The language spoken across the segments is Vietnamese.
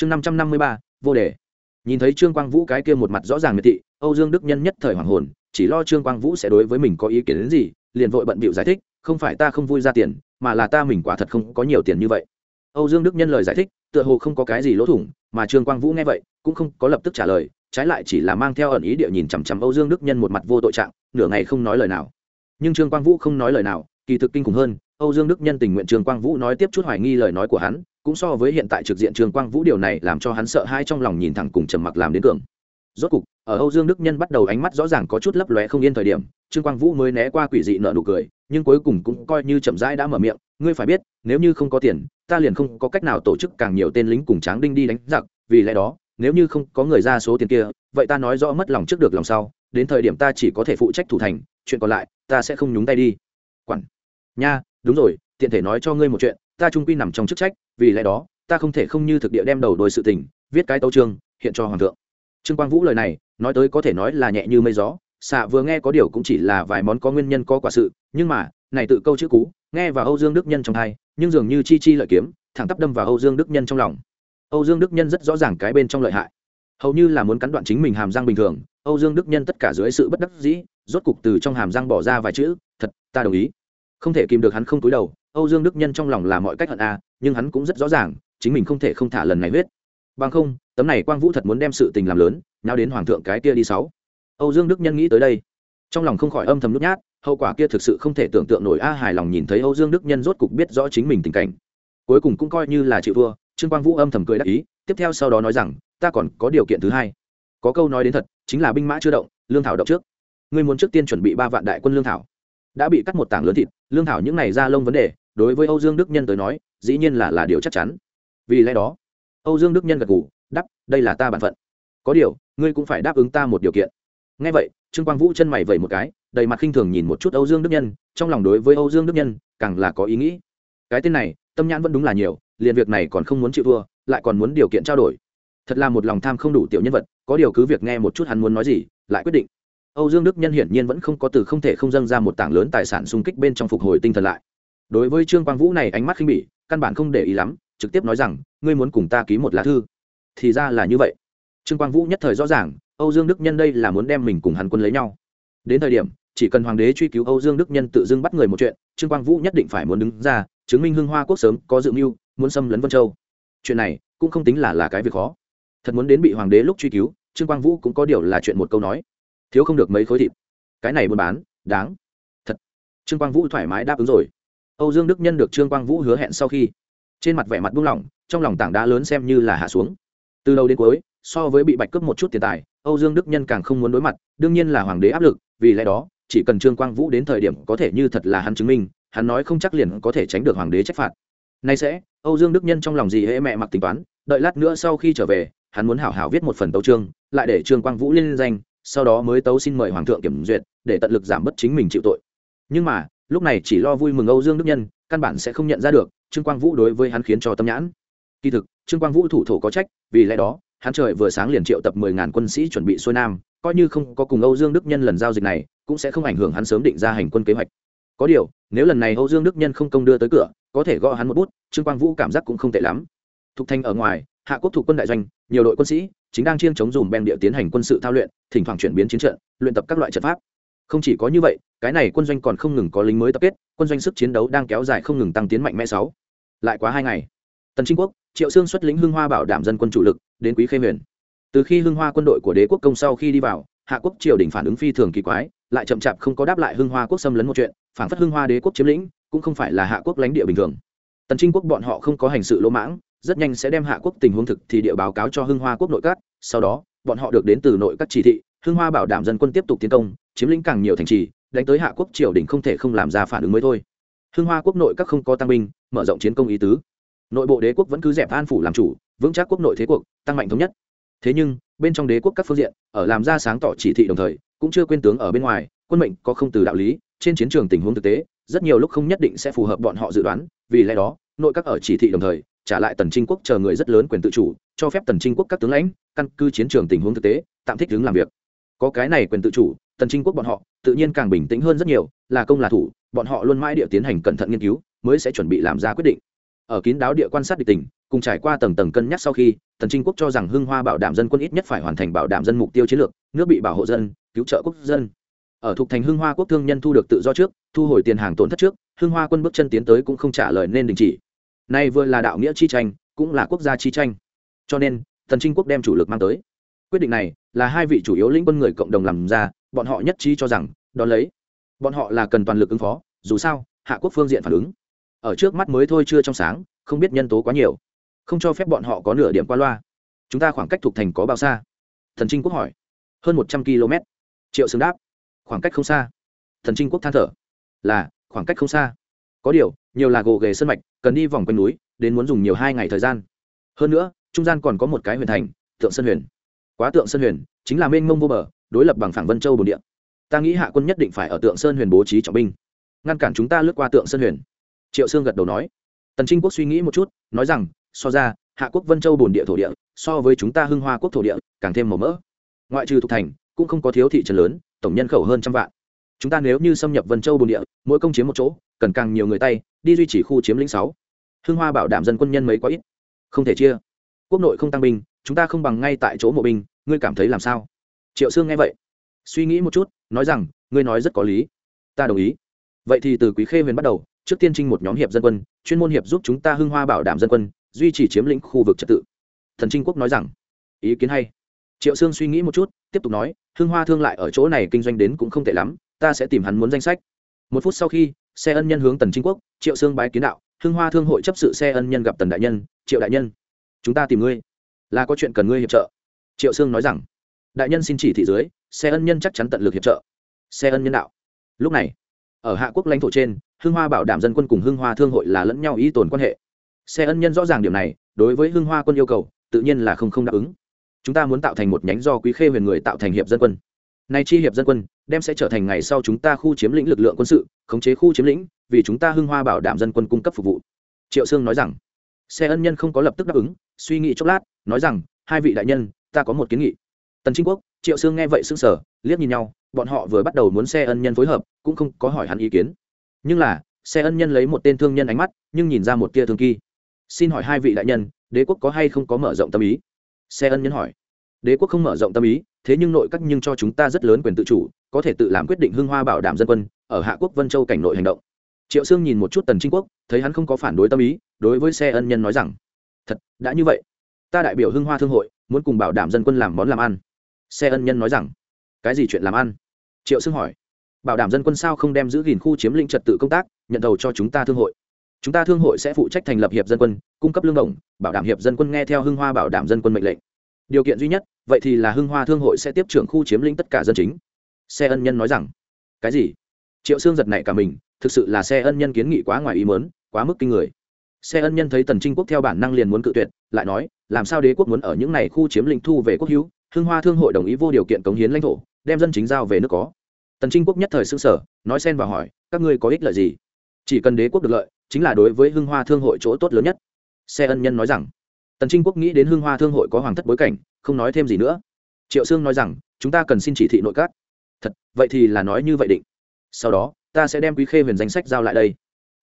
chương năm trăm năm mươi ba, vô đề. Nhìn thấy trương quang vũ cái kia một mặt rõ ràng miệt thị, âu dương đức nhân nhất thời hoàng hồn, chỉ lo trương quang vũ sẽ đối với mình có ý kiến đến gì, liền vội bận bịu giải thích, không phải ta không vui ra tiền, mà là ta mình quả thật không có nhiều tiền như vậy. Âu dương đức nhân lời giải thích, tựa hồ không có cái gì lỗ thủng, mà trương quang vũ nghe vậy, cũng không có lập tức trả lời, trái lại chỉ là mang theo ẩn ý địa nhìn chằm chằm âu dương đức nhân một mặt vô tội trạng, nửa ngày không nói lời nào. Nhưng trương quang vũ không nói lời nào, kỳ thực kinh khủng hơn âu dương đức nhân tình nguyện trương quang vũ nói tiếp chút hoài nghi lời nói của hắn, cũng so với hiện tại trực diện trương quang vũ điều này làm cho hắn sợ hai trong lòng nhìn thẳng cùng trầm mặc làm đến cường. Rốt cục, ở âu dương đức nhân bắt đầu ánh mắt rõ ràng có chút lấp lóe không yên thời điểm trương quang vũ mới né qua quỷ dị nở nụ cười, nhưng cuối cùng cũng coi như chậm rãi đã mở miệng, ngươi phải biết, nếu như không có tiền, ta liền không có cách nào tổ chức càng nhiều tên lính cùng tráng đinh đi đánh giặc, vì lẽ đó, nếu như không có người ra số tiền kia, vậy ta nói rõ mất lòng trước được lòng sau, đến thời điểm ta chỉ có thể phụ trách thủ thành, chuyện còn lại, ta sẽ không nhúng tay đi. Quản. Nha đúng rồi, tiện thể nói cho ngươi một chuyện, ta trung quy nằm trong chức trách, vì lẽ đó, ta không thể không như thực địa đem đầu đôi sự tình, viết cái tấu chương, hiện cho hoàng thượng. Trương quang vũ lời này, nói tới có thể nói là nhẹ như mây gió, xạ vừa nghe có điều cũng chỉ là vài món có nguyên nhân có quả sự, nhưng mà, này tự câu chữ cú nghe và âu dương đức nhân trong hai nhưng dường như chi chi lợi kiếm, thẳng tắp đâm vào âu dương đức nhân trong lòng. Âu dương đức nhân rất rõ ràng cái bên trong lợi hại. Hầu như là muốn cắn đoạn chính mình hàm răng bình thường, âu dương đức nhân tất cả dưới sự bất đắc dĩ, rốt cục từ trong hàm răng bỏ ra vài chữ, thật, ta đồng ý không thể kìm được hắn không túi đầu, âu dương đức nhân trong lòng là mọi cách hận a, nhưng hắn cũng rất rõ ràng, chính mình không thể không thả lần này huyết. Bằng không, tấm này quang vũ thật muốn đem sự tình làm lớn nhau đến hoàng thượng cái kia đi sáu. Âu dương đức nhân nghĩ tới đây. Trong lòng không khỏi âm thầm nút nhát, hậu quả kia thực sự không thể tưởng tượng nổi a, hài lòng nhìn thấy âu dương đức nhân rốt cục biết rõ chính mình tình cảnh. Cuối cùng cũng coi như là chịu thua, trương quang vũ âm thầm cười đắc ý, tiếp theo sau đó nói rằng, ta còn có điều kiện thứ hai. Có câu nói đến thật, chính là binh mã chưa động, lương thảo động trước. Ngươi muốn trước tiên chuẩn bị ba vạn đại quân lương thảo đã bị cắt một tảng lớn thịt, lương thảo những này ra lông vấn đề, đối với âu dương đức nhân tới nói, dĩ nhiên là là điều chắc chắn. Vì lẽ đó, âu dương đức nhân gật ngủ đắp đây là ta bản phận. Có điều, ngươi cũng phải đáp ứng ta một điều kiện. Ngay vậy, trương quang vũ chân mày vẩy một cái, đầy mặt khinh thường nhìn một chút âu dương đức nhân, trong lòng đối với âu dương đức nhân, càng là có ý nghĩ. Cái tên này, tâm nhãn vẫn đúng là nhiều, liền việc này còn không muốn chịu thua, lại còn muốn điều kiện trao đổi. Thật là một lòng tham không đủ tiểu nhân vật, có điều cứ việc nghe một chút hắn muốn nói gì, lại quyết định âu dương đức nhân hiển nhiên vẫn không có từ không thể không dâng ra một tảng lớn tài sản xung kích bên trong phục hồi tinh thần lại. Đối với trương quang vũ này ánh mắt khinh bỉ, căn bản không để ý lắm, trực tiếp nói rằng, ngươi muốn cùng ta ký một lá thư? Thì ra là như vậy. Trương quang vũ nhất thời rõ ràng, âu dương đức nhân đây là muốn đem mình cùng hắn quân lấy nhau. Đến thời điểm, chỉ cần hoàng đế truy cứu âu dương đức nhân tự dưng bắt người một chuyện, trương quang vũ nhất định phải muốn đứng ra, chứng minh hưng hoa quốc sớm có dự mưu, muốn xâm lấn vân châu. Chuyện này cũng không tính là là cái việc khó. Thật muốn đến bị hoàng đế lúc truy cứu, trương quang vũ cũng có điều là chuyện một câu nói thiếu không được mấy khối thịt. Cái này buôn bán, đáng. Thật. Trương quang vũ thoải mái đáp ứng rồi. Âu dương đức nhân được trương quang vũ hứa hẹn sau khi, trên mặt vẻ mặt buông lỏng, trong lòng tảng đá lớn xem như là hạ xuống. Từ đầu đến cuối, so với bị bạch cướp một chút tiền tài, âu dương đức nhân càng không muốn đối mặt, đương nhiên là hoàng đế áp lực, vì lẽ đó, chỉ cần trương quang vũ đến thời điểm có thể như thật là hắn chứng minh, hắn nói không chắc liền có thể tránh được hoàng đế trách phạt. Nay sẽ, âu dương đức nhân trong lòng gì hễ mẹ mặc tính toán, đợi lát nữa sau khi trở về, hắn muốn hảo hảo viết một phần tấu chương, lại để trương quang vũ lên danh sau đó mới tấu xin mời hoàng thượng kiểm duyệt, để tận lực giảm bớt chính mình chịu tội. Nhưng mà, lúc này chỉ lo vui mừng âu dương đức nhân, căn bản sẽ không nhận ra được, trương quang vũ đối với hắn khiến cho tâm nhãn. Kỳ thực, trương quang vũ thủ thổ có trách, vì lẽ đó, hắn trời vừa sáng liền triệu tập mười ngàn quân sĩ chuẩn bị xuôi nam, coi như không có cùng âu dương đức nhân lần giao dịch này, cũng sẽ không ảnh hưởng hắn sớm định ra hành quân kế hoạch. Có điều, nếu lần này âu dương đức nhân không công đưa tới cửa, có thể gõ hắn một bút, trương quang vũ cảm giác cũng không tệ lắm. Thục thanh ở ngoài hạ quốc thuộc quân đại doanh, nhiều đội quân sĩ, chính đang chiêng chống dùm bèn địa tiến hành quân sự thao luyện, thỉnh thoảng chuyển biến chiến trận, luyện tập các loại trận pháp. Không chỉ có như vậy, cái này quân doanh còn không ngừng có lính mới tập kết, quân doanh sức chiến đấu đang kéo dài không ngừng tăng tiến mạnh mẽ sáu. Lại quá hai ngày, tần trinh quốc, triệu sương xuất lĩnh hưng hoa bảo đảm dân quân chủ lực, đến quý khê huyền từ khi hưng hoa quân đội của đế quốc công sau khi đi vào, hạ quốc triều đình phản ứng phi thường kỳ quái, lại chậm chạp không có đáp lại hưng hoa quốc xâm lấn một chuyện, phản phất hưng hoa đế quốc chiếm lĩnh, cũng không phải là hạ quốc lãnh địa bình thường. Tần trinh quốc bọn họ không có hành sự lỗ mãng rất nhanh sẽ đem hạ quốc tình huống thực thì địa báo cáo cho hưng hoa quốc nội các, sau đó, bọn họ được đến từ nội các chỉ thị, hưng hoa bảo đảm dân quân tiếp tục tiến công, chiếm lĩnh càng nhiều thành trì, đánh tới hạ quốc triều đình không thể không làm ra phản ứng mới thôi. Hưng hoa quốc nội các không có tăng binh, mở rộng chiến công ý tứ. Nội bộ đế quốc vẫn cứ dẹp an phủ làm chủ, vững chắc quốc nội thế cuộc, tăng mạnh thống nhất. Thế nhưng, bên trong đế quốc các phương diện, ở làm ra sáng tỏ chỉ thị đồng thời, cũng chưa quên tướng ở bên ngoài, quân mệnh có không từ đạo lý, trên chiến trường tình huống thực tế, rất nhiều lúc không nhất định sẽ phù hợp bọn họ dự đoán, vì lẽ đó, nội các ở chỉ thị đồng thời trả lại tần trinh quốc chờ người rất lớn quyền tự chủ, cho phép tần trinh quốc các tướng lãnh căn cứ chiến trường tình huống thực tế, tạm thích đứng làm việc. Có cái này quyền tự chủ, tần trinh quốc bọn họ tự nhiên càng bình tĩnh hơn rất nhiều, là công là thủ, bọn họ luôn mãi địa tiến hành cẩn thận nghiên cứu, mới sẽ chuẩn bị làm ra quyết định. Ở kín đáo địa quan sát địch tình, cùng trải qua tầng tầng cân nhắc sau khi, tần trinh quốc cho rằng hưng hoa bảo đảm dân quân ít nhất phải hoàn thành bảo đảm dân mục tiêu chiến lược, nước bị bảo hộ dân, cứu trợ quốc dân. Ở thuộc thành hưng hoa quốc thương nhân thu được tự do trước, thu hồi tiền hàng tổn thất trước, hưng hoa quân bước chân tiến tới cũng không trả lời nên đình chỉ nay vừa là đạo nghĩa chi tranh, cũng là quốc gia chi tranh. Cho nên tần trinh quốc đem chủ lực mang tới. Quyết định này là hai vị chủ yếu lĩnh quân người cộng đồng làm ra, bọn họ nhất trí cho rằng, đón lấy, bọn họ là cần toàn lực ứng phó, dù sao, hạ quốc phương diện phản ứng, ở trước mắt mới thôi chưa trong sáng, không biết nhân tố quá nhiều. Không cho phép bọn họ có nửa điểm qua loa. Chúng ta khoảng cách thuộc thành có bao xa? Thần trinh quốc hỏi. Hơn một trăm km. Triệu xứng đáp. Khoảng cách không xa. Thần trinh quốc than thở. Là, khoảng cách không xa có điều, nhiều là gồ ghề sân mạch, cần đi vòng quanh núi, đến muốn dùng nhiều hai ngày thời gian. Hơn nữa, trung gian còn có một cái huyền thành, tượng sơn huyền. Quá tượng sơn huyền chính là mênh mông vô bờ, đối lập bằng phẳng vân châu bồn địa. Ta nghĩ hạ quân nhất định phải ở tượng sơn huyền bố trí trọng binh. Ngăn cản chúng ta lướt qua tượng sơn huyền. Triệu sương gật đầu nói. Tần trinh quốc suy nghĩ một chút, nói rằng, so ra, hạ quốc vân châu bồn địa thổ địa, so với chúng ta hưng hoa quốc thổ địa, càng thêm màu mỡ. Ngoại trừ thuộc thành, cũng không có thiếu thị trấn lớn, tổng nhân khẩu hơn trăm vạn. Chúng ta nếu như xâm nhập vân châu bồn địa, mỗi công chiếm một chỗ cần càng nhiều người tay, đi duy trì khu chiếm lĩnh sáu. Hưng hoa bảo đảm dân quân nhân mấy quá ít. Không thể chia. Quốc nội không tăng binh, chúng ta không bằng ngay tại chỗ mộ binh, ngươi cảm thấy làm sao? Triệu sương nghe vậy, suy nghĩ một chút, nói rằng, ngươi nói rất có lý. Ta đồng ý. Vậy thì từ quý khê huyền bắt đầu, trước tiên trinh một nhóm hiệp dân quân, chuyên môn hiệp giúp chúng ta hưng hoa bảo đảm dân quân, duy trì chiếm lĩnh khu vực trật tự. Thần trinh quốc nói rằng, ý kiến hay. Triệu sương suy nghĩ một chút, tiếp tục nói, hưng hoa thương lại ở chỗ này kinh doanh đến cũng không tệ lắm, ta sẽ tìm hắn muốn danh sách một phút sau khi, xe ân nhân hướng tần trinh quốc, triệu sương bái kiến đạo, hưng hoa thương hội chấp sự xe ân nhân gặp tần đại nhân, triệu đại nhân, chúng ta tìm ngươi, là có chuyện cần ngươi hiệp trợ. Triệu sương nói rằng, đại nhân xin chỉ thị dưới, xe ân nhân chắc chắn tận lực hiệp trợ. Xe ân nhân đạo, lúc này, ở hạ quốc lãnh thổ trên, hưng hoa bảo đảm dân quân cùng hưng hoa thương hội là lẫn nhau ý tồn quan hệ. Xe ân nhân rõ ràng điểm này, đối với hưng hoa quân yêu cầu, tự nhiên là không không đáp ứng. Chúng ta muốn tạo thành một nhánh do quý khê huyền người tạo thành hiệp dân quân nay chi hiệp dân quân, đem sẽ trở thành ngày sau chúng ta khu chiếm lĩnh lực lượng quân sự, khống chế khu chiếm lĩnh, vì chúng ta hưng hoa bảo đảm dân quân cung cấp phục vụ. Triệu sương nói rằng. Xe ân nhân không có lập tức đáp ứng, suy nghĩ chốc lát, nói rằng, hai vị đại nhân, ta có một kiến nghị. Tần trinh quốc, triệu sương nghe vậy s ư n g sở liếc nhìn nhau, bọn họ vừa bắt đầu muốn xe ân nhân phối hợp, cũng không có hỏi hắn ý kiến. Nhưng là, xe ân nhân lấy một tên thương nhân ánh mắt, nhưng nhìn ra một tia thương kỳ. Xin hỏi hai vị đại nhân, đế quốc có hay không có mở rộng tâm ý? Xe ân nhân hỏi. Đế quốc không mở rộng tâm ý thế nhưng nội các nhưng cho chúng ta rất lớn quyền tự chủ, có thể tự làm quyết định hưng hoa bảo đảm dân quân, ở hạ quốc vân châu cảnh nội hành động. Triệu sương nhìn một chút tần trinh quốc, thấy hắn không có phản đối tâm ý, đối với xe ân nhân nói rằng, thật, đã như vậy. Ta đại biểu hưng hoa thương hội, muốn cùng bảo đảm dân quân làm món làm ăn. Xe ân nhân nói rằng, cái gì chuyện làm ăn? Triệu sương hỏi, bảo đảm dân quân sao không đem giữ gìn khu chiếm lĩnh trật tự công tác, nhận đầu cho chúng ta thương hội? Chúng ta thương hội sẽ phụ trách thành lập hiệp dân quân, cung cấp lương đồng, bảo đảm hiệp dân quân nghe theo hưng hoa bảo đảm dân quân mệnh lệnh. Điều kiện duy nhất vậy thì là hưng hoa thương hội sẽ tiếp trưởng khu chiếm lĩnh tất cả dân chính. Xe ân nhân nói rằng, cái gì? Triệu sương giật này cả mình, thực sự là xe ân nhân kiến nghị quá ngoài ý mớn quá mức kinh người. Xe ân nhân thấy tần trinh quốc theo bản năng liền muốn cự tuyệt, lại nói, làm sao đế quốc muốn ở những này khu chiếm lĩnh thu về quốc hữu? Hưng hoa thương hội đồng ý vô điều kiện cống hiến lãnh thổ, đem dân chính giao về nước có. Tần trinh quốc nhất thời xưng sở nói xen và hỏi, các ngươi có ích lợi gì? Chỉ cần đế quốc được lợi, chính là đối với hưng hoa thương hội chỗ tốt lớn nhất. Xe ân nhân nói rằng tần trinh quốc nghĩ đến Hương hoa thương hội có hoàng thất bối cảnh, không nói thêm gì nữa. Triệu sương nói rằng, chúng ta cần xin chỉ thị nội các. Thật, vậy thì là nói như vậy định. Sau đó, ta sẽ đem quý khê huyền danh sách giao lại đây.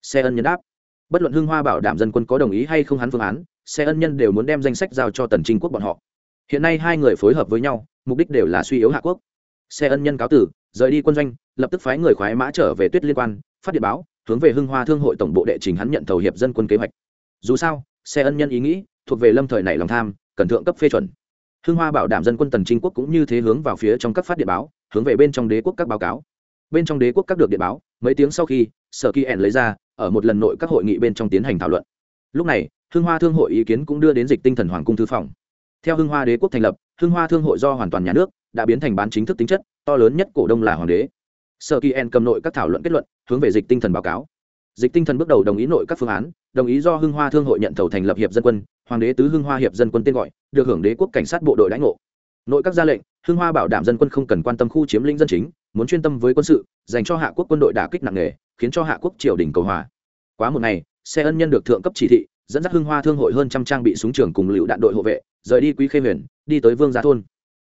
Xe ân nhân đáp. Bất luận Hương hoa bảo đảm dân quân có đồng ý hay không hắn phương án, xe ân nhân đều muốn đem danh sách giao cho tần trinh quốc bọn họ. Hiện nay hai người phối hợp với nhau, mục đích đều là suy yếu hạ quốc. Xe ân nhân cáo tử, rời đi quân doanh, lập tức phái người khoái mã trở về tuyết liên quan, phát điện báo, hướng về hưng hoa thương hội tổng bộ đệ trình hắn nhận thầu hiệp dân quân kế hoạch. Dù sao xe ân nhân ý nghĩ, thuộc về lâm thời này lòng tham, cần thượng cấp phê chuẩn. Hưng hoa bảo đảm dân quân tần trinh quốc cũng như thế hướng vào phía trong các phát điện báo, hướng về bên trong đế quốc các báo cáo. Bên trong đế quốc các được điện báo, mấy tiếng sau khi, sở kỳ ẻn lấy ra, ở một lần nội các hội nghị bên trong tiến hành thảo luận. Lúc này, hưng hoa thương hội ý kiến cũng đưa đến dịch tinh thần hoàng cung thư phòng. Theo hưng hoa đế quốc thành lập, hưng hoa thương hội do hoàn toàn nhà nước, đã biến thành bán chính thức tính chất, to lớn nhất cổ đông là hoàng đế. Sở kỳ ẻn cầm nội các thảo luận kết luận, hướng về dịch tinh thần báo cáo dịch tinh thần bước đầu đồng ý nội các phương án, đồng ý do hưng hoa thương hội nhận thầu thành lập hiệp dân quân, hoàng đế tứ hưng hoa hiệp dân quân tên gọi, được hưởng đế quốc cảnh sát bộ đội đánh ngộ. Nội các ra lệnh, hưng hoa bảo đảm dân quân không cần quan tâm khu chiếm lĩnh dân chính, muốn chuyên tâm với quân sự, dành cho hạ quốc quân đội đả kích nặng nề, khiến cho hạ quốc triều đình cầu hòa. Quá một ngày, xe ân nhân được thượng cấp chỉ thị, dẫn dắt hưng hoa thương hội hơn trăm trang bị súng trường cùng lựu đạn đội hộ vệ, rời đi quý khê huyền, đi tới vương gia thôn.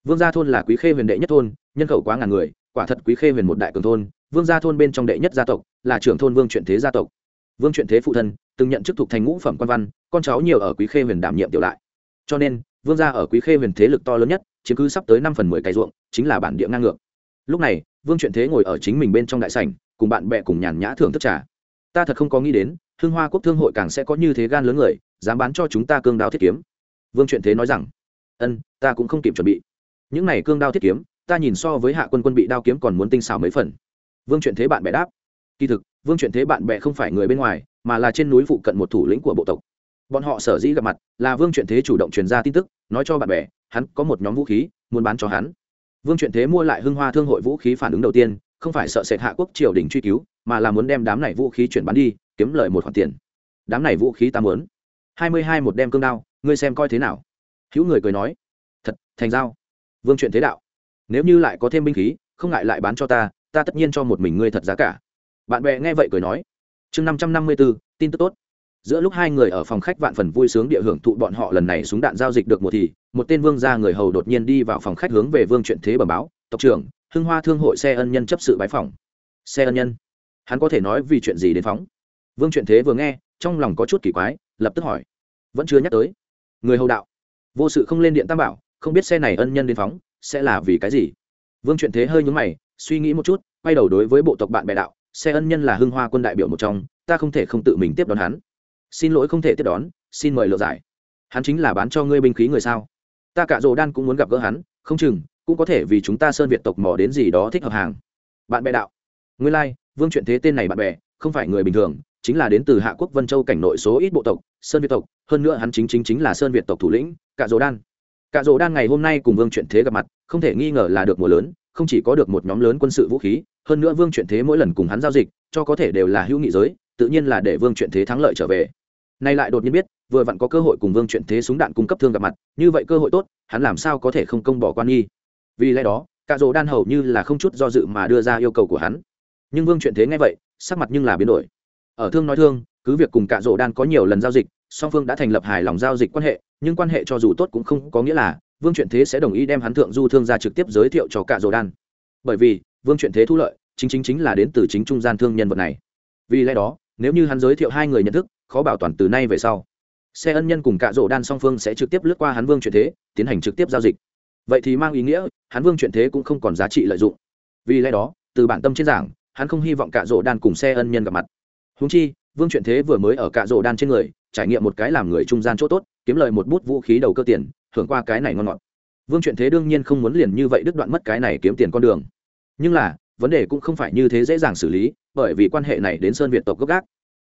Vương gia thôn là quý khê huyền đệ nhất thôn, nhân khẩu quá ngàn người, quả thật quý khê huyền một đại cường thôn vương gia thôn bên trong đệ nhất gia tộc, là trưởng thôn vương truyện thế gia tộc. Vương truyện thế phụ thân, từng nhận chức thuộc thành ngũ phẩm quan văn, con cháu nhiều ở quý khê huyền đảm nhiệm tiểu lại. Cho nên, vương gia ở quý khê huyền thế lực to lớn nhất, chiếm cứ sắp tới năm phần mười cày ruộng, chính là bản địa ngang ngược. Lúc này, vương truyện thế ngồi ở chính mình bên trong đại sảnh, cùng bạn bè cùng nhàn nhã thưởng thức trà. Ta thật không có nghĩ đến hương hoa quốc thương hội càng sẽ có như thế gan lớn người, dám bán cho chúng ta cương đao thiết kiếm. Vương truyện thế nói rằng, ân, ta cũng không kịp chuẩn bị. Những này cương đao thiết kiếm, ta nhìn so với hạ quân quân bị đao kiếm còn muốn tinh xảo mấy phần vương truyện thế bạn bè đáp. Kỳ thực, vương truyện thế bạn bè không phải người bên ngoài, mà là trên núi phụ cận một thủ lĩnh của bộ tộc. Bọn họ sở dĩ gặp mặt là vương truyện thế chủ động truyền ra tin tức, nói cho bạn bè, hắn có một nhóm vũ khí, muốn bán cho hắn. Vương truyện thế mua lại hưng hoa thương hội vũ khí phản ứng đầu tiên, không phải sợ sệt hạ quốc triều đình truy cứu, mà là muốn đem đám này vũ khí chuyển bán đi, kiếm lời một khoản tiền. Đám này vũ khí ta muốn hai mươi hai một đem cương đao, ngươi xem coi thế nào. Hữu người cười nói, thật, thành giao. Vương chuyện thế đạo, nếu như lại có thêm binh khí, không ngại lại bán cho ta ta tất nhiên cho một mình ngươi thật giá cả. Bạn bè nghe vậy cười nói. Chương năm trăm năm mươi b ố tin tức tốt. Giữa lúc hai người ở phòng khách vạn phần vui sướng địa hưởng thụ bọn họ lần này súng đạn giao dịch được một thì, một tên vương gia người hầu đột nhiên đi vào phòng khách hướng về vương chuyện thế bẩm báo, tộc trưởng, hưng hoa thương hội xe ân nhân chấp sự bái phòng xe ân nhân? Hắn có thể nói vì chuyện gì đến phóng. Vương chuyện thế vừa nghe, trong lòng có chút kỳ quái, lập tức hỏi. Vẫn chưa nhắc tới. Người hầu đạo. Vô sự không lên điện tam bảo, không biết xe này ân nhân đến phóng, sẽ là vì cái gì? Vương chuyện thế hơi nhúng mày suy nghĩ một chút quay đầu đối với bộ tộc bạn bè đạo xe ân nhân là hưng hoa quân đại biểu một trong ta không thể không tự mình tiếp đón hắn. Xin lỗi không thể tiếp đón xin mời lựa giải. Hắn chính là bán cho ngươi binh khí người sao? Ta cả rồ đan cũng muốn gặp gỡ hắn không chừng cũng có thể vì chúng ta sơn việt tộc mò đến gì đó thích hợp hàng. Bạn bè đạo. Nguyên lai、like, vương chuyện thế tên này bạn bè không phải người bình thường chính là đến từ hạ quốc vân châu cảnh nội số ít bộ tộc sơn việt tộc hơn nữa hắn chính chính chính là sơn việt tộc thủ lĩnh cả rồ đan. Cả rồ đan ngày hôm nay cùng vương chuyện thế gặp mặt không thể nghi ngờ là được mùa lớn không chỉ có được một nhóm lớn quân sự vũ khí, hơn nữa vương chuyện thế mỗi lần cùng hắn giao dịch, cho có thể đều là hữu nghị giới, tự nhiên là để vương chuyện thế thắng lợi trở về. Nay lại đột nhiên biết, vừa vặn có cơ hội cùng vương chuyện thế súng đạn cung cấp thương gặp mặt, như vậy cơ hội tốt, hắn làm sao có thể không công bỏ quan nghi? Vì lẽ đó, cạ rỗ đan hầu như là không chút do dự mà đưa ra yêu cầu của hắn. Nhưng vương chuyện thế nghe vậy, sắc mặt nhưng là biến đổi. Ở thương nói thương, cứ việc cùng cạ rỗ đan có nhiều lần giao dịch, song phương đã thành lập hài lòng giao dịch quan hệ, nhưng quan hệ cho dù tốt cũng không có nghĩa là vương truyện thế sẽ đồng ý đem hắn thượng du thương gia trực tiếp giới thiệu cho cạ dồ đan. Bởi vì, vương truyện thế thu lợi, chính chính chính là đến từ chính trung gian thương nhân vật này. Vì lẽ đó, nếu như hắn giới thiệu hai người nhận thức, khó bảo toàn từ nay về sau. Xe ân nhân cùng cạ rỗ đan song phương sẽ trực tiếp lướt qua hắn vương truyện thế, tiến hành trực tiếp giao dịch. Vậy thì mang ý nghĩa, hắn vương truyện thế cũng không còn giá trị lợi dụng. Vì lẽ đó, từ bản tâm trên giảng, hắn không hy vọng cạ rỗ đan cùng xe ân nhân gặp mặt. Húng chi, vương truyện thế vừa mới ở cạ rỗ đan trên người, trải nghiệm một cái làm người trung gian chỗ tốt, kiếm lời một bút vũ khí đầu cơ tiền hưởng qua cái này ngon ngọt. Vương chuyện thế đương nhiên không muốn liền như vậy đứt đoạn mất cái này kiếm tiền con đường. Nhưng là, vấn đề cũng không phải như thế dễ dàng xử lý, bởi vì quan hệ này đến sơn việt tộc gốc gác.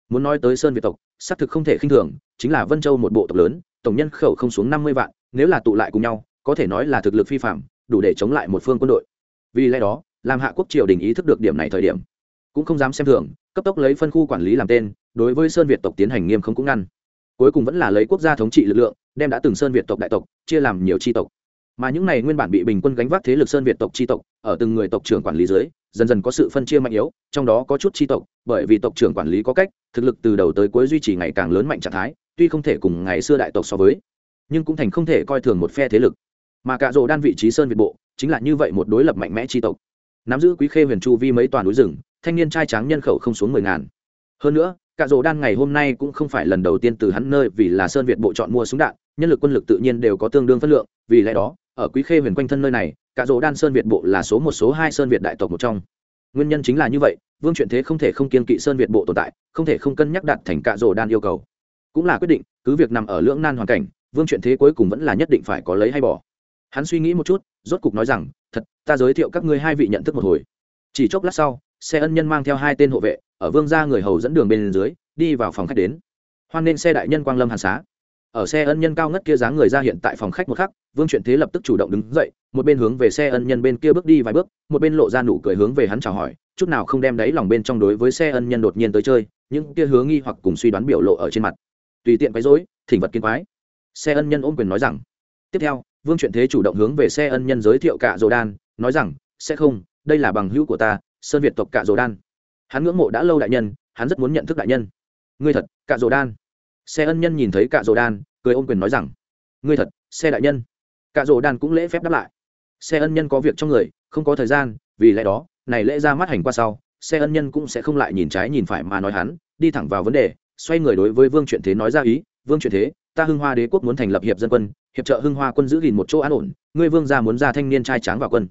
Muốn nói tới sơn việt tộc, xác thực không thể khinh thường, chính là vân châu một bộ tộc lớn, tổng nhân khẩu không xuống năm mươi vạn, nếu là tụ lại cùng nhau, có thể nói là thực lực phi phạm đủ để chống lại một phương quân đội. Vì lẽ đó, làm hạ quốc triều đình ý thức được điểm này thời điểm, cũng không dám xem thường, cấp tốc lấy phân khu quản lý làm tên, đối với sơn việt tộc tiến hành nghiêm không cũng ngăn cuối cùng vẫn là lấy quốc gia thống trị lực lượng, đem đã từng sơn việt tộc đại tộc chia làm nhiều tri tộc. Mà những này nguyên bản bị bình quân gánh vác thế lực sơn việt tộc tri tộc, ở từng người tộc trưởng quản lý dưới, dần dần có sự phân chia mạnh yếu, trong đó có chút tri tộc, bởi vì tộc trưởng quản lý có cách, thực lực từ đầu tới cuối duy trì ngày càng lớn mạnh trạng thái, tuy không thể cùng ngày xưa đại tộc so với, nhưng cũng thành không thể coi thường một phe thế lực. Mà cả rồ đan vị trí sơn việt bộ, chính là như vậy một đối lập mạnh mẽ tri tộc. Nắm giữ quý khê huyền chu vi mấy toàn núi rừng, thanh niên trai tráng nhân khẩu không xuống mười ngàn. Hơn nữa cả rồ đan ngày hôm nay cũng không phải lần đầu tiên từ hắn nơi vì là sơn việt bộ chọn mua súng đạn, nhân lực quân lực tự nhiên đều có tương đương phân lượng, vì lẽ đó, ở quý khê huyền quanh thân nơi này, cả rồ đan sơn việt bộ là số một, số hai sơn việt đại tộc một trong. Nguyên nhân chính là như vậy, vương chuyện thế không thể không kiên kỵ sơn việt bộ tồn tại, không thể không cân nhắc đặt thành cả rồ đan yêu cầu. Cũng là quyết định, cứ việc nằm ở lưỡng nan hoàn cảnh, vương chuyện thế cuối cùng vẫn là nhất định phải có lấy hay bỏ. Hắn suy nghĩ một chút, rốt cục nói rằng, thật, ta giới thiệu các ngươi hai vị nhận thức một hồi. Chỉ chốc lát sau, xe ân nhân mang theo hai tên hộ vệ ở vương gia người hầu dẫn đường bên dưới, đi vào phòng khách đến. Hoan nên xe đại nhân quang lâm hàn xá. Ở xe ân nhân cao ngất kia dáng người ra hiện tại phòng khách một khắc, vương chuyện thế lập tức chủ động đứng dậy, một bên hướng về xe ân nhân bên kia bước đi vài bước, một bên lộ ra nụ cười hướng về hắn chào hỏi, chút nào không đem đáy lòng bên trong đối với xe ân nhân đột nhiên tới chơi, những kia hướng nghi hoặc cùng suy đoán biểu lộ ở trên mặt. Tùy tiện quấy rối, thỉnh vật kiến quái. Xe ân nhân ôm quyền nói rằng, tiếp theo, vương chuyện thế chủ động hướng về xe ân nhân giới thiệu cả dồ đan, nói rằng, sẽ không, đây là bằng hữu của ta, sơn việt tộc cạ dồ đan hắn ngưỡng mộ đã lâu đại nhân, hắn rất muốn nhận thức đại nhân. Ngươi thật, cạ rồ đan. Xe ân nhân nhìn thấy cạ rồ đan, cười ôm quyền nói rằng, ngươi thật, xe đại nhân. Cạ rồ đan cũng lễ phép đáp lại. Xe ân nhân có việc trong người, không có thời gian, vì lẽ đó, này lễ ra mắt hành qua sau, xe ân nhân cũng sẽ không lại nhìn trái nhìn phải mà nói hắn, đi thẳng vào vấn đề, xoay người đối với vương truyện thế nói ra ý, vương truyện thế, ta hưng hoa đế quốc muốn thành lập hiệp dân quân, hiệp trợ hưng hoa quân giữ gìn một chỗ an ổn, ngươi vương gia muốn ra thanh niên trai tráng vào quân.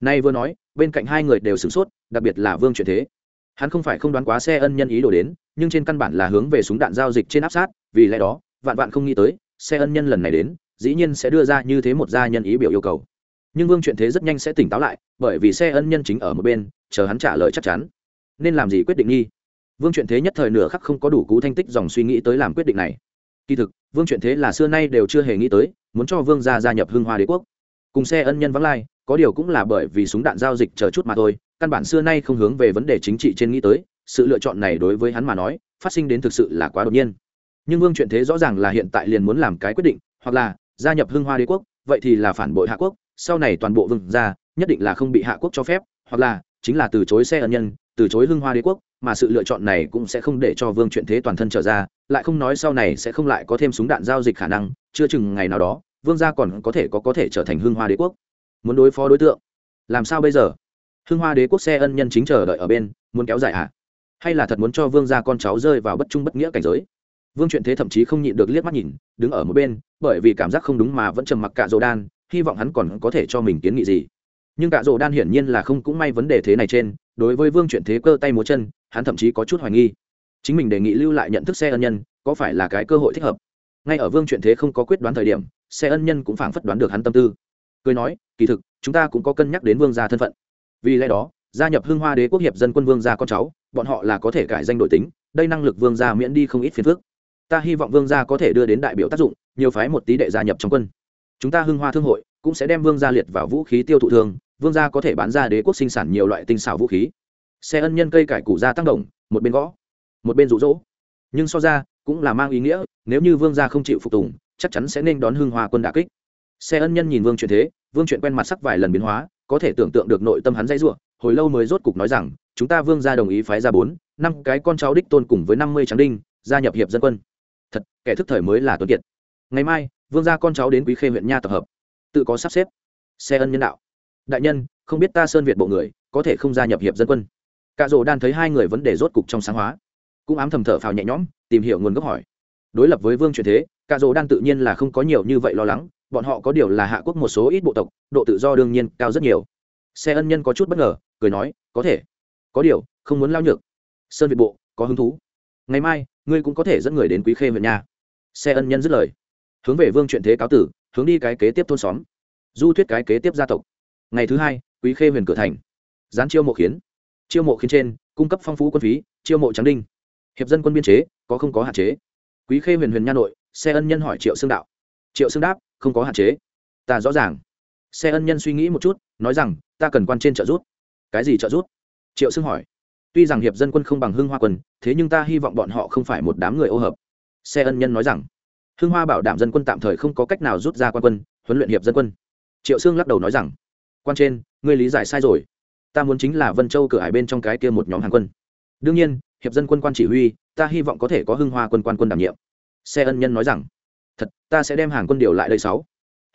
Nay vừa nói, bên cạnh hai người đều sửng sốt, đặc biệt là vương truyện thế hắn không phải không đoán quá xe ân nhân ý đồ đến, nhưng trên căn bản là hướng về súng đạn giao dịch trên áp sát, vì lẽ đó, vạn vạn không nghĩ tới, xe ân nhân lần này đến, dĩ nhiên sẽ đưa ra như thế một gia nhân ý biểu yêu cầu. Nhưng vương chuyện thế rất nhanh sẽ tỉnh táo lại, bởi vì xe ân nhân chính ở một bên, chờ hắn trả lời chắc chắn. Nên làm gì quyết định nghi? Vương chuyện thế nhất thời nửa khắc không có đủ cú thanh tích dòng suy nghĩ tới làm quyết định này. Kỳ thực, vương chuyện thế là xưa nay đều chưa hề nghĩ tới, muốn cho vương gia gia nhập hưng hoa đế quốc. Cùng xe ân nhân vắng lai, có điều cũng là bởi vì súng đạn giao dịch chờ chút mà thôi căn bản xưa nay không hướng về vấn đề chính trị trên nghĩ tới, sự lựa chọn này đối với hắn mà nói, phát sinh đến thực sự là quá đột nhiên. Nhưng vương chuyện thế rõ ràng là hiện tại liền muốn làm cái quyết định, hoặc là gia nhập hưng hoa đế quốc, vậy thì là phản bội hạ quốc, sau này toàn bộ vương gia, nhất định là không bị hạ quốc cho phép, hoặc là chính là từ chối xe ân nhân, từ chối hưng hoa đế quốc, mà sự lựa chọn này cũng sẽ không để cho vương chuyện thế toàn thân trở ra, lại không nói sau này sẽ không lại có thêm súng đạn giao dịch khả năng, chưa chừng ngày nào đó, vương gia còn có thể có có thể trở thành hưng hoa đế quốc. Muốn đối phó đối tượng, làm sao bây giờ? Hưng hoa đế quốc xe ân nhân chính chờ đợi ở bên, muốn kéo dài à? hay là thật muốn cho vương gia con cháu rơi vào bất trung bất nghĩa cảnh giới? Vương chuyện thế thậm chí không nhịn được liếc mắt nhìn, đứng ở một bên, bởi vì cảm giác không đúng mà vẫn trầm mặc cả rồ đan, hy vọng hắn còn có thể cho mình kiến nghị gì. Nhưng cả rồ đan hiển nhiên là không cũng may vấn đề thế này trên, đối với vương chuyện thế cơ tay múa chân, hắn thậm chí có chút hoài nghi. Chính mình đề nghị lưu lại nhận thức xe ân nhân, có phải là cái cơ hội thích hợp? Ngay ở vương chuyện thế không có quyết đoán thời điểm, xe ân nhân cũng phảng phất đoán được hắn tâm tư. Cười nói, kỳ thực, chúng ta cũng có cân nhắc đến vương gia thân phận vì lẽ đó, gia nhập hưng hoa đế quốc hiệp dân quân vương gia con cháu, bọn họ là có thể cải danh đổi tính, đây năng lực vương gia miễn đi không ít phiền phức. Ta hy vọng vương gia có thể đưa đến đại biểu tác dụng, nhiều phái một tí đệ gia nhập trong quân. Chúng ta hưng hoa thương hội cũng sẽ đem vương gia liệt vào vũ khí tiêu thụ thương vương gia có thể bán ra đế quốc sinh sản nhiều loại tinh xảo vũ khí. Xe ân nhân cây cải củ gia tăng động một bên gõ, một bên rụ rỗ. Nhưng so ra, cũng là mang ý nghĩa, nếu như vương gia không chịu phục tùng, chắc chắn sẽ nên đón hưng hoa quân đà kích. Xe ân nhân nhìn vương chuyện thế, vương chuyện quen mặt sắc vài lần biến hóa có thể tưởng tượng được nội tâm hắn dãy rủa, hồi lâu mới rốt cục nói rằng chúng ta vương gia đồng ý phái ra bốn năm cái con cháu đích tôn cùng với năm mươi tráng đinh gia nhập hiệp dân quân. Thật kẻ thức thời mới là tuấn kiệt. Ngày mai vương gia con cháu đến quý khê huyện nha tập hợp. Tự có sắp xếp. Xe ân nhân đạo. Đại nhân không biết ta sơn việt bộ người có thể không gia nhập hiệp dân quân? Cạ rỗ đan thấy hai người vấn đề rốt cục trong sáng hóa cũng ám thầm thở phào nhẹ nhõm tìm hiểu nguồn gốc hỏi. Đối lập với vương truyền thế cạ rỗ đan tự nhiên là không có nhiều như vậy lo lắng bọn họ có điều là hạ quốc một số ít bộ tộc, độ tự do đương nhiên cao rất nhiều. Xe ân nhân có chút bất ngờ, cười nói, có thể, có điều, không muốn lao nhược. Sơn việt bộ, có hứng thú. Ngày mai, ngươi cũng có thể dẫn người đến quý khê huyện nhà. Xe ân nhân dứt lời, hướng về vương chuyện thế cáo tử, hướng đi cái kế tiếp thôn xóm. Du thuyết cái kế tiếp gia tộc. Ngày thứ hai, quý khê huyền cửa thành. Gián chiêu mộ khiến. Chiêu mộ khiến trên, cung cấp phong phú quân phí, chiêu mộ trắng đinh. Hiệp dân quân biên chế, có không có hạn chế. Quý khê huyền huyền nha nội, xe ân nhân hỏi triệu xương đạo. Triệu xương đáp không có hạn chế. Ta rõ ràng. Xe ân nhân suy nghĩ một chút, nói rằng, ta cần quan trên trợ giúp. Cái gì trợ giúp? Triệu xương hỏi. Tuy rằng hiệp dân quân không bằng hưng hoa quân thế nhưng ta hy vọng bọn họ không phải một đám người ô hợp. Xe ân nhân nói rằng. Hưng hoa bảo đảm dân quân tạm thời không có cách nào rút ra quan quân, huấn luyện hiệp dân quân. Triệu sương lắc đầu nói rằng. Quan trên, ngươi lý giải sai rồi. Ta muốn chính là vân châu cửa hải bên trong cái kia một nhóm hàng quân. Đương nhiên, hiệp dân quân quan chỉ huy, ta hy vọng có thể có hưng hoa quân quan quân đảm nhiệm. Xe ân nhân nói rằng thật, ta sẽ đem hàng quân điều lại đây sáu.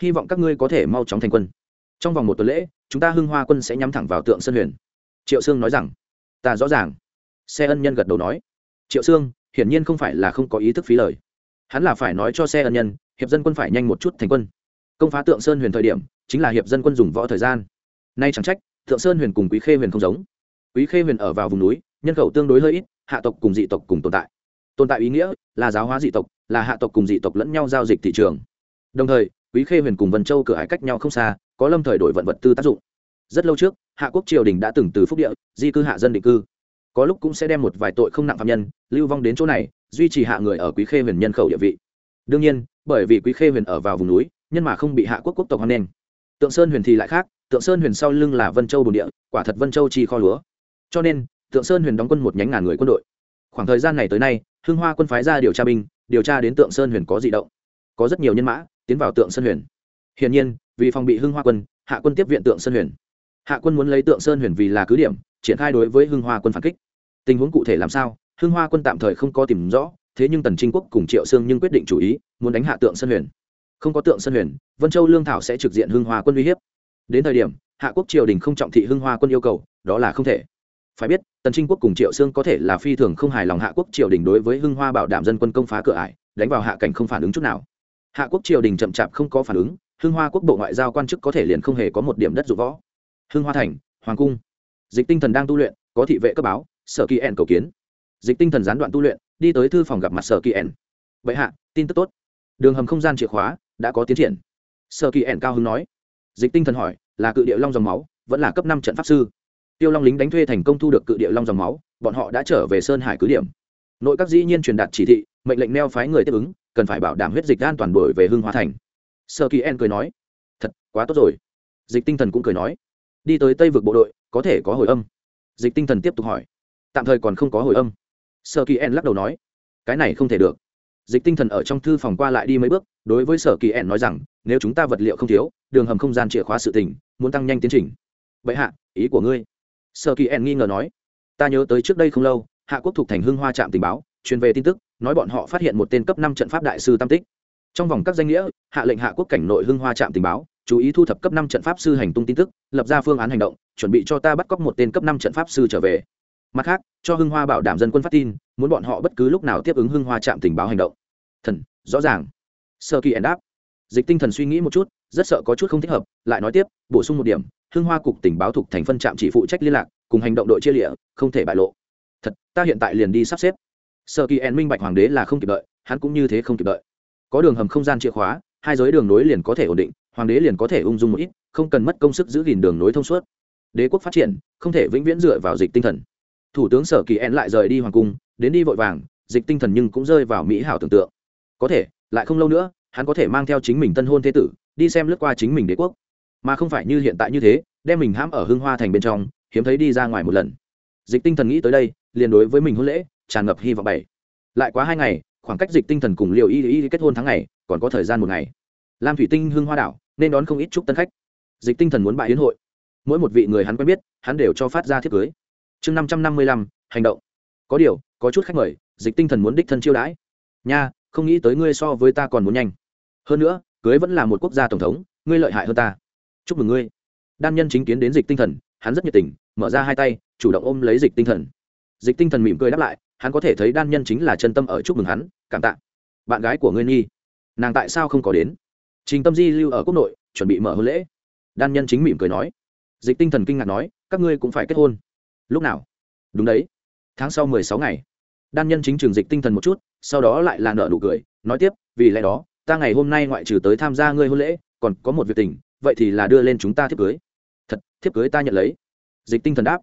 Hy vọng các ngươi có thể mau chóng thành quân. Trong vòng một tuần lễ, chúng ta hưng hoa quân sẽ nhắm thẳng vào tượng sân huyền. Triệu sương nói rằng, ta rõ ràng. Xe ân nhân gật đầu nói, triệu sương, hiển nhiên không phải là không có ý thức phí lời. Hắn là phải nói cho xe ân nhân, hiệp dân quân phải nhanh một chút thành quân. Công phá tượng sơn huyền thời điểm, chính là hiệp dân quân dùng võ thời gian. Nay chẳng trách, tượng sơn huyền cùng quý khê huyền không giống. Quý khê huyền ở vào vùng núi, nhân khẩu tương đối hơi ít, hạ tộc cùng dị tộc cùng tồn tại. Tồn tại ý nghĩa là giáo hóa dị tộc là hạ tộc cùng dị tộc lẫn nhau giao dịch thị trường. Đồng thời, quý khê huyền cùng vân châu cửa hải cách nhau không xa, có lâm thời đổi vận vật tư tác dụng. Rất lâu trước, hạ quốc triều đình đã từng từ phúc địa, di cư hạ dân định cư. Có lúc cũng sẽ đem một vài tội không nặng phạm nhân, lưu vong đến chỗ này, duy trì hạ người ở quý khê huyền nhân khẩu địa vị. Đương nhiên, bởi vì quý khê huyền ở vào vùng núi, nhân mà không bị hạ quốc quốc tộc hoan nghênh. Tượng sơn huyền thì lại khác, tượng sơn huyền sau lưng là vân châu bồn địa, quả thật vân châu chi kho lúa. Cho nên, tượng sơn huyền đóng quân một nhánh ngàn người quân đội. Khoảng thời gian này tới nay, hưng hoa quân phái ra điều tra binh điều tra đến tượng sơn huyền có di động. Có rất nhiều nhân mã tiến vào tượng sơn huyền. Hiển nhiên, vì phòng bị hưng hoa quân, hạ quân tiếp viện tượng sơn huyền. Hạ quân muốn lấy tượng sơn huyền vì là cứ điểm, triển khai đối với hưng hoa quân phản kích. Tình huống cụ thể làm sao, hưng hoa quân tạm thời không có tìm rõ, thế nhưng tần trinh quốc cùng triệu sương nhưng quyết định chủ ý, muốn đánh hạ tượng sơn huyền. Không có tượng sơn huyền, vân châu lương thảo sẽ trực diện hưng hoa quân uy hiếp. Đến thời điểm, hạ quốc triều đình không trọng thị hưng hoa quân yêu cầu, đó là không thể phải biết, tần trinh quốc cùng triệu sương có thể là phi thường không hài lòng hạ quốc triều đình đối với hưng hoa bảo đảm dân quân công phá cửa ải, đánh vào hạ cảnh không phản ứng chút nào. Hạ quốc triều đình chậm chạp không có phản ứng, hưng hoa quốc bộ ngoại giao quan chức có thể liền không hề có một điểm đất dụng võ. Hưng hoa thành, hoàng cung. Dịch tinh thần đang tu luyện, có thị vệ cấp báo, sở kỳ ẻn cầu kiến. Dịch tinh thần gián đoạn tu luyện, đi tới thư phòng gặp mặt sở kỳ ẻn vậy hạ, tin tức tốt. Đường hầm không gian chìa khóa, đã có tiến triển. Sở kỳ ẻn cao hứng nói. Dịch tinh thần hỏi, là cự địa long dòng máu, vẫn là cấp năm trận pháp sư? Tiêu long lính đánh thuê thành công thu được cự địa long dòng máu, bọn họ đã trở về sơn hải cứ điểm. Nội các dĩ nhiên truyền đạt chỉ thị, mệnh lệnh neo phái người tiếp ứng, cần phải bảo đảm huyết dịch an toàn đổi về hưng hóa thành. Sơ kỳ en cười nói, thật, quá tốt rồi. Dịch tinh thần cũng cười nói, đi tới tây vực bộ đội, có thể có hồi âm. Dịch tinh thần tiếp tục hỏi, tạm thời còn không có hồi âm. Sơ kỳ en lắc đầu nói, cái này không thể được. Dịch tinh thần ở trong thư phòng qua lại đi mấy bước, đối với sở kỳ en nói rằng, nếu chúng ta vật liệu không thiếu, đường hầm không gian chìa khóa sự tình, muốn tăng nhanh tiến trình. Vậy hạ, ý của ngươi. Sơ kỳ en nghi ngờ nói, ta nhớ tới trước đây không lâu, hạ quốc thuộc thành hưng hoa trạm tình báo, truyền về tin tức, nói bọn họ phát hiện một tên cấp năm trận pháp đại sư tam tích. Trong vòng các danh nghĩa, hạ lệnh hạ quốc cảnh nội hưng hoa trạm tình báo, chú ý thu thập cấp năm trận pháp sư hành tung tin tức, lập ra phương án hành động, chuẩn bị cho ta bắt cóc một tên cấp năm trận pháp sư trở về. Mặt khác, cho hưng hoa bảo đảm dân quân phát tin, muốn bọn họ bất cứ lúc nào tiếp ứng hưng hoa trạm tình báo hành động. Thần, rõ ràng. Sơ kỳ ẩn đáp. Dịch tinh thần suy nghĩ một chút rất sợ có chút không thích hợp, lại nói tiếp, bổ sung một điểm, hưng hoa cục tình báo thuộc thành phân trạm chỉ phụ trách liên lạc, cùng hành động đội chia lịa, không thể bại lộ. Thật, ta hiện tại liền đi sắp xếp. Sợ kỳ en minh bạch hoàng đế là không kịp đợi, hắn cũng như thế không kịp đợi. Có đường hầm không gian chìa khóa, hai giới đường nối liền có thể ổn định, hoàng đế liền có thể ung dung một ít, không cần mất công sức giữ gìn đường nối thông suốt. Đế quốc phát triển, không thể vĩnh viễn dựa vào dịch tinh thần. Thủ tướng sở kỳ en lại rời đi hoàng cung, đến đi vội vàng, dịch tinh thần nhưng cũng rơi vào mỹ hảo tưởng tượng. Có thể, lại không lâu nữa, hắn có thể mang theo chính mình tân hôn thế tử đi xem lướt qua chính mình đế quốc. Mà không phải như hiện tại như thế, đem mình hãm ở hưng hoa thành bên trong, hiếm thấy đi ra ngoài một lần. Dịch tinh thần nghĩ tới đây, liền đối với mình hôn lễ, tràn ngập hy vọng bảy. Lại quá hai ngày, khoảng cách dịch tinh thần cùng liều y y kết hôn tháng ngày, còn có thời gian một ngày. Lam thủy tinh hưng hoa đảo, nên đón không ít chúc tân khách. Dịch tinh thần muốn bại hiến hội. Mỗi một vị người hắn quen biết, hắn đều cho phát ra thiết cưới. Chương năm trăm năm mươi lăm, hành động. Có điều, có chút khách mời, dịch tinh thần muốn đích thân chiêu đãi. Nha, không nghĩ tới ngươi so với ta còn muốn nhanh. Hơn nữa cưới vẫn là một quốc gia tổng thống, ngươi lợi hại hơn ta. Chúc mừng ngươi. Đan nhân chính kiến đến dịch tinh thần, hắn rất nhiệt tình, mở ra hai tay, chủ động ôm lấy dịch tinh thần. Dịch tinh thần mỉm cười đáp lại, hắn có thể thấy đan nhân chính là chân tâm ở chúc mừng hắn, cảm tạ. Bạn gái của ngươi nhi, nàng tại sao không có đến? Trình tâm di lưu ở quốc nội, chuẩn bị mở hôn lễ. Đan nhân chính mỉm cười nói. Dịch tinh thần kinh ngạc nói, các ngươi cũng phải kết hôn. Lúc nào? Đúng đấy. Tháng sau mười sáu ngày. Đan nhân chính trường dịch tinh thần một chút, sau đó lại là nợ nụ cười, nói tiếp, vì lẽ đó ta ngày hôm nay ngoại trừ tới tham gia ngươi hôn lễ, còn có một việc tình, vậy thì là đưa lên chúng ta thiếp cưới. Thật, thiếp cưới ta nhận lấy. Dịch tinh thần đáp.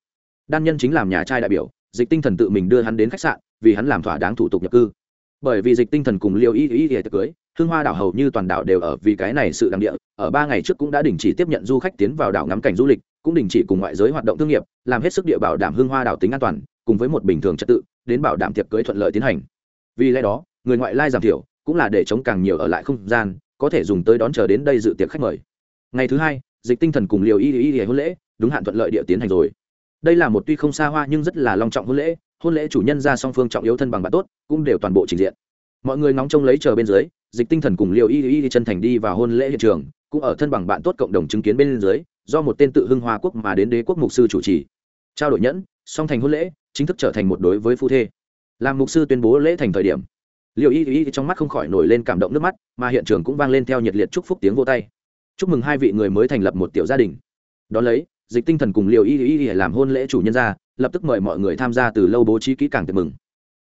Đan nhân chính làm nhà trai đại biểu, dịch tinh thần tự mình đưa hắn đến khách sạn, vì hắn làm thỏa đáng thủ tục nhập cư. Bởi vì dịch tinh thần cùng liều y y y cưới, hương hoa đảo hầu như toàn đảo đều ở vì cái này sự đằng địa, ở ba ngày trước cũng đã đình chỉ tiếp nhận du khách tiến vào đảo ngắm cảnh du lịch, cũng đình chỉ cùng ngoại giới hoạt động thương nghiệp, làm hết sức địa bảo đảm hương hoa đảo tính an toàn, cùng với một bình thường trật tự, đến bảo đảm tiệc cưới thuận lợi tiến hành. Vì lẽ đó, người ngoại lai giảm thiểu cũng là để chống càng nhiều ở lại không gian, có thể dùng tới đón chờ đến đây dự tiệc khách mời. Ngày thứ hai, dịch tinh thần cùng liều y y y hôn lễ, đúng hạn thuận lợi địa tiến hành rồi. Đây là một tuy không xa hoa nhưng rất là long trọng hôn lễ hôn lễ chủ nhân ra song phương trọng yếu thân bằng bạn tốt, cũng đều toàn bộ trình diện. Mọi người nóng trông lấy chờ bên dưới, dịch tinh thần cùng liều y y chân thành đi vào hôn lễ hiện trường, cũng ở thân bằng bạn tốt cộng đồng chứng kiến bên dưới, do một tên tự hưng hoa quốc mà đến đế quốc mục sư chủ trì. Trao đổi nhẫn, song thành hôn lễ, chính thức trở thành một đối với phu thê. Làm mục sư tuyên bố lễ thành thời điểm liệu y y trong mắt không khỏi nổi lên cảm động nước mắt, mà hiện trường cũng vang lên theo nhiệt liệt chúc phúc tiếng vô tay. Chúc mừng hai vị người mới thành lập một tiểu gia đình. Đón lấy, dịch tinh thần cùng liệu y y làm hôn lễ chủ nhân ra, lập tức mời mọi người tham gia từ lâu bố trí kỹ càng tiệc mừng.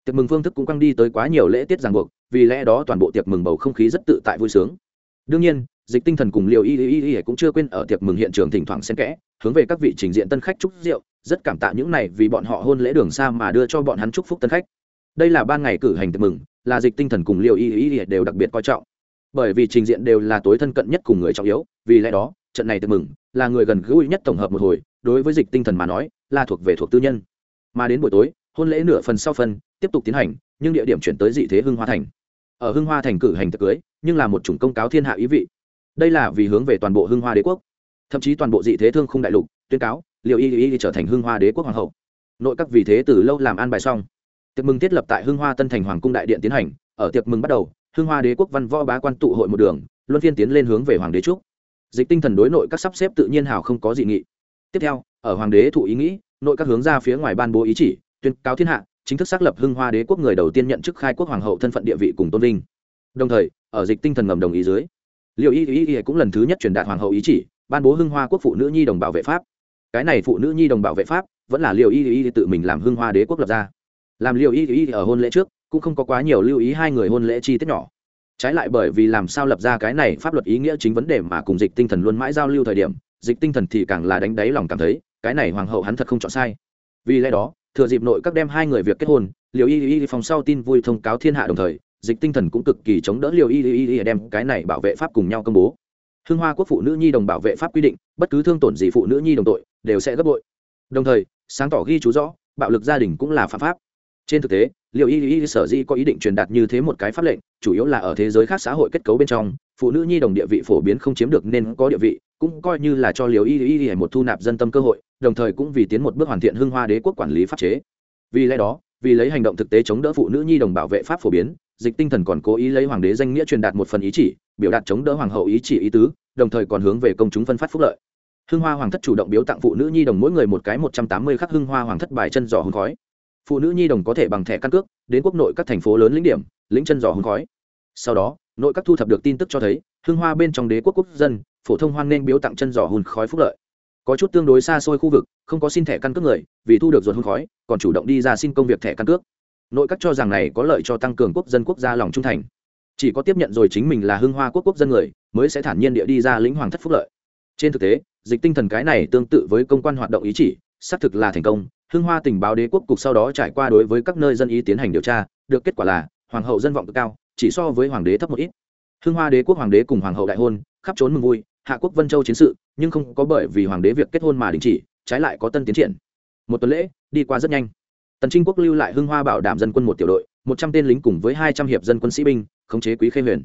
Tiệc mừng phương thức cũng quăng đi tới quá nhiều lễ tiết ràng buộc, vì lẽ đó toàn bộ tiệc mừng bầu không khí rất tự tại vui sướng. Đương nhiên, dịch tinh thần cùng liệu y y y cũng chưa quên ở tiệc mừng hiện trường thỉnh thoảng xen kẽ, hướng về các vị trình diện tân khách chúc rượu, rất cảm tạ những này vì bọn họ hôn lễ đường xa mà đưa cho bọn hắn chúc phúc tân khách. Đây là ban ngày cử hành tiệc mừng là dịch tinh thần cùng liều y y đều đặc biệt coi trọng. Bởi vì trình diện đều là tối thân cận nhất cùng người trọng yếu, vì lẽ đó, trận này tự mừng là người gần gũi nhất tổng hợp một hồi, đối với dịch tinh thần mà nói, là thuộc về thuộc tư nhân. Mà đến buổi tối, hôn lễ nửa phần sau phần, tiếp tục tiến hành, nhưng địa điểm chuyển tới dị thế hưng hoa thành. Ở hưng hoa thành cử hành tiệc cưới, nhưng là một chủng công cáo thiên hạ ý vị. Đây là vì hướng về toàn bộ hưng hoa đế quốc. Thậm chí toàn bộ dị thế thương không đại lục, tuyên cáo liệu y y trở thành hưng hoa đế quốc hoàng hậu. Nội các vì thế từ lâu làm an bài xong tiệc mừng thiết lập tại hưng hoa tân thành hoàng cung đại điện tiến hành. Ở tiệc mừng bắt đầu, hưng hoa đế quốc văn võ bá quan tụ hội một đường, luân phiên tiến lên hướng về hoàng đế trúc. Dịch tinh thần đối nội các sắp xếp tự nhiên hào không có dị nghị. Tiếp theo, ở hoàng đế thụ ý nghĩ, nội các hướng ra phía ngoài ban bố ý chỉ, tuyên cáo thiên hạ, chính thức xác lập hưng hoa đế quốc người đầu tiên nhận chức khai quốc hoàng hậu thân phận địa vị cùng tôn vinh. Đồng thời, ở dịch tinh thần ngầm đồng ý dưới liệu y ý ý cũng lần thứ nhất truyền đạt hoàng hậu ý chỉ, ban bố hưng hoa quốc phụ nữ nhi đồng bảo vệ pháp. Cái này phụ nữ nhi đồng bảo vệ pháp, vẫn là liệu y ý tự mình làm hưng hoa đế quốc lập ra làm liệu y y ở hôn lễ trước, cũng không có quá nhiều lưu ý hai người hôn lễ chi tiết nhỏ. Trái lại bởi vì làm sao lập ra cái này pháp luật ý nghĩa chính vấn đề mà cùng dịch tinh thần luôn mãi giao lưu thời điểm, dịch tinh thần thì càng là đánh đáy lòng cảm thấy, cái này hoàng hậu hắn thật không chọn sai. Vì lẽ đó, thừa dịp nội các đem hai người việc kết hôn liệu y y phòng sau tin vui thông cáo thiên hạ đồng thời, dịch tinh thần cũng cực kỳ chống đỡ liệu y y y đem cái này bảo vệ pháp cùng nhau công bố. Hương hoa quốc phụ nữ nhi đồng bảo vệ pháp quy định, bất cứ thương tổn gì phụ nữ nhi đồng tội, đều sẽ gấp bội. Đồng thời, sáng tỏ ghi chú rõ, bạo lực gia đình cũng là phạm pháp trên thực tế liệu y y sở di có ý định truyền đạt như thế một cái pháp lệnh, chủ yếu là ở thế giới khác xã hội kết cấu bên trong, phụ nữ nhi đồng địa vị phổ biến không chiếm được nên có địa vị, cũng coi như là cho liệu y y y một thu nạp dân tâm cơ hội, đồng thời cũng vì tiến một bước hoàn thiện hưng hoa đế quốc quản lý pháp chế. Vì lẽ đó, vì lấy hành động thực tế chống đỡ phụ nữ nhi đồng bảo vệ pháp phổ biến, dịch tinh thần còn cố ý lấy hoàng đế danh nghĩa truyền đạt một phần ý chỉ, biểu đạt chống đỡ hoàng hậu ý chỉ ý tứ, đồng thời còn hướng về công chúng phân phát phúc lợi. Hưng hoa hoàng thất chủ động biếu tặng phụ nữ nhi đồng mỗi người một cái một trăm tám mươi khắc hưng hoa hoàng thất bài chân giỏ hương khói phụ nữ nhi đồng có thể bằng thẻ căn cước, đến quốc nội các thành phố lớn lĩnh điểm, lĩnh chân giò hương khói. Sau đó, nội các thu thập được tin tức cho thấy, hương hoa bên trong đế quốc quốc dân, phổ thông hoan nên biếu tặng chân giò hùn khói phúc lợi. Có chút tương đối xa xôi khu vực, không có xin thẻ căn cước người, vì thu được ruột hương khói, còn chủ động đi ra xin công việc thẻ căn cước. Nội các cho rằng này có lợi cho tăng cường quốc dân quốc gia lòng trung thành. Chỉ có tiếp nhận rồi chính mình là hương hoa quốc quốc dân người, mới sẽ thản nhiên địa đi ra lĩnh hoàng thất phúc lợi. Trên thực tế, dịch tinh thần cái này tương tự với công quan hoạt động ý chỉ, xác thực là thành công hưng hoa tình báo đế quốc cục sau đó trải qua đối với các nơi dân ý tiến hành điều tra, được kết quả là, hoàng hậu dân vọng cực cao, chỉ so với hoàng đế thấp một ít. Hưng hoa đế quốc hoàng đế cùng hoàng hậu đại hôn, khắp trốn mừng vui, hạ quốc vân châu chiến sự, nhưng không có bởi vì hoàng đế việc kết hôn mà đình chỉ, trái lại có tân tiến triển. Một tuần lễ, đi qua rất nhanh. Tần trinh quốc lưu lại hưng hoa bảo đảm dân quân một tiểu đội, một trăm tên lính cùng với hai trăm hiệp dân quân sĩ binh, khống chế quý khê huyền.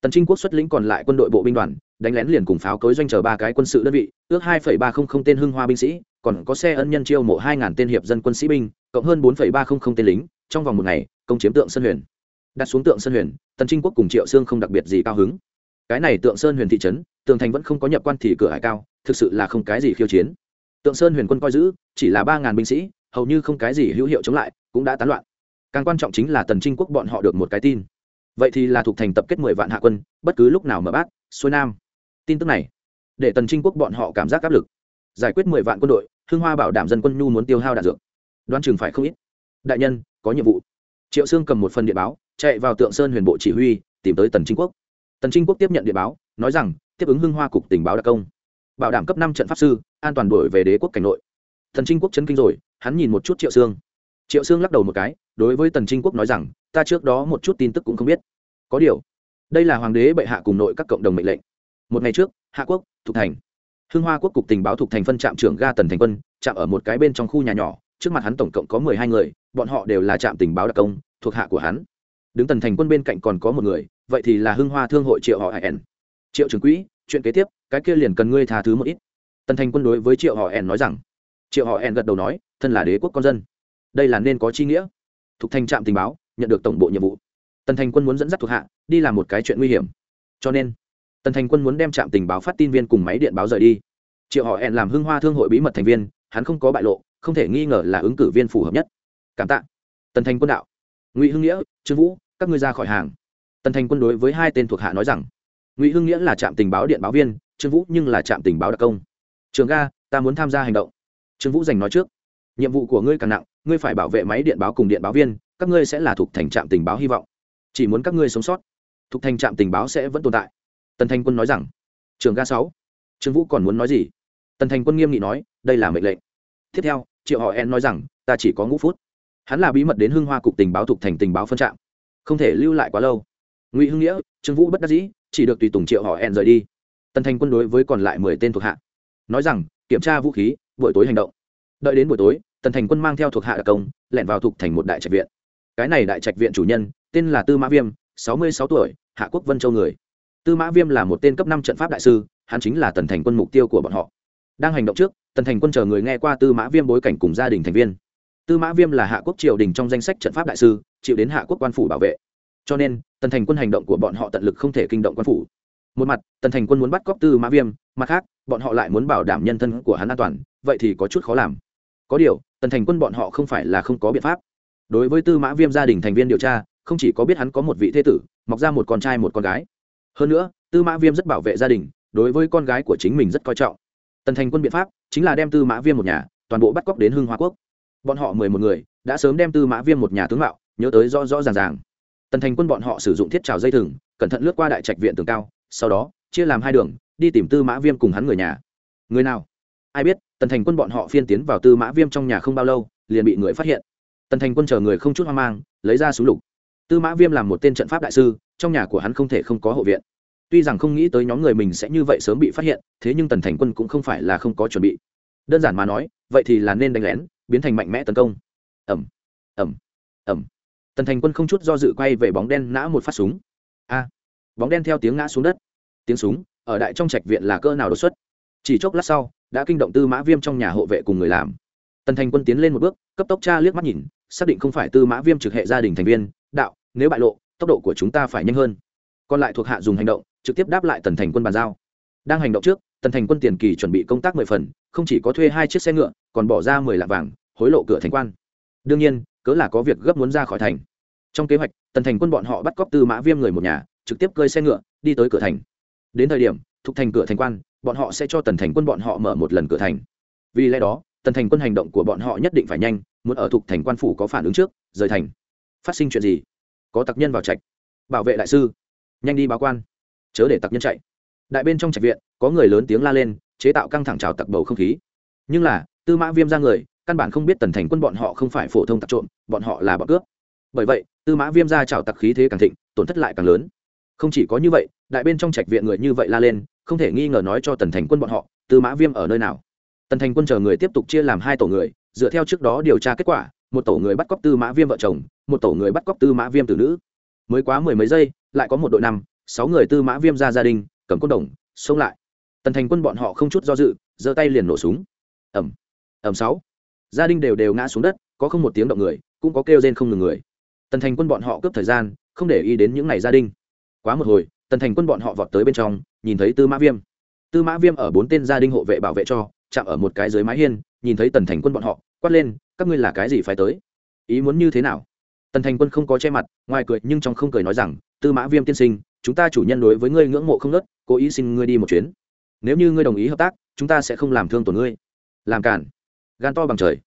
Tần trinh quốc xuất lĩnh còn lại quân đội bộ binh đoàn đánh lén liền cùng pháo cối doanh chờ ba cái quân sự đơn vị, ước hai ba trăm linh tên hưng hoa binh sĩ, còn có xe ân nhân chiêu mộ hai tên hiệp dân quân sĩ binh, cộng hơn bốn ba trăm linh tên lính, trong vòng một ngày, công chiếm tượng sơn huyền. Đặt xuống tượng sơn huyền, tần trinh quốc cùng triệu sương không đặc biệt gì cao hứng. Cái này tượng sơn huyền thị trấn, tường thành vẫn không có nhập quan thì cửa hải cao, thực sự là không cái gì khiêu chiến. Tượng sơn huyền quân coi giữ, chỉ là ba ngàn binh sĩ, hầu như không cái gì hữu hiệu chống lại, cũng đã tán loạn. Càng quan trọng chính là tần trinh quốc bọn họ được một cái tin. Vậy thì là thuộc thành tập kết mười vạn hạ quân, bất cứ lúc nào mở bát, xuôi nam tin tức này, để tần trinh quốc bọn họ cảm giác áp lực. Giải quyết mười vạn quân đội hương hoa bảo đảm dân quân nhu muốn tiêu hao đạn dược. Đoan chừng phải không ít. Đại nhân, có nhiệm vụ. Triệu sương cầm một phần điện báo, chạy vào tượng sơn huyền bộ chỉ huy, tìm tới tần trinh quốc. Tần trinh quốc tiếp nhận điện báo, nói rằng, tiếp ứng hưng hoa cục tình báo đặc công. Bảo đảm cấp năm trận pháp sư, an toàn đổi về đế quốc cảnh nội. Tần trinh quốc chấn kinh rồi, hắn nhìn một chút triệu sương. Triệu sương lắc đầu một cái, đối với tần trinh quốc nói rằng, ta trước đó một chút tin tức cũng không biết. Có điều, đây là hoàng đế bệ hạ cùng nội các cộng đồng mệnh lệnh một ngày trước, hạ quốc, thục thành. Hưng hoa quốc cục tình báo thục thành phân trạm trưởng ga tần thành quân chạm ở một cái bên trong khu nhà nhỏ, trước mặt hắn tổng cộng có mười hai người, bọn họ đều là trạm tình báo đặc công, thuộc hạ của hắn. Đứng tần thành quân bên cạnh còn có một người, vậy thì là hưng hoa thương hội triệu họ hẹn. Triệu trưởng quỹ, chuyện kế tiếp, cái kia liền cần ngươi tha thứ một ít. Tần thành quân đối với triệu họ hẹn nói rằng. Triệu họ hẹn gật đầu nói, thân là đế quốc con dân. Đây là nên có chi nghĩa. Thuộc thành trạm tình báo, nhận được tổng bộ nhiệm vụ. Tần thành quân muốn dẫn dắt thuộc hạ, đi làm một cái chuyện nguy hiểm. Cho nên tần thành quân muốn đem trạm tình báo phát tin viên cùng máy điện báo rời đi. Triệu họ hẹn làm hưng hoa thương hội bí mật thành viên, hắn không có bại lộ, không thể nghi ngờ là ứng cử viên phù hợp nhất. Cảm tạ. Tần thành quân đạo. Ngụy hưng nghĩa, trương vũ, các ngươi ra khỏi hàng. Tần thành quân đối với hai tên thuộc hạ nói rằng, ngụy hưng nghĩa là trạm tình báo điện báo viên, trương vũ nhưng là trạm tình báo đặc công. Trường ga, ta muốn tham gia hành động. Trương vũ giành nói trước, nhiệm vụ của ngươi càng nặng, ngươi phải bảo vệ máy điện báo cùng điện báo viên, các ngươi sẽ là thuộc thành trạm tình báo hy vọng. Chỉ muốn các ngươi sống sót, thuộc thành trạm tình báo sẽ vẫn tồn tại tần thành quân nói rằng trường ga sáu, trương vũ còn muốn nói gì? Tần thành quân nghiêm nghị nói, đây là mệnh lệnh. Tiếp theo, triệu họ en nói rằng, ta chỉ có ngũ phút. Hắn là bí mật đến hưng hoa cục tình báo thuộc thành tình báo phân trạm. Không thể lưu lại quá lâu. Ngụy hưng nghĩa, trương vũ bất đắc dĩ, chỉ được tùy tùng triệu họ en rời đi. Tần thành quân đối với còn lại mười tên thuộc hạ, nói rằng, kiểm tra vũ khí, buổi tối hành động. Đợi đến buổi tối, tần thành quân mang theo thuộc hạ đặc công, lẻn vào thuộc thành một đại trạch viện. Cái này đại trạch viện chủ nhân, tên là tư mã viêm, sáu mươi sáu tuổi, hạ quốc vân châu người tư mã viêm là một tên cấp năm trận pháp đại sư, hắn chính là tần thành quân mục tiêu của bọn họ. Đang hành động trước, tần thành quân chờ người nghe qua tư mã viêm bối cảnh cùng gia đình thành viên. Tư mã viêm là hạ quốc triều đình trong danh sách trận pháp đại sư, chịu đến hạ quốc quan phủ bảo vệ. Cho nên, tần thành quân hành động của bọn họ tận lực không thể kinh động quan phủ. Một mặt, tần thành quân muốn bắt cóc tư mã viêm, mặt khác, bọn họ lại muốn bảo đảm nhân thân của hắn an toàn, vậy thì có chút khó làm. Có điều, tần thành quân bọn họ không phải là không có biện pháp. Đối với tư mã viêm gia đình thành viên điều tra, không chỉ có biết hắn có một vị thế tử, mọc ra một con trai một con gái hơn nữa, tư mã viêm rất bảo vệ gia đình, đối với con gái của chính mình rất coi trọng. Tần thành quân biện pháp chính là đem tư mã viêm một nhà, toàn bộ bắt cóc đến hưng hoa quốc. Bọn họ mười một người đã sớm đem tư mã viêm một nhà tướng mạo nhớ tới rõ rõ ràng ràng. Tần thành quân bọn họ sử dụng thiết trào dây thừng, cẩn thận lướt qua đại trạch viện tường cao, sau đó chia làm hai đường, đi tìm tư mã viêm cùng hắn người nhà. Người nào? Ai biết, tần thành quân bọn họ phiên tiến vào tư mã viêm trong nhà không bao lâu, liền bị người phát hiện. Tần thành quân chờ người không chút hoang mang, lấy ra súng lục. Tư mã viêm làm một tên trận pháp đại sư trong nhà của hắn không thể không có hộ viện. Tuy rằng không nghĩ tới nhóm người mình sẽ như vậy sớm bị phát hiện, thế nhưng tần thành quân cũng không phải là không có chuẩn bị. Đơn giản mà nói, vậy thì là nên đánh lén, biến thành mạnh mẽ tấn công. Ẩm ẩm ẩm tần thành quân không chút do dự quay về bóng đen nã một phát súng. A, bóng đen theo tiếng ngã xuống đất. Tiếng súng, ở đại trong trạch viện là cơ nào đột xuất? Chỉ chốc lát sau, đã kinh động tư mã viêm trong nhà hộ vệ cùng người làm. Tần thành quân tiến lên một bước, cấp tốc cha liếc mắt nhìn, xác định không phải tư mã viêm trực hệ gia đình thành viên, đạo, nếu bại lộ tốc độ của chúng ta phải nhanh hơn. Còn lại thuộc hạ dùng hành động, trực tiếp đáp lại tần thành quân bàn giao. Đang hành động trước, tần thành quân tiền kỳ chuẩn bị công tác mười phần, không chỉ có thuê hai chiếc xe ngựa, còn bỏ ra mười lạng vàng, hối lộ cửa thành quan. Đương nhiên, cớ là có việc gấp muốn ra khỏi thành. Trong kế hoạch, tần thành quân bọn họ bắt cóc tư mã viêm người một nhà, trực tiếp cơi xe ngựa, đi tới cửa thành. Đến thời điểm, thuộc thành cửa thành quan, bọn họ sẽ cho tần thành quân bọn họ mở một lần cửa thành. Vì lẽ đó, tần thành quân hành động của bọn họ nhất định phải nhanh, muốn ở thuộc thành quan phủ có phản ứng trước, rời thành. Phát sinh chuyện gì? Có tặc nhân vào trạch. Bảo vệ đại sư, nhanh đi báo quan. Chớ để tặc nhân chạy. Đại bên trong trạch viện, có người lớn tiếng la lên, chế tạo căng thẳng trào tặc bầu không khí. Nhưng là, tư mã viêm ra người, căn bản không biết tần thành quân bọn họ không phải phổ thông tặc trộm, bọn họ là bọn cướp. Bởi vậy, tư mã viêm ra trào tặc khí thế càng thịnh, tổn thất lại càng lớn. Không chỉ có như vậy, đại bên trong trạch viện người như vậy la lên, không thể nghi ngờ nói cho tần thành quân bọn họ, tư mã viêm ở nơi nào. Tần thành quân chờ người tiếp tục chia làm hai tổ người, dựa theo trước đó điều tra kết quả một tổ người bắt cóc tư mã viêm vợ chồng, một tổ người bắt cóc tư mã viêm tử nữ. Mới quá mười mấy giây, lại có một đội năm, sáu người tư mã viêm ra gia đình, cầm côn đồng, xông lại. Tần thành quân bọn họ không chút do dự, giơ tay liền nổ súng. Ẩm ẩm sáu. Gia đình đều đều ngã xuống đất, có không một tiếng động người, cũng có kêu rên không ngừng người. Tần thành quân bọn họ cướp thời gian, không để ý đến những ngày gia đình. Quá một hồi, tần thành quân bọn họ vọt tới bên trong, nhìn thấy tư mã viêm. Tư mã viêm ở bốn tên gia đình hộ vệ bảo vệ cho, chạm ở một cái dưới mái hiên, nhìn thấy tần thành quân bọn họ quát lên, các ngươi là cái gì phải tới? Ý muốn như thế nào? Tần thành quân không có che mặt, ngoài cười nhưng trong không cười nói rằng, tư mã viêm tiên sinh, chúng ta chủ nhân đối với ngươi ngưỡng mộ không nớt, cố ý xin ngươi đi một chuyến. Nếu như ngươi đồng ý hợp tác, chúng ta sẽ không làm thương tổn ngươi. Làm cản gan to bằng trời.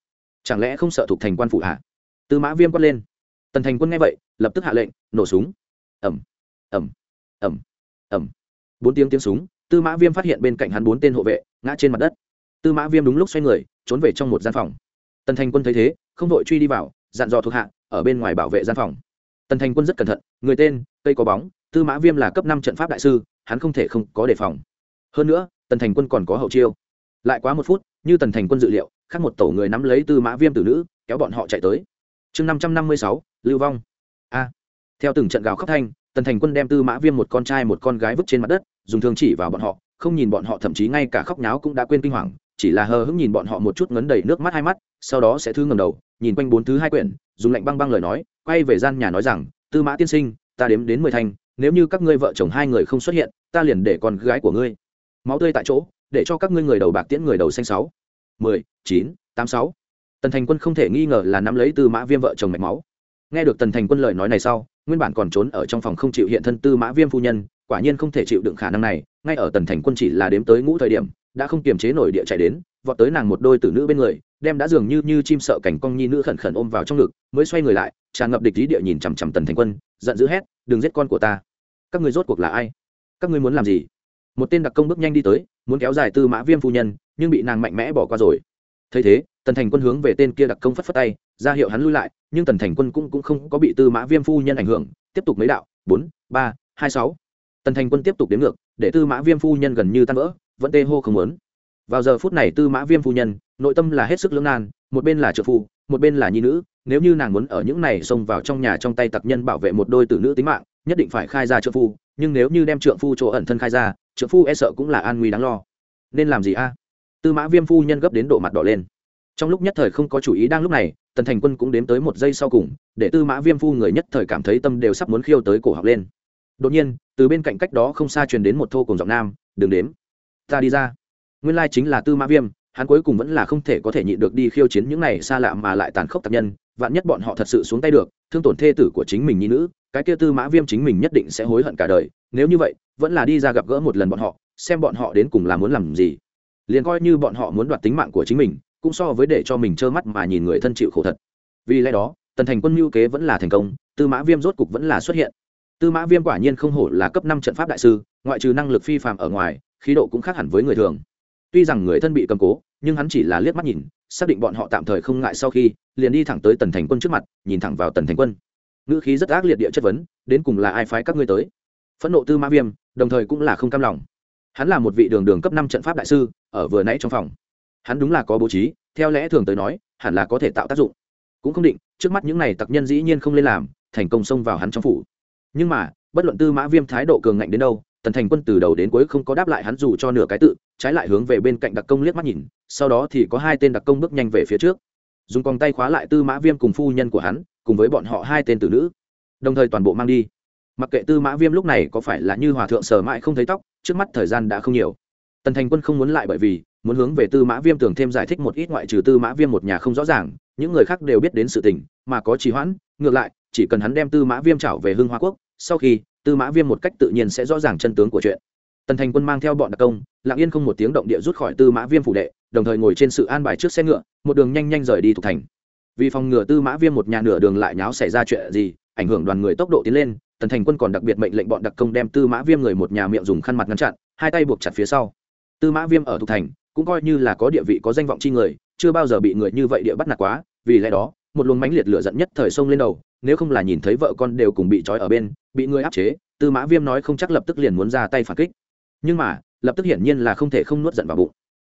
Chẳng lẽ không sợ thuộc thành quan phụ hạ tư mã viêm quát lên. Tần thành quân nghe vậy, lập tức hạ lệnh, nổ súng. Ẩm ẩm ẩm ẩm bốn tiếng tiếng súng, tư mã viêm phát hiện bên cạnh hắn bốn tên hộ vệ, ngã trên mặt đất. Tư mã viêm đúng lúc xoay người, trốn về trong một gian phòng tần thành quân thấy thế, không đội truy đi vào, dặn dò thuộc hạ, ở bên ngoài bảo vệ gian phòng. Tần thành quân rất cẩn thận, người tên, cây có bóng, tư mã viêm là cấp năm trận pháp đại sư, hắn không thể không có đề phòng. Hơn nữa, tần thành quân còn có hậu chiêu. Lại quá một phút, như tần thành quân dự liệu, khác một tổ người nắm lấy tư mã viêm tử nữ, kéo bọn họ chạy tới. Chương năm trăm năm mươi sáu, lưu vong. A. Theo từng trận gào khóc thanh, tần thành quân đem tư mã viêm một con trai một con gái vứt trên mặt đất, dùng thương chỉ vào bọn họ, không nhìn bọn họ, thậm chí ngay cả khóc nháo cũng đã quên kinh hoàng chỉ là hờ hững nhìn bọn họ một chút ngấn đầy nước mắt hai mắt, sau đó sẽ thư ngầm đầu, nhìn quanh bốn thứ hai quyển, dùng lạnh băng băng lời nói, quay về gian nhà nói rằng, tư mã tiên sinh, ta đếm đến mười thanh, nếu như các ngươi vợ chồng hai người không xuất hiện, ta liền để con gái của ngươi máu tươi tại chỗ, để cho các ngươi người đầu bạc tiễn người đầu xanh sáu, mười, chín, tám sáu. Tần thành quân không thể nghi ngờ là nắm lấy tư mã viêm vợ chồng mạch máu. Nghe được tần thành quân lời nói này sau, nguyên bản còn trốn ở trong phòng không chịu hiện thân tư mã viêm phu nhân, quả nhiên không thể chịu đựng khả năng này ngay ở tần thành quân chỉ là đếm tới ngũ thời điểm đã không kiềm chế nổi địa chạy đến vọt tới nàng một đôi tử nữ bên người đem đã dường như như chim sợ cảnh cong nhi nữ khẩn khẩn ôm vào trong ngực mới xoay người lại tràn ngập địch lý địa nhìn chằm chằm tần thành quân giận dữ hét đừng giết con của ta. Các ngươi rốt cuộc là ai? Các ngươi muốn làm gì? Một tên đặc công bước nhanh đi tới muốn kéo dài tư mã viêm phu nhân nhưng bị nàng mạnh mẽ bỏ qua rồi. Thấy thế tần thành quân hướng về tên kia đặc công phất phất tay ra hiệu hắn lui lại nhưng tần thành quân cũng, cũng không có bị tư mã viêm phu nhân ảnh hưởng tiếp tục mấy đạo bốn ba hai sáu tần thành quân tiếp tục đến ngược, để tư mã viêm phu nhân gần như tan vỡ, vẫn tê hô không lớn vào giờ phút này tư mã viêm phu nhân, nội tâm là hết sức lưỡng nan, một bên là trợ phu, một bên là nhi nữ, nếu như nàng muốn ở những này xông vào trong nhà trong tay tặc nhân bảo vệ một đôi tử nữ tính mạng, nhất định phải khai ra trợ phu, nhưng nếu như đem trợ phu chỗ ẩn thân khai ra, trợ phu e sợ cũng là an nguy đáng lo. Nên làm gì a? Tư mã viêm phu nhân gấp đến độ mặt đỏ lên. Trong lúc nhất thời không có chủ ý đang lúc này, tần thành quân cũng đếm tới một giây sau cùng, để tư mã viêm phu người nhất thời cảm thấy tâm đều sắp muốn khiêu tới cổ học lên đột nhiên, từ bên cạnh cách đó không xa truyền đến một thô cùng giọng nam, đừng đếm. Ta đi ra. Nguyên lai chính là tư mã viêm, hắn cuối cùng vẫn là không thể có thể nhịn được đi khiêu chiến những này xa lạ mà lại tàn khốc tập nhân, vạn nhất bọn họ thật sự xuống tay được, thương tổn thê tử của chính mình nhi nữ, cái kia tư mã viêm chính mình nhất định sẽ hối hận cả đời, nếu như vậy, vẫn là đi ra gặp gỡ một lần bọn họ, xem bọn họ đến cùng là muốn làm gì. Liền coi như bọn họ muốn đoạt tính mạng của chính mình, cũng so với để cho mình trơ mắt mà nhìn người thân chịu khổ thật. Vì lẽ đó, tần thành quân mưu kế vẫn là thành công, tư mã viêm rốt cục vẫn là xuất hiện tư mã viêm quả nhiên không hổ là cấp năm trận pháp đại sư, ngoại trừ năng lực phi phạm ở ngoài, khí độ cũng khác hẳn với người thường. Tuy rằng người thân bị cầm cố, nhưng hắn chỉ là liếc mắt nhìn, xác định bọn họ tạm thời không ngại sau khi, liền đi thẳng tới tần thành quân trước mặt, nhìn thẳng vào tần thành quân. Ngữ khí rất ác liệt địa chất vấn, đến cùng là ai phái các ngươi tới? Phẫn nộ tư mã viêm, đồng thời cũng là không cam lòng. Hắn là một vị đường đường cấp năm trận pháp đại sư, ở vừa nãy trong phòng. Hắn đúng là có bố trí, theo lẽ thường tới nói, hẳn là có thể tạo tác dụng. Cũng không định, trước mắt những này tặc nhân dĩ nhiên không lên làm, thành công xông vào hắn trong phủ nhưng mà, bất luận tư mã viêm thái độ cường ngạnh đến đâu, tần thành quân từ đầu đến cuối không có đáp lại hắn dù cho nửa cái tự, trái lại hướng về bên cạnh đặc công liếc mắt nhìn, sau đó thì có hai tên đặc công bước nhanh về phía trước. Dùng còng tay khóa lại tư mã viêm cùng phu nhân của hắn, cùng với bọn họ hai tên tử nữ. Đồng thời toàn bộ mang đi. Mặc kệ tư mã viêm lúc này có phải là như hòa thượng sở mãi không thấy tóc, trước mắt thời gian đã không nhiều. Tần thành quân không muốn lại bởi vì muốn hướng về tư mã viêm tưởng thêm giải thích một ít ngoại trừ tư mã viêm một nhà không rõ ràng, những người khác đều biết đến sự tình, mà có trì hoãn, ngược lại, chỉ cần hắn đem tư mã viêm trảo về hưng hoa quốc sau khi, tư mã viêm một cách tự nhiên sẽ rõ ràng chân tướng của chuyện. Tần thành quân mang theo bọn đặc công, lặng yên không một tiếng động địa rút khỏi tư mã viêm phủ đệ, đồng thời ngồi trên sự an bài trước xe ngựa, một đường nhanh nhanh rời đi thuộc thành. Vì phòng ngừa tư mã viêm một nhà nửa đường lại nháo xảy ra chuyện gì, ảnh hưởng đoàn người tốc độ tiến lên, tần thành quân còn đặc biệt mệnh lệnh bọn đặc công đem tư mã viêm người một nhà miệng dùng khăn mặt ngăn chặn, hai tay buộc chặt phía sau. Tư mã viêm ở thuộc thành, cũng coi như là có địa vị, có danh vọng chi người, chưa bao giờ bị người như vậy địa bắt nạt quá, vì lẽ đó, một luồng mãnh liệt lửa giận nhất thời sông lên đầu nếu không là nhìn thấy vợ con đều cùng bị trói ở bên, bị người áp chế, tư mã viêm nói không chắc lập tức liền muốn ra tay phản kích. Nhưng mà, lập tức hiển nhiên là không thể không nuốt giận vào bụng.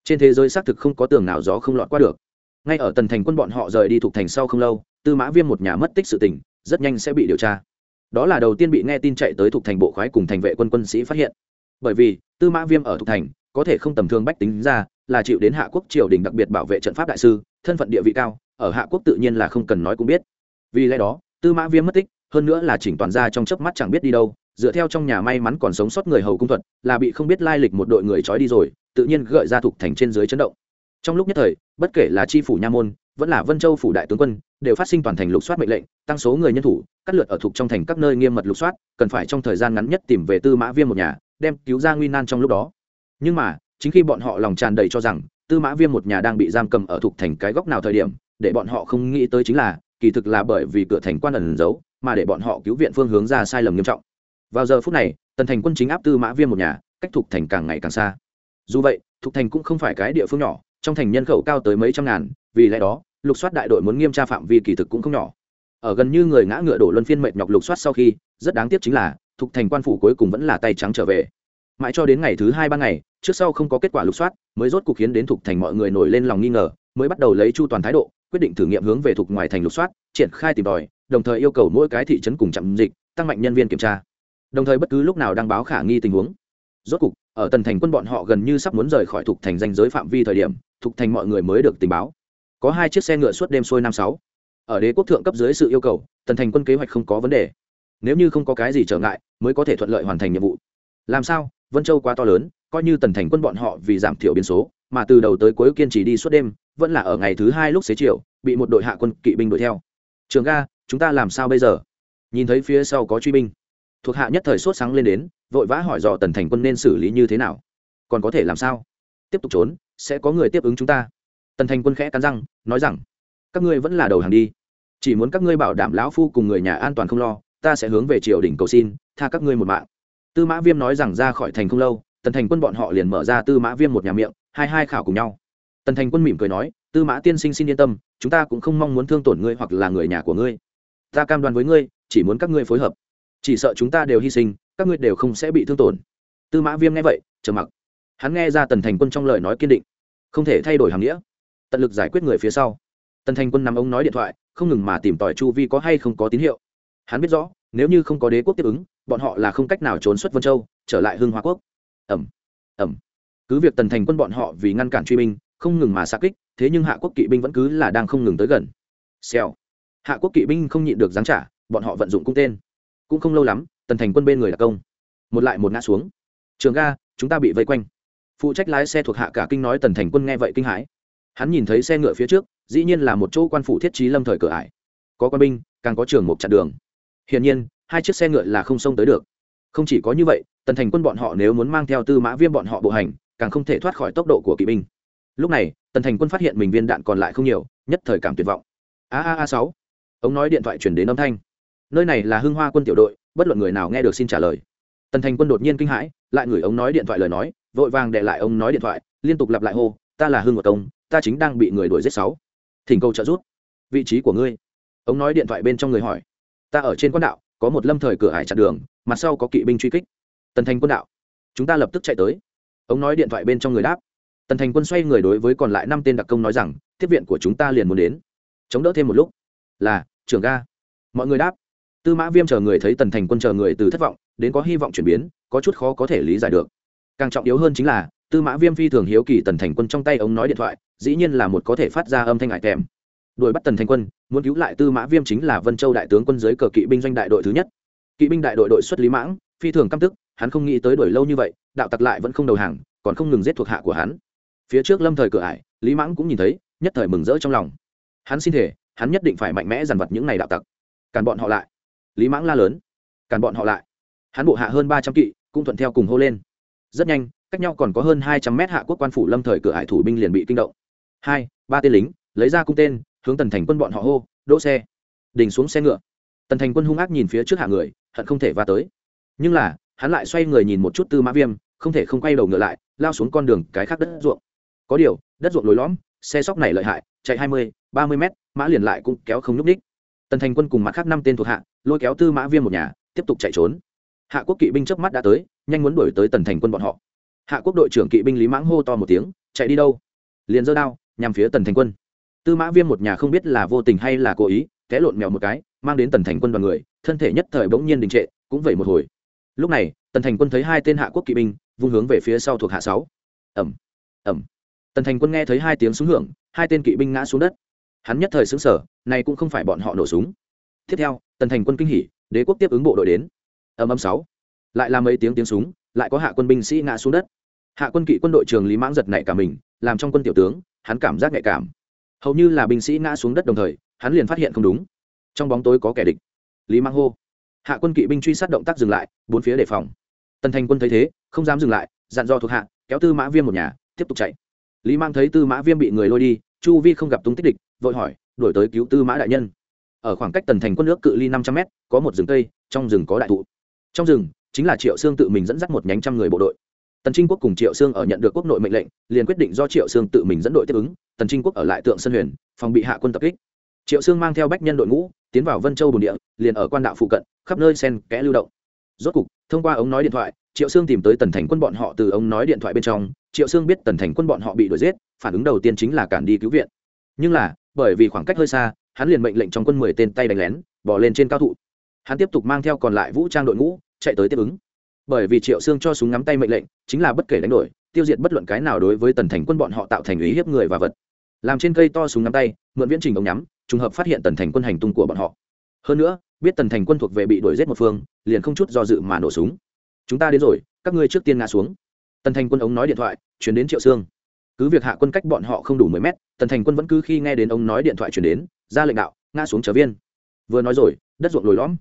Trên thế giới xác thực không có tường nào gió không lọt qua được. Ngay ở tần thành quân bọn họ rời đi thuộc thành sau không lâu, tư mã viêm một nhà mất tích sự tình, rất nhanh sẽ bị điều tra. Đó là đầu tiên bị nghe tin chạy tới thuộc thành bộ khoái cùng thành vệ quân quân sĩ phát hiện. Bởi vì, tư mã viêm ở thuộc thành, có thể không tầm thường bách tính ra, là chịu đến hạ quốc triều đình đặc biệt bảo vệ trận pháp đại sư, thân phận địa vị cao, ở hạ quốc tự nhiên là không cần nói cũng biết. Vì lẽ đó tư mã viêm mất tích, hơn nữa là chỉnh toàn ra trong chớp mắt chẳng biết đi đâu, dựa theo trong nhà may mắn còn sống sót người hầu cung thuật, là bị không biết lai lịch một đội người trói đi rồi, tự nhiên gợi ra thuộc thành trên dưới chấn động. Trong lúc nhất thời, bất kể là tri phủ nha môn, vẫn là vân châu phủ đại tướng quân, đều phát sinh toàn thành lục soát mệnh lệnh, tăng số người nhân thủ, cắt lượt ở thuộc trong thành các nơi nghiêm mật lục soát, cần phải trong thời gian ngắn nhất tìm về tư mã viêm một nhà, đem cứu ra nguy nan trong lúc đó. Nhưng mà, chính khi bọn họ lòng tràn đầy cho rằng, tư mã viêm một nhà đang bị giam cầm ở thuộc thành cái góc nào thời điểm, để bọn họ không nghĩ tới chính là kỳ thực là bởi vì cửa thành quan ẩn giấu, mà để bọn họ cứu viện phương hướng ra sai lầm nghiêm trọng. Vào giờ phút này, tần thành quân chính áp tư mã viêm một nhà, cách thục thành càng ngày càng xa. Dù vậy thục thành cũng không phải cái địa phương nhỏ, trong thành nhân khẩu cao tới mấy trăm ngàn, vì lẽ đó, lục soát đại đội muốn nghiêm tra phạm vi kỳ thực cũng không nhỏ. Ở gần như người ngã ngựa đổ luân phiên mệt nhọc lục soát sau khi, rất đáng tiếc chính là thục thành quan phủ cuối cùng vẫn là tay trắng trở về. Mãi cho đến ngày thứ hai ba ngày, trước sau không có kết quả lục soát, mới rốt cuộc khiến đến thục thành mọi người nổi lên lòng nghi ngờ, mới bắt đầu lấy chu toàn thái độ quyết định thử nghiệm hướng về thuộc ngoài thành lục soát, triển khai tìm tòi, đồng thời yêu cầu mỗi cái thị trấn cùng chậm dịch, tăng mạnh nhân viên kiểm tra. Đồng thời bất cứ lúc nào đăng báo khả nghi tình huống. Rốt cục, ở tần thành quân bọn họ gần như sắp muốn rời khỏi thuộc thành danh giới phạm vi thời điểm, thuộc thành mọi người mới được tình báo. Có hai chiếc xe ngựa suốt đêm xuôi năm sáu. Ở đế quốc thượng cấp dưới sự yêu cầu, tần thành quân kế hoạch không có vấn đề. Nếu như không có cái gì trở ngại, mới có thể thuận lợi hoàn thành nhiệm vụ. Làm sao? Vân châu quá to lớn, coi như tần thành quân bọn họ vì giảm thiểu biến số mà từ đầu tới cuối kiên trì đi suốt đêm, vẫn là ở ngày thứ hai lúc xế chiều, bị một đội hạ quân kỵ binh đuổi theo. Trường ga, chúng ta làm sao bây giờ? Nhìn thấy phía sau có truy binh. Thuộc hạ nhất thời sốt sáng lên đến, vội vã hỏi dò tần thành quân nên xử lý như thế nào. Còn có thể làm sao? Tiếp tục trốn, sẽ có người tiếp ứng chúng ta. Tần thành quân khẽ cắn răng, nói rằng, các ngươi vẫn là đầu hàng đi. Chỉ muốn các ngươi bảo đảm lão phu cùng người nhà an toàn không lo, ta sẽ hướng về triều đình cầu xin, tha các ngươi một mạng. Tư mã viêm nói rằng ra khỏi thành không lâu, tần thành quân bọn họ liền mở ra tư mã viêm một nhà miệng hai hai khảo cùng nhau. Tần thành quân mỉm cười nói, tư mã tiên sinh xin yên tâm, chúng ta cũng không mong muốn thương tổn ngươi hoặc là người nhà của ngươi. Ta cam đoan với ngươi, chỉ muốn các ngươi phối hợp. Chỉ sợ chúng ta đều hy sinh, các ngươi đều không sẽ bị thương tổn. Tư mã viêm nghe vậy, trầm mặc. Hắn nghe ra tần thành quân trong lời nói kiên định. Không thể thay đổi hàng nghĩa. Tận lực giải quyết người phía sau. Tần thành quân nằm ông nói điện thoại, không ngừng mà tìm tòi chu vi có hay không có tín hiệu. Hắn biết rõ, nếu như không có đế quốc tiếp ứng, bọn họ là không cách nào trốn xuất vân châu, trở lại hưng hoa quốc. Ẩm ẩm cứ việc tần thành quân bọn họ vì ngăn cản truy binh, không ngừng mà xa kích, thế nhưng hạ quốc kỵ binh vẫn cứ là đang không ngừng tới gần. Xèo. Hạ quốc kỵ binh không nhịn được giáng trả, bọn họ vận dụng cung tên. Cũng không lâu lắm, tần thành quân bên người là công. Một lại một ngã xuống. Trường ga, chúng ta bị vây quanh. Phụ trách lái xe thuộc hạ cả kinh nói tần thành quân nghe vậy kinh hãi. Hắn nhìn thấy xe ngựa phía trước, dĩ nhiên là một chỗ quan phủ thiết trí lâm thời cửa ải. Có quan binh, càng có trường một chặn đường. Hiển nhiên, hai chiếc xe ngựa là không xông tới được. Không chỉ có như vậy, tần thành quân bọn họ nếu muốn mang theo tư mã viêm bọn họ bộ hành càng không thể thoát khỏi tốc độ của kỵ binh. Lúc này, tần thành quân phát hiện mình viên đạn còn lại không nhiều, nhất thời cảm tuyệt vọng. A a a sáu. Ông nói điện thoại chuyển đến âm thanh. Nơi này là hưng hoa quân tiểu đội, bất luận người nào nghe được xin trả lời. Tần thành quân đột nhiên kinh hãi, lại gửi ông nói điện thoại lời nói, vội vàng để lại ông nói điện thoại, liên tục lặp lại hô, ta là hưng của công ta chính đang bị người đuổi giết sáu. Thỉnh cầu trợ giúp. Vị trí của ngươi. Ông nói điện thoại bên trong người hỏi. Ta ở trên quan đạo, có một lâm thời cửa hải chặn đường, mặt sau có kỵ binh truy kích. Tần thành quân đạo. Chúng ta lập tức chạy tới ông nói điện thoại bên trong người đáp. Tần thành quân xoay người đối với còn lại năm tên đặc công nói rằng, tiếp viện của chúng ta liền muốn đến. Chống đỡ thêm một lúc. Là, trưởng ga mọi người đáp. Tư mã viêm chờ người thấy tần thành quân chờ người từ thất vọng, đến có hy vọng chuyển biến, có chút khó có thể lý giải được. Càng trọng yếu hơn chính là, tư mã viêm phi thường hiếu kỳ tần thành quân trong tay ông nói điện thoại, dĩ nhiên là một có thể phát ra âm thanh ải kèm đuổi bắt tần thành quân, muốn cứu lại tư mã viêm chính là vân châu đại tướng quân giới cờ kỵ binh doanh đại đội thứ nhất. Kỵ binh đại đội đội xuất lý mãng, phi thường căm tức, hắn không nghĩ tới đuổi lâu như vậy đạo tặc lại vẫn không đầu hàng, còn không ngừng giết thuộc hạ của hắn. Phía trước lâm thời cửa ải, lý mãng cũng nhìn thấy, nhất thời mừng rỡ trong lòng. Hắn xin thể hắn nhất định phải mạnh mẽ dằn vặt những này đạo tặc. Càn bọn họ lại. Lý mãng la lớn. Càn bọn họ lại. Hắn bộ hạ hơn ba trăm kỵ, cũng thuận theo cùng hô lên. Rất nhanh, cách nhau còn có hơn hai trăm mét hạ quốc quan phủ lâm thời cửa hải thủ binh liền bị kinh động. Hai, ba tên lính, lấy ra cung tên, hướng tần thành quân bọn họ hô, đỗ xe. Đình xuống xe ngựa. Tần thành quân hung ác nhìn phía trước hạ người, hận không thể va tới. Nhưng là hắn lại xoay người nhìn một chút tư mã viêm, không thể không quay đầu ngựa lại, lao xuống con đường cái khác đất ruộng. Có điều, đất ruộng lối lõm, xe sóc này lợi hại, chạy hai mươi, ba mươi mét, mã liền lại cũng kéo không nhúc ních tần thành quân cùng mặt khác năm tên thuộc hạ, lôi kéo tư mã viêm một nhà, tiếp tục chạy trốn. Hạ quốc kỵ binh trước mắt đã tới, nhanh muốn đuổi tới tần thành quân bọn họ. Hạ quốc đội trưởng kỵ binh lý mãng hô to một tiếng, chạy đi đâu? Liền giơ đao, nhằm phía tần thành quân. Tư mã viêm một nhà không biết là vô tình hay là cố ý, té lộn mèo một cái, mang đến tần thành quân đoàn người, thân thể nhất thời bỗng nhiên đình trệ, cũng vậy một hồi lúc này, tần thành quân thấy hai tên hạ quốc kỵ binh vung hướng về phía sau thuộc hạ sáu. Ẩm ẩm tần thành quân nghe thấy hai tiếng súng hưởng, hai tên kỵ binh ngã xuống đất. Hắn nhất thời xứng sở này cũng không phải bọn họ nổ súng. Tiếp theo, tần thành quân kinh hỉ, đế quốc tiếp ứng bộ đội đến. Ầm ầm sáu. Lại là mấy tiếng tiếng súng, lại có hạ quân binh sĩ ngã xuống đất. Hạ quân kỵ quân đội trường lý mãng giật nảy cả mình, làm trong quân tiểu tướng, hắn cảm giác nhạy cảm. Hầu như là binh sĩ ngã xuống đất đồng thời, hắn liền phát hiện không đúng. Trong bóng tối có kẻ địch. Lý mãng hô hạ quân kỵ binh truy sát động tác dừng lại, bốn phía đề phòng. Tần thành quân thấy thế, không dám dừng lại, dặn dò thuộc hạ, kéo tư mã viêm một nhà, tiếp tục chạy. Lý mang thấy tư mã viêm bị người lôi đi, chu vi không gặp tung tích địch, vội hỏi đổi tới cứu tư mã đại nhân. Ở khoảng cách tần thành quân nước cự ly năm trăm mét, có một rừng cây, trong rừng có đại thụ. Trong rừng, chính là triệu sương tự mình dẫn dắt một nhánh trăm người bộ đội. Tần trinh quốc cùng triệu sương ở nhận được quốc nội mệnh lệnh, liền quyết định do triệu sương tự mình dẫn đội tiếp ứng, tần trinh quốc ở lại tượng sân huyền, phòng bị hạ quân tập kích. Triệu sương mang theo bách nhân đội ngũ, tiến vào vân châu bồn địa, liền ở quan đạo phụ cận khắp nơi sen kẽ lưu động. Rốt cục, thông qua ống nói điện thoại, triệu sương tìm tới tần thành quân bọn họ từ ống nói điện thoại bên trong, triệu sương biết tần thành quân bọn họ bị đuổi giết, phản ứng đầu tiên chính là cản đi cứu viện. Nhưng là, bởi vì khoảng cách hơi xa, hắn liền mệnh lệnh trong quân mười tên tay đánh lén, bỏ lên trên cao thụ. Hắn tiếp tục mang theo còn lại vũ trang đội ngũ, chạy tới tiếp ứng. Bởi vì triệu sương cho súng ngắm tay mệnh lệnh, chính là bất kể đánh đổi, tiêu diệt bất luận cái nào đối với tần thành quân bọn họ tạo thành ý hiếp người và vật. Làm trên cây to súng ngắm tay, mượn viễn trình ống nhắm, trùng hợp phát hiện tần thành quân hành tung của bọn họ hơn nữa, biết tần thành quân thuộc về bị đuổi giết một phương, liền không chút do dự mà nổ súng. Chúng ta đến rồi, các ngươi trước tiên ngã xuống. Tần thành quân ống nói điện thoại, chuyển đến triệu sương. Cứ việc hạ quân cách bọn họ không đủ mười mét, tần thành quân vẫn cứ khi nghe đến ông nói điện thoại chuyển đến, ra lệnh đạo, ngã xuống trở viên. Vừa nói rồi, đất ruộng lồi lõm.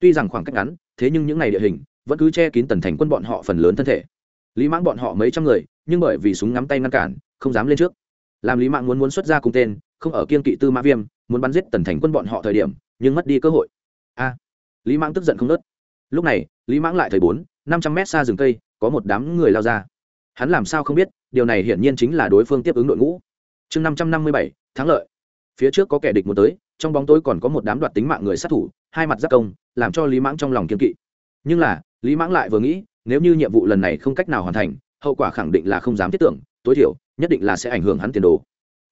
Tuy rằng khoảng cách ngắn, thế nhưng những ngày địa hình vẫn cứ che kín tần thành quân bọn họ phần lớn thân thể. Lý mãng bọn họ mấy trăm người, nhưng bởi vì súng ngắm tay ngăn cản, không dám lên trước. Làm lý mạng muốn muốn xuất ra cùng tên không ở kiên kỵ tư mã viêm, muốn bắn giết tần thành quân bọn họ thời điểm, nhưng mất đi cơ hội. A, lý mãng tức giận không nớt. Lúc này, lý mãng lại thấy bốn, năm trăm mét xa rừng cây, có một đám người lao ra. Hắn làm sao không biết, điều này hiển nhiên chính là đối phương tiếp ứng đội ngũ. Chương năm trăm năm mươi bảy, thắng lợi. Phía trước có kẻ địch muốn tới, trong bóng tối còn có một đám đoạt tính mạng người sát thủ, hai mặt giác công, làm cho lý mãng trong lòng kiên kỵ. Nhưng là, lý mãng lại vừa nghĩ, nếu như nhiệm vụ lần này không cách nào hoàn thành, hậu quả khẳng định là không dám thiết tưởng, tối thiểu, nhất định là sẽ ảnh hưởng hắn tiền đồ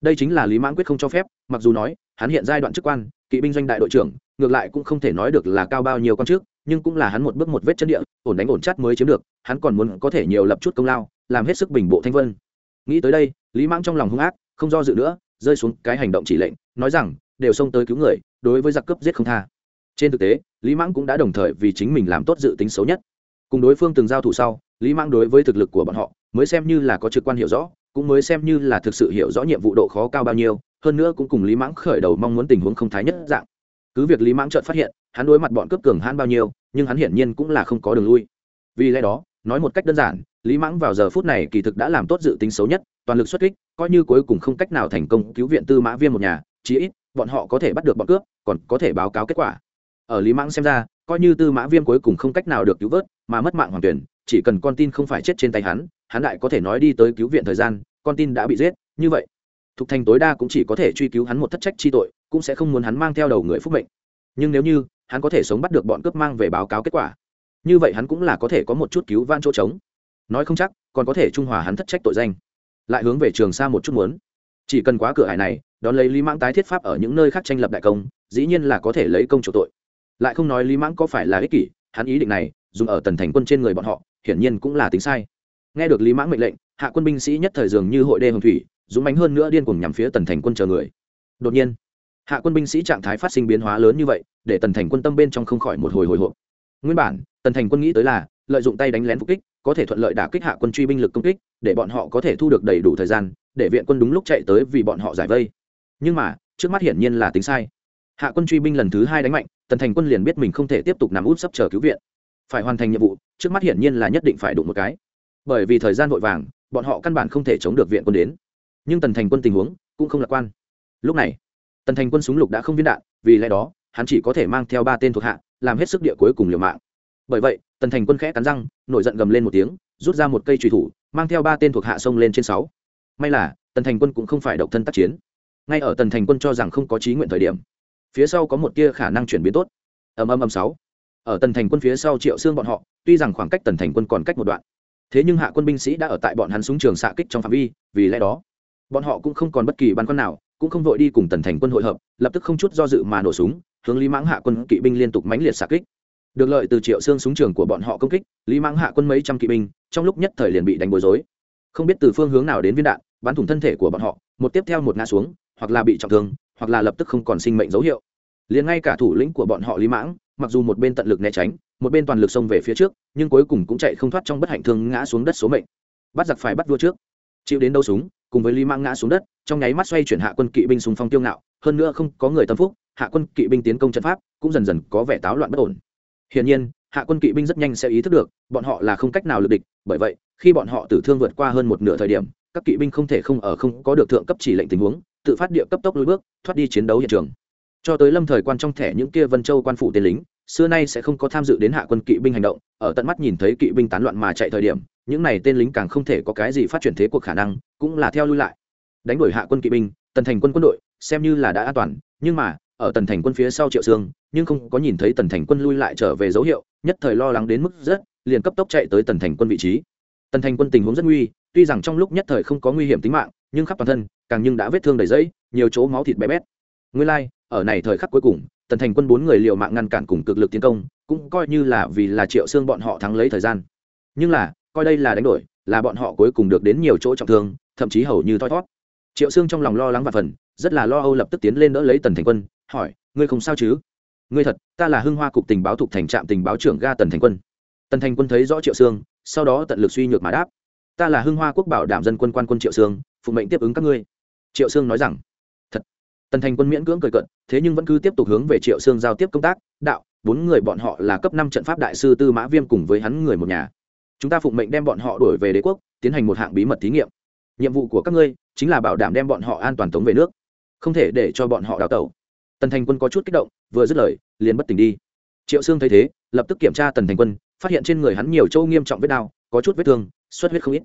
đây chính là lý mãn quyết không cho phép, mặc dù nói, hắn hiện giai đoạn chức quan, kỵ binh doanh đại đội trưởng, ngược lại cũng không thể nói được là cao bao nhiêu con trước nhưng cũng là hắn một bước một vết chân địa, ổn đánh ổn chắc mới chiếm được, hắn còn muốn có thể nhiều lập chút công lao, làm hết sức bình bộ thanh vân. Nghĩ tới đây, lý mãng trong lòng hung ác, không do dự nữa, rơi xuống cái hành động chỉ lệnh, nói rằng, đều xông tới cứu người, đối với giặc cướp giết không tha. Trên thực tế, lý mãng cũng đã đồng thời vì chính mình làm tốt dự tính xấu nhất. Cùng đối phương từng giao thủ sau, lý mãng đối với thực lực của bọn họ, mới xem như là có trực quan hiểu rõ cũng mới xem như là thực sự hiểu rõ nhiệm vụ độ khó cao bao nhiêu, hơn nữa cũng cùng lý mãng khởi đầu mong muốn tình huống không thái nhất dạng. Cứ việc lý mãng chợt phát hiện, hắn đối mặt bọn cướp cường hãn bao nhiêu, nhưng hắn hiển nhiên cũng là không có đường lui. Vì lẽ đó, nói một cách đơn giản, lý mãng vào giờ phút này kỳ thực đã làm tốt dự tính xấu nhất, toàn lực xuất kích, coi như cuối cùng không cách nào thành công cứu viện tư mã viêm một nhà, chí ít, bọn họ có thể bắt được bọn cướp, còn có thể báo cáo kết quả. Ở lý mãng xem ra, coi như tư mã viêm cuối cùng không cách nào được cứu vớt, mà mất mạng hoàng tuyển, chỉ cần con tin không phải chết trên tay hắn hắn lại có thể nói đi tới cứu viện thời gian, con tin đã bị giết, như vậy, thục thành tối đa cũng chỉ có thể truy cứu hắn một thất trách chi tội, cũng sẽ không muốn hắn mang theo đầu người phúc mệnh. Nhưng nếu như hắn có thể sống bắt được bọn cướp mang về báo cáo kết quả, như vậy hắn cũng là có thể có một chút cứu van chỗ trống. Nói không chắc, còn có thể trung hòa hắn thất trách tội danh. Lại hướng về trường xa một chút muốn. Chỉ cần quá cửa hải này, đón lấy lý mãng tái thiết pháp ở những nơi khác tranh lập đại công, dĩ nhiên là có thể lấy công chủ tội. Lại không nói lý mãng có phải là ích kỷ, hắn ý định này, dùng ở tần thành quân trên người bọn họ, hiển nhiên cũng là tính sai nghe được lý mãng mệnh lệnh, hạ quân binh sĩ nhất thời dường như hội đê hồng thủy, dũng mánh hơn nữa điên cùng nhằm phía tần thành quân chờ người. Đột nhiên, hạ quân binh sĩ trạng thái phát sinh biến hóa lớn như vậy, để tần thành quân tâm bên trong không khỏi một hồi hồi hộp. Nguyên bản, tần thành quân nghĩ tới là, lợi dụng tay đánh lén phục kích, có thể thuận lợi đả kích hạ quân truy binh lực công kích, để bọn họ có thể thu được đầy đủ thời gian, để viện quân đúng lúc chạy tới vì bọn họ giải vây. Nhưng mà, trước mắt hiển nhiên là tính sai. Hạ quân truy binh lần thứ hai đánh mạnh, tần thành quân liền biết mình không thể tiếp tục nằm út sắp chờ cứu viện. Phải hoàn thành nhiệm vụ, trước mắt hiển nhiên là nhất định phải đụng một cái bởi vì thời gian vội vàng, bọn họ căn bản không thể chống được viện quân đến. Nhưng tần thành quân tình huống cũng không lạc quan. Lúc này, tần thành quân súng lục đã không viên đạn, vì lẽ đó, hắn chỉ có thể mang theo ba tên thuộc hạ, làm hết sức địa cuối cùng liều mạng. Bởi vậy, tần thành quân khẽ cắn răng, nổi giận gầm lên một tiếng, rút ra một cây trùy thủ, mang theo ba tên thuộc hạ sông lên trên sáu. May là, tần thành quân cũng không phải độc thân tác chiến. Ngay ở tần thành quân cho rằng không có trí nguyện thời điểm, phía sau có một tia khả năng chuyển biến tốt. Ầm ầm ầm sáu. Ở tần thành quân phía sau triệu xương bọn họ, tuy rằng khoảng cách tần thành quân còn cách một đoạn thế nhưng hạ quân binh sĩ đã ở tại bọn hắn súng trường xạ kích trong phạm vi, vì lẽ đó, bọn họ cũng không còn bất kỳ băn khoăn nào, cũng không vội đi cùng tần thành quân hội hợp, lập tức không chút do dự mà nổ súng, hướng lý mãng hạ quân kỵ binh liên tục mãnh liệt xạ kích. Được lợi từ triệu xương súng trường của bọn họ công kích, lý mãng hạ quân mấy trăm kỵ binh, trong lúc nhất thời liền bị đánh bối rối. Không biết từ phương hướng nào đến viên đạn, bắn thủng thân thể của bọn họ, một tiếp theo một ngã xuống, hoặc là bị trọng thương, hoặc là lập tức không còn sinh mệnh dấu hiệu. Liền ngay cả thủ lĩnh của bọn họ lý mãng mặc dù một bên tận lực né tránh, một bên toàn lực xông về phía trước, nhưng cuối cùng cũng chạy không thoát trong bất hạnh thương ngã xuống đất số mệnh. Bắt giặc phải bắt vua trước. Chịu đến đâu súng, cùng với lý Mang ngã xuống đất, trong nháy mắt xoay chuyển hạ quân kỵ binh súng phong tiêu ngạo, hơn nữa không có người tâm phúc, hạ quân kỵ binh tiến công trận pháp cũng dần dần có vẻ táo loạn bất ổn. Hiển nhiên, hạ quân kỵ binh rất nhanh sẽ ý thức được, bọn họ là không cách nào lực địch, bởi vậy, khi bọn họ tử thương vượt qua hơn một nửa thời điểm, các kỵ binh không thể không ở không có được thượng cấp chỉ lệnh tình huống, tự phát địa cấp tốc lùi bước, thoát đi chiến đấu hiện trường. Cho tới lâm thời quan trong thẻ những kia vân châu quan phủ tên lính xưa nay sẽ không có tham dự đến hạ quân kỵ binh hành động, ở tận mắt nhìn thấy kỵ binh tán loạn mà chạy thời điểm, những này tên lính càng không thể có cái gì phát triển thế cuộc khả năng, cũng là theo lui lại. Đánh đuổi hạ quân kỵ binh, tần thành quân quân đội, xem như là đã an toàn, nhưng mà, ở tần thành quân phía sau triệu sương, nhưng không có nhìn thấy tần thành quân lui lại trở về dấu hiệu, nhất thời lo lắng đến mức rất, liền cấp tốc chạy tới tần thành quân vị trí. Tần thành quân tình huống rất nguy, tuy rằng trong lúc nhất thời không có nguy hiểm tính mạng, nhưng khắp toàn thân, càng nhưng đã vết thương đầy dẫy nhiều chỗ máu thịt bé bét. Nguyên lai, ở này thời khắc cuối cùng tần thành quân bốn người liều mạng ngăn cản cùng cực lực tiến công, cũng coi như là vì là triệu xương bọn họ thắng lấy thời gian. Nhưng là, coi đây là đánh đổi, là bọn họ cuối cùng được đến nhiều chỗ trọng thương, thậm chí hầu như thoi thót triệu xương trong lòng lo lắng và phần, rất là lo âu lập tức tiến lên đỡ lấy tần thành quân, hỏi, ngươi không sao chứ? Ngươi thật, ta là hưng hoa cục tình báo thuộc thành trạm tình báo trưởng ga tần thành quân. Tần thành quân thấy rõ triệu xương sau đó tận lực suy nhược mà đáp, ta là hưng hoa quốc bảo đảm dân quân quan quân triệu xương phụ mệnh tiếp ứng các ngươi. Triệu Sương nói rằng tần thành quân miễn cưỡng cười cận thế nhưng vẫn cứ tiếp tục hướng về triệu sương giao tiếp công tác, đạo, bốn người bọn họ là cấp năm trận pháp đại sư tư mã viêm cùng với hắn người một nhà. Chúng ta phụng mệnh đem bọn họ đổi về đế quốc, tiến hành một hạng bí mật thí nghiệm. Nhiệm vụ của các ngươi chính là bảo đảm đem bọn họ an toàn tống về nước, không thể để cho bọn họ đào tẩu. Tần thành quân có chút kích động, vừa dứt lời, liền bất tỉnh đi. Triệu sương thấy thế, lập tức kiểm tra tần thành quân, phát hiện trên người hắn nhiều châu nghiêm trọng vết đau, có chút vết thương, xuất huyết không ít.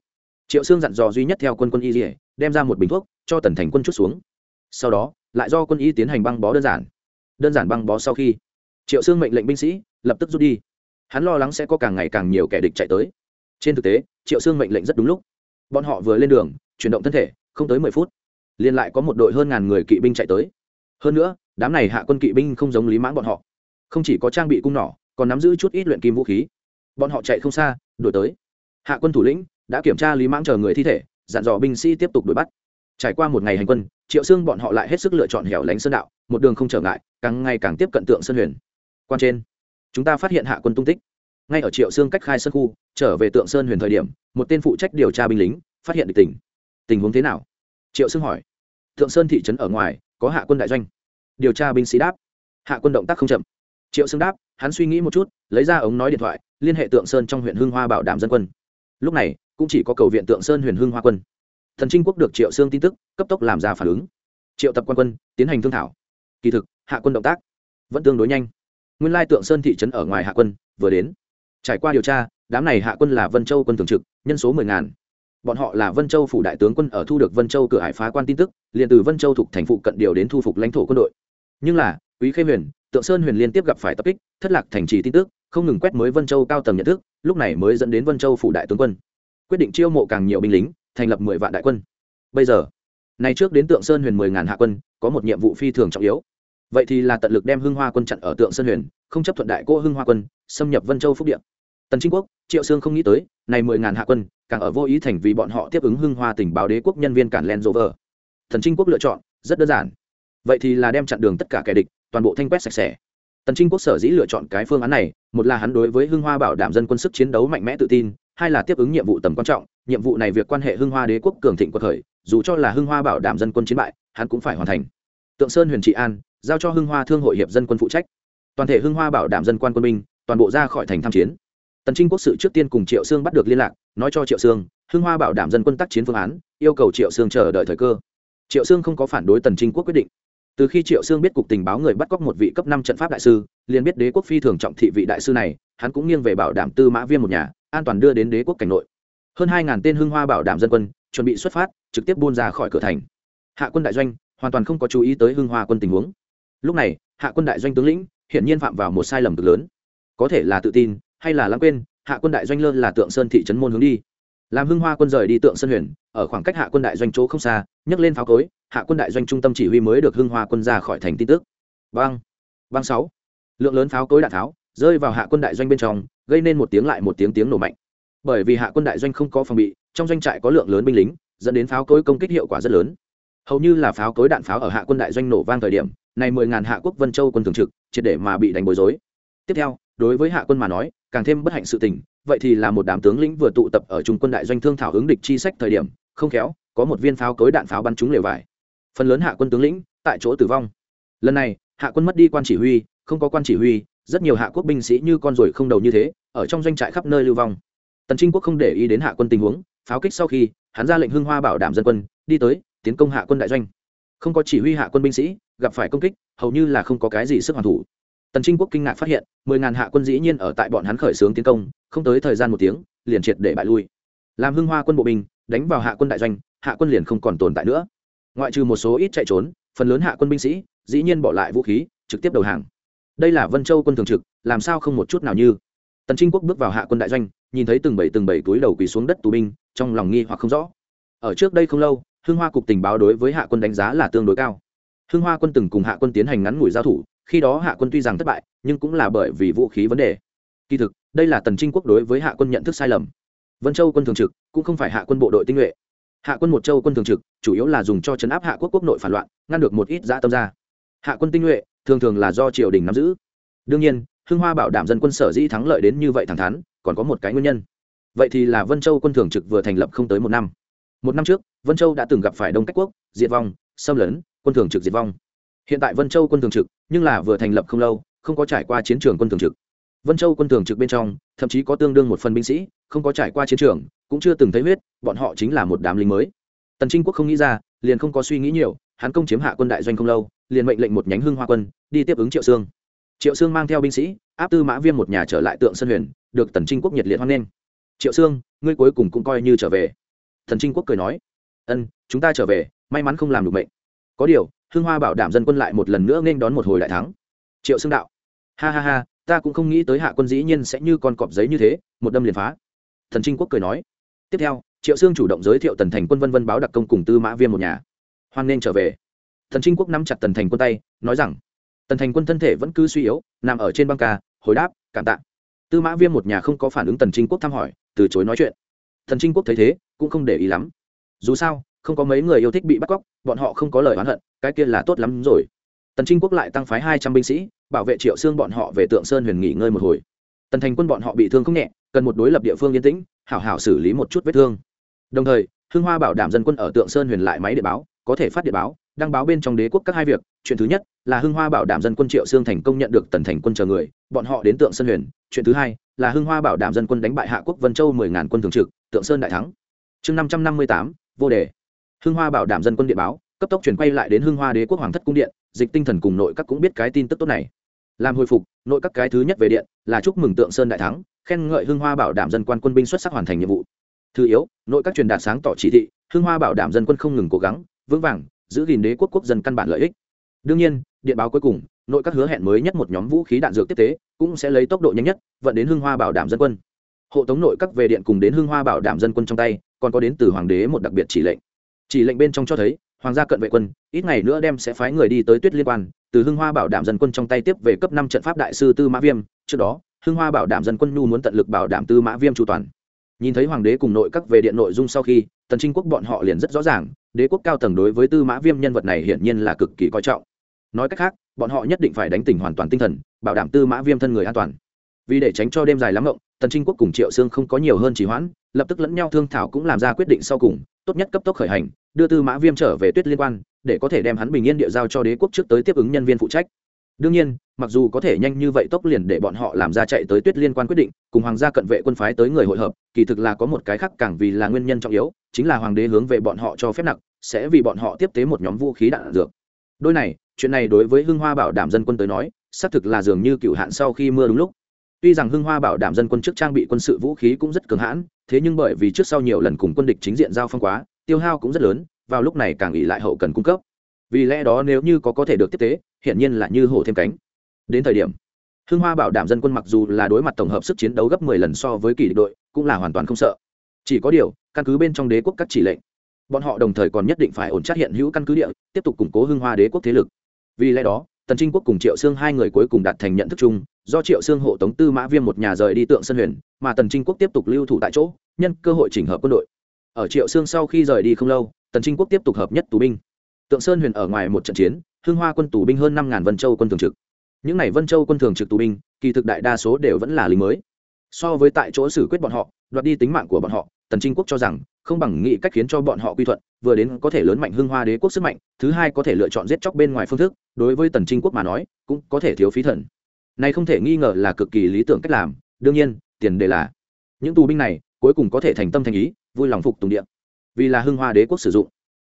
Triệu sương dặn dò duy nhất theo quân quân y dỉa đem ra một bình thuốc, cho tần thành quân chút xuống. Sau đó lại do quân y tiến hành băng bó đơn giản. Đơn giản băng bó sau khi, triệu sương mệnh lệnh binh sĩ lập tức rút đi. Hắn lo lắng sẽ có càng ngày càng nhiều kẻ địch chạy tới. Trên thực tế, triệu sương mệnh lệnh rất đúng lúc. Bọn họ vừa lên đường, chuyển động thân thể, không tới mười phút, liền lại có một đội hơn ngàn người kỵ binh chạy tới. Hơn nữa, đám này hạ quân kỵ binh không giống lý mãng bọn họ. Không chỉ có trang bị cung nỏ, còn nắm giữ chút ít luyện kim vũ khí. Bọn họ chạy không xa, đuổi tới. Hạ quân thủ lĩnh đã kiểm tra lý mãng chờ người thi thể, dặn dò binh sĩ tiếp tục đuổi bắt. Trải qua một ngày hành quân triệu xương bọn họ lại hết sức lựa chọn hẻo lánh sơn đạo, một đường không trở ngại, càng ngày càng tiếp cận tượng sơn huyền. Quan trên, chúng ta phát hiện hạ quân tung tích. Ngay ở triệu xương cách khai Sơn khu, trở về tượng sơn huyền thời điểm, một tên phụ trách điều tra binh lính phát hiện được tình. Tình huống thế nào? Triệu xương hỏi. Tượng sơn thị trấn ở ngoài, có hạ quân đại doanh. Điều tra binh sĩ đáp. Hạ quân động tác không chậm. Triệu xương đáp, hắn suy nghĩ một chút, lấy ra ống nói điện thoại, liên hệ tượng sơn trong huyện hưng hoa bảo đảm dân quân. Lúc này, cũng chỉ có cầu viện tượng sơn huyền hưng hoa quân thần trinh quốc được triệu xương tin tức, cấp tốc làm ra phản ứng. Triệu tập quan quân, tiến hành thương thảo. Kỳ thực, hạ quân động tác vẫn tương đối nhanh. Nguyên lai tượng sơn thị trấn ở ngoài hạ quân, vừa đến. Trải qua điều tra, đám này hạ quân là vân châu quân thường trực, nhân số mười ngàn. Bọn họ là vân châu phủ đại tướng quân ở thu được vân châu cửa hải phá quan tin tức, liền từ vân châu thuộc thành phụ cận điều đến thu phục lãnh thổ quân đội. Nhưng là, quý khê huyền, tượng sơn huyền liên tiếp gặp phải tập kích, thất lạc thành trì tin tức, không ngừng quét mới vân châu cao tầng nhận thức, lúc này mới dẫn đến vân châu phủ đại tướng quân. Quyết định chiêu mộ càng nhiều binh lính thành lập mười vạn đại quân. Bây giờ này trước đến tượng sơn huyền mười ngàn hạ quân, có một nhiệm vụ phi thường trọng yếu. Vậy thì là tận lực đem hưng hoa quân chặn ở tượng sơn huyền, không chấp thuận đại cô hưng hoa quân, xâm nhập vân châu phúc điện tần chính quốc, triệu sương không nghĩ tới, này mười ngàn hạ quân, càng ở vô ý thành vì bọn họ tiếp ứng hưng hoa tình báo đế quốc nhân viên cản len rover. Thần trinh quốc lựa chọn, rất đơn giản. Vậy thì là đem chặn đường tất cả kẻ địch, toàn bộ thanh quét sạch sẽ. Tần trinh quốc sở dĩ lựa chọn cái phương án này, một là hắn đối với hưng hoa bảo đảm dân quân sức chiến đấu mạnh mẽ tự tin, hai là tiếp ứng nhiệm vụ tầm quan trọng nhiệm vụ này việc quan hệ hưng hoa đế quốc cường thịnh của khởi dù cho là hưng hoa bảo đảm dân quân chiến bại, hắn cũng phải hoàn thành. Tượng sơn huyền trị an, giao cho hưng hoa thương hội hiệp dân quân phụ trách. Toàn thể hưng hoa bảo đảm dân quan quân binh, toàn bộ ra khỏi thành tham chiến. Tần trinh quốc sự trước tiên cùng triệu sương bắt được liên lạc, nói cho triệu sương, hưng hoa bảo đảm dân quân tác chiến phương án, yêu cầu triệu sương chờ đợi thời cơ. Triệu sương không có phản đối tần trinh quốc quyết định. Từ khi triệu sương biết cục tình báo người bắt cóc một vị cấp năm trận pháp đại sư, liền biết đế quốc phi thường trọng thị vị đại sư này, hắn cũng nghiêng về bảo đảm tư mã viêm một nhà, an toàn đưa đến đế quốc cảnh nội hơn hai ngàn tên hưng hoa bảo đảm dân quân, chuẩn bị xuất phát, trực tiếp buôn ra khỏi cửa thành. Hạ quân đại doanh hoàn toàn không có chú ý tới hưng hoa quân tình huống. Lúc này, hạ quân đại doanh tướng lĩnh hiện nhiên phạm vào một sai lầm cực lớn. Có thể là tự tin, hay là lãng quên, hạ quân đại doanh lơ là tượng sơn thị trấn môn hướng đi. Làm hưng hoa quân rời đi tượng sơn huyền ở khoảng cách hạ quân đại doanh chỗ không xa, nhấc lên pháo cối, hạ quân đại doanh trung tâm chỉ huy mới được hưng hoa quân ra khỏi thành tin tức. Băng băng sáu! Lượng lớn pháo cối đạn tháo, rơi vào hạ quân đại doanh bên trong, gây nên một tiếng lại một tiếng tiếng nổ mạnh bởi vì hạ quân đại doanh không có phòng bị, trong doanh trại có lượng lớn binh lính, dẫn đến pháo cối công kích hiệu quả rất lớn. Hầu như là pháo cối đạn pháo ở hạ quân đại doanh nổ vang thời điểm, này mười ngàn hạ quốc vân châu quân thường trực, triệt để mà bị đánh bối rối. Tiếp theo, đối với hạ quân mà nói, càng thêm bất hạnh sự tình, vậy thì là một đám tướng lĩnh vừa tụ tập ở trung quân đại doanh thương thảo hướng địch chi sách thời điểm, không khéo, có một viên pháo cối đạn pháo bắn trúng lều vải. Phần lớn hạ quân tướng lĩnh tại chỗ tử vong. Lần này, hạ quân mất đi quan chỉ huy, không có quan chỉ huy, rất nhiều hạ quốc binh sĩ như con ruồi không đầu như thế, ở trong doanh trại khắp nơi lưu vong tần trinh quốc không để ý đến hạ quân tình huống, pháo kích sau khi, hắn ra lệnh hưng hoa bảo đảm dân quân, đi tới, tiến công hạ quân đại doanh. Không có chỉ huy hạ quân binh sĩ, gặp phải công kích, hầu như là không có cái gì sức hoàn thủ. Tần trinh quốc kinh ngạc phát hiện, mười ngàn hạ quân dĩ nhiên ở tại bọn hắn khởi xướng tiến công, không tới thời gian một tiếng, liền triệt để bại lui. Làm hưng hoa quân bộ binh, đánh vào hạ quân đại doanh, hạ quân liền không còn tồn tại nữa. Ngoại trừ một số ít chạy trốn, phần lớn hạ quân binh sĩ, dĩ nhiên bỏ lại vũ khí, trực tiếp đầu hàng. Đây là vân châu quân thường trực, làm sao không một chút nào như? Tần trinh quốc bước vào hạ quân đại doanh nhìn thấy từng bảy từng bảy túi đầu quỳ xuống đất tù binh, trong lòng nghi hoặc không rõ. Ở trước đây không lâu, hưng hoa cục tình báo đối với hạ quân đánh giá là tương đối cao. Hưng hoa quân từng cùng hạ quân tiến hành ngắn ngủi giao thủ, khi đó hạ quân tuy rằng thất bại, nhưng cũng là bởi vì vũ khí vấn đề. Kỳ thực, đây là tần trinh quốc đối với hạ quân nhận thức sai lầm. Vân châu quân thường trực cũng không phải hạ quân bộ đội tinh nhuệ. Hạ quân một châu quân thường trực chủ yếu là dùng cho chấn áp hạ quốc quốc nội phản loạn, ngăn được một ít dã tâm ra. Hạ quân tinh nhuệ thường thường là do triều đình nắm giữ. Đương nhiên hưng hoa bảo đảm dân quân sở dĩ thắng lợi đến như vậy thẳng thắn, còn có một cái nguyên nhân. Vậy thì là vân châu quân thường trực vừa thành lập không tới một năm. Một năm trước, vân châu đã từng gặp phải đông cách quốc, diệt vong, xâm lấn, quân thường trực diệt vong. Hiện tại vân châu quân thường trực, nhưng là vừa thành lập không lâu, không có trải qua chiến trường quân thường trực. Vân châu quân thường trực bên trong, thậm chí có tương đương một phần binh sĩ, không có trải qua chiến trường, cũng chưa từng thấy huyết, bọn họ chính là một đám lính mới. Tần trinh quốc không nghĩ ra, liền không có suy nghĩ nhiều, hắn công chiếm hạ quân đại doanh không lâu, liền mệnh lệnh một nhánh hưng hoa quân, đi tiếp ứng triệu sương triệu sương mang theo binh sĩ, áp tư mã viêm một nhà trở lại tượng sân huyền, được tần trinh quốc nhiệt liệt hoan nghênh. Triệu sương, ngươi cuối cùng cũng coi như trở về. Thần trinh quốc cười nói. Ân, chúng ta trở về, may mắn không làm được mệnh. Có điều Hương hoa bảo đảm dân quân lại một lần nữa nên đón một hồi đại thắng. Triệu xương đạo. Ha ha ha, ta cũng không nghĩ tới hạ quân dĩ nhiên sẽ như con cọp giấy như thế, một đâm liền phá. Thần trinh quốc cười nói. Tiếp theo, triệu sương chủ động giới thiệu tần thành quân vân vân báo đặc công cùng tư mã viêm một nhà. Hoan nên trở về. Thần trinh quốc nắm chặt tần thành quân tay, nói rằng tần thành quân thân thể vẫn cứ suy yếu, nằm ở trên băng ca, hồi đáp, cảm tạ. Tư mã viêm một nhà không có phản ứng tần trinh quốc thăm hỏi, từ chối nói chuyện. Thần trinh quốc thấy thế, cũng không để ý lắm. Dù sao, không có mấy người yêu thích bị bắt cóc, bọn họ không có lời oán hận, cái kia là tốt lắm rồi. Tần trinh quốc lại tăng phái hai trăm binh sĩ, bảo vệ triệu xương bọn họ về tượng sơn huyền nghỉ ngơi một hồi. Tần thành quân bọn họ bị thương không nhẹ, cần một đối lập địa phương yên tĩnh, hảo hảo xử lý một chút vết thương. Đồng thời, hưng hoa bảo đảm dân quân ở tượng sơn huyền lại máy để báo có thể phát điện báo, đăng báo bên trong đế quốc các hai việc, chuyện thứ nhất là hưng hoa bảo đảm dân quân triệu xương thành công nhận được tần thành quân chờ người, bọn họ đến tượng sơn huyền. Chuyện thứ hai là hưng hoa bảo đảm dân quân đánh bại hạ quốc vân châu mười ngàn quân thường trực, tượng sơn đại thắng. Chương năm trăm năm mươi tám, vô đề. Hưng hoa bảo đảm dân quân điện báo, cấp tốc chuyển quay lại đến hưng hoa đế quốc hoàng thất cung điện, dịch tinh thần cùng nội các cũng biết cái tin tức tốt này. Làm hồi phục, nội các cái thứ nhất về điện là chúc mừng tượng sơn đại thắng, khen ngợi hưng hoa bảo đảm dân quan quân binh xuất sắc hoàn thành nhiệm vụ. Thứ yếu, nội các truyền đạt sáng tỏ chỉ thị, hưng hoa bảo đảm dân quân không ngừng cố gắng vững vàng, giữ gìn đế quốc quốc dân căn bản lợi ích. Đương nhiên, điện báo cuối cùng, nội các hứa hẹn mới nhất một nhóm vũ khí đạn dược tiếp tế, cũng sẽ lấy tốc độ nhanh nhất, vận đến hưng hoa bảo đảm dân quân. Hộ tống nội các về điện cùng đến hưng hoa bảo đảm dân quân trong tay, còn có đến từ hoàng đế một đặc biệt chỉ lệnh. Chỉ lệnh bên trong cho thấy, hoàng gia cận vệ quân, ít ngày nữa đem sẽ phái người đi tới tuyết liên quan, từ hưng hoa bảo đảm dân quân trong tay tiếp về cấp năm trận pháp đại sư tư mã viêm. Trước đó, hưng hoa bảo đảm dân quân nhu muốn tận lực bảo đảm tư mã viêm chu toàn. Nhìn thấy hoàng đế cùng nội các về điện nội dung sau khi tần trinh quốc bọn họ liền rất rõ ràng, đế quốc cao tầng đối với tư mã viêm nhân vật này hiển nhiên là cực kỳ coi trọng. Nói cách khác, bọn họ nhất định phải đánh tỉnh hoàn toàn tinh thần, bảo đảm tư mã viêm thân người an toàn. Vì để tránh cho đêm dài lắm ngộng tần trinh quốc cùng triệu sương không có nhiều hơn trì hoãn, lập tức lẫn nhau thương thảo cũng làm ra quyết định sau cùng, tốt nhất cấp tốc khởi hành, đưa tư mã viêm trở về tuyết liên quan, để có thể đem hắn bình yên địa giao cho đế quốc trước tới tiếp ứng nhân viên phụ trách đương nhiên, mặc dù có thể nhanh như vậy tốc liền để bọn họ làm ra chạy tới tuyết liên quan quyết định, cùng hoàng gia cận vệ quân phái tới người hội hợp, kỳ thực là có một cái khác càng vì là nguyên nhân trọng yếu, chính là hoàng đế hướng về bọn họ cho phép nặng, sẽ vì bọn họ tiếp tế một nhóm vũ khí đạn dược. Đôi này, chuyện này đối với hưng hoa bảo đảm dân quân tới nói, xác thực là dường như cựu hạn sau khi mưa đúng lúc. Tuy rằng hưng hoa bảo đảm dân quân trước trang bị quân sự vũ khí cũng rất cường hãn, thế nhưng bởi vì trước sau nhiều lần cùng quân địch chính diện giao phong quá, tiêu hao cũng rất lớn, vào lúc này càng ỉ lại hậu cần cung cấp. Vì lẽ đó nếu như có có thể được tiếp tế hiện nhiên là như hổ thêm cánh. Đến thời điểm, hưng hoa bảo đảm dân quân mặc dù là đối mặt tổng hợp sức chiến đấu gấp mười lần so với kỷ địch đội, cũng là hoàn toàn không sợ. Chỉ có điều, căn cứ bên trong đế quốc các chỉ lệnh, bọn họ đồng thời còn nhất định phải ổn chắc hiện hữu căn cứ địa, tiếp tục củng cố hưng hoa đế quốc thế lực. Vì lẽ đó, tần trinh quốc cùng triệu sương hai người cuối cùng đạt thành nhận thức chung, do triệu sương hộ tống tư mã viêm một nhà rời đi tượng sân huyền, mà tần trinh quốc tiếp tục lưu thủ tại chỗ, nhân cơ hội chỉnh hợp quân đội. Ở triệu sương sau khi rời đi không lâu, tần trinh quốc tiếp tục hợp nhất tù binh. Tượng sơn huyền ở ngoài một trận chiến Hương hoa quân tù binh hơn năm ngàn vân châu quân thường trực. Những n à y vân châu quân thường trực tù binh, kỳ thực đại đa số đều vẫn là lính mới. So với tại chỗ xử quyết bọn họ, đoạt đi tính mạng của bọn họ, tần trinh quốc cho rằng, không bằng nghĩ cách khiến cho bọn họ quy thuận, vừa đến có thể lớn mạnh hưng hoa đế quốc sức mạnh, thứ hai có thể lựa chọn giết chóc bên ngoài phương thức, đối với tần trinh quốc mà nói, cũng có thể thiếu phí thần. Này không thể nghi ngờ là cực kỳ lý tưởng cách làm, đương nhiên, tiền đề là, những tù binh này cuối cùng có thể thành tâm thành ý, vui lòng phục tùng điện vì là hưng hoa đế quốc sử dụng.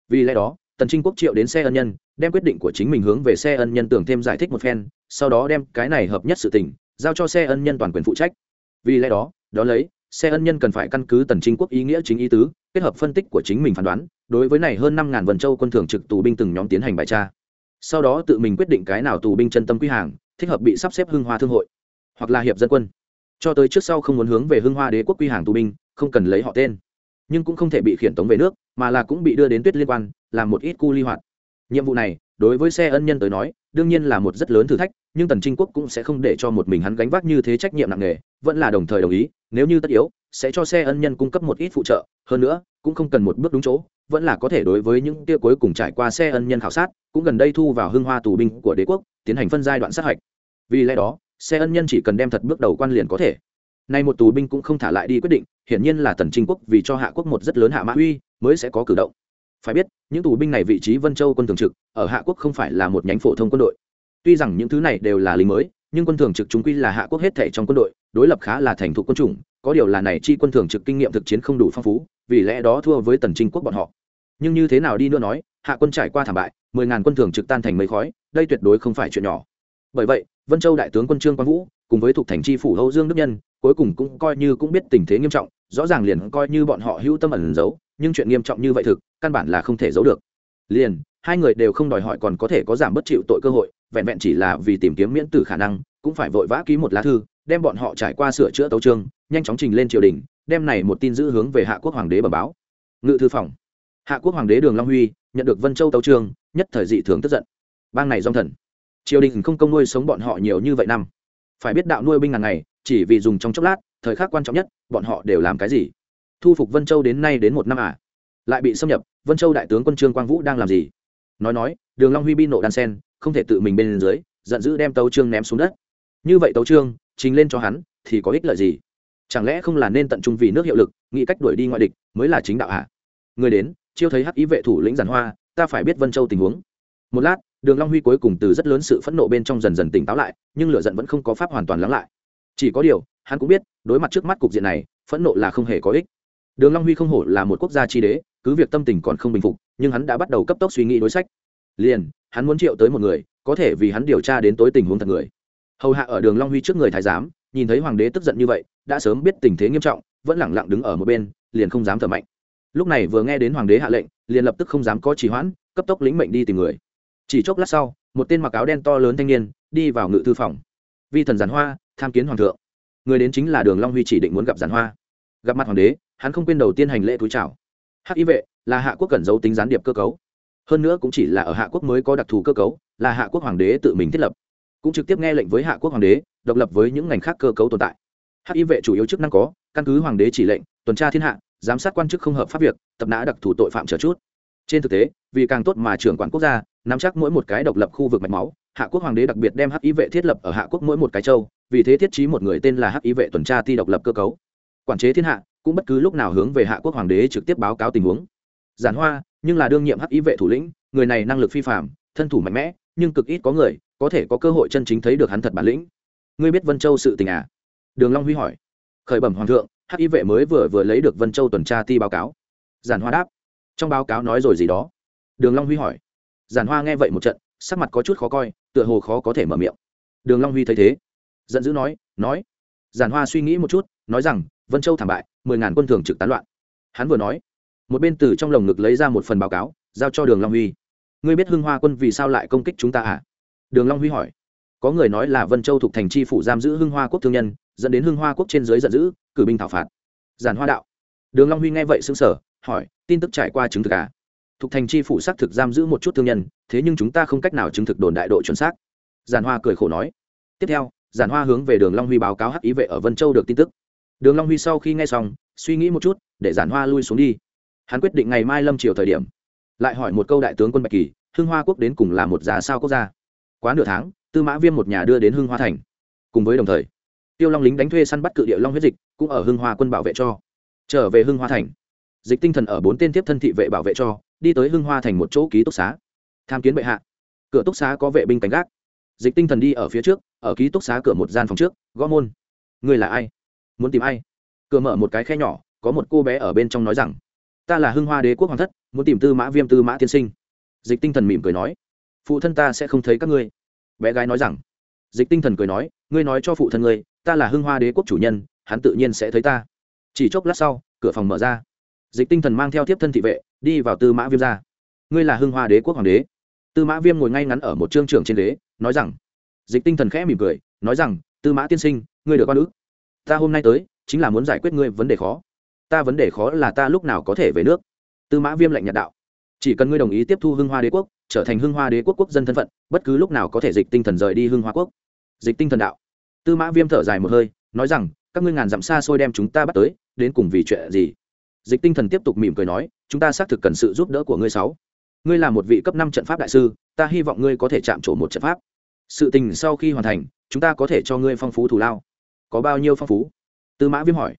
Vì lẽ đó tần trinh quốc triệu đến xe ân nhân, đem quyết định của chính mình hướng về xe ân nhân tưởng thêm giải thích một phen, sau đó đem cái này hợp nhất sự tình, giao cho xe ân nhân toàn quyền phụ trách. Vì lẽ đó đó lấy, xe ân nhân cần phải căn cứ tần trinh quốc ý nghĩa chính ý tứ, kết hợp phân tích của chính mình phán đoán, đối với này hơn năm ngàn vần châu quân thường trực tù binh từng nhóm tiến hành bài tra. Sau đó tự mình quyết định cái nào tù binh chân tâm quy hàng, thích hợp bị sắp xếp hưng hoa thương hội, hoặc là hiệp dân quân. Cho tới trước sau không muốn hướng về hưng hoa đế quốc quy hàng tù binh, không cần lấy họ tên. Nhưng cũng không thể bị khiển tống về nước, mà là cũng bị đưa đến tuyết liên quan làm một ít cu ly hoạt. Nhiệm vụ này, đối với xe ân nhân tới nói, đương nhiên là một rất lớn thử thách, nhưng tần trinh quốc cũng sẽ không để cho một mình hắn gánh vác như thế trách nhiệm nặng nề, vẫn là đồng thời đồng ý, nếu như tất yếu, sẽ cho xe ân nhân cung cấp một ít phụ trợ, hơn nữa, cũng không cần một bước đúng chỗ, vẫn là có thể đối với những tia cuối cùng trải qua xe ân nhân khảo sát, cũng gần đây thu vào hưng hoa tù binh của đế quốc, tiến hành phân giai đoạn sát hạch. Vì lẽ đó, xe ân nhân chỉ cần đem thật bước đầu quan liền có thể. Nay một tù binh cũng không thả lại đi quyết định, hiển nhiên là tần trinh quốc vì cho hạ quốc một rất lớn hạ mã uy, mới sẽ có cử động phải biết, những tù binh này vị trí vân châu quân thường trực, ở hạ quốc không phải là một nhánh phổ thông quân đội. Tuy rằng những thứ này đều là lính mới, nhưng quân thường trực chúng quy là hạ quốc hết thể trong quân đội, đối lập khá là thành thục quân chủng, có điều là này chi quân thường trực kinh nghiệm thực chiến không đủ phong phú, vì lẽ đó thua với tần trinh quốc bọn họ. Nhưng như thế nào đi nữa nói, hạ quân trải qua thảm bại, mười ngàn quân thường trực tan thành mấy khói, đây tuyệt đối không phải chuyện nhỏ. Bởi vậy, vân châu đại tướng quân trương quang vũ, cùng với thuộc thành tri phủ hậu dương đức nhân, cuối cùng cũng coi như cũng biết tình thế nghiêm trọng, rõ ràng liền coi như bọn họ hữu tâm ẩn giấu nhưng chuyện nghiêm trọng như vậy thực, căn bản là không thể giấu được. Liền, hai người đều không đòi hỏi còn có thể có giảm bất chịu tội cơ hội, vẹn vẹn chỉ là vì tìm kiếm miễn tử khả năng, cũng phải vội vã ký một lá thư, đem bọn họ trải qua sửa chữa tấu trương nhanh chóng trình lên triều đình, đem này một tin giữ hướng về hạ quốc hoàng đế bẩm báo. Ngự thư phòng. Hạ quốc hoàng đế đường long huy, nhận được vân châu tấu trương nhất thời dị thường tức giận. Bang này dòng thần. Triều đình không công nuôi sống bọn họ nhiều như vậy năm. Phải biết đạo nuôi binh ngàn ngày, chỉ vì dùng trong chốc lát, thời khắc quan trọng nhất, bọn họ đều làm cái gì? Thu phục vân châu đến nay đến một năm à? Lại bị xâm nhập, vân châu đại tướng quân trương quang vũ đang làm gì? Nói nói, đường long huy bi nộ đan sen, không thể tự mình bên dưới, giận dữ đem tấu trương ném xuống đất. Như vậy tấu trương, trình lên cho hắn, thì có ích lợi gì? Chẳng lẽ không là nên tận trung vì nước hiệu lực, nghĩ cách đuổi đi ngoại địch mới là chính đạo à? người đến, chiêu thấy hắc ý vệ thủ lĩnh giàn hoa, ta phải biết vân châu tình huống. Một lát, đường long huy cuối cùng từ rất lớn sự phẫn nộ bên trong dần dần tỉnh táo lại, nhưng lửa giận vẫn không có pháp hoàn toàn lắng lại. Chỉ có điều, hắn cũng biết, đối mặt trước mắt cục diện này, phẫn nộ là không hề có ích đường long huy không hổ là một quốc gia chi đế, cứ việc tâm tình còn không bình phục, nhưng hắn đã bắt đầu cấp tốc suy nghĩ đối sách. Liền, hắn muốn triệu tới một người, có thể vì hắn điều tra đến tối tình huống thật người. Hầu hạ ở đường long huy trước người thái giám, nhìn thấy hoàng đế tức giận như vậy, đã sớm biết tình thế nghiêm trọng, vẫn lẳng lặng đứng ở một bên, liền không dám thở mạnh. Lúc này vừa nghe đến hoàng đế hạ lệnh, liền lập tức không dám có trì hoãn, cấp tốc lĩnh mệnh đi tìm người. Chỉ chốc lát sau, một tên mặc áo đen to lớn thanh niên, đi vào ngự thư phòng. Vi thần giàn hoa, tham kiến hoàng thượng. Người đến chính là đường long huy chỉ định muốn gặp giàn hoa gặp mặt hoàng đế, hắn không quên đầu tiên hành lễ túi chào. Hắc y vệ, là hạ quốc cần giấu tính gián điệp cơ cấu. Hơn nữa cũng chỉ là ở hạ quốc mới có đặc thù cơ cấu, là hạ quốc hoàng đế tự mình thiết lập. Cũng trực tiếp nghe lệnh với hạ quốc hoàng đế, độc lập với những ngành khác cơ cấu tồn tại. Hắc y vệ chủ yếu chức năng có, căn cứ hoàng đế chỉ lệnh, tuần tra thiên hạ, giám sát quan chức không hợp pháp việc, tập nã đặc thù tội phạm trở chút. Trên thực tế, vì càng tốt mà trưởng quản quốc gia, nắm chắc mỗi một cái độc lập khu vực mạch máu, hạ quốc hoàng đế đặc biệt đem hắc y vệ thiết lập ở hạ quốc mỗi một cái châu, vì thế thiết trí một người tên là hắc y vệ tuần tra ti độc lập cơ cấu quản chế thiên hạ, cũng bất cứ lúc nào hướng về hạ quốc hoàng đế trực tiếp báo cáo tình huống. Giản hoa, nhưng là đương nhiệm hắc y vệ thủ lĩnh, người này năng lực phi phạm thân thủ mạnh mẽ, nhưng cực ít có người có thể có cơ hội chân chính thấy được hắn thật bản lĩnh. Ngươi biết vân châu sự tình à? Đường long huy hỏi. Khởi bẩm hoàng thượng, hắc y vệ mới vừa vừa lấy được vân châu tuần tra ti báo cáo. Giản hoa đáp. Trong báo cáo nói rồi gì đó? Đường long huy hỏi. Giản hoa nghe vậy một trận, sắc mặt có chút khó coi, tựa hồ khó có thể mở miệng. Đường long huy thấy thế. Giận dữ nói nói giản hoa suy nghĩ một chút, nói rằng, vân châu thảm bại, mười ngàn quân thường trực tán loạn. Hắn vừa nói, một bên từ trong lồng ngực lấy ra một phần báo cáo, giao cho đường long huy. Ngươi biết hưng hoa quân vì sao lại công kích chúng ta à? Đường long huy hỏi. Có người nói là vân châu thuộc thành chi phủ giam giữ hưng hoa quốc thương nhân, dẫn đến hưng hoa quốc trên dưới giận dữ, cử binh thảo phạt. Giản hoa đạo. Đường long huy nghe vậy sững sờ, hỏi, tin tức trải qua chứng thực à? Thuộc thành chi phủ xác thực giam giữ một chút thương nhân, thế nhưng chúng ta không cách nào chứng thực đồn đại độ chuẩn xác. Giản hoa cười khổ nói. Tiếp theo giản hoa hướng về đường long huy báo cáo hắc ý vệ ở vân châu được tin tức đường long huy sau khi nghe xong suy nghĩ một chút để giản hoa lui xuống đi hắn quyết định ngày mai lâm triều thời điểm lại hỏi một câu đại tướng quân bạch kỳ hưng hoa quốc đến cùng là một giá sao quốc gia quá nửa tháng tư mã viêm một nhà đưa đến hưng hoa thành cùng với đồng thời tiêu long lính đánh thuê săn bắt cự địa long huyết dịch cũng ở hưng hoa quân bảo vệ cho trở về hưng hoa thành dịch tinh thần ở bốn tên tiếp thân thị vệ bảo vệ cho đi tới hưng hoa thành một chỗ ký túc xá tham kiến bệ hạ cửa túc xá có vệ binh canh gác dịch tinh thần đi ở phía trước, ở ký túc xá cửa một gian phòng trước, gõ môn. Người là ai? Muốn tìm ai? Cửa mở một cái khe nhỏ, có một cô bé ở bên trong nói rằng, ta là hưng hoa đế quốc hoàng thất, muốn tìm tư mã viêm tư mã tiên sinh. Dịch tinh thần mỉm cười nói, phụ thân ta sẽ không thấy các ngươi. Bé gái nói rằng, dịch tinh thần cười nói, ngươi nói cho phụ thân ngươi, ta là hưng hoa đế quốc chủ nhân, hắn tự nhiên sẽ thấy ta. Chỉ chốc lát sau, cửa phòng mở ra. Dịch tinh thần mang theo tiếp thân thị vệ, đi vào tư mã viêm ra. Ngươi là hưng hoa đế quốc hoàng đế. Tư mã viêm ngồi ngay ngắn ở một trương trường trên đế nói rằng, dịch tinh thần khẽ mỉm cười, nói rằng, tư mã tiên sinh, ngươi được con ước ta hôm nay tới, chính là muốn giải quyết ngươi vấn đề khó. Ta vấn đề khó là ta lúc nào có thể về nước? Tư mã viêm lạnh nhạt đạo. Chỉ cần ngươi đồng ý tiếp thu hưng hoa đế quốc, trở thành hưng hoa đế quốc quốc dân thân phận, bất cứ lúc nào có thể dịch tinh thần rời đi hưng hoa quốc. Dịch tinh thần đạo. Tư mã viêm thở dài một hơi, nói rằng, các ngươi ngàn dặm xa xôi đem chúng ta bắt tới, đến cùng vì chuyện gì? Dịch tinh thần tiếp tục mỉm cười nói, chúng ta xác thực cần sự giúp đỡ của ngươi sáu ngươi là một vị cấp năm trận pháp đại sư, ta hy vọng ngươi có thể chạm trổ một trận pháp. Sự tình sau khi hoàn thành, chúng ta có thể cho ngươi phong phú thù lao. Có bao nhiêu phong phú? Tư mã viêm hỏi.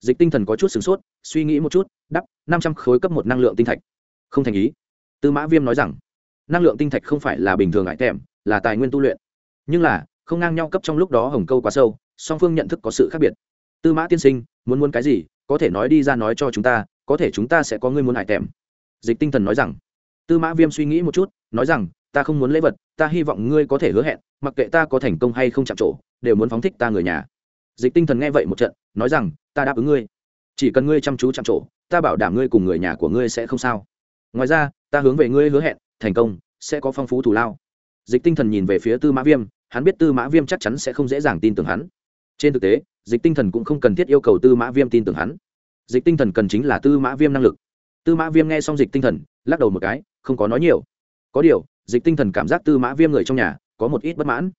Dịch tinh thần có chút sửng sốt, suy nghĩ một chút đắp năm trăm khối cấp một năng lượng tinh thạch. Không thành ý. Tư mã viêm nói rằng, năng lượng tinh thạch không phải là bình thường ngại tèm là tài nguyên tu luyện. Nhưng là, không ngang nhau cấp trong lúc đó hồng câu quá sâu, song phương nhận thức có sự khác biệt. Tư mã tiên sinh, muốn muốn cái gì, có thể nói đi ra nói cho chúng ta, có thể chúng ta sẽ có người muốn hải tèm dịch tinh thần nói rằng tư mã viêm suy nghĩ một chút, nói rằng, ta không muốn lễ vật, ta hy vọng ngươi có thể hứa hẹn, mặc kệ ta có thành công hay không chạm trổ, đều muốn phóng thích ta người nhà. Dịch tinh thần nghe vậy một trận, nói rằng, ta đáp ứng ngươi. Chỉ cần ngươi chăm chú chạm trổ, ta bảo đảm ngươi cùng người nhà của ngươi sẽ không sao. Ngoài ra, ta hướng về ngươi hứa hẹn, thành công, sẽ có phong phú thù lao. Dịch tinh thần nhìn về phía tư mã viêm, hắn biết tư mã viêm chắc chắn sẽ không dễ dàng tin tưởng hắn. Trên thực tế, dịch tinh thần cũng không cần thiết yêu cầu tư mã viêm tin tưởng hắn. Dịch tinh thần cần chính là tư mã viêm năng lực. Tư mã viêm nghe xong dịch tinh thần, lắc đầu một cái không có nói nhiều. Có điều, dịch tinh thần cảm giác tư mã viêm người trong nhà có một ít bất mãn.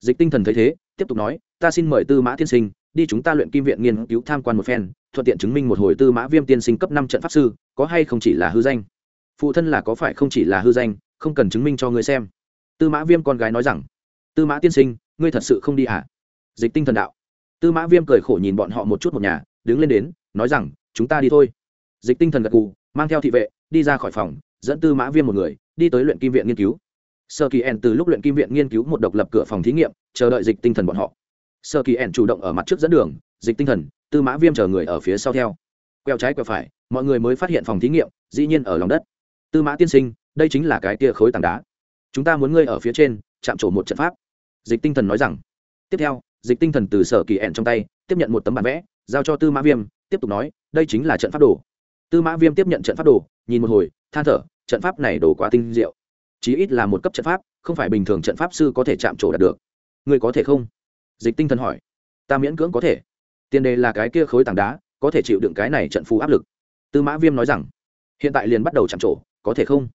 Dịch tinh thần thấy thế, tiếp tục nói, ta xin mời tư mã tiên sinh, đi chúng ta luyện kim viện nghiên cứu tham quan một phen, thuận tiện chứng minh một hồi tư mã viêm tiên sinh cấp năm trận pháp sư, có hay không chỉ là hư danh? Phụ thân là có phải không chỉ là hư danh, không cần chứng minh cho người xem. Tư mã viêm con gái nói rằng, tư mã tiên sinh, ngươi thật sự không đi hả? Dịch tinh thần đạo, tư mã viêm cười khổ nhìn bọn họ một chút một nhà, đứng lên đến, nói rằng, chúng ta đi thôi. Dịch tinh thần gật cù mang theo thị vệ, đi ra khỏi phòng dẫn tư mã viêm một người, đi tới luyện kim viện nghiên cứu. Sơ kỳ ẻn từ lúc luyện kim viện nghiên cứu một độc lập cửa phòng thí nghiệm, chờ đợi dịch tinh thần bọn họ. Sơ kỳ ẻn chủ động ở mặt trước dẫn đường, dịch tinh thần, tư mã viêm chờ người ở phía sau theo. Queo trái queo phải, mọi người mới phát hiện phòng thí nghiệm, dĩ nhiên ở lòng đất. Tư mã tiên sinh, đây chính là cái tia khối tảng đá. Chúng ta muốn ngươi ở phía trên, chạm trổ một trận pháp. Dịch tinh thần nói rằng. Tiếp theo, dịch tinh thần từ sở kỳ ẻn trong tay, tiếp nhận một tấm bản vẽ, giao cho tư mã viêm, tiếp tục nói, đây chính là trận pháp đồ. Tư mã viêm tiếp nhận trận pháp đồ nhìn một hồi, than thở, trận pháp này đổ quá tinh diệu. Chí ít là một cấp trận pháp, không phải bình thường trận pháp sư có thể chạm trổ đạt được. Ngươi có thể không? Dịch tinh thần hỏi. Ta miễn cưỡng có thể. Tiền đề là cái kia khối tảng đá, có thể chịu đựng cái này trận phù áp lực. Tư mã viêm nói rằng. Hiện tại liền bắt đầu chạm trổ, có thể không?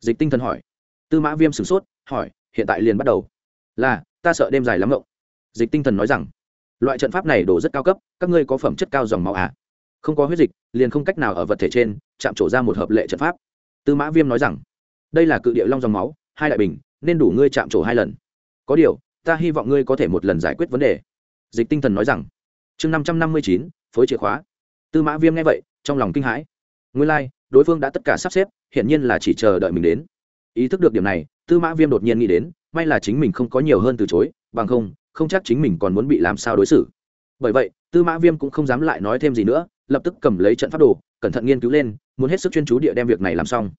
Dịch tinh thần hỏi. Tư mã viêm sửng sốt, hỏi, hiện tại liền bắt đầu. Là, ta sợ đêm dài lắm ngộng. Dịch tinh thần nói rằng. Loại trận pháp này đổ rất cao cấp, các ngươi có phẩm chất cao dòng máu à? Không có huyết dịch liền không cách nào ở vật thể trên chạm trổ ra một hợp lệ trận pháp. Tư mã viêm nói rằng đây là cự địa long dòng máu hai đại bình nên đủ ngươi chạm trổ hai lần. Có điều ta hy vọng ngươi có thể một lần giải quyết vấn đề. Dịch tinh thần nói rằng chương năm trăm năm mươi chín phối chìa khóa. Tư mã viêm nghe vậy trong lòng kinh hãi. Nguyên lai、like, đối phương đã tất cả sắp xếp hiển nhiên là chỉ chờ đợi mình đến. Ý thức được điểm này tư mã viêm đột nhiên nghĩ đến may là chính mình không có nhiều hơn từ chối bằng không không chắc chính mình còn muốn bị làm sao đối xử. Bởi vậy tư mã viêm cũng không dám lại nói thêm gì nữa lập tức cầm lấy trận pháp đồ, cẩn thận nghiên cứu lên, muốn hết sức chuyên chú địa đem việc này làm xong.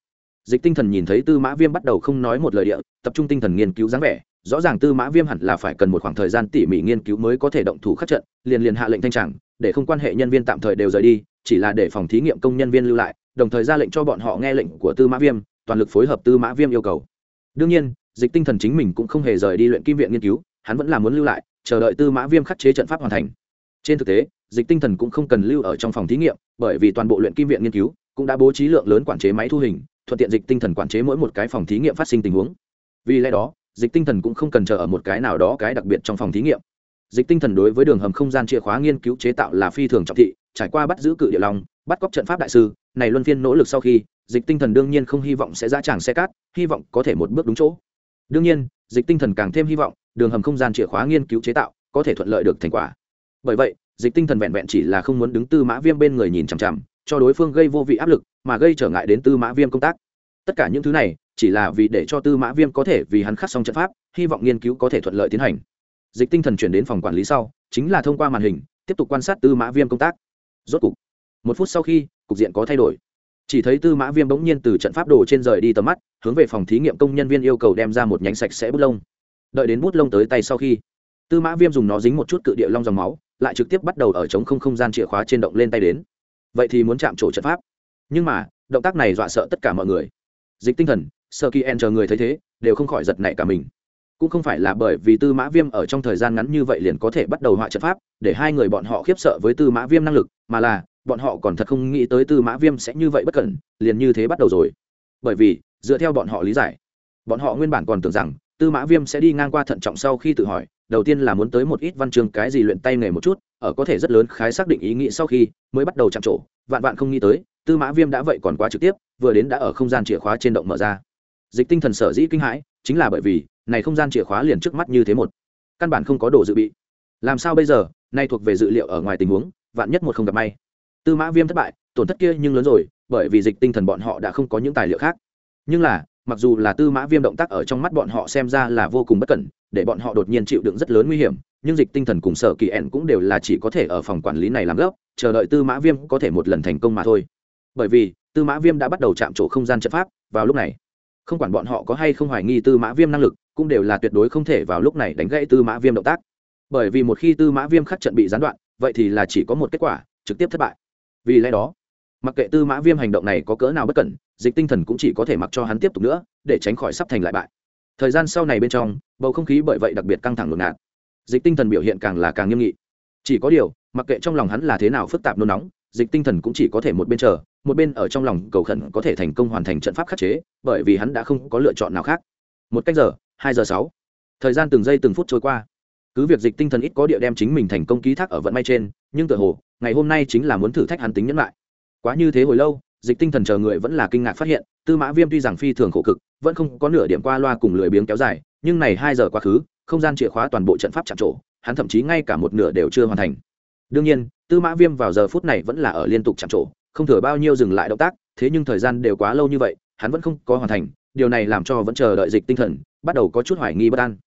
Dịch tinh thần nhìn thấy tư mã viêm bắt đầu không nói một lời địa, tập trung tinh thần nghiên cứu dáng vẻ, rõ ràng tư mã viêm hẳn là phải cần một khoảng thời gian tỉ mỉ nghiên cứu mới có thể động thủ khắc trận, liền liền hạ lệnh thanh tràng, để không quan hệ nhân viên tạm thời đều rời đi, chỉ là để phòng thí nghiệm công nhân viên lưu lại, đồng thời ra lệnh cho bọn họ nghe lệnh của tư mã viêm, toàn lực phối hợp tư mã viêm yêu cầu. Đương nhiên, dịch tinh thần chính mình cũng không hề rời đi luyện kim viện nghiên cứu, hắn vẫn là muốn lưu lại, chờ đợi tư mã viêm khắc chế trận pháp hoàn thành. Trên thực tế dịch tinh thần cũng không cần lưu ở trong phòng thí nghiệm, bởi vì toàn bộ luyện kim viện nghiên cứu cũng đã bố trí lượng lớn quản chế máy thu hình, thuận tiện dịch tinh thần quản chế mỗi một cái phòng thí nghiệm phát sinh tình huống. Vì lẽ đó, dịch tinh thần cũng không cần chờ ở một cái nào đó cái đặc biệt trong phòng thí nghiệm. Dịch tinh thần đối với đường hầm không gian chìa khóa nghiên cứu chế tạo là phi thường trọng thị, trải qua bắt giữ cự địa long, bắt cóc trận pháp đại sư, này luân phiên nỗ lực sau khi, dịch tinh thần đương nhiên không hy vọng sẽ ra tràng xe cát, hy vọng có thể một bước đúng chỗ. Đương nhiên, dịch tinh thần càng thêm hy vọng, đường hầm không gian chìa khóa nghiên cứu chế tạo có thể thuận lợi được thành quả. Bởi vậy dịch tinh thần vẹn vẹn chỉ là không muốn đứng tư mã viêm bên người nhìn chằm chằm, cho đối phương gây vô vị áp lực, mà gây trở ngại đến tư mã viêm công tác. Tất cả những thứ này, chỉ là vì để cho tư mã viêm có thể, vì hắn khắc xong trận pháp, hy vọng nghiên cứu có thể thuận lợi tiến hành. Dịch tinh thần chuyển đến phòng quản lý sau, chính là thông qua màn hình, tiếp tục quan sát tư mã viêm công tác. Rốt cục, một phút sau khi, cục diện có thay đổi. Chỉ thấy tư mã viêm bỗng nhiên từ trận pháp đồ trên rời đi tầm mắt, hướng về phòng thí nghiệm công nhân viên yêu cầu đem ra một nhánh sạch sẽ bút lông. Đợi đến bút lông tới tay sau khi tư mã viêm dùng nó dính một chút cự địa long dòng máu, lại trực tiếp bắt đầu ở chống không không gian chìa khóa trên động lên tay đến. Vậy thì muốn chạm trổ trận pháp. Nhưng mà, động tác này dọa sợ tất cả mọi người. Dịch tinh thần, sơ kỳ en chờ người thấy thế, đều không khỏi giật nảy cả mình. Cũng không phải là bởi vì tư mã viêm ở trong thời gian ngắn như vậy liền có thể bắt đầu họa trận pháp, để hai người bọn họ khiếp sợ với tư mã viêm năng lực, mà là, bọn họ còn thật không nghĩ tới tư mã viêm sẽ như vậy bất cẩn, liền như thế bắt đầu rồi. Bởi vì, dựa theo bọn họ lý giải, bọn họ nguyên bản còn tưởng rằng tư mã viêm sẽ đi ngang qua thận trọng sau khi tự hỏi đầu tiên là muốn tới một ít văn chương cái gì luyện tay nghề một chút, ở có thể rất lớn khái xác định ý nghĩ sau khi, mới bắt đầu chạm trổ. Vạn vạn không nghĩ tới, tư mã viêm đã vậy còn quá trực tiếp, vừa đến đã ở không gian chìa khóa trên động mở ra. Dịch tinh thần sở dĩ kinh hãi, chính là bởi vì, này không gian chìa khóa liền trước mắt như thế một. Căn bản không có đồ dự bị. Làm sao bây giờ, nay thuộc về dự liệu ở ngoài tình huống, vạn nhất một không gặp may. Tư mã viêm thất bại, tổn thất kia nhưng lớn rồi, bởi vì dịch tinh thần bọn họ đã không có những tài liệu khác. Nhưng là mặc dù là tư mã viêm động tác ở trong mắt bọn họ xem ra là vô cùng bất cẩn, để bọn họ đột nhiên chịu đựng rất lớn nguy hiểm, nhưng dịch tinh thần cùng sở kỳ ẻn cũng đều là chỉ có thể ở phòng quản lý này làm gốc chờ đợi tư mã viêm có thể một lần thành công mà thôi. Bởi vì, tư mã viêm đã bắt đầu chạm trổ không gian trận pháp, vào lúc này, không quản bọn họ có hay không hoài nghi tư mã viêm năng lực, cũng đều là tuyệt đối không thể vào lúc này đánh gãy tư mã viêm động tác. Bởi vì một khi tư mã viêm khắc trận bị gián đoạn, vậy thì là chỉ có một kết quả, trực tiếp thất bại. Vì lẽ đó mặc kệ tư mã viêm hành động này có cỡ nào bất cẩn, dịch tinh thần cũng chỉ có thể mặc cho hắn tiếp tục nữa, để tránh khỏi sắp thành lại bại. Thời gian sau này bên trong, bầu không khí bởi vậy đặc biệt căng thẳng ngột ngạt dịch tinh thần biểu hiện càng là càng nghiêm nghị. Chỉ có điều, mặc kệ trong lòng hắn là thế nào phức tạp nôn nóng, dịch tinh thần cũng chỉ có thể một bên chờ, một bên ở trong lòng cầu khẩn có thể thành công hoàn thành trận pháp khắc chế, bởi vì hắn đã không có lựa chọn nào khác. Một cách giờ, hai giờ sáu. Thời gian từng giây từng phút trôi qua. Cứ việc dịch tinh thần ít có địa đem chính mình thành công ký thác ở vận may trên, nhưng tự hồ, ngày hôm nay chính là muốn thử thách hắn tính nhẫn lại quá như thế hồi lâu, dịch tinh thần chờ người vẫn là kinh ngạc phát hiện, tư mã viêm tuy rằng phi thường khổ cực, vẫn không có nửa điểm qua loa cùng lười biếng kéo dài, nhưng này hai giờ quá khứ, không gian chìa khóa toàn bộ trận pháp chạm trổ, hắn thậm chí ngay cả một nửa đều chưa hoàn thành. Đương nhiên, tư mã viêm vào giờ phút này vẫn là ở liên tục chạm trổ, không thừa bao nhiêu dừng lại động tác, thế nhưng thời gian đều quá lâu như vậy, hắn vẫn không có hoàn thành, điều này làm cho vẫn chờ đợi dịch tinh thần, bắt đầu có chút hoài nghi bất an.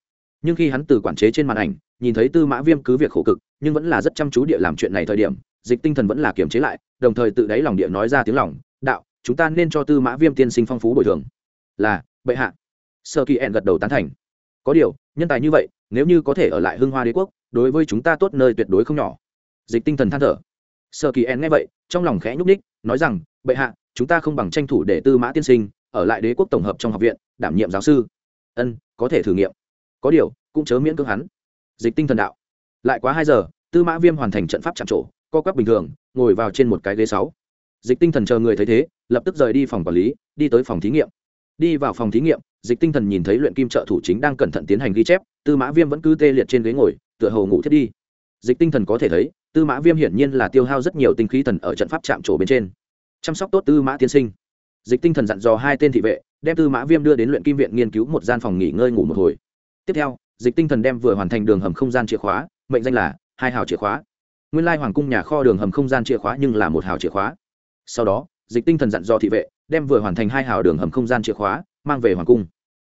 Nhưng khi hắn từ quản chế trên màn ảnh, nhìn thấy tư mã viêm cứ việc khổ cực, nhưng vẫn là rất chăm chú địa làm chuyện này thời điểm dịch tinh thần vẫn là kiềm chế lại, đồng thời tự đáy lòng địa nói ra tiếng lòng, đạo, chúng ta nên cho tư mã viêm tiên sinh phong phú bồi thường. Là, bệ hạ. Sơ kỳ ẹn gật đầu tán thành. Có điều, nhân tài như vậy, nếu như có thể ở lại hưng hoa đế quốc, đối với chúng ta tốt nơi tuyệt đối không nhỏ. Dịch tinh thần than thở. Sơ kỳ ẹn nghe vậy, trong lòng khẽ nhúc ních nói rằng, bệ hạ, chúng ta không bằng tranh thủ để tư mã tiên sinh ở lại đế quốc tổng hợp trong học viện, đảm nhiệm giáo sư. Ân, có thể thử nghiệm. Có điều, cũng chớ miễn cưỡng hắn. Dịch tinh thần đạo. Lại quá hai giờ, tư mã viêm hoàn thành trận pháp chạm trổ co quắp bình thường, ngồi vào trên một cái ghế sáu. Dịch tinh thần chờ người thấy thế, lập tức rời đi phòng quản lý, đi tới phòng thí nghiệm. Đi vào phòng thí nghiệm, dịch tinh thần nhìn thấy luyện kim trợ thủ chính đang cẩn thận tiến hành ghi chép, tư mã viêm vẫn cứ tê liệt trên ghế ngồi, tựa hồ ngủ thiết đi. Dịch tinh thần có thể thấy, tư mã viêm hiển nhiên là tiêu hao rất nhiều tinh khí thần ở trận pháp chạm trổ bên trên. Chăm sóc tốt tư mã tiên sinh. Dịch tinh thần dặn dò hai tên thị vệ, đem tư mã viêm đưa đến luyện kim viện nghiên cứu một gian phòng nghỉ ngơi ngủ một hồi. Tiếp theo, dịch tinh thần đem vừa hoàn thành đường hầm không gian chìa khóa, mệnh danh là hai hào chìa khóa nguyên lai hoàng cung nhà kho đường hầm không gian chìa khóa nhưng là một hào chìa khóa. Sau đó, dịch tinh thần dặn dò thị vệ, đem vừa hoàn thành hai hào đường hầm không gian chìa khóa, mang về hoàng cung.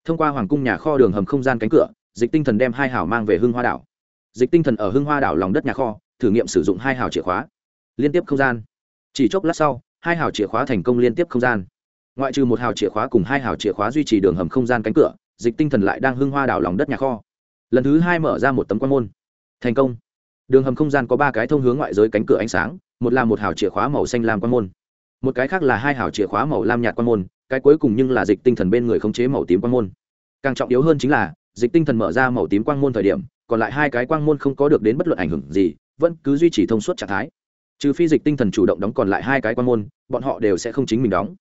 Thông qua hoàng cung nhà kho đường hầm không gian cánh cửa, dịch tinh thần đem hai hào mang về hưng hoa đảo. Dịch tinh thần ở hưng hoa đảo lòng đất nhà kho, thử nghiệm sử dụng hai hào chìa khóa. Liên tiếp không gian. Chỉ chốc lát sau, hai hào chìa khóa thành công liên tiếp không gian. Ngoại trừ một hào chìa khóa cùng hai hào chìa khóa duy trì đường hầm không gian cánh cửa, dịch tinh thần lại đang hưng hoa đảo lòng đất nhà kho. Lần thứ hai mở ra một tấm quan môn. Thành công đường hầm không gian có ba cái thông hướng ngoại giới cánh cửa ánh sáng, một là một hào chìa khóa màu xanh lam quan môn, một cái khác là hai hào chìa khóa màu lam nhạt quan môn, cái cuối cùng nhưng là dịch tinh thần bên người khống chế màu tím quan môn. Càng trọng yếu hơn chính là, dịch tinh thần mở ra màu tím quang môn thời điểm, còn lại hai cái quang môn không có được đến bất luận ảnh hưởng gì, vẫn cứ duy trì thông suốt trạng thái. Trừ phi dịch tinh thần chủ động đóng còn lại hai cái quang môn, bọn họ đều sẽ không chính mình đóng.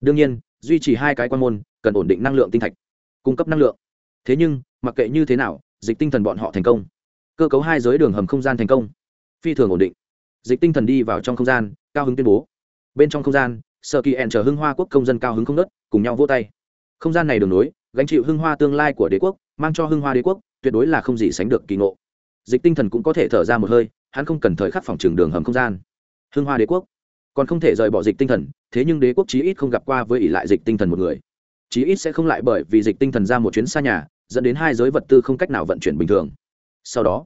Đương nhiên, duy trì hai cái quang môn, cần ổn định năng lượng tinh thạch, cung cấp năng lượng. Thế nhưng, mặc kệ như thế nào, dịch tinh thần bọn họ thành công cơ cấu hai giới đường hầm không gian thành công. Phi thường ổn định. Dịch tinh thần đi vào trong không gian, cao hứng tuyên bố. Bên trong không gian sợ kỳ ẹn chờ hưng hoa quốc công dân cao hứng không đất cùng nhau vô tay. Không gian này đường nối, gánh chịu hưng hoa tương lai của đế quốc, mang cho hưng hoa đế quốc, tuyệt đối là không gì sánh được kỳ ngộ. Dịch tinh thần cũng có thể thở ra một hơi, hắn không cần thời khắc phòng trường đường hầm không gian. Hưng hoa đế quốc. Còn không thể rời bỏ dịch tinh thần, thế nhưng đế quốc chí ít không gặp qua với ỷ lại dịch tinh thần một người. Chí ít sẽ không lại bởi vì dịch tinh thần ra một chuyến xa nhà, dẫn đến hai giới vật tư không cách nào vận chuyển bình thường sau đó,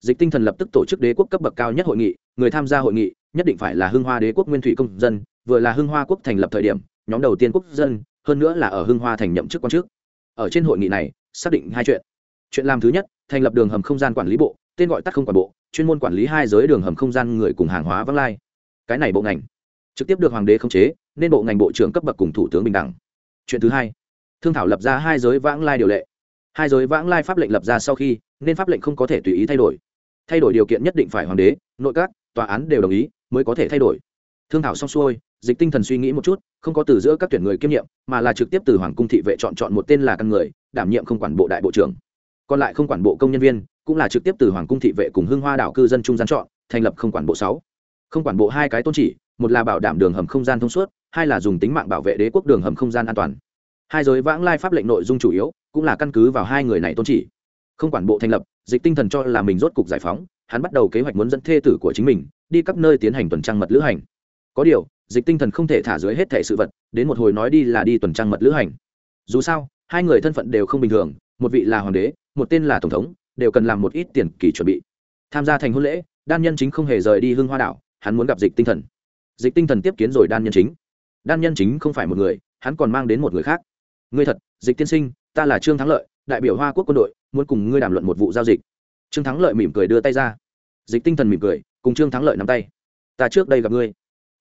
dịch tinh thần lập tức tổ chức đế quốc cấp bậc cao nhất hội nghị, người tham gia hội nghị nhất định phải là hưng hoa đế quốc nguyên thủy công dân, vừa là hưng hoa quốc thành lập thời điểm, nhóm đầu tiên quốc dân, hơn nữa là ở hưng hoa thành nhậm chức quan chức. Ở trên hội nghị này, xác định hai chuyện. Chuyện làm thứ nhất, thành lập đường hầm không gian quản lý bộ, tên gọi tắt không quản bộ, chuyên môn quản lý hai giới đường hầm không gian người cùng hàng hóa vắng lai. Cái này bộ ngành trực tiếp được hoàng đế khống chế, nên bộ ngành bộ trưởng cấp bậc cùng thủ tướng bình đẳng. Chuyện thứ hai, thương thảo lập ra hai giới vãng lai điều lệ hai giới vãng lai pháp lệnh lập ra sau khi, nên pháp lệnh không có thể tùy ý thay đổi. Thay đổi điều kiện nhất định phải hoàng đế, nội các, tòa án đều đồng ý mới có thể thay đổi. Thương thảo xong xuôi, dịch tinh thần suy nghĩ một chút, không có từ giữa các tuyển người kiêm nhiệm, mà là trực tiếp từ hoàng cung thị vệ chọn chọn một tên là căn người, đảm nhiệm không quản bộ đại bộ trưởng. Còn lại không quản bộ công nhân viên, cũng là trực tiếp từ hoàng cung thị vệ cùng hưng hoa đảo cư dân trung gian chọn, thành lập không quản bộ sáu. Không quản bộ hai cái tôn chỉ, một là bảo đảm đường hầm không gian thông suốt, hai là dùng tính mạng bảo vệ đế quốc đường hầm không gian an toàn hai giới vãng lai pháp lệnh nội dung chủ yếu cũng là căn cứ vào hai người này tôn chỉ. Không quản bộ thành lập, dịch tinh thần cho là mình rốt cục giải phóng, hắn bắt đầu kế hoạch muốn dẫn thê tử của chính mình đi các nơi tiến hành tuần trăng mật lữ hành. Có điều, dịch tinh thần không thể thả dưới hết thể sự vật, đến một hồi nói đi là đi tuần trăng mật lữ hành. Dù sao, hai người thân phận đều không bình thường, một vị là hoàng đế, một tên là tổng thống, đều cần làm một ít tiền kỳ chuẩn bị. Tham gia thành hôn lễ, đan nhân chính không hề rời đi hưng hoa đảo, hắn muốn gặp dịch tinh thần. Dịch tinh thần tiếp kiến rồi đan nhân chính. Đan nhân chính không phải một người, hắn còn mang đến một người khác ngươi thật, dịch tiên sinh, ta là trương thắng lợi, đại biểu hoa quốc quân đội, muốn cùng ngươi đàm luận một vụ giao dịch. Trương thắng lợi mỉm cười đưa tay ra. Dịch tinh thần mỉm cười, cùng trương thắng lợi nắm tay. Ta trước đây gặp ngươi.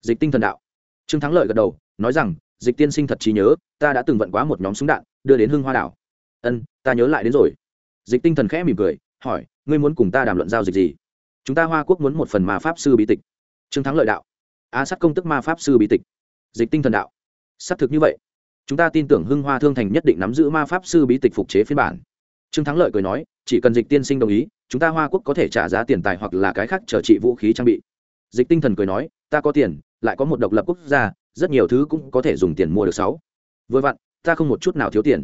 Dịch tinh thần đạo. Trương thắng lợi gật đầu, nói rằng, dịch tiên sinh thật trí nhớ, ta đã từng vận quá một nhóm súng đạn, đưa đến hưng hoa đảo. Ân, ta nhớ lại đến rồi. Dịch tinh thần khẽ mỉm cười, hỏi, ngươi muốn cùng ta đàm luận giao dịch gì? Chúng ta hoa quốc muốn một phần ma pháp sư bí tịch. Trương thắng lợi đạo. A sát công tức ma pháp sư bí tịch. Dịch tinh thần đạo. Xác thực như vậy chúng ta tin tưởng hưng hoa thương thành nhất định nắm giữ ma pháp sư bí tịch phục chế phiên bản. Trương thắng lợi cười nói, chỉ cần dịch tiên sinh đồng ý, chúng ta hoa quốc có thể trả giá tiền tài hoặc là cái khác trở trị vũ khí trang bị. Dịch tinh thần cười nói, ta có tiền, lại có một độc lập quốc gia, rất nhiều thứ cũng có thể dùng tiền mua được sáu. Vừa vặn, ta không một chút nào thiếu tiền.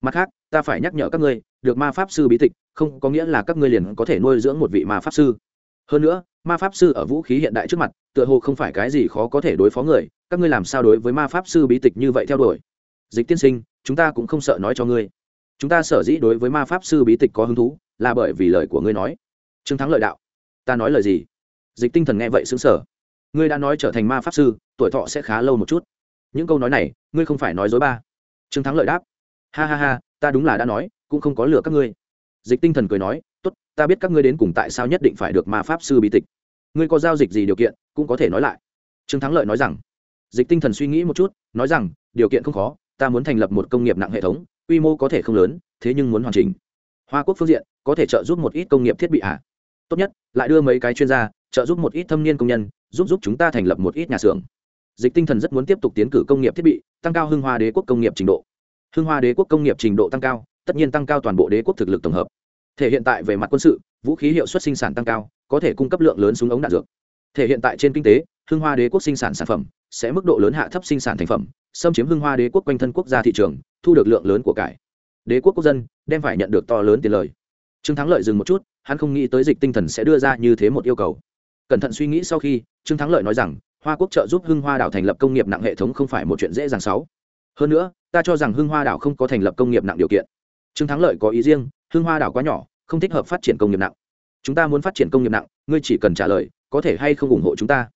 Mặt khác, ta phải nhắc nhở các ngươi, được ma pháp sư bí tịch, không có nghĩa là các ngươi liền có thể nuôi dưỡng một vị ma pháp sư. Hơn nữa, ma pháp sư ở vũ khí hiện đại trước mặt, tựa hồ không phải cái gì khó có thể đối phó người, các ngươi làm sao đối với ma pháp sư bí tịch như vậy theo đuổi? Dịch tiên sinh, chúng ta cũng không sợ nói cho ngươi. Chúng ta sở dĩ đối với ma pháp sư bí tịch có hứng thú, là bởi vì lời của ngươi nói. Trương thắng lợi đạo. Ta nói lời gì? Dịch tinh thần nghe vậy xứng sở ngươi đã nói trở thành ma pháp sư, tuổi thọ sẽ khá lâu một chút. Những câu nói này, ngươi không phải nói dối ba. Trương thắng lợi đáp. Ha ha ha, ta đúng là đã nói, cũng không có lừa các ngươi. Dịch tinh thần cười nói, tốt, ta biết các ngươi đến cùng tại sao nhất định phải được ma pháp sư bí tịch. Ngươi có giao dịch gì điều kiện, cũng có thể nói lại. Trương thắng lợi nói rằng. Dịch tinh thần suy nghĩ một chút, nói rằng, điều kiện không khó ta muốn thành lập một công nghiệp nặng hệ thống, quy mô có thể không lớn, thế nhưng muốn hoàn chỉnh. Hoa quốc phương diện, có thể trợ giúp một ít công nghiệp thiết bị ạ à? tốt nhất, lại đưa mấy cái chuyên gia, trợ giúp một ít thâm niên công nhân, giúp giúp chúng ta thành lập một ít nhà xưởng. Dịch tinh thần rất muốn tiếp tục tiến cử công nghiệp thiết bị, tăng cao hưng hoa đế quốc công nghiệp trình độ. Hưng hoa đế quốc công nghiệp trình độ tăng cao, tất nhiên tăng cao toàn bộ đế quốc thực lực tổng hợp. Thể hiện tại về mặt quân sự, vũ khí hiệu suất sinh sản tăng cao, có thể cung cấp lượng lớn súng ống đạn dược. Thể hiện tại trên kinh tế, hưng hoa đế quốc sinh sản sản phẩm sẽ mức độ lớn hạ thấp sinh sản thành phẩm xâm chiếm hưng hoa đế quốc quanh thân quốc gia thị trường, thu được lượng lớn của cải. Đế quốc quốc dân đem phải nhận được to lớn tiền lời. Trương thắng lợi dừng một chút, hắn không nghĩ tới dịch tinh thần sẽ đưa ra như thế một yêu cầu. Cẩn thận suy nghĩ sau khi, trương thắng lợi nói rằng, hoa quốc trợ giúp hưng hoa đảo thành lập công nghiệp nặng hệ thống không phải một chuyện dễ dàng sáu. Hơn nữa, ta cho rằng hưng hoa đảo không có thành lập công nghiệp nặng điều kiện. Trương thắng lợi có ý riêng, hưng hoa đảo quá nhỏ, không thích hợp phát triển công nghiệp nặng. Chúng ta muốn phát triển công nghiệp nặng, ngươi chỉ cần trả lời, có thể hay không ủng hộ chúng ta.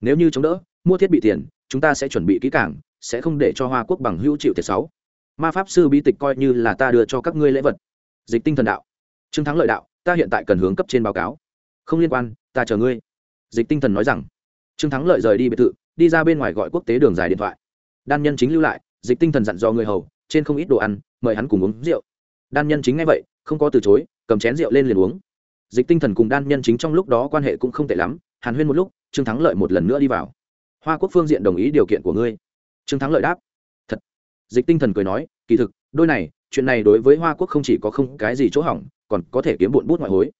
Nếu như chống đỡ, mua thiết bị tiền chúng ta sẽ chuẩn bị kỹ càng, sẽ không để cho hoa quốc bằng hữu chịu thiệt sáu ma pháp sư bí tịch coi như là ta đưa cho các ngươi lễ vật. Dịch tinh thần đạo. Trương thắng lợi đạo, ta hiện tại cần hướng cấp trên báo cáo. Không liên quan, ta chờ ngươi. Dịch tinh thần nói rằng. Trương thắng lợi rời đi biệt thự, đi ra bên ngoài gọi quốc tế đường dài điện thoại. Đan nhân chính lưu lại, dịch tinh thần dặn dò người hầu, trên không ít đồ ăn, mời hắn cùng uống rượu. Đan nhân chính ngay vậy, không có từ chối, cầm chén rượu lên liền uống. Dịch tinh thần cùng đan nhân chính trong lúc đó quan hệ cũng không tệ lắm, hàn huyên một lúc, trương thắng lợi một lần nữa đi vào hoa quốc phương diện đồng ý điều kiện của ngươi trương thắng lợi đáp thật dịch tinh thần cười nói kỳ thực đôi này chuyện này đối với hoa quốc không chỉ có không cái gì chỗ hỏng còn có thể kiếm bụn bút ngoại hối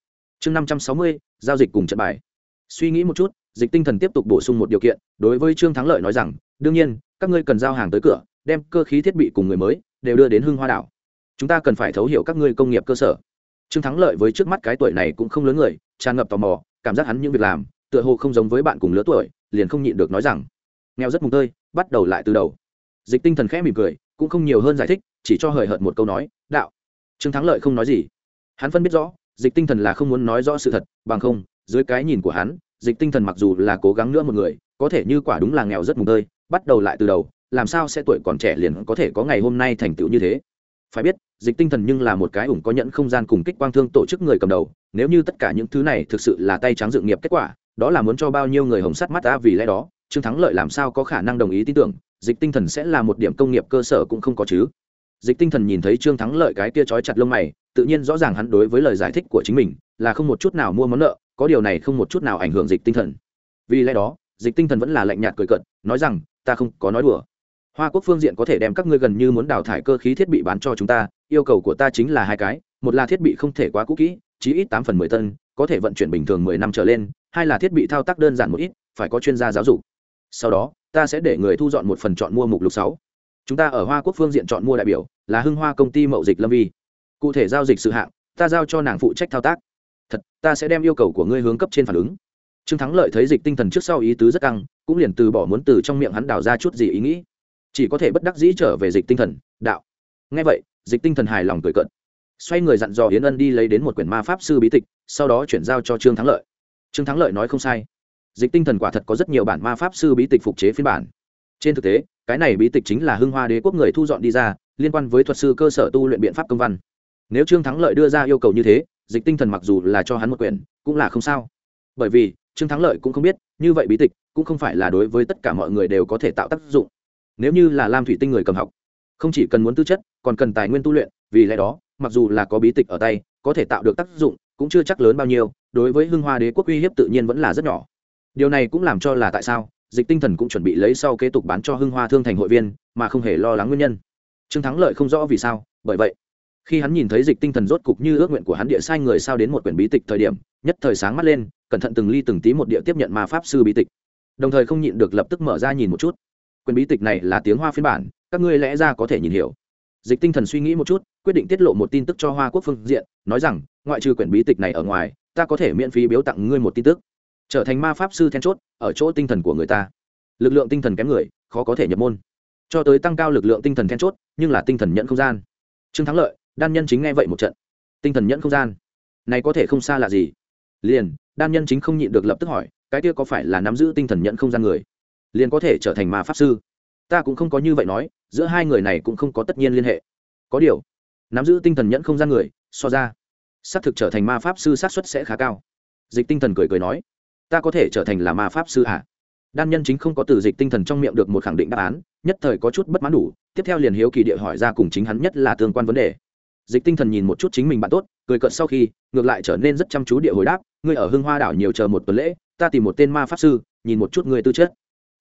chương năm trăm sáu mươi giao dịch cùng trận bài suy nghĩ một chút dịch tinh thần tiếp tục bổ sung một điều kiện đối với trương thắng lợi nói rằng đương nhiên các ngươi cần giao hàng tới cửa đem cơ khí thiết bị cùng người mới đều đưa đến hưng hoa đảo chúng ta cần phải thấu hiểu các ngươi công nghiệp cơ sở trương thắng lợi với trước mắt cái tuổi này cũng không lớn người tràn ngập tò mò cảm giác hắn những việc làm tựa hồ không giống với bạn cùng lứa tuổi liền không nhịn được nói rằng, nghèo rất mùng tơi, bắt đầu lại từ đầu. Dịch tinh thần khẽ mỉm cười, cũng không nhiều hơn giải thích, chỉ cho hời hợt một câu nói, đạo. Trương thắng lợi không nói gì. Hắn phân biết rõ, dịch tinh thần là không muốn nói rõ sự thật, bằng không, dưới cái nhìn của hắn, dịch tinh thần mặc dù là cố gắng nữa một người, có thể như quả đúng là nghèo rất mùng tơi, bắt đầu lại từ đầu, làm sao sẽ tuổi còn trẻ liền có thể có ngày hôm nay thành tựu như thế? Phải biết, dịch tinh thần nhưng là một cái ủng có nhận không gian cùng kích quang thương tổ chức người cầm đầu, nếu như tất cả những thứ này thực sự là tay trắng dự nghiệp kết quả đó là muốn cho bao nhiêu người hồng sắt mắt ta vì lẽ đó, trương thắng lợi làm sao có khả năng đồng ý tin tưởng, dịch tinh thần sẽ là một điểm công nghiệp cơ sở cũng không có chứ. Dịch tinh thần nhìn thấy trương thắng lợi cái kia trói chặt lông mày, tự nhiên rõ ràng hắn đối với lời giải thích của chính mình, là không một chút nào mua món nợ, có điều này không một chút nào ảnh hưởng dịch tinh thần. Vì lẽ đó, dịch tinh thần vẫn là lạnh nhạt cười cận nói rằng, ta không có nói đùa. Hoa quốc phương diện có thể đem các ngươi gần như muốn đào thải cơ khí thiết bị bán cho chúng ta, yêu cầu của ta chính là hai cái, một là thiết bị không thể quá cũ kỹ, chí ít tám phần mười tân có thể vận chuyển bình thường mười năm trở lên hai là thiết bị thao tác đơn giản một ít, phải có chuyên gia giáo dục. Sau đó, ta sẽ để người thu dọn một phần chọn mua mục lục sáu. Chúng ta ở hoa quốc phương diện chọn mua đại biểu, là hưng hoa công ty mậu dịch lâm vi. Cụ thể giao dịch sự hạng, ta giao cho nàng phụ trách thao tác. Thật, ta sẽ đem yêu cầu của ngươi hướng cấp trên phản ứng. Trương thắng lợi thấy dịch tinh thần trước sau ý tứ rất căng, cũng liền từ bỏ muốn từ trong miệng hắn đào ra chút gì ý nghĩ. Chỉ có thể bất đắc dĩ trở về dịch tinh thần, đạo. Ngay vậy, dịch tinh thần hài lòng cười cận xoay người dặn dò hiến ân đi lấy đến một quyển ma pháp sư bí tịch, sau đó chuyển giao cho trương thắng lợi trương thắng lợi nói không sai. Dịch tinh thần quả thật có rất nhiều bản ma pháp sư bí tịch phục chế phiên bản. Trên thực tế, cái này bí tịch chính là hưng hoa đế quốc người thu dọn đi ra, liên quan với thuật sư cơ sở tu luyện biện pháp công văn. Nếu trương thắng lợi đưa ra yêu cầu như thế, dịch tinh thần mặc dù là cho hắn một quyển, cũng là không sao. Bởi vì, trương thắng lợi cũng không biết, như vậy bí tịch cũng không phải là đối với tất cả mọi người đều có thể tạo tác dụng. Nếu như là lam thủy tinh người cầm học, không chỉ cần muốn tư chất, còn cần tài nguyên tu luyện, vì lẽ đó, mặc dù là có bí tịch ở tay, có thể tạo được tác dụng cũng chưa chắc lớn bao nhiêu, đối với hưng hoa đế quốc uy hiếp tự nhiên vẫn là rất nhỏ. Điều này cũng làm cho là tại sao, dịch tinh thần cũng chuẩn bị lấy sau kế tục bán cho hưng hoa thương thành hội viên, mà không hề lo lắng nguyên nhân. Trương thắng lợi không rõ vì sao, bởi vậy, khi hắn nhìn thấy dịch tinh thần rốt cục như ước nguyện của hắn địa sai người sao đến một quyển bí tịch thời điểm, nhất thời sáng mắt lên, cẩn thận từng ly từng tí một địa tiếp nhận ma pháp sư bí tịch. Đồng thời không nhịn được lập tức mở ra nhìn một chút. Quyển bí tịch này là tiếng hoa phiên bản, các ngươi lẽ ra có thể nhìn hiểu. Dịch tinh thần suy nghĩ một chút, quyết định tiết lộ một tin tức cho hoa quốc phương diện, nói rằng ngoại trừ quyển bí tịch này ở ngoài, ta có thể miễn phí biếu tặng ngươi một tin tức. Trở thành ma pháp sư then chốt ở chỗ tinh thần của người ta. Lực lượng tinh thần kém người, khó có thể nhập môn. Cho tới tăng cao lực lượng tinh thần then chốt, nhưng là tinh thần nhận không gian. Trương thắng lợi, đan nhân chính nghe vậy một trận. Tinh thần nhận không gian? Này có thể không xa là gì? Liền, đan nhân chính không nhịn được lập tức hỏi, cái kia có phải là nắm giữ tinh thần nhận không gian người? Liền có thể trở thành ma pháp sư? Ta cũng không có như vậy nói, giữa hai người này cũng không có tất nhiên liên hệ. Có điều, nắm giữ tinh thần nhận không gian người, so ra xác thực trở thành ma pháp sư xác suất sẽ khá cao. Dịch tinh thần cười cười nói, ta có thể trở thành là ma pháp sư à? đan nhân chính không có từ dịch tinh thần trong miệng được một khẳng định đáp án, nhất thời có chút bất mãn đủ, tiếp theo liền hiếu kỳ địa hỏi ra cùng chính hắn nhất là tương quan vấn đề. Dịch tinh thần nhìn một chút chính mình bạn tốt, cười cợt sau khi, ngược lại trở nên rất chăm chú địa hồi đáp, ngươi ở hưng hoa đảo nhiều chờ một tuần lễ, ta tìm một tên ma pháp sư, nhìn một chút ngươi tư chất.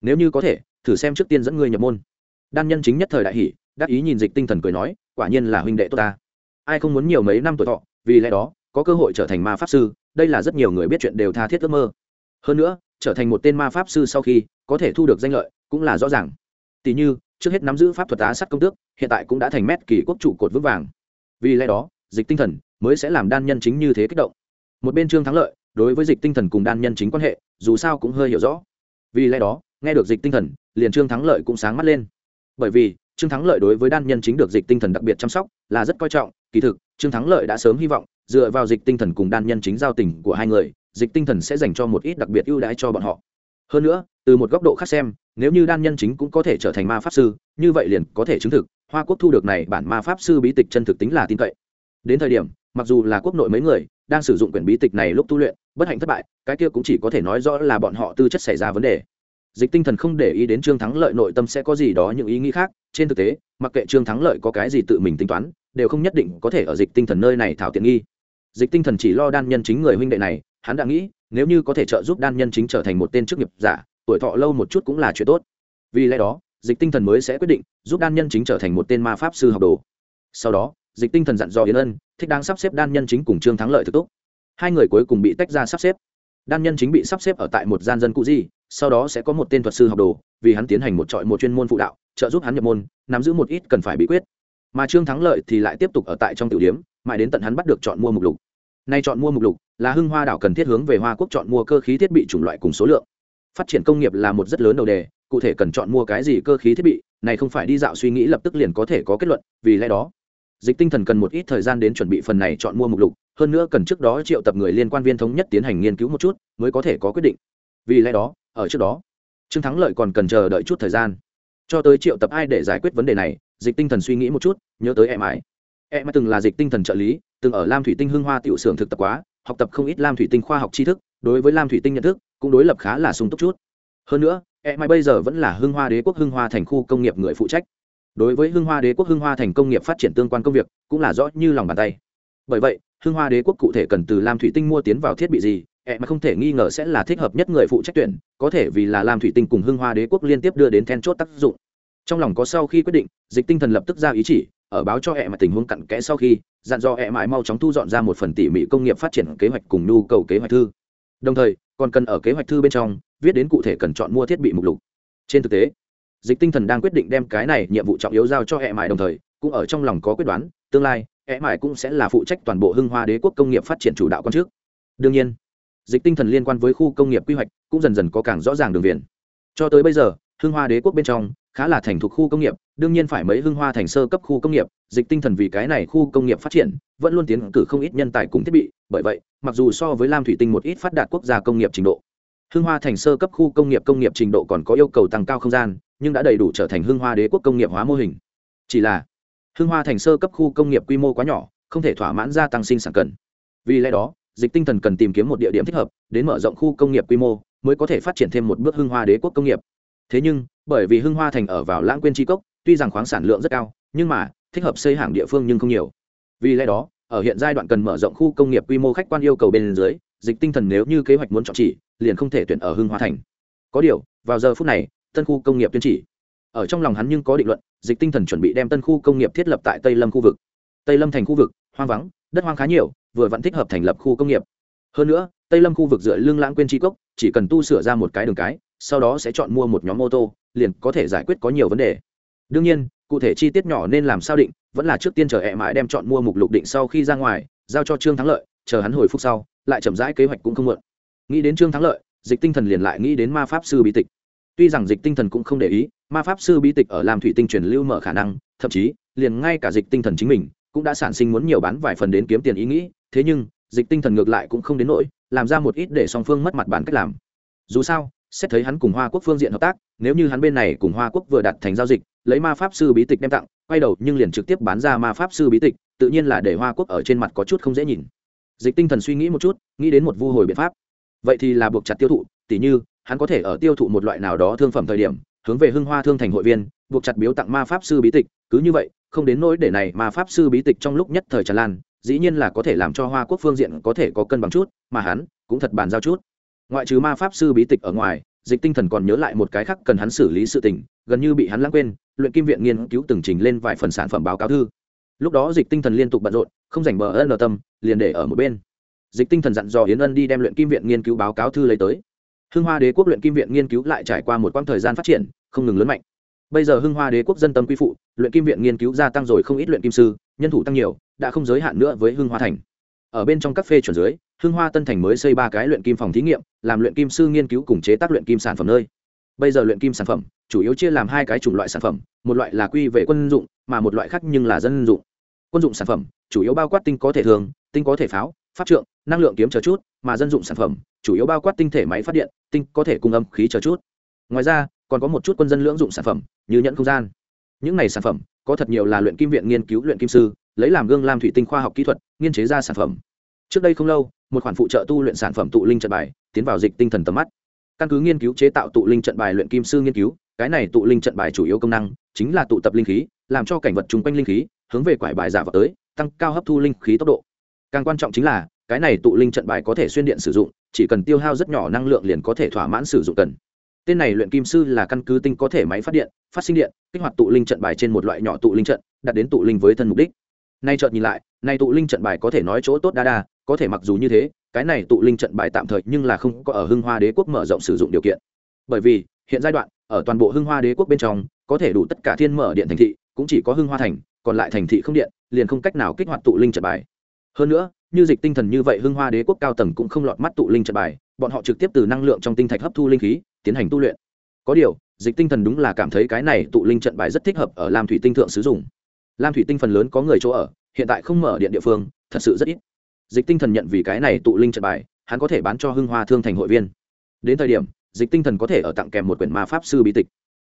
Nếu như có thể, thử xem trước tiên dẫn ngươi nhập môn. Đan nhân chính nhất thời đại hỷ đắc ý nhìn dịch tinh thần cười nói, quả nhiên là huynh đệ tốt ta. Ai không muốn nhiều mấy năm tuổi thọ vì lẽ đó, có cơ hội trở thành ma pháp sư, đây là rất nhiều người biết chuyện đều tha thiết ước mơ. Hơn nữa, trở thành một tên ma pháp sư sau khi, có thể thu được danh lợi, cũng là rõ ràng. Tỷ như, trước hết nắm giữ pháp thuật á sắt công tước, hiện tại cũng đã thành mét kỳ quốc trụ cột vững vàng. Vì lẽ đó, dịch tinh thần mới sẽ làm đan nhân chính như thế kích động. Một bên trương thắng lợi, đối với dịch tinh thần cùng đan nhân chính quan hệ, dù sao cũng hơi hiểu rõ. Vì lẽ đó, nghe được dịch tinh thần, liền trương thắng lợi cũng sáng mắt lên. Bởi vì, trương thắng lợi đối với đan nhân chính được dịch tinh thần đặc biệt chăm sóc là rất coi trọng, kỳ thực trương thắng lợi đã sớm hy vọng, dựa vào dịch tinh thần cùng đan nhân chính giao tình của hai người, dịch tinh thần sẽ dành cho một ít đặc biệt ưu đãi cho bọn họ. Hơn nữa, từ một góc độ khác xem, nếu như đan nhân chính cũng có thể trở thành ma pháp sư, như vậy liền có thể chứng thực, hoa quốc thu được này bản ma pháp sư bí tịch chân thực tính là tin cậy. Đến thời điểm, mặc dù là quốc nội mấy người đang sử dụng quyển bí tịch này lúc tu luyện, bất hạnh thất bại, cái kia cũng chỉ có thể nói rõ là bọn họ tư chất xảy ra vấn đề dịch tinh thần không để ý đến trương thắng lợi nội tâm sẽ có gì đó những ý nghĩ khác. Trên thực tế, mặc kệ trương thắng lợi có cái gì tự mình tính toán, đều không nhất định có thể ở dịch tinh thần nơi này thảo tiện nghi. Dịch tinh thần chỉ lo đan nhân chính người huynh đệ này, hắn đã nghĩ, nếu như có thể trợ giúp đan nhân chính trở thành một tên chức nghiệp giả, tuổi thọ lâu một chút cũng là chuyện tốt. Vì lẽ đó, dịch tinh thần mới sẽ quyết định giúp đan nhân chính trở thành một tên ma pháp sư học đồ. Sau đó, dịch tinh thần dặn dò yến ân, thích đang sắp xếp đan nhân chính cùng trương thắng lợi thực túc. Hai người cuối cùng bị tách ra sắp xếp. Đan nhân chính bị sắp xếp ở tại một gian dân cụ di sau đó sẽ có một tên thuật sư học đồ, vì hắn tiến hành một trọi một chuyên môn phụ đạo, trợ giúp hắn nhập môn, nắm giữ một ít cần phải bí quyết. Mà trương thắng lợi thì lại tiếp tục ở tại trong tiểu điếm, mãi đến tận hắn bắt được chọn mua mục lục. Nay chọn mua mục lục là hưng hoa đảo cần thiết hướng về hoa quốc chọn mua cơ khí thiết bị chủng loại cùng số lượng. Phát triển công nghiệp là một rất lớn đầu đề, cụ thể cần chọn mua cái gì cơ khí thiết bị, này không phải đi dạo suy nghĩ lập tức liền có thể có kết luận, vì lẽ đó, dịch tinh thần cần một ít thời gian đến chuẩn bị phần này chọn mua mục lục, hơn nữa cần trước đó triệu tập người liên quan viên thống nhất tiến hành nghiên cứu một chút, mới có thể có quyết định vì lẽ đó, ở trước đó, trương thắng lợi còn cần chờ đợi chút thời gian. Cho tới triệu tập ai để giải quyết vấn đề này, dịch tinh thần suy nghĩ một chút, nhớ tới em ái em từng là dịch tinh thần trợ lý, từng ở lam thủy tinh hưng hoa tiểu xưởng thực tập quá, học tập không ít lam thủy tinh khoa học tri thức, đối với lam thủy tinh nhận thức cũng đối lập khá là sung túc chút. Hơn nữa em ai bây giờ vẫn là hưng hoa đế quốc hưng hoa thành khu công nghiệp người phụ trách. Đối với hưng hoa đế quốc hưng hoa thành công nghiệp phát triển tương quan công việc cũng là rõ như lòng bàn tay. Bởi vậy, hưng hoa đế quốc cụ thể cần từ lam thủy tinh mua tiến vào thiết bị gì ẹ mà không thể nghi ngờ sẽ là thích hợp nhất người phụ trách tuyển, có thể vì là làm thủy tinh cùng hưng hoa đế quốc liên tiếp đưa đến then chốt tác dụng. Trong lòng có sau khi quyết định, dịch tinh thần lập tức ra ý chỉ, ở báo cho ẹ mà tình huống cặn kẽ sau khi, dặn dò ẹ mãi mau chóng thu dọn ra một phần tỉ mỉ công nghiệp phát triển kế hoạch cùng nhu cầu kế hoạch thư. Đồng thời, còn cần ở kế hoạch thư bên trong, viết đến cụ thể cần chọn mua thiết bị mục lục. Trên thực tế, dịch tinh thần đang quyết định đem cái này nhiệm vụ trọng yếu giao cho ẹ mãi đồng thời, cũng ở trong lòng có quyết đoán, tương lai ẹ mãi cũng sẽ là phụ trách toàn bộ hưng hoa đế quốc công nghiệp phát triển chủ đạo con trước. Đương nhiên dịch tinh thần liên quan với khu công nghiệp quy hoạch cũng dần dần có càng rõ ràng đường viền. Cho tới bây giờ, hưng hoa đế quốc bên trong khá là thành thuộc khu công nghiệp, đương nhiên phải mấy hưng hoa thành sơ cấp khu công nghiệp, dịch tinh thần vì cái này khu công nghiệp phát triển, vẫn luôn tiến cử không ít nhân tài cùng thiết bị. Bởi vậy, mặc dù so với lam thủy tinh một ít phát đạt quốc gia công nghiệp trình độ, hưng hoa thành sơ cấp khu công nghiệp công nghiệp trình độ còn có yêu cầu tăng cao không gian, nhưng đã đầy đủ trở thành hưng hoa đế quốc công nghiệp hóa mô hình. Chỉ là, hưng hoa thành sơ cấp khu công nghiệp quy mô quá nhỏ, không thể thỏa mãn gia tăng sinh sản cần. Vì lẽ đó dịch tinh thần cần tìm kiếm một địa điểm thích hợp, đến mở rộng khu công nghiệp quy mô, mới có thể phát triển thêm một bước hưng hoa đế quốc công nghiệp. Thế nhưng, bởi vì hưng hoa thành ở vào lãng quên tri cốc, tuy rằng khoáng sản lượng rất cao, nhưng mà, thích hợp xây hàng địa phương nhưng không nhiều. Vì lẽ đó, ở hiện giai đoạn cần mở rộng khu công nghiệp quy mô khách quan yêu cầu bên dưới, dịch tinh thần nếu như kế hoạch muốn chọn chỉ, liền không thể tuyển ở hưng hoa thành. Có điều, vào giờ phút này, tân khu công nghiệp tuyên chỉ. Ở trong lòng hắn nhưng có định luận, dịch tinh thần chuẩn bị đem tân khu công nghiệp thiết lập tại tây lâm khu vực. Tây lâm thành khu vực, hoang vắng đất hoang khá nhiều, vừa vẫn thích hợp thành lập khu công nghiệp. Hơn nữa, tây lâm khu vực dựa lương lãng quên tri cốc, chỉ cần tu sửa ra một cái đường cái, sau đó sẽ chọn mua một nhóm ô tô, liền có thể giải quyết có nhiều vấn đề. Đương nhiên, cụ thể chi tiết nhỏ nên làm sao định, vẫn là trước tiên chờ hẹ mãi đem chọn mua mục lục định sau khi ra ngoài, giao cho trương thắng lợi, chờ hắn hồi phục sau, lại chậm rãi kế hoạch cũng không muộn. Nghĩ đến trương thắng lợi, dịch tinh thần liền lại nghĩ đến ma pháp sư bí tịch. Tuy rằng dịch tinh thần cũng không để ý, ma pháp sư bí tịch ở làm thủy tinh truyền lưu mở khả năng, thậm chí, liền ngay cả dịch tinh thần chính mình cũng đã sản sinh muốn nhiều bán vài phần đến kiếm tiền ý nghĩ, thế nhưng, dịch tinh thần ngược lại cũng không đến nỗi, làm ra một ít để song phương mất mặt bản cách làm. Dù sao, xét thấy hắn cùng hoa quốc phương diện hợp tác, nếu như hắn bên này cùng hoa quốc vừa đặt thành giao dịch, lấy ma pháp sư bí tịch đem tặng, quay đầu nhưng liền trực tiếp bán ra ma pháp sư bí tịch, tự nhiên là để hoa quốc ở trên mặt có chút không dễ nhìn. Dịch tinh thần suy nghĩ một chút, nghĩ đến một vu hồi biện pháp. Vậy thì là buộc chặt tiêu thụ, tỉ như, hắn có thể ở tiêu thụ một loại nào đó thương phẩm thời điểm, hướng về hưng hoa thương thành hội viên, buộc chặt biếu tặng ma pháp sư bí tịch, cứ như vậy không đến nỗi để này mà pháp sư bí tịch trong lúc nhất thời tràn lan, dĩ nhiên là có thể làm cho hoa quốc phương diện có thể có cân bằng chút, mà hắn cũng thật bàn giao chút. Ngoại trừ ma pháp sư bí tịch ở ngoài, dịch tinh thần còn nhớ lại một cái khác cần hắn xử lý sự tình, gần như bị hắn lãng quên, luyện kim viện nghiên cứu từng trình lên vài phần sản phẩm báo cáo thư. Lúc đó dịch tinh thần liên tục bận rộn, không dành bờ ân ở tâm, liền để ở một bên. Dịch tinh thần dặn dò yến ân đi đem luyện kim viện nghiên cứu báo cáo thư lấy tới. Hưng hoa đế quốc luyện kim viện nghiên cứu lại trải qua một quãng thời gian phát triển, không ngừng lớn mạnh bây giờ hưng hoa đế quốc dân tâm quy phụ, luyện kim viện nghiên cứu gia tăng rồi không ít luyện kim sư, nhân thủ tăng nhiều, đã không giới hạn nữa với hưng hoa thành. Ở bên trong các phê chuẩn dưới, hưng hoa tân thành mới xây ba cái luyện kim phòng thí nghiệm, làm luyện kim sư nghiên cứu cùng chế tác luyện kim sản phẩm nơi. Bây giờ luyện kim sản phẩm, chủ yếu chia làm hai cái chủng loại sản phẩm, một loại là quy về quân dụng, mà một loại khác nhưng là dân dụng. Quân dụng sản phẩm, chủ yếu bao quát tinh có thể thường, tinh có thể pháo, pháp trượng, năng lượng kiếm chờ chút, mà dân dụng sản phẩm, chủ yếu bao quát tinh thể máy phát điện, tinh có thể cung âm khí chờ chút. Ngoài ra còn có một chút quân dân lưỡng dụng sản phẩm, như nhẫn không gian. Những này sản phẩm, có thật nhiều là luyện kim viện nghiên cứu luyện kim sư, lấy làm gương lam thủy tinh khoa học kỹ thuật, nghiên chế ra sản phẩm. Trước đây không lâu, một khoản phụ trợ tu luyện sản phẩm tụ linh trận bài, tiến vào dịch tinh thần tầm mắt. Căn cứ nghiên cứu chế tạo tụ linh trận bài luyện kim sư nghiên cứu, cái này tụ linh trận bài chủ yếu công năng chính là tụ tập linh khí, làm cho cảnh vật chung quanh linh khí, hướng về quải bài giả vào tới, tăng cao hấp thu linh khí tốc độ. Càng quan trọng chính là, cái này tụ linh trận bài có thể xuyên điện sử dụng, chỉ cần tiêu hao rất nhỏ năng lượng liền có thể thỏa mãn sử dụng cần tên này luyện kim sư là căn cứ tinh có thể máy phát điện, phát sinh điện, kích hoạt tụ linh trận bài trên một loại nhỏ tụ linh trận đặt đến tụ linh với thân mục đích. Nay chợt nhìn lại, nay tụ linh trận bài có thể nói chỗ tốt đa đa, có thể mặc dù như thế, cái này tụ linh trận bài tạm thời nhưng là không có ở hưng hoa đế quốc mở rộng sử dụng điều kiện. Bởi vì, hiện giai đoạn, ở toàn bộ hưng hoa đế quốc bên trong, có thể đủ tất cả thiên mở điện thành thị, cũng chỉ có hưng hoa thành, còn lại thành thị không điện, liền không cách nào kích hoạt tụ linh trận bài. Hơn nữa, như dịch tinh thần như vậy hưng hoa đế quốc cao tầng cũng không lọt mắt tụ linh trận bài, bọn họ trực tiếp từ năng lượng trong tinh thạch hấp thu linh khí tiến hành tu luyện. Có điều, dịch tinh thần đúng là cảm thấy cái này tụ linh trận bài rất thích hợp ở lam thủy tinh thượng sử dụng. Lam thủy tinh phần lớn có người chỗ ở, hiện tại không mở điện địa phương, thật sự rất ít. Dịch tinh thần nhận vì cái này tụ linh trận bài, hắn có thể bán cho hưng hoa thương thành hội viên. Đến thời điểm, dịch tinh thần có thể ở tặng kèm một quyển ma pháp sư bí tịch.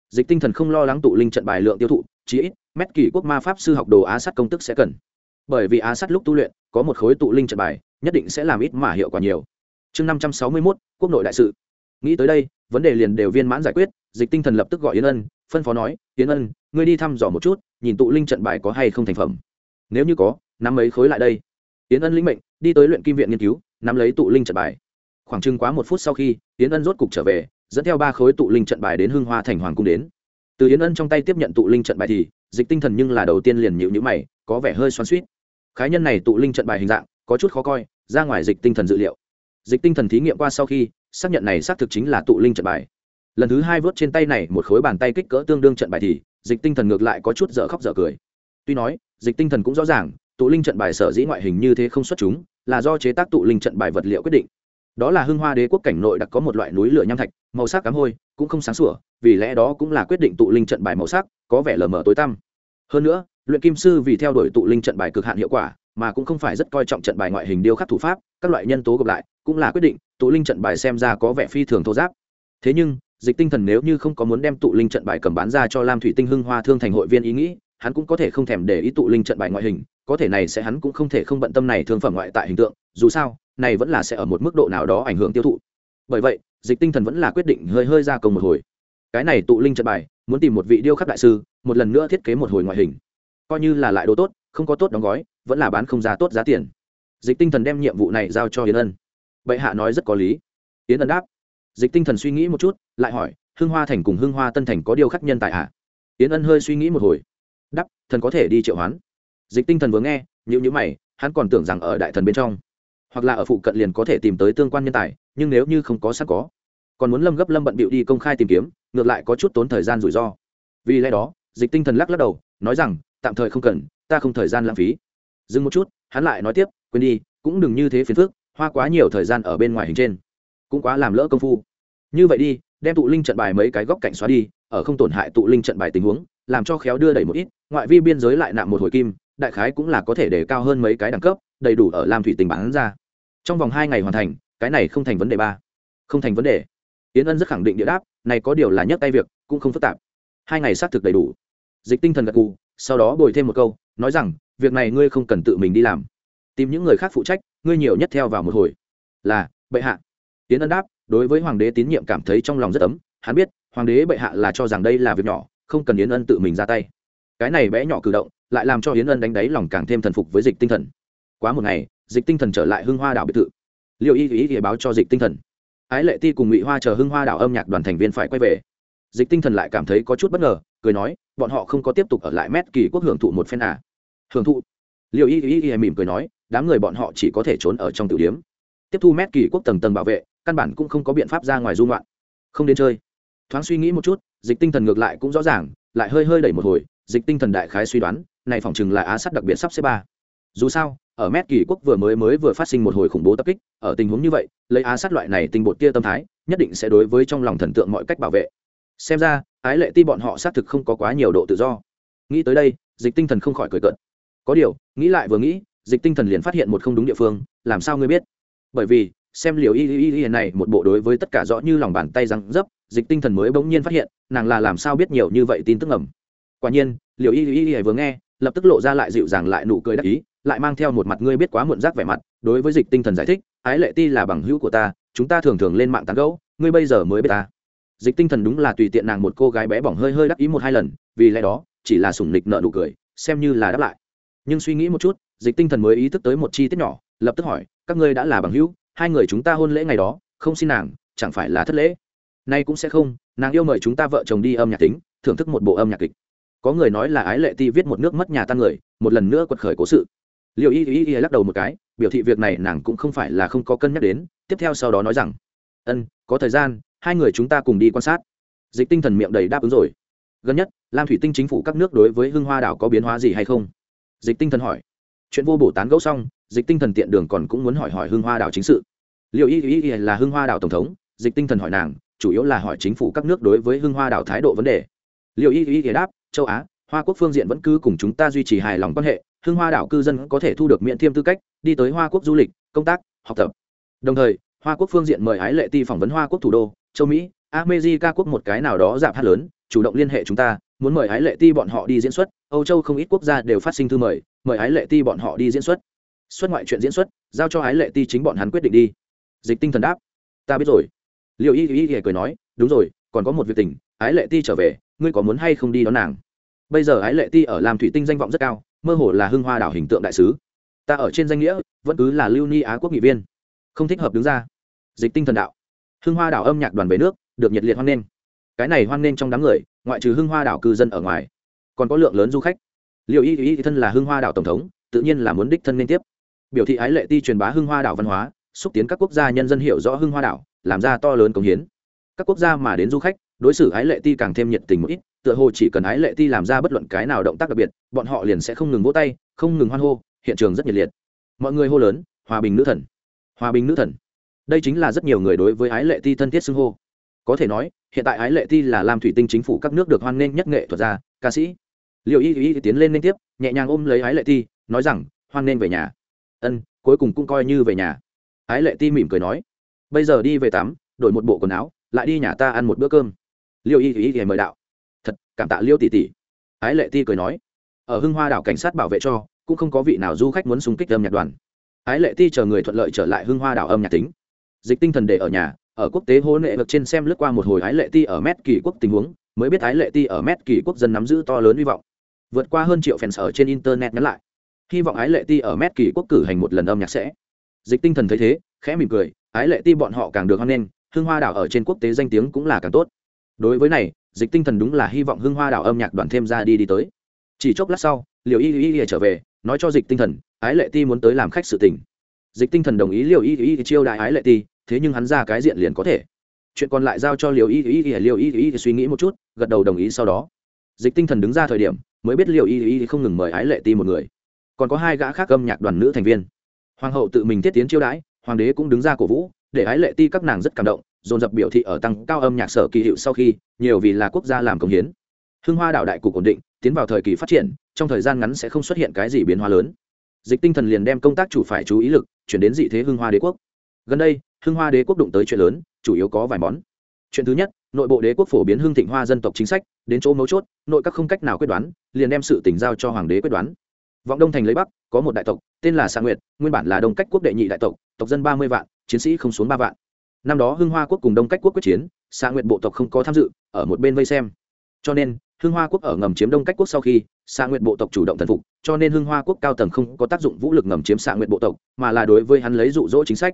Dịch tinh thần không lo lắng tụ linh trận bài lượng tiêu thụ, chí ít, mét kỷ quốc ma pháp sư học đồ á sắt công tức sẽ cần. Bởi vì á sắt lúc tu luyện, có một khối tụ linh trận bài, nhất định sẽ làm ít mà hiệu quả nhiều. Chương năm trăm sáu mươi mốt, quốc nội đại sự. Nghĩ tới đây vấn đề liền đều viên mãn giải quyết, dịch tinh thần lập tức gọi yến ân, phân phó nói, yến ân, ngươi đi thăm dò một chút, nhìn tụ linh trận bài có hay không thành phẩm. Nếu như có, nắm mấy khối lại đây. Yến ân lĩnh mệnh, đi tới luyện kim viện nghiên cứu, nắm lấy tụ linh trận bài. Khoảng chừng quá một phút sau khi, yến ân rốt cục trở về, dẫn theo ba khối tụ linh trận bài đến hưng hoa thành hoàng cung đến. Từ yến ân trong tay tiếp nhận tụ linh trận bài thì, dịch tinh thần nhưng là đầu tiên liền nhịu nhữ mày, có vẻ hơi xoắn suýt khái nhân này tụ linh trận bài hình dạng, có chút khó coi, ra ngoài dịch tinh thần dự liệu. Dịch tinh thần thí nghiệm qua sau khi xác nhận này xác thực chính là tụ linh trận bài. Lần thứ hai vớt trên tay này một khối bàn tay kích cỡ tương đương trận bài thì, dịch tinh thần ngược lại có chút dở khóc dở cười. Tuy nói, dịch tinh thần cũng rõ ràng, tụ linh trận bài sở dĩ ngoại hình như thế không xuất chúng, là do chế tác tụ linh trận bài vật liệu quyết định. Đó là hưng hoa đế quốc cảnh nội đặc có một loại núi lửa nham thạch, màu sắc cám hôi, cũng không sáng sủa, vì lẽ đó cũng là quyết định tụ linh trận bài màu sắc, có vẻ lờ mờ tối tăm. Hơn nữa, luyện kim sư vì theo đuổi tụ linh trận bài cực hạn hiệu quả mà cũng không phải rất coi trọng trận bài ngoại hình điêu khắc thủ pháp, các loại nhân tố gặp lại, cũng là quyết định, tụ linh trận bài xem ra có vẻ phi thường thô giáp. Thế nhưng, dịch tinh thần nếu như không có muốn đem tụ linh trận bài cầm bán ra cho lam thủy tinh hưng hoa thương thành hội viên ý nghĩ, hắn cũng có thể không thèm để ý tụ linh trận bài ngoại hình, có thể này sẽ hắn cũng không thể không bận tâm này thương phẩm ngoại tại hình tượng, dù sao, này vẫn là sẽ ở một mức độ nào đó ảnh hưởng tiêu thụ. Bởi vậy, dịch tinh thần vẫn là quyết định hơi hơi ra công một hồi. Cái này tụ linh trận bài, muốn tìm một vị điêu khắc đại sư, một lần nữa thiết kế một hồi ngoại hình. Coi như là lại đồ tốt không có tốt đóng gói, vẫn là bán không giá tốt giá tiền. Dịch tinh thần đem nhiệm vụ này giao cho yến ân. Bệ hạ nói rất có lý. Yến ân đáp. Dịch tinh thần suy nghĩ một chút, lại hỏi, hưng hoa thành cùng hưng hoa tân thành có điều khắc nhân tại hạ yến ân hơi suy nghĩ một hồi. Đắp thần có thể đi triệu hoán. Dịch tinh thần vừa nghe nhữ nhữ mày, hắn còn tưởng rằng ở đại thần bên trong, hoặc là ở phụ cận liền có thể tìm tới tương quan nhân tài, nhưng nếu như không có sẵn có, còn muốn lâm gấp lâm bận bịu đi công khai tìm kiếm, ngược lại có chút tốn thời gian rủi ro. Vì lẽ đó, dịch tinh thần lắc lắc đầu, nói rằng, tạm thời không cần ta không thời gian lãng phí. Dừng một chút, hắn lại nói tiếp, quên đi, cũng đừng như thế phiền phức, hoa quá nhiều thời gian ở bên ngoài hình trên. Cũng quá làm lỡ công phu. Như vậy đi, đem tụ linh trận bài mấy cái góc cạnh xóa đi, ở không tổn hại tụ linh trận bài tình huống, làm cho khéo đưa đẩy một ít, ngoại vi biên giới lại nạm một hồi kim, đại khái cũng là có thể để cao hơn mấy cái đẳng cấp, đầy đủ ở làm thủy tình bán ra. Trong vòng hai ngày hoàn thành, cái này không thành vấn đề ba. Không thành vấn đề. Yến ân rất khẳng định địa đáp, này có điều là nhấc tay việc, cũng không phức tạp. Hai ngày xác thực đầy đủ. Dịch tinh thần gật cù sau đó bồi thêm một câu, nói rằng, việc này ngươi không cần tự mình đi làm. Tìm những người khác phụ trách, ngươi nhiều nhất theo vào một hồi. Là, bệ hạ. Tiến ân đáp, đối với hoàng đế tín nhiệm cảm thấy trong lòng rất ấm. Hắn biết, hoàng đế bệ hạ là cho rằng đây là việc nhỏ, không cần yến ân tự mình ra tay. Cái này bé nhỏ cử động, lại làm cho yến ân đánh đáy lòng càng thêm thần phục với dịch tinh thần. Quá một ngày, dịch tinh thần trở lại hưng hoa đảo biệt thự. Liệu y ý ý báo cho dịch tinh thần. Ái lệ ti cùng ngụy hoa chờ hưng hoa đảo âm nhạc đoàn thành viên phải quay về. Dịch tinh thần lại cảm thấy có chút bất ngờ cười nói, bọn họ không có tiếp tục ở lại mét kỳ quốc hưởng thụ một phen à. hưởng thụ? Liệu y y y mỉm cười nói, đám người bọn họ chỉ có thể trốn ở trong tiểu điếm. Tiếp thu mét kỳ quốc tầng tầng bảo vệ, căn bản cũng không có biện pháp ra ngoài dung loạn không đến chơi. Thoáng suy nghĩ một chút, dịch tinh thần ngược lại cũng rõ ràng, lại hơi hơi đẩy một hồi, dịch tinh thần đại khái suy đoán, này phòng chừng là á sát đặc biệt sắp xếp ba. Dù sao, ở mét kỳ quốc vừa mới mới vừa phát sinh một hồi khủng bố tập kích, ở tình huống như vậy, lấy á sát loại này tinh bột tia tâm thái, nhất định sẽ đối với trong lòng thần tượng mọi cách bảo vệ. Xem ra ái lệ ti bọn họ xác thực không có quá nhiều độ tự do. Nghĩ tới đây, dịch tinh thần không khỏi cười cợt. Có điều, nghĩ lại vừa nghĩ, dịch tinh thần liền phát hiện một không đúng địa phương, làm sao ngươi biết? Bởi vì, xem liều y y y này một bộ đối với tất cả rõ như lòng bàn tay răng dấp, dịch tinh thần mới bỗng nhiên phát hiện, nàng là làm sao biết nhiều như vậy tin tức ẩm quả nhiên, liều y y y vừa nghe, lập tức lộ ra lại dịu dàng lại nụ cười đắc ý, lại mang theo một mặt ngươi biết quá muộn rác vẻ mặt, đối với dịch tinh thần giải thích, ái lệ ti là bằng hữu của ta, chúng ta thường thường lên mạng tán gẫu, ngươi bây giờ mới biết ta dịch tinh thần đúng là tùy tiện nàng một cô gái bé bỏng hơi hơi đắc ý một hai lần, vì lẽ đó, chỉ là sủng nịch nợ nụ cười, xem như là đáp lại. Nhưng suy nghĩ một chút, dịch tinh thần mới ý thức tới một chi tiết nhỏ, lập tức hỏi, các ngươi đã là bằng hữu, hai người chúng ta hôn lễ ngày đó, không xin nàng, chẳng phải là thất lễ? Nay cũng sẽ không, nàng yêu mời chúng ta vợ chồng đi âm nhạc tính, thưởng thức một bộ âm nhạc kịch. Có người nói là ái lệ ti viết một nước mất nhà tan người, một lần nữa quật khởi cố sự. Liệu y y y lắc đầu một cái, biểu thị việc này nàng cũng không phải là không có cân nhắc đến, tiếp theo sau đó nói rằng, ân, có thời gian hai người chúng ta cùng đi quan sát. Dịch tinh thần miệng đầy đáp ứng rồi. Gần nhất, lam thủy tinh chính phủ các nước đối với hưng hoa đảo có biến hóa gì hay không? Dịch tinh thần hỏi. Chuyện vô bổ tán gẫu xong, dịch tinh thần tiện đường còn cũng muốn hỏi hỏi hưng hoa đảo chính sự. Liệu y y y là hưng hoa đảo tổng thống? Dịch tinh thần hỏi nàng, chủ yếu là hỏi chính phủ các nước đối với hưng hoa đảo thái độ vấn đề. Liệu y y y đáp, châu á, hoa quốc phương diện vẫn cứ cùng chúng ta duy trì hài lòng quan hệ, hưng hoa đảo cư dân có thể thu được miễn thiêm tư cách, đi tới hoa quốc du lịch, công tác, học tập. Đồng thời, hoa quốc phương diện mời ái lệ ti phỏng vấn hoa quốc thủ đô châu mỹ, america quốc một cái nào đó giảm hát lớn, chủ động liên hệ chúng ta, muốn mời ái lệ ti bọn họ đi diễn xuất. Âu châu không ít quốc gia đều phát sinh thư mời mời ái lệ ti bọn họ đi diễn xuất. Xuất ngoại chuyện diễn xuất, giao cho ái lệ ti chính bọn hắn quyết định đi. Dịch tinh thần đáp, ta biết rồi. Liệu y y y cười nói, đúng rồi, còn có một việc tình, ái lệ ti trở về, ngươi có muốn hay không đi đón nàng? Bây giờ ái lệ ti ở làm thủy tinh danh vọng rất cao, mơ hồ là hưng hoa đảo hình tượng đại sứ. Ta ở trên danh nghĩa, vẫn cứ là lưu ni á quốc nghị viên. Không thích hợp đứng ra. Dịch tinh thần đạo hưng hoa đảo âm nhạc đoàn về nước, được nhiệt liệt hoan nghênh. Cái này hoan nghênh trong đám người, ngoại trừ hưng hoa đảo cư dân ở ngoài, còn có lượng lớn du khách. Liệu y y thân là hưng hoa đảo tổng thống, tự nhiên là muốn đích thân liên tiếp. Biểu thị ái lệ ti truyền bá hưng hoa đảo văn hóa, xúc tiến các quốc gia nhân dân hiểu rõ hưng hoa đảo, làm ra to lớn công hiến. Các quốc gia mà đến du khách, đối xử ái lệ ti càng thêm nhiệt tình một ít, tựa hồ chỉ cần ái lệ ti làm ra bất luận cái nào động tác đặc biệt, bọn họ liền sẽ không ngừng vỗ tay, không ngừng hoan hô, hiện trường rất nhiệt liệt. Mọi người hô lớn, hòa bình nữ thần! Hòa bình nữ thần! Đây chính là rất nhiều người đối với ái lệ ti thân thiết xưng hô. Có thể nói, hiện tại ái lệ ti là làm thủy tinh chính phủ các nước được hoan nghênh nhất nghệ thuật gia, ca sĩ. Liệu y y tiến lên liên tiếp, nhẹ nhàng ôm lấy ái lệ ti, nói rằng, hoan nghênh về nhà. Ân, cuối cùng cũng coi như về nhà. Ái lệ ti mỉm cười nói, bây giờ đi về tắm, đổi một bộ quần áo, lại đi nhà ta ăn một bữa cơm. Liệu y y y mời đạo, thật, cảm tạ liêu tỷ tỷ. Ái lệ ti cười nói, ở hưng hoa đảo cảnh sát bảo vệ cho, cũng không có vị nào du khách muốn xung kích âm nhạc đoàn. Ái lệ ti chờ người thuận lợi trở lại hưng hoa đảo âm nhạc tính dịch tinh thần để ở nhà, ở quốc tế hô nệ vực trên xem lướt qua một hồi ái lệ ti ở mét kỳ quốc tình huống, mới biết ái lệ ti ở mét kỳ quốc dân nắm giữ to lớn hy vọng. Vượt qua hơn triệu fans ở trên internet nhắn lại. Hy vọng ái lệ ti ở mét kỳ quốc cử hành một lần âm nhạc sẽ. Dịch tinh thần thấy thế, khẽ mỉm cười, ái lệ ti bọn họ càng được hoan nghênh hương hoa đảo ở trên quốc tế danh tiếng cũng là càng tốt. Đối với này, dịch tinh thần đúng là hy vọng hương hoa đảo âm nhạc đoàn thêm ra đi đi tới. Chỉ chốc lát sau Liệu y y y trở về, nói cho dịch tinh thần, ái lệ ti muốn tới làm khách sự tình. Dịch tinh thần đồng ý Liệu y y chiêu đại ái lệ ti thế nhưng hắn ra cái diện liền có thể. Chuyện còn lại giao cho liều y y y liều y y suy nghĩ một chút, gật đầu đồng ý sau đó. Dịch tinh thần đứng ra thời điểm, mới biết liều y y không ngừng mời ái lệ ti một người. Còn có hai gã khác âm nhạc đoàn nữ thành viên. Hoàng hậu tự mình tiết tiến chiêu đãi, hoàng đế cũng đứng ra cổ vũ, để ái lệ ti các nàng rất cảm động, dồn dập biểu thị ở tăng cao âm nhạc sở kỳ hiệu sau khi, nhiều vì là quốc gia làm công hiến. Hưng hoa đảo đại cục ổn định, tiến vào thời kỳ phát triển, trong thời gian ngắn sẽ không xuất hiện cái gì biến hóa lớn. Dịch tinh thần liền đem công tác chủ phải chú ý lực, chuyển đến dị thế hưng hoa đế quốc. Gần đây hưng hoa đế quốc đụng tới chuyện lớn, chủ yếu có vài món. Chuyện thứ nhất, nội bộ đế quốc phổ biến hưng thịnh hoa dân tộc chính sách, đến chỗ mấu chốt, nội các không cách nào quyết đoán, liền đem sự tỉnh giao cho hoàng đế quyết đoán. Vọng đông thành lấy bắc, có một đại tộc, tên là sa nguyệt, nguyên bản là đông cách quốc đệ nhị đại tộc tộc dân ba mươi vạn, chiến sĩ không xuống ba vạn. Năm đó hưng hoa quốc cùng đông cách quốc quyết chiến sa nguyệt bộ tộc không có tham dự, ở một bên vây xem. Cho nên, hưng hoa quốc ở ngầm chiếm đông cách quốc sau khi sa nguyệt bộ tộc chủ động thần phục, cho nên hưng hoa quốc cao tầng không có tác dụng vũ lực ngầm chiếm sa nguyệt bộ tộc, mà là đối với hắn lấy dụ dỗ chính sách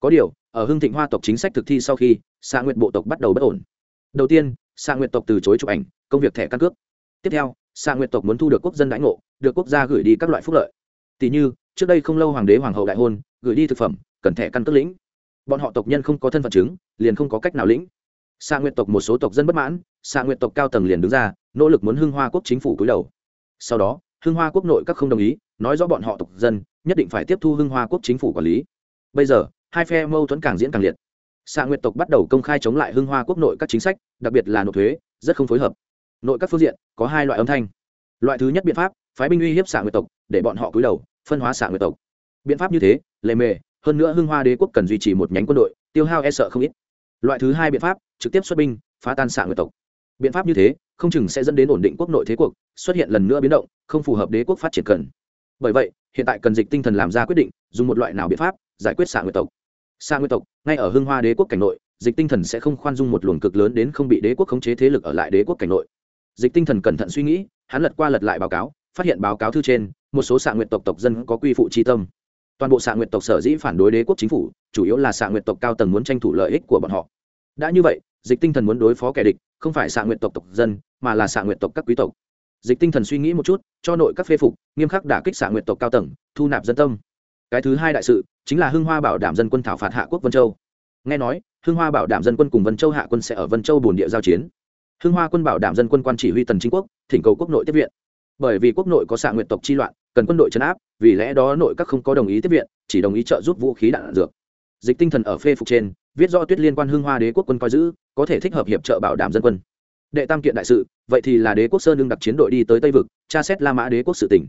có điều, ở hưng thịnh hoa tộc chính sách thực thi sau khi xạ nguyệt bộ tộc bắt đầu bất ổn. Đầu tiên xạ nguyệt tộc từ chối chụp ảnh, công việc thẻ căn cước. Tiếp theo xạ nguyệt tộc muốn thu được quốc dân đãi ngộ, được quốc gia gửi đi các loại phúc lợi. Tỷ như, trước đây không lâu hoàng đế hoàng hậu đại hôn, gửi đi thực phẩm, cần thẻ căn cước lĩnh. Bọn họ tộc nhân không có thân phận chứng, liền không có cách nào lĩnh. Xạ nguyệt tộc một số tộc dân bất mãn xạ nguyệt tộc cao tầng liền đứng ra, nỗ lực muốn hưng hoa quốc chính phủ cúi đầu. Sau đó, hưng hoa quốc nội các không đồng ý, nói rõ bọn họ tộc dân, nhất định phải tiếp thu hưng hoa quốc chính phủ quản lý. Bây giờ hai phe mâu thuẫn càng diễn càng liệt. Xạ nguyệt tộc bắt đầu công khai chống lại hưng hoa quốc nội các chính sách, đặc biệt là nộp thuế, rất không phối hợp. Nội các phương diện có hai loại âm thanh. Loại thứ nhất biện pháp, phái binh uy hiếp xạ nguyệt tộc, để bọn họ cúi đầu, phân hóa xạ nguyệt tộc. Biện pháp như thế, lề mề, hơn nữa hưng hoa đế quốc cần duy trì một nhánh quân đội, tiêu hao e sợ không ít. Loại thứ hai biện pháp, trực tiếp xuất binh, phá tan xạ nguyệt tộc. Biện pháp như thế, không chừng sẽ dẫn đến ổn định quốc nội thế cuộc, xuất hiện lần nữa biến động, không phù hợp đế quốc phát triển cần. Bởi vậy, hiện tại cần dịch tinh thần làm ra quyết định, dùng một loại nào biện pháp giải quyết xạ nguyệt tộc xa nguyệt tộc, ngay ở hưng hoa đế quốc cảnh nội, dịch tinh thần sẽ không khoan dung một luồng cực lớn đến không bị đế quốc khống chế thế lực ở lại đế quốc cảnh nội. Dịch tinh thần cẩn thận suy nghĩ, hắn lật qua lật lại báo cáo, phát hiện báo cáo thư trên, một số xạ nguyện tộc tộc dân có quy phụ tri tâm. Toàn bộ xạ nguyện tộc sở dĩ phản đối đế quốc chính phủ, chủ yếu là xạ nguyện tộc cao tầng muốn tranh thủ lợi ích của bọn họ. Đã như vậy, dịch tinh thần muốn đối phó kẻ địch, không phải xạ nguyện tộc tộc dân, mà là xạ nguyện tộc các quý tộc. Dịch tinh thần suy nghĩ một chút, cho nội các phê phục, nghiêm khắc đả kích xạ nguyện tộc cao tầng, thu nạp dân tâm cái thứ hai đại sự chính là hưng hoa bảo đảm dân quân thảo phạt hạ quốc vân châu nghe nói hưng hoa bảo đảm dân quân cùng vân châu hạ quân sẽ ở vân châu bồn địa giao chiến hưng hoa quân bảo đảm dân quân quan chỉ huy tần chính quốc thỉnh cầu quốc nội tiếp viện bởi vì quốc nội có xạ nguyện tộc chi loạn cần quân đội chấn áp vì lẽ đó nội các không có đồng ý tiếp viện chỉ đồng ý trợ giúp vũ khí đạn dược dịch tinh thần ở phê phục trên viết rõ tuyết liên quan hưng hoa đế quốc quân coi giữ có thể thích hợp hiệp trợ bảo đảm dân quân đệ tam kiện đại sự vậy thì là đế quốc sơn đương đặc chiến đội đi tới tây vực tra xét la mã đế quốc sự tỉnh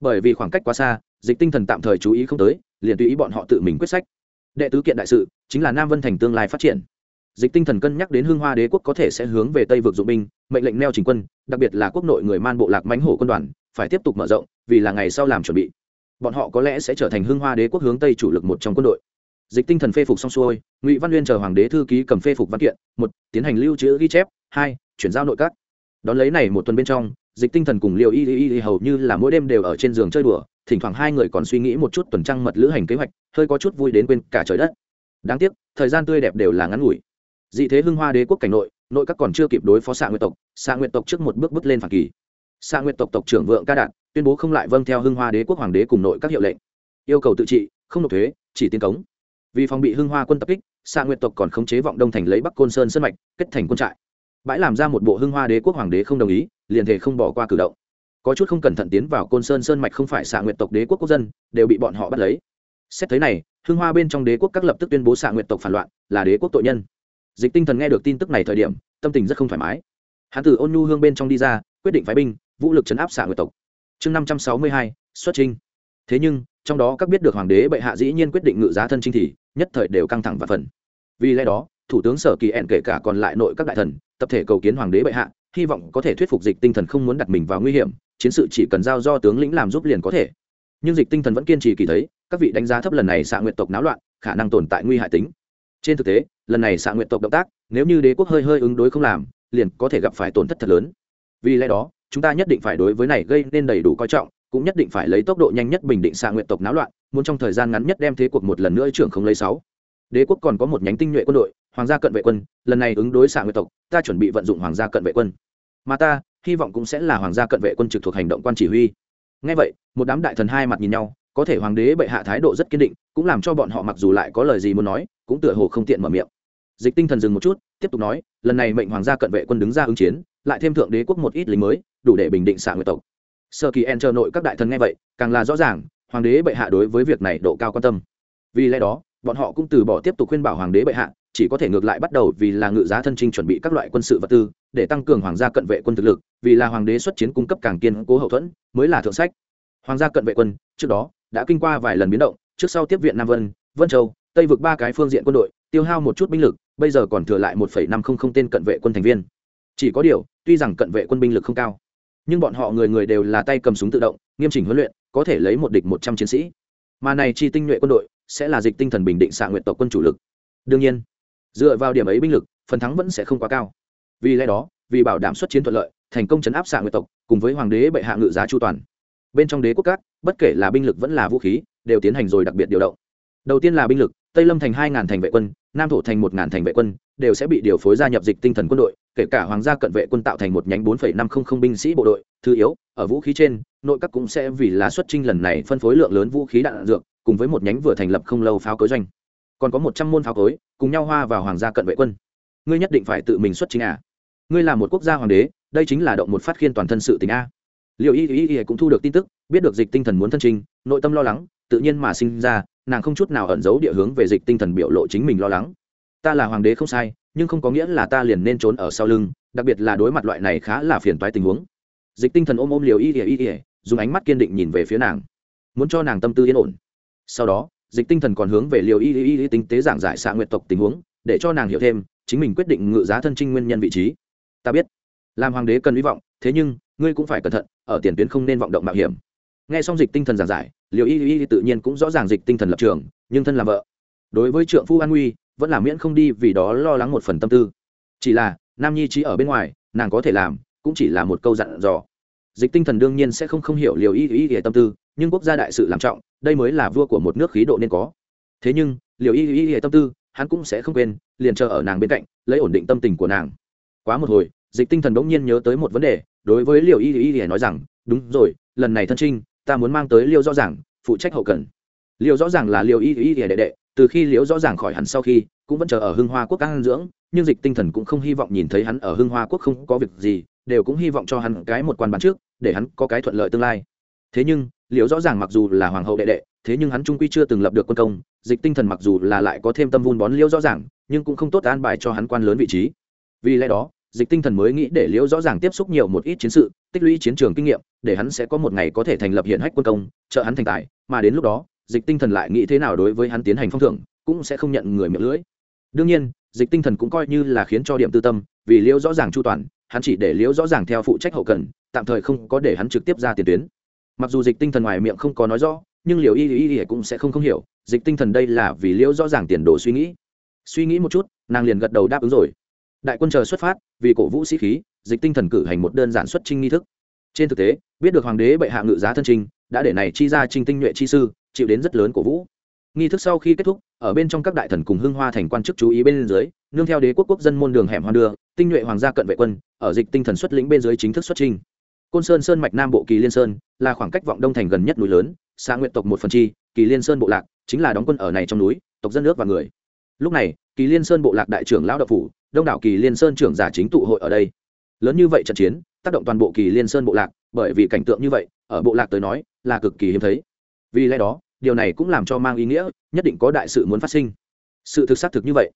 bởi vì khoảng cách quá xa, dịch tinh thần tạm thời chú ý không tới, liền tùy ý bọn họ tự mình quyết sách. Đệ tứ kiện đại sự, chính là nam vân thành tương lai phát triển. Dịch tinh thần cân nhắc đến hương hoa đế quốc có thể sẽ hướng về tây vực dụng binh, mệnh lệnh neo trình quân, đặc biệt là quốc nội người man bộ lạc mánh hổ quân đoàn, phải tiếp tục mở rộng, vì là ngày sau làm chuẩn bị. Bọn họ có lẽ sẽ trở thành hương hoa đế quốc hướng tây chủ lực một trong quân đội. Dịch tinh thần phê phục xong xuôi, ngụy văn uyên chờ hoàng đế thư ký cầm phê phục văn kiện, một, tiến hành lưu trữ ghi chép, hai, chuyển giao nội các. Đón lấy này một tuần bên trong dịch tinh thần cùng liều y y y hầu như là mỗi đêm đều ở trên giường chơi đùa, thỉnh thoảng hai người còn suy nghĩ một chút tuần trăng mật lữ hành kế hoạch, hơi có chút vui đến quên cả trời đất. Đáng tiếc, thời gian tươi đẹp đều là ngắn ngủi. Dị thế hưng hoa đế quốc cảnh nội nội các còn chưa kịp đối phó xạ nguyệt tộc xạ nguyệt tộc trước một bước bước lên phản kỳ. Xạ nguyệt tộc tộc trưởng vượng ca đạt tuyên bố không lại vâng theo hưng hoa đế quốc hoàng đế cùng nội các hiệu lệnh. Yêu cầu tự trị, không nộp thuế, chỉ tiến cống. Vì phòng bị hưng hoa quân tập kích xạ nguyệt tộc còn khống chế vọng đông thành lấy bắc côn sơn sân mạch, kết thành quân trại. Bãi làm ra một bộ hưng hoa đế quốc hoàng đế không đồng ý liền thể không bỏ qua cử động. Có chút không cẩn thận tiến vào côn sơn sơn mạch không phải xạ nguyệt tộc đế quốc quốc dân, đều bị bọn họ bắt lấy. Xét thấy này, hưng hoa bên trong đế quốc các lập tức tuyên bố xạ nguyệt tộc phản loạn, là đế quốc tội nhân. Dịch tinh thần nghe được tin tức này thời điểm, tâm tình rất không thoải mái. Hán tử ôn nhu hương bên trong đi ra, quyết định phái binh, vũ lực chấn áp xạ nguyệt tộc. Chương năm trăm sáu mươi hai, xuất trinh thế nhưng, trong đó các biết được hoàng đế bệ hạ dĩ nhiên quyết định ngự giá thân trinh thì, nhất thời đều căng thẳng và phần. Vì lẽ đó thủ tướng sở kỳ ẹn kể cả còn lại nội các đại thần, tập thể cầu kiến hoàng đế bệ hạ, hy vọng có thể thuyết phục dịch tinh thần không muốn đặt mình vào nguy hiểm, chiến sự chỉ cần giao do tướng lĩnh làm giúp liền có thể. Nhưng dịch tinh thần vẫn kiên trì kỳ thấy, các vị đánh giá thấp lần này xạ nguyện tộc náo loạn, khả năng tồn tại nguy hại tính. Trên thực tế, lần này xạ nguyện tộc động tác, nếu như đế quốc hơi hơi ứng đối không làm, liền có thể gặp phải tổn thất thật lớn. Vì lẽ đó, chúng ta nhất định phải đối với này gây nên đầy đủ coi trọng, cũng nhất định phải lấy tốc độ nhanh nhất bình định xạ nguyện tộc náo loạn, muốn trong thời gian ngắn nhất đem thế cuộc một lần nữa trưởng không lấy sáu. Đế quốc còn có một nhánh tinh nhuệ quân đội hoàng gia cận vệ quân, lần này ứng đối xạ nguyệt tộc, ta chuẩn bị vận dụng hoàng gia cận vệ quân. Mà ta, hy vọng cũng sẽ là hoàng gia cận vệ quân trực thuộc hành động quan chỉ huy. Ngay vậy, một đám đại thần hai mặt nhìn nhau, có thể hoàng đế bệ hạ thái độ rất kiên định, cũng làm cho bọn họ mặc dù lại có lời gì muốn nói, cũng tựa hồ không tiện mở miệng. Dịch tinh thần dừng một chút, tiếp tục nói, lần này mệnh hoàng gia cận vệ quân đứng ra ứng chiến, lại thêm thượng đế quốc một ít lính mới, đủ để bình định xạ nguyệt tộc. Sơ kỳ en chờ nội các đại thần nghe vậy, càng là rõ ràng, hoàng đế bệ hạ đối với việc này độ cao quan tâm. Vì lẽ đó bọn họ cũng từ bỏ tiếp tục khuyên bảo hoàng đế bệ hạ, chỉ có thể ngược lại bắt đầu vì là ngự giá thân trinh chuẩn bị các loại quân sự vật tư, để tăng cường hoàng gia cận vệ quân thực lực, vì là hoàng đế xuất chiến cung cấp càng kiên cố hậu thuẫn, mới là thượng sách. Hoàng gia cận vệ quân, trước đó, đã kinh qua vài lần biến động, trước sau tiếp viện nam vân vân châu, tây vực ba cái phương diện quân đội, tiêu hao một chút binh lực, bây giờ còn thừa lại một năm không không tên cận vệ quân thành viên. Chỉ có điều, tuy rằng cận vệ quân binh lực không cao, nhưng bọn họ người người đều là tay cầm súng tự động, nghiêm chỉnh huấn luyện, có thể lấy một địch một trăm chiến sĩ. Mà này chi tinh nhuệ quân đội sẽ là dịch tinh thần bình định xạ nguyện tộc quân chủ lực. Đương nhiên, dựa vào điểm ấy binh lực, phần thắng vẫn sẽ không quá cao. Vì lẽ đó, vì bảo đảm xuất chiến thuận lợi, thành công chấn áp xạ nguyện tộc, cùng với hoàng đế bệ hạ ngự giá chu toàn. Bên trong đế quốc cát bất kể là binh lực vẫn là vũ khí, đều tiến hành rồi đặc biệt điều động. Đầu tiên là binh lực, tây lâm thành hai ngàn thành vệ quân, nam thổ thành một ngàn thành vệ quân, đều sẽ bị điều phối gia nhập dịch tinh thần quân đội, kể cả hoàng gia cận vệ quân tạo thành một nhánh bốn năm không không binh sĩ bộ đội, thứ yếu, ở vũ khí trên, nội các cũng sẽ vì là xuất trinh lần này phân phối lượng lớn vũ khí đạn dược cùng với một nhánh vừa thành lập không lâu pháo cối doanh. Còn có một trăm môn pháo cối, cùng nhau hoa vào hoàng gia cận vệ quân. Ngươi nhất định phải tự mình xuất chính à. Ngươi là một quốc gia hoàng đế, đây chính là động một phát khiên toàn thân sự tình a. Liệu y y y cũng thu được tin tức, biết được dịch tinh thần muốn thân trình, nội tâm lo lắng, tự nhiên mà sinh ra, nàng không chút nào ẩn giấu địa hướng về dịch tinh thần biểu lộ chính mình lo lắng. Ta là hoàng đế không sai, nhưng không có nghĩa là ta liền nên trốn ở sau lưng, đặc biệt là đối mặt loại này khá là phiền toái tình huống. Dịch tinh thần ôm ôm liều y ỉa y ỉa dùng ánh mắt kiên định nhìn về phía nàng. Muốn cho nàng tâm tư yên ổn sau đó, dịch tinh thần còn hướng về liều y y y tinh tế giảng giải xạ nguyện tộc tình huống, để cho nàng hiểu thêm, chính mình quyết định ngự giá thân trinh nguyên nhân vị trí. Ta biết. Làm hoàng đế cần hy vọng, thế nhưng, ngươi cũng phải cẩn thận, ở tiền tuyến không nên vọng động mạo hiểm. Nghe xong dịch tinh thần giảng giải liều y y tự nhiên cũng rõ ràng dịch tinh thần lập trường, nhưng thân làm vợ. Đối với trượng phu an nguy, vẫn là miễn không đi vì đó lo lắng một phần tâm tư. Chỉ là, nam nhi trí ở bên ngoài, nàng có thể làm, cũng chỉ là một câu dặn dò. Dịch tinh thần đương nhiên sẽ không không hiểu liều y y y tâm tư nhưng quốc gia đại sự làm trọng, đây mới là vua của một nước khí độ nên có. Thế nhưng liều y y y tâm tư, hắn cũng sẽ không quên, liền chờ ở nàng bên cạnh, lấy ổn định tâm tình của nàng. Quá một hồi, dịch tinh thần bỗng nhiên nhớ tới một vấn đề, đối với liều y y y nói rằng, đúng rồi, lần này thân trinh, ta muốn mang tới liêu rõ ràng, phụ trách hậu cần. Liêu rõ ràng là liều y y y đệ đệ, từ khi liễu rõ ràng khỏi hẳn sau khi, cũng vẫn chờ ở hưng hoa quốc căng dưỡng, nhưng dịch tinh thần cũng không hy vọng nhìn thấy hắn ở hưng hoa quốc không có việc gì, đều cũng hy vọng cho hắn cái một quan bán trước, để hắn có cái thuận lợi tương lai. Thế nhưng liễu rõ ràng mặc dù là hoàng hậu đệ đệ, thế nhưng hắn trung quy chưa từng lập được quân công, dịch tinh thần mặc dù là lại có thêm tâm vun bón liễu rõ ràng, nhưng cũng không tốt an bài cho hắn quan lớn vị trí. Vì lẽ đó, dịch tinh thần mới nghĩ để liễu rõ ràng tiếp xúc nhiều một ít chiến sự, tích lũy chiến trường kinh nghiệm, để hắn sẽ có một ngày có thể thành lập hiện hách quân công, trợ hắn thành tài, mà đến lúc đó, dịch tinh thần lại nghĩ thế nào đối với hắn tiến hành phong thưởng, cũng sẽ không nhận người miệng lưỡi. Đương nhiên, dịch tinh thần cũng coi như là khiến cho điểm tư tâm, vì liễu rõ ràng chu toàn, hắn chỉ để liễu rõ ràng theo phụ trách hậu cần, tạm thời không có để hắn trực tiếp ra tiền tuyến mặc dù dịch tinh thần ngoài miệng không có nói rõ, nhưng liễu y y y cũng sẽ không không hiểu, dịch tinh thần đây là vì liễu rõ ràng tiền đồ suy nghĩ. Suy nghĩ một chút, nàng liền gật đầu đáp ứng rồi. Đại quân chờ xuất phát, vì cổ vũ sĩ khí, dịch tinh thần cử hành một đơn giản xuất trinh nghi thức. Trên thực tế, biết được hoàng đế bệ hạ ngự giá thân trinh đã để này chi ra trinh tinh nhuệ chi sư, chịu đến rất lớn cổ vũ. Nghi thức sau khi kết thúc, ở bên trong các đại thần cùng hưng hoa thành quan chức chú ý bên dưới, nương theo đế quốc quốc dân môn đường hẻm hoa đưa, tinh nhuệ hoàng gia cận vệ quân, ở dịch tinh thần xuất lĩnh bên dưới chính thức xuất trình côn sơn sơn mạch nam bộ kỳ liên sơn là khoảng cách vọng đông thành gần nhất núi lớn, xã nguyện tộc một phần chi, kỳ liên sơn bộ lạc chính là đóng quân ở này trong núi, tộc dân nước và người. Lúc này, kỳ liên sơn bộ lạc đại trưởng lão đạo phủ, đông đảo kỳ liên sơn trưởng giả chính tụ hội ở đây. Lớn như vậy trận chiến, tác động toàn bộ kỳ liên sơn bộ lạc, bởi vì cảnh tượng như vậy, ở bộ lạc tới nói, là cực kỳ hiếm thấy. Vì lẽ đó, điều này cũng làm cho mang ý nghĩa, nhất định có đại sự muốn phát sinh. Sự thực xác thực như vậy.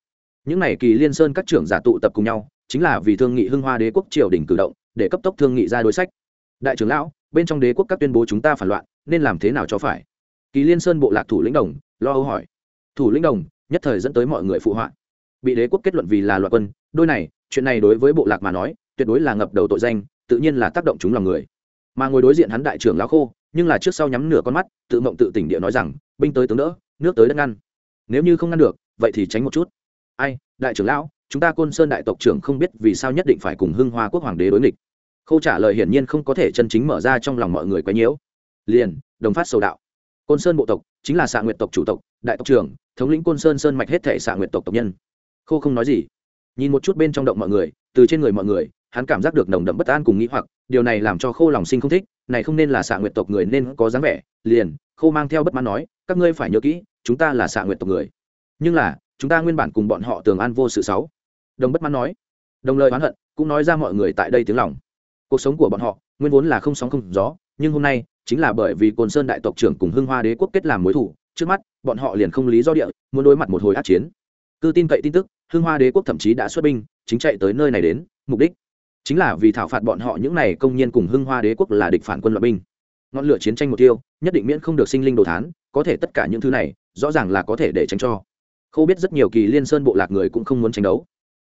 Những n à y kỳ liên sơn các trưởng giả tụ tập cùng nhau, chính là vì thương nghị hưng hoa đế quốc triều đình cử động, để cấp tốc thương nghị ra đối sách đại trưởng lão, bên trong đế quốc các tuyên bố chúng ta phản loạn, nên làm thế nào cho phải? Kỳ liên sơn bộ lạc thủ lĩnh đồng, lo âu hỏi. Thủ lĩnh đồng, nhất thời dẫn tới mọi người phụ họa. Bị đế quốc kết luận vì là loạn quân, đôi này, chuyện này đối với bộ lạc mà nói, tuyệt đối là ngập đầu tội danh, tự nhiên là tác động chúng lòng người. Mà ngồi đối diện hắn đại trưởng lão khô, nhưng là trước sau nhắm nửa con mắt, tự mộng tự tỉnh địa nói rằng, binh tới tướng đỡ, nước tới đất ngăn. Nếu như không ngăn được, vậy thì tránh một chút. Ai, đại trưởng lão, chúng ta côn sơn đại tộc trưởng không biết vì sao nhất định phải cùng hưng hoa quốc hoàng đế đối nghịch khâu trả lời hiển nhiên không có thể chân chính mở ra trong lòng mọi người quấy nhiễu. Liền, đồng phát sầu đạo. Côn sơn bộ tộc chính là xạ nguyệt tộc chủ tộc, đại tộc trưởng, thống lĩnh côn sơn sơn mạch hết thể xạ nguyệt tộc tộc nhân. Khô không nói gì. Nhìn một chút bên trong động mọi người, từ trên người mọi người, hắn cảm giác được nồng đậm bất an cùng nghĩ hoặc, điều này làm cho khô lòng sinh không thích, này không nên là xạ nguyệt tộc người nên có dáng vẻ, liền khô mang theo bất mãn nói, các ngươi phải nhớ kỹ, chúng ta là xạ nguyệt tộc người. Nhưng là, chúng ta nguyên bản cùng bọn họ tường an vô sự xấu. Đồng bất mãn nói, đồng lời oán hận, cũng nói ra mọi người tại đây tiếng lòng cuộc sống của bọn họ, nguyên vốn là không sóng không gió, nhưng hôm nay, chính là bởi vì côn sơn đại tộc trưởng cùng hưng hoa đế quốc kết làm mối thủ, trước mắt, bọn họ liền không lý do địa, muốn đối mặt một hồi át chiến. Cứ tin cậy tin tức, hưng hoa đế quốc thậm chí đã xuất binh, chính chạy tới nơi này đến, mục đích chính là vì thảo phạt bọn họ những này công nhân cùng hưng hoa đế quốc là địch phản quân loại binh. Ngọn lửa chiến tranh một tiêu, nhất định miễn không được sinh linh đồ thán, có thể tất cả những thứ này, rõ ràng là có thể để tránh cho. Khâu biết rất nhiều kỳ liên sơn bộ lạc người cũng không muốn tranh đấu.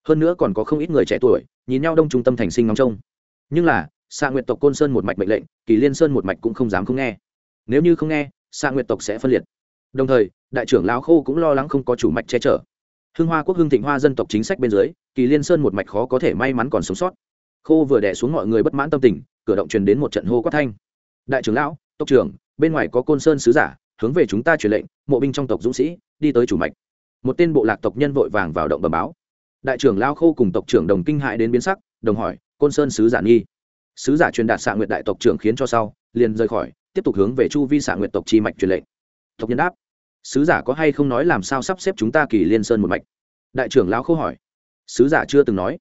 Hơn nữa còn có không ít người trẻ tuổi, nhìn nhau đông trung tâm thành sinh ngóng trông nhưng là xạ nguyệt tộc côn sơn một mạch mệnh lệnh, kỳ liên sơn một mạch cũng không dám không nghe. Nếu như không nghe xạ nguyệt tộc sẽ phân liệt. Đồng thời, đại trưởng lão khô cũng lo lắng không có chủ mạch che chở. Hưng hoa quốc hưng thịnh hoa dân tộc chính sách bên dưới, kỳ liên sơn một mạch khó có thể may mắn còn sống sót. Khô vừa đẻ xuống mọi người bất mãn tâm tình, cửa động truyền đến một trận hô quát thanh. Đại trưởng lão, tộc trưởng, bên ngoài có côn sơn sứ giả, hướng về chúng ta truyền lệnh, mộ binh trong tộc dũng sĩ, đi tới chủ mạch. Một tên bộ lạc tộc nhân vội vàng vào động bờ báo. Đại trưởng lao khô cùng tộc trưởng đồng kinh hại đến biến sắc, đồng hỏi côn sơn sứ giả nghi. Sứ giả truyền đạt xạ nguyệt đại tộc trưởng khiến cho sau, liền rời khỏi, tiếp tục hướng về chu vi xạ nguyệt tộc chi mạch truyền lệnh. Tộc nhân đáp, sứ giả có hay không nói làm sao sắp xếp chúng ta kỳ liên sơn một mạch? Đại trưởng lão khâu hỏi. Sứ giả chưa từng nói.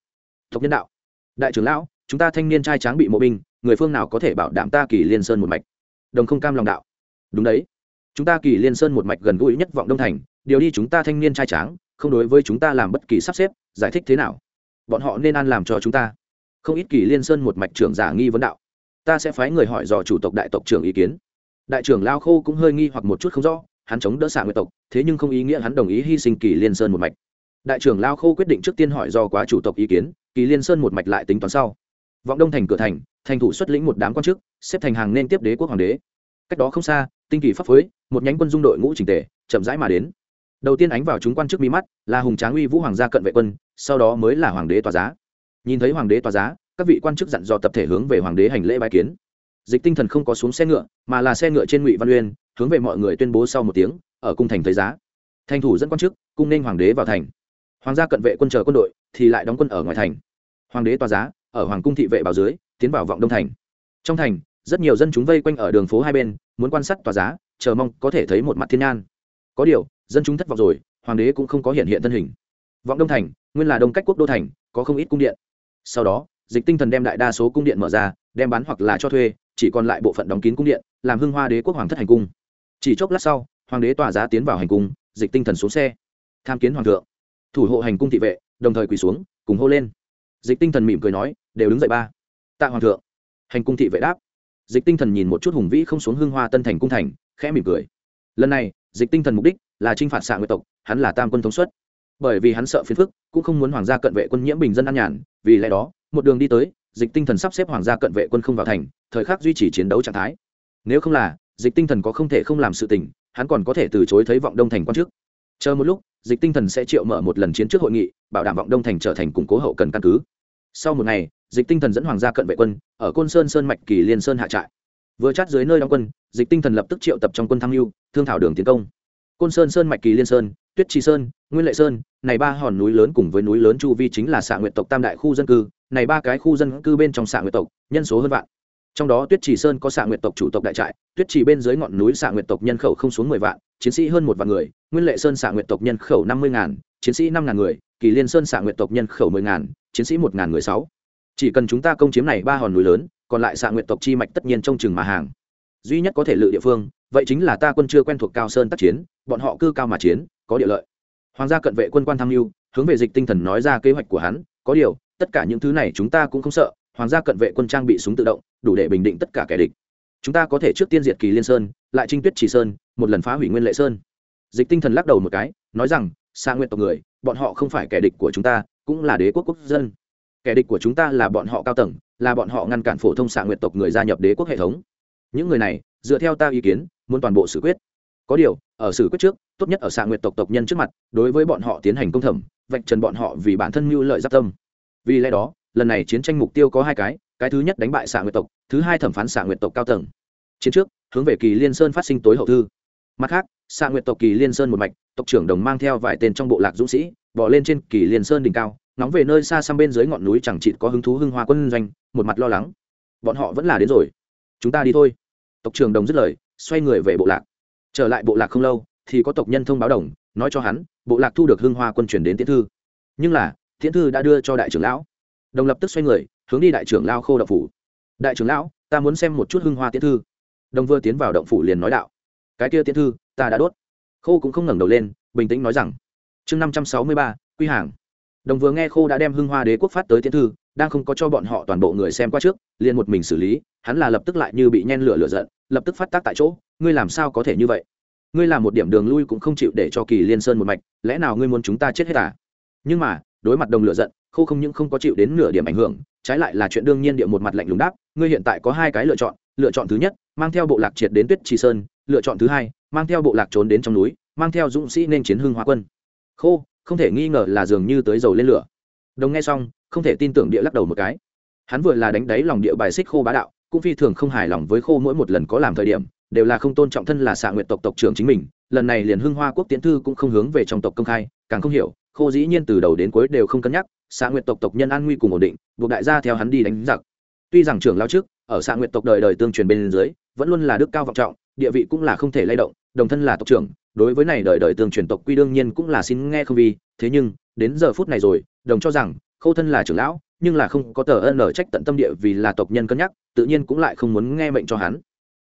Tộc nhân đạo, đại trưởng lão, chúng ta thanh niên trai tráng bị mộ binh, người phương nào có thể bảo đảm ta kỳ liên sơn một mạch? Đồng không cam lòng đạo. Đúng đấy, chúng ta kỳ liên sơn một mạch gần gũi nhất vọng đông thành, điều đi chúng ta thanh niên trai tráng, không đối với chúng ta làm bất kỳ sắp xếp, giải thích thế nào? Bọn họ nên ăn làm cho chúng ta không ít kỳ liên sơn một mạch trưởng giả nghi vấn đạo. Ta sẽ phái người hỏi dò chủ tộc đại tộc trưởng ý kiến. Đại trưởng lao khô cũng hơi nghi hoặc một chút không rõ, hắn chống đỡ xạ nguyệt tộc, thế nhưng không ý nghĩa hắn đồng ý hy sinh kỳ liên sơn một mạch. Đại trưởng lao khô quyết định trước tiên hỏi do quá chủ tộc ý kiến, kỳ liên sơn một mạch lại tính toán sau. Vọng đông thành cửa thành thành thủ xuất lĩnh một đám quan chức, xếp thành hàng nên tiếp đế quốc hoàng đế. Cách đó không xa, tinh kỳ pháp phối, một nhánh quân dung đội ngũ trình tề, chậm rãi mà đến. Đầu tiên ánh vào chúng quan chức mi mắt, là hùng tráng uy vũ hoàng gia cận vệ quân, sau đó mới là hoàng đế tòa giá nhìn thấy hoàng đế tòa giá, các vị quan chức dặn dò tập thể hướng về hoàng đế hành lễ bài kiến. Dịch tinh thần không có xuống xe ngựa, mà là xe ngựa trên ngụy văn uyên, hướng về mọi người tuyên bố sau một tiếng, ở cung thành thấy giá. Thành thủ dẫn quan chức, cung nên hoàng đế vào thành. Hoàng gia cận vệ quân chờ quân đội, thì lại đóng quân ở ngoài thành. Hoàng đế tòa giá, ở hoàng cung thị vệ bảo dưới, tiến vào vọng đông thành. Trong thành, rất nhiều dân chúng vây quanh ở đường phố hai bên, muốn quan sát tòa giá, chờ mong có thể thấy một mặt thiên nhan. Có điều, dân chúng thất vọng rồi, hoàng đế cũng không có hiện hiện thân hình. Vọng đông thành, nguyên là đông cách quốc đô thành, có không ít cung điện sau đó, dịch tinh thần đem đại đa số cung điện mở ra, đem bán hoặc là cho thuê, chỉ còn lại bộ phận đóng kín cung điện, làm hưng hoa đế quốc hoàng thất hành cung. Chỉ chốc lát sau, hoàng đế tỏa giá tiến vào hành cung, dịch tinh thần xuống xe. Tham kiến hoàng thượng. Thủ hộ hành cung thị vệ, đồng thời quỳ xuống, cùng hô lên. Dịch tinh thần mỉm cười nói, đều đứng dậy ba. Tạ hoàng thượng. Hành cung thị vệ đáp. Dịch tinh thần nhìn một chút hùng vĩ không xuống hưng hoa tân thành cung thành, khẽ mỉm cười. Lần này, dịch tinh thần mục đích là t r i n h phạt xạ nguyệt tộc, hắn là tam quân thống suất bởi vì hắn sợ phiền phức, cũng không muốn hoàng gia cận vệ quân nhiễm bình dân an nhàn, vì lẽ đó, một đường đi tới, dịch tinh thần sắp xếp hoàng gia cận vệ quân không vào thành, thời khắc duy trì chiến đấu trạng thái. Nếu không là, dịch tinh thần có không thể không làm sự tình, hắn còn có thể từ chối thấy vọng đông thành quan chức chờ một lúc, dịch tinh thần sẽ triệu mở một lần chiến trước hội nghị, bảo đảm vọng đông thành trở thành củng cố hậu cần căn cứ. Sau một ngày, dịch tinh thần dẫn hoàng gia cận vệ quân, ở côn sơn sơn mạch kỳ liên sơn hạ trại. Vừa chát dưới nơi đóng quân, dịch tinh thần lập tức triệu tập trong quân tham mưu, thương thảo đường tiến công. Côn sơn sơn mạch kỳ liên sơn tuyết trì sơn, nguyên lệ sơn, này ba hòn núi lớn cùng với núi lớn chu vi chính là xạ nguyện tộc tam đại khu dân cư, này ba cái khu dân cư bên trong xạ nguyện tộc, nhân số hơn vạn. Trong đó tuyết trì sơn có xạ nguyện tộc chủ tộc đại trại, tuyết trì bên dưới ngọn núi xạ nguyện tộc nhân khẩu không xuống mười vạn, chiến sĩ hơn một vạn người, nguyên lệ sơn xạ nguyện tộc nhân khẩu năm mươi ngàn, chiến sĩ năm ngàn người, kỳ liên sơn xạ nguyện tộc nhân khẩu mười ngàn, chiến sĩ một ngàn người sáu. Chỉ cần chúng ta công chiếm này ba hòn núi lớn, còn lại xạ nguyện tộc chi mạch tất nhiên trong chừng mà hàng. Duy nhất có thể lự địa phương, vậy chính là ta quân chưa quen thuộc cao sơn tác chiến, bọn họ cư cao mà chiến có địa lợi. Hoàng gia cận vệ quân quan tham mưu, hướng về dịch tinh thần nói ra kế hoạch của hắn, có điều, tất cả những thứ này chúng ta cũng không sợ, hoàng gia cận vệ quân trang bị súng tự động, đủ để bình định tất cả kẻ địch. Chúng ta có thể trước tiên diệt kỳ liên sơn, lại trinh tuyết chỉ sơn, một lần phá hủy nguyên lệ sơn. Dịch tinh thần lắc đầu một cái, nói rằng xa nguyện tộc người, bọn họ không phải kẻ địch của chúng ta, cũng là đế quốc quốc dân. Kẻ địch của chúng ta là bọn họ cao tầng, là bọn họ ngăn cản phổ thông xạ nguyện tộc người gia nhập đế quốc hệ thống. Những người này, dựa theo ta ý kiến, muốn toàn bộ xử quyết có điều, ở xử quyết trước, tốt nhất ở xạ nguyệt tộc tộc nhân trước mặt, đối với bọn họ tiến hành công thẩm, vạch trần bọn họ vì bản thân mưu lợi giáp tâm. Vì lẽ đó, lần này chiến tranh mục tiêu có hai cái cái thứ nhất đánh bại xạ nguyệt tộc, thứ hai thẩm phán xạ nguyệt tộc cao tầng. Chiến trước, hướng về kỳ liên sơn phát sinh tối hậu thư. Mặt khác xạ nguyệt tộc kỳ liên sơn một mạch, tộc trưởng đồng mang theo vài tên trong bộ lạc dũng sĩ bỏ lên trên kỳ liên sơn đỉnh cao nóng về nơi xa xăm bên dưới ngọn núi chẳng chịt có hứng thú hưng hoa quân doanh, một mặt lo lắng. Bọn họ vẫn là đến rồi. Chúng ta đi thôi. Tộc trưởng đồng dứt lời, xoay người về bộ lạc trở lại bộ lạc không lâu, thì có tộc nhân thông báo đồng, nói cho hắn, bộ lạc thu được hưng hoa quân chuyển đến tiễn thư. Nhưng là, tiễn thư đã đưa cho đại trưởng lão. Đồng lập tức xoay người, hướng đi đại trưởng lao khô đậu phủ. Đại trưởng lão, ta muốn xem một chút hưng hoa tiễn thư. Đồng vừa tiến vào động phủ liền nói đạo, cái kia tiến thư, ta đã đốt. Khô cũng không ngẩng đầu lên, bình tĩnh nói rằng, chương năm trăm sáu mươi ba, quy hàng. Đồng vừa nghe khô đã đem hưng hoa đế quốc phát tới tiến thư đang không có cho bọn họ toàn bộ người xem qua trước, liền một mình xử lý, hắn là lập tức lại như bị nhen lửa lửa giận, lập tức phát tác tại chỗ, ngươi làm sao có thể như vậy? Ngươi làm một điểm đường lui cũng không chịu để cho kỳ liên sơn một mạch, lẽ nào ngươi muốn chúng ta chết hết à? Nhưng mà, đối mặt đồng lửa giận, khô không những không có chịu đến nửa điểm ảnh hưởng, trái lại là chuyện đương nhiên địa một mặt lạnh lùng đáp, ngươi hiện tại có hai cái lựa chọn lựa chọn thứ nhất, mang theo bộ lạc triệt đến tuyết trì sơn, lựa chọn thứ hai, mang theo bộ lạc trốn đến trong núi, mang theo dũng sĩ nên chiến hưng hóa quân. Khô, không thể nghi ngờ là dường như tới dầu lên lửa đồng nghe xong, không thể tin tưởng địa lắc đầu một cái. Hắn vừa là đánh đáy lòng địa bài xích khô bá đạo, cũng phi thường không hài lòng với khô mỗi một lần có làm thời điểm, đều là không tôn trọng thân là xạ nguyện tộc tộc trưởng chính mình, lần này liền hưng hoa quốc tiến thư cũng không hướng về trong tộc công khai, càng không hiểu, khô dĩ nhiên từ đầu đến cuối đều không cân nhắc, xạ nguyện tộc tộc nhân an nguy cùng ổn định, buộc đại gia theo hắn đi đánh giặc. Tuy rằng trưởng lao trước, ở xạ nguyện tộc đời đời tương truyền bên dưới, vẫn luôn là đức cao vọng trọng địa vị cũng là không thể lay động, đồng thân là tộc trưởng, đối với này đời đời tương truyền tộc quy đương nhiên cũng là xin nghe không vì, thế nhưng, đến giờ phút này rồi, đồng cho rằng, khâu thân là trưởng lão, nhưng là không có tờ ân ở trách tận tâm địa vì là tộc nhân cân nhắc, tự nhiên cũng lại không muốn nghe mệnh cho hắn.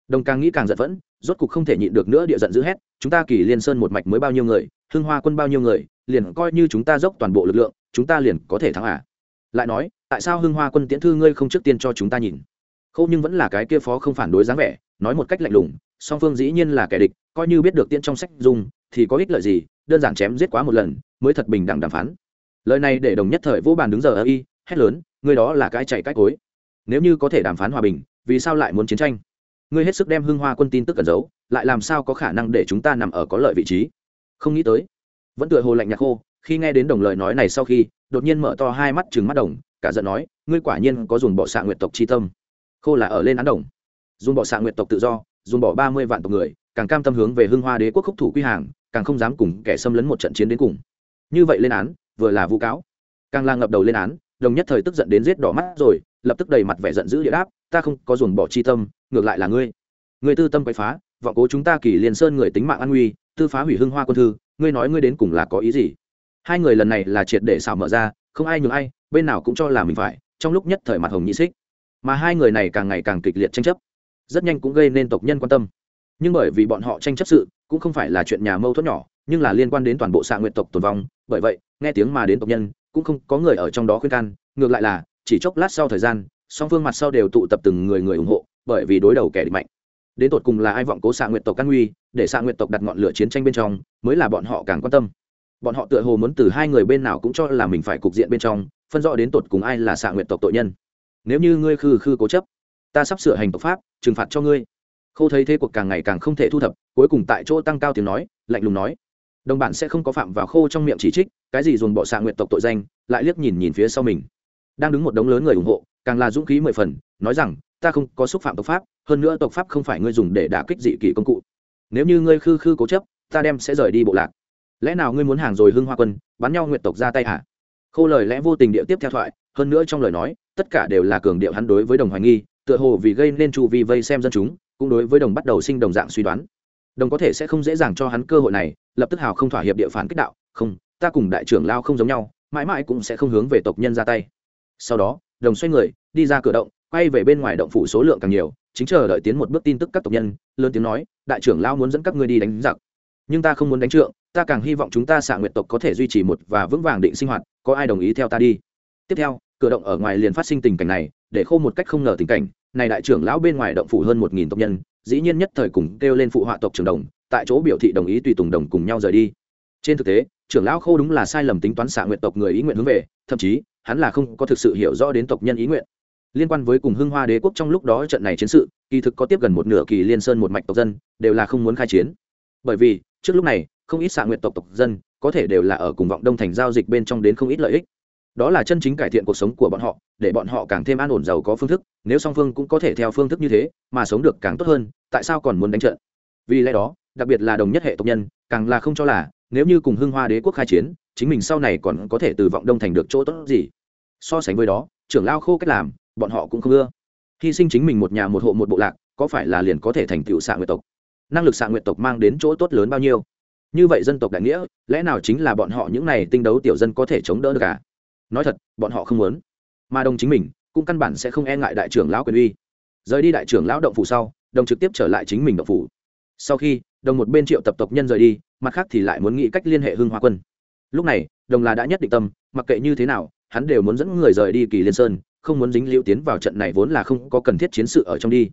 Đồng càng nghĩ càng giận vẫn, rốt cục không thể nhịn được nữa địa giận dữ hét, chúng ta kỳ liên sơn một mạch mới bao nhiêu người hương hoa quân bao nhiêu người, liền coi như chúng ta dốc toàn bộ lực lượng, chúng ta liền có thể thắng à? Lại nói, tại sao hương hoa quân tiễn thư ngươi không trước tiên cho chúng ta nhìn? Khâu nhưng vẫn là cái kia phó không phản đối dáng vẻ, nói một cách lạnh lùng song phương dĩ nhiên là kẻ địch, coi như biết được tiễn trong sách dung, thì có ích lợi gì, đơn giản chém giết quá một lần, mới thật bình đẳng đàm phán. Lời này để đồng nhất thời vũ bàn đứng giờ ở y hét lớn, người đó là cái chạy cách cối. Nếu như có thể đàm phán hòa bình, vì sao lại muốn chiến tranh? Ngươi hết sức đem hưng hoa quân tin tức cẩn giấu, lại làm sao có khả năng để chúng ta nằm ở có lợi vị trí? Không nghĩ tới. Vẫn tựa hồ lạnh nhạt khô, khi nghe đến đồng lời nói này sau khi, đột nhiên mở to hai mắt chừng mắt đồng, cả giận nói, ngươi quả nhiên có dùng bỏ xạ nguyện tộc chi tâm. Khô là ở lên án đồng. Dùng bỏ xạ nguyện tộc tự do dùng bỏ ba mươi vạn tộc người, càng cam tâm hướng về hưng hoa đế quốc khúc thủ quy hàng, càng không dám cùng kẻ xâm lấn một trận chiến đến cùng. Như vậy lên án, vừa là vu cáo. Càng lang ngập đầu lên án, đồng nhất thời tức giận đến giết đỏ mắt rồi, lập tức đầy mặt vẻ giận dữ địa đáp, ta không có dồn bỏ chi tâm, ngược lại là ngươi. Người tư tâm quậy phá, vọng cố chúng ta kỳ liền sơn người tính mạng an nguy, tư phá hủy hưng hoa quân thư, ngươi nói ngươi đến cùng là có ý gì? Hai người lần này là triệt để xảo mở ra, không ai nhường ai, bên nào cũng cho là mình phải, trong lúc nhất thời mặt hồng nhị xích. Mà hai người này càng ngày càng kịch liệt tranh chấp rất nhanh cũng gây nên tộc nhân quan tâm. Nhưng bởi vì bọn họ tranh chấp sự, cũng không phải là chuyện nhà mâu thuẫn nhỏ, nhưng là liên quan đến toàn bộ xạ nguyện tộc tồn vong. Bởi vậy, nghe tiếng mà đến tộc nhân, cũng không có người ở trong đó khuyên can. Ngược lại là, chỉ chốc lát sau thời gian, song phương mặt sau đều tụ tập từng người người ủng hộ, bởi vì đối đầu kẻ địch mạnh. Đến tột cùng là ai vọng cố xạ nguyện tộc căn nguy, để xạ nguyện tộc đặt ngọn lửa chiến tranh bên trong, mới là bọn họ càng quan tâm. Bọn họ tựa hồ muốn từ hai người bên nào cũng cho là mình phải cục diện bên trong, phân rõ đến tột cùng ai là xạ nguyện tộc tội nhân. Nếu như ngươi khư khư cố chấp ta sắp sửa hành tộc pháp, trừng phạt cho ngươi. Khâu thấy thế cuộc càng ngày càng không thể thu thập, cuối cùng tại chỗ tăng cao tiếng nói, lạnh lùng nói. Đồng bạn sẽ không có phạm vào khô trong miệng chỉ trích, cái gì dồn bỏ xạ nguyện tộc tội danh, lại liếc nhìn nhìn phía sau mình. Đang đứng một đống lớn người ủng hộ, càng là dũng khí mười phần, nói rằng, ta không có xúc phạm tộc pháp, hơn nữa tộc pháp không phải ngươi dùng để đả kích dị kỷ công cụ. Nếu như ngươi khư khư cố chấp, ta đem sẽ rời đi bộ lạc. Lẽ nào ngươi muốn hàng rồi hưng hoa quân, bắn nhau nguyện tộc ra tay hả? Khâu lời lẽ vô tình điệu tiếp theo thoại, hơn nữa trong lời nói, tất cả đều là cường điệu hắn đối với đồng hoài nghi tựa hồ vì gây nên chu vi vây xem dân chúng, cũng đối với đồng bắt đầu sinh đồng dạng suy đoán. Đồng có thể sẽ không dễ dàng cho hắn cơ hội này, lập tức hào không thỏa hiệp địa phản kích đạo, không, ta cùng đại trưởng lao không giống nhau, mãi mãi cũng sẽ không hướng về tộc nhân ra tay. Sau đó, đồng xoay người, đi ra cửa động, quay về bên ngoài động phủ số lượng càng nhiều, chính chờ đợi tiến một bước tin tức các tộc nhân, lớn tiếng nói, đại trưởng lao muốn dẫn các ngươi đi đánh giặc. Nhưng ta không muốn đánh trượng, ta càng hy vọng chúng ta xạ nguyệt tộc có thể duy trì một và vững vàng định sinh hoạt, có ai đồng ý theo ta đi? Tiếp theo, cửa động ở ngoài liền phát sinh tình cảnh này, để khô một cách không ngờ tình cảnh này đại trưởng lão bên ngoài động phủ hơn một nghìn tộc nhân, dĩ nhiên nhất thời cùng kêu lên phụ họa tộc trưởng đồng, tại chỗ biểu thị đồng ý tùy tùng đồng cùng nhau rời đi. Trên thực tế, trưởng lão khô đúng là sai lầm tính toán xạ nguyện tộc người ý nguyện hướng về, thậm chí, hắn là không có thực sự hiểu rõ đến tộc nhân ý nguyện. Liên quan với cùng hưng hoa đế quốc trong lúc đó trận này chiến sự, kỳ thực có tiếp gần một nửa kỳ liên sơn một mạch tộc dân, đều là không muốn khai chiến. Bởi vì, trước lúc này, không ít xạ nguyện tộc tộc dân, có thể đều là ở cùng vọng đông thành giao dịch bên trong đến không ít lợi ích đó là chân chính cải thiện cuộc sống của bọn họ, để bọn họ càng thêm an ổn giàu có phương thức, nếu song phương cũng có thể theo phương thức như thế, mà sống được càng tốt hơn, tại sao còn muốn đánh trận? Vì lẽ đó, đặc biệt là đồng nhất hệ tộc nhân, càng là không cho là, nếu như cùng hưng hoa đế quốc khai chiến, chính mình sau này còn có thể từ vọng đông thành được chỗ tốt gì? So sánh với đó, trưởng lao khô cách làm, bọn họ cũng không ưa. Hy sinh chính mình một nhà một hộ một bộ lạc, có phải là liền có thể thành tựu xạ nguyệt tộc? Năng lực xạ nguyệt tộc mang đến chỗ tốt lớn bao nhiêu? Như vậy dân tộc đại nghĩa, lẽ nào chính là bọn họ những này tinh đấu tiểu dân có thể chống đỡ được cả? Nói thật, bọn họ không muốn. Mà đồng chính mình, cũng căn bản sẽ không e ngại đại trưởng lão quyền uy. Rời đi đại trưởng lão động phủ sau, đồng trực tiếp trở lại chính mình động phủ. Sau khi, đồng một bên triệu tập tộc nhân rời đi, mặt khác thì lại muốn nghĩ cách liên hệ hưng hoa quân. Lúc này, đồng là đã nhất định tâm, mặc kệ như thế nào, hắn đều muốn dẫn người rời đi kỳ liên sơn, không muốn dính liễu tiến vào trận này vốn là không có cần thiết chiến sự ở trong đi.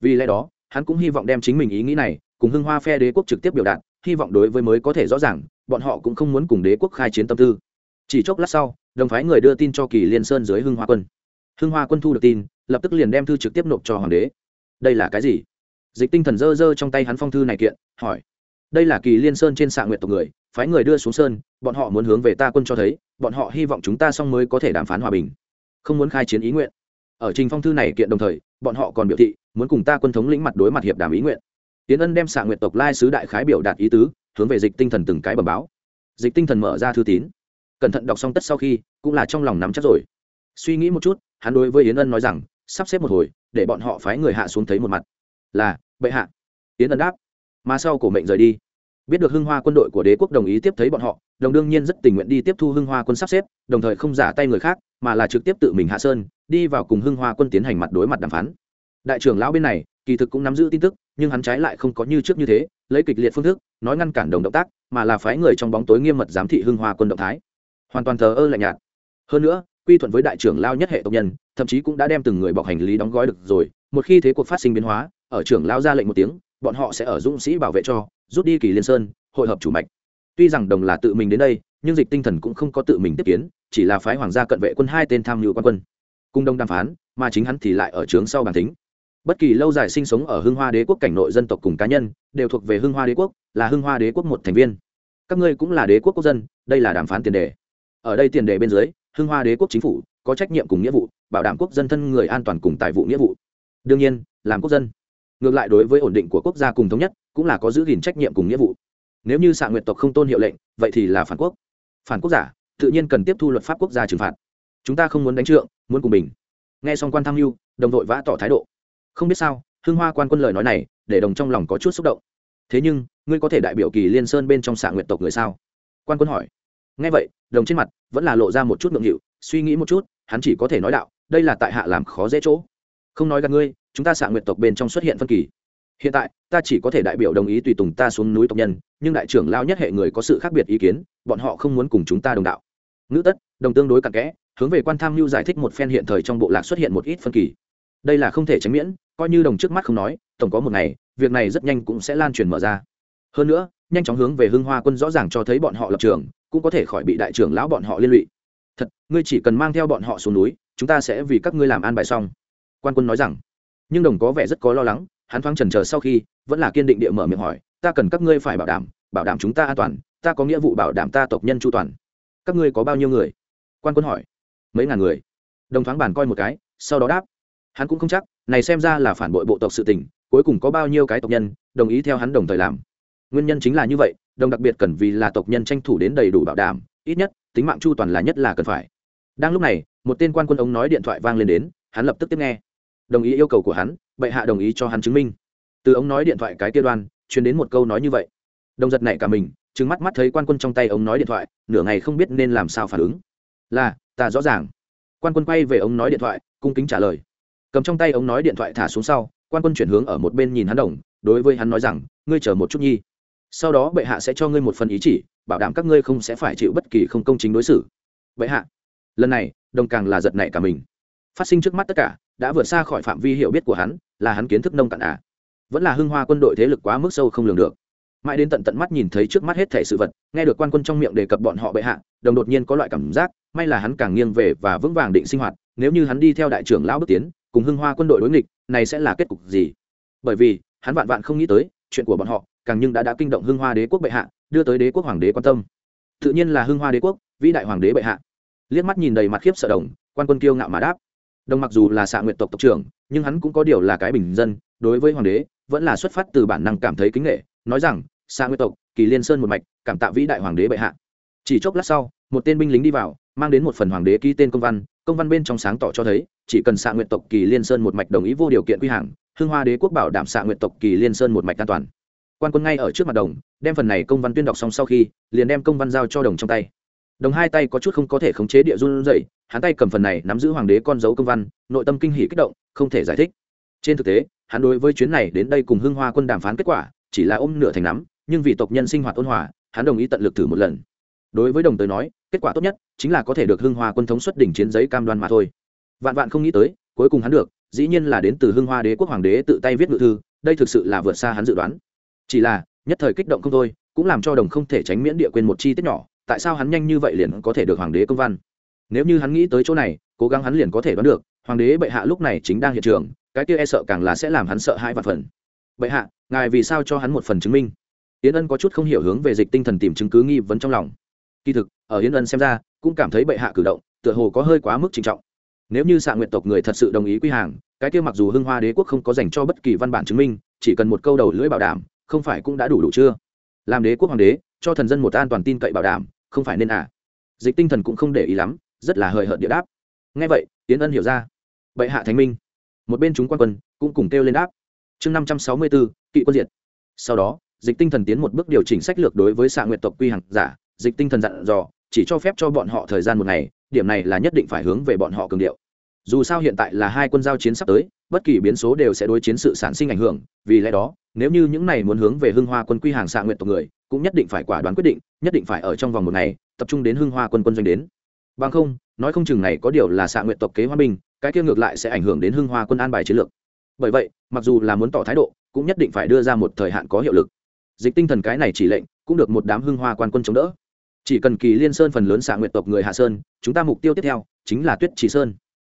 Vì lẽ đó, hắn cũng hy vọng đem chính mình ý nghĩ này, cùng hưng hoa phe đế quốc trực tiếp biểu đạt, hy vọng đối với mới có thể rõ ràng, bọn họ cũng không muốn cùng đế quốc khai chiến tâm tư. Chỉ chốc lát sau đồng phái người đưa tin cho kỳ liên sơn dưới hưng hoa quân. Hưng hoa quân thu được tin, lập tức liền đem thư trực tiếp nộp cho hoàng đế. Đây là cái gì? Dịch tinh thần dơ dơ trong tay hắn phong thư này kiện, hỏi. Đây là kỳ liên sơn trên xạ nguyện tộc người, phái người đưa xuống sơn, bọn họ muốn hướng về ta quân cho thấy, bọn họ hy vọng chúng ta xong mới có thể đàm phán hòa bình. Không muốn khai chiến ý nguyện. Ở trình phong thư này kiện đồng thời, bọn họ còn biểu thị, muốn cùng ta quân thống lĩnh mặt đối mặt hiệp đàm ý nguyện. Tiến ân đem xạ nguyện tộc lai sứ đại khái biểu đạt ý tứ, hướng về dịch tinh thần từng cái bờ báo. Dịch tinh thần mở ra thư tín cẩn thận đọc xong tất sau khi, cũng là trong lòng nắm chắc rồi. Suy nghĩ một chút, hắn đối với yến ân nói rằng, sắp xếp một hồi, để bọn họ phái người hạ xuống thấy một mặt. Là, bệ hạ. Yến ân đáp. Mà sau cổ mệnh rời đi. Biết được hưng hoa quân đội của đế quốc đồng ý tiếp thấy bọn họ, đồng đương nhiên rất tình nguyện đi tiếp thu hưng hoa quân sắp xếp, đồng thời không giả tay người khác, mà là trực tiếp tự mình hạ sơn, đi vào cùng hưng hoa quân tiến hành mặt đối mặt đàm phán. Đại trưởng lão bên này, kỳ thực cũng nắm giữ tin tức, nhưng hắn trái lại không có như trước như thế, lấy kịch liệt phương thức, nói ngăn cản đồng động tác, mà là phái người trong bóng tối nghiêm mật giám thị hưng hoa quân động thái hoàn toàn thờ ơ lạnh nhạt. Hơn nữa, quy thuận với đại trưởng lao nhất hệ tộc nhân, thậm chí cũng đã đem từng người bọc hành lý đóng gói được rồi, một khi thế cuộc phát sinh biến hóa, ở trưởng lao ra lệnh một tiếng, bọn họ sẽ ở dũng sĩ bảo vệ cho, rút đi kỳ liên sơn, hội hợp chủ mạch. Tuy rằng đồng là tự mình đến đây, nhưng dịch tinh thần cũng không có tự mình tiếp kiến, chỉ là phái hoàng gia cận vệ quân hai tên tham mưu quan quân. Cung đông đàm phán, mà chính hắn thì lại ở trướng sau bàn tính bất kỳ lâu dài sinh sống ở hưng hoa đế quốc cảnh nội dân tộc cùng cá nhân, đều thuộc về hưng hoa đế quốc, là hưng hoa đế quốc một thành viên. Các ngươi cũng là đế quốc quốc dân, đây là đàm phán tiền đề ở đây tiền đề bên dưới, hưng hoa đế quốc chính phủ có trách nhiệm cùng nghĩa vụ, bảo đảm quốc dân thân người an toàn cùng tài vụ nghĩa vụ. Đương nhiên, làm quốc dân, ngược lại đối với ổn định của quốc gia cùng thống nhất, cũng là có giữ gìn trách nhiệm cùng nghĩa vụ. Nếu như xạ nguyện tộc không tôn hiệu lệnh, vậy thì là phản quốc. Phản quốc giả, tự nhiên cần tiếp thu luật pháp quốc gia trừng phạt. Chúng ta không muốn đánh trượng, muốn cùng bình. Nghe xong quan tham mưu, đồng đội vã tỏ thái độ. Không biết sao, hưng hoa quan quân lời nói này, để đồng trong lòng có chút xúc động. Thế nhưng, ngươi có thể đại biểu kỳ liên sơn bên trong xạ nguyện tộc người sao? Quan quân hỏi nghe vậy, đồng trên mặt vẫn là lộ ra một chút ngượng nghịu, suy nghĩ một chút, hắn chỉ có thể nói đạo, đây là tại hạ làm khó dễ chỗ. Không nói gặp ngươi, chúng ta xạ nguyện tộc bên trong xuất hiện phân kỳ. Hiện tại, ta chỉ có thể đại biểu đồng ý tùy tùng ta xuống núi tộc nhân, nhưng đại trưởng lao nhất hệ người có sự khác biệt ý kiến, bọn họ không muốn cùng chúng ta đồng đạo. Ngữ tất, đồng tương đối cặn kẽ, hướng về quan tham mưu giải thích một phen hiện thời trong bộ lạc xuất hiện một ít phân kỳ. Đây là không thể tránh miễn, coi như đồng trước mắt không nói, tổng có một ngày, việc này rất nhanh cũng sẽ lan truyền mở ra. Hơn nữa, nhanh chóng hướng về hưng hoa quân rõ ràng cho thấy bọn họ lập trường cũng có thể khỏi bị đại trưởng lão bọn họ liên lụy. Thật, ngươi chỉ cần mang theo bọn họ xuống núi, chúng ta sẽ vì các ngươi làm an bài xong. Quan quân nói rằng. Nhưng đồng có vẻ rất có lo lắng, hắn thoáng trần chờ sau khi, vẫn là kiên định địa mở miệng hỏi, ta cần các ngươi phải bảo đảm bảo đảm chúng ta an toàn, ta có nghĩa vụ bảo đảm ta tộc nhân chu toàn. Các ngươi có bao nhiêu người? Quan quân hỏi. Mấy ngàn người. Đồng thoáng bàn coi một cái, sau đó đáp. Hắn cũng không chắc, này xem ra là phản bội bộ tộc sự tình, cuối cùng có bao nhiêu cái tộc nhân, đồng ý theo hắn đồng thời làm nguyên nhân chính là như vậy đồng đặc biệt cần vì là tộc nhân tranh thủ đến đầy đủ bảo đảm, ít nhất, tính mạng chu toàn là nhất là cần phải. Đang lúc này, một tên quan quân ống nói điện thoại vang lên đến, hắn lập tức tiếp nghe. Đồng ý yêu cầu của hắn, bệ hạ đồng ý cho hắn chứng minh. Từ ống nói điện thoại cái kia đoan, truyền đến một câu nói như vậy. Đồng giật này cả mình, trừng mắt mắt thấy quan quân trong tay ống nói điện thoại, nửa ngày không biết nên làm sao phản ứng. Là, ta rõ ràng. Quan quân quay về ống nói điện thoại, cung kính trả lời. Cầm trong tay ống nói điện thoại thả xuống sau, quan quân chuyển hướng ở một bên nhìn hắn đồng, đối với hắn nói rằng, ngươi chờ một chút nhi sau đó bệ hạ sẽ cho ngươi một phần ý chỉ, bảo đảm các ngươi không sẽ phải chịu bất kỳ không công chính đối xử. Bệ hạ, lần này, đồng càng là giật nảy cả mình. Phát sinh trước mắt tất cả, đã vượt xa khỏi phạm vi hiểu biết của hắn, là hắn kiến thức nông cạn à. Vẫn là hưng hoa quân đội thế lực quá mức sâu không lường được. Mãi đến tận tận mắt nhìn thấy trước mắt hết thể sự vật, nghe được quan quân trong miệng đề cập bọn họ bệ hạ, đồng đột nhiên có loại cảm giác, may là hắn càng nghiêng về và vững vàng định sinh hoạt, nếu như hắn đi theo đại trưởng lão bước tiến, cùng hưng hoa quân đội đối nghịch, này sẽ là kết cục gì? Bởi vì, hắn vạn vạn không nghĩ tới, chuyện của bọn họ càng nhưng đã đã kinh động hưng hoa đế quốc bệ hạ, đưa tới đế quốc hoàng đế quan tâm. Tự nhiên là hưng hoa đế quốc, vĩ đại hoàng đế bệ hạ. Liếc mắt nhìn đầy mặt khiếp sợ đồng, quan quân kiêu ngạo mà đáp. Đồng mặc dù là xạ nguyện tộc tộc trưởng, nhưng hắn cũng có điều là cái bình dân, đối với hoàng đế, vẫn là xuất phát từ bản năng cảm thấy kính nghệ nói rằng, xạ nguyện tộc, kỳ liên sơn một mạch, cảm tạ vĩ đại hoàng đế bệ hạ. Chỉ chốc lát sau, một tên binh lính đi vào, mang đến một phần hoàng đế ký tên công văn công văn bên trong sáng tỏ cho thấy, chỉ cần xạ nguyện tộc kỳ liên sơn một mạch đồng ý vô điều kiện quy hàng, hưng hoa đế quốc bảo đảm xạ nguyện tộc kỳ liên sơn một mạch an toàn quan quân ngay ở trước mặt đồng, đem phần này công văn tuyên đọc xong sau khi, liền đem công văn giao cho đồng trong tay. Đồng hai tay có chút không có thể khống chế địa run dậy hắn tay cầm phần này nắm giữ hoàng đế con dấu công văn, nội tâm kinh hỷ kích động, không thể giải thích. Trên thực tế, hắn đối với chuyến này đến đây cùng hưng hoa quân đàm phán kết quả, chỉ là ôm nửa thành nắm, nhưng vì tộc nhân sinh hoạt ôn hòa, hắn đồng ý tận lực thử một lần. Đối với đồng tới nói, kết quả tốt nhất chính là có thể được hưng hoa quân thống xuất đỉnh chiến giấy cam đoan mà thôi. Vạn vạn không nghĩ tới, cuối cùng hắn được, dĩ nhiên là đến từ hưng hoa đế quốc hoàng đế tự tay viết ngự thư, đây thực sự là vượt xa hắn dự đoán chỉ là, nhất thời kích động không thôi, cũng làm cho đồng không thể tránh miễn địa quên một chi tiết nhỏ, tại sao hắn nhanh như vậy liền có thể được hoàng đế công văn? Nếu như hắn nghĩ tới chỗ này, cố gắng hắn liền có thể đoán được, hoàng đế bệ hạ lúc này chính đang hiện trường, cái kia e sợ càng là sẽ làm hắn sợ hai vạn phần. Bệ hạ, ngài vì sao cho hắn một phần chứng minh? Yến ân có chút không hiểu hướng về dịch tinh thần tìm chứng cứ nghi vấn trong lòng. Kỳ thực, ở yến ân xem ra, cũng cảm thấy bệ hạ cử động, tựa hồ có hơi quá mức trinh trọng. Nếu như xạ nguyện tộc người thật sự đồng ý quy hàng, cái kia mặc dù hưng hoa đế quốc không có dành cho bất kỳ văn bản chứng minh, chỉ cần một câu đầu lưỡi bảo đảm không phải cũng đã đủ đủ chưa? Làm đế quốc hoàng đế, cho thần dân một an toàn tin cậy bảo đảm, không phải nên à? Dịch tinh thần cũng không để ý lắm, rất là hời hợt địa đáp. Ngay vậy tiến ân hiểu ra. Bệ hạ thánh minh. Một bên chúng quan quân cũng cùng kêu lên đáp. Chương năm trăm sáu mươi bốn kỵ quân diệt. Sau đó, dịch tinh thần tiến một bước điều chỉnh sách lược đối với xạ nguyện tộc quy hàng giả. Dịch tinh thần dặn dò, chỉ cho phép cho bọn họ thời gian một ngày, điểm này là nhất định phải hướng về bọn họ cường điệu dù sao hiện tại là hai quân giao chiến sắp tới, bất kỳ biến số đều sẽ đối chiến sự sản sinh ảnh hưởng, vì lẽ đó, nếu như những này muốn hướng về hưng hoa quân quy hàng xạ nguyện tộc người, cũng nhất định phải quả đoán quyết định, nhất định phải ở trong vòng một ngày, tập trung đến hưng hoa quân quân doanh đến. Bằng không, nói không chừng này có điều là xạ nguyện tộc kế hoa binh, cái kia ngược lại sẽ ảnh hưởng đến hưng hoa quân an bài chiến lược. Bởi vậy, mặc dù là muốn tỏ thái độ, cũng nhất định phải đưa ra một thời hạn có hiệu lực. Dịch tinh thần cái này chỉ lệnh, cũng được một đám hưng hoa quan quân chống đỡ. Chỉ cần kỳ liên sơn phần lớn xạ nguyện tộc người hạ sơn, chúng ta mục tiêu tiếp theo chính là tuyết chỉ sơn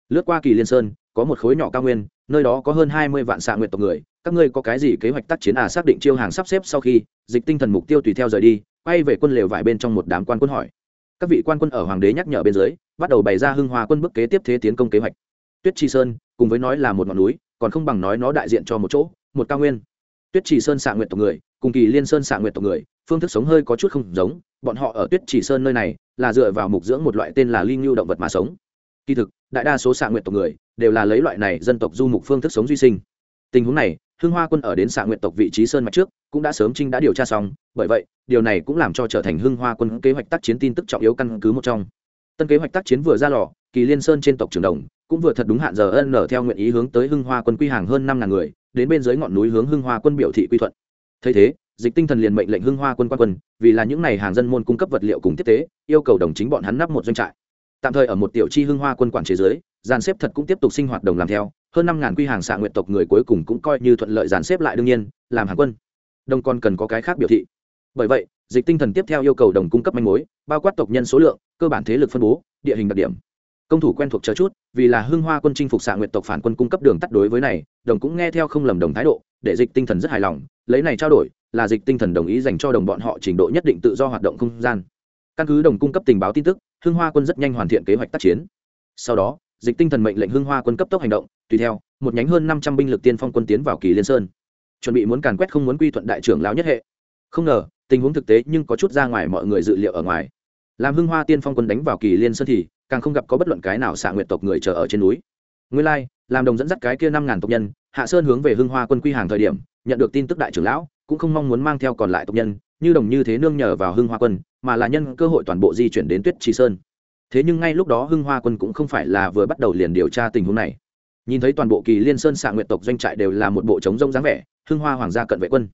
lướt qua kỳ liên sơn, có một khối nhỏ cao nguyên, nơi đó có hơn hai mươi vạn xạ nguyện tộc người. Các ngươi có cái gì kế hoạch tác chiến à? Xác định chiêu hàng sắp xếp sau khi, dịch tinh thần mục tiêu tùy theo rời đi, quay về quân lều vải bên trong một đám quan quân hỏi. Các vị quan quân ở hoàng đế nhắc nhở bên dưới, bắt đầu bày ra hưng hòa quân bức kế tiếp thế tiến công kế hoạch. Tuyết trì sơn, cùng với nói là một ngọn núi, còn không bằng nói nó đại diện cho một chỗ, một cao nguyên. Tuyết trì sơn xạ nguyện tộc người, cùng kỳ liên sơn xạ nguyện tộc người, phương thức sống hơi có chút không giống, bọn họ ở tuyết trì sơn nơi này, là dựa vào mục dưỡng một loại tên là ly ngưu động vật mà sống kỳ thực, đại đa số xạ nguyện tộc người đều là lấy loại này dân tộc du mục phương thức sống duy sinh. Tình huống này, hưng hoa quân ở đến xạ nguyện tộc vị trí sơn mạch trước cũng đã sớm trinh đã điều tra xong, bởi vậy, điều này cũng làm cho trở thành hưng hoa quân kế hoạch tác chiến tin tức trọng yếu căn cứ một trong. Tân kế hoạch tác chiến vừa ra lò, kỳ liên sơn trên tộc trường đồng cũng vừa thật đúng hạn giờ ân nở theo nguyện ý hướng tới hưng hoa quân quy hàng hơn năm ngàn người, đến bên dưới ngọn núi hướng hưng hoa quân biểu thị quy thuận. Thấy thế, dịch tinh thần liền mệnh lệnh hưng hoa quân quan quân, vì là những n à y hàng dân môn cung cấp vật liệu cùng tiếp tế, yêu cầu đồng chính bọn hắn nắp một doanh trại tạm thời ở một tiểu chi hưng hoa quân quản chế giới, dàn xếp thật cũng tiếp tục sinh hoạt đồng làm theo, hơn năm ngàn quy hàng xạ nguyện tộc người cuối cùng cũng coi như thuận lợi dàn xếp lại đương nhiên, làm hàng quân. Đồng còn cần có cái khác biểu thị. Bởi vậy, dịch tinh thần tiếp theo yêu cầu đồng cung cấp manh mối, bao quát tộc nhân số lượng, cơ bản thế lực phân bố, địa hình đặc điểm. Công thủ quen thuộc chờ chút, vì là hưng hoa quân chinh phục xạ nguyện tộc phản quân cung cấp đường tắt đối với này, đồng cũng nghe theo không lầm đồng thái độ, để dịch tinh thần rất hài lòng, lấy này trao đổi, là dịch tinh thần đồng ý dành cho đồng bọn họ trình độ nhất định tự do hoạt động không gian. Căn cứ đồng cung cấp tình báo tin tức hưng hoa quân rất nhanh hoàn thiện kế hoạch tác chiến. Sau đó, dịch tinh thần mệnh lệnh hưng hoa quân cấp tốc hành động, tùy theo, một nhánh hơn năm trăm binh lực tiên phong quân tiến vào kỳ liên sơn. Chuẩn bị muốn càn quét không muốn quy thuận đại trưởng lão nhất hệ. Không ngờ, tình huống thực tế nhưng có chút ra ngoài mọi người dự liệu ở ngoài. Làm hưng hoa tiên phong quân đánh vào kỳ liên sơn thì, càng không gặp có bất luận cái nào xạ nguyện tộc người chờ ở trên núi. Nguyên lai, làm đồng dẫn dắt cái kia năm ngàn tộc nhân, hạ sơn hướng về hưng hoa quân quy hàng thời điểm, nhận được tin tức đại trưởng lão, cũng không mong muốn mang theo còn lại tộc nhân như đồng như thế nương nhờ vào hưng hoa quân, mà là nhân cơ hội toàn bộ di chuyển đến tuyết trì sơn. Thế nhưng ngay lúc đó hưng hoa quân cũng không phải là vừa bắt đầu liền điều tra tình huống này. Nhìn thấy toàn bộ kỳ liên sơn xạ nguyện tộc doanh trại đều là một bộ chống rông dáng vẻ, hưng hoa hoàng gia cận vệ quân.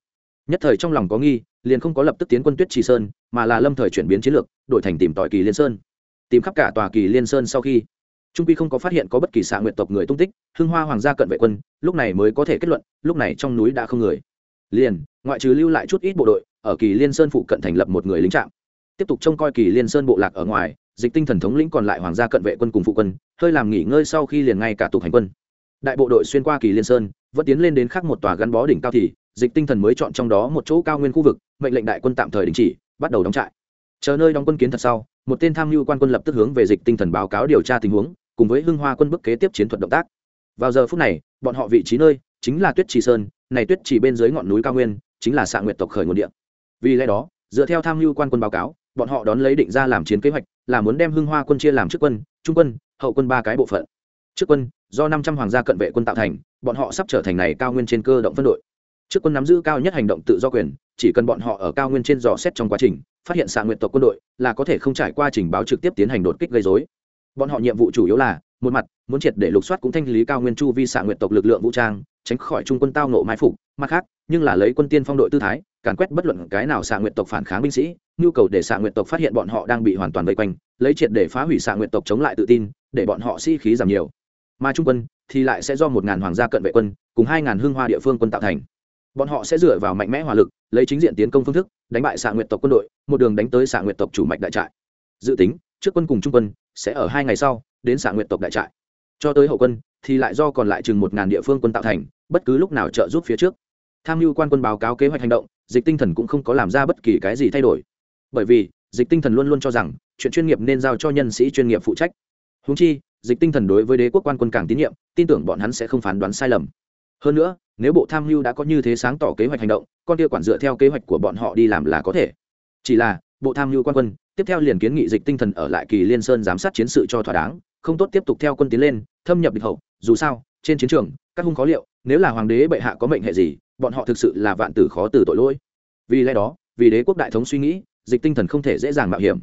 Nhất thời trong lòng có nghi, liền không có lập tức tiến quân tuyết trì sơn, mà là lâm thời chuyển biến chiến lược, đổi thành tìm tỏi kỳ liên sơn. Tìm khắp cả tòa kỳ liên sơn sau khi, trung quy không có phát hiện có bất kỳ xạ nguyện tộc người tung tích, hưng hoa hoàng gia cận vệ quân, lúc này mới có thể kết luận, lúc này trong núi đã không người. Liền, ngoại trừ lưu lại chút ít bộ đội ở kỳ liên sơn phụ cận thành lập một người lính trạm. Tiếp tục trông coi kỳ liên sơn bộ lạc ở ngoài, dịch tinh thần thống lĩnh còn lại hoàng gia cận vệ quân cùng phụ quân, hơi làm nghỉ ngơi sau khi liền ngay cả tục hành quân. Đại bộ đội xuyên qua kỳ liên sơn, vẫn tiến lên đến khác một tòa gắn bó đỉnh cao thì, dịch tinh thần mới chọn trong đó một chỗ cao nguyên khu vực, mệnh lệnh đại quân tạm thời đình chỉ, bắt đầu đóng trại. Chờ nơi đóng quân kiến thật sau, một tên tham mưu quan quân lập tức hướng về dịch tinh thần báo cáo điều tra tình huống, cùng với hưng hoa quân bức kế tiếp chiến thuật động tác. Vào giờ phút này, bọn họ vị trí nơi chính là tuyết trì sơn, này tuyết trì bên dưới ngọn núi cao nguyên, chính là xạ nguyệt tộc khởi nguồn địa vì lẽ đó, dựa theo tham mưu quan quân báo cáo, bọn họ đón lấy định ra làm chiến kế hoạch, là muốn đem hưng hoa quân chia làm trước quân, trung quân, hậu quân ba cái bộ phận. Trước quân, do năm trăm hoàng gia cận vệ quân tạo thành, bọn họ sắp trở thành này cao nguyên trên cơ động phân đội. Trước quân nắm giữ cao nhất hành động tự do quyền, chỉ cần bọn họ ở cao nguyên trên dò xét trong quá trình, phát hiện xạ nguyện tộc quân đội, là có thể không trải qua trình báo trực tiếp tiến hành đột kích gây dối bọn họ nhiệm vụ chủ yếu là một mặt, muốn triệt để lục soát cũng thanh lý cao nguyên chu vi xạ nguyện tộc lực lượng vũ trang, tránh khỏi trung quân tao nộ mai phục. Mặt khác, nhưng là lấy quân tiên phong đội tư thái, càn quét bất luận cái nào xạ nguyện tộc phản kháng binh sĩ, nhu cầu để xạ nguyện tộc phát hiện bọn họ đang bị hoàn toàn vây quanh, lấy triệt để phá hủy xạ nguyện tộc chống lại tự tin, để bọn họ sĩ、si、khí giảm nhiều. Mà trung quân thì lại sẽ do một ngàn hoàng gia cận vệ quân, cùng hai ngàn hương hoa địa phương quân tạo thành. Bọn họ sẽ dựa vào mạnh mẽ hỏa lực, lấy chính diện tiến công phương thức, đánh bại xạ nguyện tộc quân đội, một đường đánh tới xạ nguyện tộc chủ mạch đại trại. Dự tính trước quân cùng trung quân sẽ ở hai ngày sau đến xã nguyện tộc đại trại. Cho tới hậu quân thì lại do còn lại chừng một ngàn địa phương quân tạo thành, bất cứ lúc nào trợ giúp phía trước. Tham mưu quan quân báo cáo kế hoạch hành động, dịch tinh thần cũng không có làm ra bất kỳ cái gì thay đổi. Bởi vì, dịch tinh thần luôn luôn cho rằng chuyện chuyên nghiệp nên giao cho nhân sĩ chuyên nghiệp phụ trách. Húng chi, dịch tinh thần đối với đế quốc quan quân càng tín nhiệm, tin tưởng bọn hắn sẽ không phán đoán sai lầm. Hơn nữa, nếu bộ tham mưu đã có như thế sáng tỏ kế hoạch hành động, con kia quản dựa theo kế hoạch của bọn họ đi làm là có thể. Chỉ là, bộ tham mưu quan quân tiếp theo liền kiến nghị dịch tinh thần ở lại kỳ liên sơn giám sát chiến sự cho thỏa đáng, không tốt tiếp tục theo quân tiến lên, thâm nhập địch hậu. Dù sao, trên chiến trường, các hung khó liệu, nếu là hoàng đế bệ hạ có mệnh hệ gì, bọn họ thực sự là vạn tử khó từ tội lỗi. Vì lẽ đó, vì đế quốc đại thống suy nghĩ, dịch tinh thần không thể dễ dàng mạo hiểm.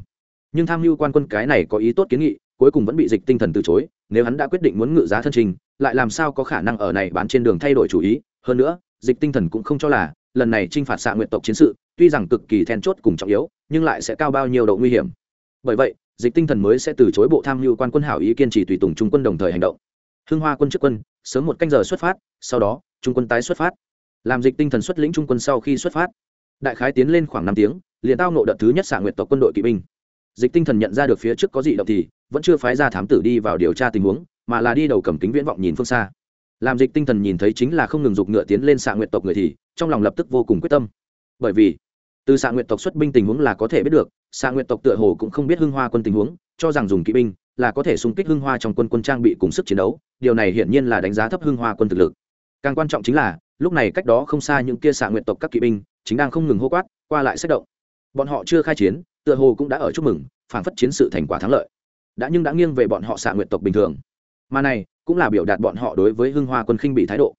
Nhưng tham mưu quan quân cái này có ý tốt kiến nghị, cuối cùng vẫn bị dịch tinh thần từ chối, nếu hắn đã quyết định muốn ngự giá thân trình, lại làm sao có khả năng ở này bán trên đường thay đổi chủ ý. Hơn nữa, dịch tinh thần cũng không cho là lần này t r i n h phạt xạ nguyện tộc chiến sự, tuy rằng cực kỳ then chốt cùng trọng yếu, nhưng lại sẽ cao bao nhiêu độ nguy hiểm. Bởi vậy, dịch tinh thần mới sẽ từ chối bộ tham mưu quan quân hảo ý kiên trì tùy tùng trung quân đồng thời hành động. Hưng hoa quân trước quân, sớm một canh giờ xuất phát, sau đó, trung quân tái xuất phát. Làm dịch tinh thần xuất lĩnh trung quân sau khi xuất phát, đại khái tiến lên khoảng năm tiếng, liền tao nộ đợt thứ nhất xạ nguyện tộc quân đội kỵ binh. Dịch tinh thần nhận ra được phía trước có dị động thì, vẫn chưa phái ra thám tử đi vào điều tra tình huống, mà là đi đầu cầm kính viễn vọng nhìn phương xa. Làm dịch tinh thần nhìn thấy chính là không ngừng dục ngựa tiến lên xạ nguyện tộc người thì trong lòng lập tức vô cùng quyết tâm. Bởi vì, từ xạ nguyện tộc xuất binh tình huống là có thể biết được, xạ nguyện tộc tựa hồ cũng không biết hưng hoa quân tình huống, cho rằng dùng kỵ binh là có thể xung kích hưng hoa trong quân quân trang bị cùng sức chiến đấu, điều này hiển nhiên là đánh giá thấp hưng hoa quân thực lực. Càng quan trọng chính là, lúc này cách đó không xa những kia xạ nguyện tộc các kỵ binh chính đang không ngừng hô quát, qua lại sách động. Bọn họ chưa khai chiến, tựa hồ cũng đã ở chúc mừng, phản phất chiến sự thành quả thắng lợi. Đã nhưng đã nghiêng về bọn họ xạ nguyện tộc bình thường. Mà này, cũng là biểu đạt bọn họ đối với hưng hoa quân khinh bị thái độ.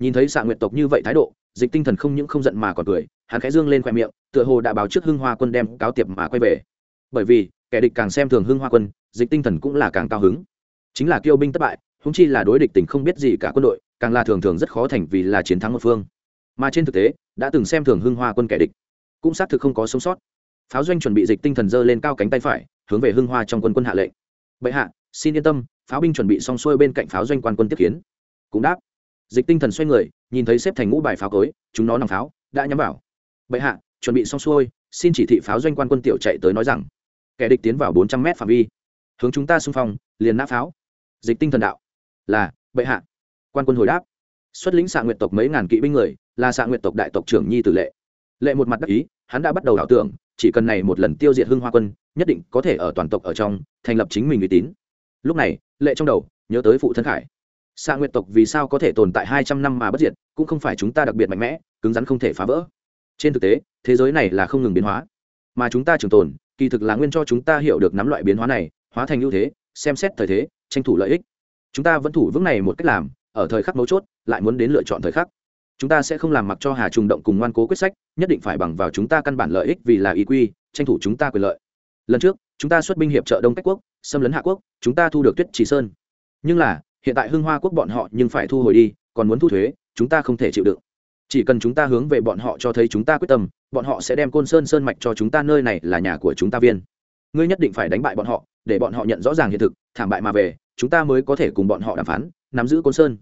Nhìn thấy xạ nguyện tộc như vậy thái độ dịch tinh thần không những không giận mà còn cười, hắn khẽ dương lên khoe miệng, tựa hồ đã báo trước hưng hoa quân đem cáo tiệp mà quay về. Bởi vì, kẻ địch càng xem thường hưng hoa quân, dịch tinh thần cũng là càng cao hứng. Chính là kiêu binh thất bại húng chi là đối địch tình không biết gì cả quân đội, càng là thường thường rất khó thành vì là chiến thắng một phương. Mà trên thực tế, đã từng xem thường hưng hoa quân kẻ địch, cũng xác thực không có sống sót. Pháo doanh chuẩn bị dịch tinh thần dơ lên cao cánh tay phải, hướng về hưng hoa trong quân quân hạ lệnh. Bệ hạ, xin yên tâm, pháo binh chuẩn bị xong xuôi bên cạnh pháo doanh quan quân tiếp kiến. Cũng đáp dịch tinh thần xoay người, nhìn thấy xếp thành ngũ bài pháo cối, chúng nó nòng pháo, đã nhắm vào. Bệ hạ, chuẩn bị xong xuôi, xin chỉ thị pháo doanh quan quân tiểu chạy tới nói rằng, kẻ địch tiến vào bốn trăm mét phạm vi. Hướng chúng ta xung phong, liền nã pháo. Dịch tinh thần đạo, là, bệ hạ. Quan quân hồi đáp, xuất lĩnh xạ nguyện tộc mấy ngàn kỵ binh người, là xạ nguyện tộc đại tộc trưởng nhi tử lệ. Lệ một mặt đắc ý, hắn đã bắt đầu ảo tưởng, chỉ cần này một lần tiêu diệt hưng hoa quân, nhất định có thể ở toàn tộc ở trong, thành lập chính mình uy tín. Lúc này, lệ trong đầu, nhớ tới phụ thân khải xạ nguyệt tộc vì sao có thể tồn tại hai trăm năm mà bất diệt, cũng không phải chúng ta đặc biệt mạnh mẽ, cứng rắn không thể phá vỡ. Trên thực tế, thế giới này là không ngừng biến hóa. Mà chúng ta trường tồn, kỳ thực là nguyên cho chúng ta hiểu được nắm loại biến hóa này, hóa thành ưu thế, xem xét thời thế, tranh thủ lợi ích. Chúng ta vẫn thủ vững này một cách làm, ở thời khắc mấu chốt, lại muốn đến lựa chọn thời khắc. Chúng ta sẽ không làm mặc cho hà trùng động cùng ngoan cố quyết sách, nhất định phải bằng vào chúng ta căn bản lợi ích vì là ý quy, tranh thủ chúng ta quyền lợi. Lần trước, chúng ta xuất binh hiệp trợ đông cách quốc, xâm lấn hạ quốc, chúng ta thu được tuyết trì sơn. Nhưng là hiện tại hưng hoa quốc bọn họ nhưng phải thu hồi đi, còn muốn thu thuế, chúng ta không thể chịu đựng. Chỉ cần chúng ta hướng về bọn họ cho thấy chúng ta quyết tâm, bọn họ sẽ đem côn sơn sơn mạch cho chúng ta nơi này là nhà của chúng ta viên. Ngươi nhất định phải đánh bại bọn họ, để bọn họ nhận rõ ràng hiện thực, thảm bại mà về, chúng ta mới có thể cùng bọn họ đàm phán, nắm giữ côn sơn.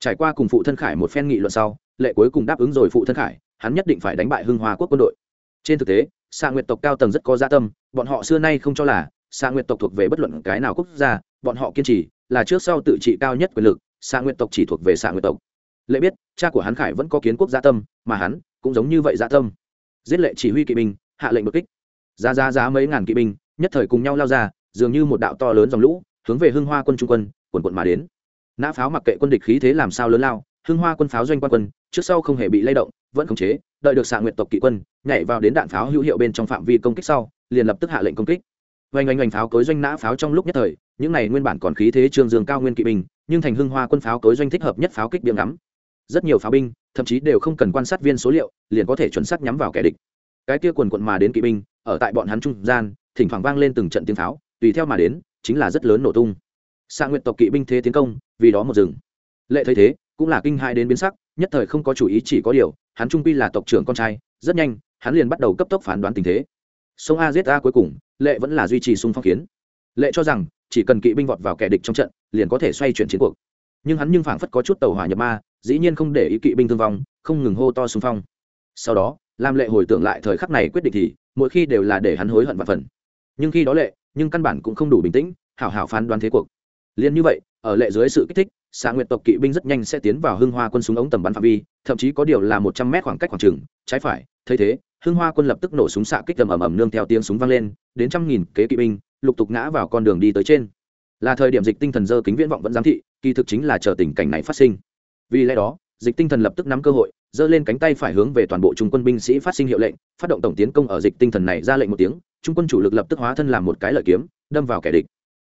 Trải qua cùng phụ thân khải một phen nghị luận sau, lệ cuối cùng đáp ứng rồi phụ thân khải, hắn nhất định phải đánh bại hưng hoa quốc quân đội. Trên thực tế xạ nguyệt tộc cao tầng rất có gia tâm, bọn họ xưa nay không cho là xạ nguyệt tộc thuộc về bất luận cái nào quốc gia, bọn họ kiên trì là trước sau tự trị cao nhất quyền lực xạ nguyện tộc chỉ thuộc về xạ nguyện tộc. Lệ biết, cha của hắn khải vẫn có kiến quốc gia tâm, mà hắn cũng giống như vậy gia tâm. Giết lệ chỉ huy kỵ binh, hạ lệnh đột kích. Giá giá giá mấy ngàn kỵ binh, nhất thời cùng nhau lao ra, dường như một đạo to lớn dòng lũ, hướng về hưng hoa quân trung quân, quần quận mà đến. Nã pháo mặc kệ quân địch khí thế làm sao lớn lao, hưng hoa quân pháo doanh quan quân, trước sau không hề bị lay động, vẫn khống chế, đợi được xạ nguyện tộc kỵ quân, nhảy vào đến đạn pháo hữu hiệu bên trong phạm vi công kích sau, liền lập tức hạ lệnh công kích oanh oanh oanh pháo cối doanh nã pháo trong lúc nhất thời, những này nguyên bản còn khí thế trương dương cao nguyên kỵ binh, nhưng thành hưng hoa quân pháo cối doanh thích hợp nhất pháo kích biếng ngắm. Rất nhiều pháo binh, thậm chí đều không cần quan sát viên số liệu, liền có thể chuẩn xác nhắm vào kẻ địch. Cái kia quần quận mà đến kỵ binh, ở tại bọn hắn trung gian, thỉnh thoảng vang lên từng trận tiếng pháo, tùy theo mà đến, chính là rất lớn nổ tung. Xạ nguyện tộc kỵ binh thế tiến công, vì đó một rừng lệ thấy thế, cũng là kinh hai đến biến sắc, nhất thời không có chủ ý chỉ có điều, hắn trung quy là tộc trưởng con trai, rất nhanh, hắn liền bắt đầu cấp tốc phán đoán tình thế. Sông a giết a cuối cùng lệ vẫn là duy trì xung phong kiến. Lệ cho rằng, chỉ cần kỵ binh vọt vào kẻ địch trong trận, liền có thể xoay chuyển chiến cuộc. Nhưng hắn nhưng phảng phất có chút tàu hỏa nhập ma, dĩ nhiên không để ý kỵ binh thương vong, không ngừng hô to xung phong. Sau đó làm lệ hồi tưởng lại thời khắc này quyết định thì, mỗi khi đều là để hắn hối hận và phần. Nhưng khi đó lệ, nhưng căn bản cũng không đủ bình tĩnh, hảo hảo phán đoán thế cuộc. Liền như vậy, ở lệ dưới sự kích thích, xạ nguyệt tộc kỵ binh rất nhanh sẽ tiến vào hưng hoa quân súng ống tầm bắn phạm vi, thậm chí có điều là một trăm mét khoảng cách khoảng trừng trái phải, thấy thế, hưng hoa quân lập tức nổ súng xạ kích tầm ầm ầm nương theo tiếng súng vang lên đến trăm nghìn kế kỵ binh, lục tục ngã vào con đường đi tới trên. Là thời điểm dịch tinh thần dơ kính viễn vọng vẫn giám thị, kỳ thực chính là chờ tình cảnh này phát sinh. Vì lẽ đó, dịch tinh thần lập tức nắm cơ hội dơ lên cánh tay phải hướng về toàn bộ trung quân binh sĩ phát sinh hiệu lệnh, phát động tổng tiến công ở dịch tinh thần này ra lệnh một tiếng, trung quân chủ lực lập tức hóa thân làm một cái lợi kiếm, đâm vào kẻ địch.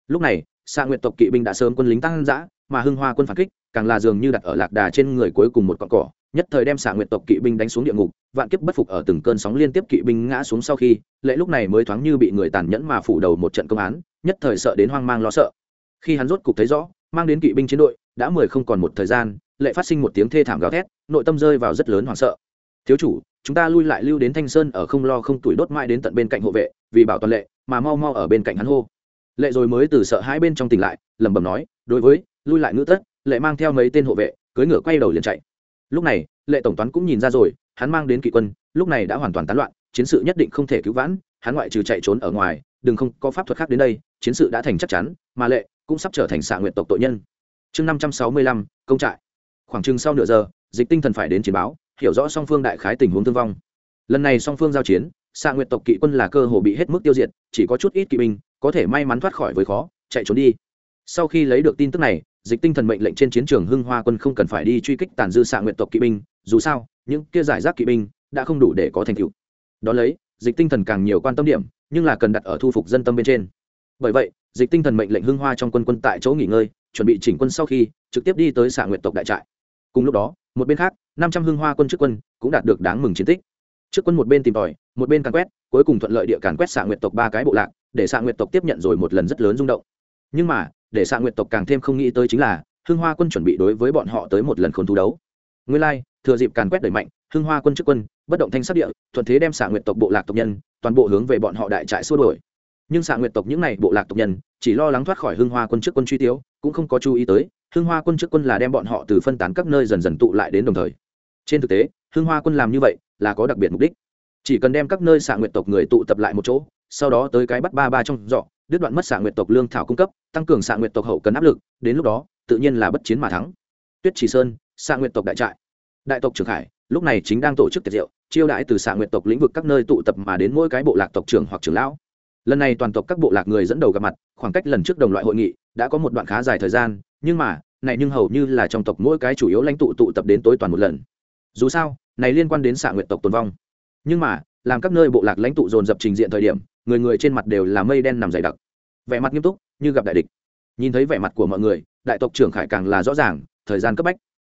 Lúc này xạ nguyện tộc kỵ binh đã sớm quân lính tăng giã mà hưng hoa quân phản kích, càng là dường như đặt ở lạc đà trên người cuối cùng một cọn cỏ, nhất thời đem xạ nguyện tộc kỵ binh đánh xuống địa ngục, vạn kiếp bất phục ở từng cơn sóng liên tiếp kỵ binh ngã xuống sau khi, lệ lúc này mới thoáng như bị người tàn nhẫn mà phủ đầu một trận công án, nhất thời sợ đến hoang mang lo sợ. Khi hắn rốt cục thấy rõ, mang đến kỵ binh chiến đội, đã mười không còn một thời gian, lệ phát sinh một tiếng thê thảm gào thét, nội tâm rơi vào rất lớn hoảng sợ. Thiếu chủ, chúng ta lui lại lưu đến thanh sơn ở không lo không tuổi đốt mãi đến tận bên cạnh hộ vệ, vì bảo toàn lệ, mà mau mau ở bên cạnh hắn hô. Lệ rồi mới từ sợ hai bên trong tỉnh lại, lẩm bẩm nói, đối với lui lại ngữ tất, lệ mang theo mấy tên hộ vệ, cưỡi ngựa quay đầu liền chạy. Lúc này, lệ tổng toán cũng nhìn ra rồi, hắn mang đến kỵ quân, lúc này đã hoàn toàn tán loạn, chiến sự nhất định không thể cứu vãn, hắn ngoại trừ chạy trốn ở ngoài, đừng không có pháp thuật khác đến đây, chiến sự đã thành chắc chắn, mà lệ cũng sắp trở thành xạ nguyện tộc tội nhân. Chương năm trăm sáu mươi lăm, công trại. Khoảng chừng sau nửa giờ, dịch tinh thần phải đến chiến báo, hiểu rõ song phương đại khái tình huống thương vong. Lần này song phương giao chiến, xạ nguyện tộc kỵ quân là cơ hồ bị hết mức tiêu diệt, chỉ có chút ít kỵ binh, có thể may mắn thoát khỏi với khó, chạy trốn đi. Sau khi lấy được tin tức này dịch tinh thần mệnh lệnh trên chiến trường hưng hoa quân không cần phải đi truy kích tàn dư xạ nguyện tộc kỵ binh, dù sao, những kia giải rác kỵ binh đã không đủ để có thành tựu. Đ ó lấy, dịch tinh thần càng nhiều quan tâm điểm, nhưng là cần đặt ở thu phục dân tâm bên trên. Bởi vậy, dịch tinh thần mệnh lệnh hưng hoa trong quân quân tại chỗ nghỉ ngơi, chuẩn bị chỉnh quân sau khi, trực tiếp đi tới xạ nguyện tộc đại trại. Cùng lúc đó, một bên khác, năm trăm hưng hoa quân trước quân cũng đạt được đáng mừng chiến tích. Trước quân một bên tìm tòi, một bên càn quét, cuối cùng thuận lợi địa càn quét xạ nguyện tộc ba cái bộ lạc, để xạ nguyện tộc tiếp nhận rồi một lần rất lớn rung động. Nhưng mà để xạ nguyện tộc càng thêm không nghĩ tới chính là, hưng hoa quân chuẩn bị đối với bọn họ tới một lần khốn thú đấu. Nguyên lai, thừa dịp càn quét đẩy mạnh, hưng hoa quân trước quân, bất động thanh sắc địa, thuận thế đem xạ nguyện tộc bộ lạc tộc nhân, toàn bộ hướng về bọn họ đại trại xua đổi nhưng xạ nguyện tộc những n à y bộ lạc tộc nhân, chỉ lo lắng thoát khỏi hưng hoa quân trước quân truy tiêu cũng không có chú ý tới, hưng hoa quân trước quân là đem bọn họ từ phân tán các nơi dần dần tụ lại đến đồng thời. Trên thực tế, hưng hoa quân làm như vậy, là có đặc biệt mục đích. Chỉ cần đem các nơi xạ nguyện tộc người tụ tập lại một chỗ, sau đó tới cái bắt ba ba trong dọ đứt đoạn mất xạ nguyện tộc lương thảo cung cấp, tăng cường xạ nguyện tộc hậu cần áp lực, đến lúc đó, tự nhiên là bất chiến mà thắng. Tuyết chỉ sơn, xạ nguyện tộc đại trại. Đại tộc trường hải, lúc này chính đang tổ chức tiệc rượu, chiêu đãi từ xạ nguyện tộc lĩnh vực các nơi tụ tập mà đến mỗi cái bộ lạc tộc trưởng hoặc trưởng lão. Lần này toàn tộc các bộ lạc người dẫn đầu gặp mặt, khoảng cách lần trước đồng loại hội nghị đã có một đoạn khá dài thời gian, nhưng mà, này nhưng hầu như là trong tộc mỗi cái chủ yếu lãnh tụ tụ tập đến tối toàn một lần. Dù sao, này liên quan đến xạ nguyện tộc tồn vong. Nhưng mà, làm các nơi bộ lạc lãnh tụ dồn dập trình diện thời điểm người người trên mặt đều là mây đen nằm dày đặc. Vẻ mặt nghiêm túc, như gặp đại địch. Nhìn thấy vẻ mặt của mọi người, đại tộc trưởng khải càng là rõ ràng, thời gian cấp bách.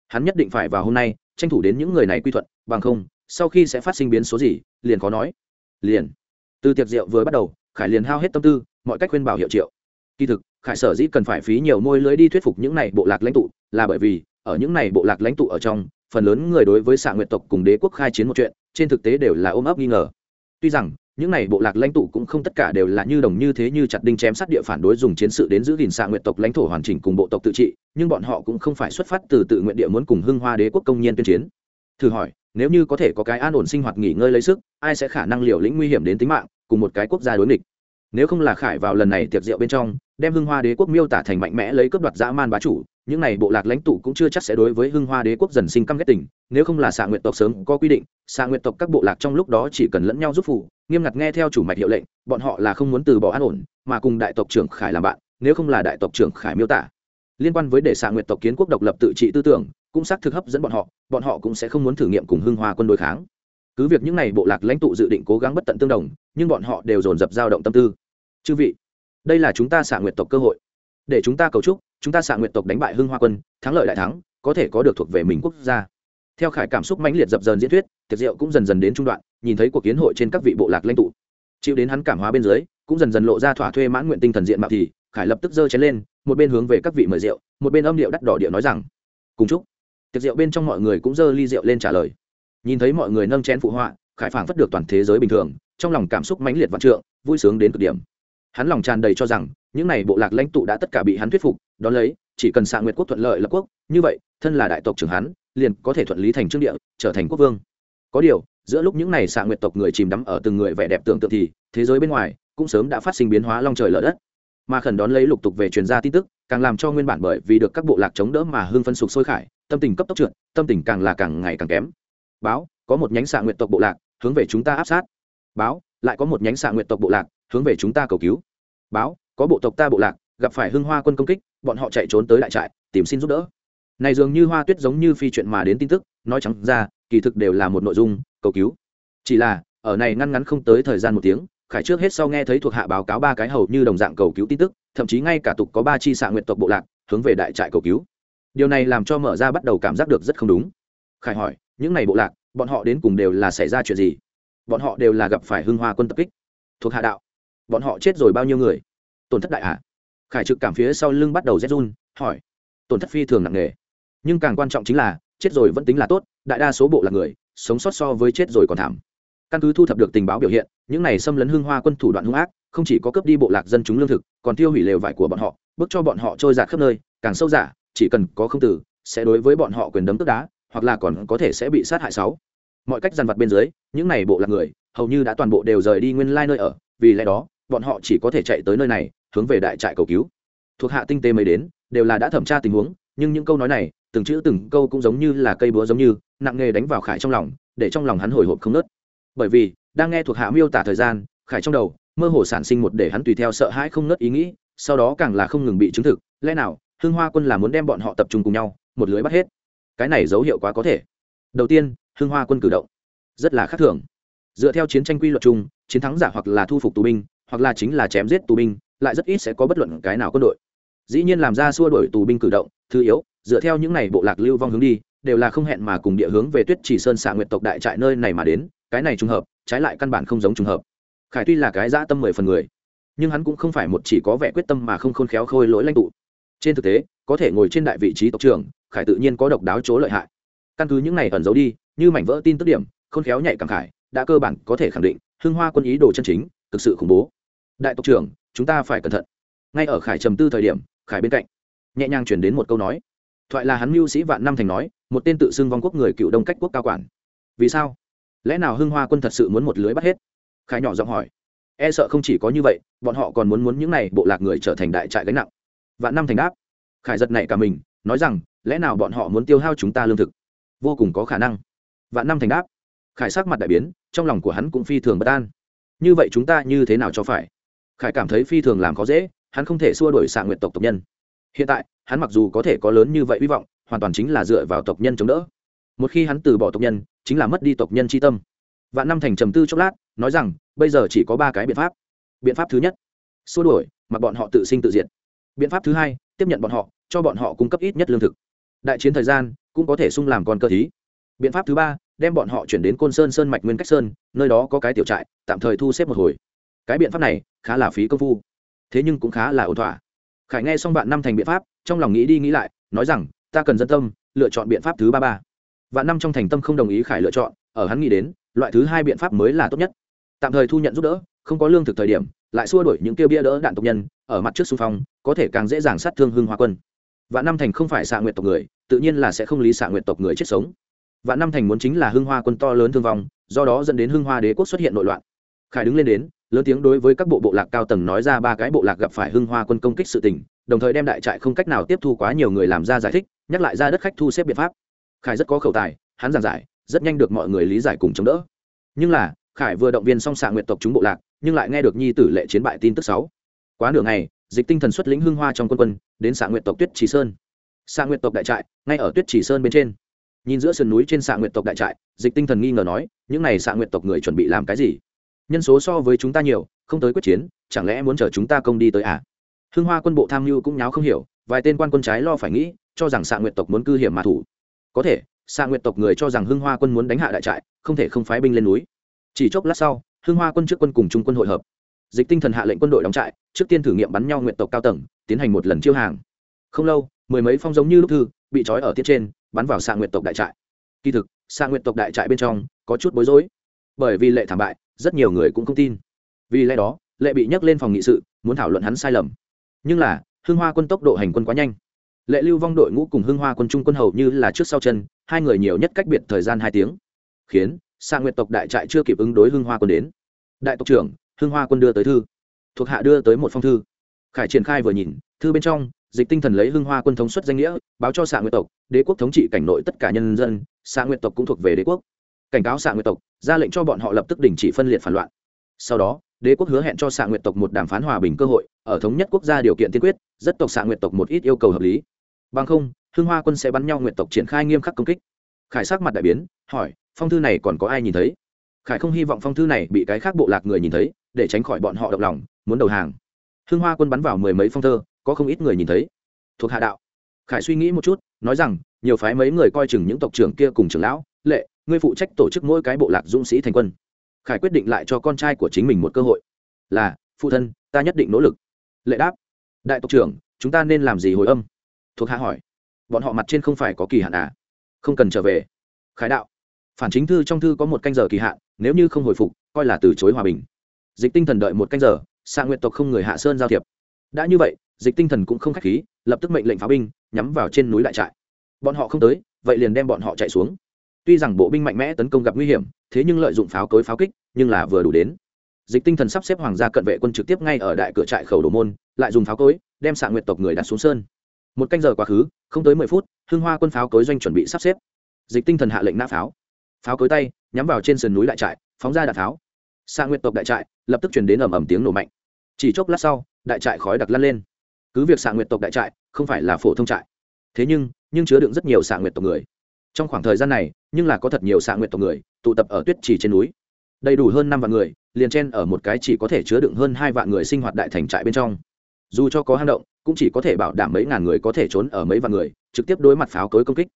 Hắn nhất định phải vào hôm nay, tranh thủ đến những người này quy thuận, bằng không, sau khi sẽ phát sinh biến số gì, liền khó nói. Liền. Từ tiệc rượu vừa bắt đầu, khải liền hao hết tâm tư, mọi cách khuyên bảo hiệu triệu. Kỳ thực, khải sở dĩ cần phải phí nhiều môi lưới đi thuyết phục những này bộ lạc lãnh tụ, là bởi vì, ở những này bộ lạc lãnh tụ ở trong, phần lớn người đối với xạ nguyện tộc cùng đế quốc khai chiến một chuyện, trên thực tế đều là ôm ấp nghi ngờ. Tuy rằng những này bộ lạc lãnh tụ cũng không tất cả đều là như đồng như thế như chặt đinh chém sát địa phản đối dùng chiến sự đến giữ gìn xạ nguyện tộc lãnh thổ hoàn chỉnh cùng bộ tộc tự trị, nhưng bọn họ cũng không phải xuất phát từ tự nguyện địa muốn cùng hưng hoa đế quốc công nhiên tuyên chiến. Thử hỏi, nếu như có thể có cái an ổn sinh hoạt nghỉ ngơi lấy sức, ai sẽ khả năng liều lĩnh nguy hiểm đến tính mạng, cùng một cái quốc gia đối nghịch? Nếu không là khải vào lần này tiệc rượu bên trong, đem hưng hoa đế quốc miêu tả thành mạnh mẽ lấy cướp đoạt dã man bá chủ, những này bộ lạc lãnh tụ cũng chưa chắc sẽ đối với hưng hoa đế quốc dần sinh căm ghét tình. Nếu không là xạ nguyện tộc sớm có quy định, xạ nguyện tộc các bộ lạc trong lúc đó chỉ cần lẫn nhau giúp phụ nghiêm ngặt nghe theo chủ mạch hiệu lệnh, bọn họ là không muốn từ bỏ an ổn, mà cùng đại tộc trưởng khải làm bạn, nếu không là đại tộc trưởng khải miêu tả. Liên quan với để xạ nguyện tộc kiến quốc độc lập tự trị tư tưởng, cũng xác thực hấp dẫn bọn họ bọn họ cũng sẽ không muốn thử nghiệm cùng hưng hoa quân đối kháng. Cứ việc những n à y bộ lạc lãnh tụ dự định cố gắng bất tận tương đồng, nhưng bọn họ đều dồn dập dao động tâm tư. Chư vị, đây là chúng ta xạ nguyện tộc cơ hội. Để chúng ta cầu chúc, chúng ta xạ nguyện tộc đánh bại hưng hoa quân, thắng lợi đại thắng, có thể có được thuộc về mình quốc gia theo khải cảm xúc mãnh liệt dập dờn diễn thuyết, tiệc rượu cũng dần dần đến trung đoạn, nhìn thấy cuộc kiến hội trên các vị bộ lạc lãnh tụ. Chịu đến hắn cảm hóa bên dưới, cũng dần dần lộ ra thỏa thuê mãn nguyện tinh thần diện mạo thì, khải lập tức giơ chén lên, một bên hướng về các vị mời rượu, một bên âm điệu đắt đỏ điệu nói rằng, cùng chúc. Tiệc rượu bên trong mọi người cũng dơ ly rượu lên trả lời. Nhìn thấy mọi người nâng chén phụ họa, khải phảng phất được toàn thế giới bình thường, trong lòng cảm xúc mãnh liệt vạn trượng, vui sướng đến cực điểm. Hắn lòng tràn đầy cho rằng, những n à y bộ lạc lãnh tụ đã tất cả bị hắn thuyết phục, đón lấy, chỉ cần xạ nguyệt quốc thuận lợi lập quốc, như vậy, thân là đại tộc trưởng hắn liền có thể thuận lý thành trương địa, trở thành quốc vương. Có điều, giữa lúc những n à y xạ nguyệt tộc người chìm đắm ở từng người vẻ đẹp tưởng tượng thì, thế giới bên ngoài, cũng sớm đã phát sinh biến hóa long trời lở đất. Mà khẩn đón lấy lục tục về truyền ra tin tức, càng làm cho nguyên bản bởi vì được các bộ lạc chống đỡ mà hưng phân sục sôi khải, tâm tình cấp tốc trượt, tâm tình càng là càng ngày càng kém. Báo, có một nhánh xạ nguyện tộc bộ lạc hướng về chúng ta áp sát. Báo, lại có một nhánh xạ nguyện tộc bộ lạc hướng về chúng ta cầu cứu. Báo, có bộ tộc ta bộ lạc gặp phải hưng hoa quân công kích, bọn họ chạy trốn tới đại trại, tìm xin giúp đỡ này dường như hoa tuyết giống như phi chuyện mà đến tin tức, nói chẳng ra, kỳ thực đều là một nội dung, cầu cứu. Chỉ là, ở này ngăn ngắn không tới thời gian một tiếng, khải trước hết sau nghe thấy thuộc hạ báo cáo ba cái hầu như đồng dạng cầu cứu tin tức, thậm chí ngay cả tục có ba chi xạ nguyện tộc bộ lạc, hướng về đại trại cầu cứu. Điều này làm cho mở ra bắt đầu cảm giác được rất không đúng. Khải hỏi, những n à y bộ lạc, bọn họ đến cùng đều là xảy ra chuyện gì? Bọn họ đều là gặp phải hưng hoa quân tập kích. Thuộc hạ đạo, bọn họ chết rồi bao nhiêu người? Tổn thất đại hạ khải trực cảm phía sau lưng bắt đầu rét run, hỏi. Tổn thất phi thường nặng nề nhưng càng quan trọng chính là, chết rồi vẫn tính là tốt, đại đa số bộ là người, sống sót so với chết rồi còn thảm. Căn cứ thu thập được tình báo biểu hiện, những này xâm lấn hưng hoa quân thủ đoạn hung ác, không chỉ có cướp đi bộ lạc dân chúng lương thực, còn tiêu hủy lều vải của bọn họ, bước cho bọn họ trôi giạt khắp nơi, càng sâu giả chỉ cần có không tử, sẽ đối với bọn họ quyền đấm tức đá, hoặc là còn có thể sẽ bị sát hại sáu. Mọi cách dằn vặt bên dưới, những này bộ lạc người, hầu như đã toàn bộ đều rời đi nguyên lai nơi ở, vì lẽ đó, bọn họ chỉ có thể chạy tới nơi này, hướng về đại trại cầu cứu. Thuộc hạ tinh tế mới đến, đều là đã thẩm tra tình huống, nhưng những câu nói này từng chữ từng câu cũng giống như là cây búa giống như, nặng nghề đánh vào khải trong lòng, để trong lòng hắn hồi hộp không nớt bởi vì, đang nghe thuộc hạ miêu tả thời gian, khải trong đầu, mơ hồ sản sinh một để hắn tùy theo sợ hãi không nớt ý nghĩ, sau đó càng là không ngừng bị chứng thực, lẽ nào hương hoa quân là muốn đem bọn họ tập trung cùng nhau, một lưới bắt hết? Cái này dấu hiệu quá có thể. Đầu tiên hương hoa quân cử động, rất là khác thường. Dựa theo chiến tranh quy luật chung, chiến thắng giả hoặc là thu phục tù binh, hoặc là chính là chém giết tù binh, lại rất ít sẽ có bất luận cái nào quân đội. Dĩ nhiên làm ra xua đổi tù binh cử động, thứ yếu dựa theo những này bộ lạc lưu vong hướng đi, đều là không hẹn mà cùng địa hướng về tuyết chỉ sơn xạ nguyệt tộc đại trại nơi này mà đến, cái này trùng hợp, trái lại căn bản không giống trùng hợp. Khải tuy là cái dã tâm mười phần người, nhưng hắn cũng không phải một chỉ có vẻ quyết tâm mà không khôn khéo khôi lỗi lãnh tụ. Trên thực tế, có thể ngồi trên đại vị trí tộc trưởng, khải tự nhiên có độc đáo chỗ lợi hại. Căn cứ những này ẩn giấu đi, như mảnh vỡ tin tức điểm, khôn khéo nhạy cảm khải, đã cơ bản có thể khẳng định, hưng hoa quân ý đồ chân chính, thực sự khủng bố. Đại tộc trưởng, chúng ta phải cẩn thận. Ngay ở khải trầm tư thời điểm, khải bên cạnh, nhẹ nhàng chuyển đến một câu nói thoại là hắn mưu sĩ vạn năm thành nói, một tên tự xưng vong quốc người cựu đông cách quốc cao quản. Vì sao? Lẽ nào hưng hoa quân thật sự muốn một lưới bắt hết? Khải nhỏ giọng hỏi. E sợ không chỉ có như vậy, bọn họ còn muốn muốn những này bộ lạc người trở thành đại trại gánh nặng. Vạn năm thành đáp. Khải giật này cả mình, nói rằng, lẽ nào bọn họ muốn tiêu hao chúng ta lương thực? Vô cùng có khả năng. Vạn năm thành đáp. Khải sắc mặt đại biến, trong lòng của hắn cũng phi thường bất an. Như vậy chúng ta như thế nào cho phải? Khải cảm thấy phi thường làm khó dễ, hắn không thể xua đổi xạ nguyện tộc tộc nhân hiện tại, hắn mặc dù có thể có lớn như vậy hy vọng, hoàn toàn chính là dựa vào tộc nhân chống đỡ. Một khi hắn từ bỏ tộc nhân, chính là mất đi tộc nhân tri tâm. Vạn năm thành trầm tư chốc lát, nói rằng, bây giờ chỉ có ba cái biện pháp. Biện pháp thứ nhất, xua đuổi, mặc bọn họ tự sinh tự diệt. Biện pháp thứ hai, tiếp nhận bọn họ, cho bọn họ cung cấp ít nhất lương thực. Đại chiến thời gian, cũng có thể sung làm con cơ thí. Biện pháp thứ ba, đem bọn họ chuyển đến côn sơn sơn mạch nguyên cách sơn, nơi đó có cái tiểu trại, tạm thời thu xếp một hồi. Cái biện pháp này, khá là phí công phu. Thế nhưng cũng khá là ổn thỏa khải nghe xong vạn năm thành biện pháp, trong lòng nghĩ đi nghĩ lại, nói rằng, ta cần dân tâm, lựa chọn biện pháp thứ ba ba. Vạn năm trong thành tâm không đồng ý khải lựa chọn, ở hắn nghĩ đến, loại thứ hai biện pháp mới là tốt nhất. Tạm thời thu nhận giúp đỡ, không có lương thực thời điểm, lại xua đuổi những kia bia đỡ đạn tộc nhân, ở mặt trước xung phong, có thể càng dễ dàng sát thương hưng hoa quân. Vạn năm thành không phải xạ nguyện tộc người, tự nhiên là sẽ không lý xạ nguyện tộc người chết sống. Vạn năm thành muốn chính là hưng hoa quân to lớn thương vong, do đó dẫn đến hưng hoa đế quốc xuất hiện nội loạn. Khải đứng lên đến lớn tiếng đối với các bộ bộ lạc cao tầng nói ra ba cái bộ lạc gặp phải hưng hoa quân công kích sự tình, đồng thời đem đại trại không cách nào tiếp thu quá nhiều người làm ra giải thích, nhắc lại ra đất khách thu xếp biện pháp. Khải rất có khẩu tài, hắn giảng giải, rất nhanh được mọi người lý giải cùng chống đỡ. Nhưng là, khải vừa động viên xong xạ nguyện tộc chúng bộ lạc, nhưng lại nghe được nhi tử lệ chiến bại tin tức sáu. Quá nửa ngày, dịch tinh thần xuất lĩnh hưng hoa trong quân quân, đến xạ nguyện tộc tuyết trì sơn. Xạ nguyện tộc đại trại, ngay ở tuyết trì sơn bên trên. Nhìn giữa sườn núi trên xạ nguyện tộc đại trại, dịch tinh thần nghi ngờ nói, những n à y xạ nguyện tộc người chuẩn bị làm cái gì? Nhân số so với chúng ta nhiều, không tới quyết chiến, chẳng lẽ muốn chờ chúng ta công đi tới à? Hưng hoa quân bộ tham mưu cũng nháo không hiểu, vài tên quan quân trái lo phải nghĩ, cho rằng xạ nguyện tộc muốn cư hiểm mà thủ. Có thể xạ nguyện tộc người cho rằng hưng hoa quân muốn đánh hạ đại trại, không thể không phái binh lên núi. Chỉ chốc lát sau, hưng hoa quân trước quân cùng trung quân hội hợp. Dịch tinh thần hạ lệnh quân đội đóng trại, trước tiên thử nghiệm bắn nhau nguyện tộc cao tầng, tiến hành một lần chiêu hàng. Không lâu, mười mấy phong giống như lúc thư, bị trói ở tiết trên, bắn vào xạ nguyệt tộc đại trại. Kỳ thực xạ nguyệt tộc đại trại bên trong có chút bối rối. Bởi vì lệ thảm bại rất nhiều người cũng không tin. Vì lẽ đó, lệ bị nhắc lên phòng nghị sự, muốn thảo luận hắn sai lầm. Nhưng là, hưng hoa quân tốc độ hành quân quá nhanh. Lệ lưu vong đội ngũ cùng hưng hoa quân trung quân hầu như là trước sau chân, hai người nhiều nhất cách biệt thời gian hai tiếng. Khiến xạ nguyệt tộc đại trại chưa kịp ứng đối hưng hoa quân đến. Đại tộc trưởng, hưng hoa quân đưa tới thư. Thuộc hạ đưa tới một phong thư. Khải triển khai vừa nhìn, thư bên trong, dịch tinh thần lấy hưng hoa quân thống suất danh nghĩa, báo cho xạ nguyệt tộc, đế quốc thống trị cảnh nội tất cả nhân dân xạ nguyệt tộc cũng thuộc về đế quốc cảnh cáo xạ nguyệt tộc, ra lệnh cho bọn họ lập tức đình chỉ phân liệt phản loạn. Sau đó, đế quốc hứa hẹn cho xạ nguyệt tộc một đàm phán hòa bình cơ hội, ở thống nhất quốc gia điều kiện tiên quyết, rất tộc xạ nguyệt tộc một ít yêu cầu hợp lý. Bằng không, hưng hoa quân sẽ bắn nhau nguyệt tộc triển khai nghiêm khắc công kích. Khải sắc mặt đại biến, hỏi, phong thư này còn có ai nhìn thấy? Khải không hy vọng phong thư này bị cái khác bộ lạc người nhìn thấy, để tránh khỏi bọn họ động lòng, muốn đầu hàng. Hưng hoa quân bắn vào mười mấy phong thơ, có không ít người nhìn thấy. Thuộc hạ đạo. Khải suy nghĩ một chút, nói rằng, nhiều phái mấy người coi chừng những tộc trưởng kia cùng trưởng lão lệ, ngươi phụ trách tổ chức mỗi cái bộ lạc dũng sĩ thành quân. Khải quyết định lại cho con trai của chính mình một cơ hội. Là, phụ thân, ta nhất định nỗ lực. Lệ đáp, đại tộc trưởng, chúng ta nên làm gì hồi âm? Thuộc hạ hỏi. Bọn họ mặt trên không phải có kỳ hạn à? Không cần trở về. Khải đạo, phản chính thư trong thư có một canh giờ kỳ hạn, nếu như không hồi phục, coi là từ chối hòa bình. Dịch tinh thần đợi một canh giờ xạ nguyện tộc không người hạ sơn giao thiệp. Đã như vậy, dịch tinh thần cũng không k h á c h khí, lập tức mệnh lệnh pháo binh, nhắm vào trên núi đại trại. Bọn họ không tới, vậy liền đem bọn họ chạy xuống tuy rằng bộ binh mạnh mẽ tấn công gặp nguy hiểm, thế nhưng lợi dụng pháo cối pháo kích, nhưng là vừa đủ đến. Dịch tinh thần sắp xếp hoàng gia cận vệ quân trực tiếp ngay ở đại cửa trại khẩu đồ môn, lại dùng pháo cối, đem xạ nguyệt tộc người đặt xuống sơn. Một canh giờ quá khứ, không tới mười phút, hưng hoa quân pháo cối doanh chuẩn bị sắp xếp. Dịch tinh thần hạ lệnh nã pháo. Pháo cối tay, nhắm vào trên sườn núi đại trại, phóng ra đạn pháo. Xạ nguyệt tộc đại trại, lập tức chuyển đến ầm ầm tiếng nổ mạnh. Chỉ chốc lát sau, đại trại khói đặc lăn lên. Cứ việc xạ nguyệt tộc đại trại, không phải là phổ thông trại. Thế nhưng nhưng chứa đựng rất nhiều xạ nguyệt tộc người trong khoảng thời gian này, nhưng là có thật nhiều xạ nguyện tộc người, tụ tập ở tuyết trì trên núi. Đầy đủ hơn năm vạn người, liền chen ở một cái chỉ có thể chứa đựng hơn hai vạn người sinh hoạt đại thành trại bên trong. Dù cho có hang động, cũng chỉ có thể bảo đảm mấy ngàn người có thể trốn ở mấy vạn người, trực tiếp đối mặt pháo cối công kích.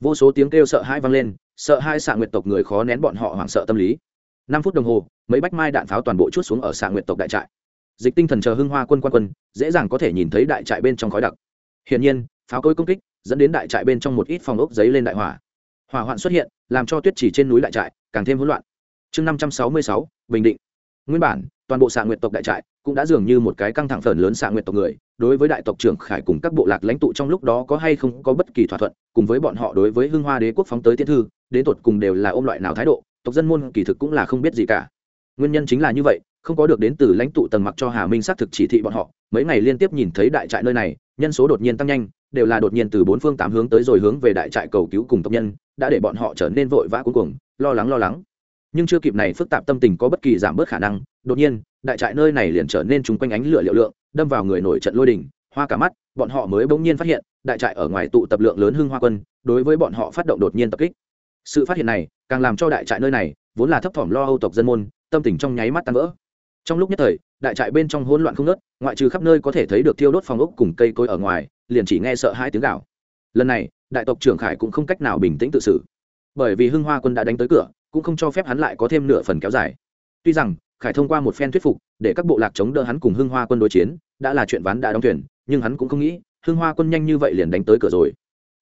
Vô số tiếng kêu sợ hai vang lên, sợ hai xạ nguyệt tộc người khó nén bọn họ hoảng sợ tâm lý. Năm phút đồng hồ, mấy bách mai đạn pháo toàn bộ chút xuống ở xạ nguyệt tộc đại trại. Dịch tinh thần chờ hưng hoa quân quan quân, dễ dàng có thể nhìn thấy đại trại bên trong khói đặc. Hiển nhiên, pháo cối công kích dẫn đến đại trại bên trong một ít phòng ốc giấy lên đại hỏa hỏa hoạn xuất hiện, làm cho tuyết chỉ trên núi đại trại càng thêm hỗn loạn. Chương năm trăm sáu mươi sáu, bình định. Nguyên bản, toàn bộ xạ nguyệt tộc đại trại cũng đã dường như một cái căng thẳng phần lớn xạ nguyệt tộc người, đối với đại tộc trưởng khải cùng các bộ lạc lãnh tụ trong lúc đó có hay không có bất kỳ thỏa thuận, cùng với bọn họ đối với hưng hoa đế quốc phóng tới tiến thư, đến tột cùng đều là ôm loại nào thái độ, tộc dân môn kỳ thực cũng là không biết gì cả. Nguyên nhân chính là như vậy, không có được đến từ lãnh tụ tầng mặc cho hà minh xác thực chỉ thị bọn họ, mấy ngày liên tiếp nhìn thấy đại trại nơi này, nhân số đột nhiên tăng nhanh, đều là đột nhiên từ bốn phương tám hướng tới rồi hướng về đại trại cầu cứu cùng tộc nhân đã để bọn họ trở nên vội vã cuối cùng lo lắng lo lắng. Nhưng chưa kịp này phức tạp tâm tình có bất kỳ giảm bớt khả năng, đột nhiên, đại trại nơi này liền trở nên chung quanh ánh lửa liệu lượng, đâm vào người nổi trận lôi đình, hoa cả mắt, bọn họ mới bỗng nhiên phát hiện, đại trại ở ngoài tụ tập lượng lớn hưng hoa quân, đối với bọn họ phát động đột nhiên tập kích. Sự phát hiện này, càng làm cho đại trại nơi này, vốn là thấp thỏm lo âu tộc dân môn, tâm tình trong nháy mắt tan vỡ. Trong lúc nhất thời, đại trại bên trong hỗn loạn không nớt ngoại trừ khắp nơi có thể thấy được thiêu đốt phòng ốc cùng cây cối ở ngoài, liền chỉ nghe sợ hai tiếng gạo lần này đại tộc trưởng khải cũng không cách nào bình tĩnh tự xử. Bởi vì hưng hoa quân đã đánh tới cửa cũng không cho phép hắn lại có thêm nửa phần kéo dài. Tuy rằng khải thông qua một phen thuyết phục để các bộ lạc chống đỡ hắn cùng hưng hoa quân đối chiến đã là chuyện ván đã đóng thuyền nhưng hắn cũng không nghĩ hưng hoa quân nhanh như vậy liền đánh tới cửa rồi.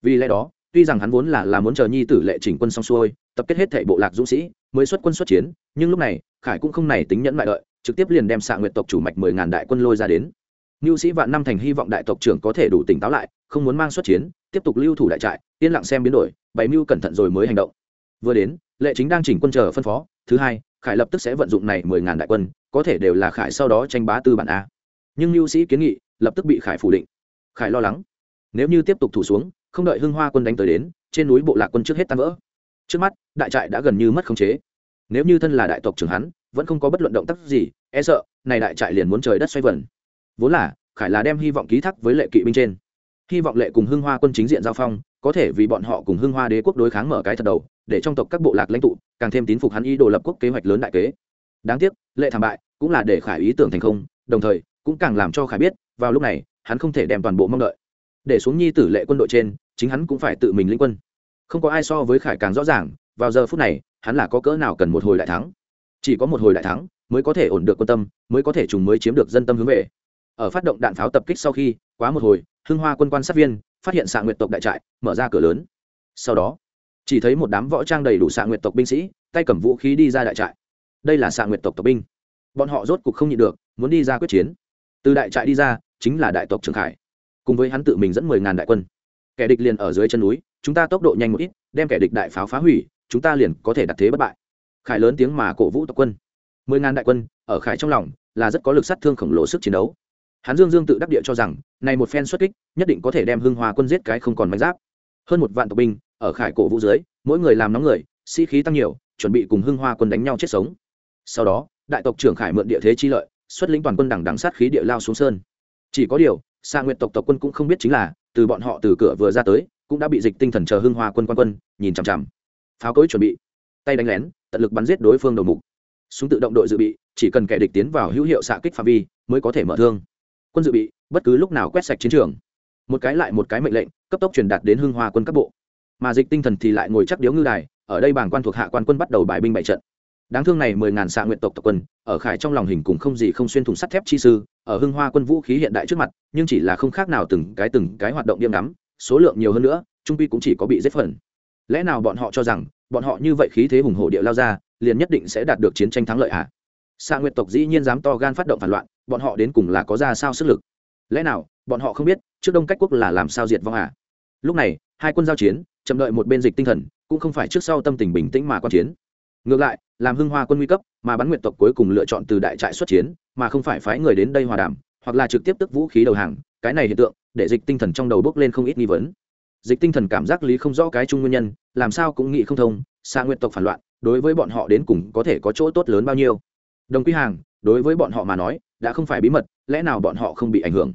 Vì lẽ đó tuy rằng hắn vốn là là muốn chờ nhi tử lệ chỉnh quân xong xuôi tập kết hết thảy bộ lạc dũng sĩ mới xuất quân xuất chiến nhưng lúc này khải cũng không này tính nhẫn mại đợi trực tiếp liền đem xạ nguyện tộc chủ mạch mười ngàn đại quân lôi ra đến. Ngưu sĩ vạn năm thành hy vọng đại tộc trưởng có thể đủ tỉnh táo lại, không muốn mang xuất chiến, tiếp tục lưu thủ đại trại, yên lặng xem biến đổi, bày mưu cẩn thận rồi mới hành động. Vừa đến, Lệ Chính đang chỉnh quân chờ phân phó, thứ hai, Khải lập tức sẽ vận dụng này mười ngàn đại quân, có thể đều là Khải sau đó tranh bá tư bản a. Nhưng mưu sĩ kiến nghị, lập tức bị Khải phủ định. Khải lo lắng, nếu như tiếp tục thủ xuống, không đợi Hưng Hoa quân đánh tới đến, trên núi bộ lạc quân trước hết tan vỡ. Trước mắt, đại trại đã gần như mất khống chế. Nếu như thân là đại tộc trưởng hắn, vẫn không có bất luận động tác gì, e sợ, này đại trại liền muốn trời đất xoay vần vốn là khải là đem hy vọng ký thác với lệ kỵ binh trên hy vọng lệ cùng hưng hoa quân chính diện giao phong, có thể vì bọn họ cùng hưng hoa đế quốc đối kháng mở cái thật đầu, để trong tộc các bộ lạc lãnh tụ, càng thêm tín phục hắn ý đồ lập quốc kế hoạch lớn đại kế. Đáng tiếc, lệ thảm bại, cũng là để khải ý tưởng thành không, đồng thời, cũng càng làm cho khải biết, vào lúc này, hắn không thể đem toàn bộ mong đợi. Để xuống nhi tử lệ quân đội trên, chính hắn cũng phải tự mình lĩnh quân. Không có ai so với khải càng rõ ràng, vào giờ phút này, hắn là có cỡ nào cần một hồi đại thắng. Chỉ có một hồi đại thắng, mới có thể ổn được quân tâm, mới có thể trùng mới chiếm được dân tâm hướng về. Ở phát động đạn pháo tập kích sau khi, quá một hồi hưng hoa quân quan sát viên, phát hiện xạ nguyệt tộc đại trại, mở ra cửa lớn. Sau đó, chỉ thấy một đám võ trang đầy đủ xạ nguyệt tộc binh sĩ, tay cầm vũ khí đi ra đại trại. Đây là xạ nguyệt tộc tộc binh. Bọn họ rốt cục không nhịn được, muốn đi ra quyết chiến. Từ đại trại đi ra, chính là đại tộc trường khải. Cùng với hắn tự mình dẫn mười ngàn đại quân. Kẻ địch liền ở dưới chân núi, chúng ta tốc độ nhanh một ít, đem kẻ địch đại pháo phá hủy, chúng ta liền có thể đặt thế bất bại. Khải lớn tiếng mà cổ vũ tộc quân. Mười ngàn đại quân, ở khải trong lòng, là rất có lực sát thương khổng lồ sức chiến đấu hắn dương dương tự đắc địa cho rằng, này một phen xuất kích, nhất định có thể đem hưng hoa quân giết cái không còn manh giáp. Hơn một vạn tộc binh, ở khải cổ vũ dưới, mỗi người làm nóng người, sĩ、si、khí tăng nhiều, chuẩn bị cùng hưng hoa quân đánh nhau chết sống. Sau đó, đại tộc trưởng khải mượn địa thế chi lợi, xuất lĩnh toàn quân đằng đằng sát khí địa lao xuống sơn. Chỉ có điều xa nguyện tộc tộc quân cũng không biết chính là, từ bọn họ từ cửa vừa ra tới, cũng đã bị dịch tinh thần chờ hưng hoa quân quan quân, nhìn chằm chằm. Pháo cối chuẩn bị. Tay đánh lén, tận lực bắn giết đối phương đầu mục. Súng tự động đội dự bị, chỉ cần kẻ địch tiến vào hữu hiệu xạ kích phạm vi, mới có thể mở thương quân dự bị, bất cứ lúc nào quét sạch chiến trường. Một cái lại một cái mệnh lệnh, cấp tốc truyền đạt đến hưng hoa quân các bộ. Mà dịch tinh thần thì lại ngồi chắc điếu ngư đài, ở đây bảng quan thuộc hạ quan quân bắt đầu bài binh bại trận. Đáng thương này mười ngàn xạ nguyện tộc tộc quân, ở khải trong lòng hình cùng không gì không xuyên thủng sắt thép chi sư, ở hưng hoa quân vũ khí hiện đại trước mặt, nhưng chỉ là không khác nào từng cái từng cái hoạt động điêm ngắm số lượng nhiều hơn nữa, trung pi cũng chỉ có bị giết phần. Lẽ nào bọn họ cho rằng, bọn họ như vậy khí thế hùng hổ địa lao ra, liền nhất định sẽ đạt được chiến tranh thắng lợi à xạ nguyện tộc dĩ nhiên dám to gan phát động phản loạn bọn họ đến cùng là có ra sao sức lực? Lẽ nào, bọn họ không biết trước đông cách quốc là làm sao diệt vong à? Lúc này, hai quân giao chiến, chậm đợi một bên dịch tinh thần, cũng không phải trước sau tâm tình bình tĩnh mà quan chiến. Ngược lại, làm hưng hoa quân nguy cấp, mà bắn nguyện tộc cuối cùng lựa chọn từ đại trại xuất chiến, mà không phải phái người đến đây hòa đàm, hoặc là trực tiếp tức vũ khí đầu hàng, cái này hiện tượng, để dịch tinh thần trong đầu bước lên không ít nghi vấn. Dịch tinh thần cảm giác lý không rõ cái chung nguyên nhân, làm sao cũng nghĩ không thông xa nguyện tộc phản loạn, đối với bọn họ đến cùng có thể có chỗ tốt lớn bao nhiêu? Đồng quy hàng, đối với bọn họ mà nói đã không phải bí mật, lẽ nào bọn họ không bị ảnh hưởng?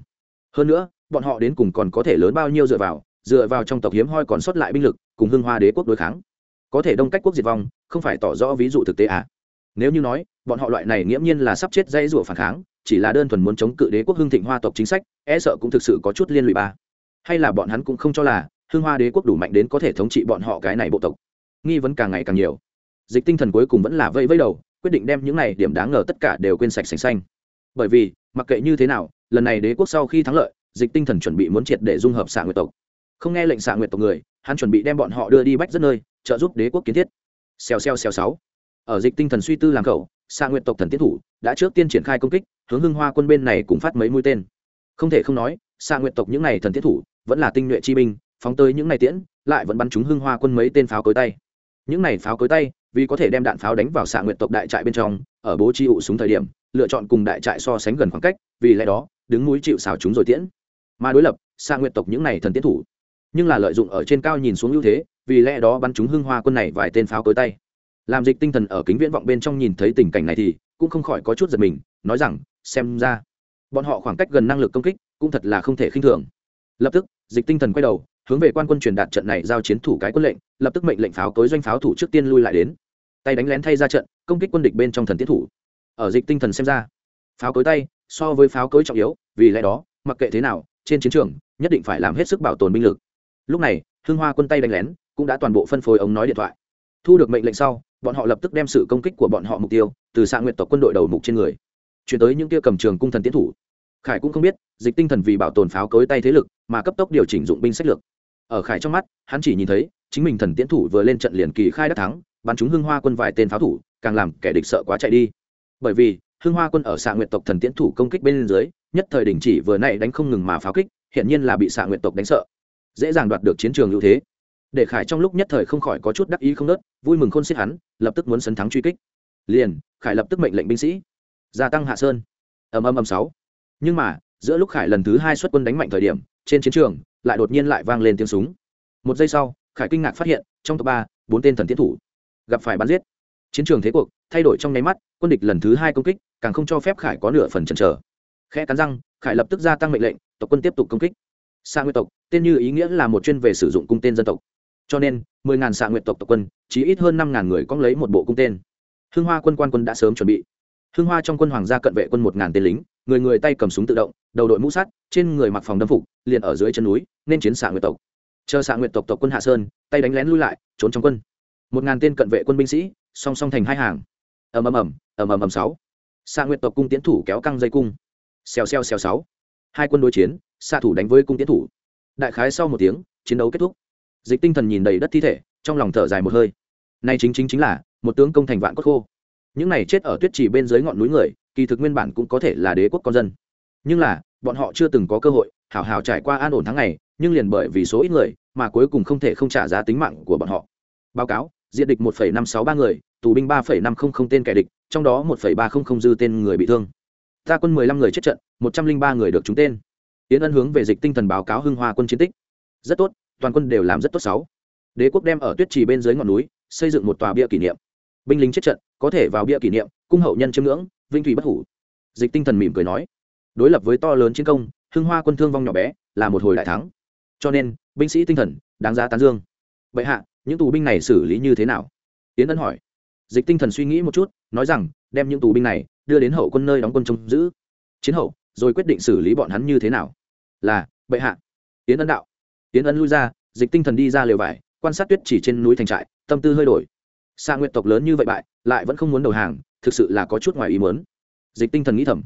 Hơn nữa, bọn họ đến cùng còn có thể lớn bao nhiêu dựa vào dựa vào trong tộc hiếm hoi còn sót lại binh lực, cùng hưng hoa đế quốc đối kháng. Có thể đông cách quốc diệt vong, không phải tỏ rõ ví dụ thực tế à? Nếu như nói, bọn họ loại này nghiễm nhiên là sắp chết dây rủa phản kháng, chỉ là đơn thuần muốn chống cự đế quốc hưng thịnh hoa tộc chính sách e sợ cũng thực sự có chút liên lụy ba. Hay là bọn hắn cũng không cho là, hưng hoa đế quốc đủ mạnh đến có thể thống trị bọn họ cái này bộ tộc. Nghi vấn càng ngày càng nhiều. Dịch tinh thần cuối cùng vẫn là vây vây đầu, quyết định đem những này điểm đáng ngờ tất cả đều quên sạch sành xanh bởi vì, mặc kệ như thế nào, lần này đế quốc sau khi thắng lợi, dịch tinh thần chuẩn bị muốn triệt để dung hợp xạ nguyệt tộc. Không nghe lệnh xạ nguyệt tộc người, hắn chuẩn bị đem bọn họ đưa đi bách rất nơi, trợ giúp đế quốc kiến thiết. Xèo xèo xèo sáu ở dịch tinh thần suy tư làm khẩu xạ nguyệt tộc thần tiến thủ, đã trước tiên triển khai công kích, hướng hưng hoa quân bên này cũng phát mấy mũi tên. Không thể không nói, xạ nguyệt tộc những này thần tiến thủ, vẫn là tinh nhuệ chi binh, phóng tới những này tiễn, lại vẫn bắn trúng hưng hoa quân mấy tên pháo cối tay. Những này pháo cối tay, vì có thể đem đạn pháo đánh vào xạ nguyệt tộc đại trại bên trong, ở bố trí ụ súng thời điểm lựa chọn cùng đại trại so sánh gần khoảng cách, vì lẽ đó, đứng núi chịu xào chúng rồi tiễn. Mà đối lập xa nguyện tộc những này thần tiến thủ, nhưng là lợi dụng ở trên cao nhìn xuống ưu thế, vì lẽ đó bắn chúng hưng hoa quân này vài tên pháo cối tay. Làm dịch tinh thần ở kính viễn vọng bên trong nhìn thấy tình cảnh này thì, cũng không khỏi có chút giật mình, nói rằng, xem ra, bọn họ khoảng cách gần năng lực công kích, cũng thật là không thể khinh thường. Lập tức, dịch tinh thần quay đầu, hướng về quan quân truyền đạt trận này giao chiến thủ cái quân lệnh, lập tức mệnh lệnh pháo cối doanh pháo thủ trước tiên lui lại đến. Tay đánh lén thay ra trận, công kích quân địch bên trong thần tiến thủ ở dịch tinh thần xem ra. Pháo cối tay, so với pháo cối trọng yếu, vì lẽ đó, mặc kệ thế nào, trên chiến trường, nhất định phải làm hết sức bảo tồn binh lực. Lúc này, hưng hoa quân tay đánh lén, cũng đã toàn bộ phân phối ống nói điện thoại. Thu được mệnh lệnh sau, bọn họ lập tức đem sự công kích của bọn họ mục tiêu, từ xạ nguyện tộc quân đội đầu mục trên người, chuyển tới những kia cầm trường cung thần tiến thủ. Khải cũng không biết, dịch tinh thần vì bảo tồn pháo cối tay thế lực, mà cấp tốc điều chỉnh dụng binh sách lược. Ở khải trong mắt, hắn chỉ nhìn thấy, chính mình thần tiến thủ vừa lên trận liền kỳ khai đắc thắng, bắn chúng hưng hoa quân vài tên pháo thủ, càng làm kẻ địch sợ quá chạy đi bởi vì, hưng hoa quân ở xạ nguyện tộc thần tiến thủ công kích bên dưới, nhất thời đình chỉ vừa nãy đánh không ngừng mà pháo kích hiện nhiên là bị xạ nguyện tộc đánh sợ. Dễ dàng đoạt được chiến trường ưu thế. Để khải trong lúc nhất thời không khỏi có chút đắc ý không nớt, vui mừng khôn xiết hắn, lập tức muốn sấn thắng truy kích. Liền, khải lập tức mệnh lệnh binh sĩ. Gia tăng hạ sơn. Ầm ầm ầm sáu. Nhưng mà, giữa lúc khải lần thứ hai xuất quân đánh mạnh thời điểm, trên chiến trường, lại đột nhiên lại vang lên tiếng súng. Một giây sau, khải kinh ngạc phát hiện, trong top ba, bốn tên thần tiến thủ gặp phải bắn giết chiến trường thế cuộc, thay đổi trong nháy mắt, quân địch lần thứ hai công kích, càng không cho phép khải có nửa phần chần chờ. Khe cắn răng, khải lập tức gia tăng mệnh lệnh, tộc quân tiếp tục công kích. Xạ nguyệt tộc, tên như ý nghĩa là một chuyên về sử dụng cung tên dân tộc. Cho nên, mười ngàn xạ nguyệt tộc tộc quân chỉ ít hơn năm ngàn người có lấy một bộ cung tên. Hưng hoa quân quan quân đã sớm chuẩn bị. Hưng hoa trong quân hoàng gia cận vệ quân một ngàn tên lính, người người tay cầm súng tự động, đầu đội mũ sắt, trên người mặc phòng đâm phục, liền ở dưới chân núi, nên chiến xạ nguyệt tộc. Chờ xạ nguyệt tộc tộc quân hạ sơn, tay đánh lén lui lại, trốn trong quân. Một ngàn tên cận vệ quân binh sĩ song song thành hai hàng. Ầm ầm ầm ầm ầm ầm sáu. Xạ nguyệt tộc cung tiến thủ kéo căng dây cung. Xèo xèo xèo sáu. Hai quân đối chiến xạ thủ đánh với cung tiến thủ. Đại khái sau một tiếng, chiến đấu kết thúc. Dịch tinh thần nhìn đầy đất thi thể, trong lòng thở dài một hơi. Nay chính chính chính là, một tướng công thành vạn cốt khô. Những này chết ở tuyết trì bên dưới ngọn núi người, kỳ thực nguyên bản cũng có thể là đế quốc con dân. Nhưng là, bọn họ chưa từng có cơ hội, hảo hảo trải qua an ổn tháng ngày, nhưng liền bởi vì số ít người, mà cuối cùng không thể không trả giá tính mạng của bọn họ. Báo cáo diện địch một năm sáu ba người, tù binh ba năm không không tên kẻ địch, trong đó một ba không không dư tên người bị thương. Ta quân mười lăm người chết trận, một trăm linh ba người được trúng tên. Yến ân hướng về dịch tinh thần báo cáo hưng hoa quân chiến tích. Rất tốt, toàn quân đều làm rất tốt sáu. Đế quốc đem ở tuyết trì bên dưới ngọn núi, xây dựng một tòa bia kỷ niệm. Binh lính chết trận, có thể vào bia kỷ niệm, cung hậu nhân chiêm ngưỡng, vinh thủy bất hủ. Dịch tinh thần mỉm cười nói. Đối lập với to lớn chiến công, hưng hoa quân thương vong nhỏ bé, là một hồi đại thắng. Cho nên, binh sĩ tinh thần, đáng giá tán dương. Bệ hạ những tù binh này xử lý như thế nào? Tiến ân hỏi. Dịch tinh thần suy nghĩ một chút, nói rằng, đem những tù binh này đưa đến hậu quân nơi đóng quân trông giữ. Chiến hậu, rồi quyết định xử lý bọn hắn như thế nào? Là, bệ hạ. Tiến ân đạo. Tiến ân lui ra, dịch tinh thần đi ra lều vải, quan sát tuyết chỉ trên núi thành trại, tâm tư hơi đổi. Xa nguyện tộc lớn như vậy bại, lại vẫn không muốn đầu hàng, thực sự là có chút ngoài ý muốn. Dịch tinh thần nghĩ thầm.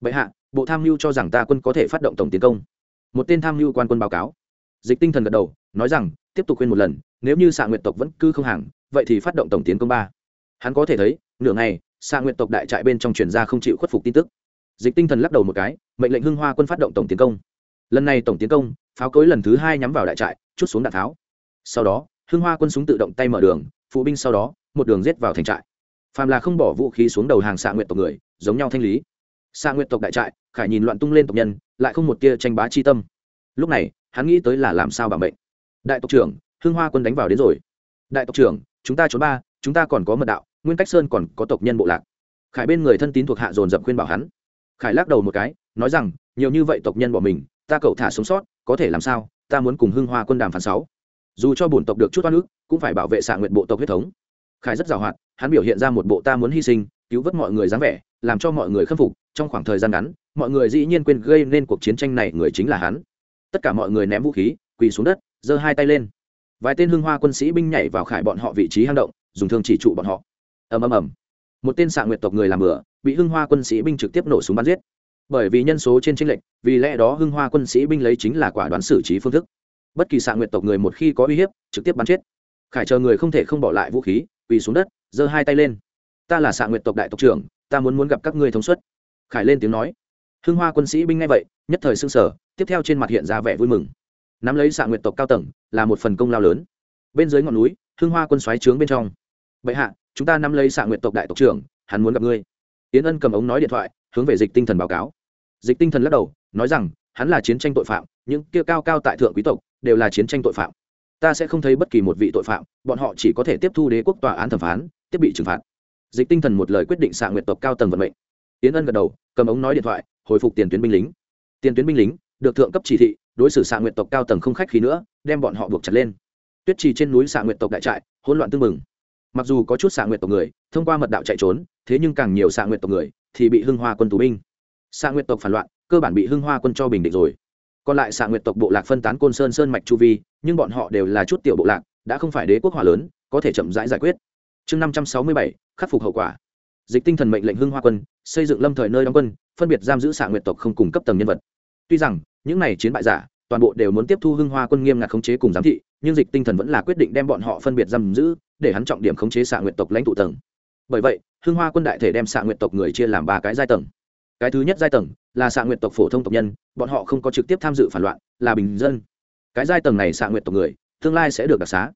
Bệ hạ, bộ tham mưu cho rằng ta quân có thể phát động tổng tiến công. Một tên tham mưu quan quân báo cáo. Dịch tinh thần gật đầu, nói rằng tiếp tục khuyên một lần, nếu như xạ nguyện tộc vẫn cứ không hàng, vậy thì phát động tổng tiến công ba. Hắn có thể thấy, nửa ngày xạ nguyện tộc đại trại bên trong truyền ra không chịu khuất phục tin tức. Dịch tinh thần lắc đầu một cái, mệnh lệnh hưng hoa quân phát động tổng tiến công. Lần này tổng tiến công, pháo cối lần thứ hai nhắm vào đại trại, chút xuống đạn tháo. Sau đó, hưng hoa quân súng tự động tay mở đường, phụ binh sau đó, một đường giết vào thành trại. Phàm là không bỏ vũ khí xuống đầu hàng xạ nguyện tộc người, giống nhau thanh lý. Xạ nguyện tộc đại trại, khải nhìn loạn tung lên tộc nhân, lại không một tia tranh bá chi tâm. Lúc này, hắn nghĩ tới là làm sao bảo mệnh đại tộc trưởng, hưng hoa quân đánh vào đến rồi. Đại tộc trưởng, chúng ta trốn ba, chúng ta còn có mật đạo, nguyên cách sơn còn có tộc nhân bộ lạc. Khải bên người thân tín thuộc hạ dồn dập khuyên bảo hắn. Khải lắc đầu một cái, nói rằng, nhiều như vậy tộc nhân bỏ mình, ta cậu thả sống sót, có thể làm sao? Ta muốn cùng hưng hoa quân đàm phán sáu. Dù cho bổn tộc được chút oan ức, cũng phải bảo vệ xạ nguyện bộ tộc huyết thống. Khải rất giàu hoạt, hắn biểu hiện ra một bộ ta muốn hy sinh, cứu vớt mọi người dáng vẻ, làm cho mọi người khâm phục, trong khoảng thời gian ngắn, mọi người dĩ nhiên quên gây nên cuộc chiến tranh này người chính là hắn. Tất cả mọi người ném vũ khí, quỳ xuống đất giơ hai tay lên. Vài tên hưng hoa quân sĩ binh nhảy vào khải bọn họ vị trí hang động, dùng thương chỉ trụ bọn họ. Ầm ầm ầm. Một tên xạ nguyệt tộc người làm bừa, bị hưng hoa quân sĩ binh trực tiếp nổ súng bắn giết. Bởi vì nhân số trên tranh lệch, vì lẽ đó hưng hoa quân sĩ binh lấy chính là quả đoán xử trí phương thức. Bất kỳ xạ nguyệt tộc người một khi có uy hiếp, trực tiếp bắn chết. Khải chờ người không thể không bỏ lại vũ khí, quỳ xuống đất, giơ hai tay lên. Ta là xạ nguyệt tộc đại tộc trưởng, ta muốn muốn gặp các ngươi thống suất. Khải lên tiếng nói. Hưng hoa quân sĩ binh ngay vậy, nhất thời xương sở tiếp theo trên mặt hiện ra vẻ vui mừng nắm lấy xạ nguyệt tộc cao tầng, là một phần công lao lớn. Bên dưới ngọn núi hương hoa quân xoáy trướng bên trong. Bệ hạ, chúng ta nắm lấy xạ nguyệt tộc đại tộc trưởng, hắn muốn gặp ngươi. Yến ân cầm ống nói điện thoại, hướng về dịch tinh thần báo cáo. Dịch tinh thần lắc đầu, nói rằng, hắn là chiến tranh tội phạm, những kia cao cao tại thượng quý tộc, đều là chiến tranh tội phạm. Ta sẽ không thấy bất kỳ một vị tội phạm, bọn họ chỉ có thể tiếp thu đế quốc tòa án thẩm phán, tiếp bị trừng phạt. Dịch tinh thần một lời quyết định xạ nguyệt tộc cao tầng vận mệnh. Yến ân gật đầu, cầm ống nói điện thoại, hồi phục tiền tuyến binh lính. Tiền tuyến binh lính, được thượng cấp chỉ thị đối xử xạ nguyện tộc cao tầng không khách khí nữa, đem bọn họ buộc chặt lên. Tuyết trì trên núi xạ nguyện tộc đại trại, hỗn loạn tưng mừng mặc dù có chút xạ nguyện tộc người, thông qua mật đạo chạy trốn, thế nhưng càng nhiều xạ nguyện tộc người thì bị hưng hoa quân tù binh. Xạ nguyện tộc phản loạn, cơ bản bị hưng hoa quân cho bình định rồi. Còn lại xạ nguyện tộc bộ lạc phân tán côn sơn sơn mạch chu vi, nhưng bọn họ đều là chút tiểu bộ lạc, đã không phải đế quốc hòa lớn, có thể chậm rãi giải quyết. Chương năm trăm sáu mươi bảy, khắc phục hậu quả. Dịch tinh thần mệnh lệnh hưng hoa quân, xây dựng lâm thời nơi đóng quân, phân biệt giam giữ xạ nguyện tộc không cung cấp tầng nhân vật. Tuy rằng những này chiến bại giả, toàn bộ đều muốn tiếp thu hưng hoa quân nghiêm ngặt khống chế cùng giám thị, nhưng dịch tinh thần vẫn là quyết định đem bọn họ phân biệt giam giữ, để hắn trọng điểm khống chế xạ nguyện tộc lãnh tụ tầng. Bởi vậy, hưng hoa quân đại thể đem xạ nguyện tộc người chia làm ba cái giai tầng. Cái thứ nhất giai tầng là xạ nguyện tộc phổ thông tộc nhân, bọn họ không có trực tiếp tham dự phản loạn, là bình dân. Cái giai tầng này xạ nguyện tộc người, tương lai sẽ được đặc xá.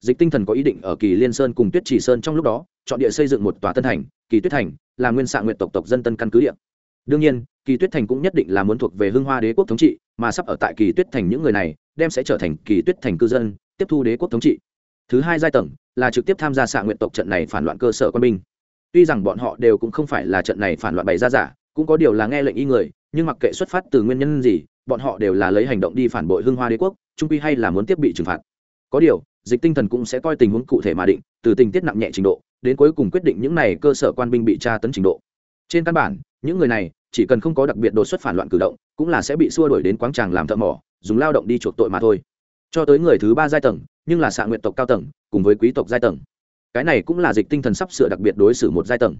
Dịch tinh thần có ý định ở kỳ liên sơn cùng tuyết trì sơn trong lúc đó, chọn địa xây dựng một tòa tân thành, kỳ tuyết thành là nguyên xạ nguyện tộc tộc dân tân căn cứ địa. Đương nhiên kỳ tuyết thành cũng nhất định là muốn thuộc về hưng hoa đế quốc thống trị, mà sắp ở tại kỳ tuyết thành những người này, đem sẽ trở thành kỳ tuyết thành cư dân, tiếp thu đế quốc thống trị. Thứ hai giai tầng là trực tiếp tham gia xạ nguyện tộc trận này phản loạn cơ sở quân binh. Tuy rằng bọn họ đều cũng không phải là trận này phản loạn bày ra giả, cũng có điều là nghe lệnh y người, nhưng mặc kệ xuất phát từ nguyên nhân gì, bọn họ đều là lấy hành động đi phản bội hưng hoa đế quốc, trung quy hay là muốn tiếp bị trừng phạt. Có điều, dịch tinh thần cũng sẽ coi tình huống cụ thể mà định, từ tình tiết nặng nhẹ trình độ, đến cuối cùng quyết định những này cơ sở quan binh bị tra tấn trình độ. Trên căn bản, những người này chỉ cần không có đặc biệt đột xuất phản loạn cử động, cũng là sẽ bị xua đuổi đến quáng tràng làm thợ mỏ, dùng lao động đi chuộc tội mà thôi. Cho tới người thứ ba giai tầng, nhưng là xạ nguyện tộc cao tầng, cùng với quý tộc giai tầng. Cái này cũng là dịch tinh thần sắp sửa đặc biệt đối xử một giai tầng.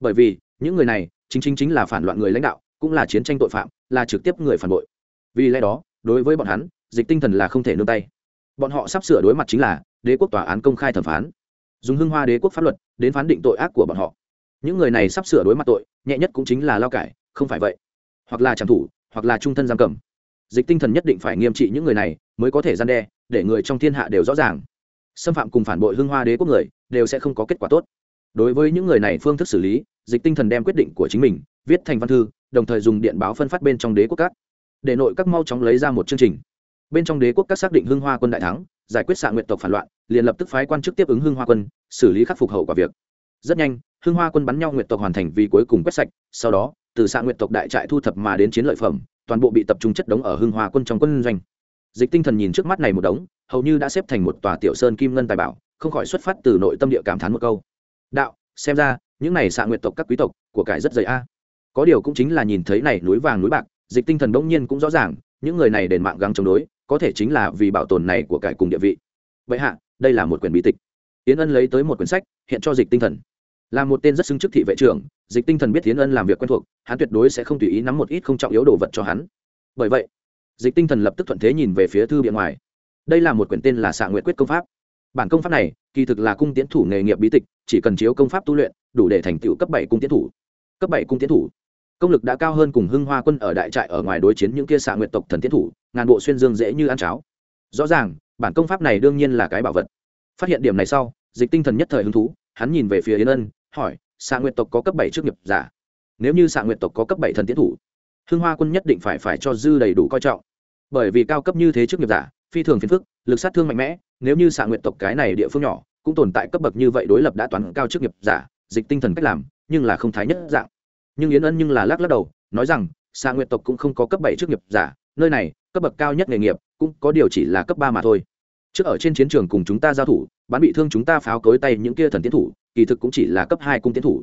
Bởi vì, những người này, chính chính chính là phản loạn người lãnh đạo, cũng là chiến tranh tội phạm, là trực tiếp người phản bội. Vì lẽ đó, đối với bọn hắn, dịch tinh thần là không thể nương tay. Bọn họ sắp sửa đối mặt chính là đế quốc tòa án công khai thẩm phán. Dùng hưng hoa đế quốc pháp luật đến phán định tội ác của bọn họ. Những người này sắp sửa đối mặt tội, nhẹ nhất cũng chính là lao cải không phải vậy. Hoặc là trảm thủ, hoặc là trung thân giam cầm. Dịch tinh thần nhất định phải nghiêm trị những người này mới có thể gian đe, để người trong thiên hạ đều rõ ràng. Xâm phạm cùng phản bội hưng hoa đế quốc người đều sẽ không có kết quả tốt. Đối với những người này phương thức xử lý, dịch tinh thần đem quyết định của chính mình viết thành văn thư, đồng thời dùng điện báo phân phát bên trong đế quốc các. Để nội các mau chóng lấy ra một chương trình. Bên trong đế quốc các xác định hưng hoa quân đại thắng, giải quyết xạ nguyện tộc phản loạn, liền lập tức phái quan chức tiếp ứng hưng hoa quân, xử lý khắc phục hậu quả việc. Rất nhanh, hưng hoa quân bắn nhau nguyện tộc hoàn thành vì cuối cùng quét sạch, sau đó từ xạ nguyện tộc đại trại thu thập mà đến chiến lợi phẩm, toàn bộ bị tập trung chất đống ở hưng hòa quân trong quân doanh. Dịch tinh thần nhìn trước mắt này một đống, hầu như đã xếp thành một tòa tiểu sơn kim ngân tài bảo, không khỏi xuất phát từ nội tâm địa cảm thán một câu. Đạo, xem ra, những này xạ nguyện tộc các quý tộc, của cải rất dày a. Có điều cũng chính là nhìn thấy này núi vàng núi bạc, dịch tinh thần đông nhiên cũng rõ ràng, những người này đền mạng gắng chống đối, có thể chính là vì bảo tồn này của cải cùng địa vị. Vậy hạ, đây là một quyển bí tịch. Yến ân lấy tới một quyển sách, hiện cho dịch tinh thần là một tên rất xứng chức thị vệ trưởng, dịch tinh thần biết tiến ân làm việc quen thuộc, hắn tuyệt đối sẽ không tùy ý nắm một ít không trọng yếu đồ vật cho hắn. Bởi vậy, dịch tinh thần lập tức thuận thế nhìn về phía thư biện ngoài. Đây là một quyển tên là xạ nguyện quyết công pháp. Bản công pháp này, kỳ thực là cung tiến thủ nghề nghiệp bí tịch, chỉ cần chiếu công pháp tu luyện, đủ để thành tựu cấp bảy cung tiến thủ. Cấp bảy cung tiến thủ. Công lực đã cao hơn cùng hưng hoa quân ở đại trại ở ngoài đối chiến những kia xạ nguyện tộc thần tiến thủ, ngàn bộ xuyên dương dễ như ăn cháo. Rõ ràng, bản công pháp này đương nhiên là cái bảo vật. Phát hiện điểm này sau, dịch tinh thần nhất thời hứng thú, hắn nhìn về phía yến ân hỏi xạ nguyện tộc có cấp bảy trước nghiệp giả? Nếu như xạ nguyện tộc có cấp bảy thần tiến thủ, hưng hoa quân nhất định phải phải cho dư đầy đủ coi trọng. Bởi vì cao cấp như thế trước nghiệp giả, phi thường phiền phức, lực sát thương mạnh mẽ, nếu như xạ nguyện tộc cái này địa phương nhỏ, cũng tồn tại cấp bậc như vậy đối lập đã toán cao trước nghiệp giả, dịch tinh thần cách làm, nhưng là không thái nhất dạng. Nhưng yến ân nhưng là lắc lắc đầu, nói rằng xạ nguyện tộc cũng không có cấp bảy trước nghiệp giả, nơi này, cấp bậc cao nhất nghề nghiệp, cũng có điều chỉ là cấp ba mà thôi. Trước ở trên chiến trường cùng chúng ta giao thủ, bắn bị thương chúng ta pháo cối tay những kia thần tiến thủ kỳ thực cũng chỉ là cấp hai cung tiến thủ.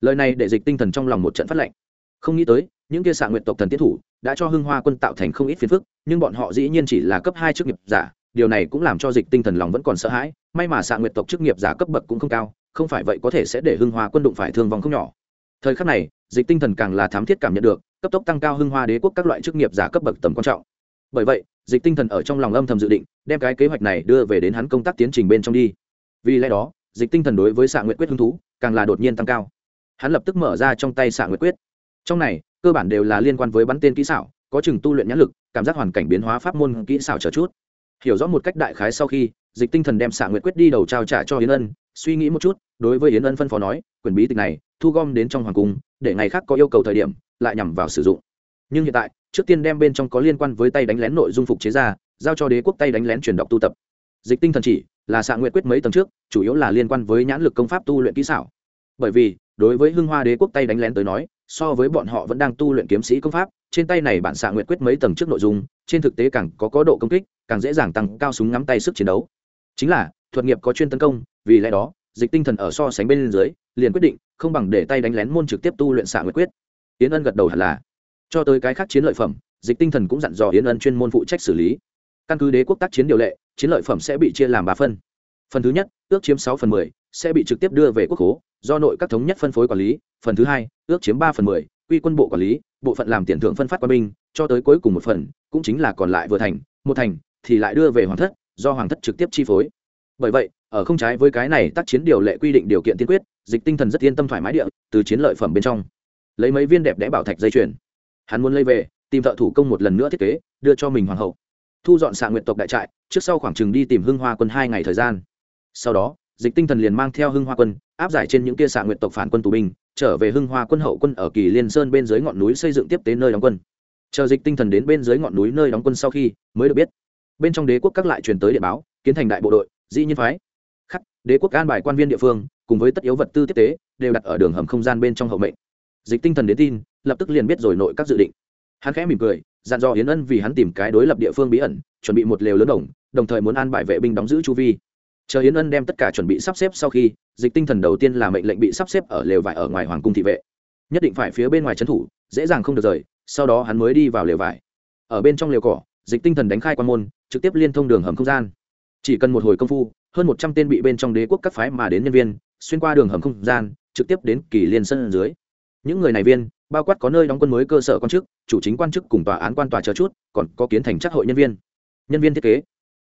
Lời này để dịch tinh thần trong lòng một trận phát lệnh. Không nghĩ tới, những kia xạ nguyện tộc thần tiến thủ đã cho hưng hoa quân tạo thành không ít phiền phức, nhưng bọn họ dĩ nhiên chỉ là cấp hai chức nghiệp giả, điều này cũng làm cho dịch tinh thần lòng vẫn còn sợ hãi, may mà xạ nguyện tộc chức nghiệp giả cấp bậc cũng không cao, không phải vậy có thể sẽ để hưng hoa quân đụng phải thương vong không nhỏ. Thời khắc này, dịch tinh thần càng là thám thiết cảm nhận được, cấp tốc tăng cao hưng hoa đế quốc các loại chức nghiệp giả cấp bậc tầm quan trọng. Bởi vậy, dịch tinh thần ở trong lòng âm thầm dự định, đem cái kế hoạch này đưa về đến hắn công tác tiến trình bên trong đi. Vì lẽ đó dịch tinh thần đối với xạ nguyện quyết hứng thú, càng là đột nhiên tăng cao. Hắn lập tức mở ra trong tay xạ nguyện quyết. Trong này, cơ bản đều là liên quan với bắn tên kỹ xảo, có chừng tu luyện nhãn lực, cảm giác hoàn cảnh biến hóa pháp môn kỹ xảo trở chút. Hiểu rõ một cách đại khái sau khi, dịch tinh thần đem xạ nguyện quyết đi đầu trao trả cho yến ân, suy nghĩ một chút, đối với yến ân phân phó nói, quyền bí tịch này, thu gom đến trong hoàng cung, để ngày khác có yêu cầu thời điểm, lại nhằm vào sử dụng. Nhưng hiện tại, trước tiên đem bên trong có liên quan với tay đánh lén nội dung phục chế ra, giao cho đế quốc tay đánh lén truyền đọc tu tập. Dịch tinh thần chỉ là xạ nguyện quyết mấy tầng trước, chủ yếu là liên quan với nhãn lực công pháp tu luyện kỹ xảo. Bởi vì, đối với hưng hoa đế quốc tay đánh lén tới nói, so với bọn họ vẫn đang tu luyện kiếm sĩ công pháp, trên tay này bản xạ nguyện quyết mấy tầng trước nội dung, trên thực tế càng có có độ công kích, càng dễ dàng tăng cao súng ngắm tay sức chiến đấu. Chính là, thuật nghiệp có chuyên tấn công, vì lẽ đó, dịch tinh thần ở so sánh bên dưới, liền quyết định, không bằng để tay đánh lén môn trực tiếp tu luyện xạ nguyện quyết. Yến ân gật đầu hẳn là. Cho tới cái khác chiến lợi phẩm, dịch tinh thần cũng dặn dò yến ân chuyên môn phụ trách xử lý. Căn cứ đế quốc tác chiến điều lệ chiến lợi phẩm sẽ bị chia làm ba phân. Phần thứ nhất, ước chiếm sáu phần mười, sẽ bị trực tiếp đưa về quốc khố, do nội các thống nhất phân phối quản lý. Phần thứ hai, ước chiếm ba phần mười, quy quân bộ quản lý, bộ phận làm tiền thưởng phân phát quân binh, cho tới cuối cùng một phần, cũng chính là còn lại vừa thành, một thành thì lại đưa về hoàng thất, do hoàng thất trực tiếp chi phối. Bởi vậy, ở không trái với cái này tác chiến điều lệ quy định điều kiện tiên quyết, dịch tinh thần rất yên tâm thoải mái địa, từ chiến lợi phẩm bên trong. Lấy mấy viên đẹp đẽ bảo thạch dây chuyền. Hắn muốn lấy về, tìm thợ thủ công một lần nữa thiết kế, đưa cho mình hoàng hậu thu dọn xạ nguyện tộc đại trại, trước sau khoảng chừng đi tìm hưng hoa quân hai ngày thời gian. Sau đó, dịch tinh thần liền mang theo hưng hoa quân, áp giải trên những kia xạ nguyện tộc phản quân tù binh, trở về hưng hoa quân hậu quân ở kỳ liên sơn bên dưới ngọn núi xây dựng tiếp tế nơi đóng quân. Chờ dịch tinh thần đến bên dưới ngọn núi nơi đóng quân sau khi, mới được biết. Bên trong đế quốc các lại truyền tới địa báo, kiến thành đại bộ đội, dĩ nhiên phái. Khắc, đế quốc an bài quan viên địa phương, cùng với tất yếu vật tư tiếp tế, đều đặt ở đường hầm không gian bên trong hậu mệnh. Dịch tinh thần đến tin, lập tức liền biết rồi nội các dự định hắn khẽ mỉm cười, dặn dò yến ân vì hắn tìm cái đối lập địa phương bí ẩn, chuẩn bị một lều lớn đồng đồng thời muốn an bài vệ binh đóng giữ chu vi. Chờ yến ân đem tất cả chuẩn bị sắp xếp sau khi, dịch tinh thần đầu tiên là mệnh lệnh bị sắp xếp ở lều vải ở ngoài hoàng cung thị vệ. Nhất định phải phía bên ngoài trấn thủ, dễ dàng không được rời, sau đó hắn mới đi vào lều vải. Ở bên trong lều cỏ, dịch tinh thần đánh khai quan môn, trực tiếp liên thông đường hầm không gian. Chỉ cần một hồi công phu, hơn một trăm tên bị bên trong đế quốc các phái mà đến nhân viên, xuyên qua đường hầm không gian, trực tiếp đến kỳ liên sân dưới. Những người này viên bao quát có nơi đóng quân mới cơ sở quan chức, chủ chính quan chức cùng tòa án quan tòa chờ chút, còn có kiến thành chắc hội nhân viên. Nhân viên thiết kế.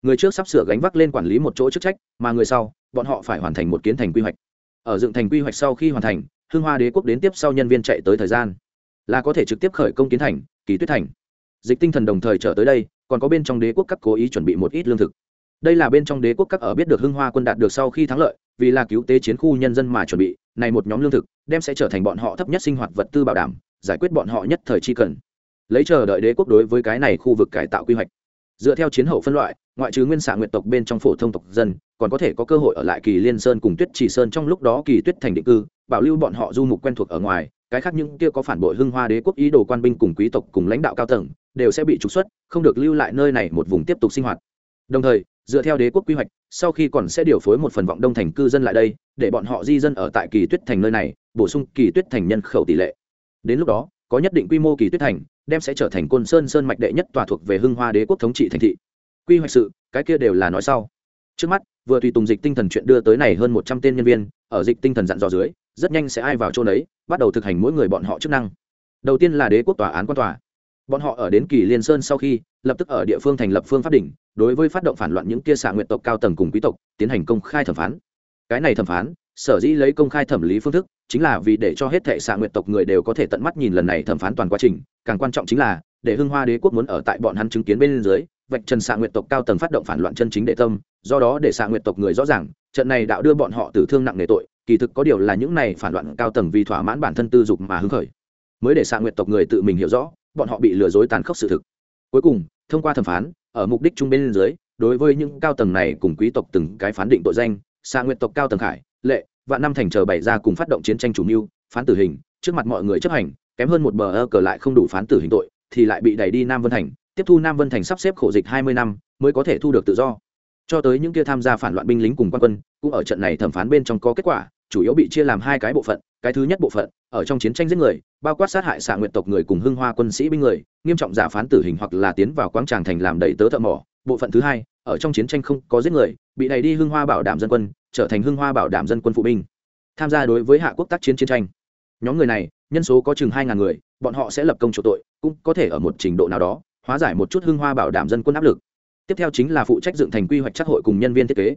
Người trước sắp sửa gánh vác lên quản lý một chỗ chức trách, mà người sau, bọn họ phải hoàn thành một kiến thành quy hoạch. Ở dựng thành quy hoạch sau khi hoàn thành hương hoa đế quốc đến tiếp sau nhân viên chạy tới thời gian, là có thể trực tiếp khởi công kiến thành, kỳ tuyết thành. Dịch tinh thần đồng thời trở tới đây, còn có bên trong đế quốc các cố ý chuẩn bị một ít lương thực. Đây là bên trong đế quốc các ở biết được hưng hoa quân đạt được sau khi thắng lợi, vì là cứu tế chiến khu nhân dân mà chuẩn bị này một nhóm lương thực, đem sẽ trở thành bọn họ thấp nhất sinh hoạt vật tư bảo đảm, giải quyết bọn họ nhất thời chi cần. Lấy chờ đợi đế quốc đối với cái này khu vực cải tạo quy hoạch. Dựa theo chiến hậu phân loại, ngoại trừ nguyên xạ nguyện tộc bên trong phổ thông tộc dân, còn có thể có cơ hội ở lại kỳ liên sơn cùng tuyết chỉ sơn trong lúc đó kỳ tuyết thành định cư, bảo lưu bọn họ du mục quen thuộc ở ngoài, cái khác những kia có phản bội hưng hoa đế quốc ý đồ quan binh cùng quý tộc cùng lãnh đạo cao tầng, đều sẽ bị trục xuất, không được lưu lại nơi này một vùng tiếp tục sinh hoạt. Đồng thời, dựa theo đế quốc quy hoạch sau khi còn sẽ điều phối một phần vọng đông thành cư dân lại đây, để bọn họ di dân ở tại kỳ tuyết thành nơi này, bổ sung kỳ tuyết thành nhân khẩu tỷ lệ. Đến lúc đó, có nhất định quy mô kỳ tuyết thành, đem sẽ trở thành côn sơn sơn mạch đệ nhất tòa thuộc về hưng hoa đế quốc thống trị thành thị. Quy hoạch sự, cái kia đều là nói sau. Trước mắt, vừa tùy tùng dịch tinh thần chuyện đưa tới này hơn một trăm tên nhân viên, ở dịch tinh thần dặn dò dưới, rất nhanh sẽ ai vào chỗ đấy bắt đầu thực hành mỗi người bọn họ chức năng. Đầu tiên là đế quốc tòa án quan tòa. Bọn họ ở đến kỳ liên sơn sau khi, lập tức ở địa phương thành lập phương pháp đỉnh đối với phát động phản loạn những kia xạ nguyện tộc cao tầng cùng quý tộc, tiến hành công khai thẩm phán. Cái này thẩm phán, sở dĩ lấy công khai thẩm lý phương thức, chính là vì để cho hết thệ xạ nguyện tộc người đều có thể tận mắt nhìn lần này thẩm phán toàn quá trình, càng quan trọng chính là, để hưng hoa đế quốc muốn ở tại bọn hắn chứng kiến bên dưới, vạch trần xạ nguyện tộc cao tầng phát động phản loạn chân chính đệ tâm, do đó để xạ nguyện tộc người rõ ràng, trận này đạo đưa bọn họ tử thương nặng nề tội, kỳ thực có điều là những này phản loạn cao tầng vì thỏa mãn bản thân tư dục mà hứng khởi. Mới để xạ nguyện tộc người tự mình hiểu rõ, bọn họ bị lừa dối tàn khốc sự thực. Cuối cùng, thông qua thẩm phán ở mục đích trung bên dưới, đối với những cao tầng này cùng quý tộc từng cái phán định tội danh xa nguyện tộc cao tầng khải, lệ và năm thành chờ bày ra cùng phát động chiến tranh chủ mưu, phán tử hình, trước mặt mọi người chấp hành, kém hơn một bờ ơ cờ lại không đủ phán tử hình tội, thì lại bị đẩy đi nam vân thành, tiếp thu nam vân thành sắp xếp khổ dịch hai mươi năm, mới có thể thu được tự do. Cho tới những kia tham gia phản loạn binh lính cùng quan quân, cũng ở trận này thẩm phán bên trong có kết quả, chủ yếu bị chia làm hai cái bộ phận, cái thứ nhất bộ phận, ở trong chiến tranh giết người bao quát sát hại xạ nguyện tộc người cùng hưng hoa quân sĩ binh người, nghiêm trọng giả phán tử hình hoặc là tiến vào quang tràng thành làm đầy tớ thợ mỏ. Bộ phận thứ hai, ở trong chiến tranh không có giết người, bị đẩy đi hưng hoa bảo đảm dân quân, trở thành hưng hoa bảo đảm dân quân phụ binh. Tham gia đối với hạ quốc tác chiến chiến tranh. Nhóm người này, nhân số có chừng hai ngàn người, bọn họ sẽ lập công chỗ tội, cũng có thể ở một trình độ nào đó, hóa giải một chút hưng hoa bảo đảm dân quân áp lực. Tiếp theo chính là phụ trách dựng thành quy hoạch chắc hội cùng nhân viên thiết kế.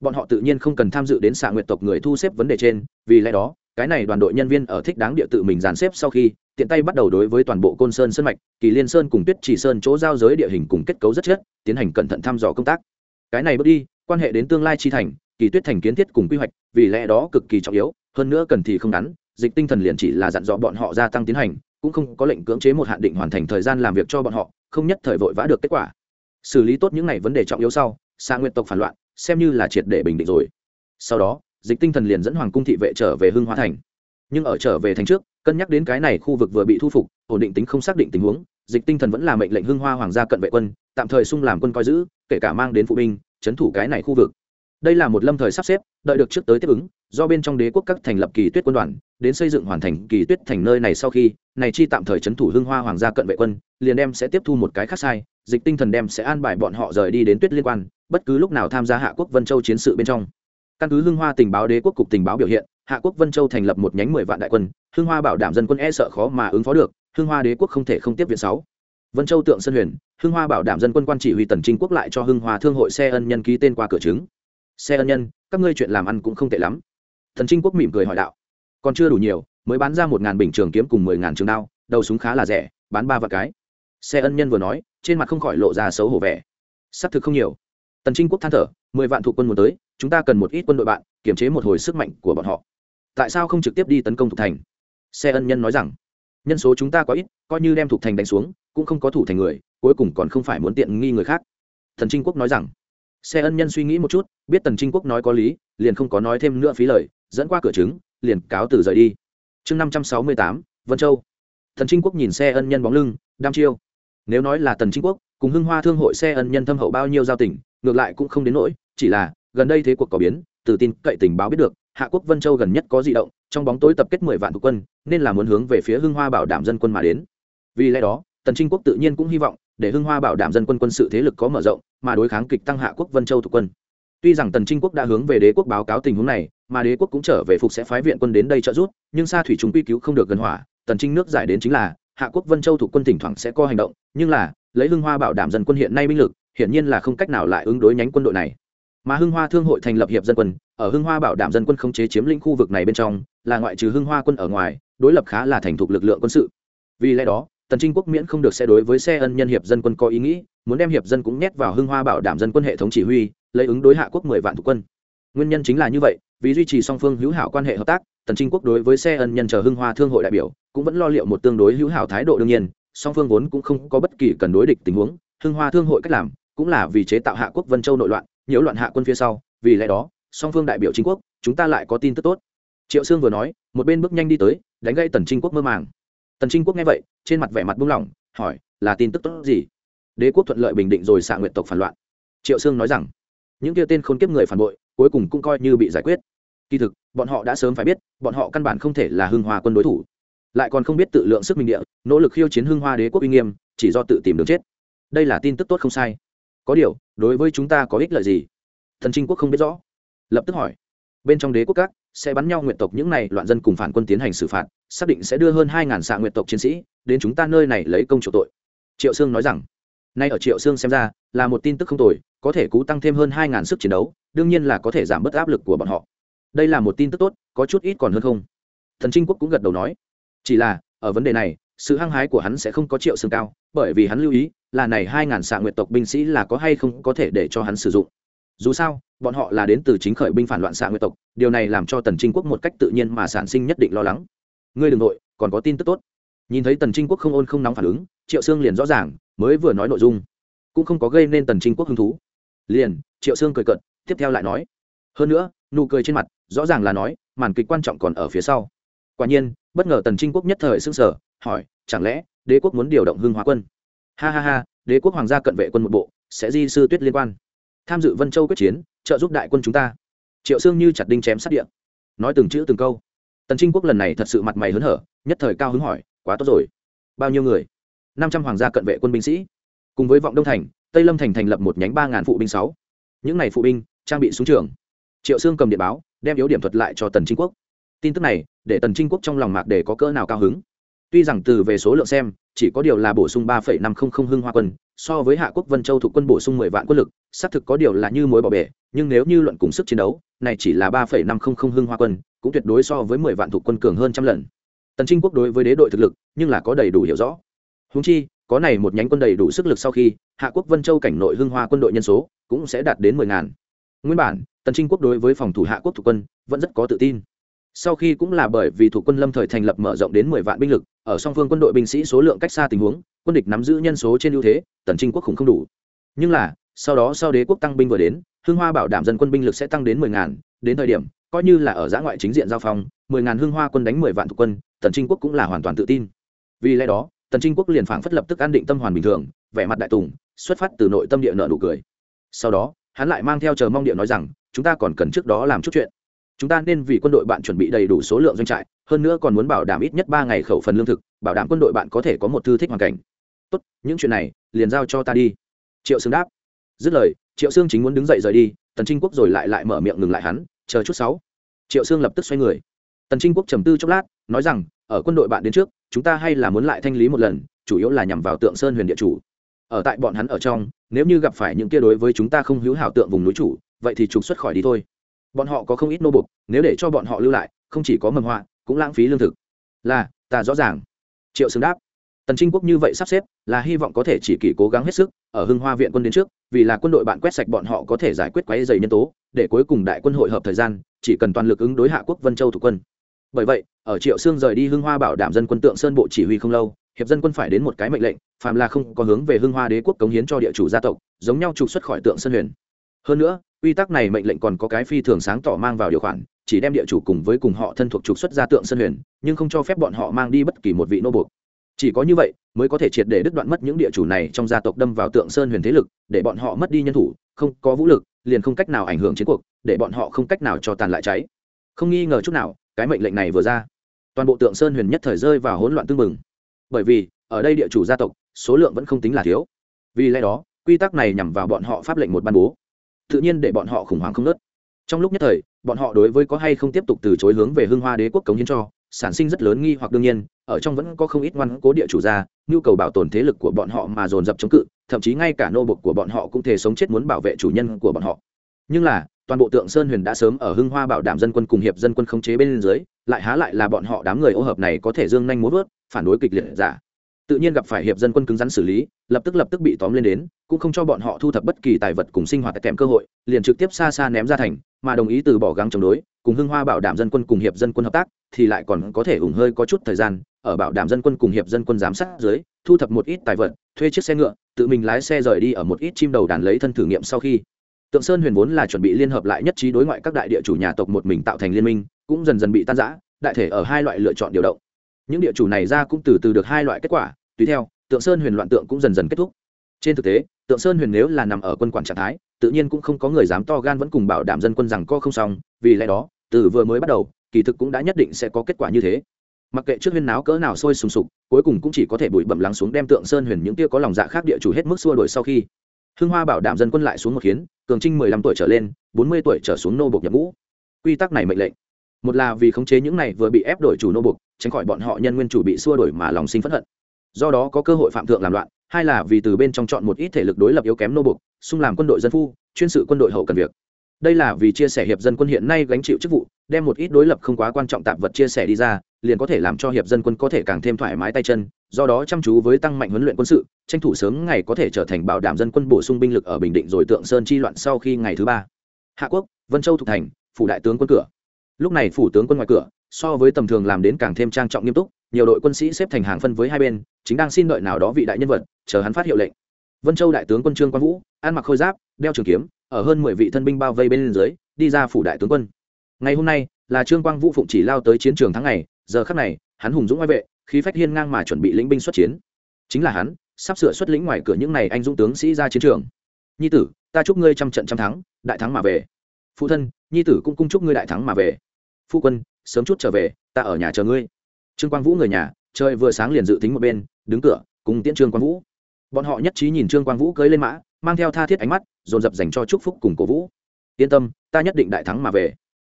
Bọn họ tự nhiên không cần tham dự đến xạ nguyện tộc người thu xếp vấn đề trên, vì lẽ đó cái này đoàn đội nhân viên ở thích đáng địa tự mình dàn xếp sau khi, tiện tay bắt đầu đối với toàn bộ côn sơn sơn mạch, kỳ liên sơn cùng tuyết chỉ sơn chỗ giao giới địa hình cùng kết cấu rất chết tiến hành cẩn thận thăm dò công tác. Cái này bước đi, quan hệ đến tương lai chi thành, kỳ tuyết thành kiến thiết cùng quy hoạch, vì lẽ đó cực kỳ trọng yếu, hơn nữa cần thì không ngắn, dịch tinh thần liền chỉ là dặn dò bọn họ gia tăng tiến hành, cũng không có lệnh cưỡng chế một hạn định hoàn thành thời gian làm việc cho bọn họ, không nhất thời vội vã được kết quả. Xử lý tốt những ngày vấn đề trọng yếu sau xa nguyện tộc phản loạn, xem như là triệt để bình định rồi. Sau đó dịch tinh thần liền dẫn hoàng cung thị vệ trở về hưng hóa thành. Nhưng ở trở về thành trước, cân nhắc đến cái này khu vực vừa bị thu phục, ổn định tính không xác định tình huống, dịch tinh thần vẫn là mệnh lệnh hưng hoa hoàng gia cận vệ quân, tạm thời sung làm quân coi giữ, kể cả mang đến phụ binh, trấn thủ cái này khu vực. Đây là một lâm thời sắp xếp, đợi được trước tới tiếp ứng, do bên trong đế quốc các thành lập kỳ tuyết quân đoàn, đến xây dựng hoàn thành kỳ tuyết thành nơi này sau khi, này chi tạm thời trấn thủ hưng hoa hoàng gia cận vệ quân, liền đem sẽ tiếp thu một cái khác sai, dịch tinh thần đem sẽ an bài bọn họ rời đi đến tuyết liên quan, bất cứ lúc nào tham gia hạ quốc vân châu chiến sự bên trong căn cứ hương hoa tình báo đế quốc cục tình báo biểu hiện, hạ quốc vân châu thành lập một nhánh mười vạn đại quân hương hoa bảo đảm dân quân e sợ khó mà ứng phó được hương hoa đế quốc không thể không tiếp viện sáu. Vân châu tượng sơn huyền hương hoa bảo đảm dân quân quan chỉ huy tần trinh quốc lại cho hương hoa thương hội xe ân nhân ký tên qua cửa chứng. Xe ân nhân, các ngươi chuyện làm ăn cũng không tệ lắm. Thần trinh quốc mỉm cười hỏi đạo. Còn chưa đủ nhiều, mới bán ra một ngàn bình trường kiếm cùng mười ngàn trường đao, đầu súng khá là rẻ, bán ba vạn cái. Xe ân nhân vừa nói, trên mặt không khỏi lộ ra xấu hổ vẻ. Xác thực không nhiều. Tần trinh quốc than thở, mười vạn thuộc quân muốn tới chúng ta cần một ít quân đội bạn, kiềm chế một hồi sức mạnh của bọn họ. Tại sao không trực tiếp đi tấn công thục thành? Xe ân nhân nói rằng, nhân số chúng ta quá ít, coi như đem thục thành đánh xuống, cũng không có thủ thành người, cuối cùng còn không phải muốn tiện nghi người khác. Thần trinh quốc nói rằng, xe ân nhân suy nghĩ một chút, biết tần trinh quốc nói có lý, liền không có nói thêm nữa phí lời, dẫn qua cửa trứng, liền cáo từ rời đi. Chương năm trăm sáu mươi tám, vân châu. Thần trinh quốc nhìn xe ân nhân bóng lưng đam chiêu. Nếu nói là tần trinh quốc, cùng hưng hoa thương hội xe ân nhân thâm hậu bao nhiêu giao tình, ngược lại cũng không đến nỗi, chỉ là gần đây thế cuộc có biến, từ tin cậy tình báo biết được, hạ quốc vân châu gần nhất có di động, trong bóng tối tập kết mười vạn thuộc quân, nên là muốn hướng về phía hưng hoa bảo đảm dân quân mà đến. Vì lẽ đó, tần trinh quốc tự nhiên cũng hy vọng, để hưng hoa bảo đảm dân quân quân sự thế lực có mở rộng, mà đối kháng kịch tăng hạ quốc vân châu thuộc quân. Tuy rằng tần trinh quốc đã hướng về đế quốc báo cáo tình huống này, mà đế quốc cũng trở về phục sẽ phái viện quân đến đây trợ giúp, nhưng xa thủy chúng quy cứu không được gần hỏa, tần trinh nước giải đến chính là, hạ quốc vân châu thuộc quân thỉnh thoảng sẽ có hành động, nhưng là, lấy hưng hoa bảo đảm dân quân hiện nay binh lực, hiển nhiên là không cách nào lại ứng đối nhánh quân đội này mà hưng hoa thương hội thành lập hiệp dân quân, ở hưng hoa bảo đảm dân quân khống chế chiếm lĩnh khu vực này bên trong, là ngoại trừ hưng hoa quân ở ngoài, đối lập khá là thành thục lực lượng quân sự. Vì lẽ đó, tần trinh quốc miễn không được sẽ đối với xe ân nhân hiệp dân quân có ý nghĩ, muốn đem hiệp dân cũng nhét vào hưng hoa bảo đảm dân quân hệ thống chỉ huy, lấy ứng đối hạ quốc mười vạn thuộc quân. Nguyên nhân chính là như vậy, vì duy trì song phương hữu hảo quan hệ hợp tác, tần trinh quốc đối với xe ân nhân chờ hưng hoa thương hội đại biểu, cũng vẫn lo liệu một tương đối hữu hảo thái độ đương nhiên, song phương vốn cũng không có bất kỳ cần đối địch tình huống, hưng hoa thương hội cách làm, cũng là vì chế tạo hạ quốc vân châu nội loạn nhiễu loạn hạ quân phía sau, vì lẽ đó, song phương đại biểu chính quốc, chúng ta lại có tin tức tốt. Triệu sương vừa nói, một bên bước nhanh đi tới, đánh gây tần trinh quốc mơ màng. Tần trinh quốc nghe vậy, trên mặt vẻ mặt buông lỏng, hỏi, là tin tức tốt gì? Đế quốc thuận lợi bình định rồi xạ nguyện tộc phản loạn. Triệu sương nói rằng, những kia tên khôn kiếp người phản bội, cuối cùng cũng coi như bị giải quyết. Kỳ thực, bọn họ đã sớm phải biết, bọn họ căn bản không thể là hưng hoa quân đối thủ. Lại còn không biết tự lượng sức mình địa, nỗ lực khiêu chiến hưng hoa đế quốc uy nghiêm, chỉ do tự tìm đường chết. Đây là tin tức tốt không sai có điều, đối với chúng ta có ích lợi gì? Thần trinh quốc không biết rõ. Lập tức hỏi. Bên trong đế quốc các, sẽ bắn nhau nguyện tộc những này loạn dân cùng phản quân tiến hành xử phạt, xác định sẽ đưa hơn hai ngàn xạ nguyện tộc chiến sĩ đến chúng ta nơi này lấy công chủ tội. Triệu sương nói rằng, nay ở triệu sương xem ra, là một tin tức không tồi, có thể cú tăng thêm hơn hai ngàn sức chiến đấu, đương nhiên là có thể giảm bớt áp lực của bọn họ. Đây là một tin tức tốt, có chút ít còn hơn không? Thần trinh quốc cũng gật đầu nói, chỉ là, ở vấn đề này, sự hăng hái của hắn sẽ không có triệu sương cao, bởi vì hắn lưu ý là này hai ngàn xạ nguyện tộc binh sĩ là có hay không có thể để cho hắn sử dụng. Dù sao, bọn họ là đến từ chính khởi binh phản loạn xạ nguyện tộc, điều này làm cho tần trinh quốc một cách tự nhiên mà sản sinh nhất định lo lắng. Ngươi đ ừ n g nội, còn có tin tức tốt. Nhìn thấy tần trinh quốc không ôn không nóng phản ứng, triệu sương liền rõ ràng, mới vừa nói nội dung, cũng không có gây nên tần trinh quốc hứng thú. Liền, triệu sương cười cận tiếp theo lại nói. Hơn nữa, nụ cười trên mặt, rõ ràng là nói, màn kịch quan trọng còn ở phía sau. Quả nhiên, bất ngờ tần trinh quốc nhất thời s ư n g sở hỏi, chẳng lẽ đế quốc muốn điều động hưng hóa quân? Ha ha ha, đế quốc hoàng gia cận vệ quân một bộ, sẽ di sư tuyết liên quan. Tham dự vân châu quyết chiến, trợ giúp đại quân chúng ta. Triệu sương như chặt đinh chém sát điện. Nói từng chữ từng câu. Tần trinh quốc lần này thật sự mặt mày hớn hở, nhất thời cao hứng hỏi, quá tốt rồi. Bao nhiêu người? Năm trăm hoàng gia cận vệ quân binh sĩ. Cùng với vọng đông thành, tây lâm thành thành lập một nhánh ba ngàn phụ binh sáu. Những n à y phụ binh, trang bị súng trường. Triệu sương cầm điện báo, đem yếu điểm thuật lại cho tần trinh quốc. Tin tức này, để tần trinh quốc trong lòng mạc để có cỡ nào cao hứng tuy rằng từ về số lượng xem, chỉ có điều là bổ sung ba phẩy năm không không hưng hoa quân, so với hạ quốc vân châu thuộc quân bổ sung mười vạn quân lực, xác thực có điều là như mối bỏ bể, nhưng nếu như luận cùng sức chiến đấu, này chỉ là ba phẩy năm không không hưng hoa quân, cũng tuyệt đối so với mười vạn thuộc quân cường hơn trăm lần. Tần trinh quốc đối với đế đội thực lực, nhưng là có đầy đủ hiểu rõ. Húng chi, có này một nhánh quân đầy đủ sức lực sau khi, hạ quốc vân châu cảnh nội hưng hoa quân đội nhân số cũng sẽ đạt đến mười ngàn. Nguyên bản, tần trinh quốc đối với phòng thủ hạ quốc thuộc quân vẫn rất có tự tin. Sau khi cũng là bởi vì thuộc quân lâm thời thành lập mở rộng đến mười vạn binh lực ở song phương quân đội binh sĩ số lượng cách xa tình huống, quân địch nắm giữ nhân số trên ưu thế, tần trinh quốc khủng không đủ. Nhưng là, sau đó sau đế quốc tăng binh vừa đến hương hoa bảo đảm dân quân binh lực sẽ tăng đến mười ngàn, đến thời điểm, coi như là ở giã ngoại chính diện giao phong, mười ngàn hương hoa quân đánh mười vạn thuộc quân, tần trinh quốc cũng là hoàn toàn tự tin. Vì lẽ đó, tần trinh quốc liền phảng phất lập tức an định tâm hoàn bình thường, vẻ mặt đại tùng, xuất phát từ nội tâm địa nợ nụ cười. Sau đó, hắn lại mang theo chờ mong địa nói rằng, chúng ta còn cần trước đó làm chút chuyện chúng ta nên vì quân đội bạn chuẩn bị đầy đủ số lượng doanh trại, hơn nữa còn muốn bảo đảm ít nhất ba ngày khẩu phần lương thực, bảo đảm quân đội bạn có thể có một thư thích hoàn cảnh. Tốt, những chuyện này, liền giao cho ta đi. Triệu sương đáp. Dứt lời, triệu sương chính muốn đứng dậy rời đi, tần trinh quốc rồi lại lại mở miệng ngừng lại hắn, chờ chút sáu. Triệu sương lập tức xoay người. Tần trinh quốc trầm tư chốc lát, nói rằng, ở quân đội bạn đến trước, chúng ta hay là muốn lại thanh lý một lần, chủ yếu là nhằm vào tượng sơn huyền địa chủ. Ở tại bọn hắn ở trong, nếu như gặp phải những kia đối với chúng ta không hữu hảo tượng vùng núi chủ, vậy thì trục xuất khỏi đi thôi bọn họ có không ít nô bục, nếu để cho bọn họ lưu lại, không chỉ có mầm họa, cũng lãng phí lương thực. Là, ta rõ ràng. Triệu xứng đáp. Tần trinh quốc như vậy sắp xếp, là hy vọng có thể chỉ kỳ cố gắng hết sức, ở hưng hoa viện quân đến trước, vì là quân đội bạn quét sạch bọn họ có thể giải quyết quáy dày nhân tố, để cuối cùng đại quân hội hợp thời gian, chỉ cần toàn lực ứng đối hạ quốc vân châu thủ quân. Bởi vậy, ở triệu sương rời đi hưng hoa bảo đảm dân quân tượng sơn bộ chỉ huy không lâu, hiệp dân quân phải đến một cái mệnh lệnh, phàm là không có hướng về hưng hoa đế quốc cống hiến cho địa chủ gia tộc, giống nhau trục xuất khỏi tượng sơn huyền. Hơn nữa quy tắc này mệnh lệnh còn có cái phi thường sáng tỏ mang vào điều khoản, chỉ đem địa chủ cùng với cùng họ thân thuộc trục xuất ra tượng sơn huyền, nhưng không cho phép bọn họ mang đi bất kỳ một vị nô buộc. Chỉ có như vậy, mới có thể triệt để đứt đoạn mất những địa chủ này trong gia tộc đâm vào tượng sơn huyền thế lực, để bọn họ mất đi nhân thủ, không có vũ lực, liền không cách nào ảnh hưởng chiến cuộc, để bọn họ không cách nào cho tàn lại cháy. Không nghi ngờ chút nào, cái mệnh lệnh này vừa ra, toàn bộ tượng sơn huyền nhất thời rơi vào hỗn loạn tương mừng bởi vì, ở đây địa chủ gia tộc, số lượng vẫn không tính là thiếu. Vì lẽ đó, quy tắc này nhằm vào bọn họ pháp lệnh một ban bố tự nhiên để bọn họ khủng hoảng không nớt. Trong lúc nhất thời, bọn họ đối với có hay không tiếp tục từ chối hướng về hưng hoa đế quốc cống hiến cho, sản sinh rất lớn nghi hoặc đương nhiên, ở trong vẫn có không ít ngoan cố địa chủ gia, nhu cầu bảo tồn thế lực của bọn họ mà dồn dập chống cự, thậm chí ngay cả nô bộc của bọn họ cũng thể sống chết muốn bảo vệ chủ nhân của bọn họ. Nhưng là, toàn bộ tượng sơn huyền đã sớm ở hưng hoa bảo đảm dân quân cùng hiệp dân quân khống chế bên dưới, lại há lại là bọn họ đám người ô hợp này có thể dương nhanh muốn vớt, phản đối kịch liệt giả tự nhiên gặp phải hiệp dân quân cứng rắn xử lý, lập tức lập tức bị tóm lên đến, cũng không cho bọn họ thu thập bất kỳ tài vật cùng sinh hoạt kèm cơ hội, liền trực tiếp xa xa ném ra thành, mà đồng ý từ bỏ gắng chống đối, cùng hưng hoa bảo đảm dân quân cùng hiệp dân quân hợp tác, thì lại còn có thể ủng hơi có chút thời gian, ở bảo đảm dân quân cùng hiệp dân quân giám sát dưới, thu thập một ít tài vật, thuê chiếc xe ngựa, tự mình lái xe rời đi ở một ít chim đầu đàn lấy thân thử nghiệm sau khi. Tượng sơn huyền vốn là chuẩn bị liên hợp lại nhất trí đối ngoại các đại địa chủ nhà tộc một mình tạo thành liên minh, cũng dần dần bị tan rã, đại thể ở hai loại lựa chọn điều động những địa chủ này ra cũng từ từ được hai loại kết quả, tùy theo, tượng sơn huyền loạn tượng cũng dần dần kết thúc. Trên thực tế, tượng sơn huyền nếu là nằm ở quân quản trạng thái, tự nhiên cũng không có người dám to gan vẫn cùng bảo đảm dân quân rằng co không xong, vì lẽ đó, từ vừa mới bắt đầu, kỳ thực cũng đã nhất định sẽ có kết quả như thế. Mặc kệ trước huyên náo cỡ nào sôi sùng sục, cuối cùng cũng chỉ có thể bụi bẩm lắng xuống đem tượng sơn huyền những tia có lòng dạ khác địa chủ hết mức xua đổi sau khi. Hưng hoa bảo đảm dân quân lại xuống một khiến cường trinh mười lăm tuổi trở lên, bốn mươi tuổi trở xuống nô bộc nhập ngũ. Quy tắc này mệnh lệnh một là vì khống chế những này vừa bị ép đổi chủ nô buộc, tránh khỏi bọn họ nhân nguyên chủ bị xua đổi mà lòng sinh phẫn hận. Do đó có cơ hội phạm thượng làm loạn hai là vì từ bên trong chọn một ít thể lực đối lập yếu kém nô buộc, xung làm quân đội dân phu chuyên sự quân đội hậu cần việc. Đây là vì chia sẻ hiệp dân quân hiện nay gánh chịu chức vụ đem một ít đối lập không quá quan trọng tạp vật chia sẻ đi ra liền có thể làm cho hiệp dân quân có thể càng thêm thoải mái tay chân do đó chăm chú với tăng mạnh huấn luyện quân sự tranh thủ sớm ngày có thể trở thành bảo đảm dân quân bổ sung binh lực ở bình định rồi tượng sơn chi loạn sau khi ngày thứ ba. Hạ quốc vân châu thuộc thành phủ đại tướng quân cửa lúc này phủ tướng quân ngoài cửa, so với tầm thường làm đến càng thêm trang trọng nghiêm túc, nhiều đội quân sĩ xếp thành hàng phân với hai bên, chính đang xin đợi nào đó vị đại nhân vật, chờ hắn phát hiệu lệnh. Vân châu đại tướng quân trương quang vũ, ăn mặc khôi giáp, đeo trường kiếm, ở hơn mười vị thân binh bao vây bên dưới, đi ra phủ đại tướng quân. Ngày hôm nay, là trương quang vũ phụng chỉ lao tới chiến trường tháng ngày, giờ khắc này, hắn hùng dũng ngoại vệ, khí phách hiên ngang mà chuẩn bị lĩnh binh xuất chiến. Chính là hắn, sắp sửa xuất lĩnh ngoài cửa những này anh dũng tướng sĩ ra chiến trường. Nhi tử, ta chúc ngươi trăm trận trăm thắng, đại thắng mà về. Phụ thân nhi tử cũng cung chúc ngươi đại thắng mà về. Phu quân, sớm chút trở về, ta ở nhà chờ ngươi. Trương quang vũ người nhà, trời vừa sáng liền dự tính một bên, đứng cửa, cùng tiễn trương quang vũ. Bọn họ nhất trí nhìn trương quang vũ cưới lên mã, mang theo tha thiết ánh mắt, dồn dập dành cho chúc phúc cùng cổ vũ. Yên tâm, ta nhất định đại thắng mà về.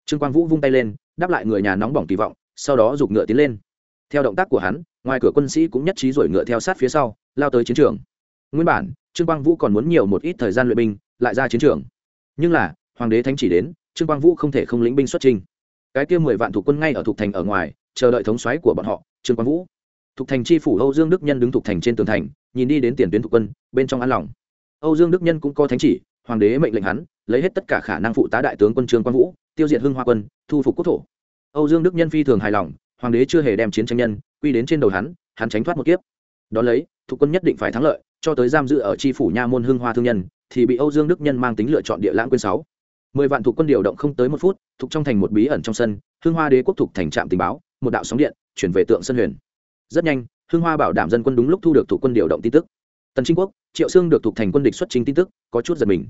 Trương quang vũ vung tay lên, đáp lại người nhà nóng bỏng kỳ vọng, sau đó giục ngựa tiến lên. Theo động tác của hắn, ngoài cửa quân sĩ cũng nhất trí rồi ngựa theo sát phía sau, lao tới chiến trường. Nguyên bản, trương quang vũ còn muốn nhiều một ít thời gian luyện binh, lại ra chiến trường. Nhưng là, hoàng đế thánh chỉ đến trương quang vũ không thể không lĩnh binh xuất trình cái kia mười vạn thủ quân ngay ở thuộc thành ở ngoài, chờ đợi thống xoáy của bọn họ, trương quang vũ. Thuộc thành chi phủ âu dương đức nhân đứng thuộc thành trên tường thành, nhìn đi đến tiền tuyến thuộc quân, bên trong an lòng. Âu dương đức nhân cũng có thánh chỉ, hoàng đế mệnh lệnh hắn, lấy hết tất cả khả năng phụ tá đại tướng quân trương quang vũ, tiêu diệt hưng hoa quân, thu phục quốc thổ. Âu dương đức nhân phi thường hài lòng, hoàng đế chưa hề đem chiến tranh nhân, quy đến trên đầu hắn hắn tránh thoát một kiếp. Đ ó lấy thuộc quân nhất định phải thắng lợi, cho tới giam giữ ở tri phủ nha môn hưng hoa thương nhân, thì bị âu dương đức nhân mang tính lựa chọn địa lãng quyên sáu mười vạn thuộc quân điều động không tới một phút, thuộc trong thành một bí ẩn trong sân hương hoa đế quốc thuộc thành trạm tình báo, một đạo sóng điện, chuyển về tượng sân huyền. Rất nhanh hương hoa bảo đảm dân quân đúng lúc thu được thuộc quân điều động tin tức. Tần trinh quốc, triệu sương được thuộc thành quân địch xuất chính tin tức, có chút giật mình.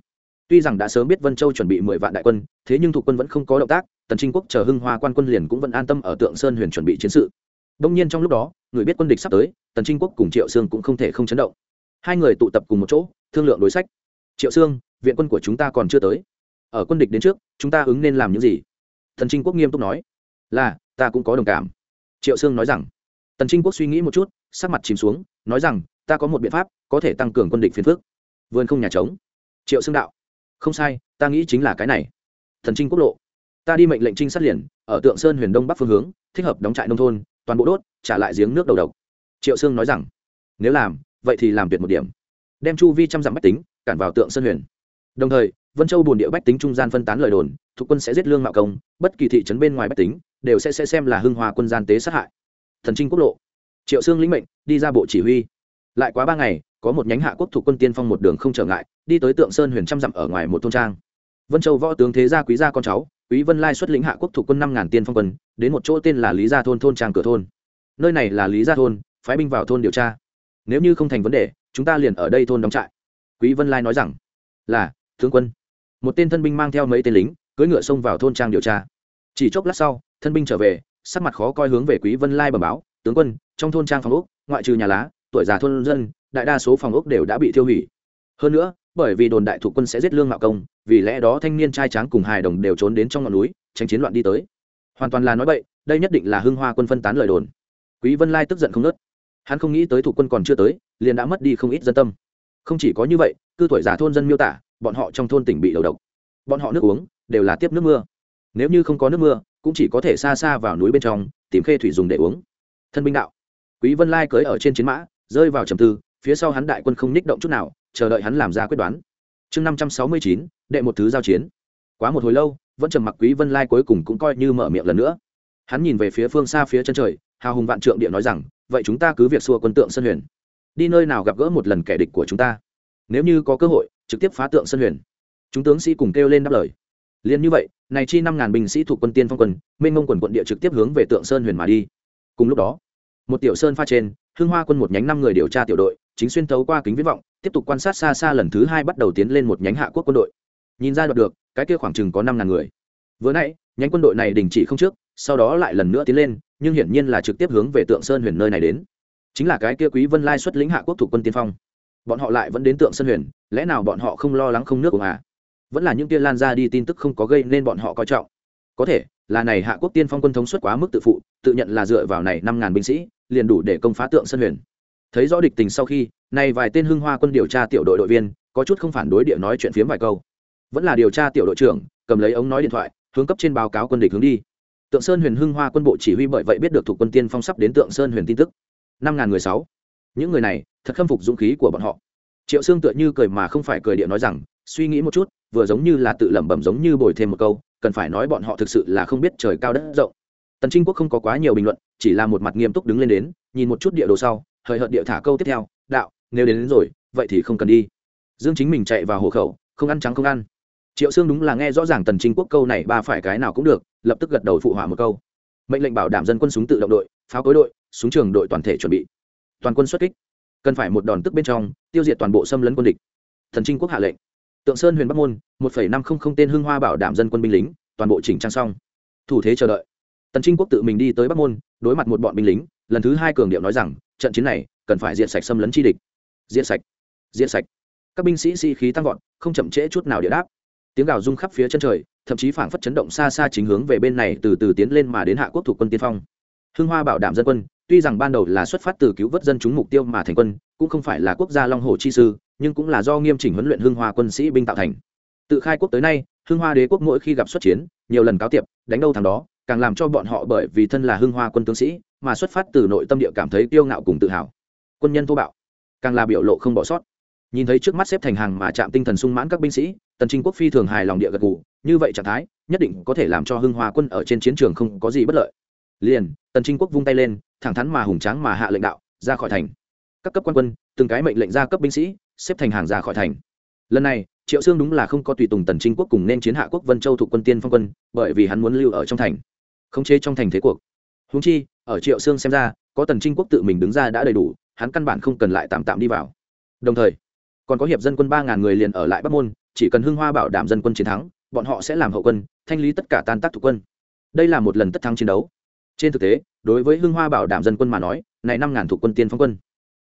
Tuy rằng đã sớm biết vân châu chuẩn bị mười vạn đại quân, thế nhưng thuộc quân vẫn không có động tác, tần trinh quốc chờ hưng hoa quan quân liền cũng vẫn an tâm ở tượng sơn huyền chuẩn bị chiến sự. Đông nhiên trong lúc đó, người biết quân địch sắp tới, tần trinh quốc cùng triệu sương cũng không thể không chấn động. Hai người tụ tập cùng một chỗ, thương lượng đối sách. Triệu sương, viện quân của chúng ta còn chưa tới ở quân địch đến trước, chúng ta ứng nên làm những gì? Thần trinh quốc nghiêm túc nói. Là, ta cũng có đồng cảm. Triệu sương nói rằng. Tần trinh quốc suy nghĩ một chút, sắc mặt chìm xuống, nói rằng, ta có một biện pháp, có thể tăng cường quân địch phiền phước vườn không nhà trống. Triệu Sương đạo. Không sai, ta nghĩ chính là cái này. Thần trinh quốc lộ. Ta đi mệnh lệnh trinh sát liền, ở tượng sơn huyền đông bắc phương hướng, thích hợp đóng trại nông thôn, toàn bộ đốt, trả lại giếng nước đầu độc. Triệu sương nói rằng. Nếu làm, vậy thì làm tuyệt một điểm. Đem chu vi trăm dặm bách tính, cản vào tượng sơn huyền đồng thời vân châu bồn địa bách tính trung gian phân tán lời đồn thuộc quân sẽ giết lương mạo công bất kỳ thị trấn bên ngoài bách tính đều sẽ, sẽ xem là hưng hòa quân gian tế sát hại. Thần trinh quốc lộ. Triệu sương lĩnh mệnh đi ra bộ chỉ huy. Lại quá ba ngày có một nhánh hạ quốc thuộc quân tiên phong một đường không trở ngại đi tới tượng sơn huyền trăm dặm ở ngoài một thôn trang. Vân châu võ tướng thế gia quý gia con cháu quý vân lai xuất lĩnh hạ quốc thuộc quân năm ngàn tiên phong quân đến một chỗ tên là lý gia thôn thôn trang cửa thôn. Nơi này là lý gia thôn phái binh vào thôn điều tra. Nếu như không thành vấn đề chúng ta liền ở đây thôn đóng trại. Quý vân lai nói rằng là tướng quân. Một tên thân binh mang theo mấy tên lính, cưỡi ngựa xông vào thôn trang điều tra. Chỉ chốc lát sau, thân binh trở về, sắc mặt khó coi hướng về quý vân lai bẩm báo, tướng quân, trong thôn trang phòng ốc, ngoại trừ nhà lá, tuổi già thôn dân, đại đa số phòng ốc đều đã bị tiêu hủy. Hơn nữa, bởi vì đồn đại thủ quân sẽ giết lương mạo công, vì lẽ đó thanh niên trai tráng cùng hài đồng đều trốn đến trong ngọn núi, tránh chiến loạn đi tới. Hoàn toàn là nói vậy đây nhất định là hưng hoa quân phân tán lời đồn. Quý vân lai tức giận không nớt hắn không nghĩ tới thủ quân còn chưa tới, liền đã mất đi không ít dân tâm. Không chỉ có như vậy, cư tuổi già thôn dân miêu tả bọn họ trong thôn tỉnh bị đầu độc. Bọn họ nước uống đều là tiếp nước mưa. Nếu như không có nước mưa, cũng chỉ có thể xa xa vào núi bên trong, tìm khê thủy dùng để uống. Thân binh đạo, quý vân lai cưỡi ở trên chiến mã, rơi vào trầm tư, phía sau hắn đại quân không ních động chút nào, chờ đợi hắn làm ra quyết đoán. Chương năm trăm sáu mươi chín, đệ một thứ giao chiến. Quá một hồi lâu, vẫn trầm mặc quý vân lai cuối cùng cũng coi như mở miệng lần nữa. Hắn nhìn về phía phương xa phía chân trời, hào hùng vạn trượng địa nói rằng, vậy chúng ta cứ việc xua quân tượng sân huyền. Đi nơi nào gặp gỡ một lần kẻ địch của chúng ta? Nếu như có cơ hội trực tiếp phá tượng sân huyền. Chúng tướng sĩ cùng kêu lên đáp lời. Liền như vậy, này chi năm ngàn binh sĩ thuộc quân tiên phong quân, mênh ngông quần quận địa trực tiếp hướng về tượng sơn huyền mà đi. Cùng lúc đó, một tiểu sơn pha trên hương hoa quân một nhánh năm người điều tra tiểu đội, chính xuyên thấu qua kính viễn vọng, tiếp tục quan sát xa xa lần thứ hai bắt đầu tiến lên một nhánh hạ quốc quân đội. Nhìn ra được, cái kia khoảng chừng có năm ngàn người. Vừa nãy, nhánh quân đội này đình chỉ không trước, sau đó lại lần nữa tiến lên, nhưng hiển nhiên là trực tiếp hướng về tượng sơn huyền nơi này đến. Chính là cái kia quý vân lai xuất lĩnh hạ quốc thuộc quân tiên phong bọn họ lại vẫn đến tượng sơn huyền, lẽ nào bọn họ không lo lắng không nước của à? Vẫn là những kia lan ra đi tin tức không có gây nên bọn họ coi trọng. Có thể, là này hạ quốc tiên phong quân thống suất quá mức tự phụ, tự nhận là dựa vào này năm ngàn binh sĩ, liền đủ để công phá tượng sơn huyền. Thấy rõ địch tình sau khi, này vài tên hưng hoa quân điều tra tiểu đội đội viên, có chút không phản đối địa nói chuyện phiếm vài câu. Vẫn là điều tra tiểu đội trưởng, cầm lấy ống nói điện thoại, hướng cấp trên báo cáo quân địch hướng đi. Tượng sơn huyền hưng hoa quân bộ chỉ huy bởi vậy biết được thuộc quân tiên phong sắp đến tượng sơn huyền tin tức. Năm ngàn người sáu. Những người này thật khâm phục dũng khí của bọn họ. Triệu sương tựa như cười mà không phải cười địa nói rằng suy nghĩ một chút vừa giống như là tự lẩm bẩm giống như bồi thêm một câu cần phải nói bọn họ thực sự là không biết trời cao đất rộng. Tần trinh quốc không có quá nhiều bình luận chỉ là một mặt nghiêm túc đứng lên đến nhìn một chút địa đồ sau hời hợt địa thả câu tiếp theo đạo nếu đến, đến rồi vậy thì không cần đi. Dương chính mình chạy vào hộ khẩu không ăn trắng không ăn. Triệu sương đúng là nghe rõ ràng tần trinh quốc câu này ba phải cái nào cũng được lập tức gật đầu phụ họa một câu. Mệnh lệnh bảo đảm dân quân súng tự động đội pháo cối đội súng trường đội toàn thể chuẩn bị. Toàn quân xuất kích cần phải một đòn tức bên trong, tiêu diệt toàn bộ xâm lấn quân địch. Thần trinh quốc hạ lệnh. Tượng sơn huyền bắc môn, một năm không không tên hưng hoa bảo đảm dân quân binh lính, toàn bộ chỉnh trang xong. Thủ thế chờ đợi. Tần trinh quốc tự mình đi tới bắc môn, đối mặt một bọn binh lính, lần thứ hai cường điệu nói rằng, trận chiến này cần phải diện sạch xâm lấn chi địch. Diện sạch. Diện sạch. Các binh sĩ sĩ、si、khí tăng vọt, không chậm trễ chút nào địa đáp. Tiếng gào rung khắp phía chân trời, thậm chí phảng phất chấn động xa xa chính hướng về bên này từ từ tiến lên mà đến hạ quốc thủ quân tiên phong. Hưng hoa bảo đảm dân quân tuy rằng ban đầu là xuất phát từ cứu vớt dân chúng mục tiêu mà thành quân, cũng không phải là quốc gia long hồ chi sư, nhưng cũng là do nghiêm chỉnh huấn luyện hưng hoa quân sĩ binh tạo thành. Tự khai quốc tới nay, hưng hoa đế quốc mỗi khi gặp xuất chiến, nhiều lần cáo tiệp, đánh đâu thằng đó, càng làm cho bọn họ bởi vì thân là hưng hoa quân tướng sĩ, mà xuất phát từ nội tâm địa cảm thấy kiêu ngạo cùng tự hào. Quân nhân thô bạo, càng là biểu lộ không bỏ sót. Nhìn thấy trước mắt xếp thành hàng mà chạm tinh thần sung mãn các binh sĩ, tần trinh quốc phi thường hài lòng địa gật gù, như vậy trạng thái, nhất định có thể làm cho hưng hoa quân ở trên chiến trường không có gì bất lợi. Liền, tần trinh quốc vung tay lên thẳng thắn mà hùng tráng mà hạ lệnh đạo, ra khỏi thành. Các cấp quan quân, từng cái mệnh lệnh ra cấp binh sĩ, xếp thành hàng ra khỏi thành. Lần này, triệu sương đúng là không có tùy tùng tần trinh quốc cùng nên chiến hạ quốc vân châu thuộc quân tiên phong quân, bởi vì hắn muốn lưu ở trong thành. Khống chế trong thành thế cuộc. Húng chi, ở triệu sương xem ra, có tần trinh quốc tự mình đứng ra đã đầy đủ, hắn căn bản không cần lại tạm tạm đi vào. Đồng thời, còn có hiệp dân quân ba ngàn người liền ở lại bắc môn, chỉ cần hưng hoa bảo đảm dân quân chiến thắng, bọn họ sẽ làm hậu quân, thanh lý tất cả tan tác thuộc quân. Đây là một lần tất thắng chiến đấu trên thực tế, đối với hưng hoa bảo đảm dân quân mà nói, này năm ngàn thuộc quân tiên phong quân,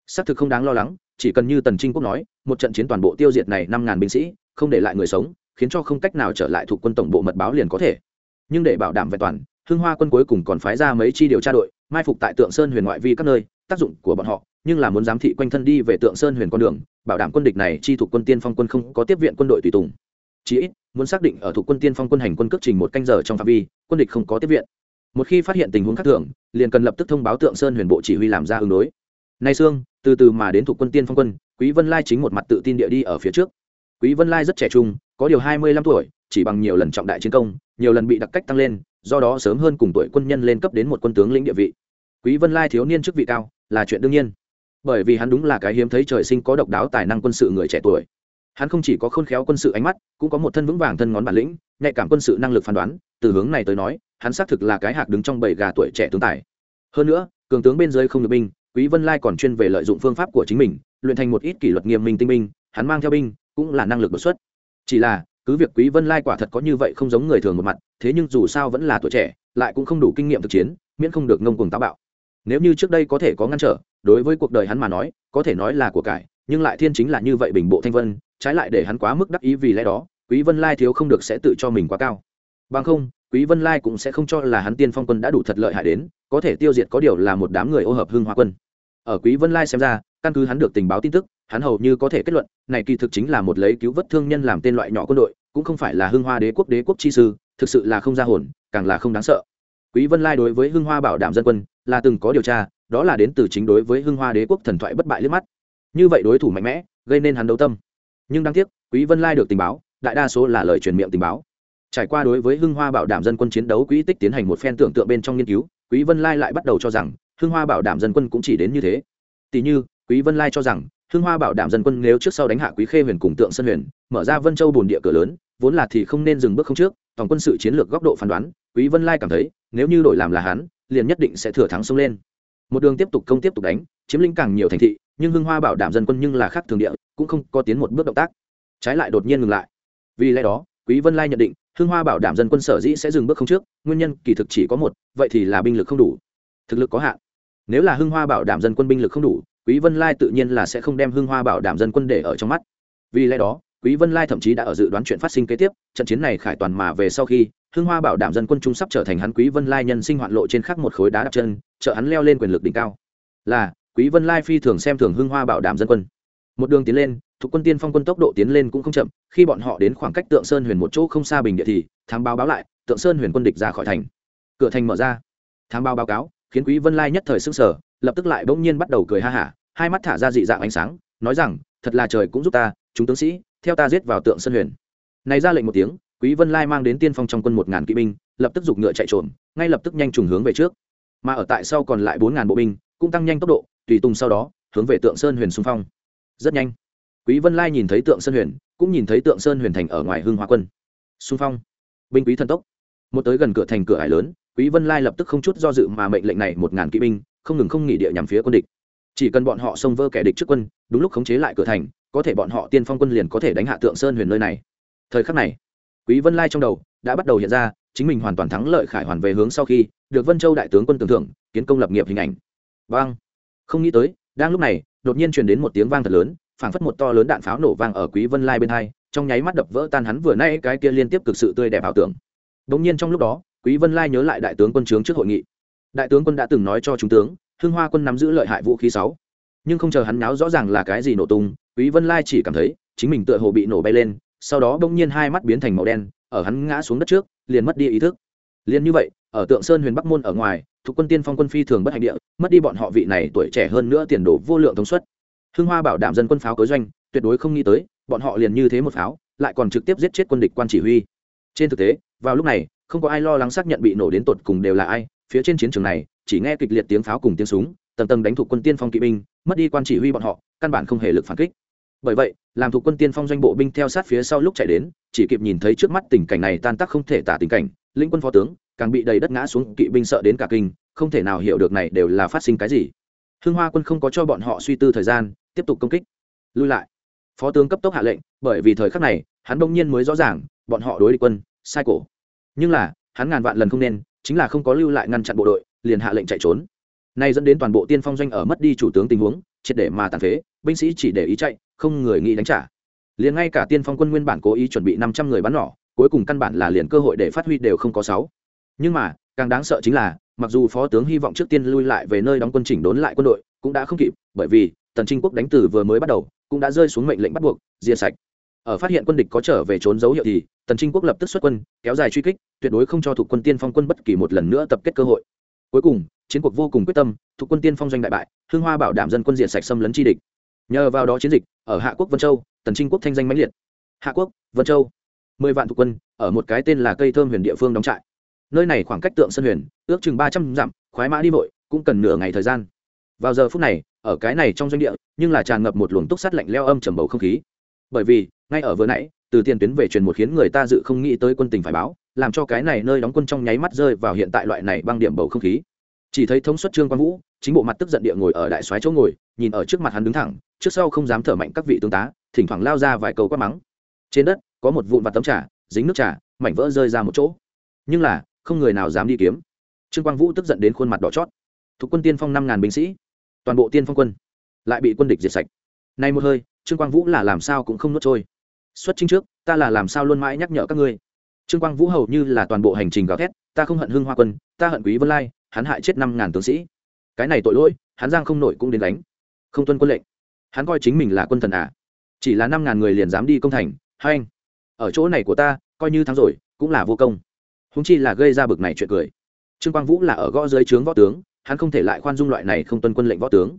xác thực không đáng lo lắng, chỉ cần như tần trinh quốc nói, một trận chiến toàn bộ tiêu diệt này năm ngàn binh sĩ, không để lại người sống, khiến cho không cách nào trở lại thuộc quân tổng bộ mật báo liền có thể. Nhưng để bảo đảm vẹn toàn, hưng hoa quân cuối cùng còn phái ra mấy chi điều tra đội, mai phục tại tượng sơn huyền ngoại vi các nơi, tác dụng của bọn họ, nhưng là muốn giám thị quanh thân đi về tượng sơn huyền con đường, bảo đảm quân địch này chi thuộc quân tiên phong quân không có tiếp viện quân đội tùy tùng. Chí ít, muốn xác định ở thuộc quân tiên phong quân hành quân cước trình một canh giờ trong phạm vi, quân địch không có tiếp viện một khi phát hiện tình huống khác thường, liền cần lập tức thông báo tượng sơn huyền bộ chỉ huy làm ra ứng đối. Nay sương, từ từ mà đến thuộc quân tiên phong quân, quý vân lai chính một mặt tự tin địa đi ở phía trước. Quý vân lai rất trẻ trung, có điều hai mươi 25 tuổi, chỉ bằng nhiều lần trọng đại chiến công, nhiều lần bị đặc cách tăng lên, do đó sớm hơn cùng tuổi quân nhân lên cấp đến một quân tướng lĩnh địa vị. Quý vân lai thiếu niên chức vị cao, là chuyện đương nhiên. Bởi vì hắn đúng là cái hiếm thấy trời sinh có độc đáo tài năng quân sự người trẻ tuổi. Hắn không chỉ có khôn khéo quân sự ánh mắt, cũng có một thân vững vàng thân ngón bản lĩnh, nhạy cảm quân sự năng lực phán đoán, từ hướng này tới nói hắn xác thực là cái hạc đứng trong bầy gà tuổi trẻ tướng tài. Hơn nữa, cường tướng bên dưới không được binh, quý vân lai còn chuyên về lợi dụng phương pháp của chính mình, luyện thành một ít kỷ luật nghiêm minh tinh minh. hắn mang theo binh, cũng là năng lực đột xuất. Chỉ là, cứ việc quý vân lai quả thật có như vậy không giống người thường một mặt, thế nhưng dù sao vẫn là tuổi trẻ, lại cũng không đủ kinh nghiệm thực chiến, miễn không được ngông cuồng táo bạo. Nếu như trước đây có thể có ngăn trở, đối với cuộc đời hắn mà nói, có thể nói là của cải, nhưng lại thiên chính là như vậy bình bộ thanh vân, trái lại để hắn quá mức đắc ý vì lẽ đó, quý vân lai thiếu không được sẽ tự cho mình quá cao. Bằng không quý vân lai cũng sẽ không cho là hắn tiên phong quân đã đủ thật lợi hại đến, có thể tiêu diệt có điều là một đám người ô hợp hưng hoa quân. Ở quý vân lai xem ra, căn cứ hắn được tình báo tin tức, hắn hầu như có thể kết luận, này kỳ thực chính là một lấy cứu vớt thương nhân làm tên loại nhỏ quân đội, cũng không phải là hưng hoa đế quốc đế quốc chi sư, thực sự là không ra hồn, càng là không đáng sợ. Quý vân lai đối với hưng hoa bảo đảm dân quân, là từng có điều tra, đó là đến từ chính đối với hưng hoa đế quốc thần thoại bất bại liếc mắt. Như vậy đối thủ mạnh mẽ, gây nên hắn đấu tâm. Nhưng đáng tiếc, quý vân lai được tình báo, đại đa số là lời truyền miệng tình báo trải qua đối với hưng hoa bảo đảm dân quân chiến đấu quỹ tích tiến hành một phen tưởng tượng bên trong nghiên cứu, quý vân lai lại bắt đầu cho rằng hưng hoa bảo đảm dân quân cũng chỉ đến như thế. Tỷ như, quý vân lai cho rằng hưng hoa bảo đảm dân quân nếu trước sau đánh hạ quý khê huyền cùng tượng sân huyền, mở ra vân châu bồn địa cửa lớn, vốn là thì không nên dừng bước không trước, tổng quân sự chiến lược góc độ phán đoán, quý vân lai cảm thấy nếu như đổi làm là hắn, liền nhất định sẽ thừa thắng xông lên. Một đường tiếp tục công tiếp tục đánh, chiếm lĩnh càng nhiều thành thị, nhưng hưng hoa bảo đảm dân quân nhưng là khác thường địa, cũng không có tiến một bước động tác. Trái lại đột nhiên ngừng lại. Vì lẽ đó, quý vân lai nhận định Hương hoa bảo đảm dân quân sở dĩ sẽ dừng bước không trước, nguyên nhân kỳ thực chỉ có một, vậy thì là binh lực không đủ. Thực lực có hạn. Nếu là hưng hoa bảo đảm dân quân binh lực không đủ, quý vân lai tự nhiên là sẽ không đem hưng hoa bảo đảm dân quân để ở trong mắt. Vì lẽ đó, quý vân lai thậm chí đã ở dự đoán chuyện phát sinh kế tiếp, trận chiến này khải toàn mà về sau khi, hưng hoa bảo đảm dân quân trung sắp trở thành hắn quý vân lai nhân sinh hoạn lộ trên khắc một khối đá đặt chân, trợ hắn leo lên quyền lực đỉnh cao. Là, quý vân lai phi thường xem thường hưng hoa bảo đảm dân quân một đường tiến lên, thuộc quân tiên phong quân tốc độ tiến lên cũng không chậm, khi bọn họ đến khoảng cách tượng sơn huyền một chỗ không xa bình địa thì, thám báo báo lại, tượng sơn huyền quân địch ra khỏi thành. Cửa thành mở ra. Thám báo báo cáo, khiến quý vân lai nhất thời sức sở lập tức lại bỗng nhiên bắt đầu cười ha hả, hai mắt thả ra dị dạng ánh sáng, nói rằng, thật là trời cũng giúp ta, chúng tướng sĩ, theo ta giết vào tượng sơn huyền. Này ra lệnh một tiếng, quý vân lai mang đến tiên phong trong quân một ngàn kỵ binh, lập tức giục ngựa chạy trộm ngay lập tức nhanh trùng hướng về trước. Mà ở tại sau còn lại bốn ngàn bộ binh, cũng tăng nhanh tốc độ, tùy tùng sau đó, hướng về tượng sơn huyền xung phong rất nhanh. Quý vân lai nhìn thấy tượng sơn huyền, cũng nhìn thấy tượng sơn huyền thành ở ngoài hưng hoa quân. Xung phong. Binh quý thần tốc. Một tới gần cửa thành cửa hải lớn, quý vân lai lập tức không chút do dự mà mệnh lệnh này một ngàn kỵ binh, không ngừng không nghỉ địa nhằm phía quân địch. Chỉ cần bọn họ xông vơ kẻ địch trước quân, đúng lúc khống chế lại cửa thành, có thể bọn họ tiên phong quân liền có thể đánh hạ tượng sơn huyền nơi này. Thời khắc này, quý vân lai trong đầu đã bắt đầu hiện ra chính mình hoàn toàn thắng lợi khải hoàn về hướng sau khi được vân châu đại tướng quân tưởng thưởng, kiến công lập nghiệp hình ảnh. Vang không nghĩ tới, đang lúc này đột nhiên truyền đến một tiếng vang thật lớn, phảng phất một to lớn đạn pháo nổ vang ở quý vân lai bên hai, trong nháy mắt đập vỡ tan hắn vừa nay cái kia liên tiếp cực sự tươi đẹp ảo tưởng. Đống nhiên trong lúc đó, quý vân lai nhớ lại đại tướng quân trướng trước hội nghị. Đại tướng quân đã từng nói cho chúng tướng hương hoa quân nắm giữ lợi hại vũ khí sáu. Nhưng không chờ hắn náo rõ ràng là cái gì nổ tung, quý vân lai chỉ cảm thấy, chính mình tựa hồ bị nổ bay lên, sau đó bỗng nhiên hai mắt biến thành màu đen, ở hắn ngã xuống đất trước, liền mất đi ý thức. Liền như vậy, ở tượng sơn huyền bắc môn ở ngoài thuộc quân tiên phong quân phi thường bất hạnh địa, mất đi bọn họ vị này tuổi trẻ hơn nữa tiền đồ vô lượng thống suất hưng hoa bảo đảm dân quân pháo cối doanh, tuyệt đối không nghĩ tới, bọn họ liền như thế một pháo, lại còn trực tiếp giết chết quân địch quan chỉ huy. Trên thực tế, vào lúc này, không có ai lo lắng xác nhận bị nổ đến tột cùng đều là ai, phía trên chiến trường này, chỉ nghe kịch liệt tiếng pháo cùng tiếng súng, tầng tầng đánh thuộc quân tiên phong kỵ binh, mất đi quan chỉ huy bọn họ, căn bản không hề lực phản kích. Bởi vậy, làm thuộc quân tiên phong doanh bộ binh theo sát phía sau lúc chạy đến, chỉ kịp nhìn thấy trước mắt tình cảnh này tan tác không thể tả tình cảnh, lĩnh quân phó tướng càng bị đầy đất ngã xuống, kỵ binh sợ đến cả kinh, không thể nào hiểu được này đều là phát sinh cái gì. Hương hoa quân không có cho bọn họ suy tư thời gian, tiếp tục công kích. Lui lại. Phó tướng cấp tốc hạ lệnh, bởi vì thời khắc này, hắn bỗng nhiên mới rõ ràng, bọn họ đối địch quân, sai cổ. Nhưng là, hắn ngàn vạn lần không nên, chính là không có lưu lại ngăn chặn bộ đội, liền hạ lệnh chạy trốn. Nay dẫn đến toàn bộ tiên phong doanh ở mất đi chủ tướng tình huống, triệt để mà tàn phế, binh sĩ chỉ để ý chạy, không người nghĩ đánh trả. Liền ngay cả tiên phong quân nguyên bản cố ý chuẩn bị năm trăm người bắn nỏ, cuối cùng căn bản là liền cơ hội để phát huy đều không có sáu nhưng mà, càng đáng sợ chính là, mặc dù phó tướng hy vọng trước tiên lui lại về nơi đóng quân chỉnh đốn lại quân đội, cũng đã không kịp, bởi vì, tần trinh quốc đánh từ vừa mới bắt đầu, cũng đã rơi xuống mệnh lệnh bắt buộc, diệt sạch. Ở phát hiện quân địch có trở về trốn dấu hiệu thì, tần trinh quốc lập tức xuất quân, kéo dài truy kích, tuyệt đối không cho thuộc quân tiên phong quân bất kỳ một lần nữa tập kết cơ hội. Cuối cùng, chiến cuộc vô cùng quyết tâm, thuộc quân tiên phong doanh đại bại hương hoa bảo đảm dân quân diệt sạch xâm lấn chi địch. Nhờ vào đó chiến dịch, ở hạ quốc vân châu, tần trinh quốc thanh danh mãnh liệt. Hạ quốc, vân châu. Mười vạn thuộc quân, ở một cái tên là cây thơm huyền địa phương đóng trại nơi này khoảng cách tượng sân huyền, ước chừng ba trăm dặm, khoái mã đi vội, cũng cần nửa ngày thời gian. Vào giờ phút này, ở cái này trong doanh địa, nhưng là tràn ngập một luồng túc sắt lạnh leo âm trầm bầu không khí. Bởi vì, ngay ở vừa nãy, từ tiền tuyến về truyền một khiến người ta dự không nghĩ tới quân tình phải báo, làm cho cái này nơi đóng quân trong nháy mắt rơi vào hiện tại loại này băng điểm bầu không khí. Chỉ thấy thống suất trương quang vũ, chính bộ mặt tức giận địa ngồi ở đại soái chỗ ngồi, nhìn ở trước mặt hắn đứng thẳng, trước sau không dám thở mạnh các vị tướng tá, thỉnh thoảng lao ra vài câu quát mắng. Trên đất, có một vụn vặt tấm trà, dính nước trà, mảnh vỡ rơi ra một chỗ. Nhưng là không người nào dám đi kiếm. Trương quang vũ tức giận đến khuôn mặt đỏ chót. Thuộc quân tiên phong năm ngàn binh sĩ, toàn bộ tiên phong quân lại bị quân địch diệt sạch. Nay một hơi, trương quang vũ là làm sao cũng không nuốt trôi. Xuất chính trước, ta là làm sao luôn mãi nhắc nhở các ngươi. Trương quang vũ hầu như là toàn bộ hành trình gào thét, ta không hận hưng hoa quân, ta hận quý vân lai, hắn hại chết năm ngàn tướng sĩ. Cái này tội lỗi, hắn giang không nổi cũng đến đánh không tuân quân lệnh. Hắn coi chính mình là quân thần à. Chỉ là năm ngàn người liền dám đi công thành, hai anh. Ở chỗ này của ta, coi như thắng rồi, cũng là vô công húng chi là gây ra bực này chuyện cười. Trương quang vũ là ở gõ dưới trướng võ tướng, hắn không thể lại khoan dung loại này không tuân quân lệnh võ tướng.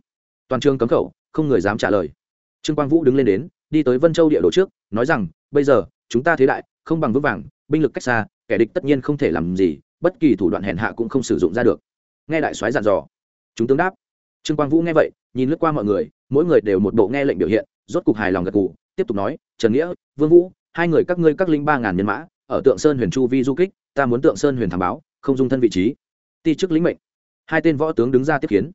Toàn trường cấm khẩu, không người dám trả lời. Trương quang vũ đứng lên đến, đi tới vân châu địa đồ trước, nói rằng, bây giờ, chúng ta thế đại, không bằng vững vàng, binh lực cách xa, kẻ địch tất nhiên không thể làm gì, bất kỳ thủ đoạn hèn hạ cũng không sử dụng ra được. Nghe đại soái dặn dò, chúng tướng đáp. Trương quang vũ nghe vậy, nhìn lướt qua mọi người, mỗi người đều một bộ nghe lệnh biểu hiện, rốt cục hài lòng gật gù, tiếp tục nói, trần nghĩa, vương vũ, hai người các ngươi các linh ba ngàn nhân mã, ở tượng sơn huyền chu vi du kích ta muốn tượng sơn huyền thám báo, không dung thân vị trí. Ti chức lĩnh mệnh. Hai tên võ tướng đứng ra tiếp kiến.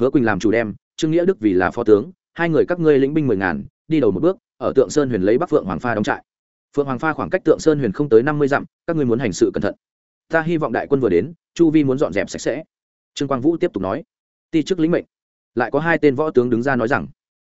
Hứa quỳnh làm chủ đem, trương nghĩa đức vì là phó tướng, hai người các ngươi lĩnh binh mười ngàn, đi đầu một bước, ở tượng sơn huyền lấy bắc phượng hoàng pha đóng trại. Phượng hoàng pha khoảng cách tượng sơn huyền không tới năm mươi dặm, các ngươi muốn hành sự cẩn thận. Ta hy vọng đại quân vừa đến, chu vi muốn dọn dẹp sạch sẽ. Trương quang vũ tiếp tục nói. Ti chức lĩnh mệnh. Lại có hai tên võ tướng đứng ra nói rằng,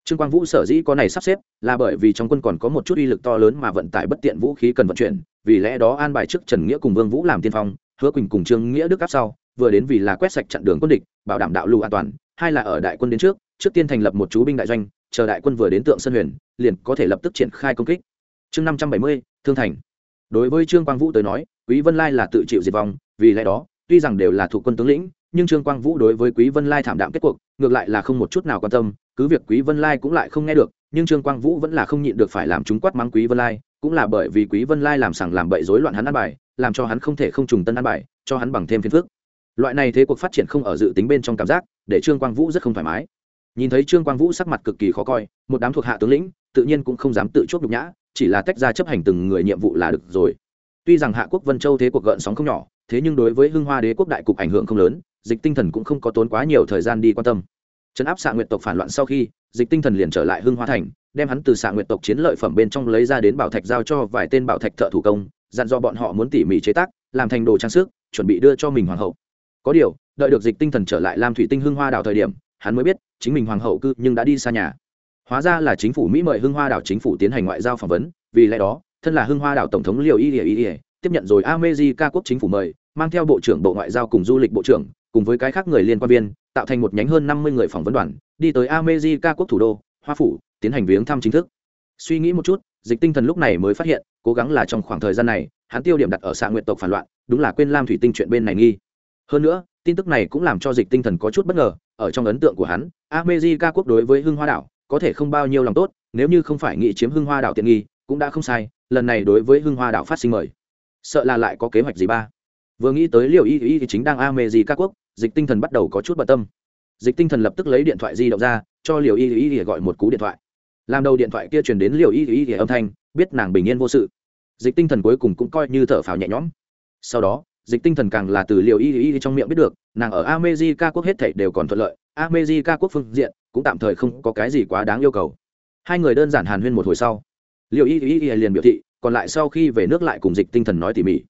trương quang vũ sở dĩ có này sắp xếp, là bởi vì trong quân còn có một chút uy lực to lớn mà vận tải bất tiện vũ khí cần vận chuyển vì lẽ đó an bài trước trần nghĩa cùng vương vũ làm tiên phong, hứa quỳnh cùng trương nghĩa đức áp sau, vừa đến vì là quét sạch chặn đường quân địch, bảo đảm đạo lưu an toàn, hai là ở đại quân đến trước trước tiên thành lập một chú binh đại doanh, chờ đại quân vừa đến tượng sơn huyền, liền có thể lập tức triển khai công kích. Chương năm trăm bảy mươi, thương thành. Đối với trương quang vũ tới nói, quý vân lai là tự chịu diệt vong, vì lẽ đó, tuy rằng đều là thuộc quân tướng lĩnh, nhưng trương quang vũ đối với quý vân lai thảm đạm kết cuộc, ngược lại là không một chút nào quan tâm, cứ việc quý vân lai cũng lại không nghe được, nhưng trương quang vũ vẫn là không nhịn được phải làm chúng quát mắng quý vân lai cũng là bởi vì quý vân lai làm sằng làm bậy rối loạn hắn ăn bài, làm cho hắn không thể không trùng tân ăn bài, cho hắn bằng thêm phiền phức. Loại này thế cuộc phát triển không ở dự tính bên trong cảm giác, để trương quang vũ rất không thoải mái. Nhìn thấy trương quang vũ sắc mặt cực kỳ khó coi, một đám thuộc hạ tướng lĩnh, tự nhiên cũng không dám tự chuốc nhục nhã, chỉ là tách ra chấp hành từng người nhiệm vụ là được rồi. Tuy rằng hạ quốc vân châu thế cuộc gợn sóng không nhỏ, thế nhưng đối với hưng hoa đế quốc đại cục ảnh hưởng không lớn, dịch tinh thần cũng không có tốn quá nhiều thời gian đi quan tâm. Trấn áp xạ nguyện tộc phản loạn sau khi, dịch tinh thần liền trở lại hưng hoa thành đem hắn từ xạ nguyện tộc chiến lợi phẩm bên trong lấy ra đến bảo thạch giao cho vài tên bảo thạch thợ thủ công, dặn do bọn họ muốn tỉ mỉ chế tác, làm thành đồ trang sức, chuẩn bị đưa cho mình hoàng hậu. Có điều, đợi được dịch tinh thần trở lại làm thủy tinh hưng hoa đảo thời điểm, hắn mới biết chính mình hoàng hậu cư nhưng đã đi xa nhà. Hóa ra là chính phủ mỹ mời hưng hoa đảo chính phủ tiến hành ngoại giao phỏng vấn, vì lẽ đó, thân là hưng hoa đảo tổng thống liều y ỉa ỉa tiếp nhận rồi amejica quốc chính phủ mời, mang theo bộ trưởng bộ ngoại giao cùng du lịch bộ trưởng, cùng với cái khác người liên quan viên, tạo thành một nhánh hơn năm mươi người phỏng vấn đoàn, đi tới amejica quốc thủ đô, hoa phủ tiến hành viếng thăm chính thức. Suy nghĩ một chút, dịch tinh thần lúc này mới phát hiện, cố gắng là trong khoảng thời gian này, hắn tiêu điểm đặt ở xạ nguyện tộc phản loạn, đúng là quên lam thủy tinh chuyện bên này nghi. Hơn nữa, tin tức này cũng làm cho dịch tinh thần có chút bất ngờ, ở trong ấn tượng của hắn, amejica quốc đối với hưng hoa đảo có thể không bao nhiêu lòng tốt, nếu như không phải nghị chiếm hưng hoa đảo tiện nghi, cũng đã không sai, lần này đối với hưng hoa đảo phát sinh mời. Sợ là lại có kế hoạch gì ba? Vừa nghĩ tới liều y y thì chính đang amejica quốc, dịch tinh thần bắt đầu có chút bận tâm. Dịch tinh thần lập tức lấy điện thoại di động ra, cho liều y y gọi một cú điện thoại làm đầu điện thoại kia truyền đến liều y y y âm thanh, biết nàng bình yên vô sự. Dịch tinh thần cuối cùng cũng coi như thở phào nhẹ nhõm. Sau đó, dịch tinh thần càng là từ liều y y trong miệng biết được, nàng ở amejica quốc hết thảy đều còn thuận lợi amejica quốc phương diện cũng tạm thời không có cái gì quá đáng yêu cầu. Hai người đơn giản hàn huyên một hồi sau liều y y y liền biểu thị, còn lại sau khi về nước lại cùng dịch tinh thần nói tỉ mỉ.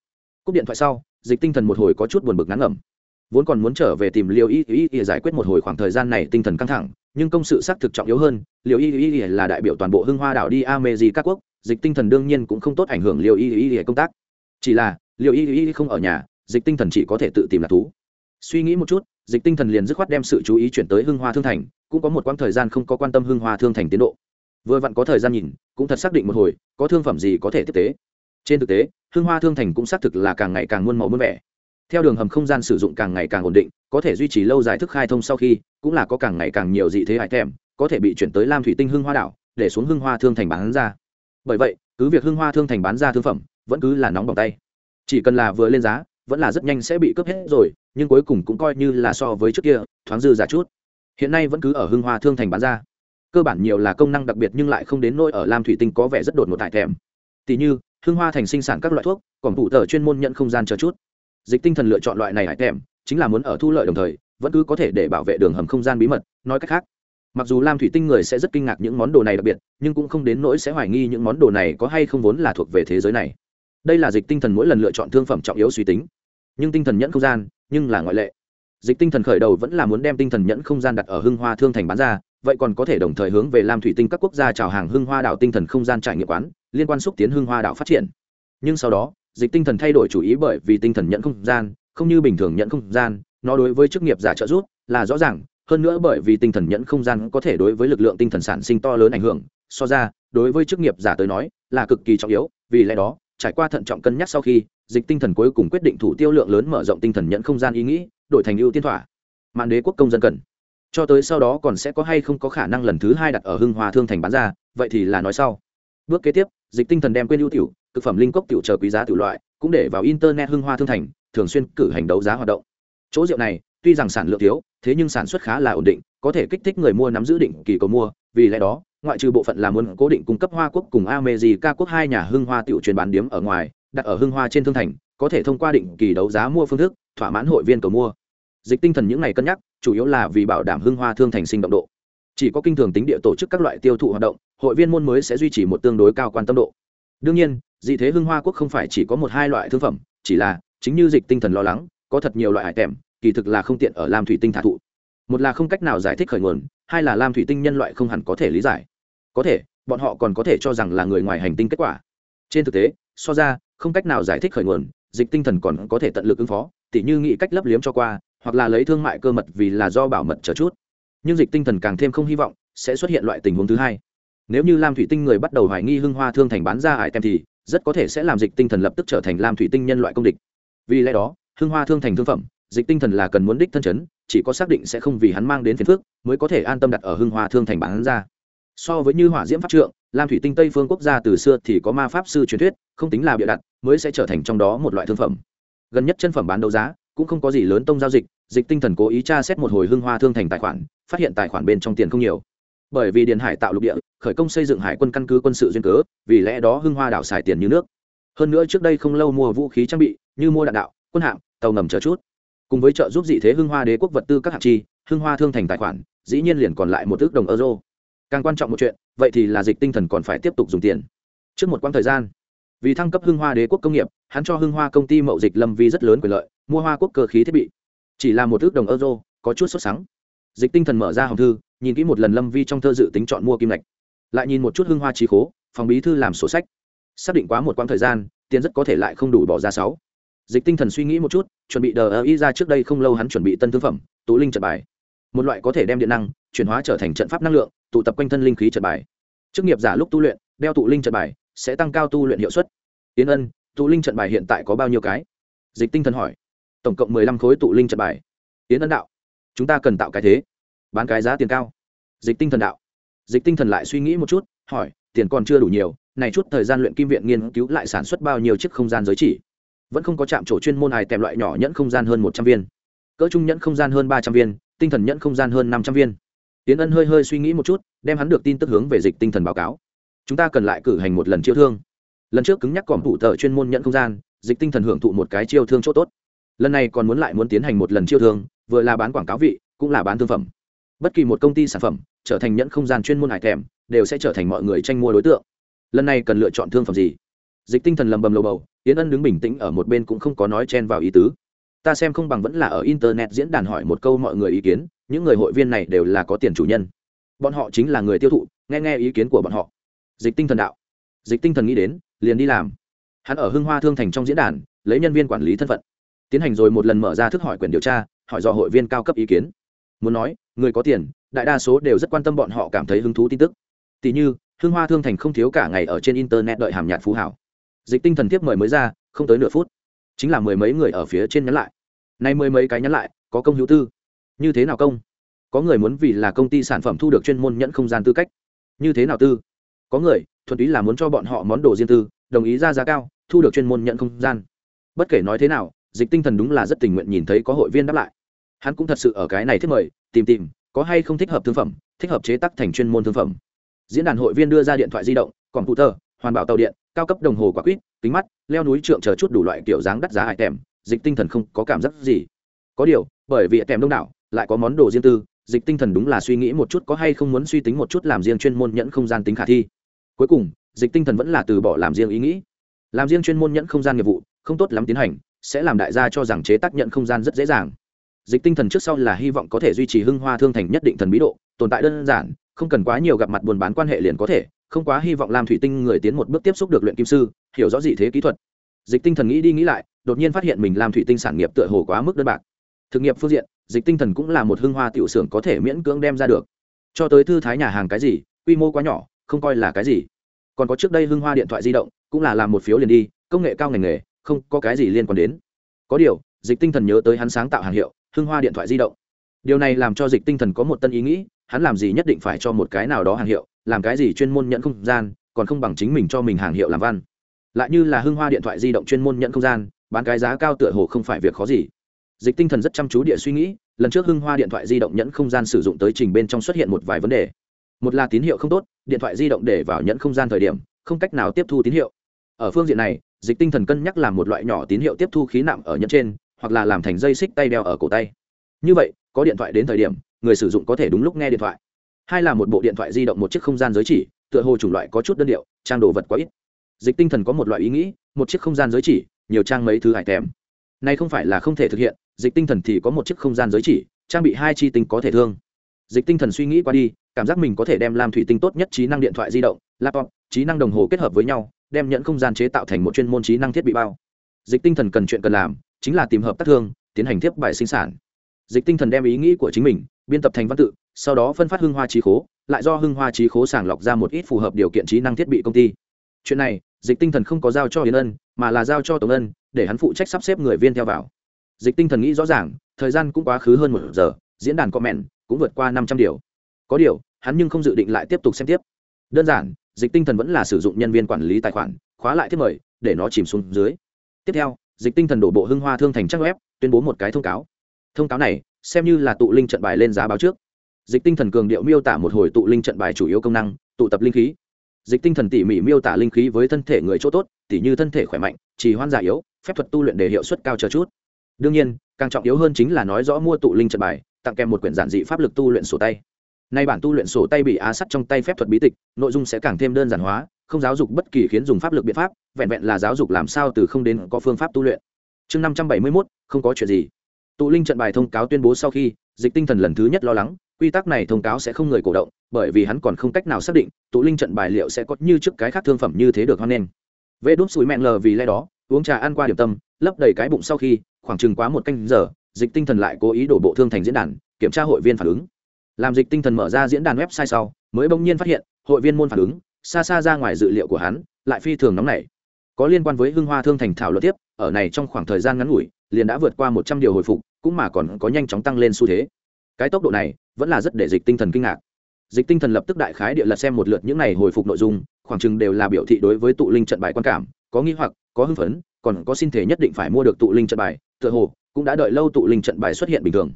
Cúp điện thoại sau, dịch tinh thần một hồi có chút buồn bực ngắn ngẩm vốn còn muốn trở về tìm liều y y y giải quyết một hồi khoảng thời gian này tinh thần căng thẳng, nhưng công sự xác thực trọng yếu hơn liều y y y là đại biểu toàn bộ hưng hoa đảo đi amejica quốc, dịch tinh thần đương nhiên cũng không tốt ảnh hưởng liều y y y công tác. Chỉ là liều y y không ở nhà, dịch tinh thần chỉ có thể tự tìm là thú. Suy nghĩ một chút, dịch tinh thần liền dứt khoát đem sự chú ý chuyển tới hưng hoa thương thành, cũng có một quãng thời gian không có quan tâm hưng hoa thương thành tiến độ. Vừa vặn có thời gian nhìn, cũng thật xác định một hồi, có thương phẩm gì có thể tiếp tế. Trên thực tế, hưng hoa thương thành cũng xác thực là càng ngày càng muôn màu muôn vẻ theo đường hầm không gian sử dụng càng ngày càng ổn định, có thể duy trì lâu dài thức khai thông sau khi, cũng là có càng ngày càng nhiều dị thế hải thèm, có thể bị chuyển tới lam thủy tinh hưng hoa đảo, để xuống hưng hoa thương thành bán ra. Bởi vậy, cứ việc hưng hoa thương thành bán ra thương phẩm, vẫn cứ là nóng bỏng tay. Chỉ cần là vừa lên giá, vẫn là rất nhanh sẽ bị cướp hết rồi, nhưng cuối cùng cũng coi như là so với trước kia, thoáng dư giả chút. Hiện nay vẫn cứ ở hưng hoa thương thành bán ra. Cơ bản nhiều là công năng đặc biệt nhưng lại không đến nỗi ở lam thủy tinh có vẻ rất đột ngột tại thèm. Tỷ như, hưng hoa thành sinh sản các loại thuốc, còn thủ tờ chuyên môn nhận không gian chờ chút dịch tinh thần lựa chọn loại này hải thèm chính là muốn ở thu lợi đồng thời, vẫn cứ có thể để bảo vệ đường hầm không gian bí mật, nói cách khác. Mặc dù lam thủy tinh người sẽ rất kinh ngạc những món đồ này đặc biệt, nhưng cũng không đến nỗi sẽ hoài nghi những món đồ này có hay không vốn là thuộc về thế giới này. Đây là dịch tinh thần mỗi lần lựa chọn thương phẩm trọng yếu suy tính. Nhưng tinh thần nhẫn không gian, nhưng là ngoại lệ. Dịch tinh thần khởi đầu vẫn là muốn đem tinh thần nhẫn không gian đặt ở hưng hoa thương thành bán ra, vậy còn có thể đồng thời hướng về lam thủy tinh các quốc gia chào hàng hưng hoa đảo tinh thần không gian trải nghiệm quán, liên quan xúc tiến hưng hoa đảo phát triển. Nhưng sau đó dịch tinh thần thay đổi chủ ý bởi vì tinh thần nhận không gian, không như bình thường nhận không gian, nó đối với chức nghiệp giả trợ giúp là rõ ràng, hơn nữa bởi vì tinh thần nhẫn không gian có thể đối với lực lượng tinh thần sản sinh to lớn ảnh hưởng, so ra, đối với chức nghiệp giả tới nói, là cực kỳ trọng yếu, vì lẽ đó, trải qua thận trọng cân nhắc sau khi, dịch tinh thần cuối cùng quyết định thủ tiêu lượng lớn mở rộng tinh thần nhẫn không gian ý nghĩ, đổi thành ưu tiên thỏa. Mạng đế quốc công dân cần. Cho tới sau đó còn sẽ có hay không có khả năng lần thứ hai đặt ở hưng hòa thương thành bán ra, vậy thì là nói sau. Bước kế tiếp, dịch tinh thần đem quên ưu tiểu thực phẩm linh cốc tiểu chờ quý giá tiểu loại, cũng để vào internet hưng hoa thương thành, thường xuyên cử hành đấu giá hoạt động. Chỗ rượu này, tuy rằng sản lượng thiếu, thế nhưng sản xuất khá là ổn định, có thể kích thích người mua nắm giữ định kỳ cầu mua, vì lẽ đó, ngoại trừ bộ phận là muốn cố định cung cấp hoa quốc cùng America quốc hai nhà hưng hoa tiểu truyền bán điểm ở ngoài, đặt ở hưng hoa trên thương thành, có thể thông qua định kỳ đấu giá mua phương thức, thỏa mãn hội viên cầu mua. Dịch tinh thần những ngày cân nhắc, chủ yếu là vì bảo đảm hưng hoa thương thành sinh động độ. Chỉ có kinh thường tính địa tổ chức các loại tiêu thụ hoạt động, hội viên môn mới sẽ duy trì một tương đối cao quan tâm độ đương nhiên, dị thế hưng hoa quốc không phải chỉ có một hai loại thương phẩm, chỉ là chính như dịch tinh thần lo lắng, có thật nhiều loại hải tèm, kỳ thực là không tiện ở lam thủy tinh thả thụ. Một là không cách nào giải thích khởi nguồn, hai là lam thủy tinh nhân loại không hẳn có thể lý giải. Có thể, bọn họ còn có thể cho rằng là người ngoài hành tinh kết quả. Trên thực tế, so ra, không cách nào giải thích khởi nguồn, dịch tinh thần còn có thể tận lực ứng phó, tỉ như nghĩ cách lấp liếm cho qua, hoặc là lấy thương mại cơ mật vì là do bảo mật chờ chút. Nhưng dịch tinh thần càng thêm không hy vọng sẽ xuất hiện loại tình huống thứ hai nếu như lam thủy tinh người bắt đầu hoài nghi hưng hoa thương thành bán ra hải tem thì rất có thể sẽ làm dịch tinh thần lập tức trở thành lam thủy tinh nhân loại công địch. Vì lẽ đó, hưng hoa thương thành thương phẩm, dịch tinh thần là cần muốn đích thân chấn, chỉ có xác định sẽ không vì hắn mang đến phiền phước mới có thể an tâm đặt ở hưng hoa thương thành bán ra. So với như hỏa diễm pháp trượng, lam thủy tinh tây phương quốc gia từ xưa thì có ma pháp sư truyền thuyết, không tính là bịa đặt mới sẽ trở thành trong đó một loại thương phẩm. Gần nhất chân phẩm bán đấu giá, cũng không có gì lớn tông giao dịch dịch tinh thần cố ý tra xét một hồi hưng hoa thương thành tài khoản, phát hiện tài khoản bên trong tiền không nhiều. Bởi vì điện hải tạo lục địa khởi công xây dựng hải quân căn cứ quân sự duyên cớ, vì lẽ đó hưng hoa đảo xài tiền như nước. Hơn nữa trước đây không lâu mua vũ khí trang bị, như mua đạn đạo, quân hạm, tàu ngầm chờ chút. Cùng với trợ giúp dị thế hưng hoa đế quốc vật tư các hạng chi, hưng hoa thương thành tài khoản, dĩ nhiên liền còn lại một ước đồng euro. Càng quan trọng một chuyện, vậy thì là dịch tinh thần còn phải tiếp tục dùng tiền. Trước một quãng thời gian, vì thăng cấp hưng hoa đế quốc công nghiệp, hắn cho hưng hoa công ty mậu dịch lâm vi rất lớn quyền lợi, mua hoa quốc cơ khí thiết bị. Chỉ là một ước đồng euro, có chút sốt sắng. Dịch tinh thần mở ra hòm thư, nhìn kỹ một lần lâm vi trong thơ dự tính chọn mua kim lạch lại nhìn một chút hưng hoa trí khố, phòng bí thư làm sổ sách. Xác định quá một quãng thời gian, tiền rất có thể lại không đủ bỏ ra sáu. Dịch tinh thần suy nghĩ một chút, chuẩn bị đờ ơ ý ra trước đây không lâu hắn chuẩn bị tân thương phẩm, tụ linh trận bài. Một loại có thể đem điện năng, chuyển hóa trở thành trận pháp năng lượng, tụ tập quanh thân linh khí trận bài. Chức nghiệp giả lúc tu luyện, đeo tụ linh trận bài, sẽ tăng cao tu luyện hiệu suất. Tiến ân, tụ linh trận bài hiện tại có bao nhiêu cái? Dịch tinh thần hỏi. Tổng cộng mười lăm khối tụ linh trận bài. Tiến ân đạo. Chúng ta cần tạo cái thế. Bán cái giá tiền cao. Dịch tinh thần đạo dịch tinh thần lại suy nghĩ một chút, hỏi, tiền còn chưa đủ nhiều, này chút thời gian luyện kim viện nghiên cứu lại sản xuất bao nhiêu chiếc không gian giới chỉ? Vẫn không có chạm trổ chuyên môn hài tèm loại nhỏ nhẫn không gian hơn một trăm viên. Cỡ trung nhẫn không gian hơn ba trăm viên, tinh thần nhẫn không gian hơn năm trăm viên. Tiến ân hơi hơi suy nghĩ một chút, đem hắn được tin tức hướng về dịch tinh thần báo cáo. Chúng ta cần lại cử hành một lần chiêu thương. Lần trước cứng nhắc còm thủ tờ chuyên môn nhẫn không gian, dịch tinh thần hưởng thụ một cái chiêu thương c h ỗ t ố t lần này còn muốn lại muốn tiến hành một lần chiêu thương, vừa là bán quảng cáo vị, cũng là bán thương phẩm. Bất kỳ một công ty sản phẩm trở thành nhẫn không gian chuyên môn hải thèm đều sẽ trở thành mọi người tranh mua đối tượng. Lần này cần lựa chọn thương phẩm gì? Dịch tinh thần lầm bầm lầu bầu, yến ân đứng bình tĩnh ở một bên cũng không có nói chen vào ý tứ. Ta xem không bằng vẫn là ở internet diễn đàn hỏi một câu mọi người ý kiến, những người hội viên này đều là có tiền chủ nhân. Bọn họ chính là người tiêu thụ, nghe nghe ý kiến của bọn họ. Dịch tinh thần đạo. Dịch tinh thần nghĩ đến, liền đi làm. Hắn ở hưng hoa thương thành trong diễn đàn, lấy nhân viên quản lý thân phận. Tiến hành rồi một lần mở ra thức hỏi quyền điều tra, hỏi do hội viên cao cấp ý kiến. Muốn nói người có tiền, đại đa số đều rất quan tâm bọn họ cảm thấy hứng thú tin tức. Tỷ như Hương hoa thương thành không thiếu cả ngày ở trên internet đợi hàm nhạt phú hảo. Dịch tinh thần tiếp mời mới ra, không tới nửa phút. Chính là mười mấy người ở phía trên nhắn lại. Nay mười mấy cái nhắn lại, có công hữu tư. Như thế nào công? Có người muốn vì là công ty sản phẩm thu được chuyên môn nhận không gian tư cách. Như thế nào tư? Có người, thuần túy là muốn cho bọn họ món đồ riêng tư, đồng ý ra giá cao, thu được chuyên môn nhận không gian. Bất kể nói thế nào, dịch tinh thần đúng là rất tình nguyện nhìn thấy có hội viên đáp lại hắn cũng thật sự ở cái này thích mời, tìm tìm, có hay không thích hợp thương phẩm, thích hợp chế tác thành chuyên môn thương phẩm. Diễn đàn hội viên đưa ra điện thoại di động quảng cụ tờ hoàn bảo tàu điện, cao cấp đồng hồ quả quýt, kính mắt, leo núi trượng chờ chút đủ loại kiểu dáng đắt giá hải tèm dịch tinh thần không có cảm giác gì. Có điều, bởi vì tèm đông đảo, lại có món đồ riêng tư, dịch tinh thần đúng là suy nghĩ một chút có hay không muốn suy tính một chút làm riêng chuyên môn nhẫn không gian tính khả thi. Cuối cùng, dịch tinh thần vẫn là từ bỏ làm riêng ý nghĩ. Làm riêng chuyên môn nhẫn không gian nghiệp vụ, không tốt lắm tiến hành, sẽ làm đại gia cho rằng chế tác nhận không gian rất dễ dàng dịch tinh thần trước sau là hy vọng có thể duy trì hưng hoa thương thành nhất định thần bí độ, tồn tại đơn giản, không cần quá nhiều gặp mặt buôn bán quan hệ liền có thể, không quá hy vọng làm thủy tinh người tiến một bước tiếp xúc được luyện kim sư, hiểu rõ dị thế kỹ thuật. Dịch tinh thần nghĩ đi nghĩ lại, đột nhiên phát hiện mình làm thủy tinh sản nghiệp tựa hồ quá mức đơn bạc. Thực nghiệp phương diện, dịch tinh thần cũng là một hưng hoa tiểu xưởng có thể miễn cưỡng đem ra được. Cho tới thư thái nhà hàng cái gì, quy mô quá nhỏ, không coi là cái gì. Còn có trước đây hưng hoa điện thoại di động, cũng là làm một phiếu liền đi, công nghệ cao ngành nghề, không có cái gì liên quan đến. Có điều, dịch tinh thần nhớ tới hắn sáng tạo hàng hiệu hưng hoa điện thoại di động. Điều này làm cho dịch tinh thần có một tân ý nghĩ, hắn làm gì nhất định phải cho một cái nào đó hàng hiệu, làm cái gì chuyên môn nhận không gian, còn không bằng chính mình cho mình hàng hiệu làm văn. Lại như là hưng hoa điện thoại di động chuyên môn nhận không gian, bán cái giá cao tựa hồ không phải việc khó gì. Dịch tinh thần rất chăm chú địa suy nghĩ, lần trước hưng hoa điện thoại di động nhẫn không gian sử dụng tới trình bên trong xuất hiện một vài vấn đề. Một là tín hiệu không tốt, điện thoại di động để vào nhẫn không gian thời điểm, không cách nào tiếp thu tín hiệu. Ở phương diện này, dịch tinh thần cân nhắc làm một loại nhỏ tín hiệu tiếp thu khí nặng ở nhẫn trên hoặc là làm thành dây xích tay đeo ở cổ tay. Như vậy, có điện thoại đến thời điểm, người sử dụng có thể đúng lúc nghe điện thoại. Hai là một bộ điện thoại di động một chiếc không gian giới chỉ, tựa hồ chủng loại có chút đơn điệu, trang đồ vật quá ít. Dịch tinh thần có một loại ý nghĩ, một chiếc không gian giới chỉ, nhiều trang mấy thứ hải tèm này không phải là không thể thực hiện, dịch tinh thần thì có một chiếc không gian giới chỉ, trang bị hai chi tinh có thể thương. Dịch tinh thần suy nghĩ qua đi, cảm giác mình có thể đem làm thủy tinh tốt nhất trí năng điện thoại di động, laptop, trí năng đồng hồ kết hợp với nhau, đem nhận không gian chế tạo thành một chuyên môn trí năng thiết bị bao. Dịch tinh thần cần chuyện cần làm chính là tìm hợp tác thương, tiến hành tiếp bài sinh sản. Dịch tinh thần đem ý nghĩ của chính mình, biên tập thành văn tự, sau đó phân phát hưng hoa trí khố, lại do hưng hoa trí khố sàng lọc ra một ít phù hợp điều kiện trí năng thiết bị công ty. Chuyện này, dịch tinh thần không có giao cho hiến ân, mà là giao cho tổng ân, để hắn phụ trách sắp xếp người viên theo vào. Dịch tinh thần nghĩ rõ ràng, thời gian cũng quá khứ hơn một giờ, diễn đàn comment cũng vượt qua năm trăm điều. Có điều, hắn nhưng không dự định lại tiếp tục xem tiếp. Đơn giản, dịch tinh thần vẫn là sử dụng nhân viên quản lý tài khoản, khóa lại thiết mời, để nó chìm xuống dưới. Tiếp theo dịch tinh thần đổ bộ hưng hoa thương thành chắc web, tuyên bố một cái thông cáo. Thông cáo này, xem như là tụ linh trận bài lên giá báo trước. Dịch tinh thần cường điệu miêu tả một hồi tụ linh trận bài chủ yếu công năng, tụ tập linh khí. Dịch tinh thần tỉ mỉ miêu tả linh khí với thân thể người chỗ tốt, tỉ như thân thể khỏe mạnh, trì hoan giả yếu, phép thuật tu luyện để hiệu suất cao chờ chút. Đương nhiên, càng trọng yếu hơn chính là nói rõ mua tụ linh trận bài, tặng kèm một quyển giản dị pháp lực tu luyện sổ tay nay bản tu luyện sổ tay bị á sắt trong tay phép thuật bí tịch, nội dung sẽ càng thêm đơn giản hóa, không giáo dục bất kỳ khiến dùng pháp lực biện pháp, vẹn vẹn là giáo dục làm sao từ không đến có phương pháp tu luyện. Chương năm trăm bảy mươi mốt, không có chuyện gì. Tụ linh trận bài thông cáo tuyên bố sau khi, dịch tinh thần lần thứ nhất lo lắng, quy tắc này thông cáo sẽ không người cổ động, bởi vì hắn còn không cách nào xác định tụ linh trận bài liệu sẽ có như trước cái khác thương phẩm như thế được hoan nghênh. Vê đốt sùi mẹn lờ vì lẽ đó, uống trà ăn qua điểm tâm, lấp đầy cái bụng sau khi, khoảng chừng quá một canh giờ, dịch tinh thần lại cố ý đổ bộ thương thành diễn đàn, kiểm tra hội viên phản ứng làm dịch tinh thần mở ra diễn đàn website sau, mới bỗng nhiên phát hiện, hội viên môn phản ứng, xa xa ra ngoài dự liệu của hắn, lại phi thường nóng nảy. Có liên quan với hưng hoa thương thành thảo luận tiếp, ở này trong khoảng thời gian ngắn ngủi, liền đã vượt qua một trăm điều hồi phục, cũng mà còn có nhanh chóng tăng lên xu thế. Cái tốc độ này, vẫn là rất để dịch tinh thần kinh ngạc. Dịch tinh thần lập tức đại khái địa lật xem một lượt những này hồi phục nội dung, khoảng chừng đều là biểu thị đối với tụ linh trận bài quan cảm, có nghi hoặc, có hưng phấn, còn có xin thể nhất định phải mua được tụ linh trận bài, tựa hồ cũng đã đợi lâu tụ linh trận bài xuất hiện bình thường.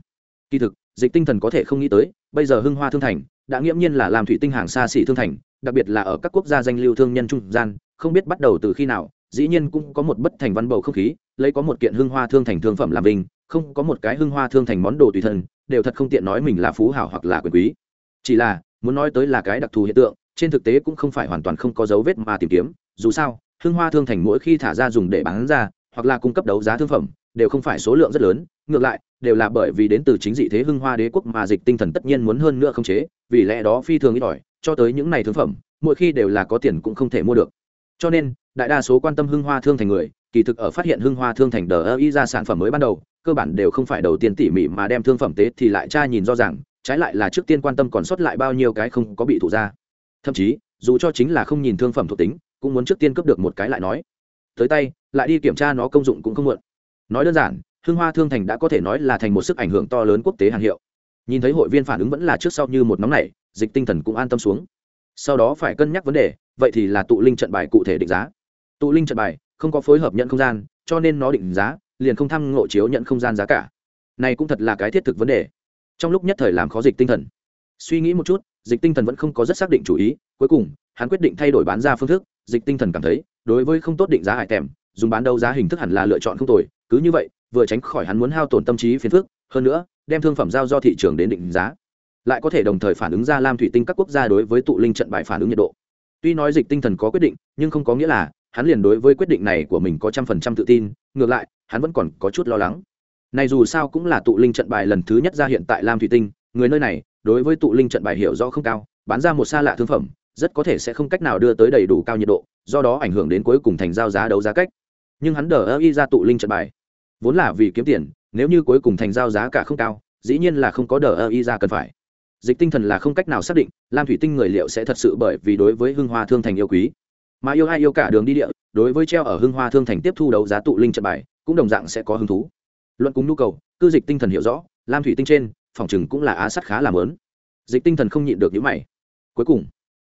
Kỳ thực dịch tinh thần có thể không nghĩ tới, bây giờ hưng hoa thương thành đã nghiễm nhiên là làm thủy tinh hàng xa xỉ thương thành, đặc biệt là ở các quốc gia danh lưu thương nhân trung gian, không biết bắt đầu từ khi nào, dĩ nhiên cũng có một bất thành văn bầu không khí, lấy có một kiện hưng hoa thương thành thương phẩm làm vinh, không có một cái hưng hoa thương thành món đồ tùy thân, đều thật không tiện nói mình là phú hảo hoặc là quyền quý. Chỉ là, muốn nói tới là cái đặc thù hiện tượng, trên thực tế cũng không phải hoàn toàn không có dấu vết mà tìm kiếm, dù sao, hưng hoa thương thành mỗi khi thả ra dùng để bán ra, hoặc là cung cấp đấu giá thương phẩm đều không phải số lượng rất lớn, ngược lại, đều là bởi vì đến từ chính dị thế hưng hoa đế quốc mà dịch tinh thần tất nhiên muốn hơn nữa không chế, vì lẽ đó phi thường ít ỏi, cho tới những này thương phẩm, mỗi khi đều là có tiền cũng không thể mua được. Cho nên, đại đa số quan tâm hưng hoa thương thành người, kỳ thực ở phát hiện hưng hoa thương thành đờ ơ y ra sản phẩm mới ban đầu, cơ bản đều không phải đầu tiên tỉ mỉ mà đem thương phẩm tế thì lại tra nhìn do rằng, trái lại là trước tiên quan tâm còn sót lại bao nhiêu cái không có bị thủ ra. Thậm chí, dù cho chính là không nhìn thương phẩm thuộc tính, cũng muốn trước tiên cấp được một cái lại nói. Tới tay, lại đi kiểm tra nó công dụng cũng không muộn nói đơn giản hương hoa thương thành đã có thể nói là thành một sức ảnh hưởng to lớn quốc tế hàng hiệu. Nhìn thấy hội viên phản ứng vẫn là trước sau như một nóng này dịch tinh thần cũng an tâm xuống. Sau đó phải cân nhắc vấn đề, vậy thì là tụ linh trận bài cụ thể định giá. Tụ linh trận bài, không có phối hợp nhận không gian, cho nên nó định giá, liền không thăng ngộ chiếu nhận không gian giá cả. Này cũng thật là cái thiết thực vấn đề. Trong lúc nhất thời làm khó dịch tinh thần. Suy nghĩ một chút, dịch tinh thần vẫn không có rất xác định chủ ý, cuối cùng, hắn quyết định thay đổi bán ra phương thức, dịch tinh thần cảm thấy, đối với không tốt định giá hải tèm, dùng bán đấu giá hình thức hẳn là lựa chọn không tồi cứ như vậy, vừa tránh khỏi hắn muốn hao tổn tâm trí phiền phức, hơn nữa, đem thương phẩm giao do thị trường đến định giá, lại có thể đồng thời phản ứng ra lam thủy tinh các quốc gia đối với tụ linh trận bài phản ứng nhiệt độ. Tuy nói dịch tinh thần có quyết định, nhưng không có nghĩa là hắn liền đối với quyết định này của mình có trăm phần trăm tự tin, ngược lại, hắn vẫn còn có chút lo lắng. Này dù sao cũng là tụ linh trận bài lần thứ nhất ra hiện tại lam thủy tinh, người nơi này, đối với tụ linh trận bài hiểu rõ không cao, bán ra một xa lạ thương phẩm, rất có thể sẽ không cách nào đưa tới đầy đủ cao nhiệt độ, do đó ảnh hưởng đến cuối cùng thành giao giá đấu giá cách nhưng hắn đờ ơ y ra tụ linh trận bài. Vốn là vì kiếm tiền, nếu như cuối cùng thành giao giá cả không cao, dĩ nhiên là không có đờ ơ y ra cần phải. Dịch tinh thần là không cách nào xác định, lam thủy tinh người liệu sẽ thật sự bởi vì đối với hưng hoa thương thành yêu quý. Mà yêu ai yêu cả đường đi địa, đối với treo ở hưng hoa thương thành tiếp thu đấu giá tụ linh trận bài, cũng đồng dạng sẽ có hứng thú. Luận cùng nhu cầu, cư dịch tinh thần hiểu rõ, lam thủy tinh trên, phòng chừng cũng là á sắt khá làm lớn. Dịch tinh thần không nhịn được những mày. Cuối cùng,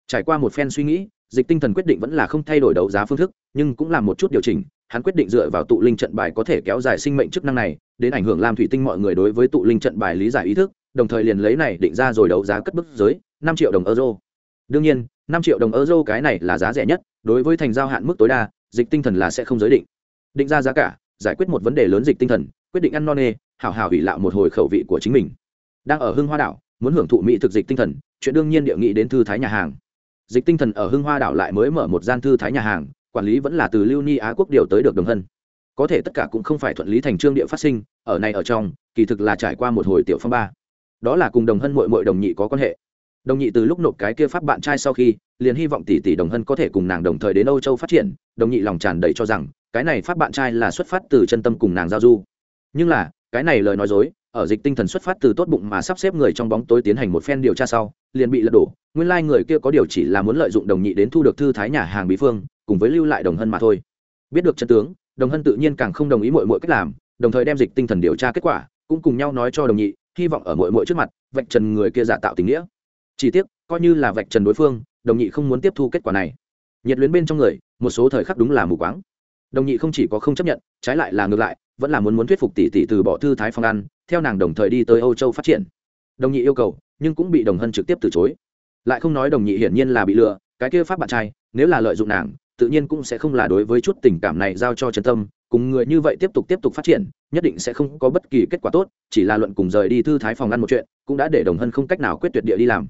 trải qua một phen suy nghĩ, dịch tinh thần quyết định vẫn là không thay đổi đấu giá phương thức, nhưng cũng làm một chút điều chỉnh hắn quyết định dựa vào tụ linh trận bài có thể kéo dài sinh mệnh chức năng này, đến ảnh hưởng lam thủy tinh mọi người đối với tụ linh trận bài lý giải ý thức, đồng thời liền lấy này định ra rồi đấu giá cất bức giới, năm triệu đồng euro. Đương nhiên, năm triệu đồng euro cái này là giá rẻ nhất, đối với thành giao hạn mức tối đa, dịch tinh thần là sẽ không giới định. Định ra giá cả, giải quyết một vấn đề lớn dịch tinh thần, quyết định ăn non nê hào hào hủy lạo một hồi khẩu vị của chính mình. Đang ở hưng hoa đảo, muốn hưởng thụ mỹ thực dịch tinh thần, chuyện đương nhiên địa nghị đến thư thái nhà hàng. Dịch tinh thần ở hưng hoa đảo lại mới mở một gian thư thái nhà hàng quản lý vẫn là từ lưu ni á quốc điều tới được đồng hân. Có thể tất cả cũng không phải thuận lý thành trương địa phát sinh, ở này ở trong, kỳ thực là trải qua một hồi tiểu phong ba. Đó là cùng đồng hân mội mội đồng nhị có quan hệ. Đồng nhị từ lúc nộp cái kia pháp bạn trai sau khi, liền hy vọng tỷ tỷ đồng hân có thể cùng nàng đồng thời đến âu châu phát triển, đồng nhị lòng tràn đầy cho rằng, cái này pháp bạn trai là xuất phát từ chân tâm cùng nàng giao du. Nhưng là, cái này lời nói dối, ở dịch tinh thần xuất phát từ tốt bụng mà sắp xếp người trong bóng tối tiến hành một phen điều tra sau, liền bị lật đổ. Nguyên lai、like、người kia có điều chỉ là muốn lợi dụng đồng nhị đến thu được thư thái nhà hàng bí phương cùng với lưu lại đồng hân mà thôi. Biết được chân tướng, đồng hân tự nhiên càng không đồng ý mội mội cách làm, đồng thời đem dịch tinh thần điều tra kết quả, cũng cùng nhau nói cho đồng nhị, hy vọng ở mội mội trước mặt, vạch trần người kia giả tạo tình nghĩa. Chỉ tiếc, coi như là vạch trần đối phương, đồng nhị không muốn tiếp thu kết quả này. Nhiệt luyến bên trong người, một số thời khắc đúng là mù quáng. Đồng nhị không chỉ có không chấp nhận, trái lại là ngược lại, vẫn là muốn muốn thuyết phục tỷ tỷ từ bỏ thư thái phong ăn, theo nàng đồng thời đi tới âu châu phát triển. Đồng nhị yêu cầu, nhưng cũng bị đồng hân trực tiếp từ chối. Lại không nói đồng nhị hiển nhiên là bị lừa, cái kia pháp bạn trai, nếu là lợi dụng nàng tự nhiên cũng sẽ không là đối với chút tình cảm này giao cho chân tâm, cùng người như vậy tiếp tục tiếp tục phát triển, nhất định sẽ không có bất kỳ kết quả tốt, chỉ là luận cùng rời đi thư thái phòng ăn một chuyện, cũng đã để đồng hân không cách nào quyết tuyệt địa đi làm.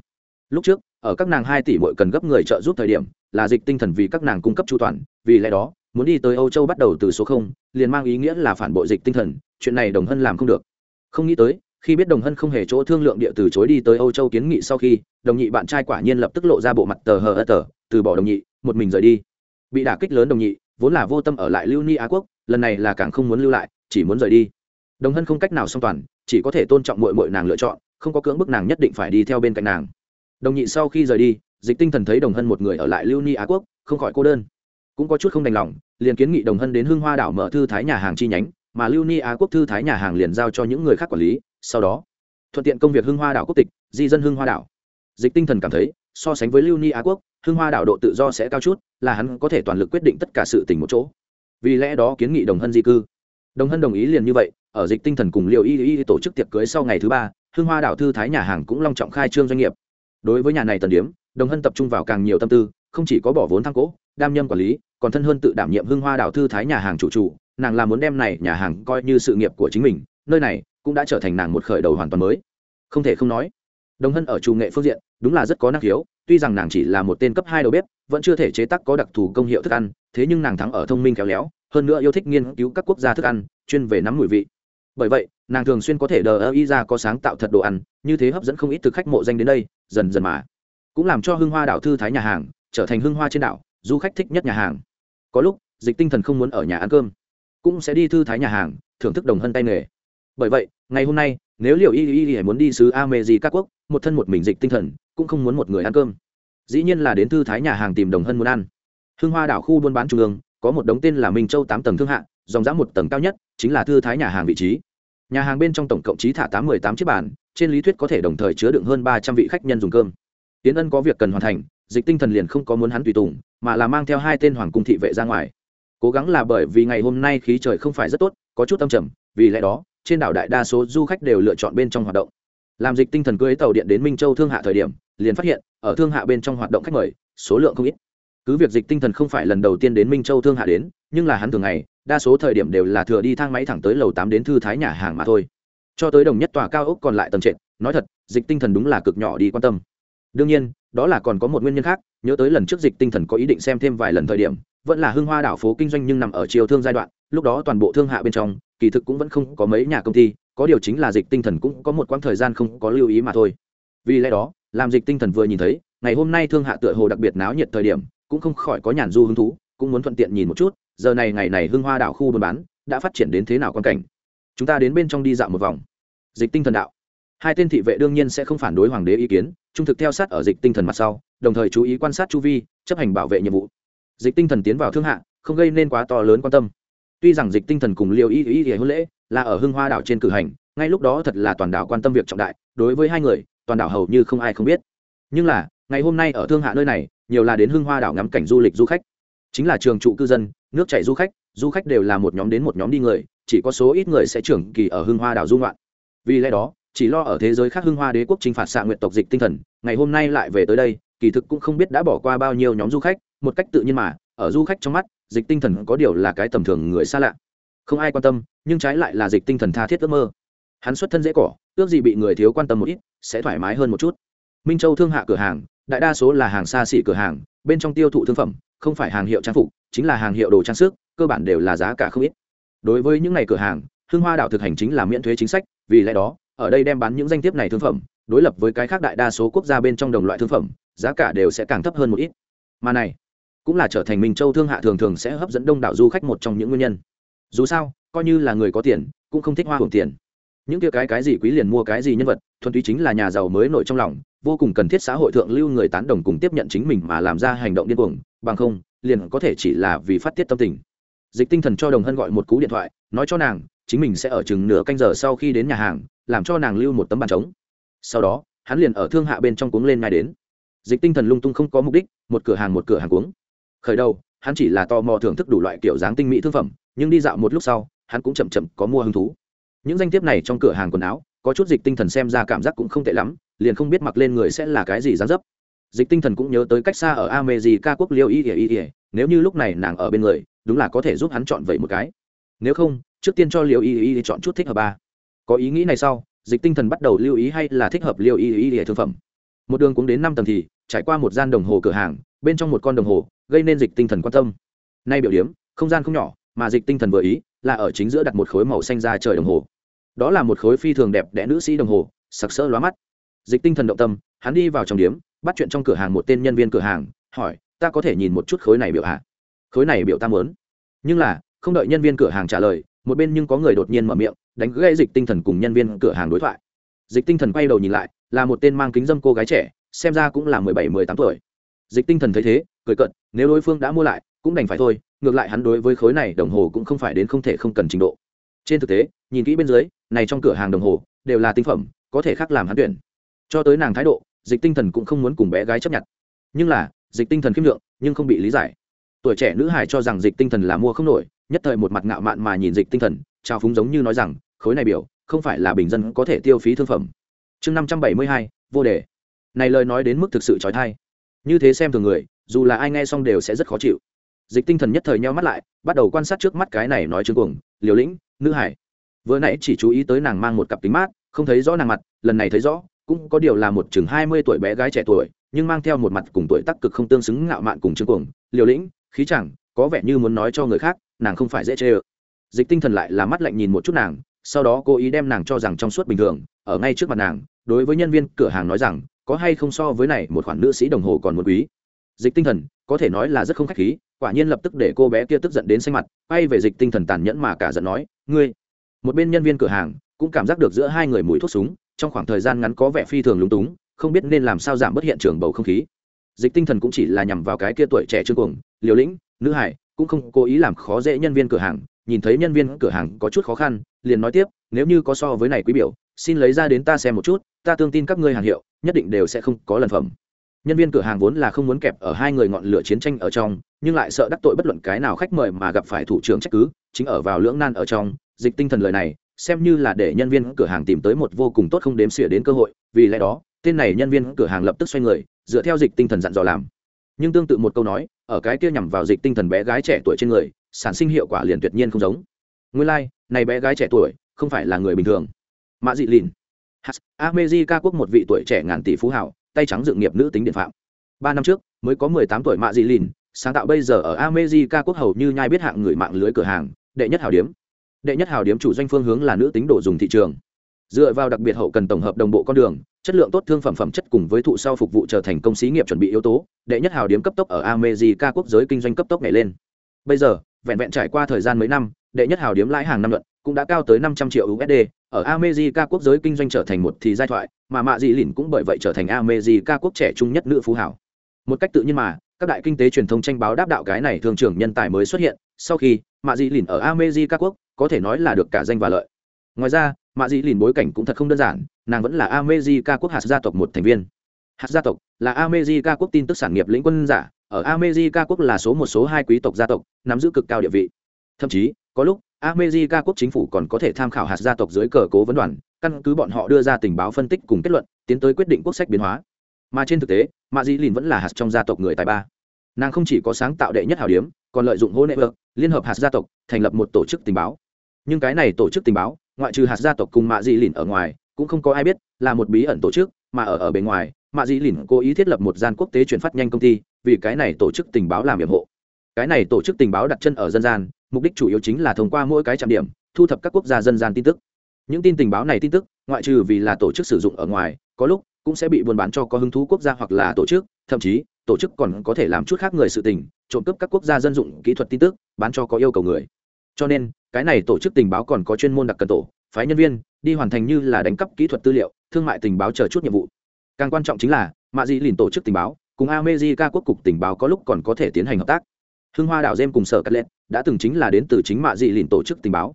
Lúc trước, ở các nàng hai tỷ muội cần gấp người trợ giúp thời điểm, là dịch tinh thần vì các nàng cung cấp chu toàn, vì lẽ đó, muốn đi tới âu châu bắt đầu từ số không, liền mang ý nghĩa là phản bội dịch tinh thần, chuyện này đồng hân làm không được. Không nghĩ tới, khi biết đồng hân không hề chỗ thương lượng địa từ chối đi tới âu châu kiến nghị sau khi, đồng nhị bạn trai quả nhiên lập tức lộ ra bộ mặt tờ hờ ơ tờ, từ bỏ đồng nhị, một mình rời đi bị đả kích lớn đồng nhị, vốn là vô tâm ở lại lưu ni á quốc, lần này là càng không muốn lưu lại, chỉ muốn rời đi. Đồng hân không cách nào song toàn, chỉ có thể tôn trọng mội mội nàng lựa chọn, không có cưỡng bức nàng nhất định phải đi theo bên cạnh nàng. Đồng nhị sau khi rời đi, dịch tinh thần thấy đồng hân một người ở lại lưu ni á quốc, không khỏi cô đơn. Cũng có chút không đành lòng, liền kiến nghị đồng hân đến hưng hoa đảo mở thư thái nhà hàng chi nhánh, mà lưu ni á quốc thư thái nhà hàng liền giao cho những người khác quản lý, sau đó, thuận tiện công việc hưng hoa đảo quốc tịch, di dân hưng hoa đảo dịch tinh thần cảm thấy, so sánh với lưu ni á quốc, hưng hoa đảo độ tự do sẽ cao chút, là hắn có thể toàn lực quyết định tất cả sự tình một chỗ. Vì lẽ đó kiến nghị đồng hân di cư. Đồng hân đồng ý liền như vậy, ở dịch tinh thần cùng liệu y y tổ chức tiệc cưới sau ngày thứ ba, hưng hoa đảo thư thái nhà hàng cũng long trọng khai trương doanh nghiệp. Đối với nhà này tần điếm, đồng hân tập trung vào càng nhiều tâm tư, không chỉ có bỏ vốn thăng cỗ, đam nhâm quản lý, còn thân hơn tự đảm nhiệm hưng hoa đảo thư thái nhà hàng chủ chủ nàng là muốn đem này nhà hàng coi như sự nghiệp của chính mình, nơi này cũng đã trở thành nàng một khởi đầu hoàn toàn mới. Không thể không nói đồng hân ở chủ nghệ phương diện, đúng là rất có năng khiếu, tuy rằng nàng chỉ là một tên cấp hai đầu bếp, vẫn chưa thể chế tác có đặc thù công hiệu thức ăn, thế nhưng nàng thắng ở thông minh khéo léo, hơn nữa yêu thích nghiên cứu các quốc gia thức ăn, chuyên về nắm mùi vị. Bởi vậy, nàng thường xuyên có thể đờ ơ y ra có sáng tạo thật đồ ăn, như thế hấp dẫn không ít thực khách mộ danh đến đây, dần dần mà. Cũng làm cho hưng hoa đảo thư thái nhà hàng, trở thành hưng hoa trên đảo, du khách thích nhất nhà hàng. Có lúc, dịch tinh thần không muốn ở nhà ăn cơm, cũng sẽ đi thư thái nhà hàng, thưởng thức đồng hân tay nghề bởi vậy, ngày hôm nay, nếu liệu y y y muốn đi xứ a mê gì các quốc, một thân một mình dịch tinh thần, cũng không muốn một người ăn cơm. Dĩ nhiên là đến thư thái nhà hàng tìm đồng hân muốn ăn. Hưng hoa đảo khu buôn bán trung ương, có một đống tên là minh châu tám tầng thương hạ, dòng giá một tầng cao nhất, chính là thư thái nhà hàng vị trí. Nhà hàng bên trong tổng cộng trí thả tám mươi tám chiếc bàn, trên lý thuyết có thể đồng thời chứa đựng hơn ba trăm vị khách nhân dùng cơm. Tiến ân có việc cần hoàn thành, dịch tinh thần liền không có muốn hắn tùy tùng, mà là mang theo hai tên hoàng cung thị vệ ra ngoài. Cố gắng là bởi vì ngày hôm nay khí trời không phải rất tốt, có chút âm trầm, vì lẽ đó trên đảo đại đa số du khách đều lựa chọn bên trong hoạt động. Làm dịch tinh thần cưới tàu điện đến minh châu thương hạ thời điểm, liền phát hiện, ở thương hạ bên trong hoạt động khách mời, số lượng không ít. Cứ việc dịch tinh thần không phải lần đầu tiên đến minh châu thương hạ đến, nhưng là hắn thường ngày, đa số thời điểm đều là thừa đi thang máy thẳng tới lầu tám đến thư thái nhà hàng mà thôi. Cho tới đồng nhất tòa cao ốc còn lại tầng trệt, nói thật, dịch tinh thần đúng là cực nhỏ đi quan tâm. Đương nhiên, đó là còn có một nguyên nhân khác, nhớ tới lần trước dịch tinh thần có ý định xem thêm vài lần thời điểm, vẫn là hưng hoa đảo phố kinh doanh nhưng nằm ở chiều thương giai đoạn lúc đó toàn bộ thương hạ bên trong, kỳ thực cũng vẫn không có mấy nhà công ty, có điều chính là dịch tinh thần cũng có một quãng thời gian không có lưu ý mà thôi. Vì lẽ đó, làm dịch tinh thần vừa nhìn thấy, ngày hôm nay thương hạ tựa hồ đặc biệt náo nhiệt thời điểm, cũng không khỏi có nhàn du hứng thú, cũng muốn thuận tiện nhìn một chút, giờ này ngày này hưng hoa đảo khu buôn bán đã phát triển đến thế nào quan cảnh. Chúng ta đến bên trong đi dạo một vòng. Dịch tinh thần đạo. Hai tên thị vệ đương nhiên sẽ không phản đối hoàng đế ý kiến, trung thực theo sát ở dịch tinh thần mặt sau, đồng thời chú ý quan sát chu vi, chấp hành bảo vệ nhiệm vụ. Dịch tinh thần tiến vào thương hạ, không gây nên quá to lớn quan tâm tuy rằng dịch tinh thần cùng liều y y y hôn lễ là ở hưng hoa đảo trên cử hành, ngay lúc đó thật là toàn đảo quan tâm việc trọng đại, đối với hai người, toàn đảo hầu như không ai không biết. Nhưng là, ngày hôm nay ở thương hạ nơi này, nhiều là đến hưng hoa đảo ngắm cảnh du lịch du khách. Chính là trường trụ cư dân, nước chảy du khách du khách đều là một nhóm đến một nhóm đi người, chỉ có số ít người sẽ trưởng kỳ ở hưng hoa đảo du ngoạn. Vì lẽ đó, chỉ lo ở thế giới khác hưng hoa đế quốc chinh phạt xạ nguyện tộc dịch tinh thần, ngày hôm nay lại về tới đây, kỳ thực cũng không biết đã bỏ qua bao nhiêu nhóm du khách, một cách tự nhiên mà, ở du khách trong mắt dịch tinh thần có điều là cái tầm thường người xa lạ. Không ai quan tâm, nhưng trái lại là dịch tinh thần tha thiết ước mơ. Hắn xuất thân dễ cỏ, ước gì bị người thiếu quan tâm một ít, sẽ thoải mái hơn một chút. Minh châu thương hạ cửa hàng, đại đa số là hàng xa xỉ cửa hàng, bên trong tiêu thụ thương phẩm, không phải hàng hiệu trang phục, chính là hàng hiệu đồ trang sức, cơ bản đều là giá cả không ít. Đối với những ngày cửa hàng hương hoa đảo thực hành chính là miễn thuế chính sách, vì lẽ đó, ở đây đem bán những danh thiếp này thương phẩm, đối lập với cái khác đại đa số quốc gia bên trong đồng loại thương phẩm, giá cả đều sẽ càng thấp hơn một ít. Mà này cũng là trở thành minh châu thương hạ thường thường sẽ hấp dẫn đông đảo du khách một trong những nguyên nhân. Dù sao, coi như là người có tiền, cũng không thích hoa hưởng tiền. Những kia cái cái gì quý liền mua cái gì nhân vật, thuần túy chính là nhà giàu mới nổi trong lòng, vô cùng cần thiết xã hội thượng lưu người tán đồng cùng tiếp nhận chính mình mà làm ra hành động điên cuồng, bằng không, liền có thể chỉ là vì phát tiết tâm tình. Dịch tinh thần cho đồng hân gọi một cú điện thoại, nói cho nàng, chính mình sẽ ở chừng nửa canh giờ sau khi đến nhà hàng, làm cho nàng lưu một tấm bàn trống. Sau đó, hắn liền ở thương hạ bên trong cuống lên ngay đến. Dịch tinh thần lung tung không có mục đích, một cửa hàng một cửa hàng cuống khởi đầu, hắn chỉ là tò mò thưởng thức đủ loại kiểu dáng tinh mỹ thương phẩm, nhưng đi dạo một lúc sau, hắn cũng chậm chậm có mua hứng thú. Những danh thiếp này trong cửa hàng quần áo, có chút dịch tinh thần xem ra cảm giác cũng không tệ lắm, liền không biết mặc lên người sẽ là cái gì dán dấp. Dịch tinh thần cũng nhớ tới cách xa ở amejica quốc liêu y ỉa y ỉa nếu như lúc này nàng ở bên người, đúng là có thể giúp hắn chọn vậy một cái. Nếu không, trước tiên cho liêu y y chọn chút thích hợp ba. Có ý nghĩ này sau, dịch tinh thần bắt đầu lưu ý hay là thích hợp liêu y y y thương phẩm. Một đường cũng đến năm tầng thì, trải qua một gian đồng hồ cửa hàng, bên trong một con đồng hồ gây nên dịch tinh thần quan tâm. Nay biểu điếm không gian không nhỏ, mà dịch tinh thần vừa ý, là ở chính giữa đặt một khối màu xanh ra trời đồng hồ. Đó là một khối phi thường đẹp đẽ nữ sĩ đồng hồ, sặc sỡ lóa mắt. Dịch tinh thần động tâm, hắn đi vào trong điếm bắt chuyện trong cửa hàng một tên nhân viên cửa hàng, hỏi, ta có thể nhìn một chút khối này biểu hạ khối này biểu ta muốn. Nhưng là, không đợi nhân viên cửa hàng trả lời, một bên nhưng có người đột nhiên mở miệng, đánh gây dịch tinh thần cùng nhân viên cửa hàng đối thoại. Dịch tinh thần quay đầu nhìn lại, là một tên mang kính dâm cô gái trẻ, xem ra cũng là mười bảy, mười tám tuổi. Dịch tinh thần thấy thế cười cận nếu đối phương đã mua lại, cũng đành phải thôi, ngược lại hắn đối với khối này đồng hồ cũng không phải đến không thể không cần trình độ. Trên thực tế, nhìn kỹ bên dưới, này trong cửa hàng đồng hồ, đều là tinh phẩm, có thể khác làm hắn tuyển. Cho tới nàng thái độ, dịch tinh thần cũng không muốn cùng bé gái chấp nhận. Nhưng là, dịch tinh thần khiêm lượng nhưng không bị lý giải. Tuổi trẻ nữ hải cho rằng dịch tinh thần là mua không nổi, nhất thời một mặt ngạo mạn mà nhìn dịch tinh thần trao phúng giống như nói rằng, khối này biểu, không phải là bình dân có thể tiêu phí thương phẩm. Chương năm trăm bảy mươi hai, vô đề. Này lời nói đến mức thực sự trói thai. Như thế xem thường người dù là ai nghe xong đều sẽ rất khó chịu. Dịch tinh thần nhất thời nheo mắt lại, bắt đầu quan sát trước mắt cái này nói chương cuồng, liều lĩnh, nữ hải. Vừa nãy chỉ chú ý tới nàng mang một cặp kính mát, không thấy rõ nàng mặt, lần này thấy rõ, cũng có điều là một chừng hai mươi tuổi bé gái trẻ tuổi, nhưng mang theo một mặt cùng tuổi tác cực không tương xứng ngạo mạn cùng chương cuồng, liều lĩnh, khí chẳng, có vẻ như muốn nói cho người khác, nàng không phải dễ chê ơ. Dịch tinh thần lại là mắt lạnh nhìn một chút nàng, sau đó cố ý đem nàng cho rằng trong suốt bình thường, ở ngay trước mặt nàng, đối với nhân viên cửa hàng nói rằng, có hay không so với này một khoản nữ sĩ đồng hồ còn một quý dịch tinh thần, có thể nói là rất không khách khí, quả nhiên lập tức để cô bé kia tức giận đến xanh mặt bay về dịch tinh thần tàn nhẫn mà cả giận nói, ngươi. Một bên nhân viên cửa hàng cũng cảm giác được giữa hai người mùi thuốc súng, trong khoảng thời gian ngắn có vẻ phi thường lúng túng, không biết nên làm sao giảm bớt hiện trường bầu không khí. Dịch tinh thần cũng chỉ là nhằm vào cái kia tuổi trẻ trương cuồng, liều lĩnh, nữ hải cũng không cố ý làm khó dễ nhân viên cửa hàng, nhìn thấy nhân viên cửa hàng có chút khó khăn, liền nói tiếp, nếu như có so với này quý biểu, xin lấy ra đến ta xem một chút, ta tương tin các ngươi hàng hiệu, nhất định đều sẽ không có lần phẩm nhân viên cửa hàng vốn là không muốn kẹp ở hai người ngọn lửa chiến tranh ở trong nhưng lại sợ đắc tội bất luận cái nào khách mời mà gặp phải thủ trưởng trách cứ chính ở vào lưỡng nan ở trong. Dịch tinh thần lời này xem như là để nhân viên cửa hàng tìm tới một vô cùng tốt không đếm xỉa đến cơ hội vì lẽ đó tên này nhân viên cửa hàng lập tức xoay người dựa theo dịch tinh thần dặn dò làm. Nhưng tương tự một câu nói ở cái kia nhằm vào dịch tinh thần bé gái trẻ tuổi trên người sản sinh hiệu quả liền tuyệt nhiên không giống. Nguyên lai、like, này bé gái trẻ tuổi không phải là người bình thường. Mạ dị lìn. America quốc một vị tuổi trẻ ngàn tỷ phú hảo tay trắng dự nghiệp nữ tính điện phạm. Ba năm trước, mới có mười tám tuổi mạ dị lìn, sáng tạo bây giờ ở America quốc hầu như nhai biết hạng người mạng lưới cửa hàng, đệ nhất hào điếm. Đệ nhất hào điếm chủ doanh phương hướng là nữ tính đồ dùng thị trường. Dựa vào đặc biệt hậu cần tổng hợp đồng bộ con đường, chất lượng tốt thương phẩm phẩm chất cùng với thụ sau phục vụ trở thành công xí nghiệp chuẩn bị yếu tố, đệ nhất hào điếm cấp tốc ở America quốc giới kinh doanh cấp tốc này lên. Bây giờ, vẹn vẹn trải qua thời gian mấy năm, đệ nhất hào điếm lãi hàng năm luận cũng đã cao tới năm trăm triệu usd ở america quốc giới kinh doanh trở thành một thì giai thoại mà mạ dị lìn cũng bởi vậy trở thành america quốc trẻ trung nhất nữ phú hảo. Một cách tự nhiên mà, các đại kinh tế truyền thông tranh báo đáp đạo cái này thường trưởng nhân tài mới xuất hiện, sau khi, mạ dị lìn ở america quốc, có thể nói là được cả danh và lợi. Ngoài ra, mạ dị lìn bối cảnh cũng thật không đơn giản, nàng vẫn là america quốc hạt gia tộc một thành viên. Hạt gia tộc là america quốc tin tức sản nghiệp lĩnh quân giả, ở america quốc là số một số hai quý tộc gia tộc, nắm giữ cực cao địa vị. Thậm chí, có lúc, america quốc chính phủ còn có thể tham khảo hạt gia tộc dưới cờ cố vấn đoàn căn cứ bọn họ đưa ra tình báo phân tích cùng kết luận, tiến tới quyết định quốc sách biến hóa. Mà trên thực tế, mạ dĩ lìn vẫn là hạt trong gia tộc người tài ba. Nàng không chỉ có sáng tạo đệ nhất hào điếm, còn lợi dụng hô nệ vợt liên hợp hạt gia tộc, thành lập một tổ chức tình báo. Nhưng cái này tổ chức tình báo, ngoại trừ hạt gia tộc cùng mạ dĩ lìn ở ngoài, cũng không có ai biết, là một bí ẩn tổ chức, mà ở ở bên ngoài, mạ dĩ lìn cố ý thiết lập một gian quốc tế chuyển phát nhanh công ty, vì cái này tổ chức tình báo làm nhiệm hộ cái này tổ chức tình báo đặt chân ở dân gian, mục đích chủ yếu chính là thông qua mỗi cái trạm điểm, thu thập các quốc gia dân gian tin tức những tin tình báo này tin tức, ngoại trừ vì là tổ chức sử dụng ở ngoài, có lúc cũng sẽ bị buôn bán cho có hứng thú quốc gia hoặc là tổ chức, thậm chí, tổ chức còn có thể làm chút khác người sự tình, trộm cướp các quốc gia dân dụng kỹ thuật tin tức, bán cho có yêu cầu người cho nên, cái này tổ chức tình báo còn có chuyên môn đặc cần tổ, phái nhân viên, đi hoàn thành như là đánh cắp kỹ thuật tư liệu, thương mại tình báo chờ chút nhiệm vụ càng quan trọng chính là, mạ dị lìn tổ chức tình báo, cùng America quốc cục tình báo có lúc còn có thể tiến hành hợp tác. Hưng Hoa đảo Gem cùng Sở Cát Lệ đã từng chính là đến từ chính mạ dị lìn tổ chức tình báo.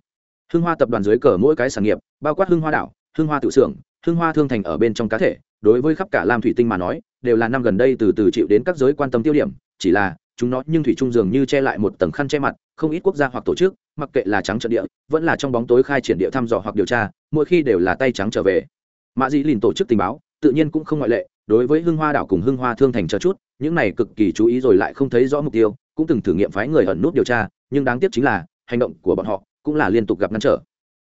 Hưng Hoa tập đoàn dưới cờ mỗi cái sản nghiệp, bao quát Hưng Hoa đảo, Hưng Hoa tự xưởng, Hưng Hoa thương thành ở bên trong cá thể, đối với khắp cả Lam thủy tinh mà nói, đều là năm gần đây từ từ chịu đến các giới quan tâm tiêu điểm, chỉ là chúng nó nhưng thủy trung dường như che lại một tầng khăn che mặt, không ít quốc gia hoặc tổ chức, mặc kệ là trắng trợn địa, vẫn là trong bóng tối khai triển địa thăm dò hoặc điều tra, mỗi khi đều là tay trắng trở về. Mạ Dĩ Lìn tổ chức tình báo, tự nhiên cũng không ngoại lệ, đối với hưng hoa đảo cùng hưng hoa thương thành chờ chút những này cực kỳ chú ý rồi lại không thấy rõ mục tiêu cũng từng thử nghiệm phái người ẩn nút điều tra nhưng đáng tiếc chính là hành động của bọn họ cũng là liên tục gặp ngăn trở.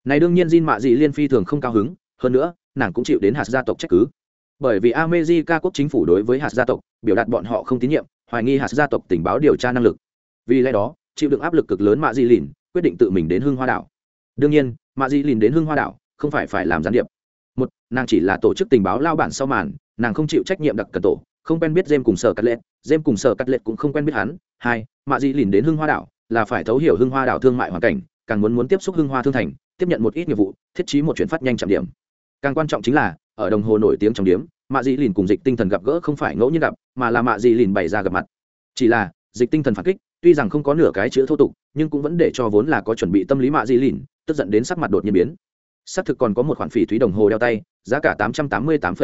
Này đương nhiên Jin mạ dị liên phi thường không cao hứng, hơn nữa, nàng cũng chịu đến hạt gia tộc trách cứ. Bởi vì America quốc chính phủ đối với hạt gia tộc biểu đạt bọn họ không tín nhiệm, hoài nghi hạt gia tộc tình báo điều tra năng lực. Vì lẽ đó, chịu đựng áp lực cực lớn mạ dị lìn quyết định tự mình đến hưng hoa đảo. Đương nhiên, mạ dị lìn đến hưng hoa đảo không phải phải làm gián điệp. Một, nàng chỉ là tổ chức tình báo lao bản sau màn, nàng không chịu trách nhiệm đặc cần tổ, không quen biết jem cùng sở cắt lệ jem cùng sở cắt lệ cũng không quen biết hắn. Hai, mạ dị lìn đến hưng hoa đảo là phải thấu hiểu hưng hoa đảo thương mại hoàn cảnh càng muốn muốn tiếp xúc hưng hoa thương thành, tiếp nhận một ít nghiệp vụ, thiết trí một chuyển phát nhanh chạm điểm. Càng quan trọng chính là, ở đồng hồ nổi tiếng trong điểm, mạ dị lìn cùng dịch tinh thần gặp gỡ không phải ngẫu nhiên gặp, mà là mạ dị lìn bày ra gặp mặt. Chỉ là, dịch tinh thần phản kích, tuy rằng không có nửa cái chữ thô tục, nhưng cũng vẫn để cho vốn là có chuẩn bị tâm lý mạ dị lìn, tức giận đến sắc mặt đột nhiên biến. Xác thực còn có một khoản phỉ thúy đồng hồ đeo tay, giá cả tám trăm tám mươi tám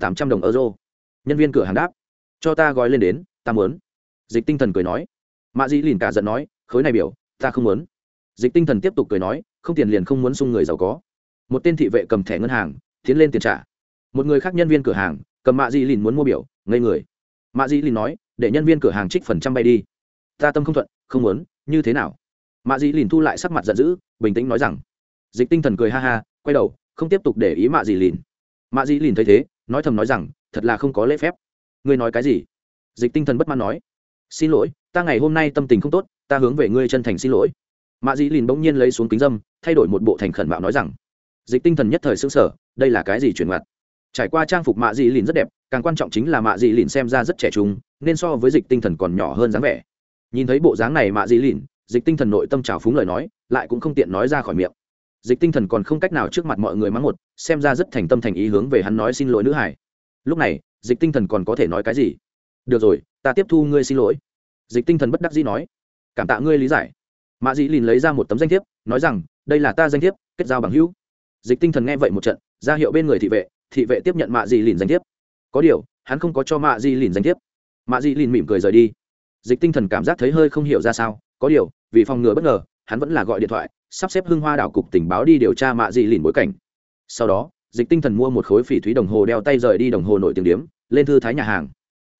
tám trăm đồng euro. Nhân viên cửa hàng đáp, cho ta gói lên đến, ta muốn. Dịch tinh thần cười nói. Mạ dị lìn cả giận nói, khối này biểu, ta không muốn dịch tinh thần tiếp tục cười nói, không tiền liền không muốn sung người giàu có. Một tên thị vệ cầm thẻ ngân hàng, tiến lên tiền trả. Một người khác nhân viên cửa hàng, cầm mạ di lìn muốn mua biểu, ngây người. Mạ Di lìn nói, để nhân viên cửa hàng trích phần trăm bay đi. Ta tâm không thuận, không muốn, như thế nào? Mạ Di lìn thu lại sắc mặt giận dữ, bình tĩnh nói rằng. Dịch tinh thần cười ha ha, quay đầu, không tiếp tục để ý mạ Di lìn. Mạ Di lìn thấy thế, nói thầm nói rằng, thật là không có lễ phép. Ngươi nói cái gì? Dịch tinh thần bất mãn nói. Xin lỗi, ta ngày hôm nay tâm tình không tốt, ta hướng về ngươi chân thành xin lỗi mạ dĩ lìn bỗng nhiên lấy xuống kính dâm, thay đổi một bộ thành khẩn mạo nói rằng, dịch tinh thần nhất thời xương sở đây là cái gì chuyển mặt? Trải qua trang phục mạ dĩ lìn rất đẹp, càng quan trọng chính là mạ dĩ lìn xem ra rất trẻ trung, nên so với dịch tinh thần còn nhỏ hơn dáng vẻ. Nhìn thấy bộ dáng này mạ dĩ lìn, dịch tinh thần nội tâm trào phúng lời nói, lại cũng không tiện nói ra khỏi miệng. Dịch tinh thần còn không cách nào trước mặt mọi người mắng một, xem ra rất thành tâm thành ý hướng về hắn nói xin lỗi nữ hải. Lúc này, dịch tinh thần còn có thể nói cái gì? Được rồi, ta tiếp thu ngươi xin lỗi. Dịch tinh thần bất đắc dĩ nói, cảm tạ ngươi lý giải mạ dĩ lìn lấy ra một tấm danh thiếp, nói rằng, đây là ta danh thiếp, kết giao bằng hữu. Dịch tinh thần nghe vậy một trận, ra hiệu bên người thị vệ thị vệ tiếp nhận mạ dĩ lìn danh thiếp. Có điều, hắn không có cho mạ dĩ lìn danh thiếp. Mạ dĩ lìn mỉm cười rời đi. Dịch tinh thần cảm giác thấy hơi không hiểu ra sao, có điều, vì phòng ngừa bất ngờ, hắn vẫn là gọi điện thoại, sắp xếp hưng hoa đảo cục tình báo đi điều tra mạ dĩ lìn bối cảnh. Sau đó, dịch tinh thần mua một khối phỉ thúy đồng hồ đeo tay rời đi đồng hồ nổi tiếng điếm, lên thư thái nhà hàng.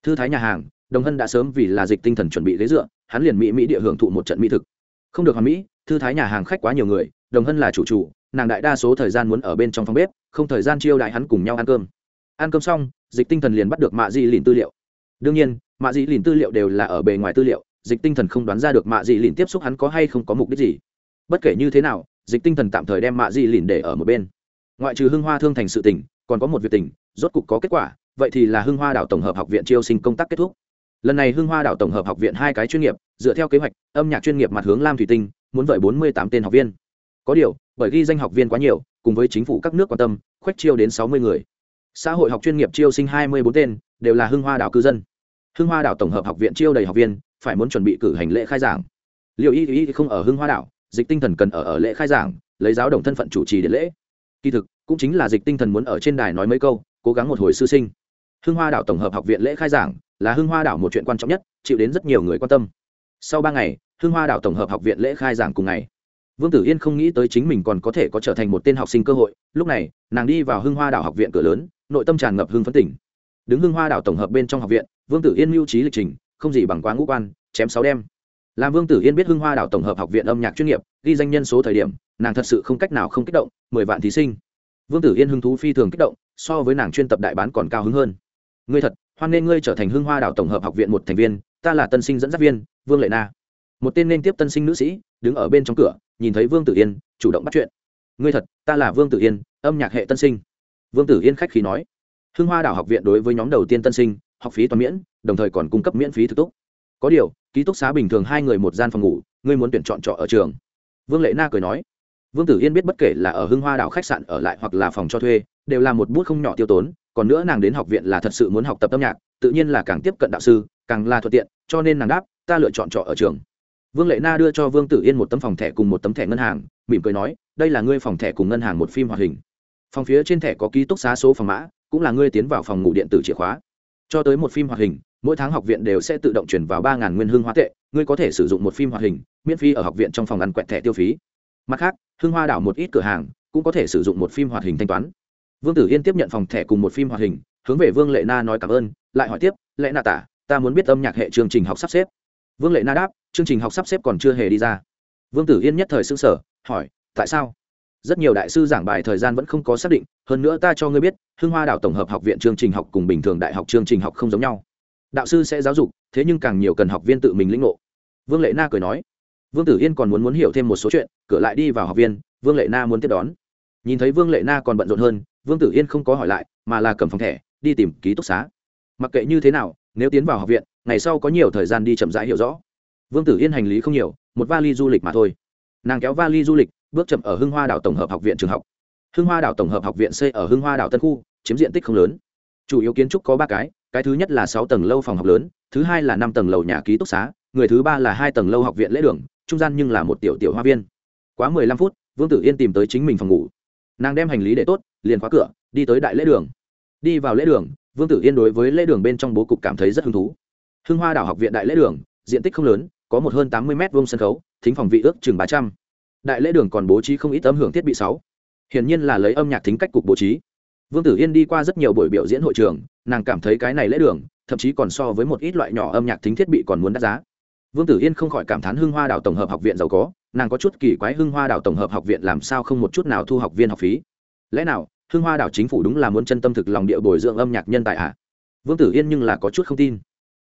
Thư thái nhà hàng, đồng hân đã sớm vì là dịch tinh thần chuẩn bị ghế dựa, hắn liền mỹ mỹ địa hưởng thụ một trận mỹ thực không được hoàn mỹ, thư thái nhà hàng khách quá nhiều người, đồng hân là chủ chủ, nàng đại đa số thời gian muốn ở bên trong phòng bếp, không thời gian chiêu đại hắn cùng nhau ăn cơm. Ăn cơm xong, dịch tinh thần liền bắt được mạ di lìn tư liệu. Đương nhiên, mạ di lìn tư liệu đều là ở bề ngoài tư liệu, dịch tinh thần không đoán ra được mạ di lìn tiếp xúc hắn có hay không có mục đích gì. Bất kể như thế nào, dịch tinh thần tạm thời đem mạ di lìn để ở một bên. Ngoại trừ hưng hoa thương thành sự tỉnh còn có một việc tỉnh rốt cục có kết quả, vậy thì là hưng hoa đảo tổng hợp học viện chiêu sinh công tác kết thúc lần này hưng hoa đảo tổng hợp học viện hai cái chuyên nghiệp, dựa theo kế hoạch, âm nhạc chuyên nghiệp mặt hướng lam thủy tinh, muốn vợi bốn mươi tám tên học viên. Có điều, bởi ghi danh học viên quá nhiều, cùng với chính phủ các nước quan tâm khoách chiêu đến sáu mươi người. Xã hội học chuyên nghiệp chiêu sinh hai mươi bốn tên, đều là hưng hoa đảo cư dân. Hưng hoa đảo tổng hợp học viện chiêu đầy học viên, phải muốn chuẩn bị cử hành lễ khai giảng. Liệu y y không ở hưng hoa đảo, dịch tinh thần cần ở ở lễ khai giảng, lấy giáo đồng thân phận chủ trì điện lễ. Kỳ thực, cũng chính là dịch tinh thần muốn ở trên đài nói mấy câu, cố gắng một hồi sư sinh. Hưng hoa đảo tổng hợp học viện lễ khai giảng là hưng hoa đảo một chuyện quan trọng nhất, chịu đến rất nhiều người quan tâm. Sau ba ngày, hưng hoa đảo tổng hợp học viện lễ khai giảng cùng ngày, vương tử yên không nghĩ tới chính mình còn có thể có trở thành một tên học sinh cơ hội. Lúc này, nàng đi vào hưng hoa đảo học viện cửa lớn, nội tâm tràn ngập hưng phấn tỉnh. Đứng hưng hoa đảo tổng hợp bên trong học viện, vương tử yên mưu trí lịch trình, không gì bằng quá ngũ quan, chém sáu đem làm vương tử yên biết hưng hoa đảo tổng hợp học viện âm nhạc chuyên nghiệp, ghi danh nhân số thời điểm, nàng thật sự không cách nào không kích động, mười vạn thí sinh. Vương tử yên hưng thú phi thường kích động, so với nàng chuyên tập đại bán còn cao hứng hơn. Ngươi thật hoan nên ngươi trở thành hưng hoa đảo tổng hợp học viện một thành viên, ta là tân sinh dẫn dắt viên, vương lệ na. Một tên nên tiếp tân sinh nữ sĩ, đứng ở bên trong cửa, nhìn thấy vương tử yên, chủ động bắt chuyện. Ngươi thật, ta là vương tử yên, âm nhạc hệ tân sinh. Vương tử yên khách khí nói. Hưng hoa đảo học viện đối với nhóm đầu tiên tân sinh, học phí toàn miễn, đồng thời còn cung cấp miễn phí thực túc. Có điều, ký túc xá bình thường hai người một gian phòng ngủ, ngươi muốn tuyển chọn trọ ở trường. Vương lệ na cười nói. Vương tử yên biết bất kể là ở hưng hoa đảo khách sạn ở lại hoặc là phòng cho thuê, đều là một bút không nhỏ tiêu tốn còn nữa nàng đến học viện là thật sự muốn học tập âm nhạc, tự nhiên là càng tiếp cận đạo sư, càng là thuận tiện, cho nên nàng đáp, ta lựa chọn trọ ở trường. Vương lệ na đưa cho vương tử yên một tấm phòng thẻ cùng một tấm thẻ ngân hàng, mỉm cười nói, đây là ngươi phòng thẻ cùng ngân hàng một phim hoạt hình. Phòng phía trên thẻ có ký túc xá số phòng mã, cũng là ngươi tiến vào phòng ngủ điện tử chìa khóa. Cho tới một phim hoạt hình, mỗi tháng học viện đều sẽ tự động chuyển vào ba nguyên hương hóa tệ, ngươi có thể sử dụng một phim hoạt hình, miễn phí ở học viện trong phòng ăn quẹt thẻ tiêu phí. Mặt khác hương hoa đảo một ít cửa hàng, cũng có thể sử dụng một phim hoạt hình thanh toán vương tử yên tiếp nhận phòng thẻ cùng một phim hoạt hình, hướng về vương lệ na nói cảm ơn, lại hỏi tiếp, lệ na tả, ta muốn biết âm nhạc hệ chương trình học sắp xếp. Vương lệ na đáp, chương trình học sắp xếp còn chưa hề đi ra. Vương tử yên nhất thời xưng sở hỏi, tại sao? Rất nhiều đại sư giảng bài thời gian vẫn không có xác định, hơn nữa ta cho ngươi biết, hưng hoa đảo tổng hợp học viện chương trình học cùng bình thường đại học chương trình học không giống nhau. Đạo sư sẽ giáo dục, thế nhưng càng nhiều cần học viên tự mình lĩnh ngộ. Vương lệ na cười nói. Vương tử yên còn muốn muốn hiểu thêm một số chuyện, cửa lại đi vào học viên, vương lệ na muốn tiếp đón nhìn thấy vương lệ na còn bận rộn hơn, vương tử yên không có hỏi lại, mà là cầm phòng thẻ, đi tìm ký túc xá. Mặc kệ như thế nào, nếu tiến vào học viện, ngày sau có nhiều thời gian đi chậm rãi hiểu rõ. Vương tử yên hành lý không nhiều, một vali du lịch mà thôi. Nàng kéo vali du lịch, bước chậm ở hưng hoa đảo tổng hợp học viện trường học. Hưng hoa đảo tổng hợp học viện xây ở hưng hoa đảo tân khu, chiếm diện tích không lớn. Chủ yếu kiến trúc có ba cái cái thứ nhất là sáu tầng lâu phòng học lớn, thứ hai là năm tầng lầu nhà ký túc xá, người thứ ba là hai tầng lâu học viện lễ đường, trung gian nhưng là một tiểu tiểu hoa viên. Quá mười lăm phút, vương tử yên tìm tới chính mình phòng ngủ nàng đem hành lý để tốt, liền khóa cửa, đi tới đại lễ đường. Đi vào lễ đường, vương tử yên đối với lễ đường bên trong bố cục cảm thấy rất hứng thú. Hưng hoa đảo học viện đại lễ đường, diện tích không lớn, có một hơn tám mươi m vông sân khấu, thính phòng vị ước chừng ba trăm. Đại lễ đường còn bố trí không ít âm hưởng thiết bị sáu. Hiển nhiên là lấy âm nhạc thính cách cục bố trí. Vương tử yên đi qua rất nhiều buổi biểu diễn hội trường, nàng cảm thấy cái này lễ đường, thậm chí còn so với một ít loại nhỏ âm nhạc thính thiết bị còn muốn đắt giá. Vương tử yên không khỏi cảm thán hưng hoa đảo tổng hợp học viện giàu có nàng có chút kỳ quái hưng hoa đảo tổng hợp học viện làm sao không một chút nào thu học viên học phí? Lẽ nào, hưng hoa đảo chính phủ đúng là muốn chân tâm thực lòng địa bồi dưỡng âm nhạc nhân tài ạ? À? vương tử yên nhưng là có chút không tin.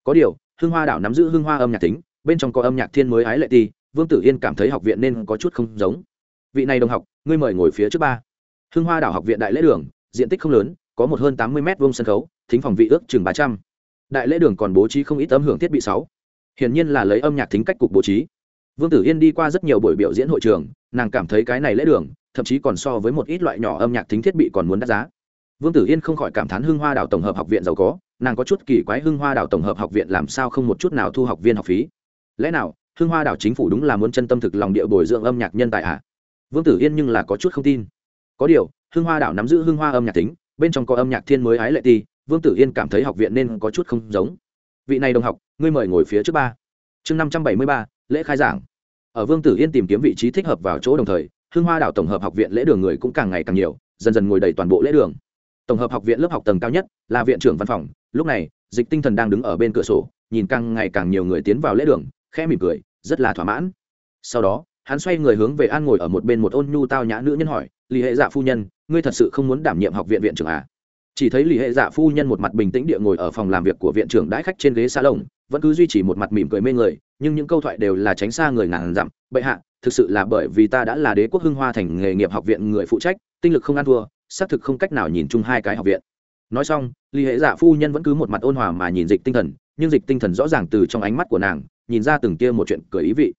Có điều, hưng hoa đảo nắm giữ hưng hoa âm nhạc tính, bên trong có âm nhạc thiên mới ái lệ ti vương tử yên cảm thấy học viện nên có chút không giống. Vị này đồng học, ngươi mời ngồi phía trước ba. Hưng hoa đảo học viện đại lễ đường, diện tích không lớn, có một hơn tám mươi m vông sân khấu, thính phòng vị ước chừng ba trăm. Đại lễ đường còn bố trí không ít âm hưởng thiết bị sáu. Hiển nhiên là lấy âm nhạc thính cách cục bố trí vương tử yên đi qua rất nhiều buổi biểu diễn hội trường, nàng cảm thấy cái này lễ đường, thậm chí còn so với một ít loại nhỏ âm nhạc thính thiết bị còn muốn đắt giá. Vương tử yên không khỏi cảm thán hưng hoa đảo tổng hợp học viện giàu có, nàng có chút kỳ quái hưng hoa đảo tổng hợp học viện làm sao không một chút nào thu học viên học phí. Lẽ nào, hưng hoa đảo chính phủ đúng là muốn chân tâm thực lòng địa bồi dưỡng âm nhạc nhân tài ạ à? vương tử yên nhưng là có chút không tin. Có điều, hưng hoa đảo nắm giữ hưng hoa âm nhạc tính bên trong có âm nhạc thiên mới ái lệ ti, vương tử yên cảm thấy học viện nên có chút không giống. Vị này đồng học, ngươi mời ngồi phía trước ba. Chương năm trăm bảy mươi ba lễ khai giảng. Ở vương tử yên tìm kiếm vị trí thích hợp vào chỗ đồng thời Hương hoa đảo tổng hợp học viện lễ đường người cũng càng ngày càng nhiều, dần dần ngồi đầy toàn bộ lễ đường. Tổng hợp học viện lớp học tầng cao nhất là viện trưởng văn phòng, lúc này, dịch tinh thần đang đứng ở bên cửa sổ, nhìn càng ngày càng nhiều người tiến vào lễ đường, khẽ mỉm cười, rất là thỏa mãn. Sau đó, hắn xoay người hướng về an ngồi ở một bên một ôn nhu tao nhã nữ nhân hỏi, lý hệ dạ phu nhân, ngươi thật sự không muốn đảm nhiệm học viện viện trưởng à? Chỉ thấy lì hệ dạ phu nhân một mặt bình tĩnh địa ngồi ở phòng làm việc của viện trưởng đãi khách trên ghế xa lồng vẫn cứ duy trì một mặt mỉm cười mê người, nhưng những câu thoại đều là tránh xa người ngàn dặm. Bệ hạ, thực sự là bởi vì ta đã là đế quốc hưng hoa thành nghề nghiệp học viện người phụ trách, tinh lực không ăn thua, xác thực không cách nào nhìn chung hai cái học viện. Nói xong, lì hệ dạ phu nhân vẫn cứ một mặt ôn hòa mà nhìn dịch tinh thần, nhưng dịch tinh thần rõ ràng từ trong ánh mắt của nàng, nhìn ra từng kia một chuyện cười ý vị.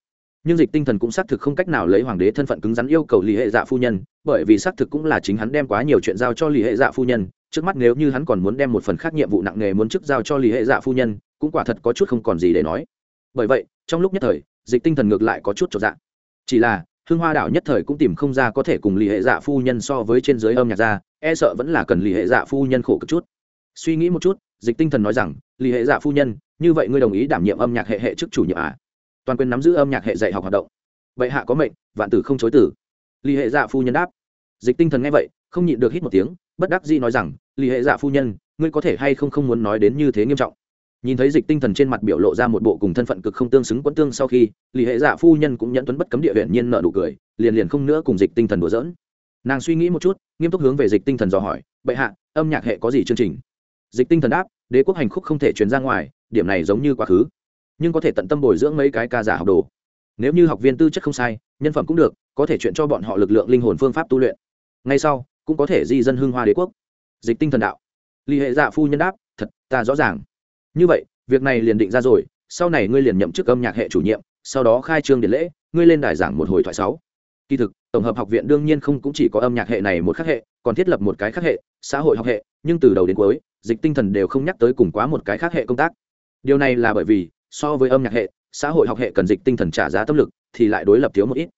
Nhưng dịch tinh thần cũng xác thực không cách nào lấy hoàng đế thân phận cứng rắn yêu cầu lý hệ dạ phu nhân, bởi vì xác thực cũng là chính hắn đem quá nhiều chuyện giao cho lý hệ dạ phu nhân trước mắt nếu như hắn còn muốn đem một phần khác nhiệm vụ nặng nề muốn chức giao cho lý hệ dạ phu nhân, cũng quả thật có chút không còn gì để nói. Bởi vậy, trong lúc nhất thời, dịch tinh thần ngược lại có chút trọn dạng chỉ là hương hoa đảo nhất thời cũng tìm không ra có thể cùng lý hệ dạ phu nhân so với trên giới âm nhạc ra e sợ vẫn là cần lý hệ dạ phu nhân khổ cực chút. Suy nghĩ một chút, dịch tinh thần nói rằng, lý hệ dạ phu nhân, như vậy ngươi đồng ý đảm nhiệm âm nhạc hệ hệ chức chủ nhiệm à? Toàn quyền nắm giữ âm nhạc hệ dạy học hoạt động. Vậy hạ có mệnh, vạn tử không chối tử lý hệ dạ phu nhân đáp. Dịch tinh thần nghe vậy, không nhịn được hít một tiếng bất đắc dĩ nói rằng lý hệ dạ phu nhân, ngươi có thể hay không không muốn nói đến như thế nghiêm trọng? Nhìn thấy dịch tinh thần trên mặt biểu lộ ra một bộ cùng thân phận cực không tương xứng quẫn tương sau khi lý hệ dạ phu nhân cũng nhẫn tuấn bất cấm địa huyện nhiên nợ nụ cười, liền liền không nữa cùng dịch tinh thần đùa dỡn nàng suy nghĩ một chút, nghiêm túc hướng về dịch tinh thần dò hỏi, bệ hạ, âm nhạc hệ có gì chương trình? Dịch tinh thần đáp, đế quốc hành khúc không thể truyền ra ngoài, điểm này giống như quá khứ, nhưng có thể tận tâm bồi dưỡng mấy cái ca giả học đồ. Nếu như học viên tư chất không sai, nhân phẩm cũng được, có thể chuyện cho bọn họ lực lượng linh hồn phương pháp tu luyện. Ngay sau cũng có thể di dân hương hoa đế quốc. Dịch tinh thần đạo. Ly hệ dạ phu nhân đáp, thật, ta rõ ràng. Như vậy, việc này liền định ra rồi, sau này ngươi liền nhậm chức âm nhạc hệ chủ nhiệm, sau đó khai trương điện lễ, ngươi lên đài giảng một hồi thoại sáu. Kỳ thực, tổng hợp học viện đương nhiên không cũng chỉ có âm nhạc hệ này một khác hệ, còn thiết lập một cái khác hệ, xã hội học hệ, nhưng từ đầu đến cuối, dịch tinh thần đều không nhắc tới cùng quá một cái khác hệ công tác. Điều này là bởi vì, so với âm nhạc hệ, xã hội học hệ cần dịch tinh thần trả giá tâm lực, thì lại đối lập thiếu một ít.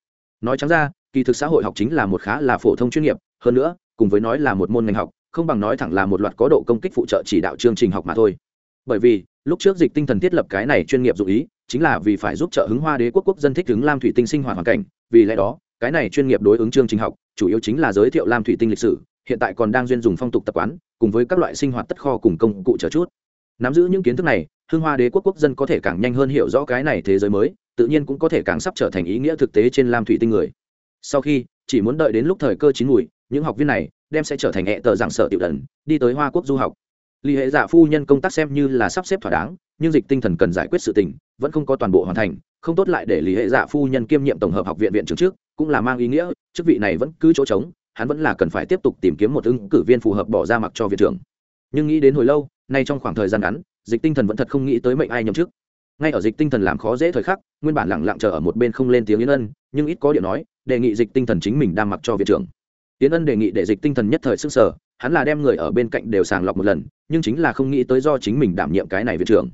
Nói trắng ra kỳ thực xã hội học chính là một khá là phổ thông chuyên nghiệp, hơn nữa, cùng với nói là một môn ngành học, không bằng nói thẳng là một loạt có độ công kích phụ trợ chỉ đạo chương trình học mà thôi. Bởi vì, lúc trước dịch tinh thần thiết lập cái này chuyên nghiệp dụ ý, chính là vì phải giúp trợ hứng hoa đế quốc quốc dân thích ứng lam thủy tinh sinh hoạt hoàn cảnh. Vì lẽ đó, cái này chuyên nghiệp đối ứng chương trình học, chủ yếu chính là giới thiệu lam thủy tinh lịch sử, hiện tại còn đang duyên dùng phong tục tập quán, cùng với các loại sinh hoạt tất kho cùng công cụ chờ chút. Nắm giữ những kiến thức này, hương hoa đế quốc quốc dân có thể càng nhanh hơn hiểu rõ cái này thế giới mới, tự nhiên cũng có thể càng sắp trở thành ý nghĩa thực tế trên lam thủy tinh người sau khi, chỉ muốn đợi đến lúc thời cơ chín mùi, những học viên này đem sẽ trở thành hệ tờ giảng sở tiểu đần đi tới hoa quốc du học. Lý hệ giả phu nhân công tác xem như là sắp xếp thỏa đáng, nhưng dịch tinh thần cần giải quyết sự tình, vẫn không có toàn bộ hoàn thành, không tốt lại để lý hệ giả phu nhân kiêm nhiệm tổng hợp học viện viện trưởng trước, cũng là mang ý nghĩa, chức vị này vẫn cứ chỗ trống, hắn vẫn là cần phải tiếp tục tìm kiếm một ứng cử viên phù hợp bỏ ra mặc cho viện trưởng. Nhưng nghĩ đến hồi lâu, nay trong khoảng thời gian ngắn, dịch tinh thần vẫn thật không nghĩ tới mệnh ai nhậm chức ngay ở dịch tinh thần làm khó dễ thời khắc, nguyên bản lẳng lặng chờ ở một bên không lên tiếng yến ân, nhưng ít có điều nói, đề nghị dịch tinh thần chính mình đang mặc cho viện trưởng. Yến ân đề nghị để dịch tinh thần nhất thời sức sở, hắn là đem người ở bên cạnh đều sàng lọc một lần, nhưng chính là không nghĩ tới do chính mình đảm nhiệm cái này viện trưởng.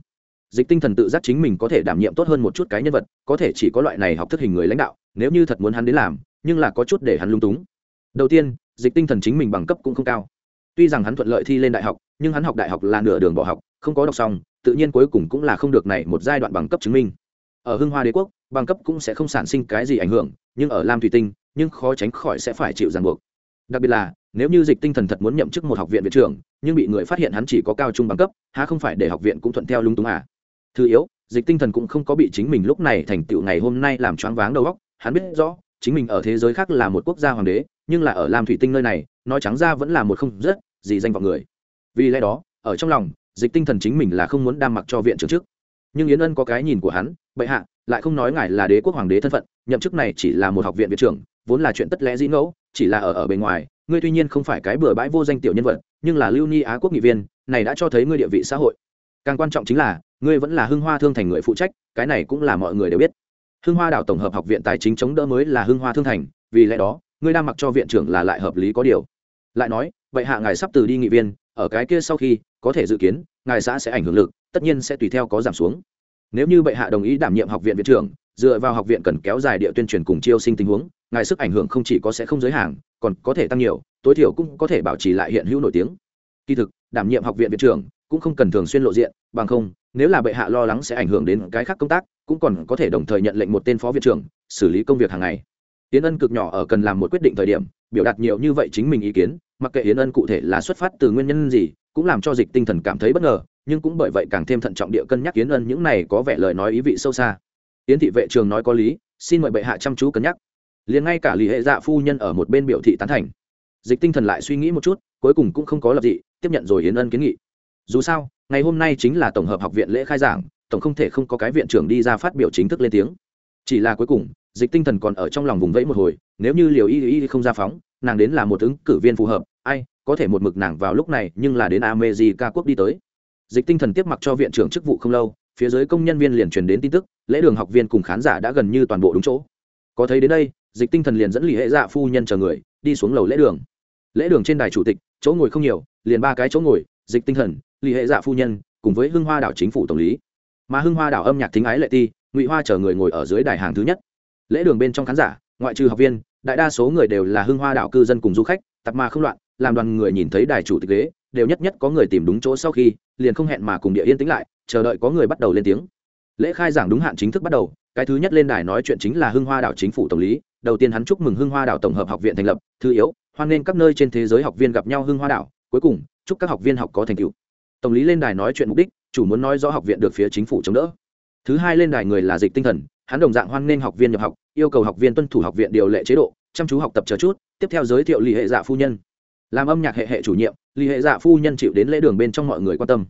Dịch tinh thần tự giác chính mình có thể đảm nhiệm tốt hơn một chút cái nhân vật, có thể chỉ có loại này học thức hình người lãnh đạo, nếu như thật muốn hắn đến làm, nhưng là có chút để hắn lung túng. Đầu tiên, dịch tinh thần chính mình bằng cấp cũng không cao. Tuy rằng hắn thuận lợi thi lên đại học, nhưng hắn học đại học là nửa đường bỏ học, không có đọc xong tự nhiên cuối cùng cũng là không được này một giai đoạn bằng cấp chứng minh. Ở hưng hoa đế quốc, bằng cấp cũng sẽ không sản sinh cái gì ảnh hưởng, nhưng ở lam thủy tinh, nhưng khó tránh khỏi sẽ phải chịu ràng buộc. Đặc biệt là, nếu như dịch tinh thần thật muốn nhậm chức một học viện viện trưởng, nhưng bị người phát hiện hắn chỉ có cao trung bằng cấp, há không phải để học viện cũng thuận theo lung túng à? Thứ yếu, dịch tinh thần cũng không có bị chính mình lúc này thành tựu ngày hôm nay làm choáng váng đầu óc, hắn biết rõ, chính mình ở thế giới khác là một quốc gia hoàng đế, nhưng là ở lam thủy tinh nơi này, nói trắng ra vẫn là một không rất gì danh vọng người. Vì lẽ đó, ở trong lòng dịch tinh thần chính mình là không muốn đam mặc cho viện trưởng chức nhưng yến ân có cái nhìn của hắn, bệ hạ, lại không nói ngài là đế quốc hoàng đế thân phận, nhậm chức này chỉ là một học viện viện trưởng, vốn là chuyện tất lẽ dĩ ngẫu, chỉ là ở ở bề ngoài, ngươi tuy nhiên không phải cái bừa bãi vô danh tiểu nhân vật, nhưng là lưu ni á quốc nghị viên, này đã cho thấy ngươi địa vị xã hội. Càng quan trọng chính là, ngươi vẫn là hưng hoa thương thành người phụ trách, cái này cũng là mọi người đều biết. Hưng hoa đảo tổng hợp học viện tài chính chống đỡ mới là hưng hoa thương thành, vì lẽ đó, ngươi đang mặc cho viện trưởng là lại hợp lý có điều. Lại nói vậy hạ ngài sắp từ đi nghị viên ở cái kia sau khi, có thể dự kiến, ngài xã sẽ ảnh hưởng lực, tất nhiên sẽ tùy theo có giảm xuống. Nếu như bệ hạ đồng ý đảm nhiệm học viện viện trưởng, dựa vào học viện cần kéo dài địa tuyên truyền cùng chiêu sinh tình huống, ngài sức ảnh hưởng không chỉ có sẽ không giới hạn, còn có thể tăng nhiều, tối thiểu cũng có thể bảo trì lại hiện hữu nổi tiếng. Kỳ thực, đảm nhiệm học viện viện trưởng cũng không cần thường xuyên lộ diện, bằng không, nếu là bệ hạ lo lắng sẽ ảnh hưởng đến cái khác công tác, cũng còn có thể đồng thời nhận lệnh một tên phó viện trưởng, xử lý công việc hàng ngày. Tiến ân cực nhỏ ở cần làm một quyết định thời điểm, biểu đạt nhiều như vậy chính mình ý kiến mặc kệ yến ân cụ thể là xuất phát từ nguyên nhân gì, cũng làm cho dịch tinh thần cảm thấy bất ngờ, nhưng cũng bởi vậy càng thêm thận trọng địa cân nhắc yến ân những này có vẻ lời nói ý vị sâu xa. Yến thị vệ trường nói có lý, xin mời bệ hạ chăm chú cân nhắc. Liền ngay cả lý hệ dạ phu nhân ở một bên biểu thị tán thành. Dịch tinh thần lại suy nghĩ một chút, cuối cùng cũng không có lập dị, tiếp nhận rồi yến ân kiến nghị. Dù sao, ngày hôm nay chính là tổng hợp học viện lễ khai giảng, tổng không thể không có cái viện trưởng đi ra phát biểu chính thức lên tiếng. Chỉ là cuối cùng, dịch tinh thần còn ở trong lòng vùng vẫy một hồi, nếu như liều y y không ra phóng nàng đến là một ứng cử viên phù hợp, ai, có thể một mực nàng vào lúc này, nhưng là đến America quốc đi tới. Dịch tinh thần tiếp mặc cho viện trưởng chức vụ không lâu, phía dưới công nhân viên liền truyền đến tin tức, lễ đường học viên cùng khán giả đã gần như toàn bộ đúng chỗ. Có thấy đến đây, dịch tinh thần liền dẫn lì hệ dạ phu nhân chờ người, đi xuống lầu lễ đường. Lễ đường trên đài chủ tịch, chỗ ngồi không nhiều, liền ba cái chỗ ngồi, dịch tinh thần, lì hệ dạ phu nhân, cùng với hưng hoa đảo chính phủ tổng lý. Mà hưng hoa đảo âm nhạc thính ái lệ ti, ngụy hoa chờ người ngồi ở dưới đài hàng thứ nhất. Lễ đường bên trong khán giả, ngoại trừ học viên đại đa số người đều là hưng hoa đảo cư dân cùng du khách, tập mà không loạn, làm đoàn người nhìn thấy đài chủ tịch ghế, đều nhất nhất có người tìm đúng chỗ sau khi, liền không hẹn mà cùng địa yên tĩnh lại, chờ đợi có người bắt đầu lên tiếng. Lễ khai giảng đúng hạn chính thức bắt đầu, cái thứ nhất lên đài nói chuyện chính là hưng hoa đảo chính phủ tổng lý. Đầu tiên hắn chúc mừng hưng hoa đảo tổng hợp học viện thành lập, thứ yếu, hoan nghênh các nơi trên thế giới học viên gặp nhau hưng hoa đảo. Cuối cùng, chúc các học viên học có thành tựu. Tổng lý lên đài nói chuyện mục đích, chủ muốn nói rõ học viện được phía chính phủ chống đỡ. Thứ hai lên đài người là dịch tinh thần hắn đồng dạng hoan nghênh học viên nhập học, yêu cầu học viên tuân thủ học viện điều lệ chế độ, chăm chú học tập chờ chút, tiếp theo giới thiệu lì hệ dạ phu nhân. Làm âm nhạc hệ hệ chủ nhiệm lì hệ dạ phu nhân chịu đến lễ đường bên trong mọi người quan tâm.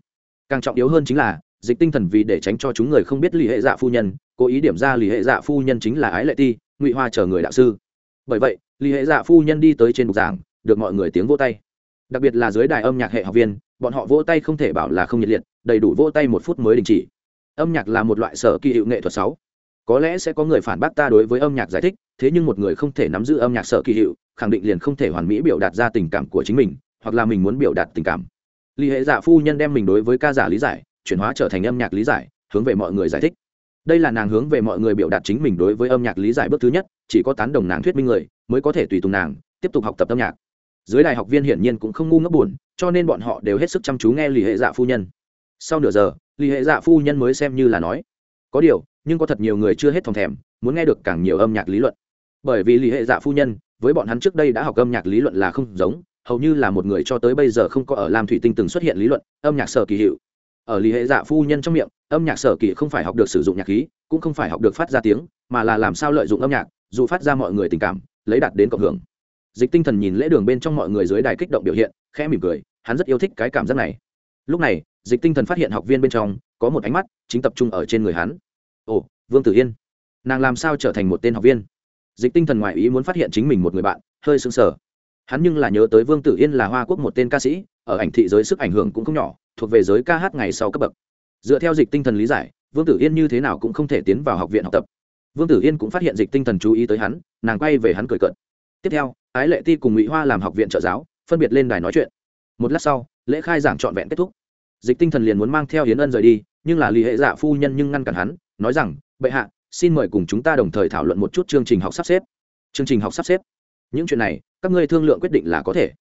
Càng trọng yếu hơn chính là, dịch tinh thần vì để tránh cho chúng người không biết lì hệ dạ phu nhân, cố ý điểm ra lì hệ dạ phu nhân chính là ái lệ ti, ngụy hoa chờ người đạo sư. Bởi vậy lì hệ dạ phu nhân đi tới trên bục giảng, được mọi người tiếng vô tay. Đặc biệt là dưới đài âm nhạc hệ học viên, bọn họ vỗ tay không thể bảo là không nhiệt liệt, đầy đủ vỗ tay một phút mới đình chỉ. Âm nhạc là một loại sở kỳ hiệu nghệ thuật sáu có lẽ sẽ có người phản bác ta đối với âm nhạc giải thích, thế nhưng một người không thể nắm giữ âm nhạc sở kỳ hiệu, khẳng định liền không thể hoàn mỹ biểu đạt ra tình cảm của chính mình, hoặc là mình muốn biểu đạt tình cảm. Lý hệ giả phu nhân đem mình đối với ca giả lý giải, chuyển hóa trở thành âm nhạc lý giải, hướng về mọi người giải thích. Đây là nàng hướng về mọi người biểu đạt chính mình đối với âm nhạc lý giải bước thứ nhất, chỉ có tán đồng nàng thuyết minh người, mới có thể tùy tùng nàng, tiếp tục học tập âm nhạc. Dưới đại học viên hiển nhiên cũng không ngu ngốc buồn, cho nên bọn họ đều hết sức chăm chú nghe lý hệ dạ phu nhân. Sau nửa giờ, lý hệ dạ phu nhân mới xem như là nói, có điều nhưng có thật nhiều người chưa hết thòng thèm, muốn nghe được càng nhiều âm nhạc lý luận. Bởi vì lý hệ dạ phu nhân, với bọn hắn trước đây đã học âm nhạc lý luận là không giống, hầu như là một người cho tới bây giờ không có ở lam thủy tinh từng xuất hiện lý luận, âm nhạc sở kỳ hiệu. Ở lý hệ dạ phu nhân trong miệng, âm nhạc sở kỳ không phải học được sử dụng nhạc khí, cũng không phải học được phát ra tiếng, mà là làm sao lợi dụng âm nhạc, dù phát ra mọi người tình cảm, lấy đạt đến cộng hưởng. Dịch tinh thần nhìn lễ đường bên trong mọi người dưới đài kích động biểu hiện, khẽ mỉm cười, hắn rất yêu thích cái cảm giác này. Lúc này, dịch tinh thần phát hiện học viên bên trong có một ánh mắt chính tập trung ở trên người hắn ồ, vương tử yên. Nàng làm sao trở thành một tên học viên? Dịch tinh thần ngoại ý muốn phát hiện chính mình một người bạn, hơi sững sờ. Hắn nhưng là nhớ tới vương tử yên là hoa quốc một tên ca sĩ, ở ảnh thị giới sức ảnh hưởng cũng không nhỏ, thuộc về giới ca hát ngày sau cấp bậc. Dựa theo dịch tinh thần lý giải, vương tử yên như thế nào cũng không thể tiến vào học viện học tập. Vương tử yên cũng phát hiện dịch tinh thần chú ý tới hắn, nàng quay về hắn cười cợt. Tiếp theo, ái lệ ti cùng ngụy hoa làm học viện trợ giáo, phân biệt lên đài nói chuyện. Một lát sau, lễ khai giảng trọn vẹn kết thúc. Dịch tinh thần liền muốn mang theo hiến ân rời đi, nhưng là lì hệ dạ phu nhân nhưng ngăn cản hắn nói rằng, bệ hạ, xin mời cùng chúng ta đồng thời thảo luận một chút chương trình học sắp xếp. Chương trình học sắp xếp? Những chuyện này, các ngươi thương lượng quyết định là có thể.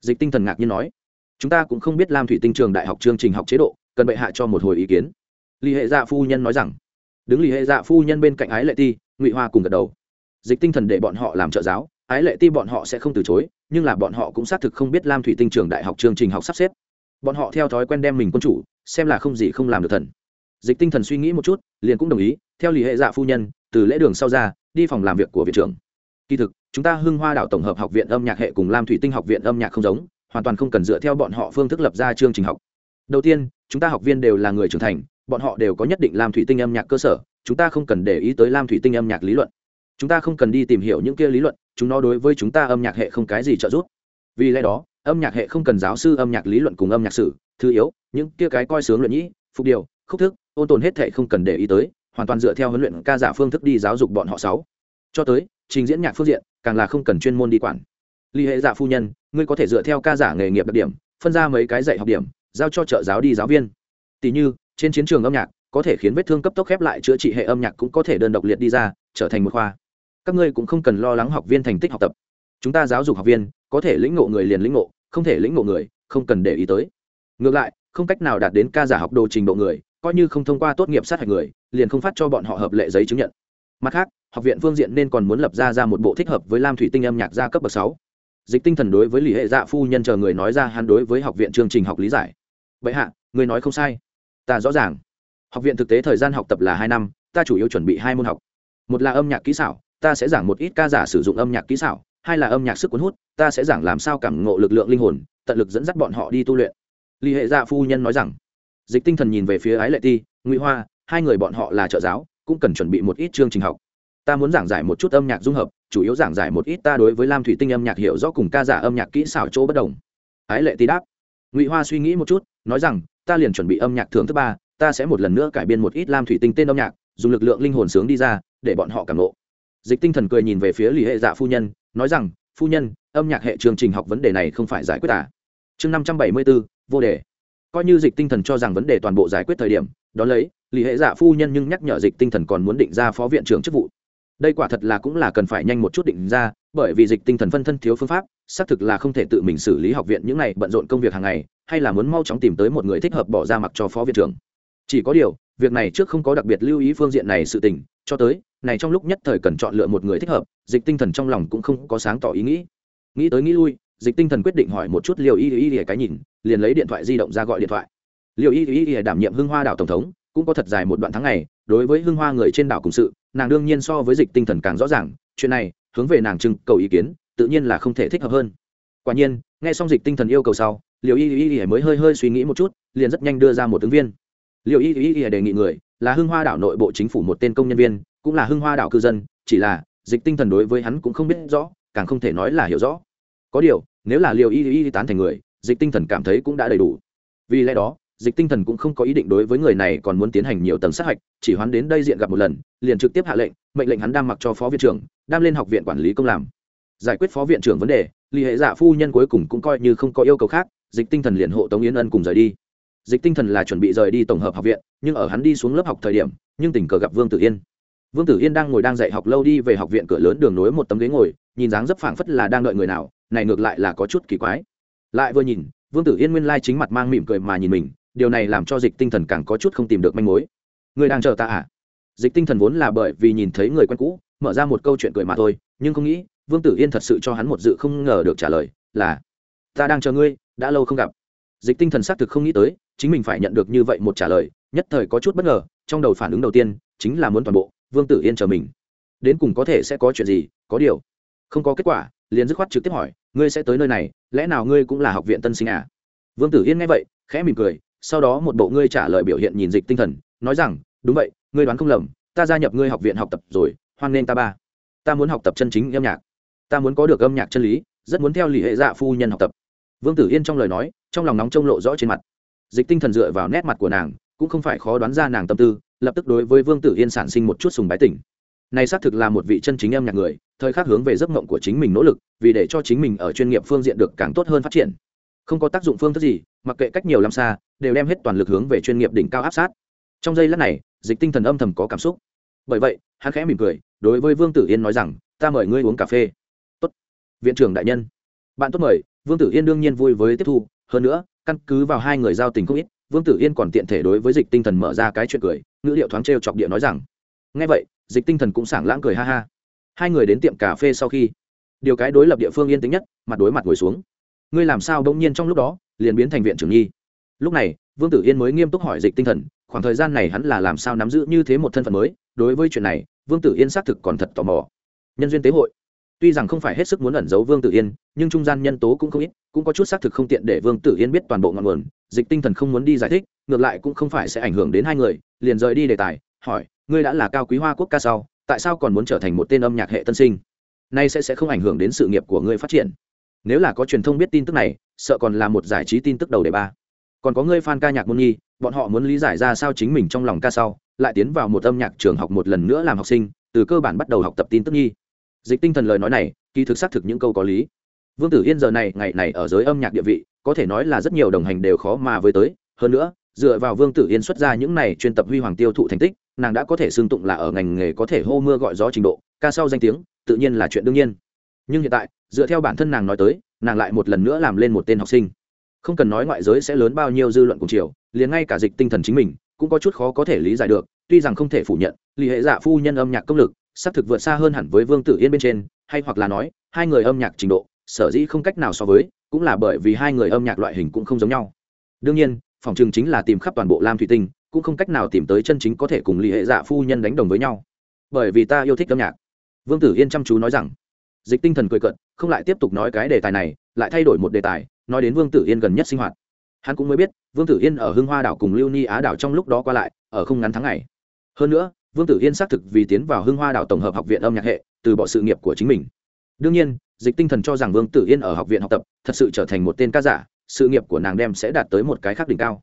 Dịch tinh thần ngạc nhiên nói. Chúng ta cũng không biết lam thủy tinh trường đại học chương trình học chế độ, cần bệ hạ cho một hồi ý kiến. Lý hệ dạ phu nhân nói rằng. Đứng lý hệ dạ phu nhân bên cạnh ái lệ ti, ngụy hoa cùng gật đầu. Dịch tinh thần để bọn họ làm trợ giáo, ái lệ ti bọn họ sẽ không từ chối, nhưng là bọn họ cũng xác thực không biết lam thủy tinh trường đại học chương trình học sắp xếp. Bọn họ theo thói quen đem mình quân chủ, xem là không gì không làm được thần dịch tinh thần suy nghĩ một chút, liền cũng đồng ý, theo lý hệ dạ phu nhân, từ lễ đường sau ra, đi phòng làm việc của viện trưởng. Kỳ thực, chúng ta hưng hoa đảo tổng hợp học viện âm nhạc hệ cùng lam thủy tinh học viện âm nhạc không giống, hoàn toàn không cần dựa theo bọn họ phương thức lập ra chương trình học. Đầu tiên, chúng ta học viên đều là người trưởng thành, bọn họ đều có nhất định lam thủy tinh âm nhạc cơ sở, chúng ta không cần để ý tới lam thủy tinh âm nhạc lý luận. Chúng ta không cần đi tìm hiểu những kia lý luận, chúng nó đối với chúng ta âm nhạc hệ không cái gì trợ giúp. Vì lẽ đó, âm nhạc hệ không cần giáo sư âm nhạc lý luận cùng âm nhạc sử, thứ yếu, những kia cái coi sướng luận nhĩ, phục điều, khúc thức ôn tồn hết thệ không cần để ý tới, hoàn toàn dựa theo huấn luyện ca giả phương thức đi giáo dục bọn họ sáu. Cho tới, trình diễn nhạc phương diện, càng là không cần chuyên môn đi quản. Ly hệ giả phu nhân, ngươi có thể dựa theo ca giả nghề nghiệp đặc điểm, phân ra mấy cái dạy học điểm, giao cho trợ giáo đi giáo viên. Tỷ như, trên chiến trường âm nhạc, có thể khiến vết thương cấp tốc khép lại chữa trị hệ âm nhạc cũng có thể đơn độc liệt đi ra, trở thành một khoa. Các ngươi cũng không cần lo lắng học viên thành tích học tập. Chúng ta giáo dục học viên, có thể lĩnh ngộ người liền lĩnh ngộ, không thể lĩnh ngộ người, không cần để ý tới. Ngược lại, không cách nào đạt đến ca giả học đồ trình độ người coi như không thông qua tốt nghiệp sát hạch người, liền không phát cho bọn họ hợp lệ giấy chứng nhận. Mặt khác, học viện phương diện nên còn muốn lập ra ra một bộ thích hợp với lam thủy tinh âm nhạc gia cấp bậc sáu. Dịch tinh thần đối với lý hệ dạ phu nhân chờ người nói ra hắn đối với học viện chương trình học lý giải. Vậy hạ, người nói không sai. Ta rõ ràng. Học viện thực tế thời gian học tập là hai năm, ta chủ yếu chuẩn bị hai môn học. Một là âm nhạc kỹ xảo, ta sẽ giảng một ít ca giả sử dụng âm nhạc kỹ xảo. Hai là âm nhạc sức cuốn hút, ta sẽ giảng làm sao cảm ngộ lực lượng linh hồn, tận lực dẫn dắt bọn họ đi tu luyện. Lý hệ dạ phu nhân nói rằng dịch tinh thần nhìn về phía ái lệ ti, ngụy hoa, hai người bọn họ là trợ giáo, cũng cần chuẩn bị một ít chương trình học. Ta muốn giảng giải một chút âm nhạc dung hợp, chủ yếu giảng giải một ít ta đối với lam thủy tinh âm nhạc hiểu rõ cùng ca giả âm nhạc kỹ xảo chỗ bất đồng. Ái lệ ti đáp. Ngụy hoa suy nghĩ một chút, nói rằng, ta liền chuẩn bị âm nhạc thường thứ ba, ta sẽ một lần nữa cải biên một ít lam thủy tinh tên âm nhạc, dùng lực lượng linh hồn sướng đi ra, để bọn họ cảm lộ dịch tinh thần cười nhìn về phía lì hệ dạ phu nhân, nói rằng, phu nhân, âm nhạc hệ chương trình học vấn đề này không phải giải quyết à? Chương năm trăm bảy mươi bốn vô đề coi như dịch tinh thần cho rằng vấn đề toàn bộ giải quyết thời điểm đó lấy lì hệ giả phu nhân nhưng nhắc nhở dịch tinh thần còn muốn định ra phó viện trưởng chức vụ. Đây quả thật là cũng là cần phải nhanh một chút định ra, bởi vì dịch tinh thần phân thân thiếu phương pháp, xác thực là không thể tự mình xử lý học viện những này bận rộn công việc hàng ngày, hay là muốn mau chóng tìm tới một người thích hợp bỏ ra mặc cho phó viện trưởng. Chỉ có điều, việc này trước không có đặc biệt lưu ý phương diện này sự tình, cho tới, này trong lúc nhất thời cần chọn lựa một người thích hợp, dịch tinh thần trong lòng cũng không có sáng tỏ ý nghĩ. Nghĩ tới nghĩ lui dịch tinh thần quyết định hỏi một chút liều y y y cái nhìn, liền lấy điện thoại di động ra gọi điện thoại. Liều y y y đảm nhiệm hưng hoa đảo tổng thống, cũng có thật dài một đoạn tháng ngày, đối với hưng hoa người trên đảo cùng sự, nàng đương nhiên so với dịch tinh thần càng rõ ràng, chuyện này, hướng về nàng trưng cầu ý kiến, tự nhiên là không thể thích hợp hơn. Quả nhiên, nghe xong dịch tinh thần yêu cầu sau liều y y y mới hơi hơi suy nghĩ một chút, liền rất nhanh đưa ra một ứng viên. Liều y y y đề nghị người, là hưng hoa đảo nội bộ chính phủ một tên công nhân viên, cũng là hưng hoa đảo cư dân, chỉ là, dịch tinh thần đối với hắn cũng không biết rõ, càng không thể nói là hiểu rõ. Có điều nếu là liều y y tán thành người, dịch tinh thần cảm thấy cũng đã đầy đủ. Vì lẽ đó, dịch tinh thần cũng không có ý định đối với người này còn muốn tiến hành nhiều tầng sát hạch, chỉ hoán đến đây diện gặp một lần, liền trực tiếp hạ lệnh, mệnh lệnh hắn đang mặc cho phó viện trưởng đang lên học viện quản lý công làm. Giải quyết phó viện trưởng vấn đề lì hệ giả phu nhân cuối cùng cũng coi như không có yêu cầu khác, dịch tinh thần liền hộ tống yến ân cùng rời đi. Dịch tinh thần là chuẩn bị rời đi tổng hợp học viện, nhưng ở hắn đi xuống lớp học thời điểm, nhưng tình cờ gặp vương tử yên. Vương tử yên đang ngồi đang dạy học lâu đi về học viện cửa lớn đường nối một tấm ghế ngồi, nhìn dáng dấp phảng phất là đang đợi người nào này ngược lại là có chút kỳ quái. Lại vừa nhìn, vương tử yên nguyên lai chính mặt mang mỉm cười mà nhìn mình, điều này làm cho dịch tinh thần càng có chút không tìm được manh mối. Người đang chờ ta à? Dịch tinh thần vốn là bởi vì nhìn thấy người quen cũ, mở ra một câu chuyện cười mà thôi, nhưng không nghĩ, vương tử yên thật sự cho hắn một dự không ngờ được trả lời, là, ta đang chờ ngươi, đã lâu không gặp. Dịch tinh thần xác thực không nghĩ tới, chính mình phải nhận được như vậy một trả lời, nhất thời có chút bất ngờ, trong đầu phản ứng đầu tiên, chính là muốn toàn bộ, vương tử yên chờ mình. Đến cùng có thể sẽ có chuyện gì, có điều, không có kết quả liền dứt khoát trực tiếp hỏi, ngươi sẽ tới nơi này, lẽ nào ngươi cũng là học viện tân sinh à? Vương tử yên nghe vậy, khẽ mỉm cười, sau đó một bộ ngươi trả lời biểu hiện nhìn dịch tinh thần, nói rằng, đúng vậy, ngươi đoán không lầm, ta gia nhập ngươi học viện học tập rồi, hoan nghênh ta ba. Ta muốn học tập chân chính âm nhạc. Ta muốn có được âm nhạc chân lý, rất muốn theo lì hệ dạ phu nhân học tập. Vương tử yên trong lời nói, trong lòng nóng trông lộ rõ trên mặt. Dịch tinh thần dựa vào nét mặt của nàng, cũng không phải khó đoán ra nàng tâm tư, lập tức đối với vương tử yên sản sinh một chút sùng bái tỉnh này xác thực là một vị chân chính âm nhạc người, thời khắc hướng về giấc mộng của chính mình nỗ lực, vì để cho chính mình ở chuyên nghiệp phương diện được càng tốt hơn phát triển. Không có tác dụng phương thức gì, mặc kệ cách nhiều làm xa, đều đem hết toàn lực hướng về chuyên nghiệp đỉnh cao áp sát. Trong giây lát này, dịch tinh thần âm thầm có cảm xúc. Bởi vậy, hắn khẽ mỉm cười, đối với vương tử yên nói rằng, ta mời ngươi uống cà phê. Tốt, viện trưởng đại nhân. Bạn tốt mời. Vương tử yên đương nhiên vui với tiếp thu. Hơn nữa, căn cứ vào hai người giao tình không ít, vương tử yên còn tiện thể đối với dịch tinh thần mở ra cái chuyện cười, ngữ liệu thoáng t r e o chọc địa nói rằng ngay vậy, dịch tinh thần cũng sảng lãng cười ha ha. Hai người đến tiệm cà phê sau khi, điều cái đối lập địa phương yên tĩnh nhất, mặt đối mặt ngồi xuống. Ngươi làm sao bỗng nhiên trong lúc đó, liền biến thành viện trưởng nhi? Lúc này, vương tử yên mới nghiêm túc hỏi dịch tinh thần, khoảng thời gian này hắn là làm sao nắm giữ như thế một thân phận mới? Đối với chuyện này, vương tử yên xác thực còn thật tò mò. Nhân duyên tế hội. Tuy rằng không phải hết sức muốn ẩn giấu vương tử yên, nhưng trung gian nhân tố cũng không ít, cũng có chút xác thực không tiện để vương tử yên biết toàn bộ ngọn nguồn. Dịch tinh thần không muốn đi giải thích, ngược lại cũng không phải sẽ ảnh hưởng đến hai người, liền rời đi đề tài, hỏi ngươi đã là cao quý hoa quốc ca sau, tại sao còn muốn trở thành một tên âm nhạc hệ tân sinh? Nay sẽ sẽ không ảnh hưởng đến sự nghiệp của ngươi phát triển. Nếu là có truyền thông biết tin tức này, sợ còn là một giải trí tin tức đầu đề ba. Còn có ngươi fan ca nhạc môn nhi, bọn họ muốn lý giải ra sao chính mình trong lòng ca sau, lại tiến vào một âm nhạc trường học một lần nữa làm học sinh, từ cơ bản bắt đầu học tập tin tức nhi. Dịch tinh thần lời nói này, kỳ thực xác thực những câu có lý. Vương tử yên giờ này, ngày này ở giới âm nhạc địa vị, có thể nói là rất nhiều đồng hành đều khó mà với tới. Hơn nữa, dựa vào vương tử yên xuất ra những này chuyên tập huy hoàng tiêu thụ thành tích nàng đã có thể xương tụng là ở ngành nghề có thể hô mưa gọi gió trình độ, ca sau danh tiếng, tự nhiên là chuyện đương nhiên. Nhưng hiện tại, dựa theo bản thân nàng nói tới, nàng lại một lần nữa làm lên một tên học sinh. Không cần nói ngoại giới sẽ lớn bao nhiêu dư luận cùng chiều, liền ngay cả dịch tinh thần chính mình, cũng có chút khó có thể lý giải được, tuy rằng không thể phủ nhận, lý hệ dạ phu nhân âm nhạc công lực, xác thực vượt xa hơn hẳn với vương tử yên bên trên, hay hoặc là nói, hai người âm nhạc trình độ, sở dĩ không cách nào so với, cũng là bởi vì hai người âm nhạc loại hình cũng không giống nhau. Đương nhiên, phòng trường chính là tìm khắp toàn bộ lam thủy tinh cũng không cách nào tìm tới chân chính có thể cùng lý hệ dạ phu nhân đánh đồng với nhau. Bởi vì ta yêu thích âm nhạc. Vương tử yên chăm chú nói rằng, dịch tinh thần cười cận không lại tiếp tục nói cái đề tài này, lại thay đổi một đề tài, nói đến vương tử yên gần nhất sinh hoạt. Hắn cũng mới biết, vương tử yên ở hưng hoa đảo cùng lưu ni á đảo trong lúc đó qua lại, ở không ngắn tháng ngày. Hơn nữa, vương tử yên xác thực vì tiến vào hưng hoa đảo tổng hợp học viện âm nhạc hệ, từ bỏ sự nghiệp của chính mình. Đương nhiên, dịch tinh thần cho rằng vương tử yên ở học viện học tập, thật sự trở thành một tên ca giả, sự nghiệp của nàng đem sẽ đạt tới một cái khác đỉnh cao.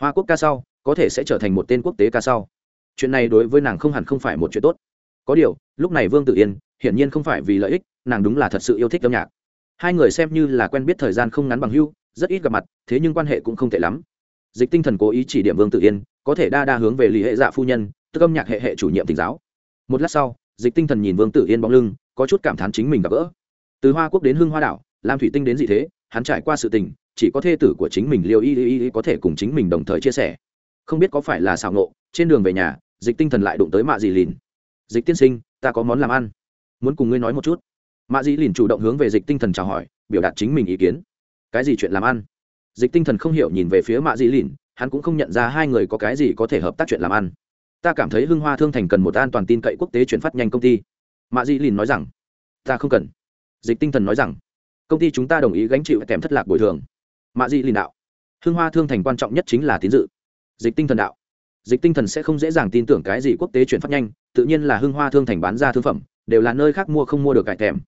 Hoa quốc ca sau có thể sẽ trở thành một tên quốc tế ca sau. Chuyện này đối với nàng không hẳn không phải một chuyện tốt. Có điều, lúc này vương tự yên, hiển nhiên không phải vì lợi ích, nàng đúng là thật sự yêu thích âm nhạc. Hai người xem như là quen biết thời gian không ngắn bằng hưu, rất ít gặp mặt, thế nhưng quan hệ cũng không tệ lắm. Dịch tinh thần cố ý chỉ điểm vương tự yên, có thể đa đa hướng về lý hệ dạ phu nhân, tức âm nhạc hệ hệ chủ nhiệm tỉnh giáo. Một lát sau, dịch tinh thần nhìn vương tử yên bóng lưng, có chút cảm thán chính mình gặp gỡ. Từ hoa quốc đến hưng hoa đảo làm thủy tinh đến dị thế, hắn trải qua sự tình, chỉ có thê tử của chính mình liều y y y có thể cùng chính mình đồng thời chia sẻ không biết có phải là xảo nộ trên đường về nhà, dịch tinh thần lại đụng tới mạ dì lìn. Dịch tiên sinh, ta có món làm ăn. Muốn cùng ngươi nói một chút. Mạ dì lìn chủ động hướng về dịch tinh thần chào hỏi, biểu đạt chính mình ý kiến. Cái gì chuyện làm ăn? Dịch tinh thần không hiểu nhìn về phía mạ dì lìn, hắn cũng không nhận ra hai người có cái gì có thể hợp tác chuyện làm ăn. Ta cảm thấy hưng hoa thương thành cần một an toàn tin cậy quốc tế chuyển phát nhanh công ty. Mạ dì lìn nói rằng, ta không cần. Dịch tinh thần nói rằng, công ty chúng ta đồng ý gánh chịu kèm thất lạc bồi thường. Mạ dì lìn đạo, hưng hoa thương thành quan trọng nhất chính là tín dự dịch tinh thần đạo. Dịch tinh thần sẽ không dễ dàng tin tưởng cái gì quốc tế chuyển phát nhanh, tự nhiên là hưng hoa thương thành bán ra thương phẩm, đều là nơi khác mua không mua được cải thèm.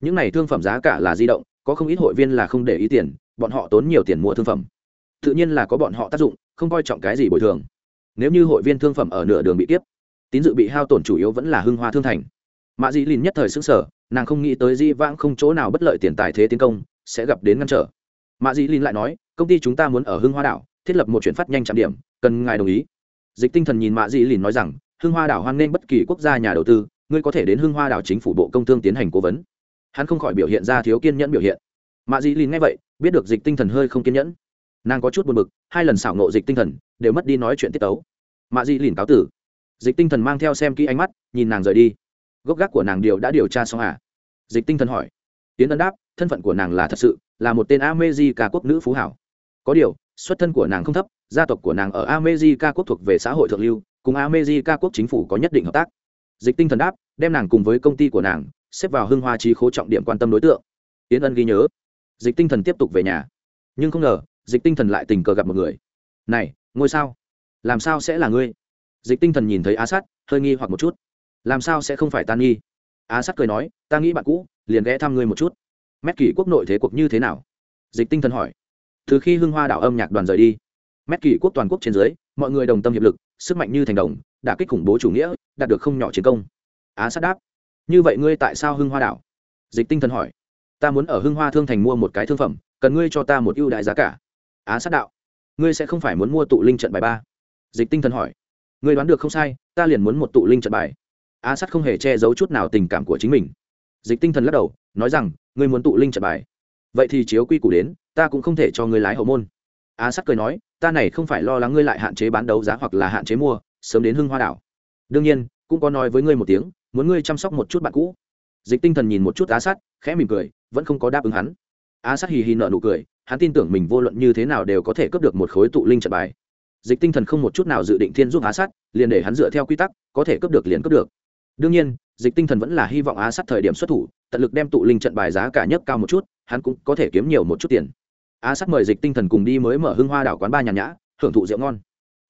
Những này thương phẩm giá cả là di động, có không ít hội viên là không để ý tiền, bọn họ tốn nhiều tiền mua thương phẩm. Tự nhiên là có bọn họ tác dụng, không coi trọng cái gì bồi thường. Nếu như hội viên thương phẩm ở nửa đường bị tiếp tín dự bị hao tổn chủ yếu vẫn là hưng hoa thương thành. Mạ dĩ lìn nhất thời xứng sở nàng không nghĩ tới di vãng không chỗ nào bất lợi tiền tài thế tiến công, sẽ gặp đến ngăn trở. Mạ dĩ lìn lại nói, công ty chúng ta muốn ở hưng hoa đảo, thiết lập một chuyển phát nhanh trạm điểm cần ngài đồng ý. Dịch tinh thần nhìn mạ dĩ lìn nói rằng, hưng hoa đảo hoan nghênh bất kỳ quốc gia nhà đầu tư, ngươi có thể đến hưng hoa đảo chính phủ bộ công thương tiến hành cố vấn. Hắn không khỏi biểu hiện ra thiếu kiên nhẫn biểu hiện. Mạ dĩ lìn nghe vậy, biết được dịch tinh thần hơi không kiên nhẫn. Nàng có chút buồn bực, hai lần xảo nộ dịch tinh thần, đều mất đi nói chuyện tiết tấu. Mạ dĩ lìn cáo tử. Dịch tinh thần mang theo xem kỹ ánh mắt, nhìn nàng rời đi. Gốc gác của nàng điều đã điều tra xong à? Dịch tinh thần hỏi. Tiến ân đáp, thân phận của nàng là thật sự, là một tên amezi ca quốc nữ phú hảo. Có điều, xuất thân của nàng không thấp gia tộc của nàng ở amezi quốc thuộc về xã hội thượng lưu, cùng amezi quốc chính phủ có nhất định hợp tác. Dịch tinh thần đáp, đem nàng cùng với công ty của nàng, xếp vào hưng hoa trí khố trọng điểm quan tâm đối tượng. Tiễn ân ghi nhớ, dịch tinh thần tiếp tục về nhà. Nhưng không ngờ, dịch tinh thần lại tình cờ gặp một người. Này, ngôi sao? Làm sao sẽ là ngươi? Dịch tinh thần nhìn thấy á sát, hơi nghi hoặc một chút. Làm sao sẽ không phải ta nghi? Á sát cười nói, ta nghĩ bạn cũ, liền ghé thăm ngươi một chút. Mét kỷ quốc nội thế cuộc như thế nào? Dịch tinh thần hỏi. Từ khi hưng hoa đảo âm nhạc đoàn rời đi mét kỷ quốc toàn quốc trên dưới, mọi người đồng tâm hiệp lực, sức mạnh như thành đồng đã kích khủng bố chủ nghĩa, đạt được không nhỏ chiến công. Á sát đáp, như vậy ngươi tại sao hưng hoa đảo? Dịch tinh thần hỏi. Ta muốn ở hưng hoa thương thành mua một cái thương phẩm, cần ngươi cho ta một ưu đại giá cả. Á sát đạo, ngươi sẽ không phải muốn mua tụ linh trận bài ba. Dịch tinh thần hỏi, ngươi đoán được không sai, ta liền muốn một tụ linh trận bài. Á sát không hề che giấu chút nào tình cảm của chính mình. Dịch tinh thần lắc đầu, nói rằng, ngươi muốn tụ linh trận bài. Vậy thì chiếu quy củ đến, ta cũng không thể cho ngươi lái hậu môn á sát cười nói, ta này không phải lo lắng ngươi lại hạn chế bán đấu giá hoặc là hạn chế mua, sớm đến hưng hoa đảo. Đương nhiên, cũng có nói với ngươi một tiếng, muốn ngươi chăm sóc một chút bạn cũ. Dịch tinh thần nhìn một chút á sát khẽ mỉm cười, vẫn không có đáp ứng hắn. Á sát hì hì nợ nụ cười, hắn tin tưởng mình vô luận như thế nào đều có thể cướp được một khối tụ linh trận bài. Dịch tinh thần không một chút nào dự định thiên giúp á sát liền để hắn dựa theo quy tắc, có thể cướp được liền cướp được. Đương nhiên, dịch tinh thần vẫn là hy vọng á sát thời điểm xuất thủ, tận lực đem tụ linh trận bài giá cả nhất cao một chút, hắn cũng có thể kiếm nhiều một chút tiền á sát mời dịch tinh thần cùng đi mới mở hưng hoa đảo quán ba nhàn nhã hưởng thụ rượu ngon.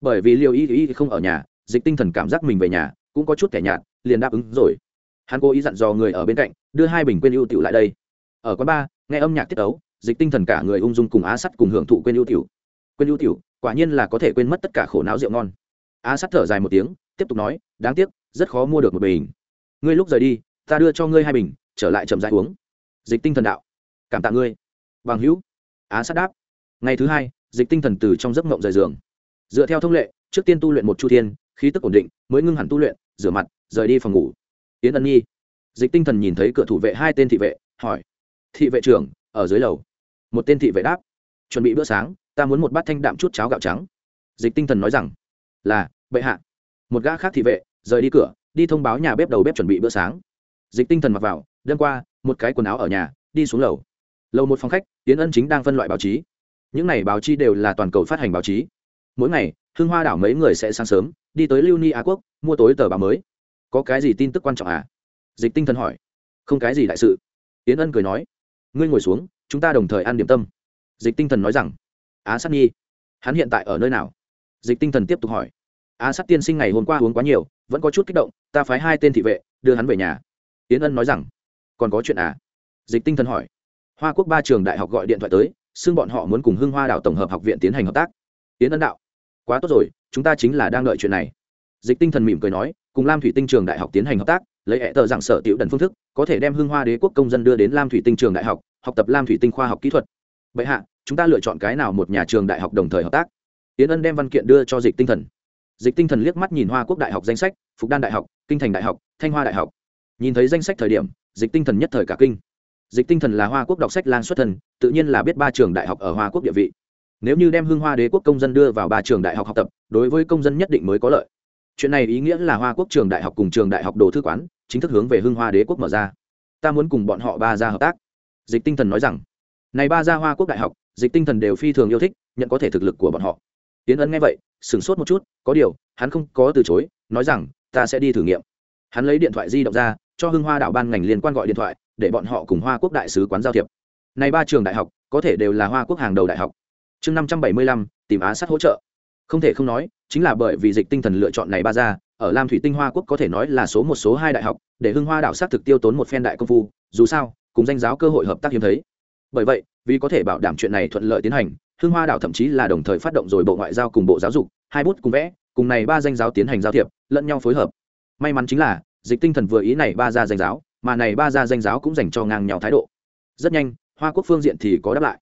Bởi vì liều y y không ở nhà, dịch tinh thần cảm giác mình về nhà cũng có chút kẻ nhạt, liền đáp ứng rồi. Hắn cố ý dặn dò người ở bên cạnh, đưa hai bình quên ưu tiểu lại đây. Ở quán ba, nghe âm nhạc tiết ấu, dịch tinh thần cả người ung dung cùng á sắt cùng hưởng thụ quên ưu tiểu. Quên ưu tiểu, quả nhiên là có thể quên mất tất cả khổ não rượu ngon. Á sắt thở dài một tiếng, tiếp tục nói, đáng tiếc, rất khó mua được một bình. Ngươi lúc rời đi, ta đưa cho ngươi hai bình, trở lại chậm dãi uống. Dịch tinh thần đạo, cảm tạ ngươi. Bằng hữu á sát đáp. Ngày thứ hai, dịch tinh thần từ trong giấc mộng rời giường. Dựa theo thông lệ, trước tiên tu luyện một chu thiên, khí tức ổn định, mới ngưng hẳn tu luyện, rửa mặt, rời đi phòng ngủ. Yến ân nhi. Dịch tinh thần nhìn thấy cửa thủ vệ hai tên thị vệ, hỏi, thị vệ trưởng, ở dưới lầu? Một tên thị vệ đáp, chuẩn bị bữa sáng, ta muốn một bát thanh đạm chút cháo gạo trắng. Dịch tinh thần nói rằng, là, bệ hạ. Một gã khác thị vệ, rời đi cửa, đi thông báo nhà bếp đầu bếp chuẩn bị bữa sáng. Dịch tinh thần mặc vào đêm qua, một cái quần áo ở nhà, đi xuống lầu lầu một phòng khách tiến ân chính đang phân loại báo chí. Những này báo chí đều là toàn cầu phát hành báo chí. Mỗi ngày hương hoa đảo mấy người sẽ sáng sớm, đi tới lưu ni á quốc, mua tối tờ báo mới. Có cái gì tin tức quan trọng à? Dịch tinh thần hỏi. Không cái gì đại sự. Tiến ân cười nói. Ngươi ngồi xuống, chúng ta đồng thời ăn điểm tâm. Dịch tinh thần nói rằng. Á sát nhi, hắn hiện tại ở nơi nào? Dịch tinh thần tiếp tục hỏi. Á sát tiên sinh ngày hôm qua uống quá nhiều, vẫn có chút kích động, ta phái hai tên thị vệ, đưa hắn về nhà. Tiến ân nói rằng. Còn có chuyện à? Dịch tinh thần hỏi hoa quốc ba trường đại học gọi điện thoại tới, xưng bọn họ muốn cùng hưng hoa đảo tổng hợp học viện tiến hành hợp tác. Tiến ân đạo, quá tốt rồi, chúng ta chính là đang đợi chuyện này. Dịch tinh thần mỉm cười nói, cùng lam thủy tinh trường đại học tiến hành hợp tác, lấy hệ tờ giảng sở tiểu đần phương thức, có thể đem hưng hoa đế quốc công dân đưa đến lam thủy tinh trường đại học học tập lam thủy tinh khoa học kỹ thuật. Bệ hạ, chúng ta lựa chọn cái nào một nhà trường đại học đồng thời hợp tác? Tiến ân đem văn kiện đưa cho dịch tinh thần. Dịch tinh thần liếc mắt nhìn hoa quốc đại học danh sách, phục đan đại học, kinh thành đại học, thanh hoa đại học. Nhìn thấy danh sách thời điểm, dịch tinh thần nhất thời cả kinh dịch tinh thần là hoa quốc đọc sách lan xuất thần tự nhiên là biết ba trường đại học ở hoa quốc địa vị. Nếu như đem hưng hoa đế quốc công dân đưa vào ba trường đại học học tập, đối với công dân nhất định mới có lợi. Chuyện này ý nghĩa là hoa quốc trường đại học cùng trường đại học đồ thư quán chính thức hướng về hưng hoa đế quốc mở ra. Ta muốn cùng bọn họ ba ra hợp tác. Dịch tinh thần nói rằng, này ba gia hoa quốc đại học, dịch tinh thần đều phi thường yêu thích, nhận có thể thực lực của bọn họ. Tiến ấn nghe vậy, sửng sốt một chút, có điều, hắn không có từ chối, nói rằng, ta sẽ đi thử nghiệm. Hắn lấy điện thoại di động ra, cho hưng hoa đảo ban ngành liên quan gọi điện thoại để bọn họ cùng hoa quốc đại sứ quán giao thiệp. Này ba trường đại học, có thể đều là hoa quốc hàng đầu đại học. Chương năm trăm bảy mươi lăm, tìm á sát hỗ trợ. Không thể không nói, chính là bởi vì dịch tinh thần lựa chọn này ba ra, ở lam thủy tinh hoa quốc có thể nói là số một, số hai đại học, để hưng hoa đảo sát thực tiêu tốn một phen đại công phu, dù sao, cùng danh giáo cơ hội hợp tác hiếm thấy. Bởi vậy, vì có thể bảo đảm chuyện này thuận lợi tiến hành, hưng hoa đảo thậm chí là đồng thời phát động rồi bộ ngoại giao cùng bộ giáo dục, hai bút cùng vẽ, cùng này ba danh giáo tiến hành giao thiệp, lẫn nhau phối hợp. May mắn chính là, dịch tinh thần vừa ý này ba ra danh giáo mà này ba gia danh giáo cũng dành cho ngang nhau thái độ. Rất nhanh, hoa quốc phương diện thì có đáp lại.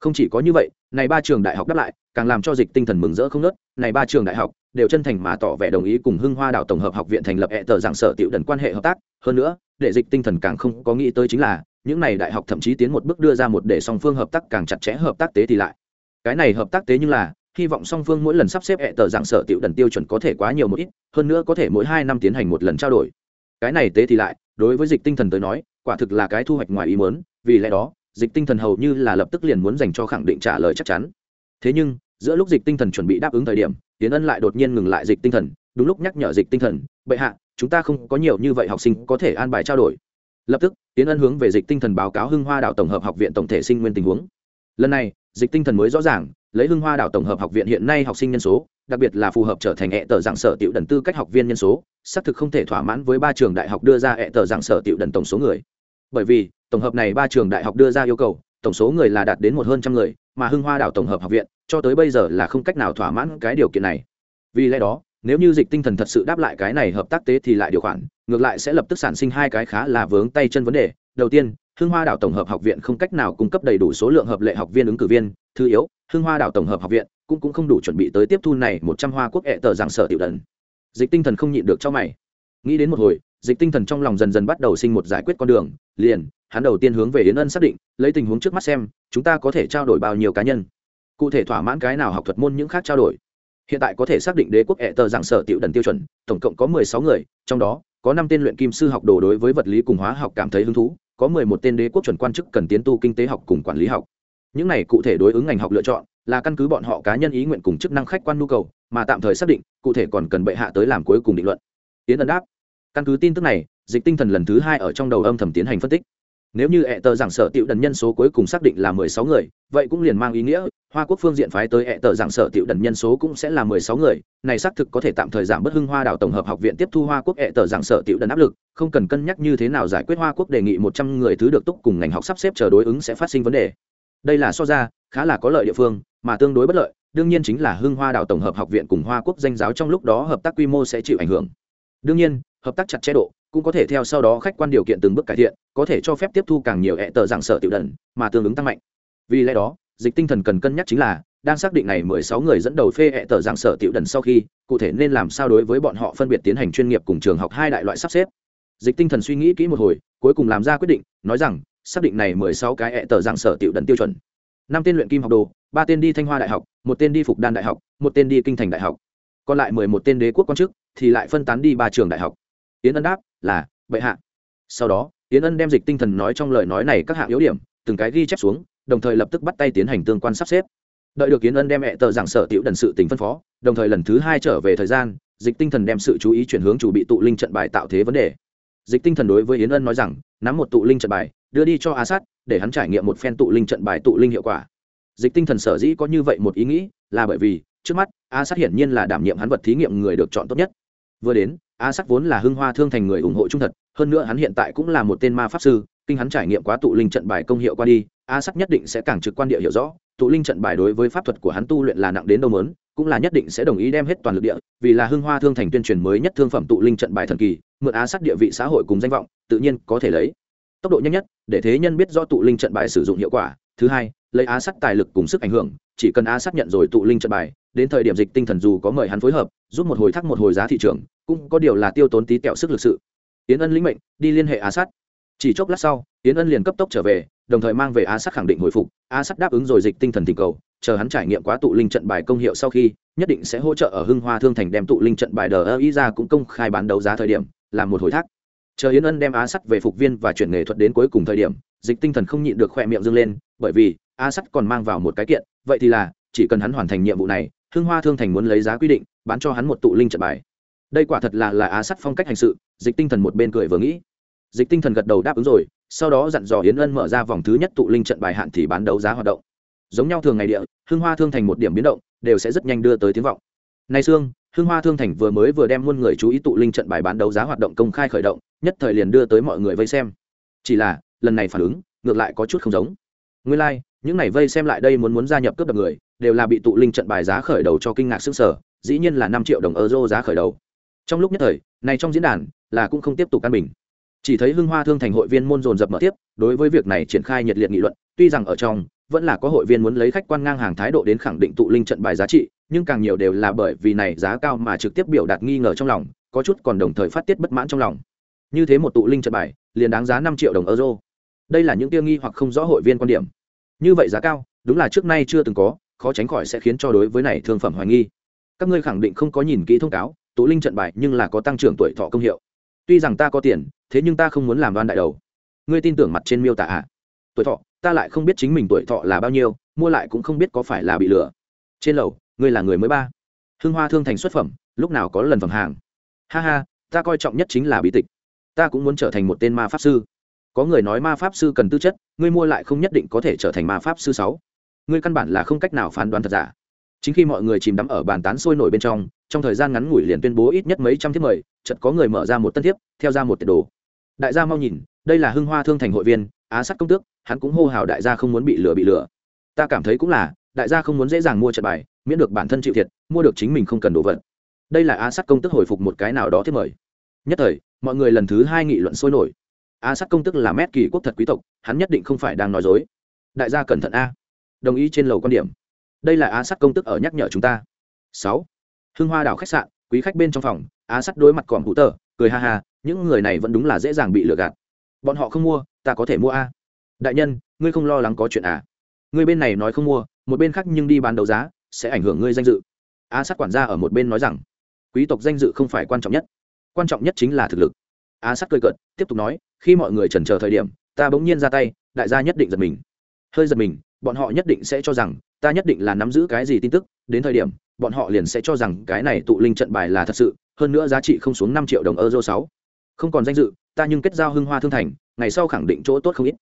Không chỉ có như vậy, này ba trường đại học đáp lại, càng làm cho dịch tinh thần mừng rỡ không nớt này ba trường đại học đều chân thành mà tỏ vẻ đồng ý cùng hưng hoa đảo tổng hợp học viện thành lập hệ tờ giảng sở tiểu đần quan hệ hợp tác. Hơn nữa, để dịch tinh thần càng không có nghĩ tới chính là, những này đại học thậm chí tiến một bước đưa ra một để song phương hợp tác càng chặt chẽ, hợp tác tế thì lại. Cái này hợp tác tế nhưng là, hy vọng song phương mỗi lần sắp xếp hệ tờ giảng sở tiểu đần tiêu chuẩn có thể quá nhiều một ít, hơn nữa có thể mỗi hai năm tiến hành một lần trao đổi. Cái này tế thì lại đối với dịch tinh thần tới nói, quả thực là cái thu hoạch ngoài ý muốn, vì lẽ đó, dịch tinh thần hầu như là lập tức liền muốn dành cho khẳng định trả lời chắc chắn. Thế nhưng, giữa lúc dịch tinh thần chuẩn bị đáp ứng thời điểm tiến ân lại đột nhiên ngừng lại dịch tinh thần, đúng lúc nhắc nhở dịch tinh thần, bệ hạ, chúng ta không có nhiều như vậy học sinh có thể an bài trao đổi. Lập tức tiến ân hướng về dịch tinh thần báo cáo hưng hoa đảo tổng hợp học viện tổng thể sinh nguyên tình huống. Lần này, dịch tinh thần mới rõ ràng, lấy hưng hoa đảo tổng hợp học viện hiện nay học sinh nhân số đặc biệt là phù hợp trở thành hệ tờ dạng sở tiểu đần tư cách học viên nhân số, xác thực không thể thỏa mãn với ba trường đại học đưa ra hệ tờ dạng sở tiểu đần tổng số người. Bởi vì, tổng hợp này ba trường đại học đưa ra yêu cầu, tổng số người là đạt đến một hơn trăm người, mà hưng hoa đảo tổng hợp học viện, cho tới bây giờ là không cách nào thỏa mãn cái điều kiện này. Vì lẽ đó, nếu như dịch tinh thần thật sự đáp lại cái này hợp tác tế thì lại điều khoản, ngược lại sẽ lập tức sản sinh hai cái khá là vướng tay chân vấn đề. Đầu tiên, hưng hoa đảo tổng hợp học viện không cách nào cung cấp đầy đủ số lượng hợp lệ học viên ứng cử viên, thứ yếu, hưng hoa đảo tổng hợp học viện cũng cũng không đủ chuẩn bị tới tiếp thu này một trăm hoa quốc hệ tờ giảng sở tiểu đần. Dịch tinh thần không nhịn được cho mày. Nghĩ đến một hồi, dịch tinh thần trong lòng dần dần bắt đầu sinh một giải quyết con đường, liền, hắn đầu tiên hướng về yến ân xác định, lấy tình huống trước mắt xem, chúng ta có thể trao đổi bao nhiêu cá nhân. Cụ thể thỏa mãn cái nào học thuật môn những khác trao đổi. Hiện tại có thể xác định đế quốc hệ tờ giảng sở tiểu đần tiêu chuẩn, tổng cộng có mười sáu người, trong đó, có năm tên luyện kim sư học đồ đối với vật lý cùng hóa học cảm thấy hứng thú, có mười một tên đế quốc chuẩn quan chức cần tiến tu kinh tế học cùng quản lý học. Những này cụ thể đối ứng ngành học lựa chọn là căn cứ bọn họ cá nhân ý nguyện cùng chức năng khách quan nhu cầu, mà tạm thời xác định, cụ thể còn cần bệ hạ tới làm cuối cùng định luận. Tiến ân đáp. Căn cứ tin tức này, dịch tinh thần lần thứ hai ở trong đầu âm thầm tiến hành phân tích. Nếu như ẹ tờ giảng sở tiểu đần nhân số cuối cùng xác định là mười sáu người, vậy cũng liền mang ý nghĩa, hoa quốc phương diện phái tới ẹ tờ giảng sở tiểu đần nhân số cũng sẽ là mười sáu người, này xác thực có thể tạm thời giảm bớt hưng hoa đảo tổng hợp học viện tiếp thu hoa quốc ẹ tờ giảng sở tiểu đần áp lực, không cần cân nhắc như thế nào giải quyết hoa quốc đề nghị một trăm người thứ được túc cùng ngành học sắp xếp chờ đối ứng sẽ phát sinh vấn đề. Đây là so ra, khá là có lợi địa phương mà tương đối bất lợi, đương nhiên chính là hưng hoa Đạo tổng hợp học viện cùng hoa quốc danh giáo trong lúc đó hợp tác quy mô sẽ chịu ảnh hưởng. Đương nhiên, hợp tác chặt chế độ cũng có thể theo sau đó khách quan điều kiện từng bước cải thiện, có thể cho phép tiếp thu càng nhiều hệ tờ giảng sở tiểu đần, mà tương ứng tăng mạnh. Vì lẽ đó, dịch tinh thần cần cân nhắc chính là, đang xác định này mười sáu người dẫn đầu phê hệ tờ giảng sở tiểu đần sau khi, cụ thể nên làm sao đối với bọn họ phân biệt tiến hành chuyên nghiệp cùng trường học hai đại loại sắp xếp. Dịch tinh thần suy nghĩ kỹ một hồi, cuối cùng làm ra quyết định, nói rằng, xác định này mười sáu cái hệ tờ giảng sở tiểu đần tiêu chuẩn năm tên luyện kim học đồ, ba tên đi thanh hoa đại học, một tên đi phục đan đại học, một tên đi kinh thành đại học. Còn lại mười một tên đế quốc quan chức thì lại phân tán đi ba trường đại học. Yến ân đáp là, bệ hạ. Sau đó, yến ân đem dịch tinh thần nói trong lời nói này các hạng yếu điểm, từng cái ghi chép xuống, đồng thời lập tức bắt tay tiến hành tương quan sắp xếp. Đợi được yến ân đem mẹ tờ giảng sở tiểu đần sự tình phân phó, đồng thời lần thứ hai trở về thời gian, dịch tinh thần đem sự chú ý chuyển hướng chủ bị tụ linh trận bài tạo thế vấn đề. Dịch tinh thần đối với yến ân nói rằng, nắm một tụ linh trận bài đưa đi cho a sát để hắn trải nghiệm một phen tụ linh trận bài tụ linh hiệu quả. Dịch tinh thần sở dĩ có như vậy một ý nghĩ, là bởi vì, trước mắt a sát hiển nhiên là đảm nhiệm hắn vật thí nghiệm người được chọn tốt nhất. Vừa đến a sát vốn là hưng hoa thương thành người ủng hộ trung thật, hơn nữa hắn hiện tại cũng là một tên ma pháp sư, kinh hắn trải nghiệm quá tụ linh trận bài công hiệu qua đi a sát nhất định sẽ càng trực quan địa hiểu rõ, tụ linh trận bài đối với pháp thuật của hắn tu luyện là nặng đến đâu mớn, cũng là nhất định sẽ đồng ý đem hết toàn lực địa, vì là hưng hoa thương thành tuyên truyền mới nhất thương phẩm tụ linh trận bài thần kỳ, mượn á sát địa vị xã hội cùng danh vọng, tự nhiên có thể lấy tốc độ nhanh nhất, để thế nhân biết do tụ linh trận bài sử dụng hiệu quả. Thứ hai, lấy á sắt tài lực cùng sức ảnh hưởng, chỉ cần á sắt nhận rồi tụ linh trận bài, đến thời điểm dịch tinh thần dù có mời hắn phối hợp, giúp một hồi thắc một hồi giá thị trường, cũng có điều là tiêu tốn tí tẹo sức lực sự. Yến ân lĩnh mệnh, đi liên hệ á sắt chỉ chốc lát sau, yến ân liền cấp tốc trở về, đồng thời mang về á sắt khẳng định hồi phục. Á sắt đáp ứng rồi dịch tinh thần tình cầu, chờ hắn trải nghiệm quá tụ linh trận bài công hiệu sau khi, nhất định sẽ hỗ trợ ở hưng hoa thương thành đem tụ linh trận bài đờ ơ ý ra cũng công khai bán đấu giá thời điểm, làm một hồi thác chờ yến ân đem á sắt về phục viên và chuyển nghề thuật đến cuối cùng thời điểm, dịch tinh thần không nhịn được khoe miệng dâng lên, bởi vì, á sắt còn mang vào một cái kiện, vậy thì là, chỉ cần hắn hoàn thành nhiệm vụ này Hương hoa thương thành muốn lấy giá quy định, bán cho hắn một tụ linh trận bài. Đây quả thật là là á sắt phong cách hành sự, dịch tinh thần một bên cười vừa nghĩ. Dịch tinh thần gật đầu đáp ứng rồi, sau đó dặn dò yến ân mở ra vòng thứ nhất tụ linh trận bài hạn thì bán đấu giá hoạt động. Giống nhau thường ngày địa Hương hoa thương thành một điểm biến động, đều sẽ rất nhanh đưa tới tiếng vọng. Nay xương Hương hoa thương thành vừa mới vừa đem muôn người chú ý tụ linh trận bài bán đấu giá hoạt động công khai khởi động nhất thời liền đưa tới mọi người vây xem. Chỉ là lần này phản ứng ngược lại có chút không giống. Nguyên lai、like, những này vây xem lại đây muốn muốn gia nhập cướp đập người đều là bị tụ linh trận bài giá khởi đầu cho kinh ngạc s ư sở dĩ nhiên là năm triệu đồng euro giá khởi đầu. Trong lúc nhất thời này trong diễn đàn là cũng không tiếp tục căn bình. Chỉ thấy hưng hoa thương thành hội viên môn dồn dập mở tiếp đối với việc này triển khai nhiệt liệt nghị luận tuy rằng ở trong vẫn là có hội viên muốn lấy khách quan ngang hàng thái độ đến khẳng định tụ linh trận bài giá trị nhưng càng nhiều đều là bởi vì này giá cao mà trực tiếp biểu đạt nghi ngờ trong lòng có chút còn đồng thời phát tiết bất mãn trong lòng như thế một tụ linh trận bài, liền đáng giá năm triệu đồng euro. Đây là những tiêu nghi hoặc không rõ hội viên quan điểm. Như vậy giá cao, đúng là trước nay chưa từng có, khó tránh khỏi sẽ khiến cho đối với này thương phẩm hoài nghi. Các ngươi khẳng định không có nhìn kỹ thông cáo, tụ linh trận bài nhưng là có tăng trưởng tuổi thọ công hiệu. Tuy rằng ta có tiền, thế nhưng ta không muốn làm đoan đại đầu. Ngươi tin tưởng mặt trên miêu tả ạ à? tuổi thọ, ta lại không biết chính mình tuổi thọ là bao nhiêu, mua lại cũng không biết có phải là bị lừa. Trên lầu, ngươi là người mới ba. Hương hoa thương thành xuất phẩm, lúc nào có lần phẩm hàng? Ha ha, ta coi trọng nhất chính là bí tịch ta cũng muốn trở thành một tên ma pháp sư. Có người nói ma pháp sư cần tư chất, ngươi mua lại không nhất định có thể trở thành ma pháp sư sáu. Ngươi căn bản là không cách nào phán đoán thật giả. Chính khi mọi người chìm đắm ở bàn tán sôi nổi bên trong trong thời gian ngắn ngủi liền tuyên bố ít nhất mấy trăm thiết mời, chợt có người mở ra một tân thiếp, theo ra một tiệt đồ. Đại gia mau nhìn, đây là hưng hoa thương thành hội viên, á sắt công tước, hắn cũng hô hào đại gia không muốn bị lừa bị lừa. Ta cảm thấy cũng là, đại gia không muốn dễ dàng mua trận bài, miễn được bản thân chịu thiệt, mua được chính mình không cần đồ vật. Đây là á sắt công tức hồi phục một cái nào đó thiết mời. Nhất thời mọi người lần thứ hai nghị luận sôi nổi. Á sắt công tức là mét kỳ quốc thật quý tộc, hắn nhất định không phải đang nói dối. Đại gia cẩn thận a. Đồng ý trên lầu quan điểm. Đây là á sắt công tức ở nhắc nhở chúng ta. Sáu. Hưng hoa đảo khách sạn, quý khách bên trong phòng á sắt đối mặt còm hữu tờ, cười ha ha, những người này vẫn đúng là dễ dàng bị lừa gạt. Bọn họ không mua, ta có thể mua a. Đại nhân, ngươi không lo lắng có chuyện à? Ngươi bên này nói không mua, một bên khác nhưng đi bán đấu giá, sẽ ảnh hưởng ngươi danh dự. A sát quản gia ở một bên nói rằng, quý tộc danh dự không phải quan trọng nhất quan trọng nhất chính là thực lực. Á sát cười cợt, tiếp tục nói, khi mọi người trần chờ thời điểm, ta bỗng nhiên ra tay, đại gia nhất định giật mình. Hơi giật mình, bọn họ nhất định sẽ cho rằng, ta nhất định là nắm giữ cái gì tin tức, đến thời điểm, bọn họ liền sẽ cho rằng cái này tụ linh trận bài là thật sự, hơn nữa giá trị không xuống năm triệu đồng euro sáu. Không còn danh dự, ta nhưng kết giao hưng hoa thương thành, ngày sau khẳng định chỗ tốt không ít.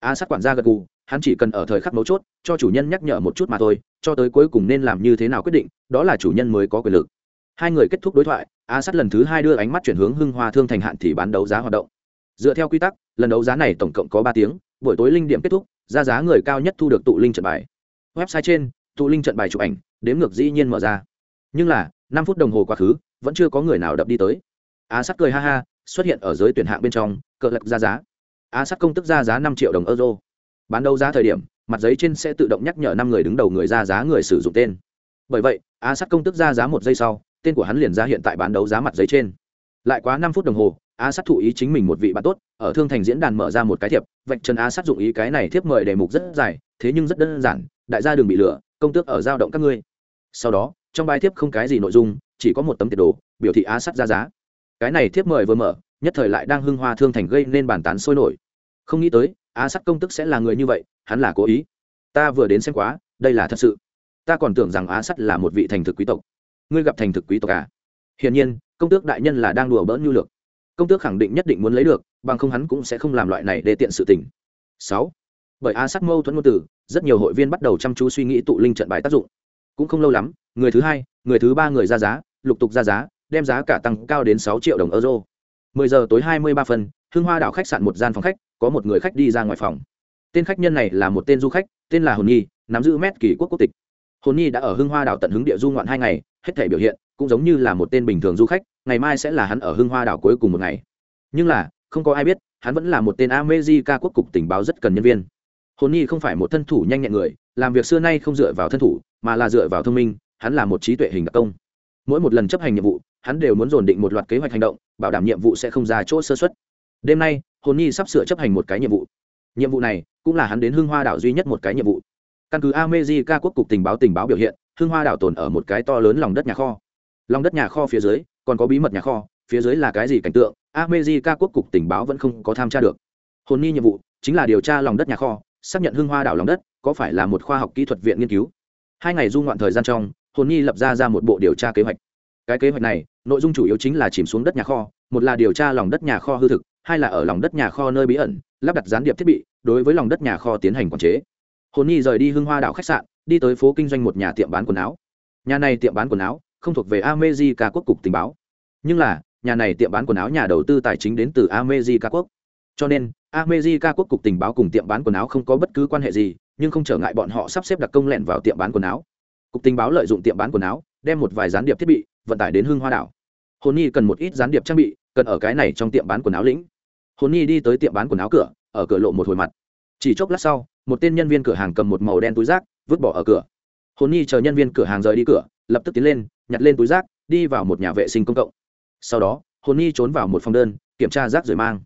A sát quản gia gật gù, hắn chỉ cần ở thời khắc mấu chốt, cho chủ nhân nhắc nhở một chút mà thôi, cho tới cuối cùng nên làm như thế nào quyết định, đó là chủ nhân mới có quyền lực hai người kết thúc đối thoại a Sắt lần thứ hai đưa ánh mắt chuyển hướng hưng hoa thương thành hạn thì bán đấu giá hoạt động. Dựa theo quy tắc, lần đấu giá này tổng cộng có ba tiếng, buổi tối linh điểm kết thúc, ra giá người cao nhất thu được tụ linh trận bài. Website trên, tụ linh trận bài chụp ảnh, đếm ngược dĩ nhiên mở ra. Nhưng là, năm phút đồng hồ quá khứ, vẫn chưa có người nào đập đi tới. A Sắt cười ha ha, xuất hiện ở giới tuyển hạng bên trong, cờ lật ra giá. A Sắt công tức ra giá năm triệu đồng euro. Bán đấu giá thời điểm, mặt giấy trên sẽ tự động nhắc nhở năm người đứng đầu người ra giá người sử dụng tên. Bởi vậy a Sắt công tức ra giá một giây sau tên của hắn liền ra hiện tại bán đấu giá mặt giấy trên. Lại quá năm phút đồng hồ, a sát thụ ý chính mình một vị bạn tốt, ở thương thành diễn đàn mở ra một cái thiệp, vạch trần a sát dụng ý cái này thiếp mời đề mục rất dài, thế nhưng rất đơn giản, đại gia đừng bị lừa, công tước ở giao động các ngươi. Sau đó, trong bài thiếp không cái gì nội dung, chỉ có một tấm tiệt đồ, biểu thị a sát ra giá. Cái này thiếp mời vừa mở, nhất thời lại đang hưng hoa thương thành gây nên bàn tán sôi nổi. Không nghĩ tới, a sát công tức sẽ là người như vậy, hắn là cố ý. Ta vừa đến xem quá, đây là thật sự. Ta còn tưởng rằng á sắt là một vị thành thực quý tộc ngươi gặp thành thực quý tộc à? Hiển nhiên công tước đại nhân là đang đùa bỡn nhu lược. Công tước khẳng định nhất định muốn lấy được bằng không hắn cũng sẽ không làm loại này để tiện sự tình. Sáu. Bởi a Sắc mâu thuẫn ngôn tử, rất nhiều hội viên bắt đầu chăm chú suy nghĩ tụ linh trận bài tác dụng. Cũng không lâu lắm người thứ hai người thứ ba người ra giá lục tục ra giá đem giá cả tăng cao đến sáu triệu đồng euro. 10 giờ tối 23 phần hương hoa đảo khách sạn một gian phòng khách có một người khách đi ra ngoài phòng. Tên khách nhân này là một tên du khách tên là hồn nhi nắm giữ mét kỳ quốc quốc tịch. Hồn nhi đã ở Hương hoa đảo tận hứng địa du ngoạn hai ngày hết thể biểu hiện cũng giống như là một tên bình thường du khách, ngày mai sẽ là hắn ở hưng hoa đảo cuối cùng một ngày. Nhưng là, không có ai biết, hắn vẫn là một tên amejica quốc cục tình báo rất cần nhân viên. Hồn nhi không phải một thân thủ nhanh nhẹn người, làm việc xưa nay không dựa vào thân thủ, mà là dựa vào thông minh, hắn là một trí tuệ hình đặc công. Mỗi một lần chấp hành nhiệm vụ, hắn đều muốn dồn định một loạt kế hoạch hành động, bảo đảm nhiệm vụ sẽ không ra chỗ sơ xuất đêm nay, hồn nhi sắp sửa chấp hành một cái nhiệm vụ. Nhiệm vụ này cũng là hắn đến hưng hoa đảo duy nhất một cái nhiệm vụ. Căn cứ amejica quốc cục tình báo tình báo biểu hiện Hương hoa đảo tồn ở một cái to lớn lòng đất nhà kho. Lòng đất nhà kho phía dưới, còn có bí mật nhà kho, phía dưới là cái gì cảnh tượng amejica quốc cục tình báo vẫn không có tham tra được. Hồn ni nhiệm vụ chính là điều tra lòng đất nhà kho, xác nhận Hương hoa đảo lòng đất có phải là một khoa học kỹ thuật viện nghiên cứu. Hai ngày du ngoạn thời gian trong, hồn ni lập ra ra một bộ điều tra kế hoạch. Cái kế hoạch này, nội dung chủ yếu chính là chìm xuống đất nhà kho, một là điều tra lòng đất nhà kho hư thực, hai là ở lòng đất nhà kho nơi bí ẩn, lắp đặt gián điệp thiết bị, đối với lòng đất nhà kho tiến hành quản chế. Hồn nhi rời đi hưng hoa đảo khách sạn đi tới phố kinh doanh một nhà tiệm bán quần áo. Nhà này tiệm bán quần áo không thuộc về amejica quốc cục tình báo. Nhưng là, nhà này tiệm bán quần áo nhà đầu tư tài chính đến từ amejica quốc. Cho nên amejica quốc cục tình báo cùng tiệm bán quần áo không có bất cứ quan hệ gì, nhưng không trở ngại bọn họ sắp xếp đặc công lẻn vào tiệm bán quần áo. Cục tình báo lợi dụng tiệm bán quần áo, đem một vài gián điệp thiết bị vận tải đến Hương hoa đảo. Hồn nhi cần một ít gián điệp trang bị, cần ở cái này trong tiệm bán quần áo lĩnh. Hồn nhi đi tới tiệm bán quần áo cửa, ở cửa lộ một hồi mặt. Chỉ chốc lát sau, một tên nhân viên cửa hàng cầm một màu đen túi rác vứt bỏ ở cửa. Hồn nhi chờ nhân viên cửa hàng rời đi cửa lập tức tiến lên nhặt lên túi rác đi vào một nhà vệ sinh công cộng. Sau đó hồn nhi trốn vào một phòng đơn kiểm tra rác rồi mang.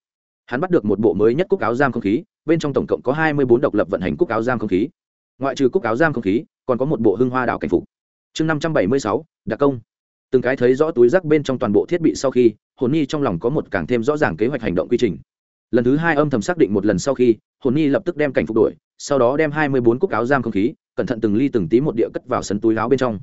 Hắn bắt được một bộ mới nhất cúc áo giam không khí bên trong tổng cộng có hai mươi bốn độc lập vận hành cúc áo giam không khí. Ngoại trừ cúc áo giam không khí còn có một bộ hưng hoa đảo cảnh phục. Chương năm trăm bảy mươi sáu đặc công. Từng cái thấy rõ túi rác bên trong toàn bộ thiết bị sau khi hồn nhi trong lòng có một càng thêm rõ ràng kế hoạch hành động quy trình. Lần thứ hai âm thầm xác định một lần sau khi hồn nhi lập tức đem cảnh phục đuổi, sau đó đem hai mươi bốn cúc áo giam không khí cẩn thận từng ly từng tí một địa cất vào sân túi áo bên trong.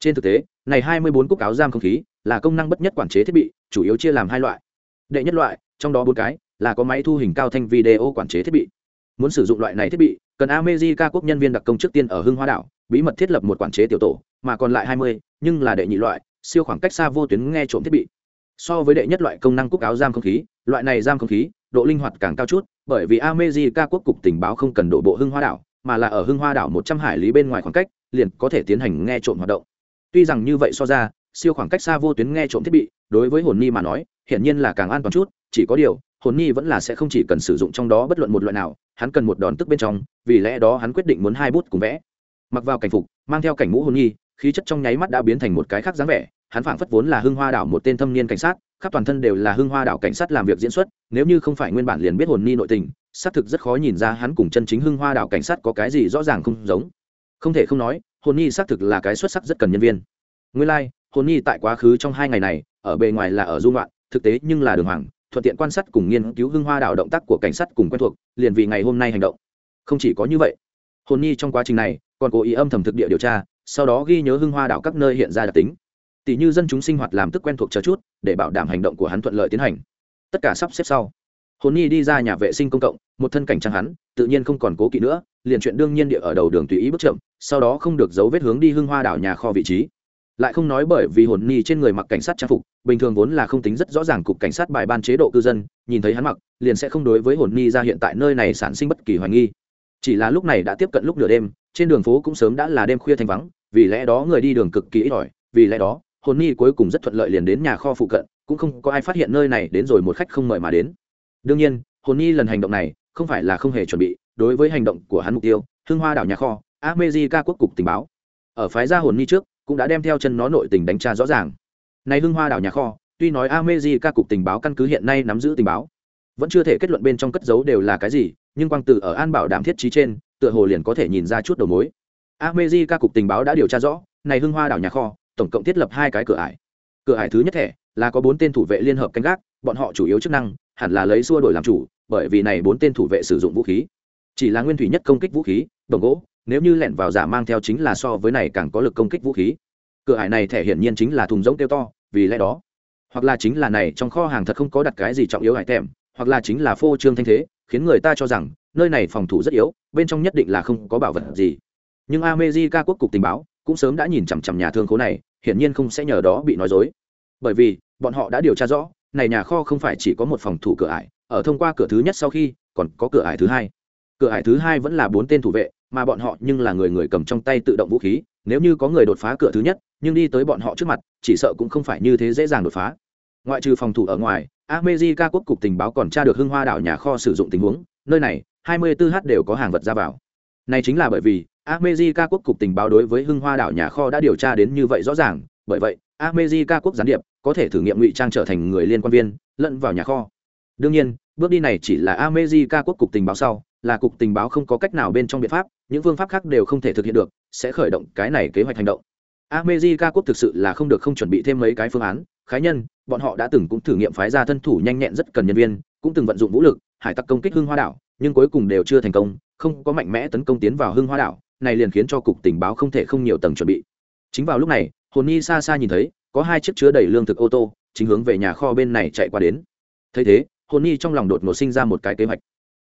Trên thực tế, này hai mươi bốn cúc áo giam không khí là công năng bất nhất quản chế thiết bị, chủ yếu chia làm hai loại. Đệ nhất loại, trong đó bốn cái, là có máy thu hình cao thanh video quản chế thiết bị. Muốn sử dụng loại này thiết bị, cần amejica quốc nhân viên đặc công trước tiên ở hưng hoa đảo, bí mật thiết lập một quản chế tiểu tổ, mà còn lại hai mươi, nhưng là đệ nhị loại, siêu khoảng cách xa vô tuyến nghe trộm thiết bị. So với đệ nhất loại công năng cúc áo giam không khí, loại này giam không khí, độ linh hoạt càng cao chút, bởi vì amejica quốc cục tình báo không cần đổ bộ hưng hoa đảo mà là ở hưng hoa đảo một trăm hải lý bên ngoài khoảng cách, liền có thể tiến hành nghe trộm hoạt động. Tuy rằng như vậy so ra, siêu khoảng cách xa vô tuyến nghe trộm thiết bị, đối với hồn ni mà nói, hiển nhiên là càng an toàn chút, chỉ có điều, hồn ni vẫn là sẽ không chỉ cần sử dụng trong đó bất luận một loại nào, hắn cần một đòn tức bên trong, vì lẽ đó hắn quyết định muốn hai bút cùng vẽ. Mặc vào cảnh phục, mang theo cảnh mũ hồn nhi khí chất trong nháy mắt đã biến thành một cái khác dáng vẻ, hắn phảng phất vốn là hưng hoa đảo một tên thâm niên cảnh sát, khắp toàn thân đều là hưng hoa đảo cảnh sát làm việc diễn xuất, nếu như không phải nguyên bản liền biết hồn ni nội tình xác thực rất khó nhìn ra hắn cùng chân chính hưng hoa đảo cảnh sát có cái gì rõ ràng không giống. Không thể không nói hồn nhi xác thực là cái xuất sắc rất cần nhân viên. Nguyên lai、like, hồn nhi tại quá khứ trong hai ngày này ở bề ngoài là ở dung loạn thực tế nhưng là đường hoàng thuận tiện quan sát cùng nghiên cứu hưng hoa đảo động tác của cảnh sát cùng quen thuộc liền vì ngày hôm nay hành động. Không chỉ có như vậy hồn nhi trong quá trình này còn cố ý âm thầm thực địa điều tra sau đó ghi nhớ hưng hoa đảo các nơi hiện ra đặc tính. Tỷ như dân chúng sinh hoạt làm tức quen thuộc chờ chút để bảo đảm hành động của hắn thuận lợi tiến hành. Tất cả sắp xếp sau hồn nhi đi ra nhà vệ sinh công cộng, một thân cảnh trang hắn, tự nhiên không còn cố kỵ nữa, liền chuyện đương nhiên địa ở đầu đường tùy ý bước chậm, sau đó không được dấu vết hướng đi hưng hoa đảo nhà kho vị trí. Lại không nói bởi vì hồn nhi trên người mặc cảnh sát trang phục, bình thường vốn là không tính rất rõ ràng cục cảnh sát bài ban chế độ cư dân, nhìn thấy hắn mặc, liền sẽ không đối với hồn nhi ra hiện tại nơi này sản sinh bất kỳ hoài nghi. Chỉ là lúc này đã tiếp cận lúc nửa đêm, trên đường phố cũng sớm đã là đêm khuya thanh vắng, vì lẽ đó người đi đường cực kỳ ít ỏi, vì lẽ đó, hồn nhi cuối cùng rất thuận lợi liền đến nhà kho phụ cận, cũng không có ai phát hiện nơi này đến rồi một khách không mời mà đến đương nhiên, hồn nhi lần hành động này không phải là không hề chuẩn bị, đối với hành động của hắn mục tiêu hương hoa đảo nhà kho, amejica quốc cục tình báo. Ở phái gia hồn nhi trước, cũng đã đem theo chân nó nội tình đánh tra rõ ràng. Này hương hoa đảo nhà kho, tuy nói amejica cục tình báo căn cứ hiện nay nắm giữ tình báo, vẫn chưa thể kết luận bên trong cất giấu đều là cái gì, nhưng quang tử ở an bảo đảm thiết trí trên, tựa hồ liền có thể nhìn ra chút đầu mối. Amejica cục tình báo đã điều tra rõ, này hương hoa đảo nhà kho, tổng cộng thiết lập hai cái cửa ải. Cửa ải thứ nhất thẻ là có bốn tên thủ vệ liên hợp canh gác, bọn họ chủ yếu chức năng hẳn là lấy xua đổi làm chủ, bởi vì này bốn tên thủ vệ sử dụng vũ khí. Chỉ là nguyên thủy nhất công kích vũ khí, đồng gỗ, nếu như lẻn vào giả mang theo chính là so với này càng có lực công kích vũ khí. Cửa ải này thể hiển nhiên chính là thùng giống tiêu to, vì lẽ đó, hoặc là chính là này trong kho hàng thật không có đặt cái gì trọng yếu hải tèm hoặc là chính là phô trương thanh thế, khiến người ta cho rằng, nơi này phòng thủ rất yếu, bên trong nhất định là không có bảo vật gì. Nhưng amejica quốc cục tình báo cũng sớm đã nhìn chằm chằm nhà thương khố này, hiển nhiên không sẽ nhờ đó bị nói dối. Bởi vì, bọn họ đã điều tra rõ này nhà kho không phải chỉ có một phòng thủ cửa ải, ở thông qua cửa thứ nhất sau khi, còn có cửa ải thứ hai. Cửa ải thứ hai vẫn là bốn tên thủ vệ, mà bọn họ nhưng là người người cầm trong tay tự động vũ khí, nếu như có người đột phá cửa thứ nhất, nhưng đi tới bọn họ trước mặt, chỉ sợ cũng không phải như thế dễ dàng đột phá. Ngoại trừ phòng thủ ở ngoài armezika quốc cục tình báo còn tra được hưng hoa đảo nhà kho sử dụng tình huống, nơi này 24h đều có hàng vật ra vào. Này chính là bởi vì armezika quốc cục tình báo đối với hưng hoa đảo nhà kho đã điều tra đến như vậy rõ ràng, bởi vậy armezika quốc gián điệp có thể thử nghiệm ngụy trang trở thành người liên quan viên, lẫn vào nhà kho. Đương nhiên, bước đi này chỉ là armezika quốc cục tình báo sau, là cục tình báo không có cách nào bên trong biện pháp, những phương pháp khác đều không thể thực hiện được, sẽ khởi động cái này kế hoạch hành động. Armezika quốc thực sự là không được không chuẩn bị thêm mấy cái phương án, khái nhân, bọn họ đã từng cũng thử nghiệm phái ra thân thủ nhanh nhẹn rất cần nhân viên, cũng từng vận dụng vũ lực, hải tặc công kích hưng hoa đảo, nhưng cuối cùng đều chưa thành công, không có mạnh mẽ tấn công tiến vào hưng hoa đảo, này liền khiến cho cục tình báo không thể không nhiều tầng chuẩn bị. Chính vào lúc này, hồn nhi xa xa nhìn thấy có hai chiếc chứa đầy lương thực ô tô, chính hướng về nhà kho bên này chạy qua đến. Thấy thế, hồn nhi trong lòng đột ngột sinh ra một cái kế hoạch.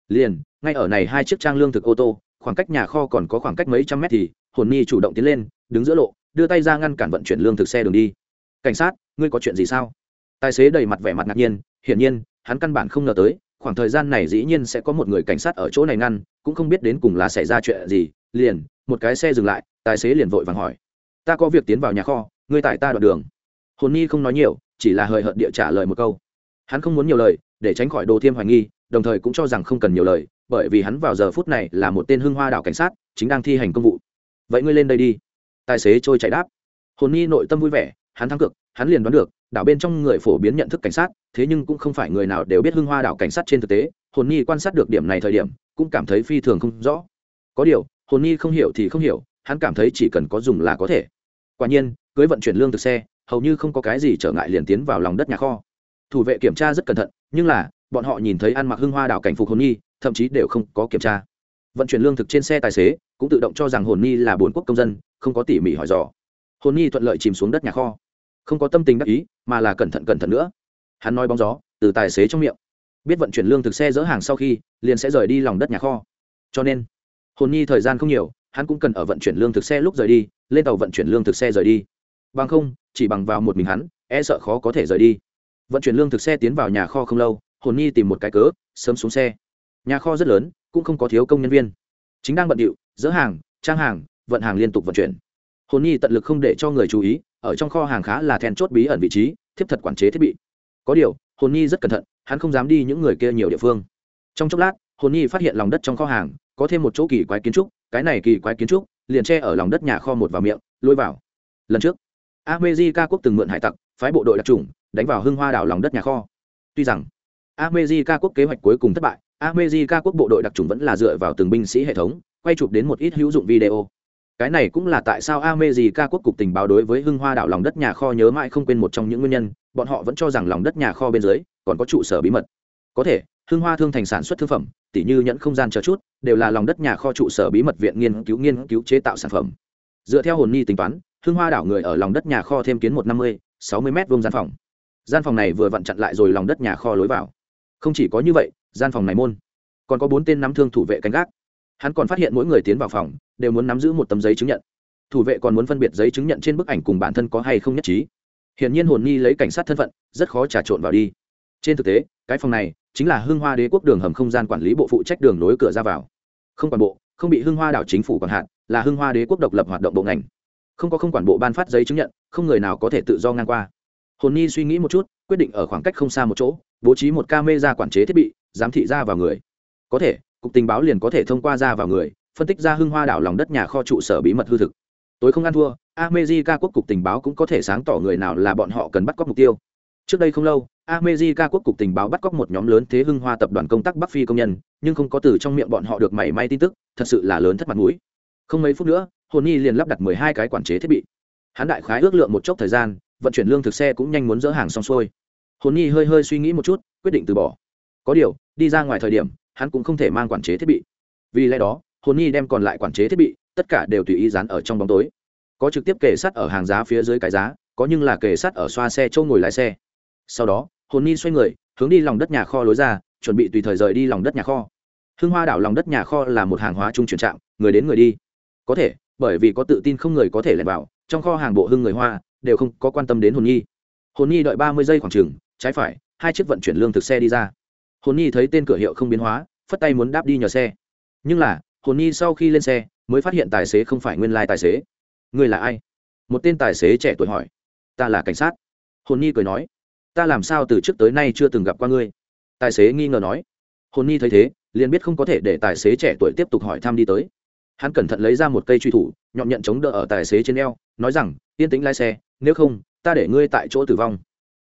Liền, ngay ở này hai chiếc trang lương thực ô tô, khoảng cách nhà kho còn có khoảng cách mấy trăm mét thì, hồn nhi chủ động tiến lên, đứng giữa lộ, đưa tay ra ngăn cản vận chuyển lương thực xe đường đi. Cảnh sát, ngươi có chuyện gì sao? Tài xế đầy mặt vẻ mặt ngạc nhiên, hiển nhiên, hắn căn bản không ngờ tới, khoảng thời gian này dĩ nhiên sẽ có một người cảnh sát ở chỗ này ngăn, cũng không biết đến cùng là xảy ra chuyện gì, liền, một cái xe dừng lại, tài xế liền vội vàng hỏi. Ta có việc tiến vào nhà kho, ngươi tại ta đoạn đường hồn nhi không nói nhiều, chỉ là hời hợt địa trả lời một câu. Hắn không muốn nhiều lời, để tránh khỏi đồ thiêm hoài nghi, đồng thời cũng cho rằng không cần nhiều lời, bởi vì hắn vào giờ phút này là một tên hưng hoa đảo cảnh sát, chính đang thi hành công vụ. Vậy ngươi lên đây đi. Tài xế trôi chạy đáp. Hồn nhi nội tâm vui vẻ, hắn thắng cực hắn liền đoán được, đảo bên trong người phổ biến nhận thức cảnh sát, thế nhưng cũng không phải người nào đều biết hưng hoa đảo cảnh sát trên thực tế. Hồn nhi quan sát được điểm này thời điểm, cũng cảm thấy phi thường không rõ. Có điều, hồn nhi không hiểu thì không hiểu, hắn cảm thấy chỉ cần có dùng là có thể. Quả nhiên, cưới vận chuyển lương từ xe hầu như không có cái gì trở ngại liền tiến vào lòng đất nhà kho. Thủ vệ kiểm tra rất cẩn thận, nhưng là, bọn họ nhìn thấy ăn mặc hưng hoa đảo cảnh phục hồn nhi thậm chí đều không có kiểm tra. Vận chuyển lương thực trên xe tài xế, cũng tự động cho rằng hồn nhi là bốn quốc công dân, không có tỉ mỉ hỏi dò. Hồn nhi thuận lợi chìm xuống đất nhà kho. Không có tâm tình đắc ý, mà là cẩn thận cẩn thận nữa. Hắn nói bóng gió, từ tài xế trong miệng. Biết vận chuyển lương thực xe dỡ hàng sau khi, liền sẽ rời đi lòng đất nhà kho. Cho nên, hồn nhi thời gian không nhiều, hắn cũng cần ở vận chuyển lương thực xe lúc rời đi, lên tàu vận chuyển lương thực xe rời đi bằng không, chỉ bằng vào một mình hắn e sợ khó có thể rời đi. Vận chuyển lương thực xe tiến vào nhà kho không lâu, hồn nhi tìm một cái cớ, sớm xuống xe. Nhà kho rất lớn, cũng không có thiếu công nhân viên. Chính đang bận điệu dỡ hàng, trang hàng, vận hàng liên tục vận chuyển. Hồn nhi tận lực không để cho người chú ý, ở trong kho hàng khá là then chốt bí ẩn vị trí, thiếp thật quản chế thiết bị. Có điều, hồn nhi rất cẩn thận, hắn không dám đi những người kia nhiều địa phương. Trong chốc lát, hồn nhi phát hiện lòng đất trong kho hàng, có thêm một chỗ kỳ quái kiến trúc, cái này kỳ quái kiến trúc, liền che ở lòng đất nhà kho một vào miệng, lôi vào. Lần trước armezika quốc từng mượn hải tặc, phái bộ đội đặc chủng, đánh vào hưng hoa đảo lòng đất nhà kho. Tuy rằng armezika quốc kế hoạch cuối cùng thất bại armezika quốc bộ đội đặc chủng vẫn là dựa vào từng binh sĩ hệ thống, quay chụp đến một ít hữu dụng video. Cái này cũng là tại sao armezika quốc cục tình báo đối với hưng hoa đảo lòng đất nhà kho nhớ mãi không quên một trong những nguyên nhân, bọn họ vẫn cho rằng lòng đất nhà kho bên dưới còn có trụ sở bí mật. Có thể, hưng hoa thương thành sản xuất thương phẩm, tỉ như nhẫn không gian chờ chút, đều là lòng đất nhà kho trụ sở bí mật viện nghiên cứu nghiên cứu chế tạo sản phẩm. Dựa theo hồn ni tính toán Hương hoa đảo người ở lòng đất nhà kho thêm kiến một năm mươi, sáu mươi m vông gian phòng. Gian phòng này vừa vặn chặn lại rồi lòng đất nhà kho lối vào. Không chỉ có như vậy, gian phòng này môn, còn có bốn tên nắm thương thủ vệ canh gác. Hắn còn phát hiện mỗi người tiến vào phòng, đều muốn nắm giữ một tấm giấy chứng nhận. Thủ vệ còn muốn phân biệt giấy chứng nhận trên bức ảnh cùng bản thân có hay không nhất trí. Hiển nhiên hồn Nhi lấy cảnh sát thân phận, rất khó trà trộn vào đi. Trên thực tế, cái phòng này chính là Hương hoa đế quốc đường hầm không gian quản lý bộ phụ trách đường nối cửa ra vào. Không quản bộ, không bị Hương hoa đảo chính phủ quản hạn, là Hương hoa đế quốc độc lập hoạt động bộ ngành không có không quản bộ ban phát giấy chứng nhận, không người nào có thể tự do ngang qua. Hồn Nhi suy nghĩ một chút, quyết định ở khoảng cách không xa một chỗ, bố trí một ca mê ra quản chế thiết bị, giám thị ra vào người. Có thể, cục tình báo liền có thể thông qua ra vào người, phân tích ra hưng hoa đảo lòng đất nhà kho trụ sở bí mật hư thực. Tối không ăn thua armezika quốc cục tình báo cũng có thể sáng tỏ người nào là bọn họ cần bắt cóc mục tiêu. Trước đây không lâu armezika quốc cục tình báo bắt cóc một nhóm lớn thế hưng hoa tập đoàn công tác bắc phi công nhân, nhưng không có từ trong miệng bọn họ được mảy may tin tức, thật sự là lớn thất mặt mũi không mấy phút nữa, hồn nhi liền lắp đặt mười hai cái quản chế thiết bị. Hắn đại khái ước lượng một chốc thời gian, vận chuyển lương thực xe cũng nhanh muốn dỡ hàng xong xuôi. Hồn nhi hơi hơi suy nghĩ một chút, quyết định từ bỏ. Có điều, đi ra ngoài thời điểm, hắn cũng không thể mang quản chế thiết bị. Vì lẽ đó, hồn nhi đem còn lại quản chế thiết bị, tất cả đều tùy ý dán ở trong bóng tối. Có trực tiếp kề sắt ở hàng giá phía dưới cái giá, có nhưng là kề sắt ở xoa xe châu ngồi lái xe. Sau đó, hồn nhi xoay người, hướng đi lòng đất nhà kho lối ra, chuẩn bị tùy thời rời đi lòng đất nhà kho. Hưng hoa đảo lòng đất nhà kho là một hàng hóa trung chuyển trạm, người đến người đi có thể, bởi vì có tự tin không người có thể lẻn vào, trong kho hàng bộ hưng người hoa đều không có quan tâm đến hồn nhi. Hồn nhi đợi ba mươi giây khoảng chừng, trái phải, hai chiếc vận chuyển lương thực xe đi ra. Hồn nhi thấy tên cửa hiệu không biến hóa, phất tay muốn đáp đi nhờ xe. Nhưng là, hồn nhi sau khi lên xe, mới phát hiện tài xế không phải nguyên lai tài xế. Người là ai? Một tên tài xế trẻ tuổi hỏi. Ta là cảnh sát. Hồn nhi cười nói. Ta làm sao từ trước tới nay chưa từng gặp qua ngươi? Tài xế nghi ngờ nói. Hồn nhi thấy thế, liền biết không có thể để tài xế trẻ tuổi tiếp tục hỏi thăm đi tới hắn cẩn thận lấy ra một cây truy thủ, nhọn nhận chống đỡ ở tài xế trên eo, nói rằng, yên tĩnh lái xe, nếu không, ta để ngươi tại chỗ tử vong.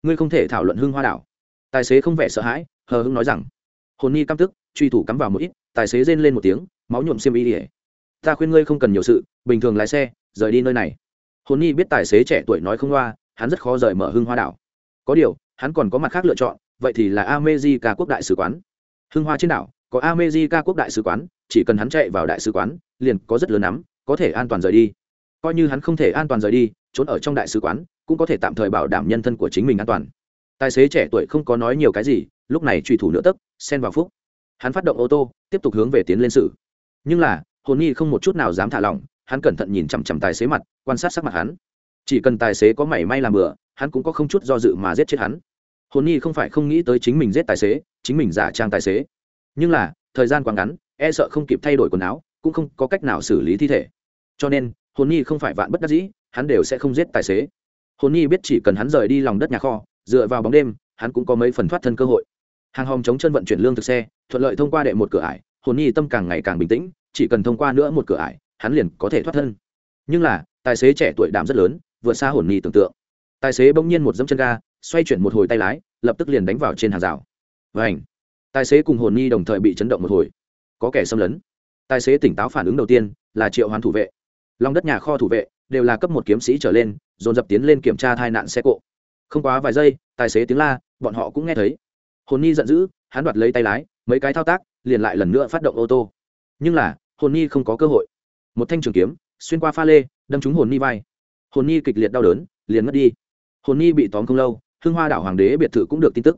Ngươi không thể thảo luận hưng hoa đảo. Tài xế không vẻ sợ hãi, hờ hưng nói rằng, hồn nhi căm tức, truy thủ cắm vào một ít. Tài xế rên lên một tiếng, máu nhuộm xiêm y ỉa ta khuyên ngươi không cần nhiều sự, bình thường lái xe, rời đi nơi này. Hồn nhi biết tài xế trẻ tuổi nói không loa, hắn rất khó rời mở hưng hoa đảo. Có điều, hắn còn có mặt khác lựa chọn, vậy thì là amejica quốc đại sứ quán. Hưng hoa trên đảo có America quốc đại sứ quán, chỉ cần hắn chạy vào đại sứ quán, liền có rất lớn nắm, có thể an toàn rời đi. Coi như hắn không thể an toàn rời đi, trốn ở trong đại sứ quán, cũng có thể tạm thời bảo đảm nhân thân của chính mình an toàn. Tài xế trẻ tuổi không có nói nhiều cái gì, lúc này truy thủ nữa tấc, xen vào phúc. Hắn phát động ô tô, tiếp tục hướng về tiến lên sự. Nhưng là, hồn nhi không một chút nào dám thả lỏng, hắn cẩn thận nhìn chằm chằm tài xế mặt, quan sát sắc mặt hắn. Chỉ cần tài xế có mảy may làm bừa, hắn cũng có không chút do dự mà giết chết hắn. Hồn nhi không phải không nghĩ tới chính mình giết tài xế, chính mình giả trang tài xế nhưng là, thời gian quá ngắn e sợ không kịp thay đổi quần áo, cũng không có cách nào xử lý thi thể. Cho nên, hồn nhi không phải vạn bất đắc dĩ, hắn đều sẽ không giết tài xế. Hồn nhi biết chỉ cần hắn rời đi lòng đất nhà kho, dựa vào bóng đêm, hắn cũng có mấy phần thoát thân cơ hội. Hàng hòm chống chân vận chuyển lương thực xe, thuận lợi thông qua đệ một cửa ải, hồn nhi tâm càng ngày càng bình tĩnh, chỉ cần thông qua nữa một cửa ải, hắn liền có thể thoát thân. Nhưng là, tài xế trẻ tuổi đảm rất lớn, vượt xa hồn nhi tưởng tượng. Tài xế bỗng nhiên một dẫm chân ga, xoay chuyển một hồi tay lái, lập tức liền đánh vào trên hàng rào. Và ảnh tài xế cùng hồn nhi đồng thời bị chấn động một hồi. Có kẻ xâm lấn. Tài xế tỉnh táo phản ứng đầu tiên là triệu hoán thủ vệ. Lòng đất nhà kho thủ vệ đều là cấp một kiếm sĩ trở lên, dồn dập tiến lên kiểm tra tai nạn xe cộ. Không quá vài giây, tài xế tiếng la, bọn họ cũng nghe thấy. Hồn nhi giận dữ, hắn đoạt lấy tay lái, mấy cái thao tác, liền lại lần nữa phát động ô tô. Nhưng là, hồn nhi không có cơ hội. Một thanh trường kiếm, xuyên qua pha lê, đâm trúng hồn nhi vai. Hồn nhi kịch liệt đau đớn, liền mất đi. Hồn nhi bị tóm không lâu, hưng hoa đảo hoàng đế biệt thự cũng được tin tức.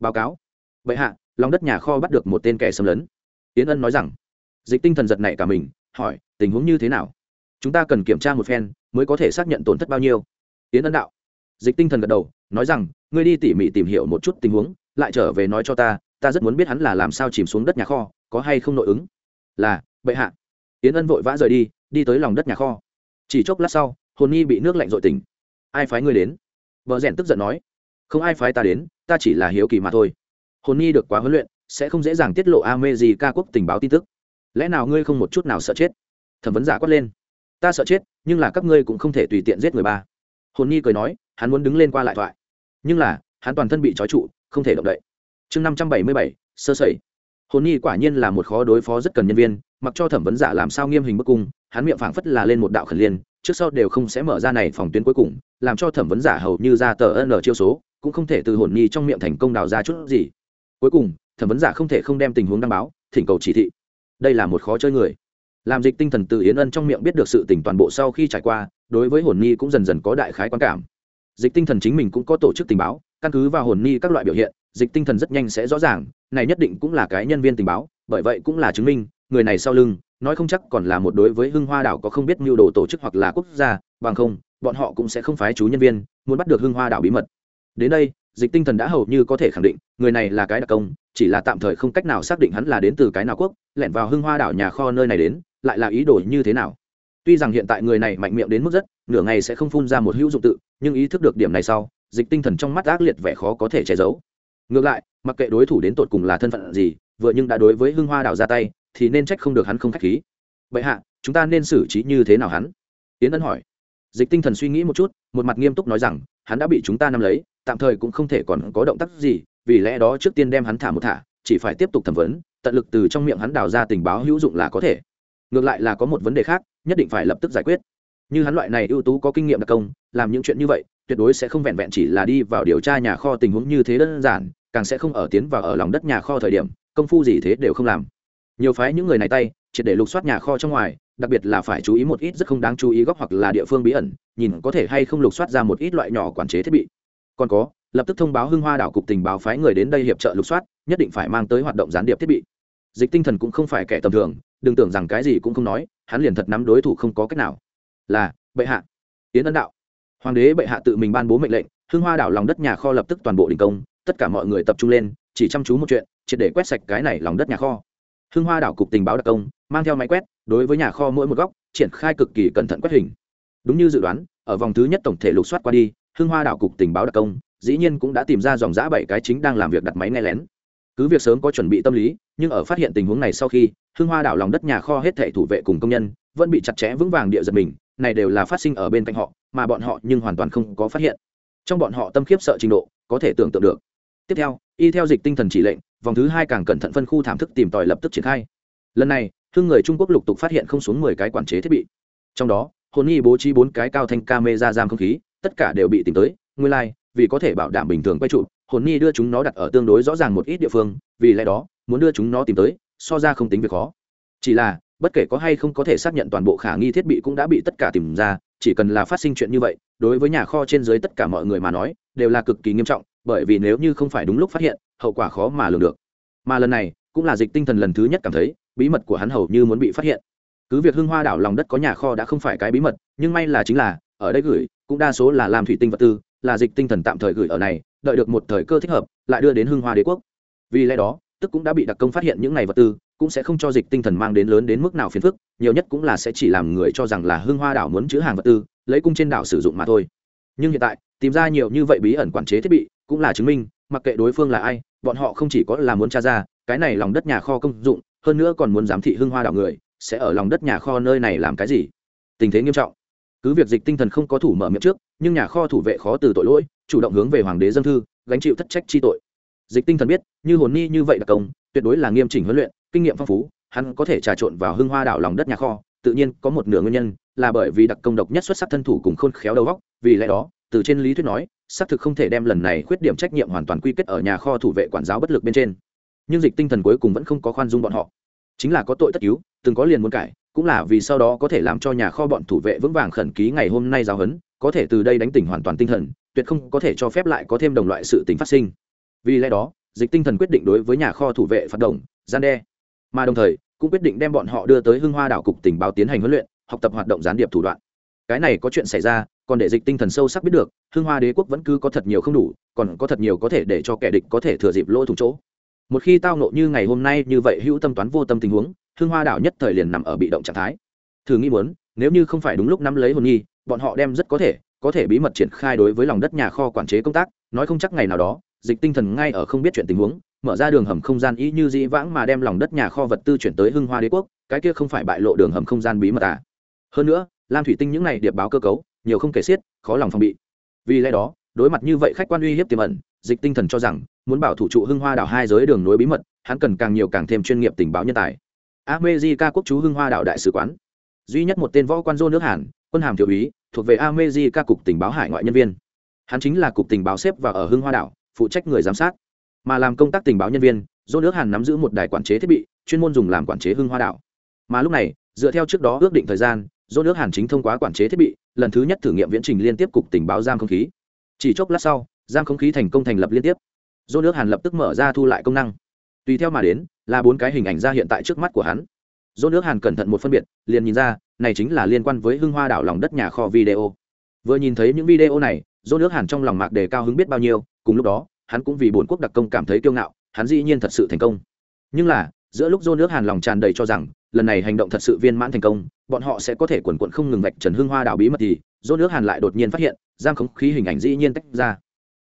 Báo cáo. Vậy hạ lòng đất nhà kho bắt được một tên kẻ xâm lấn. Yến ân nói rằng, dịch tinh thần giật này cả mình, hỏi, tình huống như thế nào? Chúng ta cần kiểm tra một phen mới có thể xác nhận tổn thất bao nhiêu. Yến ân đạo. Dịch tinh thần gật đầu, nói rằng, ngươi đi tỉ mỉ tìm hiểu một chút tình huống, lại trở về nói cho ta ta rất muốn biết hắn là làm sao chìm xuống đất nhà kho, có hay không nội ứng. Là, bệ hạ. Yến ân vội vã rời đi đi tới lòng đất nhà kho. Chỉ chốc lát sau, hồn nhi bị nước lạnh dội tỉnh. Ai phái ngươi đến? Vợ rèn tức giận nói. Không ai phái ta đến, ta chỉ là hiếu kỳ mà thôi hồn nhi được quá huấn luyện, sẽ không dễ dàng tiết lộ a mê gì ca quốc tình báo tin tức. Lẽ nào ngươi không một chút nào sợ chết? Thẩm vấn giả quát lên. Ta sợ chết, nhưng là các ngươi cũng không thể tùy tiện giết người ba. Hồn nhi cười nói, hắn muốn đứng lên qua lại thoại. Nhưng là, hắn toàn thân bị trói trụ, không thể động đậy. Chương năm trăm bảy mươi bảy, sơ sẩy. Hồn nhi quả nhiên là một khó đối phó rất cần nhân viên, mặc cho thẩm vấn giả làm sao nghiêm hình bức cung, hắn miệng phảng phất là lên một đạo khẩn liên, trước sau đều không sẽ mở ra này phòng tuyến cuối cùng, làm cho thẩm vấn giả hầu như ra tờ n chiêu số, cũng không thể từ hồn nhi trong miệng thành công đào ra chút gì cuối cùng, thẩm vấn giả không thể không đem tình huống đăng báo, thỉnh cầu chỉ thị. Đây là một khó chơi người. Làm dịch tinh thần từ yến ân trong miệng biết được sự tỉnh toàn bộ sau khi trải qua, đối với hồn nhi cũng dần dần có đại khái quan cảm. Dịch tinh thần chính mình cũng có tổ chức tình báo, căn cứ vào hồn nhi các loại biểu hiện, dịch tinh thần rất nhanh sẽ rõ ràng, này nhất định cũng là cái nhân viên tình báo, bởi vậy cũng là chứng minh, người này sau lưng, nói không chắc còn là một đối với hưng hoa đảo có không biết mưu đồ tổ chức hoặc là quốc gia, bằng không, bọn họ cũng sẽ không phái chú nhân viên, muốn bắt được hưng hoa đảo bí mật. Đến đây dịch tinh thần đã hầu như có thể khẳng định, người này là cái đặc công, chỉ là tạm thời không cách nào xác định hắn là đến từ cái nào quốc, lẻn vào hưng hoa đảo nhà kho nơi này đến, lại là ý đồ như thế nào. Tuy rằng hiện tại người này mạnh miệng đến mức rất, nửa ngày sẽ không phun ra một hữu dụng tự, nhưng ý thức được điểm này sau, dịch tinh thần trong mắt ác liệt vẻ khó có thể che giấu. Ngược lại, mặc kệ đối thủ đến tột cùng là thân phận gì, vừa nhưng đã đối với hưng hoa đảo ra tay, thì nên trách không được hắn không k h á c h khí. Vậy hạ, chúng ta nên xử trí như thế nào hắn? Tiến ân hỏi. Dịch tinh thần suy nghĩ một chút, một mặt nghiêm túc nói rằng, hắn đã bị chúng ta nắm lấy tạm thời cũng không thể còn có động tác gì, vì lẽ đó trước tiên đem hắn thả một thả, chỉ phải tiếp tục thẩm vấn, tận lực từ trong miệng hắn đào ra tình báo hữu dụng là có thể. Ngược lại là có một vấn đề khác, nhất định phải lập tức giải quyết. Như hắn loại này ưu tú có kinh nghiệm đặc công, làm những chuyện như vậy, tuyệt đối sẽ không vẹn vẹn chỉ là đi vào điều tra nhà kho tình huống như thế đơn giản, càng sẽ không ở tiến vào ở lòng đất nhà kho thời điểm, công phu gì thế đều không làm. Nhiều phái những người này tay, triệt để lục soát nhà kho trong ngoài, đặc biệt là phải chú ý một ít rất không đáng chú ý góc hoặc là địa phương bí ẩn, nhìn có thể hay không lục soát ra một ít loại nhỏ quản chế thiết bị còn có, lập tức thông báo hưng hoa đảo cục tình báo phái người đến đây hiệp trợ lục soát, nhất định phải mang tới hoạt động gián điệp thiết bị. Dịch tinh thần cũng không phải kẻ tầm thường, đừng tưởng rằng cái gì cũng không nói, hắn liền thật nắm đối thủ không có cách nào. Là, bệ hạ. Tiến ân đạo. Hoàng đế bệ hạ tự mình ban bố mệnh lệnh, hưng hoa đảo lòng đất nhà kho lập tức toàn bộ đình công, tất cả mọi người tập trung lên, chỉ chăm chú một chuyện, triệt để quét sạch cái này lòng đất nhà kho. Hưng hoa đảo cục tình báo đặc công, mang theo máy quét, đối với nhà kho mỗi một góc, triển khai cực kỳ cẩn thận quét hình. Đúng như dự đoán, ở vòng thứ nhất tổng thể lục soát qua đi hưng hoa đảo cục tình báo đặc công, dĩ nhiên cũng đã tìm ra dòng giã bảy cái chính đang làm việc đặt máy nghe lén. Cứ việc sớm có chuẩn bị tâm lý, nhưng ở phát hiện tình huống này sau khi, hưng hoa đảo lòng đất nhà kho hết thể thủ vệ cùng công nhân, vẫn bị chặt chẽ vững vàng địa giật mình, này đều là phát sinh ở bên cạnh họ, mà bọn họ nhưng hoàn toàn không có phát hiện. Trong bọn họ tâm khiếp sợ trình độ, có thể tưởng tượng được. Tiếp theo, y theo dịch tinh thần chỉ lệnh, vòng thứ hai càng cẩn thận phân khu thảm thức tìm tòi lập tức triển khai. Lần này thương người trung quốc lục tục phát hiện không xuống mười cái quản chế thiết bị. Trong đó, hồn nghi bố trí bốn cái cao thanh camera giam không khí tất cả đều bị tìm tới nguyên lai、like, vì có thể bảo đảm bình thường quay trụ hồn nhi đưa chúng nó đặt ở tương đối rõ ràng một ít địa phương vì lẽ đó muốn đưa chúng nó tìm tới so ra không tính việc khó. Chỉ là bất kể có hay không có thể xác nhận toàn bộ khả nghi thiết bị cũng đã bị tất cả tìm ra chỉ cần là phát sinh chuyện như vậy đối với nhà kho trên dưới tất cả mọi người mà nói đều là cực kỳ nghiêm trọng bởi vì nếu như không phải đúng lúc phát hiện hậu quả khó mà lường được. Mà lần này cũng là dịch tinh thần lần thứ nhất cảm thấy bí mật của hắn hầu như muốn bị phát hiện. Cứ việc hưng hoa đảo lòng đất có nhà kho đã không phải cái bí mật nhưng may là chính là ở đây gửi, cũng đa số là làm thủy tinh vật tư, là dịch tinh thần tạm thời gửi ở này, đợi được một thời cơ thích hợp, lại đưa đến hưng hoa đế quốc. Vì lẽ đó, tức cũng đã bị đặc công phát hiện những này vật tư, cũng sẽ không cho dịch tinh thần mang đến lớn đến mức nào phiền phức, nhiều nhất cũng là sẽ chỉ làm người cho rằng là hưng hoa đảo muốn chứa hàng vật tư, lấy cung trên đảo sử dụng mà thôi. Nhưng hiện tại, tìm ra nhiều như vậy bí ẩn quản chế thiết bị, cũng là chứng minh, mặc kệ đối phương là ai, bọn họ không chỉ có là muốn tra ra, cái này lòng đất nhà kho công dụng, hơn nữa còn muốn giám thị hưng hoa đảo người, sẽ ở lòng đất nhà kho nơi này làm cái gì? Tình thế nghiêm trọng cứ việc dịch tinh thần không có thủ mở miệng trước, nhưng nhà kho thủ vệ khó từ tội lỗi, chủ động hướng về hoàng đế dân thư, gánh chịu thất trách chi tội. Dịch tinh thần biết, như hồn ni như vậy đặc công, tuyệt đối là nghiêm chỉnh huấn luyện, kinh nghiệm phong phú, hắn có thể trà trộn vào hưng hoa đảo lòng đất nhà kho, tự nhiên có một nửa nguyên nhân, là bởi vì đặc công độc nhất xuất sắc thân thủ cùng khôn khéo đầu góc vì lẽ đó, từ trên lý thuyết nói, xác thực không thể đem lần này khuyết điểm trách nhiệm hoàn toàn quy kết ở nhà kho thủ vệ quản giáo bất lực bên trên. Nhưng dịch tinh thần cuối cùng vẫn không có khoan dung bọn họ. Chính là có tội tất cứu, từng có liền muốn cải cũng là vì sau đó có thể làm cho nhà kho bọn thủ vệ vững vàng khẩn ký ngày hôm nay giáo huấn, có thể từ đây đánh tỉnh hoàn toàn tinh thần, tuyệt không có thể cho phép lại có thêm đồng loại sự tình phát sinh. Vì lẽ đó, dịch tinh thần quyết định đối với nhà kho thủ vệ phát động, gian đe. Mà đồng thời, cũng quyết định đem bọn họ đưa tới hưng hoa đảo cục tình báo tiến hành huấn luyện, học tập hoạt động gián điệp thủ đoạn. Cái này có chuyện xảy ra, còn để dịch tinh thần sâu sắc biết được, hưng hoa đế quốc vẫn cứ có thật nhiều không đủ, còn có thật nhiều có thể để cho kẻ địch có thể thừa dịp lỗ thủng chỗ. Một khi tao nộ như ngày hôm nay như vậy hữu tâm toán vô tâm tình huống Hương hoa đảo nhất thời liền nằm ở bị động trạng thái. Thử nghĩ muốn, nếu như không phải đúng lúc nắm lấy hồn nhi bọn họ đem rất có thể có thể bí mật triển khai đối với lòng đất nhà kho quản chế công tác, nói không chắc ngày nào đó, dịch tinh thần ngay ở không biết chuyện tình huống, mở ra đường hầm không gian ý như dĩ vãng mà đem lòng đất nhà kho vật tư chuyển tới hưng hoa đế quốc, cái kia không phải bại lộ đường hầm không gian bí mật à. Hơn nữa, lam thủy tinh những này điệp báo cơ cấu, nhiều không kể xiết, khó lòng phòng bị. Vì lẽ đó, đối mặt như vậy khách quan uy hiếp tiềm ẩn, dịch tinh thần cho rằng, muốn bảo thủ trụ hưng hoa đảo hai giới đường nối bí mật, hắn cần càng nhiều càng thêm chuyên nghiệp tình báo nhân tài. America quốc chú Hưng Hoa đạo đại sứ quán. Duy nhất một tên võ quan Zô nước Hàn, quân hàm thiếu úy, thuộc về America cục tình báo hải ngoại nhân viên. Hắn chính là cục tình báo xếp vào ở Hưng Hoa đảo, phụ trách người giám sát. Mà làm công tác tình báo nhân viên, Zô nước Hàn nắm giữ một đài quản chế thiết bị, chuyên môn dùng làm quản chế Hưng Hoa đảo. Mà lúc này, dựa theo trước đó ước định thời gian, Zô nước Hàn chính thông qua quản chế thiết bị, lần thứ nhất thử nghiệm viễn trình liên tiếp cục tình báo giam không khí. Chỉ chốc lát sau, giam không khí thành công thành lập liên tiếp. Zô nước Hàn lập tức mở ra thu lại công năng. Tùy theo mà đến, là bốn cái hình ảnh ra hiện tại trước mắt của hắn. Dỗ nước hàn cẩn thận một phân biệt, liền nhìn ra, này chính là liên quan với hưng hoa đảo lòng đất nhà kho video. Vừa nhìn thấy những video này, dỗ nước hàn trong lòng mạc đề cao hứng biết bao nhiêu, cùng lúc đó, hắn cũng vì buồn quốc đặc công cảm thấy kiêu ngạo, hắn dĩ nhiên thật sự thành công. Nhưng là, giữa lúc dỗ nước hàn lòng tràn đầy cho rằng, lần này hành động thật sự viên mãn thành công, bọn họ sẽ có thể quần quận không ngừng vạch trần hưng hoa đảo bí mật thì, dỗ nước hàn lại đột nhiên phát hiện giam khống khí hình ảnh dĩ nhiên tách ra.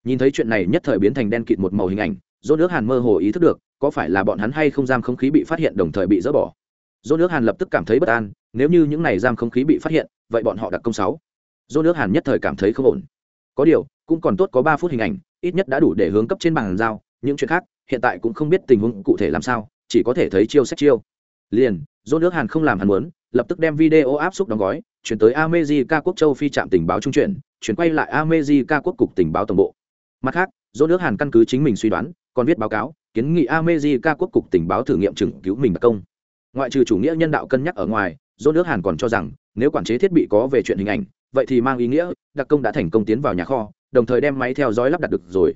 Nhìn thấy chuyện này nhất thời biến thành đen kịt một màu hình ảnh, dỗ nước hàn mơ hồ ý thức được có phải là bọn hắn hay không giam không khí bị phát hiện đồng thời bị dỡ bỏ? Dỗ nước hàn lập tức cảm thấy bất an, nếu như những này giam không khí bị phát hiện, vậy bọn họ đặt công sáu. Dỗ nước hàn nhất thời cảm thấy không ổn. Có điều, cũng còn tốt có ba phút hình ảnh, ít nhất đã đủ để hướng cấp trên bàn giao, những chuyện khác, hiện tại cũng không biết tình huống cụ thể làm sao, chỉ có thể thấy chiêu sách chiêu. Liền dỗ nước hàn không làm hắn muốn, lập tức đem video áp xúc đóng gói, chuyển tới America quốc châu phi trạm tình báo trung chuyển chuyển quay lại America quốc cục tình báo tổng bộ. Mặt khác dỗ nước hàn căn cứ chính mình suy đoán, còn viết báo cáo kiến nghị America quốc cục tình báo thử nghiệm chứng cứu mình đặc công. Ngoại trừ chủ nghĩa nhân đạo cân nhắc ở ngoài, Dỗ nước Hàn còn cho rằng, nếu quản chế thiết bị có về chuyện hình ảnh, vậy thì mang ý nghĩa đặc công đã thành công tiến vào nhà kho, đồng thời đem máy theo dõi lắp đặt được rồi.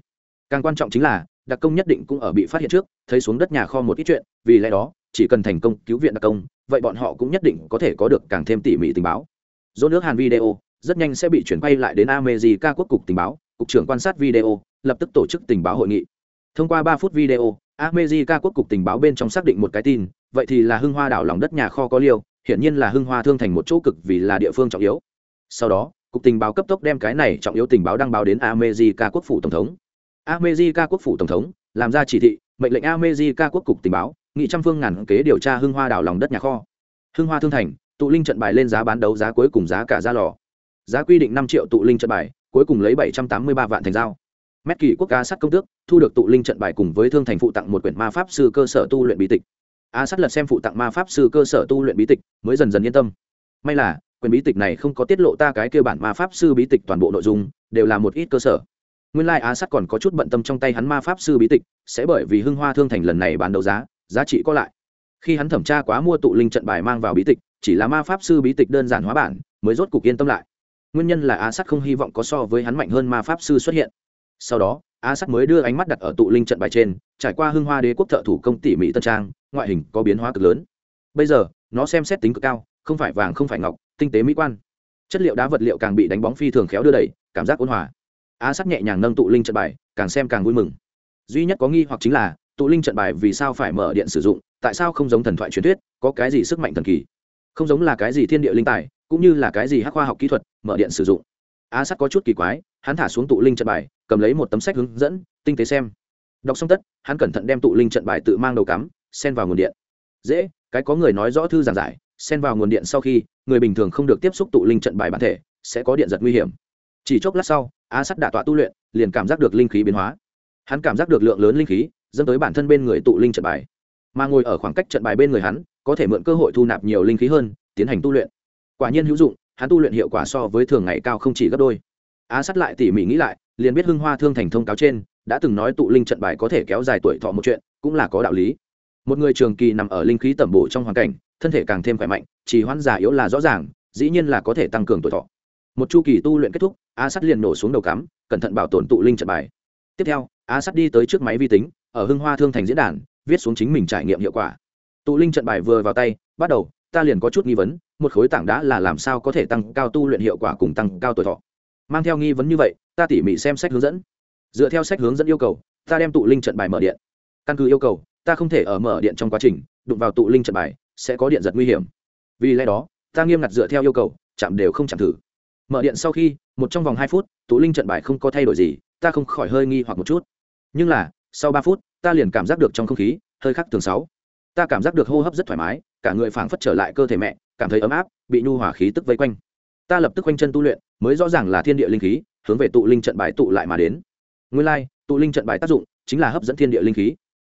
Càng quan trọng chính là, đặc công nhất định cũng ở bị phát hiện trước, thấy xuống đất nhà kho một ít chuyện, vì lẽ đó, chỉ cần thành công cứu viện đặc công, vậy bọn họ cũng nhất định có thể có được càng thêm tỉ mỉ tình báo. Dỗ nước Hàn video rất nhanh sẽ bị chuyển quay lại đến America quốc cục tình báo, cục trưởng quan sát video, lập tức tổ chức tình báo hội nghị thông qua ba phút video, america quốc cục tình báo bên trong xác định một cái tin, vậy thì là hưng hoa đảo lòng đất nhà kho có liêu hiện nhiên là hưng hoa thương thành một chỗ cực vì là địa phương trọng yếu. Sau đó, cục tình báo cấp tốc đem cái này trọng yếu tình báo đăng báo đến america quốc phủ tổng thống. America quốc phủ tổng thống, làm ra chỉ thị, mệnh lệnh america quốc cục tình báo, nghị trăm phương ngàn kế điều tra hưng hoa đảo lòng đất nhà kho. Hưng hoa thương thành, tụ linh trận bài lên giá bán đấu giá cuối cùng giá cả ra lò. Giá quy định năm triệu tụ linh trận bài, cuối cùng lấy bảy trăm tám mươi ba vạn thành giao mét kỳ quốc ca sát công tước, thu được tụ linh trận bài cùng với thương thành phụ tặng một quyển ma pháp sư cơ sở tu luyện bí tịch. A sát lật xem phụ tặng ma pháp sư cơ sở tu luyện bí tịch, mới dần dần yên tâm. May là, quyển bí tịch này không có tiết lộ ta cái kêu bản ma pháp sư bí tịch toàn bộ nội dung, đều là một ít cơ sở. Nguyên lai á sát còn có chút bận tâm trong tay hắn ma pháp sư bí tịch, sẽ bởi vì hưng hoa thương thành lần này bán đấu giá giá trị có lại. Khi hắn thẩm tra quá mua tụ linh trận bài mang vào bí tịch, chỉ là ma pháp sư bí tịch đơn giản hóa bản, mới rốt cục yên tâm lại. Nguyên nhân là á sát không hy vọng có so với hắn mạnh hơn ma pháp sư xuất hiện sau đó á sát mới đưa ánh mắt đặt ở tụ linh trận bài trên, trải qua hưng hoa đế quốc thợ thủ công tỉ mỹ tân trang, ngoại hình có biến hóa cực lớn. Bây giờ, nó xem xét tính cực cao, không phải vàng, không phải ngọc, tinh tế mỹ quan. Chất liệu đá vật liệu càng bị đánh bóng phi thường khéo đưa đẩy, cảm giác ôn hòa. Á sát nhẹ nhàng nâng tụ linh trận bài, càng xem càng vui mừng. Duy nhất có nghi hoặc chính là, tụ linh trận bài vì sao phải mở điện sử dụng, tại sao không giống thần thoại truyền thuyết, có cái gì sức mạnh thần kỳ? Không giống là cái gì thiên địa linh tài, cũng như là cái gì hắc khoa học kỹ thuật, mở điện sử dụng. Á sát có chút kỳ quái, hắn thả xuống tụ linh trận bài cầm lấy một tấm sách hướng dẫn, tinh tế xem. Đọc xong tất, hắn cẩn thận đem tụ linh trận bài tự mang đầu cắm, xen vào nguồn điện. Dễ, cái có người nói rõ thư giảng giải, xen vào nguồn điện sau khi, người bình thường không được tiếp xúc tụ linh trận bài bản thể, sẽ có điện giật nguy hiểm. Chỉ chốc lát sau á sắt đạ tọa tu luyện, liền cảm giác được linh khí biến hóa. Hắn cảm giác được lượng lớn linh khí, dẫn tới bản thân bên người tụ linh trận bài. Mà ngồi ở khoảng cách trận bài bên người hắn, có thể mượn cơ hội thu nạp nhiều linh khí hơn, tiến hành tu luyện. Quả nhiên hữu dụng, hắn tu luyện hiệu quả so với thường ngày cao không chỉ gấp đôi. Á sắt lại tỉ mỉ nghĩ lại liền biết hưng hoa thương thành thông cáo trên, đã từng nói tụ linh trận bài có thể kéo dài tuổi thọ một chuyện, cũng là có đạo lý. Một người trường kỳ nằm ở linh khí tẩm bổ trong hoàn cảnh, thân thể càng thêm khỏe mạnh chỉ hoãn già yếu là rõ ràng, dĩ nhiên là có thể tăng cường tuổi thọ. Một chu kỳ tu luyện kết thúc, a sắt liền nổ xuống đầu cắm, cẩn thận bảo tồn tụ linh trận bài. Tiếp theo, a sắt đi tới trước máy vi tính, ở hưng hoa thương thành diễn đàn, viết xuống chính mình trải nghiệm hiệu quả. Tụ linh trận bài vừa vào tay, bắt đầu, ta liền có chút nghi vấn, một khối tảng đá là làm sao có thể tăng cao tu luyện hiệu quả cùng tăng cao tuổi thọ mang theo nghi vấn như vậy, ta tỉ mỉ xem sách hướng dẫn. Dựa theo sách hướng dẫn yêu cầu, ta đem tụ linh trận bài mở điện. Căn cứ yêu cầu, ta không thể ở mở điện trong quá trình, đụng vào tụ linh trận bài, sẽ có điện giật nguy hiểm. Vì lẽ đó, ta nghiêm ngặt dựa theo yêu cầu, chạm đều không chạm thử. Mở điện sau khi, một trong vòng hai phút, tụ linh trận bài không có thay đổi gì, ta không khỏi hơi nghi hoặc một chút. Nhưng là, sau ba phút, ta liền cảm giác được trong không khí, hơi khác thường sáu. Ta cảm giác được hô hấp rất thoải mái, cả người phảng phất trở lại cơ thể mẹ, cảm thấy ấm áp, bị nhu hỏa khí tức vây quanh ta lập tức quanh chân tu luyện, mới rõ ràng là thiên địa linh khí, hướng về tụ linh trận bài tụ lại mà đến. Nguyên lai, tụ linh trận bài tác dụng chính là hấp dẫn thiên địa linh khí.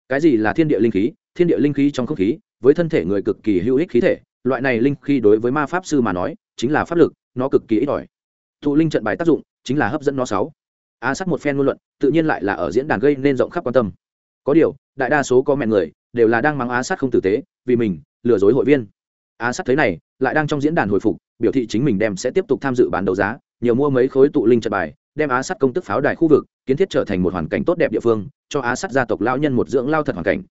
Cái gì là thiên địa linh khí? Thiên địa linh khí trong không khí, với thân thể người cực kỳ hữu ích khí thể, loại này linh khí đối với ma pháp sư mà nói, chính là pháp lực, nó cực kỳ ít ỏi. Tụ linh trận bài tác dụng chính là hấp dẫn nó sáu. A sát một phen ngôn luận, tự nhiên lại là ở diễn đàn gây nên rộng khắp quan tâm. Có điều, đại đa số có mẹ người đều là đang mắng á sát không tử tế, vì mình lừa dối hội viên. À, á sát thấy này, lại đang trong diễn đàn hồi phục, biểu thị chính mình đem sẽ tiếp tục tham dự bán đấu giá, nhiều mua mấy khối tụ linh trận bài, đem á sát công tức pháo đài khu vực, kiến thiết trở thành một hoàn cảnh tốt đẹp địa phương, cho á sát gia tộc lão nhân một dưỡng lao thật hoàn cảnh.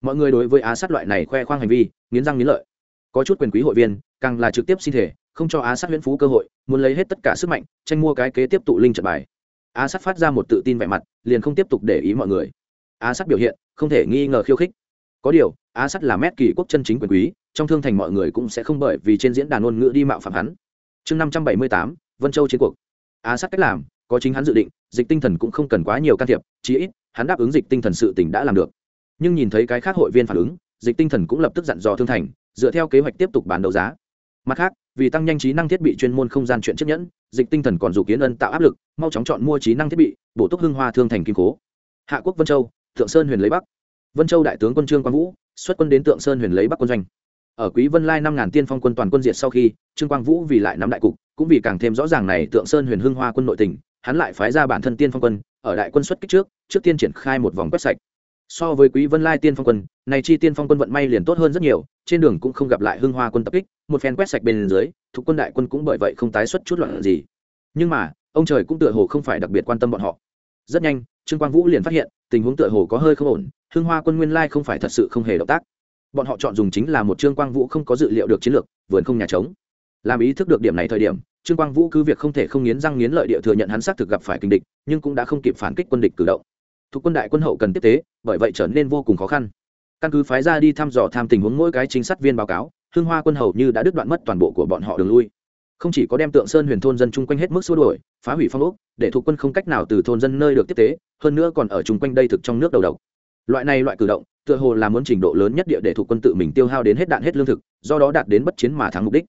Mọi người đối với á sát loại này khoe khoang hành vi, nghiến răng nghiến lợi. Có chút quyền quý hội viên, càng là trực tiếp xin thể, không cho á sát huyễn phú cơ hội, muốn lấy hết tất cả sức mạnh, tranh mua cái kế tiếp tụ linh trận bài. Á sát phát ra một tự tin vẻ mặt, liền không tiếp tục để ý mọi người. Á sát biểu hiện, không thể nghi ngờ khiêu khích có điều á Sắt là mét kỳ quốc chân chính quyền quý, trong thương thành mọi người cũng sẽ không bởi vì trên diễn đàn ngôn ngữ đi mạo phạm hắn. Chương năm trăm bảy mươi tám, vân châu chiến cuộc. Á Sắt cách làm, có chính hắn dự định, dịch tinh thần cũng không cần quá nhiều can thiệp, chí ít, hắn đáp ứng dịch tinh thần sự tỉnh đã làm được. Nhưng nhìn thấy cái khác hội viên phản ứng, dịch tinh thần cũng lập tức dặn dò thương thành, dựa theo kế hoạch tiếp tục bán đấu giá. Mặt khác, vì tăng nhanh trí năng thiết bị chuyên môn không gian chuyện chiếc nhẫn, dịch tinh thần còn dù kiến ân tạo áp lực, mau chóng chọn mua trí năng thiết bị, bổ túc hưng hoa thương thành kim cố. Hạ quốc vân châu, thượng sơn huyền lấy bắc vân châu đại tướng quân trương quang vũ, xuất quân đến tượng sơn huyền lấy bắc quân doanh. Ở quý vân lai năm ngàn tiên phong quân toàn quân diệt sau khi, trương quang vũ vì lại nắm đại cục, cũng vì càng thêm rõ ràng này tượng sơn huyền hưng hoa quân nội tình, hắn lại phái ra bản thân tiên phong quân, ở đại quân xuất kích trước trước tiên triển khai một vòng quét sạch. So với quý vân lai tiên phong quân, này chi tiên phong quân vận may liền tốt hơn rất nhiều, trên đường cũng không gặp lại hưng hoa quân tập kích, một phen quét sạch bên dưới, thuộc quân đại quân cũng bởi vậy không tái xuất chút loạn gì. Nhưng mà, ông trời cũng tựa hồ không phải đặc biệt quan tâm bọn họ. Rất nhanh trương quang vũ liền phát hiện, tình huống tựa hồ có hơi không ổn Hương hoa quân nguyên lai không phải thật sự không hề động tác. Bọn họ chọn dùng chính là một trương quang vũ không có dự liệu được chiến lược, vườn không nhà trống. Làm ý thức được điểm này thời điểm, trương quang vũ cứ việc không thể không nghiến răng nghiến lợi địa thừa nhận hắn xác thực gặp phải kinh địch, nhưng cũng đã không kịp phản kích quân địch cử động. Thuộc quân đại quân hậu cần tiếp tế, bởi vậy trở nên vô cùng khó khăn. Căn cứ phái ra đi thăm dò tham tình huống mỗi cái chính sát viên báo cáo Hương hoa quân hầu như đã đứt đoạn mất toàn bộ của bọn họ đường lui không chỉ có đem tượng sơn huyền thôn dân chung quanh hết mức xua đuổi, phá hủy phong ốc, để thuộc quân không cách nào từ thôn dân nơi được tiếp tế, hơn nữa còn ở chung quanh đây thực trong nước đầu độc. Loại này loại cử động, tựa hồ là muốn trình độ lớn nhất địa để thuộc quân tự mình tiêu hao đến hết đạn hết lương thực, do đó đạt đến bất chiến mà thắng mục đích.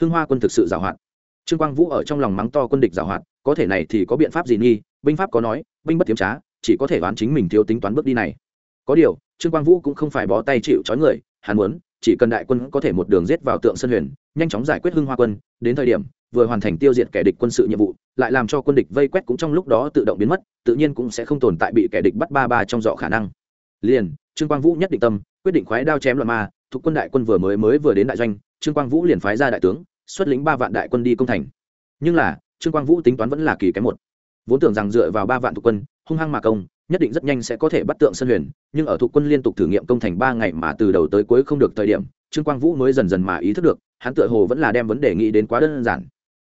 Hưng hoa quân thực sự giảo hoạt. Trương quang vũ ở trong lòng mắng to quân địch giảo hoạt, có thể này thì có biện pháp gì nghi binh pháp có nói, binh bất tiếm trá, chỉ có thể đoán chính mình thiếu tính toán bước đi này. Có điều, trương quang vũ cũng không phải bó tay chịu trói người, hắn muốn chỉ cần đại quân có thể một đường giết vào tượng sân huyền, nhanh chóng giải quyết hưng hoa quân. Đến thời điểm, vừa hoàn thành tiêu diệt kẻ địch quân sự nhiệm vụ, lại làm cho quân địch vây quét cũng trong lúc đó tự động biến mất, tự nhiên cũng sẽ không tồn tại bị kẻ địch bắt ba ba trong dọ khả năng. Liền, trương quang vũ nhất định tâm, quyết định khoái đao chém loạn ma, thuộc quân đại quân vừa mới mới vừa đến đại doanh, trương quang vũ liền phái ra đại tướng, xuất lĩnh ba vạn đại quân đi công thành. Nhưng là, trương quang vũ tính toán vẫn là kỳ cái một. Vốn tưởng rằng dựa vào ba vạn thuộc quân, hung hăng mà công nhất định rất nhanh sẽ có thể bắt tượng sân huyền, nhưng ở thuộc quân liên tục thử nghiệm công thành ba ngày mà từ đầu tới cuối không được thời điểm, trương quang vũ mới dần dần mà ý thức được, hắn tựa hồ vẫn là đem vấn đề nghĩ đến quá đơn giản.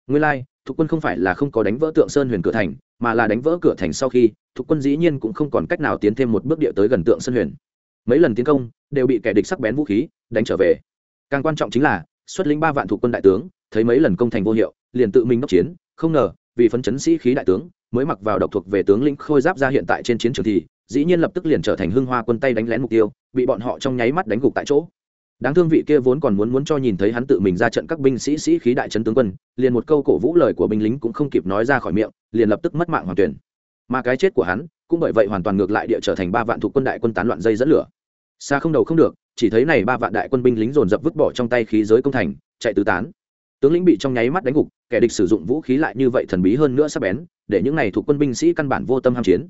Nguyên lai, thuộc quân không phải là không có đánh vỡ tượng sơn huyền cửa thành, mà là đánh vỡ cửa thành sau khi, thuộc quân dĩ nhiên cũng không còn cách nào tiến thêm một bước địa tới gần tượng sơn huyền. Mấy lần tiến công, đều bị kẻ địch sắc bén vũ khí, đánh trở về. Càng quan trọng chính là, xuất lĩnh ba vạn thuộc quân đại tướng, thấy mấy lần công thành vô hiệu, liền tự mình đốc chiến, không ngờ, vì phấn chấn sĩ khí đại tướng mới mặc vào độc thuộc về tướng lĩnh khôi giáp ra hiện tại trên chiến trường thì, dĩ nhiên lập tức liền trở thành hưng hoa quân tay đánh lén mục tiêu, bị bọn họ trong nháy mắt đánh gục tại chỗ. Đáng thương vị kia vốn còn muốn muốn cho nhìn thấy hắn tự mình ra trận các binh sĩ sĩ khí đại trấn tướng quân, liền một câu cổ vũ lời của binh lính cũng không kịp nói ra khỏi miệng, liền lập tức mất mạng hoàn tuyển. Mà cái chết của hắn, cũng bởi vậy hoàn toàn ngược lại địa trở thành ba vạn thuộc quân đại quân tán loạn dây dẫn lửa. Xa không đầu không được, chỉ thấy này ba vạn đại quân binh lính dồn dập vứt bỏ trong tay khí giới công thành, chạy tứ tán. Tướng lĩnh bị trong nháy mắt đánh gục kẻ địch sử dụng vũ khí lại như vậy thần bí hơn nữa sắp bén, để những này thuộc quân binh sĩ căn bản vô tâm ham chiến.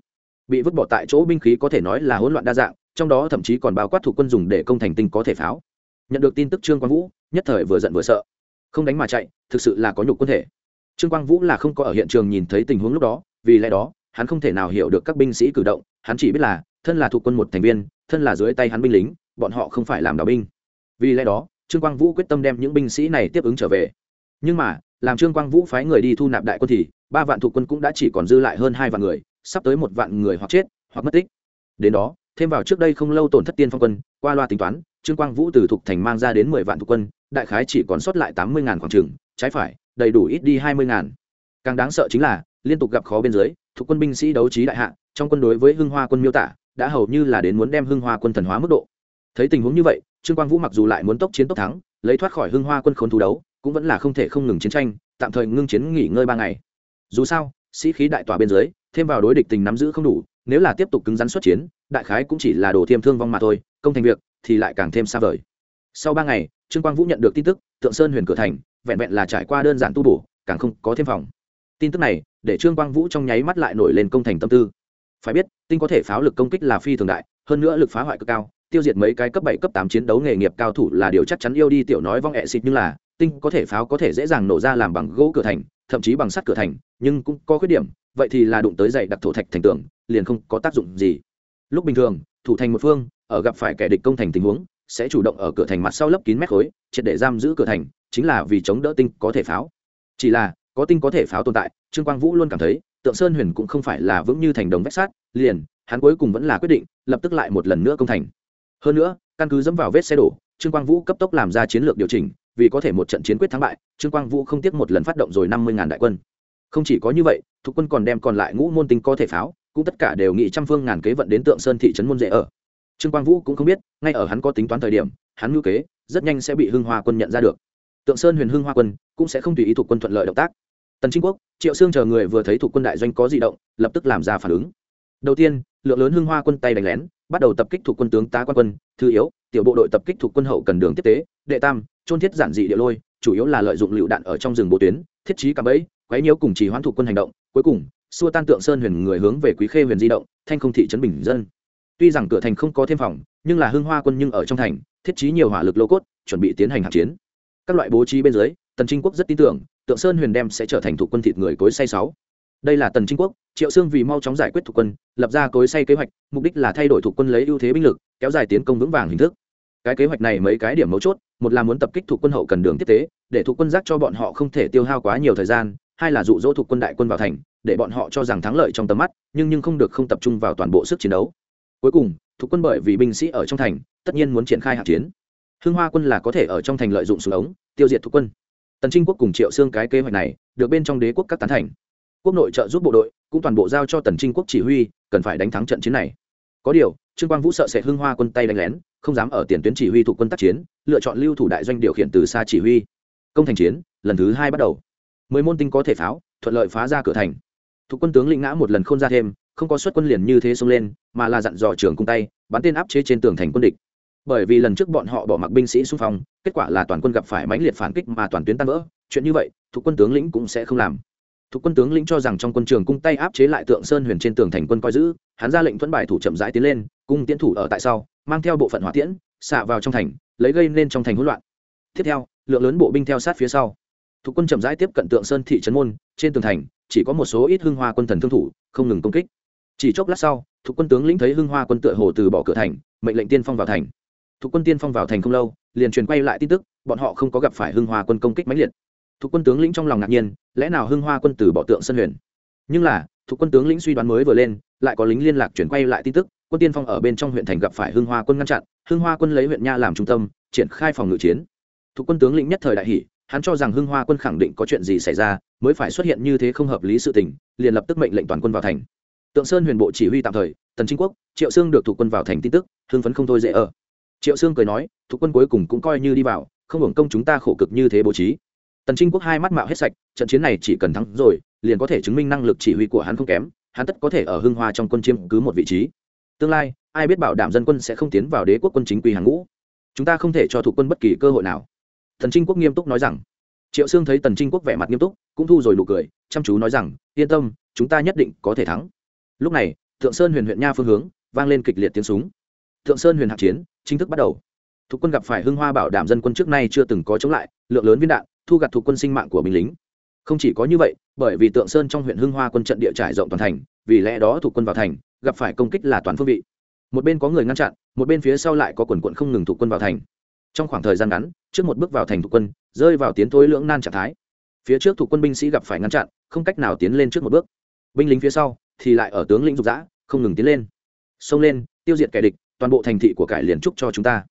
Bị vứt bỏ tại chỗ binh khí có thể nói là hỗn loạn đa dạng, trong đó thậm chí còn bao quát thuộc quân dùng để công thành tinh có thể pháo. Nhận được tin tức trương quang vũ, nhất thời vừa giận vừa sợ. Không đánh mà chạy, thực sự là có nhục quân thể. Trương quang vũ là không có ở hiện trường nhìn thấy tình huống lúc đó, vì lẽ đó, hắn không thể nào hiểu được các binh sĩ cử động, hắn chỉ biết là, thân là thuộc quân một thành viên, thân là dưới tay hắn binh lính, bọn họ không phải làm đạo binh. Vì lẽ đó, trương quang vũ quyết tâm đem những binh sĩ này tiếp ứng trở về. Nhưng mà làm trương quang vũ phái người đi thu nạp đại quân thì, ba vạn thuộc quân cũng đã chỉ còn dư lại hơn hai vạn người, sắp tới một vạn người hoặc chết, hoặc mất tích. Đến đó, thêm vào trước đây không lâu tổn thất tiên phong quân, qua loa tính toán, trương quang vũ từ thục thành mang ra đến mười vạn thuộc quân, đại khái chỉ còn sót lại tám mươi ngàn khoảng trừng trái phải, đầy đủ ít đi hai mươi ngàn. Càng đáng sợ chính là, liên tục gặp khó bên dưới, thuộc quân binh sĩ đấu trí đại hạ, trong quân đối với hưng hoa quân miêu tả, đã hầu như là đến muốn đem hưng hoa quân thần hóa mức độ. Thấy tình huống như vậy, trương quang vũ mặc dù lại muốn tốc chiến tốc thắng, lấy thoát khỏi hưng hoa quân khốn thú đấu cũng vẫn là không thể không ngừng chiến tranh, tạm thời ngưng chiến nghỉ ngơi ba ngày. Dù sao, sĩ khí đại tòa bên dưới, thêm vào đối địch tình nắm giữ không đủ, nếu là tiếp tục cứng rắn xuất chiến, đại khái cũng chỉ là đồ thiêm thương vong mà thôi, công thành việc thì lại càng thêm xa vời. Sau ba ngày, trương quang vũ nhận được tin tức, tượng sơn huyền cửa thành, vẹn vẹn là trải qua đơn giản tu bổ, càng không có thêm phòng. Tin tức này, để trương quang vũ trong nháy mắt lại nổi lên công thành tâm tư. Phải biết, tinh có thể pháo lực công kích là phi thường đại, hơn nữa lực phá hoại cực cao, tiêu diệt mấy cái cấp bảy, cấp tám chiến đấu nghề nghiệp cao thủ là điều chắc chắn yêu đi tiểu nói vong ẹ xịt nhưng là tinh có thể pháo có thể dễ dàng nổ ra làm bằng gỗ cửa thành, thậm chí bằng sắt cửa thành, nhưng cũng có khuyết điểm, vậy thì là đụng tới dày đặc thổ thạch thành tường, liền không có tác dụng gì. Lúc bình thường, thủ thành một phương, ở gặp phải kẻ địch công thành tình huống, sẽ chủ động ở cửa thành mặt sau lấp kín mét khối, triệt để giam giữ cửa thành, chính là vì chống đỡ tinh có thể pháo. Chỉ là, có tinh có thể pháo tồn tại, trương quang vũ luôn cảm thấy, tượng sơn huyền cũng không phải là vững như thành đồng vách sát liền, hắn cuối cùng vẫn là quyết định, lập tức lại một lần nữa công thành. Hơn nữa, căn cứ dẫm vào vết xe đổ, trương quang vũ cấp tốc làm ra chiến lược điều chỉnh vì có thể một trận chiến quyết thắng bại, trương quang vũ không tiếc một lần phát động rồi năm mươi ngàn đại quân. Không chỉ có như vậy, thuộc quân còn đem còn lại ngũ môn tinh có thể pháo, cũng tất cả đều nghị trăm phương ngàn kế vận đến tượng sơn thị trấn môn dễ ở. Trương quang vũ cũng không biết, ngay ở hắn có tính toán thời điểm, hắn ngữ kế rất nhanh sẽ bị hưng hoa quân nhận ra được. Tượng sơn huyền hưng hoa quân cũng sẽ không tùy ý thuộc quân thuận lợi động tác. Tần chính quốc, triệu sương chờ người vừa thấy thuộc quân đại doanh có di động, lập tức làm ra phản ứng. Đầu tiên, lượng lớn hưng hoa quân tay đánh lén, bắt đầu tập kích thuộc quân tướng tá quan quân thứ yếu, tiểu bộ đội tập kích thuộc quân hậu cần đường tiếp tế, đệ tam trôn thiết giản dị địa lôi, chủ yếu là lợi dụng lựu đạn ở trong rừng bộ tuyến, thiết trí cả bẫy, quấy nhiễu cùng trì hoãn thủ quân hành động, cuối cùng, xua tan tượng sơn huyền người hướng về quý khê huyền di động, thanh không thị trấn bình dân. Tuy rằng cửa thành không có thêm phòng, nhưng là hương hoa quân nhưng ở trong thành, thiết trí nhiều hỏa lực lô cốt, chuẩn bị tiến hành hạng chiến. Các loại bố trí bên dưới, tần trinh quốc rất tin tưởng, tượng sơn huyền đem sẽ trở thành thủ quân thịt người cối say sáu. Đây là tần trinh quốc, triệu xương vì mau chóng giải quyết thủ quân, lập ra cối say kế hoạch, mục đích là thay đổi thủ quân lấy ưu thế binh lực, kéo dài tiến công vững vàng hình thức. Cái kế hoạch này mấy cái điểm mấu chốt một là muốn tập kích thuộc quân hậu cần đường tiếp tế, để thuộc quân giác cho bọn họ không thể tiêu hao quá nhiều thời gian, hai là dụ dỗ thuộc quân đại quân vào thành, để bọn họ cho rằng thắng lợi trong tầm mắt, nhưng nhưng không được không tập trung vào toàn bộ sức chiến đấu. Cuối cùng, thuộc quân bởi vì binh sĩ ở trong thành, tất nhiên muốn triển khai hạ chiến. Hưng hoa quân là có thể ở trong thành lợi dụng súng ống, tiêu diệt thuộc quân. Tần trinh quốc cùng triệu xương cái kế hoạch này, được bên trong đế quốc các tán thành. Quốc nội trợ giúp bộ đội, cũng toàn bộ giao cho tần trinh quốc chỉ huy, cần phải đánh thắng trận chiến này. Có điều trương quang vũ sợ sẽ hưng hoa quân tay đánh lén, không dám ở tiền tuyến chỉ huy thuộc quân tác chiến, lựa chọn lưu thủ đại doanh điều khiển từ xa chỉ huy. Công thành chiến, lần thứ hai bắt đầu. Mười môn tinh có thể pháo, thuận lợi phá ra cửa thành. Thuộc quân tướng lĩnh ngã một lần không ra thêm, không có xuất quân liền như thế xông lên, mà là dặn dò trường cung tay, bắn tên áp chế trên tường thành quân địch. Bởi vì lần trước bọn họ bỏ mặc binh sĩ xung phong, kết quả là toàn quân gặp phải mãnh liệt phản kích mà toàn tuyến tan vỡ, chuyện như vậy thuộc quân tướng lĩnh cũng sẽ không làm thuộc quân tướng lĩnh cho rằng trong quân trường cung tay áp chế lại tượng sơn huyền trên tường thành quân coi giữ, hắn ra lệnh thuẫn bài thủ chậm rãi tiến lên, cung tiến thủ ở tại sau, mang theo bộ phận hỏa tiễn, xạ vào trong thành, lấy gây nên trong thành hỗn loạn. Tiếp theo, lượng lớn bộ binh theo sát phía sau. Thuộc quân chậm rãi tiếp cận tượng sơn thị trấn môn, trên tường thành, chỉ có một số ít hưng hoa quân thần thương thủ, không ngừng công kích. Chỉ chốc lát sau, thuộc quân tướng lĩnh thấy hưng hoa quân tựa hồ từ bỏ cửa thành, mệnh lệnh tiên phong vào thành. Thuộc quân tiên phong vào thành không lâu, liền truyền quay lại tin tức, bọn họ không có gặp phải hưng hoa quân công kích mãnh liệt thuộc quân tướng lĩnh trong lòng ngạc nhiên, lẽ nào hưng hoa quân từ bỏ tượng sân huyền? Nhưng là, thuộc quân tướng lĩnh suy đoán mới vừa lên, lại có lính liên lạc chuyển quay lại tin tức, quân tiên phong ở bên trong huyện thành gặp phải hưng hoa quân ngăn chặn, hưng hoa quân lấy huyện nha làm trung tâm, triển khai phòng ngự chiến. Thuộc quân tướng lĩnh nhất thời đại hỷ hắn cho rằng hưng hoa quân khẳng định có chuyện gì xảy ra, mới phải xuất hiện như thế không hợp lý sự tình, liền lập tức mệnh lệnh toàn quân vào thành. Tượng sơn huyền bộ chỉ huy tạm thời, tần chính quốc, triệu sương được thuộc quân vào thành tin tức, hưng phấn không thôi dễ ở. Triệu sương cười nói, thuộc quân cuối cùng cũng coi như đi vào, không hưởng công chúng ta khổ cực như thế bố trí tần trinh quốc hai mắt mạo hết sạch, trận chiến này chỉ cần thắng rồi, liền có thể chứng minh năng lực chỉ huy của hắn không kém, hắn tất có thể ở hưng hoa trong quân chiếm cứ một vị trí. Tương lai, ai biết bảo đảm dân quân sẽ không tiến vào đế quốc quân chính quy hàng ngũ. Chúng ta không thể cho thủ quân bất kỳ cơ hội nào. Tần trinh quốc nghiêm túc nói rằng. Triệu sương thấy tần trinh quốc vẻ mặt nghiêm túc, cũng thu rồi nụ cười, chăm chú nói rằng, yên tâm, chúng ta nhất định có thể thắng. Lúc này, thượng sơn huyền huyện nha phương hướng vang lên kịch liệt tiếng súng. Thượng sơn huyền hạ chiến chính thức bắt đầu. Thuộc quân gặp phải hưng hoa bảo đảm dân quân trước nay chưa từng có chống lại, lượng lớn viên đạn thu gặt thuộc quân sinh mạng của binh lính. Không chỉ có như vậy, bởi vì tượng sơn trong huyện hưng hoa quân trận địa trải rộng toàn thành, vì lẽ đó thuộc quân vào thành, gặp phải công kích là toàn phương vị. Một bên có người ngăn chặn, một bên phía sau lại có quần quận không ngừng thuộc quân vào thành. Trong khoảng thời gian ngắn, trước một bước vào thành thuộc quân, rơi vào tiến thối lưỡng nan trạng thái. Phía trước thuộc quân binh sĩ gặp phải ngăn chặn, không cách nào tiến lên trước một bước. Binh lính phía sau thì lại ở tướng lĩnh dục dã, không ngừng tiến lên. Xông lên, tiêu diệt kẻ địch, toàn bộ thành thị của cải liền trúc cho chúng ta.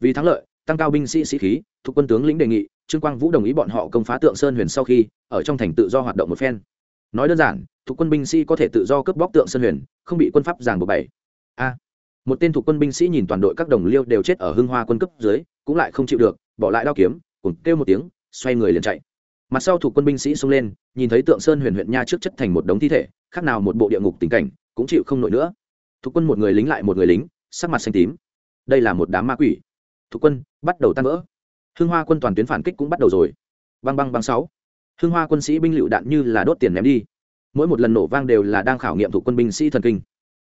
Vì thắng lợi, tăng cao binh sĩ sĩ khí, thuộc quân tướng lĩnh đề nghị trương quang vũ đồng ý bọn họ công phá tượng sơn huyền sau khi, ở trong thành tự do hoạt động một phen. Nói đơn giản, thuộc quân binh sĩ có thể tự do cướp bóc tượng sơn huyền, không bị quân pháp giảng buộc bảy a, một tên thuộc quân binh sĩ nhìn toàn đội các đồng liêu đều chết ở hưng hoa quân cấp dưới, cũng lại không chịu được, bỏ lại đao kiếm cùng kêu một tiếng, xoay người liền chạy. Mặt sau thuộc quân binh sĩ xông lên, nhìn thấy tượng sơn huyền huyện nha trước chất thành một đống thi thể, khác nào một bộ địa ngục tình cảnh, cũng chịu không nổi nữa. Thuộc quân một người lính lại một người lính, sắc mặt xanh tím. Đây là một đám ma quỷ. Thuộc quân, bắt đầu tan vỡ hưng hoa quân toàn tuyến phản kích cũng bắt đầu rồi. Băng băng băng sáu. Hưng hoa quân sĩ binh lựu đạn như là đốt tiền ném đi. Mỗi một lần nổ vang đều là đang khảo nghiệm thủ quân binh sĩ thần kinh.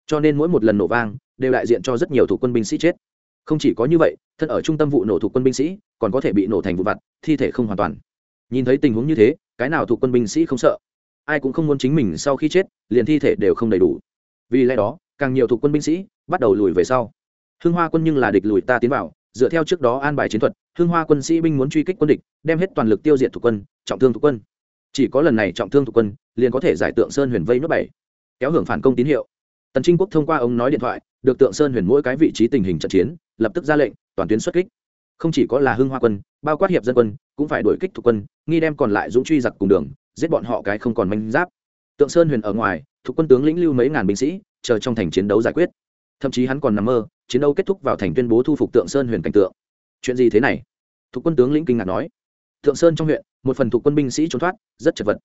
Cho nên mỗi một lần nổ vang đều đại diện cho rất nhiều thủ quân binh sĩ chết. Không chỉ có như vậy, thân ở trung tâm vụ nổ thủ quân binh sĩ còn có thể bị nổ thành vụ vặt, thi thể không hoàn toàn. Nhìn thấy tình huống như thế, cái nào thủ quân binh sĩ không sợ? Ai cũng không muốn chính mình sau khi chết, liền thi thể đều không đầy đủ. Vì lẽ đó, càng nhiều thủ quân binh sĩ bắt đầu lùi về sau. Hưng hoa quân nhưng là địch lùi ta tiến vào dựa theo trước đó an bài chiến thuật, hưng hoa quân sĩ binh muốn truy kích quân địch, đem hết toàn lực tiêu diệt thủ quân, trọng thương thủ quân. Chỉ có lần này trọng thương thủ quân, liền có thể giải tượng sơn huyền vây nước bảy. Kéo hưởng phản công tín hiệu. Tần trinh quốc thông qua ông nói điện thoại, được tượng sơn huyền mỗi cái vị trí tình hình trận chiến, lập tức ra lệnh, toàn tuyến xuất kích. Không chỉ có là hưng hoa quân, bao quát hiệp dân quân, cũng phải đuổi kích thủ quân, nghi đem còn lại dũng truy giặc cùng đường, giết bọn họ cái không còn manh giáp. Tượng sơn huyền ở ngoài thủ quân tướng lĩnh lưu mấy ngàn binh sĩ, chờ trong thành chiến đấu giải quyết. Thậm chí hắn còn nằm mơ chiến đấu kết thúc vào thành tuyên bố thu phục tượng sơn huyền cảnh tượng. Chuyện gì thế này? Thuộc quân tướng lĩnh kinh ngạc nói. Tượng sơn trong huyện, một phần thuộc quân binh sĩ trốn thoát, rất chật vật.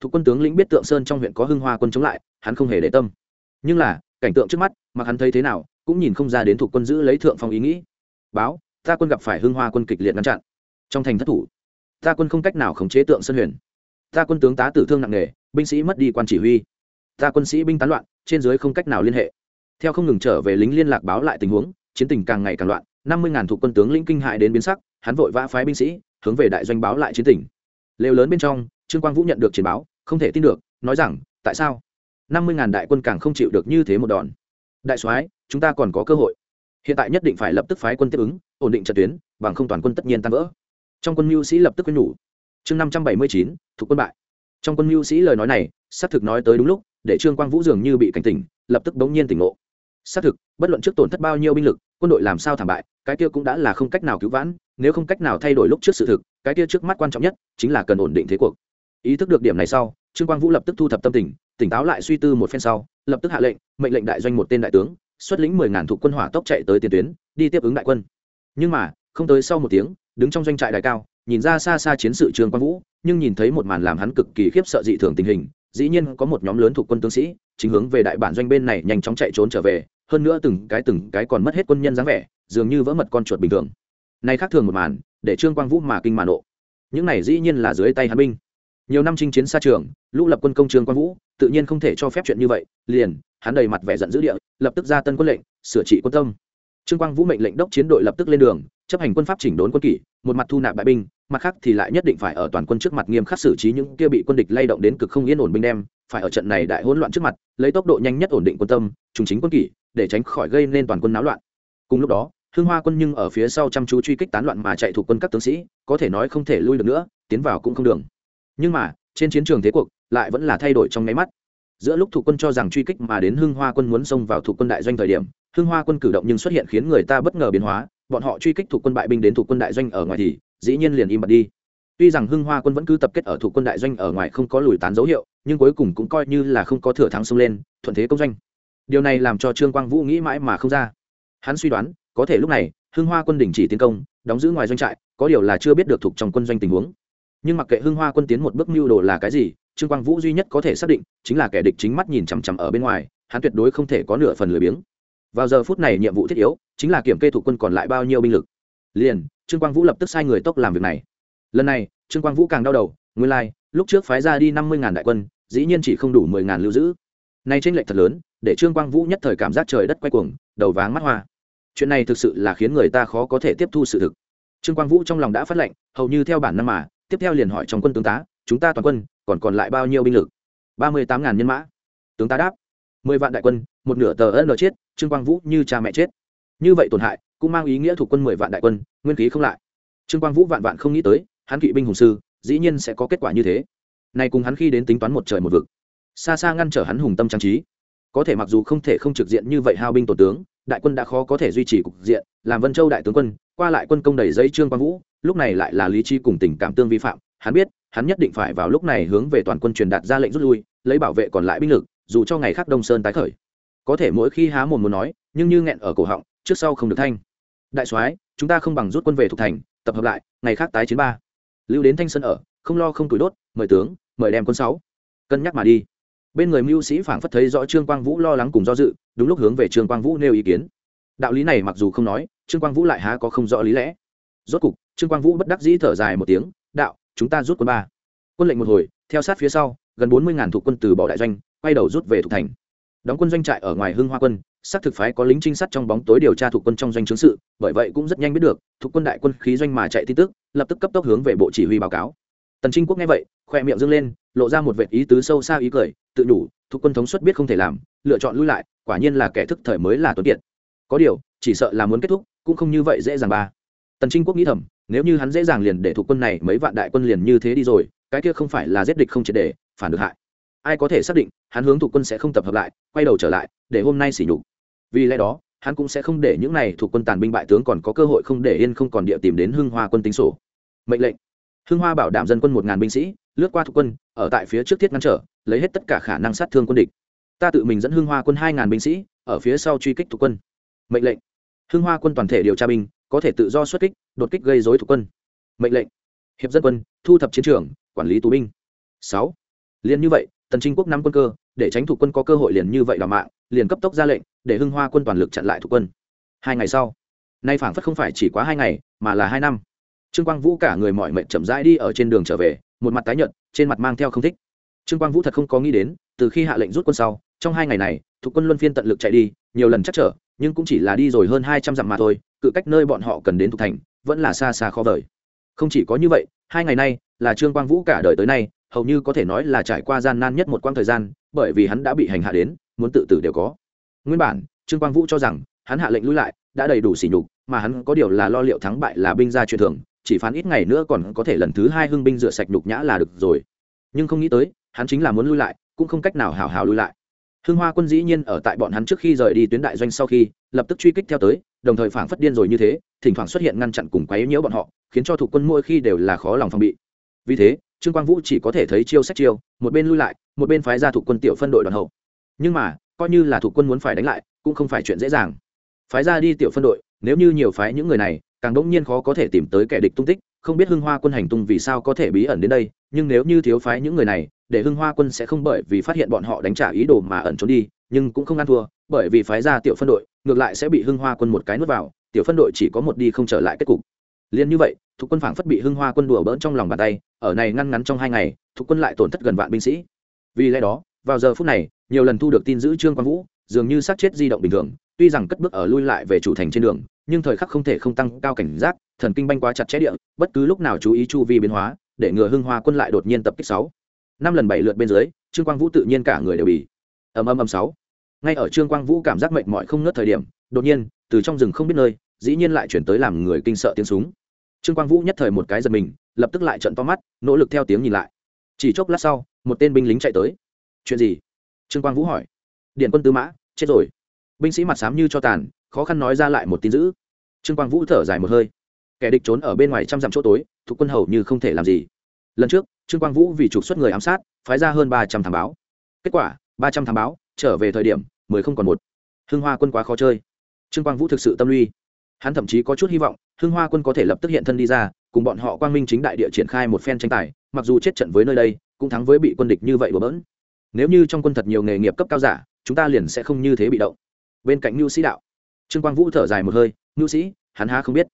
Thuộc quân tướng lĩnh biết tượng sơn trong huyện có hưng hoa quân chống lại, hắn không hề để tâm. Nhưng là, cảnh tượng trước mắt, mà hắn thấy thế nào, cũng nhìn không ra đến thuộc quân giữ lấy thượng phong ý nghĩ. Báo, ta quân gặp phải hưng hoa quân kịch liệt ngăn chặn. Trong thành thất thủ, ta quân không cách nào khống chế tượng sơn huyền. Ta quân tướng tá tử thương nặng nề, binh sĩ mất đi quan chỉ huy. Ta quân sĩ binh tán loạn, trên dưới không cách nào liên hệ theo không ngừng trở về lính liên lạc báo lại tình huống, chiến tình càng ngày càng loạn, năm mươi ngàn thuộc quân tướng lĩnh kinh hại đến biến sắc, hắn vội vã phái binh sĩ, hướng về đại doanh báo lại chiến tình. Lều lớn bên trong, trương quang vũ nhận được chiến báo, không thể tin được, nói rằng, tại sao? năm mươi ngàn đại quân càng không chịu được như thế một đòn. Đại soái, chúng ta còn có cơ hội. Hiện tại nhất định phải lập tức phái quân tiếp ứng, ổn định trận tuyến, bằng không toàn quân tất nhiên tan vỡ. Trong quân mưu sĩ lập tức quên nhủ. Chương năm trăm bảy mươi chín, thuộc quân bại. Trong quân mưu sĩ lời nói này, xác thực nói tới đúng lúc, để trương quang vũ dường như bị cảnh tỉnh, lập tức bỗng nhiên tỉnh ngộ xác thực, bất luận trước tổn thất bao nhiêu binh lực, quân đội làm sao thảm bại, cái kia cũng đã là không cách nào cứu vãn, nếu không cách nào thay đổi lúc trước sự thực, cái kia trước mắt quan trọng nhất chính là cần ổn định thế cuộc. Ý thức được điểm này sau, trương quang vũ lập tức thu thập tâm tình, tỉnh táo lại suy tư một phen sau, lập tức hạ lệnh, mệnh lệnh đại doanh một tên đại tướng, xuất lĩnh mười ngàn thuộc quân hỏa tốc chạy tới tiền tuyến, đi tiếp ứng đại quân. Nhưng mà, không tới sau một tiếng, đứng trong doanh trại đại cao, nhìn ra xa xa chiến sự trương quang vũ, nhưng nhìn thấy một màn làm hắn cực kỳ khiếp sợ dị thường tình hình, dĩ nhiên có một nhóm lớn thuộc quân tướng sĩ, chính hướng về đại bản doanh bên này nhanh chóng chạy trốn trở về hơn nữa từng cái từng cái còn mất hết quân nhân dáng vẻ, dường như vỡ mật con chuột bình thường. Nay khác thường một màn, để trương quang vũ mà kinh mà nộ. Những này dĩ nhiên là dưới tay hắn binh. Nhiều năm chinh chiến xa trường, lũ lập quân công trương quang vũ, tự nhiên không thể cho phép chuyện như vậy, liền, hắn đầy mặt vẻ giận dữ địa, lập tức ra tân quân lệnh, sửa trị quân tâm. Trương quang vũ mệnh lệnh đốc chiến đội lập tức lên đường, chấp hành quân pháp chỉnh đốn quân kỷ, một mặt thu nạp bại binh, mặt khác thì lại nhất định phải ở toàn quân trước mặt nghiêm khắc xử trí những kia bị quân địch lay động đến cực không yên ổn binh đem, phải ở trận này đại hỗn loạn trước mặt, lấy tốc độ nhanh nhất ổn định quân tâm, trùng chính quân kỷ để tránh khỏi gây nên toàn quân náo loạn. Cùng lúc đó hương hoa quân nhưng ở phía sau chăm chú truy kích tán loạn mà chạy thuộc quân các tướng sĩ, có thể nói không thể lui được nữa, tiến vào cũng không đường. Nhưng mà, trên chiến trường thế cuộc lại vẫn là thay đổi trong nháy mắt. Giữa lúc thủ quân cho rằng truy kích mà đến hưng hoa quân muốn xông vào thủ quân đại doanh thời điểm, hưng hoa quân cử động nhưng xuất hiện khiến người ta bất ngờ biến hóa, bọn họ truy kích thủ quân bại binh đến thủ quân đại doanh ở ngoài thì dĩ nhiên liền im bặt đi. Tuy rằng hưng hoa quân vẫn cứ tập kết ở thủ quân đại doanh ở ngoài không có lùi tán dấu hiệu, nhưng cuối cùng cũng coi như là không có thừa thắng xông lên, thuận thế công doanh điều này làm cho trương quang vũ nghĩ mãi mà không ra. Hắn suy đoán có thể lúc này hưng hoa quân đình chỉ tiến công đóng giữ ngoài doanh trại có điều là chưa biết được thuộc trong quân doanh tình huống. Nhưng mặc kệ hưng hoa quân tiến một bước mưu đồ là cái gì trương quang vũ duy nhất có thể xác định chính là kẻ địch chính mắt nhìn chằm chằm ở bên ngoài hắn tuyệt đối không thể có nửa phần lười biếng. Vào giờ phút này nhiệm vụ thiết yếu chính là kiểm kê thủ quân còn lại bao nhiêu binh lực. Liền trương quang vũ lập tức sai người tốc làm việc này. Lần này trương quang vũ càng đau đầu nguyên lai、like, lúc trước phái ra đi năm mươi đại quân dĩ nhiên chỉ không đủ mười ngàn lưu giữ. Nay tranh lệch thật lớn để trương quang vũ nhất thời cảm giác trời đất quay cuồng, đầu váng mắt hoa. Chuyện này thực sự là khiến người ta khó có thể tiếp thu sự thực. Trương quang vũ trong lòng đã phát lệnh, hầu như theo bản năng mà, tiếp theo liền hỏi trong quân tướng tá, chúng ta toàn quân, còn còn lại bao nhiêu binh lực? Ba mươi tám ngàn nhân mã. Tướng tá đáp, mười vạn đại quân, một nửa tờ ân chết, trương quang vũ như cha mẹ chết. Như vậy tổn hại, cũng mang ý nghĩa thuộc quân mười vạn đại quân, nguyên khí không lại. Trương quang vũ vạn vạn không nghĩ tới, hắn kỵ binh hùng sư, dĩ nhiên sẽ có kết quả như thế. Nay cùng hắn khi đến tính toán một trời một vực. Xa xa ngăn trở hắn hùng tâm trang trí có thể mặc dù không thể không trực diện như vậy hao binh tổ tướng, đại quân đã khó có thể duy trì cục diện, làm vân châu đại tướng quân, qua lại quân công đầy giấy trương quang vũ, lúc này lại là lý chi cùng tình cảm tương vi phạm. Hắn biết, hắn nhất định phải vào lúc này hướng về toàn quân truyền đạt ra lệnh rút lui, lấy bảo vệ còn lại binh lực, dù cho ngày khác đông sơn tái khởi. Có thể mỗi khi há mồm muốn nói, nhưng như nghẹn ở cổ họng, trước sau không được thanh. Đại soái, chúng ta không bằng rút quân về thuộc thành, tập hợp lại, ngày khác tái chiến ba. Lưu đến thanh sơn ở, không lo không tuổi đốt, mời tướng, mời đem quân sáu. Cân nhắc mà đi bên người mưu sĩ phảng phất thấy rõ trương quang vũ lo lắng cùng do dự, đúng lúc hướng về trương quang vũ nêu ý kiến. Đạo lý này mặc dù không nói, trương quang vũ lại há có không rõ lý lẽ. Rốt cục, trương quang vũ bất đắc dĩ thở dài một tiếng, đạo, chúng ta rút quân ba. Quân lệnh một hồi, theo sát phía sau, gần bốn mươi ngàn thuộc quân từ bỏ đại doanh, quay đầu rút về thuộc thành. Đóng quân doanh trại ở ngoài hưng hoa quân, xác thực phái có lính trinh sát trong bóng tối điều tra thuộc quân trong doanh chứng sự, bởi vậy cũng rất nhanh biết được, thuộc quân đại quân khí doanh mà chạy tin tức, lập tức cấp tốc hướng về bộ chỉ huy báo cáo. Tần trinh quốc nghe vậy, khoe miệng dâng lên, lộ ra một vệ ý tứ sâu xa ý cười tự đủ thuộc quân thống suất biết không thể làm, lựa chọn lui lại, quả nhiên là kẻ thức thời mới là tuấn kiệt. Có điều, chỉ sợ là muốn kết thúc, cũng không như vậy dễ dàng ba. Tần trinh quốc nghĩ thầm, nếu như hắn dễ dàng liền để thuộc quân này mấy vạn đại quân liền như thế đi rồi, cái kia không phải là giết địch không triệt để, phản được hại. Ai có thể xác định, hắn hướng thuộc quân sẽ không tập hợp lại, quay đầu trở lại, để hôm nay xỉ nhục. Vì lẽ đó, hắn cũng sẽ không để những này thuộc quân tàn binh bại tướng còn có cơ hội không để yên không còn địa tìm đến hưng hoa quân tính sổ. Mệnh lệnh. Hưng hoa bảo đảm dân quân một ngàn binh sĩ lướt qua thuộc quân, ở tại phía trước thiết ngăn trở, lấy hết tất cả khả năng sát thương quân địch. Ta tự mình dẫn hưng hoa quân hai ngàn binh sĩ, ở phía sau truy kích thuộc quân. Mệnh lệnh. Hưng hoa quân toàn thể điều tra binh, có thể tự do xuất kích, đột kích gây dối thuộc quân. Mệnh lệnh. Hiệp dân quân, thu thập chiến trường, quản lý tù binh. Sáu. Liền như vậy, tần trinh quốc năm quân cơ, để tránh thủ quân có cơ hội liền như vậy là mạng, liền cấp tốc ra lệnh, để hưng hoa quân toàn lực chặn lại thủ quân. Hai ngày sau, nay phảng phất không phải chỉ quá hai ngày, mà là hai năm. Trương quang vũ cả người mọi mệnh chậm rãi đi ở trên đường trở về một mặt tái nhợt, trên mặt mang theo không thích. Trương quang vũ thật không có nghĩ đến, từ khi hạ lệnh rút quân sau, trong hai ngày này thủ quân luân phiên tận lực chạy đi, nhiều lần chắc trở, nhưng cũng chỉ là đi rồi hơn hai trăm dặm mà thôi, cự cách nơi bọn họ cần đến thuộc thành, vẫn là xa xa khó vời. Không chỉ có như vậy, hai ngày nay, là trương quang vũ cả đời tới nay, hầu như có thể nói là trải qua gian nan nhất một quãng thời gian, bởi vì hắn đã bị hành hạ đến, muốn tự tử đều có. Nguyên bản, trương quang vũ cho rằng, hắn hạ lệnh lui lại, đã đầy đủ sỉ nhục, mà hắn có điều là lo liệu thắng bại là binh gia truyền thường chỉ phán ít ngày nữa còn có thể lần thứ hai hưng binh rửa sạch nhục nhã là được rồi. Nhưng không nghĩ tới, hắn chính là muốn lui lại, cũng không cách nào hào hào lui lại. Hưng hoa quân dĩ nhiên ở tại bọn hắn trước khi rời đi tuyến đại doanh sau khi, lập tức truy kích theo tới, đồng thời phảng phất điên rồi như thế, thỉnh thoảng xuất hiện ngăn chặn cùng quấy nhiễu bọn họ, khiến cho thuộc quân mỗi khi đều là khó lòng phòng bị. Vì thế, trương quang vũ chỉ có thể thấy chiêu sách chiêu, một bên lui lại, một bên phái ra thuộc quân tiểu phân đội đoàn hậu. Nhưng mà, coi như là thuộc quân muốn phải đánh lại, cũng không phải chuyện dễ dàng. Phái ra đi tiểu phân đội, nếu như nhiều phái những người này càng đỗng nhiên khó có thể tìm tới kẻ địch tung tích, không biết hưng hoa quân hành tung vì sao có thể bí ẩn đến đây, nhưng nếu như thiếu phái những người này, để hưng hoa quân sẽ không bởi vì phát hiện bọn họ đánh trả ý đồ mà ẩn trốn đi, nhưng cũng không ăn thua, bởi vì phái ra tiểu phân đội, ngược lại sẽ bị hưng hoa quân một cái nuốt vào, tiểu phân đội chỉ có một đi không trở lại kết cục. Liền như vậy, thuộc quân phảng phất bị hưng hoa quân đùa bỡn trong lòng bàn tay, ở này ngăn ngắn trong hai ngày, thuộc quân lại tổn thất gần vạn binh sĩ. Vì lẽ đó, vào giờ phút này, nhiều lần thu được tin giữ trương quang vũ, dường như sát chết di động bình thường tuy rằng cất bước ở lui lại về chủ thành trên đường, nhưng thời khắc không thể không tăng cao cảnh giác, thần kinh banh quá chặt chẽ địa, bất cứ lúc nào chú ý chu vi biến hóa, để ngừa hưng hoa quân lại đột nhiên tập kích sáu. Năm lần bảy lượt bên dưới, trương quang vũ tự nhiên cả người đều bị ầm ầm ầm sáu. Ngay ở trương quang vũ cảm giác mệt mỏi không ngớt thời điểm, đột nhiên, từ trong rừng không biết nơi, dĩ nhiên lại chuyển tới làm người kinh sợ tiếng súng. Trương quang vũ nhất thời một cái giật mình, lập tức lại trận to mắt, nỗ lực theo tiếng nhìn lại. Chỉ chốc lát sau, một tên binh lính chạy tới. Chuyện gì? Trương quang vũ hỏi. Điện quân tư mã, chết rồi binh sĩ mặt xám như cho tàn, khó khăn nói ra lại một tin dữ. Trương quang vũ thở dài một hơi. Kẻ địch trốn ở bên ngoài trăm dặm chỗ tối, thuộc quân hầu như không thể làm gì. Lần trước, trương quang vũ vì trục xuất người ám sát, phái ra hơn ba trăm thám báo. Kết quả, ba trăm thám báo, trở về thời điểm, mười không còn một. Hưng hoa quân quá khó chơi. Trương quang vũ thực sự tâm luy hắn thậm chí có chút hy vọng, hưng hoa quân có thể lập tức hiện thân đi ra, cùng bọn họ quang minh chính đại địa triển khai một phen tranh tài, mặc dù chết trận với nơi đây, cũng thắng với bị quân địch như vậy của bỡn. Nếu như trong quân thật nhiều nghề nghiệp cấp cao giả, chúng ta liền sẽ không như thế bị động bên cạnh mưu sĩ đạo. Trương quang vũ thở dài một hơi mưu sĩ, hắn há không biết.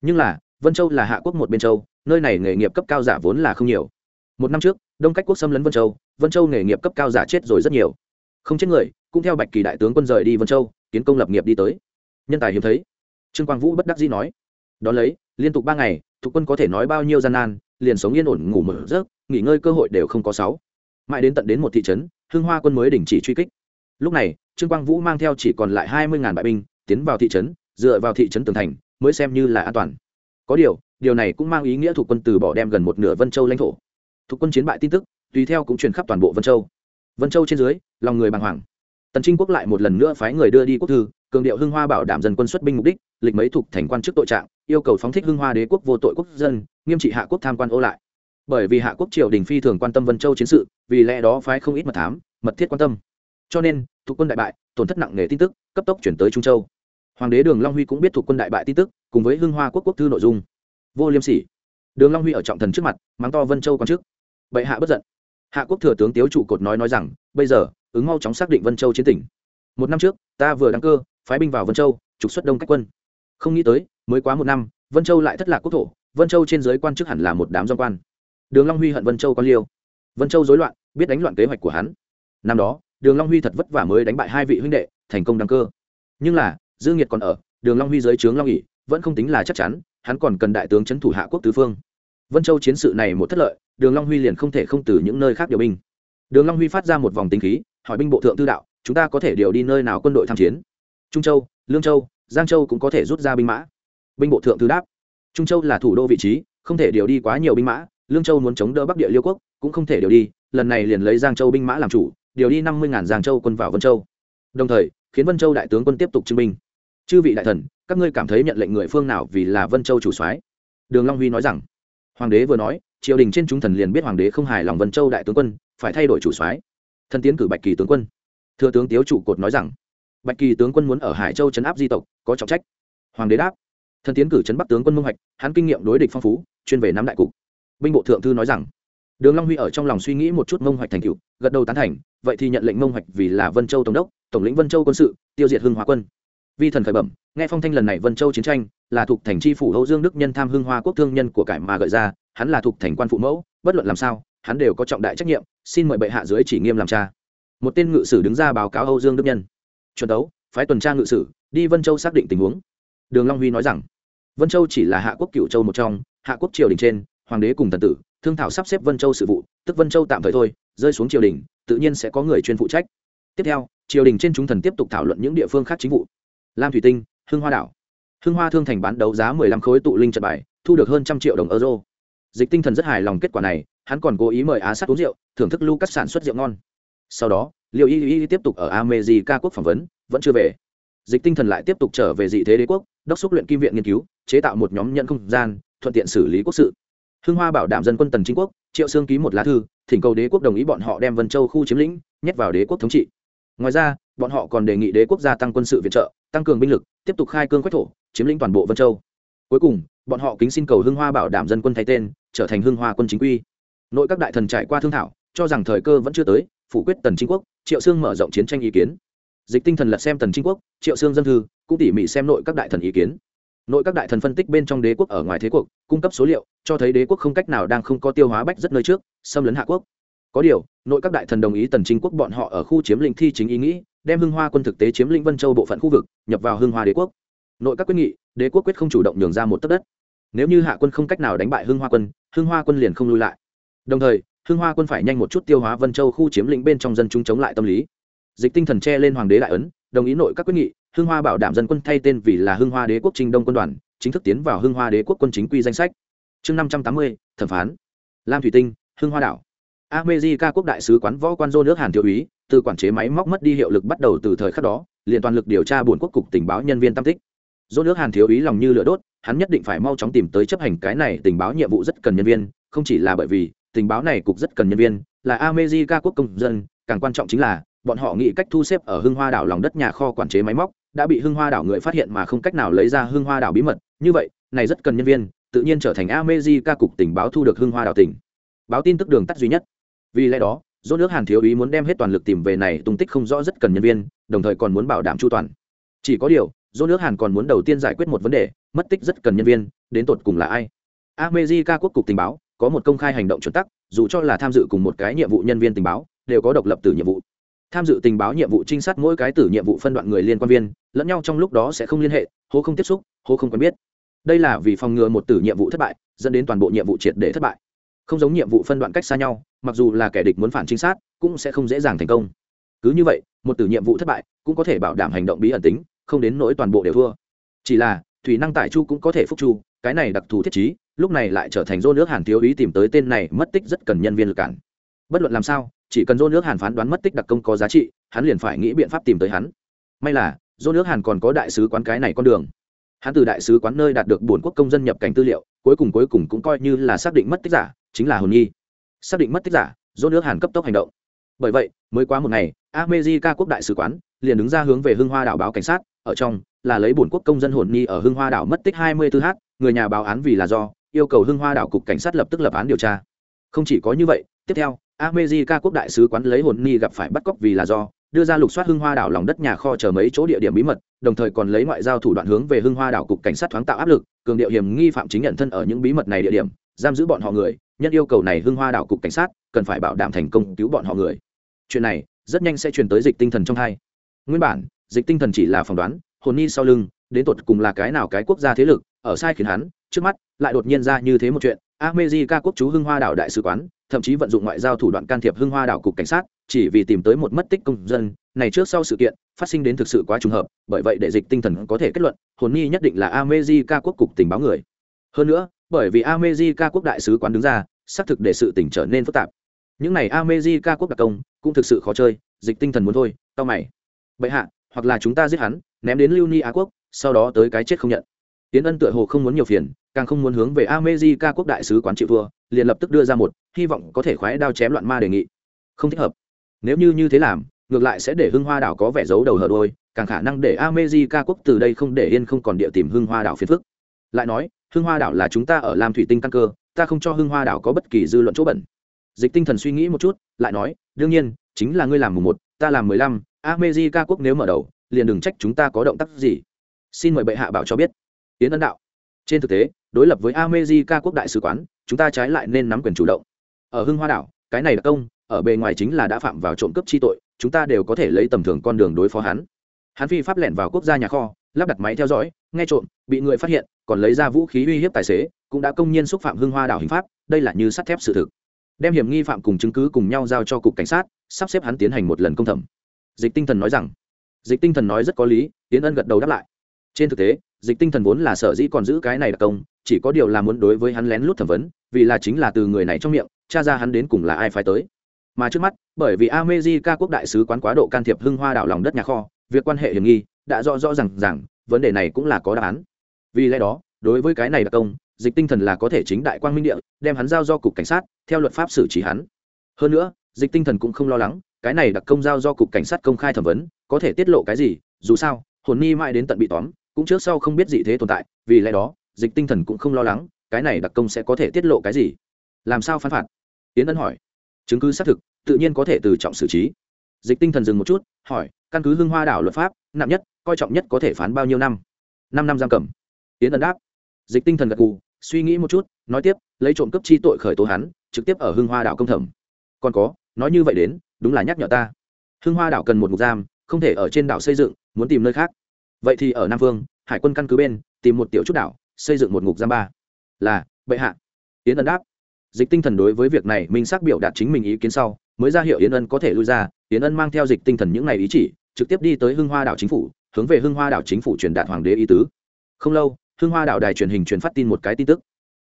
Nhưng là, vân châu là hạ quốc một bên châu, nơi này nghề nghiệp cấp cao giả vốn là không nhiều. Một năm trước, đông cách quốc xâm lấn vân châu vân châu nghề nghiệp cấp cao giả chết rồi rất nhiều. Không chết người, cũng theo bạch kỳ đại tướng quân rời đi vân châu, kiến công lập nghiệp đi tới. Nhân tài hiếm thấy. Trương quang vũ bất đắc dĩ nói đón lấy, liên tục ba ngày, thuộc quân có thể nói bao nhiêu gian nan, liền sống yên ổn, ngủ mở rớt nghỉ ngơi cơ hội đều không có sáu. Mãi đến tận đến một thị trấn hương hoa quân mới đình chỉ truy kích lúc này, trương quang vũ mang theo chỉ còn lại hai mươi ngàn bại binh, tiến vào thị trấn, dựa vào thị trấn tường thành, mới xem như là an toàn. Có điều điều này cũng mang ý nghĩa thuộc quân từ bỏ đem gần một nửa vân châu lãnh thổ. Thuộc quân chiến bại tin tức, tùy theo cũng truyền khắp toàn bộ vân châu. Vân châu trên dưới, lòng người bàng hoàng. Tần trinh quốc lại một lần nữa phái người đưa đi quốc thư, cường điệu hưng hoa bảo đảm dân quân xuất binh mục đích, lịch mấy thuộc thành quan chức tội trạng, yêu cầu phóng thích hưng hoa đế quốc vô tội quốc dân, nghiêm trị hạ quốc tham quan ô lại. Bởi vì hạ quốc triều đình phi thường quan tâm vân châu chiến sự, vì lẽ đó phái không ít mật thám, mật thiết quan tâm cho nên, thuộc quân đại bại, tổn thất nặng nề tin tức, cấp tốc chuyển tới trung châu. Hoàng đế đường long huy cũng biết thuộc quân đại bại tin tức, cùng với hưng hoa quốc quốc thư nội dung. Vô liêm sỉ. Đường long huy ở trọng thần trước mặt, mắng to vân châu quan chức. Bệ hạ bất giận. Hạ quốc thừa tướng tiếu trụ cột nói nói rằng, bây giờ, ứng mau chóng xác định vân châu chiến tỉnh một năm trước, ta vừa đăng cơ, phái binh vào vân châu, trục xuất đông cách quân. Không nghĩ tới, mới quá một năm, vân châu lại thất lạc quốc thổ, vân châu trên giới quan chức hẳn là một đám do quan. Đường long huy hận vân châu quan liêu. Vân châu rối loạn, biết đánh loạn kế hoạch của hắn. Năm đó đường long huy thật vất vả mới đánh bại hai vị huynh đệ, thành công đăng cơ. Nhưng là dương nhiệt còn ở, đường long huy dưới trướng long ỉ vẫn không tính là chắc chắn, hắn còn cần đại tướng chấn thủ hạ quốc tứ phương. Vân châu chiến sự này một thất lợi, đường long huy liền không thể không từ những nơi khác điều binh. Đường long huy phát ra một vòng tinh khí, hỏi binh bộ thượng tư đạo, chúng ta có thể điều đi nơi nào quân đội tham chiến? Trung châu, lương châu, giang châu cũng có thể rút ra binh mã. Binh bộ thượng tư đáp, trung châu là thủ đô vị trí, không thể điều đi quá nhiều binh mã, lương châu muốn chống đỡ bắc địa liêu quốc cũng không thể điều đi, lần này liền lấy giang châu binh mã làm chủ điều đi năm mươi ngàn giang châu quân vào vân châu. Đồng thời, khiến vân châu đại tướng quân tiếp tục chứng minh. chư vị đại thần, các ngươi cảm thấy nhận lệnh người phương nào vì là vân châu chủ soái? Đường long huy nói rằng, hoàng đế vừa nói, triều đình trên chúng thần liền biết hoàng đế không hài lòng vân châu đại tướng quân, phải thay đổi chủ soái. Thân tiến cử bạch kỳ tướng quân. Thừa tướng tiếu trụ cột nói rằng, bạch kỳ tướng quân muốn ở hải châu chấn áp di tộc, có trọng trách. Hoàng đế đáp thân tiến cử chấn bắc tướng quân mông hoạch, hắn kinh nghiệm đối địch phong phú, chuyên về nắm đại cục. Binh bộ thượng thư nói rằng đường long huy ở trong lòng suy nghĩ một chút mông hoạch thành cựu gật đầu tán thành, vậy thì nhận lệnh mông hoạch vì là vân châu tổng đốc, tổng lĩnh vân châu quân sự, tiêu diệt hưng hóa quân. Vi thần khởi bẩm, nghe phong thanh lần này vân châu chiến tranh, là thuộc thành tri phủ hậu dương đức nhân tham hưng hoa quốc thương nhân của cải mà gợi ra, hắn là thuộc thành quan phụ mẫu, bất luận làm sao, hắn đều có trọng đại trách nhiệm, xin mời bệ hạ dưới chỉ nghiêm làm cha. Một tên ngự sử đứng ra báo cáo âu dương đức nhân. Chuẩn đấu, phái tuần tra ngự sử, đi vân châu xác định tình huống. Đường long huy nói rằng, vân châu chỉ là hạ quốc cựu châu một trong, hạ quốc triều đình trên, hoàng đế cùng thần tử thương thảo sắp xếp vân châu sự vụ tức vân châu tạm thời thôi rơi xuống triều đình tự nhiên sẽ có người chuyên phụ trách tiếp theo triều đình trên chúng thần tiếp tục thảo luận những địa phương khác chính vụ lam thủy tinh hưng hoa đảo hưng hoa thương thành bán đấu giá mười lăm khối tụ linh trận bài thu được hơn trăm triệu đồng euro dịch tinh thần rất hài lòng kết quả này hắn còn cố ý mời á sát uống rượu thưởng thức lucas sản xuất rượu ngon sau đó liệu y y tiếp tục ở amejica quốc phỏng vấn vẫn chưa về dịch tinh thần lại tiếp tục trở về dị thế đế quốc đốc xúc luyện kim viện nghiên cứu chế tạo một nhóm nhận không gian thuận tiện xử lý quốc sự hưng hoa bảo đảm dân quân tần chính quốc, triệu sương ký một lá thư, thỉnh cầu đế quốc đồng ý bọn họ đem vân châu khu chiếm lĩnh, nhét vào đế quốc thống trị. Ngoài ra, bọn họ còn đề nghị đế quốc gia tăng quân sự viện trợ, tăng cường binh lực, tiếp tục khai cương quách thổ, chiếm lĩnh toàn bộ vân châu. Cuối cùng, bọn họ kính xin cầu hưng hoa bảo đảm dân quân thay tên, trở thành hưng hoa quân chính quy. Nội các đại thần trải qua thương thảo, cho rằng thời cơ vẫn chưa tới, phủ quyết tần chính quốc, triệu sương mở rộng chiến tranh ý kiến. Dịch tinh thần lật xem tần chính quốc, triệu sương dân thư, cũng tỉ mỉ xem nội các đại thần ý kiến nội các đại thần phân tích bên trong đế quốc ở ngoài thế cuộc, cung cấp số liệu, cho thấy đế quốc không cách nào đang không có tiêu hóa bách rất nơi trước, xâm lấn hạ quốc. Có điều, nội các đại thần đồng ý tần chính quốc bọn họ ở khu chiếm lĩnh thi chính ý nghĩ, đem hưng hoa quân thực tế chiếm lĩnh vân châu bộ phận khu vực, nhập vào hưng hoa đế quốc. Nội các quyết nghị, đế quốc quyết không chủ động nhường ra một tấc đất. Nếu như hạ quân không cách nào đánh bại hưng hoa quân, hưng hoa quân liền không lui lại. Đồng thời, hưng hoa quân phải nhanh một chút tiêu hóa vân châu khu chiếm lĩnh bên trong dân chúng chống lại tâm lý. Dịch tinh thần che lên hoàng đế đại ấn, đồng ý nội các quyết nghị hưng hoa bảo đảm dân quân thay tên vì là hưng hoa đế quốc trinh đông quân đoàn chính thức tiến vào hưng hoa đế quốc quân chính quy danh sách. Chương năm trăm tám mươi thẩm phán. Lam thủy tinh hưng hoa đảo. America quốc đại sứ quán võ quan dô nước Hàn thiếu úy, từ quản chế máy móc mất đi hiệu lực bắt đầu từ thời khắc đó, liền toàn lực điều tra buồn quốc cục tình báo nhân viên tam tích. Dô nước Hàn thiếu úy lòng như lửa đốt, hắn nhất định phải mau chóng tìm tới chấp hành cái này tình báo nhiệm vụ rất cần nhân viên, không chỉ là bởi vì tình báo này cục rất cần nhân viên, là America quốc công dân, càng quan trọng chính là bọn họ nghĩ cách thu xếp ở Hưng Hoa đảo lòng đất nhà kho quản chế máy móc, đã bị Hưng Hoa đảo người phát hiện mà không cách nào lấy ra Hưng Hoa đảo bí mật, như vậy, này rất cần nhân viên, tự nhiên trở thành America cục tình báo thu được Hưng Hoa đảo tỉnh. Báo tin tức đường tắt duy nhất. Vì lẽ đó dỗ nước hàn thiếu ý muốn đem hết toàn lực tìm về này tung tích không rõ rất cần nhân viên đồng thời còn muốn bảo đảm chu toàn. Chỉ có điều dỗ nước hàn còn muốn đầu tiên giải quyết một vấn đề mất tích rất cần nhân viên đến tột cùng là ai? Amejica quốc cục tình báo có một công khai hành động chuẩn tắc dù cho là tham dự cùng một cái nhiệm vụ nhân viên tình báo đều có độc lập từ nhiệm vụ tham dự tình báo nhiệm vụ trinh sát mỗi cái tử nhiệm vụ phân đoạn người liên quan viên, lẫn nhau trong lúc đó sẽ không liên hệ hô không tiếp xúc hô không quen biết. Đây là vì phòng ngừa một tử nhiệm vụ thất bại, dẫn đến toàn bộ nhiệm vụ triệt để thất bại. Không giống nhiệm vụ phân đoạn cách xa nhau, mặc dù là kẻ địch muốn phản trinh sát, cũng sẽ không dễ dàng thành công. Cứ như vậy, một tử nhiệm vụ thất bại cũng có thể bảo đảm hành động bí ẩn tính, không đến nỗi toàn bộ đều thua. Chỉ là, thủy năng tại chu cũng có thể phúc chu, cái này đặc thù thiết chí lúc này lại trở thành dô nước hàn thiếu ý tìm tới tên này mất tích rất cần nhân viên lực cản. Bất luận làm sao chỉ cần dô nước hàn phán đoán mất tích đặc công có giá trị, hắn liền phải nghĩ biện pháp tìm tới hắn. May là dô nước hàn còn có đại sứ quán cái này con đường. Hắn từ đại sứ quán nơi đạt được bổn quốc công dân nhập cảnh tư liệu, cuối cùng cuối cùng cũng coi như là xác định mất tích giả, chính là hồn nhi. Xác định mất tích giả dô nước hàn cấp tốc hành động. Bởi vậy, mới qua một ngày armezika quốc đại sứ quán liền đứng ra hướng về hưng hoa đảo báo cảnh sát, ở trong là lấy bổn quốc công dân hồn nhi ở hưng hoa đảo mất tích hai mươi 24 h người nhà báo án vì là do, yêu cầu hưng hoa đảo cục cảnh sát lập tức lập án điều tra. Không chỉ có như vậy, tiếp theo America quốc đại sứ quán lấy hồn nhi gặp phải bắt cóc vì là do, đưa ra lục soát hưng hoa đảo lòng đất nhà kho chờ mấy chỗ địa điểm bí mật, đồng thời còn lấy ngoại giao thủ đoạn hướng về hưng hoa đảo cục cảnh sát thoáng tạo áp lực, cường điệu hiểm nghi phạm chính nhận thân ở những bí mật này địa điểm, giam giữ bọn họ người, nhân yêu cầu này hưng hoa đảo cục cảnh sát cần phải bảo đảm thành công cứu bọn họ người. Chuyện này rất nhanh sẽ truyền tới dịch tinh thần trong hai. Nguyên bản, dịch tinh thần chỉ là phỏng đoán, hồn nhi sau lưng, đến tột cùng là cái nào cái quốc gia thế lực, ở sai khiến hắn, trước mắt lại đột nhiên ra như thế một chuyện America quốc chú Hưng Hoa đảo đại sứ quán, thậm chí vận dụng ngoại giao thủ đoạn can thiệp Hưng Hoa đảo cục cảnh sát, chỉ vì tìm tới một mất tích công dân, này trước sau sự kiện phát sinh đến thực sự quá trùng hợp, bởi vậy để dịch tinh thần có thể kết luận, hồn nhi nhất định là America quốc cục tình báo người. Hơn nữa, bởi vì America quốc đại sứ quán đứng ra, xác thực để sự tình trở nên phức tạp. Những này America quốc đặc công cũng thực sự khó chơi, dịch tinh thần muốn thôi, tao mày. Bệ hạ, hoặc là chúng ta giết hắn, ném đến Lưu Ni Á quốc, sau đó tới cái chết không nhận. Tiến Ân tựa hồ không muốn nhiều phiền, càng không muốn hướng về America quốc đại sứ quán chịu thua, liền lập tức đưa ra một, hy vọng có thể khoái đao chém loạn ma đề nghị. Không thích hợp. Nếu như như thế làm, ngược lại sẽ để Hưng Hoa đảo có vẻ giấu đầu hở đuôi, càng khả năng để America quốc từ đây không để yên không còn địa tìm Hưng Hoa đảo phiền phức. Lại nói, Hưng Hoa đảo là chúng ta ở Lam Thủy Tinh căn cơ, ta không cho Hưng Hoa đảo có bất kỳ dư luận chỗ bẩn. Dịch Tinh Thần suy nghĩ một chút, lại nói, đương nhiên, chính là ngươi làm mùng một, ta làm mười lăm, America quốc nếu mở đầu, liền đừng trách chúng ta có động tác gì. Xin mời bệ hạ bảo cho biết. Tiến ân đạo. Trên thực tế, đối lập với America quốc đại sứ quán, chúng ta trái lại nên nắm quyền chủ động. Ở Hưng Hoa đảo, cái này là công, ở bề ngoài chính là đã phạm vào trộm cướp chi tội, chúng ta đều có thể lấy tầm thường con đường đối phó hắn. Hắn phi pháp lẻn vào quốc gia nhà kho, lắp đặt máy theo dõi, nghe trộm, bị người phát hiện, còn lấy ra vũ khí uy hiếp tài xế, cũng đã công nhiên xúc phạm Hưng Hoa đảo hình pháp, đây là như sắt thép sự thực. Đem hiểm nghi phạm cùng chứng cứ cùng nhau giao cho cục cảnh sát, sắp xếp hắn tiến hành một lần công thẩm. Dịch Tinh Thần nói rằng, Dịch Tinh Thần nói rất có lý, Tiến Ân gật đầu đáp lại. Trên thực tế, dịch tinh thần vốn là sở dĩ còn giữ cái này đặc công, chỉ có điều là muốn đối với hắn lén lút thẩm vấn, vì là chính là từ người này trong miệng, cha ra hắn đến cùng là ai phải tới. Mà trước mắt, bởi vì amejica quốc đại sứ quán quá độ can thiệp hưng hoa đảo lòng đất nhà kho, việc quan hệ hiểm nghi đã rõ rõ rằng rằng vấn đề này cũng là có đáp án. Vì lẽ đó, đối với cái này đặc công, dịch tinh thần là có thể chính đại quang minh địa, đem hắn giao do cục cảnh sát, theo luật pháp xử trí hắn. Hơn nữa, dịch tinh thần cũng không lo lắng, cái này đặc công giao do cục cảnh sát công khai thẩm vấn, có thể tiết lộ cái gì, dù sao, hồn ni mãi đến tận bị tóm cũng trước sau không biết gì thế tồn tại, vì lẽ đó, dịch tinh thần cũng không lo lắng, cái này đặc công sẽ có thể tiết lộ cái gì? Làm sao phán phạt? Tiến ân hỏi. Chứng cứ xác thực, tự nhiên có thể từ trọng xử trí. Dịch tinh thần dừng một chút, hỏi, căn cứ hưng hoa đảo luật pháp, nặng nhất, coi trọng nhất có thể phán bao nhiêu năm? Năm năm giam cầm. Tiến ân đáp. Dịch tinh thần gật cù suy nghĩ một chút, nói tiếp, lấy trộm cấp chi tội khởi tố hắn, trực tiếp ở hưng hoa đảo công thẩm. Còn có, nói như vậy đến, đúng là nhắc nhở ta. Hưng hoa đảo cần một ngục giam, không thể ở trên đảo xây dựng, muốn tìm nơi khác vậy thì ở nam phương, hải quân căn cứ bên, tìm một tiểu chút đảo, xây dựng một ngục giam ba. Là, bệ hạ. Yến ân đáp. Dịch tinh thần đối với việc này minh xác biểu đạt chính mình ý kiến sau, mới ra hiệu yến ân có thể lui ra. Yến ân mang theo dịch tinh thần những ngày ý chỉ, trực tiếp đi tới hưng hoa đảo chính phủ, hướng về hưng hoa đảo chính phủ truyền đạt hoàng đế ý tứ. Không lâu, hưng hoa đảo đài truyền hình truyền phát tin một cái tin tức.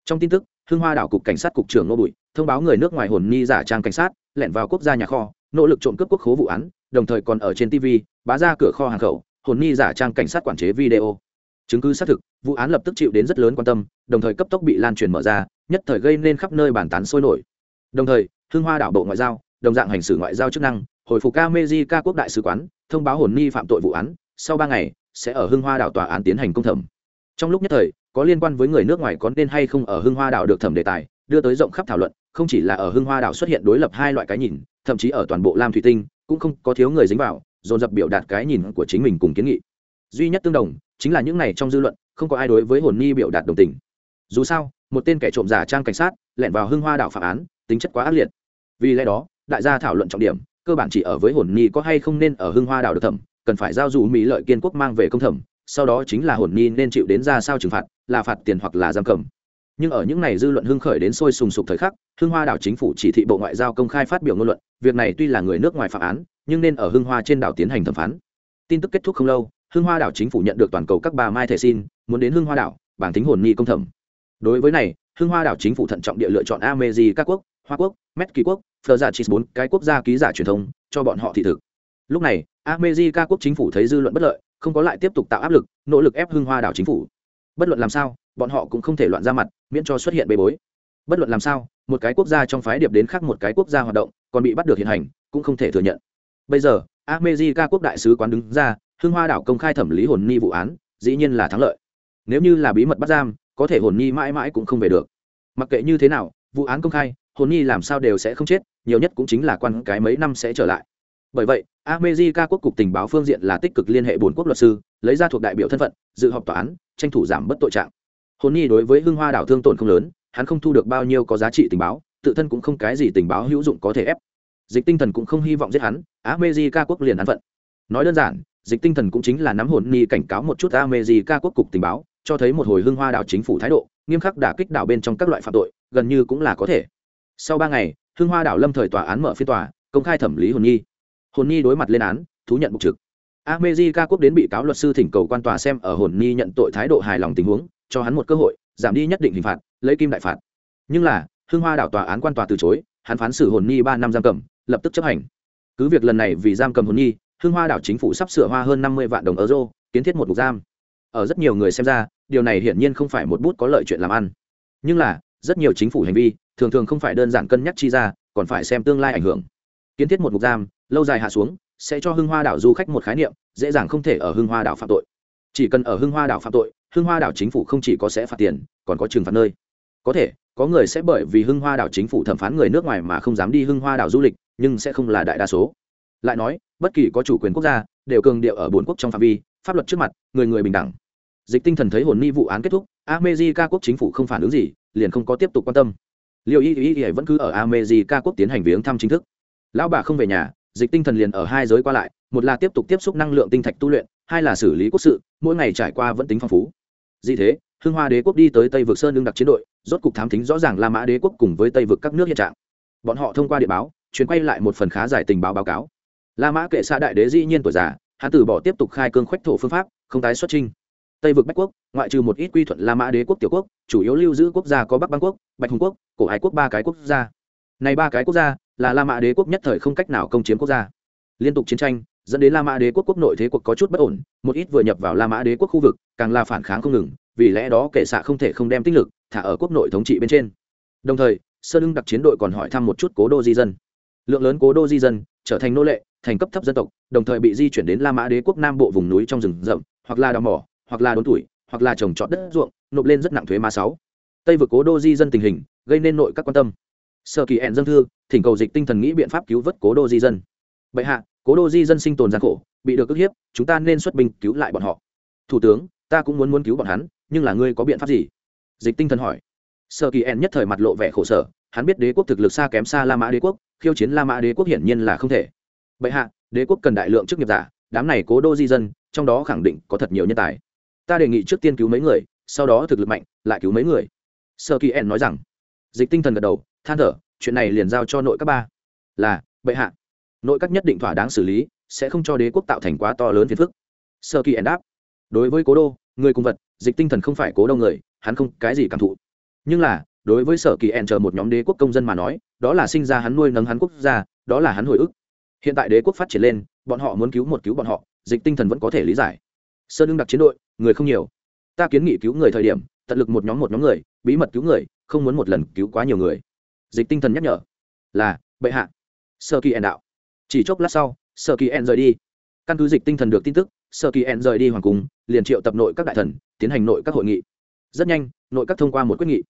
Trong tin tức, hưng hoa đảo cục cảnh sát cục trưởng nô bụi thông báo người nước ngoài hồn ni giả trang cảnh sát, lẻn vào quốc gia nhà kho, nỗ lực trộm cướp quốc khố vụ án, đồng thời còn ở trên tv bá ra cửa kho hàng khẩu hồn ni giả trang cảnh sát quản chế video. Chứng cứ xác thực, vụ án lập tức chịu đến rất lớn quan tâm, đồng thời cấp tốc bị lan truyền mở ra, nhất thời gây nên khắp nơi bàn tán sôi nổi. Đồng thời Hương hoa đảo bộ ngoại giao, đồng dạng hành xử ngoại giao chức năng, hồi phục ca ca quốc đại sứ quán, thông báo hồn ni phạm tội vụ án, sau ba ngày, sẽ ở Hương hoa đảo tòa án tiến hành công thẩm. Trong lúc nhất thời, có liên quan với người nước ngoài có nên hay không ở Hương hoa đảo được thẩm đề tài, đưa tới rộng khắp thảo luận, không chỉ là ở Hương hoa đảo xuất hiện đối lập hai loại cái nhìn, thậm chí ở toàn bộ lam thủy tinh, cũng không có thiếu người dính vào dồn dập biểu đạt cái nhìn của chính mình cùng kiến nghị. Duy nhất tương đồng chính là những này trong dư luận, không có ai đối với hồn ni biểu đạt đồng tình. Dù sao, một tên kẻ trộm giả trang cảnh sát, lẻn vào hưng hoa đảo phạm án, tính chất quá ác liệt. Vì lẽ đó, đại gia thảo luận trọng điểm, cơ bản chỉ ở với hồn ni có hay không nên ở hưng hoa đảo được thẩm, cần phải giao dù mỹ lợi kiên quốc mang về công thẩm, sau đó chính là hồn ni nên chịu đến ra sao trừng phạt, là phạt tiền hoặc là giam cầm. Nhưng ở những ngày dư luận hưng khởi đến sôi sùng sục thời khắc, hưng hoa đảo chính phủ chỉ thị bộ ngoại giao công khai phát biểu ngôn luận, việc này tuy là người nước ngoài phạm án nhưng nên ở hưng hoa trên đảo tiến hành thẩm phán. Tin tức kết thúc không lâu, hưng hoa đảo chính phủ nhận được toàn cầu các bà mai thẻ xin, muốn đến hưng hoa đảo, bảng tính hồn nghi công thẩm. Đối với này, hưng hoa đảo chính phủ thận trọng địa lựa chọn amezi các quốc, hoa quốc met kỳ quốc phờ giả chis bốn, cái quốc gia ký giả truyền thông, cho bọn họ thị thực. Lúc này amezi ca quốc chính phủ thấy dư luận bất lợi, không có lại tiếp tục tạo áp lực, nỗ lực ép hưng hoa đảo chính phủ. Bất luận làm sao, bọn họ cũng không thể loạn ra mặt, miễn cho xuất hiện bê bối. Bất luận làm sao, một cái quốc gia trong phái điệp đến khác một cái quốc gia hoạt động, còn bị bắt được hiện hành, cũng không thể thừa nhận bây giờ armezika quốc đại sứ quán đứng ra, hưng hoa đảo công khai thẩm lý hồn ni vụ án, dĩ nhiên là thắng lợi. Nếu như là bí mật bắt giam, có thể hồn ni mãi mãi cũng không về được. Mặc kệ như thế nào, vụ án công khai, hồn ni làm sao đều sẽ không chết, nhiều nhất cũng chính là quan cái mấy năm sẽ trở lại. Bởi vậy armezika quốc cục tình báo phương diện là tích cực liên hệ bốn quốc luật sư, lấy ra thuộc đại biểu thân phận, dự họp tòa án, tranh thủ giảm bất tội trạng. Hồn ni đối với hưng hoa đảo thương tổn không lớn, hắn không thu được bao nhiêu có giá trị tình báo, tự thân cũng không cái gì tình báo hữu dụng có thể ép dịch tinh thần cũng không hy vọng giết hắn armezika quốc liền án phận. Nói đơn giản dịch tinh thần cũng chính là nắm hồn ni cảnh cáo một chút armezika quốc cục tình báo cho thấy một hồi hưng hoa đảo chính phủ thái độ nghiêm khắc đả kích đảo bên trong các loại phạm tội gần như cũng là có thể. Sau ba ngày hưng hoa đảo lâm thời tòa án mở phiên tòa công khai thẩm lý hồn nhi hồn nhi đối mặt lên án thú nhận mục trực. America quốc đến bị cáo luật sư thỉnh cầu quan tòa xem ở hồn nhi nhận tội thái độ hài lòng tình huống, cho hắn một cơ hội, giảm đi nhất định hình phạt, lấy kim đại phạt. Nhưng là, Hưng Hoa đảo tòa án quan tòa từ chối, hắn phán xử hồn nhi ba năm giam cầm, lập tức chấp hành. Cứ việc lần này vì giam cầm hồn nhi, Hưng Hoa đảo chính phủ sắp sửa hoa hơn năm mươi vạn đồng euro, kiến thiết một ngục giam. Ở rất nhiều người xem ra, điều này hiển nhiên không phải một bút có lợi chuyện làm ăn. Nhưng là, rất nhiều chính phủ hành vi, thường thường không phải đơn giản cân nhắc chi ra, còn phải xem tương lai ảnh hưởng. Kiến thiết một ngục giam, lâu dài hạ xuống, sẽ cho hưng hoa đảo du khách một khái niệm dễ dàng không thể ở hưng hoa đảo phạm tội chỉ cần ở hưng hoa đảo phạm tội hưng hoa đảo chính phủ không chỉ có sẽ phạt tiền còn có trừng phạt nơi có thể có người sẽ bởi vì hưng hoa đảo chính phủ thẩm phán người nước ngoài mà không dám đi hưng hoa đảo du lịch, nhưng sẽ không là đại đa số. Lại nói, bất kỳ có chủ quyền quốc gia, đều cường điệu ở bốn quốc trong phạm vi, pháp luật trước mặt, người người bình đẳng. Dịch tinh thần thấy hồn ni vụ án kết thúc amejica quốc chính phủ không phản ứng gì, liền không có tiếp tục quan tâm. Liệu y y y vẫn cứ ở amejica quốc tiến hành viếng thăm chính thức. Lão bà không về nhà, dịch tinh thần liền ở hai giới qua lại, một là tiếp tục tiếp xúc năng lượng tinh thạch tu luyện, hai là xử lý quốc sự, mỗi ngày trải qua vẫn tính phong phú. Vì thế hưng hoa đế quốc đi tới tây vực sơn đương đặc chiến đội, rốt cục thám tính rõ ràng la mã đế quốc cùng với tây vực các nước hiện trạng. Bọn họ thông qua điện báo chuyến quay lại một phần khá giải tình báo báo cáo. La mã kệ xa đại đế dĩ nhiên tuổi già, hắn từ bỏ tiếp tục khai cương khoách thổ phương pháp, không tái xuất trinh tây vực bách quốc, ngoại trừ một ít quy thuận la mã đế quốc tiểu quốc, chủ yếu lưu giữ quốc gia có bắc bang quốc, bạch hùng quốc, cổ ái quốc ba cái quốc gia. Này ba cái quốc gia là la mã đế quốc nhất thời không cách nào công chiếm quốc gia. Liên tục chiến tranh, dẫn đến la mã đế quốc quốc nội thế cuộc có chút bất ổn, một ít vừa nhập vào la mã đế quốc khu vực, càng là phản kháng không ngừng vì lẽ đó kệ xạ không thể không đem tích lực thả ở quốc nội thống trị bên trên. Đồng thời, sơn ưng đặc chiến đội còn hỏi thăm một chút cố đô di dân. Lượng lớn cố đô di dân trở thành nô lệ, thành cấp thấp dân tộc, đồng thời bị di chuyển đến la mã đế quốc nam bộ vùng núi trong rừng rậm, hoặc là đào mỏ, hoặc là đốn tuổi, hoặc là trồng trọt đất ruộng, nộp lên rất nặng thuế ma sáu. Tây vực cố đô di dân tình hình gây nên nội các quan tâm. Sở kỳ ẹn dân thư, thỉnh cầu dịch tinh thần nghĩ biện pháp cứu vớt cố đô di dân. Bệ hạ, cố đô di dân sinh tồn gian khổ, bị được ức hiếp, chúng ta nên xuất binh cứu lại bọn họ. Thủ tướng, ta cũng muốn muốn cứu bọn hắn nhưng là ngươi có biện pháp gì? Dịch tinh thần hỏi. Sơ kỳ En nhất thời mặt lộ vẻ khổ sở, hắn biết đế quốc thực lực xa kém xa la mã đế quốc, khiêu chiến la mã đế quốc hiển nhiên là không thể. Bệ hạ, đế quốc cần đại lượng chức nghiệp giả, đám này cố đô di dân, trong đó khẳng định có thật nhiều nhân tài. Ta đề nghị trước tiên cứu mấy người, sau đó thực lực mạnh, lại cứu mấy người. Sơ kỳ en nói rằng. Dịch tinh thần gật đầu, than thở, chuyện này liền giao cho nội các ba. Là, bệ hạ. Nội các nhất định thỏa đáng xử lý, sẽ không cho đế quốc tạo thành quá to lớn phiền phức. Sơ kỳ en đáp. Đối với cố đô người cùng vật, dịch tinh thần không phải cố đông người, hắn không cái gì cảm thụ. Nhưng là, đối với sở kỳ ẹn chờ một nhóm đế quốc công dân mà nói, đó là sinh ra hắn nuôi nấng hắn quốc gia, đó là hắn hồi ức. Hiện tại đế quốc phát triển lên, bọn họ muốn cứu một cứu bọn họ, dịch tinh thần vẫn có thể lý giải. Sơn đương đặc chiến đội, người không nhiều. Ta kiến nghị cứu người thời điểm, tận lực một nhóm một nhóm người, bí mật cứu người, không muốn một lần cứu quá nhiều người. Dịch tinh thần nhắc nhở. Là, bệ hạ. Sơ kỳ ẹn đạo. Chỉ chốc lát sau, sơ kỳ ẹn rời đi. Căn cứ dịch tinh thần được tin tức sơ kỳ en rời đi hoàng cung, liền triệu tập nội các đại thần, tiến hành nội các hội nghị. Rất nhanh, nội các thông qua một quyết nghị.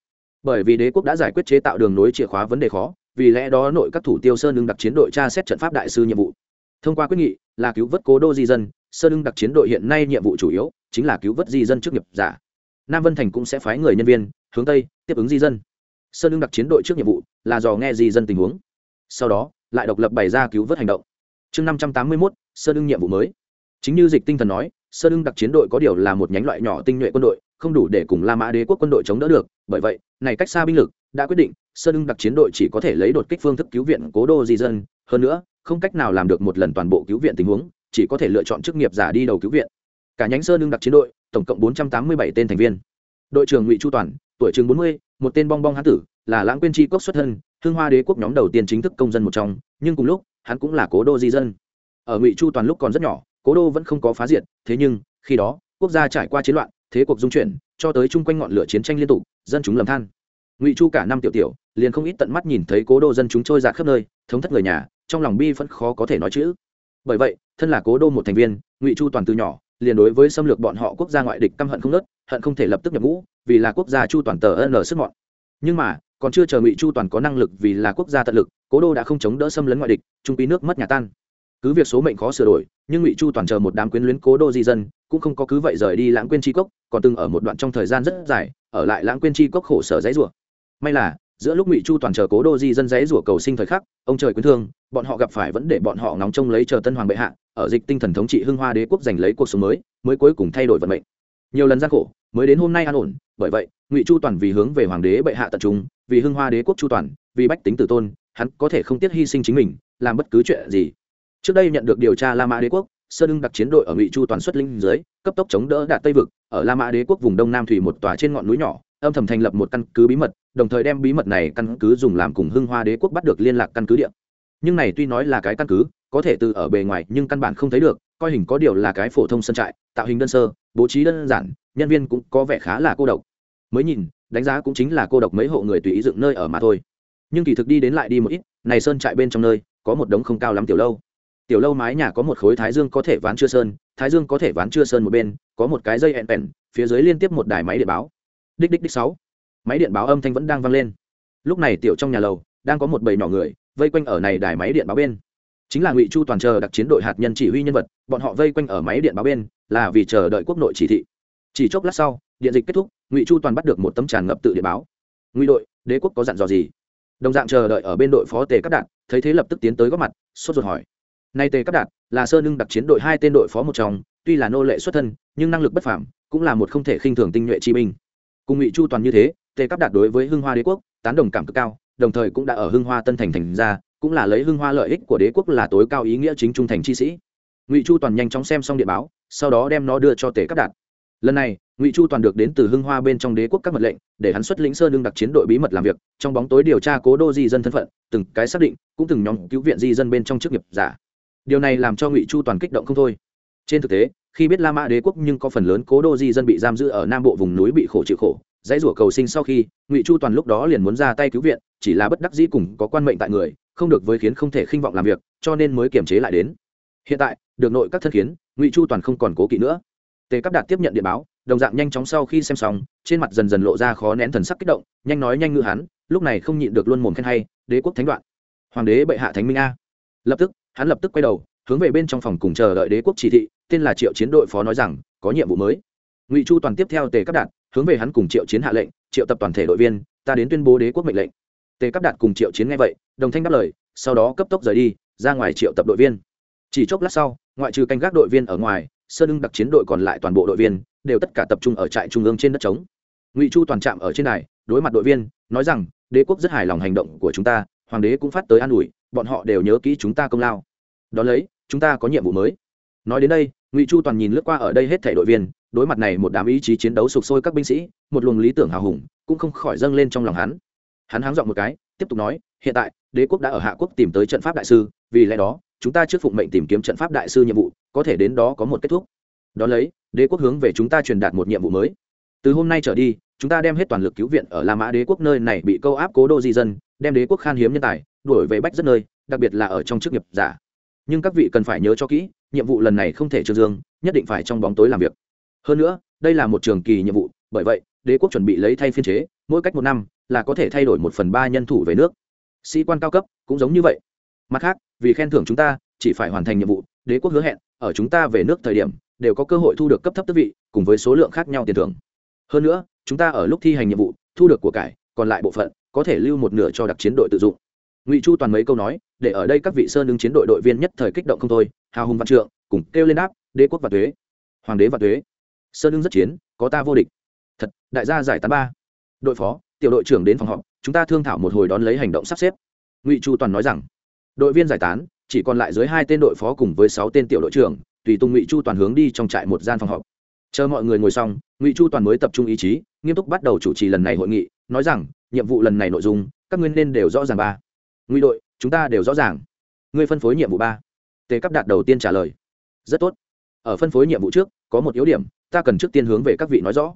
Bởi vì đế quốc đã giải quyết chế tạo đường nối chìa khóa vấn đề khó, vì lẽ đó nội các thủ tiêu sơn lương đặc chiến đội tra xét trận pháp đại sư nhiệm vụ. Thông qua quyết nghị, là cứu vớt cố đô di dân sơn lương đặc chiến đội hiện nay nhiệm vụ chủ yếu chính là cứu vớt di dân trước nghiệp giả. Nam vân thành cũng sẽ phái người nhân viên, hướng tây, tiếp ứng di dân. Sơn lương đặc chiến đội trước nhiệm vụ là dò nghe di dân tình huống. Sau đó, lại độc lập bày ra cứu vớt hành động. Chương năm trăm tám mươi mốt sơn lương nhiệm vụ mới chính như dịch tinh thần nói sơ đương đặc chiến đội có điều là một nhánh loại nhỏ tinh nhuệ quân đội, không đủ để cùng la mã đế quốc quân đội chống đỡ được. Bởi vậy, này cách xa binh lực, đã quyết định sơ đương đặc chiến đội chỉ có thể lấy đột kích phương thức cứu viện cố đô di dân. Hơn nữa, không cách nào làm được một lần toàn bộ cứu viện tình huống, chỉ có thể lựa chọn chức nghiệp giả đi đầu cứu viện. Cả nhánh sơ đương đặc chiến đội, tổng cộng bốn trăm tám mươi bảy tên thành viên. Đội trưởng ngụy chu toàn, tuổi chừng bốn mươi, một tên bong bong hán tử, là lãng quên tri quốc xuất thân hương hoa đế quốc nhóm đầu tiên chính thức công dân một trong, nhưng cùng lúc, hắn cũng là cố đô di dân. Ở ngụy chu toàn lúc còn rất nhỏ cố đô vẫn không có phá diệt, thế nhưng, khi đó, quốc gia trải qua chiến loạn, thế cuộc dung chuyển, cho tới chung quanh ngọn lửa chiến tranh liên tục, dân chúng lầm than. Ngụy chu cả năm tiểu tiểu, liền không ít tận mắt nhìn thấy cố đô dân chúng trôi giạt khắp nơi, thống thất người nhà, trong lòng bi vẫn khó có thể nói chữ. Bởi vậy, thân là cố đô một thành viên, ngụy chu toàn từ nhỏ, liền đối với xâm lược bọn họ quốc gia ngoại địch căm hận không nớt hận không thể lập tức nhập ngũ, vì là quốc gia chu toàn tờ ân sức mọn. Nhưng mà, còn chưa chờ ngụy chu toàn có năng lực vì là quốc gia tận lực, cố đô đã không chống đỡ xâm lấn ngoại địch, trung quý nước mất nhà tan cứ việc số mệnh khó sửa đổi, nhưng ngụy chu toàn chờ một đám quyến luyến cố đô di dân, cũng không có cứ vậy rời đi lãng quên tri cốc, còn từng ở một đoạn trong thời gian rất dài, ở lại lãng quên tri cốc khổ sở dãy rủa may là, giữa lúc ngụy chu toàn chờ cố đô di dân dãy rủa cầu sinh thời khắc, ông trời quyến thương, bọn họ gặp phải vẫn để bọn họ ngóng trông lấy chờ tân hoàng bệ hạ, ở dịch tinh thần thống trị hưng hoa đế quốc giành lấy cuộc sống mới mới cuối cùng thay đổi vận mệnh. Nhiều lần gian khổ, mới đến hôm nay an ổn, bởi vậy, ngụy chu toàn vì hướng về hoàng đế bệ hạ tận trung, vì hưng hoa đế quốc chu toàn, vì bách tính tử tôn, hắn có thể không tiếc hy sinh chính mình, làm bất cứ chuyện gì trước đây nhận được điều tra la mã đế quốc sơn ưng đặc chiến đội ở ngụy chu toàn xuất linh dưới, cấp tốc chống đỡ đạt tây vực. Ở la mã đế quốc vùng đông nam thủy một tòa trên ngọn núi nhỏ, âm thầm thành lập một căn cứ bí mật, đồng thời đem bí mật này căn cứ dùng làm cùng hưng hoa đế quốc bắt được liên lạc căn cứ địa. Nhưng này tuy nói là cái căn cứ, có thể từ ở bề ngoài nhưng căn bản không thấy được, coi hình có điều là cái phổ thông sân trại, tạo hình đơn sơ, bố trí đơn giản, nhân viên cũng có vẻ khá là cô độc. Mới nhìn, đánh giá cũng chính là cô độc mấy hộ người tùy ý dựng nơi ở mà thôi. Nhưng kỳ thực đi đến lại đi một ít, này sơn trại bên trong nơi, có một đống không cao lắm tiểu lâu tiểu lâu mái nhà có một khối thái dương có thể ván chưa sơn, thái dương có thể ván chưa sơn một bên, có một cái dây hẹn pèn, phía dưới liên tiếp một đài máy điện báo. Đích đích đích sáu. Máy điện báo âm thanh vẫn đang vang lên. Lúc này tiểu trong nhà lầu, đang có một bầy nhỏ người, vây quanh ở này đài máy điện báo bên. Chính là ngụy chu toàn chờ đặc chiến đội hạt nhân chỉ huy nhân vật, bọn họ vây quanh ở máy điện báo bên, là vì chờ đợi quốc nội chỉ thị. Chỉ chốc lát sau, điện dịch kết thúc, ngụy chu toàn bắt được một tấm tràn ngập tự điện báo. Ngụy đội, đế quốc có dặn dò gì? Đồng dạng chờ đợi ở bên đội phó tề cắt đạn, thấy thế lập tức tiến tới góp mặt, sốt ruột hỏi nay tề cắp đạt là sơ nưng đặc chiến đội hai tên đội phó một trong, tuy là nô lệ xuất thân, nhưng năng lực bất phảm cũng là một không thể khinh thường tinh nhuệ chi binh. Cùng ngụy chu toàn như thế, tề cắp đạt đối với hưng hoa đế quốc tán đồng cảm cực cao, đồng thời cũng đã ở hưng hoa tân thành thành ra, cũng là lấy hưng hoa lợi ích của đế quốc là tối cao ý nghĩa chính trung thành chi sĩ. Ngụy chu toàn nhanh chóng xem xong điện báo, sau đó đem nó đưa cho tề cắp đạt. Lần này, ngụy chu toàn được đến từ hưng hoa bên trong đế quốc các mật lệnh, để hắn xuất lĩnh sơ đương đặc chiến đội bí mật làm việc, trong bóng tối điều tra cố đô di dân thân phận, từng cái xác định, cũng từng nhóm cứu viện di dân bên trong chức nghiệp giả điều này làm cho ngụy chu toàn kích động không thôi. Trên thực tế, khi biết la mã đế quốc nhưng có phần lớn cố đô di dân bị giam giữ ở nam bộ vùng núi bị khổ chịu khổ, dãy rủa cầu sinh sau khi, ngụy chu toàn lúc đó liền muốn ra tay cứu viện, chỉ là bất đắc dĩ cùng có quan mệnh tại người, không được với khiến không thể khinh vọng làm việc, cho nên mới kiềm chế lại đến. Hiện tại, được nội các thân khiến, ngụy chu toàn không còn cố kỵ nữa. Tề cắp đạt tiếp nhận điện báo, đồng dạng nhanh chóng sau khi xem xong, trên mặt dần dần lộ ra khó nén thần sắc kích động, nhanh nói nhanh ngữ hắn, lúc này không nhịn được luôn mồm khen hay, đế quốc thánh đoạn. Hoàng đế bệ hạ thánh minh a. Lập tức hắn lập tức quay đầu, hướng về bên trong phòng cùng chờ đợi đế quốc chỉ thị, tên là triệu chiến đội phó nói rằng, có nhiệm vụ mới. Ngụy chu toàn tiếp theo tề cấp đạt, hướng về hắn cùng triệu chiến hạ lệnh, triệu tập toàn thể đội viên, ta đến tuyên bố đế quốc mệnh lệnh. Tề cấp đạt cùng triệu chiến nghe vậy, đồng thanh đáp lời, sau đó cấp tốc rời đi, ra ngoài triệu tập đội viên. Chỉ chốc lát sau, ngoại trừ canh gác đội viên ở ngoài sơn ưng đặc chiến đội còn lại toàn bộ đội viên, đều tất cả tập trung ở trại trung ương trên đất trống. Ngụy chu toàn trạm ở trên này đối mặt đội viên, nói rằng, đế quốc rất hài lòng hành động của chúng ta, hoàng đế cũng phát tới an ủi bọn họ đều nhớ kỹ chúng ta công lao. Đ ó lấy, chúng ta có nhiệm vụ mới. Nói đến đây, ngụy chu toàn nhìn lướt qua ở đây hết thảy đội viên, đối mặt này một đám ý chí chiến đấu sục sôi các binh sĩ, một luồng lý tưởng hào hùng cũng không khỏi dâng lên trong lòng hắn. Hắn háng dọn một cái, tiếp tục nói, hiện tại, đế quốc đã ở hạ quốc tìm tới trận pháp đại sư, vì lẽ đó, chúng ta trước phụng mệnh tìm kiếm trận pháp đại sư nhiệm vụ, có thể đến đó có một kết thúc. Đ ó lấy, đế quốc hướng về chúng ta truyền đạt một nhiệm vụ mới. Từ hôm nay trở đi, chúng ta đem hết toàn lực cứu viện ở la mã đế quốc nơi này bị câu áp cố đô di dân đem đế quốc khan hiếm nhân tài đuổi về bách rất nơi, đặc biệt là ở trong chức nghiệp giả. Nhưng các vị cần phải nhớ cho kỹ, nhiệm vụ lần này không thể trương dương, nhất định phải trong bóng tối làm việc. Hơn nữa, đây là một trường kỳ nhiệm vụ, bởi vậy, đế quốc chuẩn bị lấy thay phiên chế, mỗi cách một năm là có thể thay đổi một phần ba nhân thủ về nước. Sĩ quan cao cấp cũng giống như vậy. Mặt khác, vì khen thưởng chúng ta, chỉ phải hoàn thành nhiệm vụ, đế quốc hứa hẹn, ở chúng ta về nước thời điểm, đều có cơ hội thu được cấp thấp tước vị, cùng với số lượng khác nhau tiền thưởng. Hơn nữa, chúng ta ở lúc thi hành nhiệm vụ, thu được của cải, còn lại bộ phận có thể lưu một nửa cho đặc chiến đội tự dụng. Ngụy chu toàn mấy câu nói, để ở đây các vị sơn ứng chiến đội đội viên nhất thời kích động không thôi, hào hùng văn trượng, cùng kêu lên đáp, đế quốc và thuế hoàng đế và thuế sơn ứng rất chiến, có ta vô địch. Thật, đại gia giải tán ba. Đội phó, tiểu đội trưởng đến phòng họp, chúng ta thương thảo một hồi đón lấy hành động sắp xếp. Ngụy chu toàn nói rằng, đội viên giải tán, chỉ còn lại dưới hai tên đội phó cùng với sáu tên tiểu đội trưởng, tùy tung ngụy chu toàn hướng đi trong trại một gian phòng họp. Chờ mọi người ngồi xong, ngụy chu toàn mới tập trung ý chí, nghiêm túc bắt đầu chủ trì lần này hội nghị, nói rằng nhiệm vụ lần này nội dung, các nguyên nên đều rõ ràng ba. Nguy đội, chúng ta đều rõ ràng. Ngươi phân phối nhiệm vụ ba. Tề cấp đạt đầu tiên trả lời. Rất tốt. Ở phân phối nhiệm vụ trước, có một yếu điểm, ta cần trước tiên hướng về các vị nói rõ.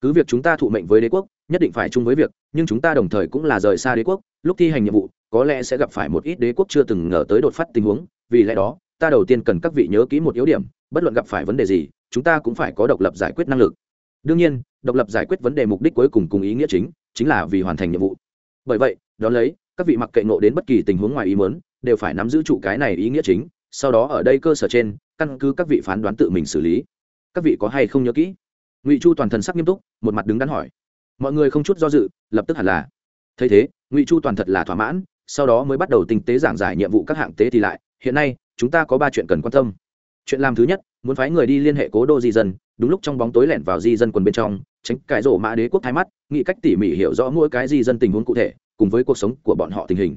Cứ việc chúng ta thụ mệnh với đế quốc, nhất định phải chung với việc, nhưng chúng ta đồng thời cũng là rời xa đế quốc, lúc thi hành nhiệm vụ, có lẽ sẽ gặp phải một ít đế quốc chưa từng ngờ tới đột phát tình huống, vì lẽ đó, ta đầu tiên cần các vị nhớ kỹ một yếu điểm, bất luận gặp phải vấn đề gì, chúng ta cũng phải có độc lập giải quyết năng lực. Đương nhiên, độc lập giải quyết vấn đề mục đích cuối cùng cùng ý nghĩa chính chính là vì hoàn thành nhiệm vụ. Bởi vậy đó lấy, các vị mặc kệ ngộ đến bất kỳ tình huống ngoài ý muốn, đều phải nắm giữ trụ cái này ý nghĩa chính, sau đó ở đây cơ sở trên, căn cứ các vị phán đoán tự mình xử lý. Các vị có hay không nhớ kỹ? Ngụy chu toàn thần sắc nghiêm túc, một mặt đứng đắn hỏi. Mọi người không chút do dự, lập tức hẳn là. Thấy thế, ngụy chu toàn thật là thỏa mãn, sau đó mới bắt đầu tinh tế giảng giải nhiệm vụ các hạng tế thì lại. Hiện nay, chúng ta có ba chuyện cần quan tâm. Chuyện làm thứ nhất, muốn phái người đi liên hệ cố đô di dân đúng lúc trong bóng tối lẻn vào di dân quần bên trong, tránh cải rổ mã đế quốc thái mắt, nghĩ cách tỉ mỉ hiểu rõ mỗi cái di dân tình huống cụ thể, cùng với cuộc sống của bọn họ tình hình.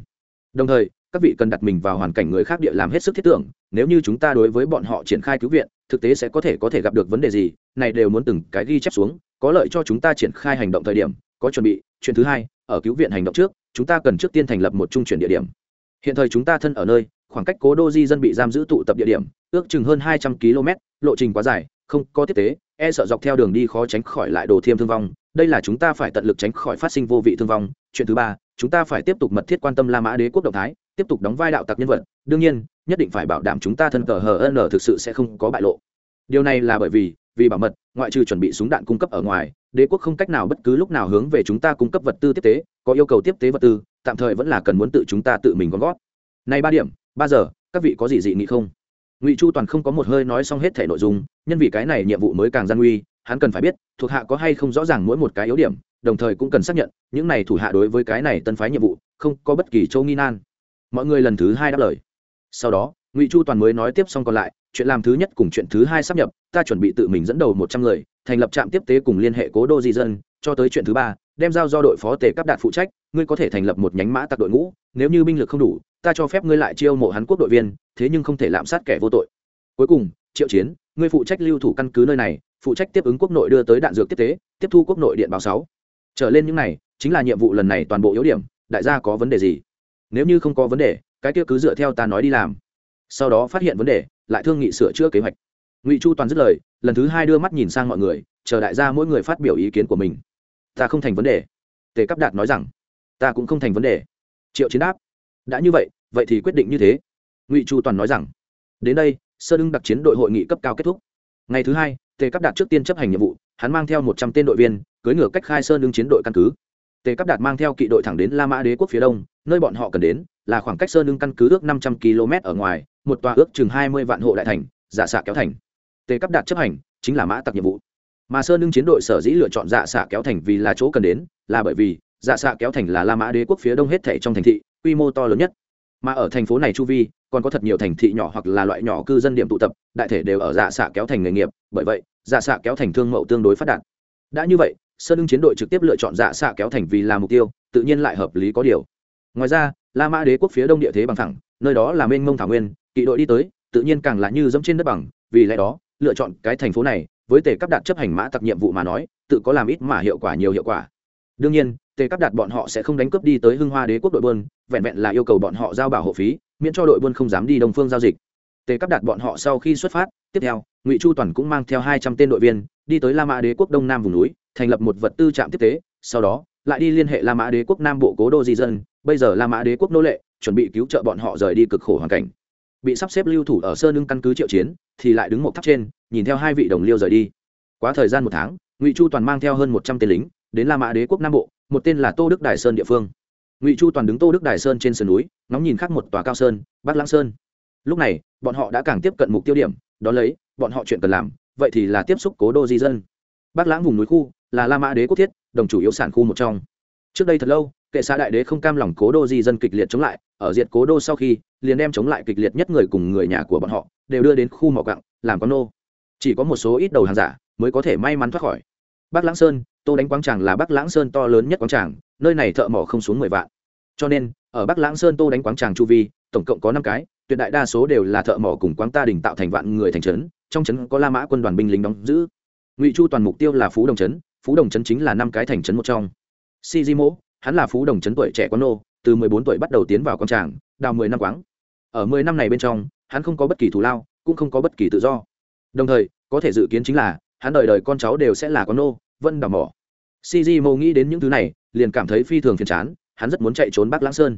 Đồng thời, các vị cần đặt mình vào hoàn cảnh người khác địa làm hết sức thiết tưởng, nếu như chúng ta đối với bọn họ triển khai cứu viện, thực tế sẽ có thể có thể gặp được vấn đề gì, này đều muốn từng cái ghi chép xuống, có lợi cho chúng ta triển khai hành động thời điểm, có chuẩn bị, chuyện thứ hai, ở cứu viện hành động trước, chúng ta cần trước tiên thành lập một trung chuyển địa điểm. Hiện thời chúng ta thân ở nơi, khoảng cách cố đô di dân bị giam giữ tụ tập địa điểm, ước chừng hơn hai trăm km lộ trình quá dài không có tiếp tế e sợ dọc theo đường đi khó tránh khỏi lại đồ thiêm thương vong. Đây là chúng ta phải tận lực tránh khỏi phát sinh vô vị thương vong. Chuyện thứ ba, chúng ta phải tiếp tục mật thiết quan tâm la mã đế quốc động thái, tiếp tục đóng vai đạo tặc nhân vật. Đương nhiên, nhất định phải bảo đảm chúng ta thân cờ hờ n thực sự sẽ không có bại lộ. Điều này là bởi vì vì bảo mật, ngoại trừ chuẩn bị súng đạn cung cấp ở ngoài, đế quốc không cách nào bất cứ lúc nào hướng về chúng ta cung cấp vật tư tiếp tế, có yêu cầu tiếp tế vật tư, tạm thời vẫn là cần muốn tự chúng ta tự mình gom gót này ba điểm, ba giờ, các vị có gì dị nghị không? Ngụy chu toàn không có một hơi nói xong hết thể nội dung nhân vì cái này nhiệm vụ mới càng gian nguy hắn cần phải biết thuộc hạ có hay không rõ ràng mỗi một cái yếu điểm đồng thời cũng cần xác nhận những này thủ hạ đối với cái này tân phái nhiệm vụ không có bất kỳ châu nghi nan mọi người lần thứ hai đáp lời sau đó ngụy chu toàn mới nói tiếp xong còn lại chuyện làm thứ nhất cùng chuyện thứ hai sắp nhập ta chuẩn bị tự mình dẫn đầu một trăm người thành lập trạm tiếp tế cùng liên hệ cố đô di dân cho tới chuyện thứ ba đem giao do đội phó tề cấp đạt phụ trách ngươi có thể thành lập một nhánh mã tặc đội ngũ nếu như binh lực không đủ ta cho phép ngươi lại chiêu mộ hắn quốc đội viên, thế nhưng không thể lạm sát kẻ vô tội. Cuối cùng, triệu chiến, ngươi phụ trách lưu thủ căn cứ nơi này, phụ trách tiếp ứng quốc nội đưa tới đạn dược tiếp tế, tiếp thu quốc nội điện báo sáu. Trở lên những này, chính là nhiệm vụ lần này toàn bộ yếu điểm, đại gia có vấn đề gì? Nếu như không có vấn đề, cái kia cứ dựa theo ta nói đi làm. Sau đó phát hiện vấn đề, lại thương nghị sửa chữa kế hoạch. Ngụy chu toàn dứt lời, lần thứ hai đưa mắt nhìn sang mọi người, chờ đại gia mỗi người phát biểu ý kiến của mình. Ta không thành vấn đề. Tề cắp đạt nói rằng, ta cũng không thành vấn đề. Triệu chiến đáp, đã như vậy vậy thì quyết định như thế. Ngụy chu toàn nói rằng, đến đây, sơ đưng đặc chiến đội hội nghị cấp cao kết thúc. Ngày thứ hai tề cắp đạt trước tiên chấp hành nhiệm vụ, hắn mang theo một trăm tên đội viên, cưỡi ngựa cách khai sơn đương chiến đội căn cứ. Tề cắp đạt mang theo kỵ đội thẳng đến la mã đế quốc phía đông, nơi bọn họ cần đến là khoảng cách sơn đương căn cứ ước năm trăm km ở ngoài, một tòa ước chừng hai mươi vạn hộ đại thành dạ giả xạ kéo thành. Tề cắp đạt chấp hành, chính là mã tặc nhiệm vụ. Mà sơn đương chiến đội sở dĩ lựa chọn dạ xạ kéo thành vì là chỗ cần đến, là bởi vì dạ xạ kéo thành là la mã đế quốc phía đông hết thể trong thành thị, quy mô to lớn nhất mà ở thành phố này chu vi, còn có thật nhiều thành thị nhỏ hoặc là loại nhỏ cư dân điểm tụ tập, đại thể đều ở dạ xạ kéo thành nghề nghiệp. Bởi vậy dạ xạ kéo thành thương mẫu tương đối phát đạt. Đã như vậy sơn ưng chiến đội trực tiếp lựa chọn dạ xạ kéo thành vì là mục tiêu, tự nhiên lại hợp lý có điều. Ngoài ra, la mã đế quốc phía đông địa thế bằng thẳng, nơi đó là mênh mông thảo nguyên, kỵ đội đi tới, tự nhiên càng là như dẫm trên đất bằng, vì lẽ đó, lựa chọn cái thành phố này, với tề cấp đạt chấp hành mã tặc nhiệm vụ mà nói, tự có làm ít mà hiệu quả nhiều hiệu quả. Đương nhiên tề cắp đạt bọn họ sẽ không đánh cướp đi tới hưng hoa đế quốc đội buôn, vẹn vẹn là yêu cầu bọn họ giao bảo hộ phí, miễn cho đội buôn không dám đi đồng phương giao dịch. Tề cắp đạt bọn họ sau khi xuất phát, tiếp theo, ngụy chu toàn cũng mang theo hai trăm tên đội viên, đi tới la mã đế quốc đông nam vùng núi, thành lập một vật tư trạm tiếp tế, sau đó, lại đi liên hệ la mã đế quốc nam bộ cố đô di dân. Bây giờ la mã đế quốc nô lệ, chuẩn bị cứu trợ bọn họ rời đi cực khổ hoàn cảnh. Bị sắp xếp lưu thủ ở sơ nương căn cứ triệu chiến, thì lại đứng một tháp trên, nhìn theo hai vị đồng liêu rời đi. Quá thời gian một tháng, ngụy chu toàn mang theo hơn một trăm tên lính đến la mã đế quốc nam bộ, một tên là tô đức đài sơn địa phương. Ngụy chu toàn đứng tô đức đài sơn trên sườn núi, ngóng nhìn khắc một tòa cao sơn, bắc lãng sơn. Lúc này, bọn họ đã càng tiếp cận mục tiêu điểm, đó lấy, bọn họ chuyện cần làm, vậy thì là tiếp xúc cố đô di dân. Bắc lãng vùng núi khu, là la mã đế quốc thiết, đồng chủ yếu sản khu một trong. Trước đây thật lâu, kệ xã đại đế không cam lòng cố đô di dân kịch liệt chống lại, ở diệt cố đô sau khi, liền đem chống lại kịch liệt nhất người cùng người nhà của bọn họ, đều đưa đến khu mỏ cặng làm con nô. Chỉ có một số ít đầu hàng giả mới có thể may mắn thoát khỏi bắc lãng sơn, tô đánh quang tràng là bắc lãng sơn to lớn nhất quang tràng, nơi này thợ mỏ không xuống mười vạn. Cho nên, ở bắc lãng sơn tô đánh quang tràng chu vi, tổng cộng có năm cái, tuyệt đại đa số đều là thợ mỏ cùng quang ta đình tạo thành vạn người thành trấn, trong trấn có la mã quân đoàn binh lính đóng giữ. Ngụy chu toàn mục tiêu là phú đồng trấn, phú đồng trấn chính là năm cái thành trấn một trong. Si di mỗ, hắn là phú đồng trấn tuổi trẻ quán nô, từ mười bốn tuổi bắt đầu tiến vào con tràng, đào mười năm quáng. Ở mười năm này bên trong, hắn không có bất kỳ thù lao, cũng không có bất kỳ tự do. Đồng thời, có thể dự kiến chính là hắn đời đời con cháu đều sẽ là con nô vân đào mỏ. Cg mô nghĩ đến những thứ này, liền cảm thấy phi thường phiền chán, hắn rất muốn chạy trốn bắc lãng sơn.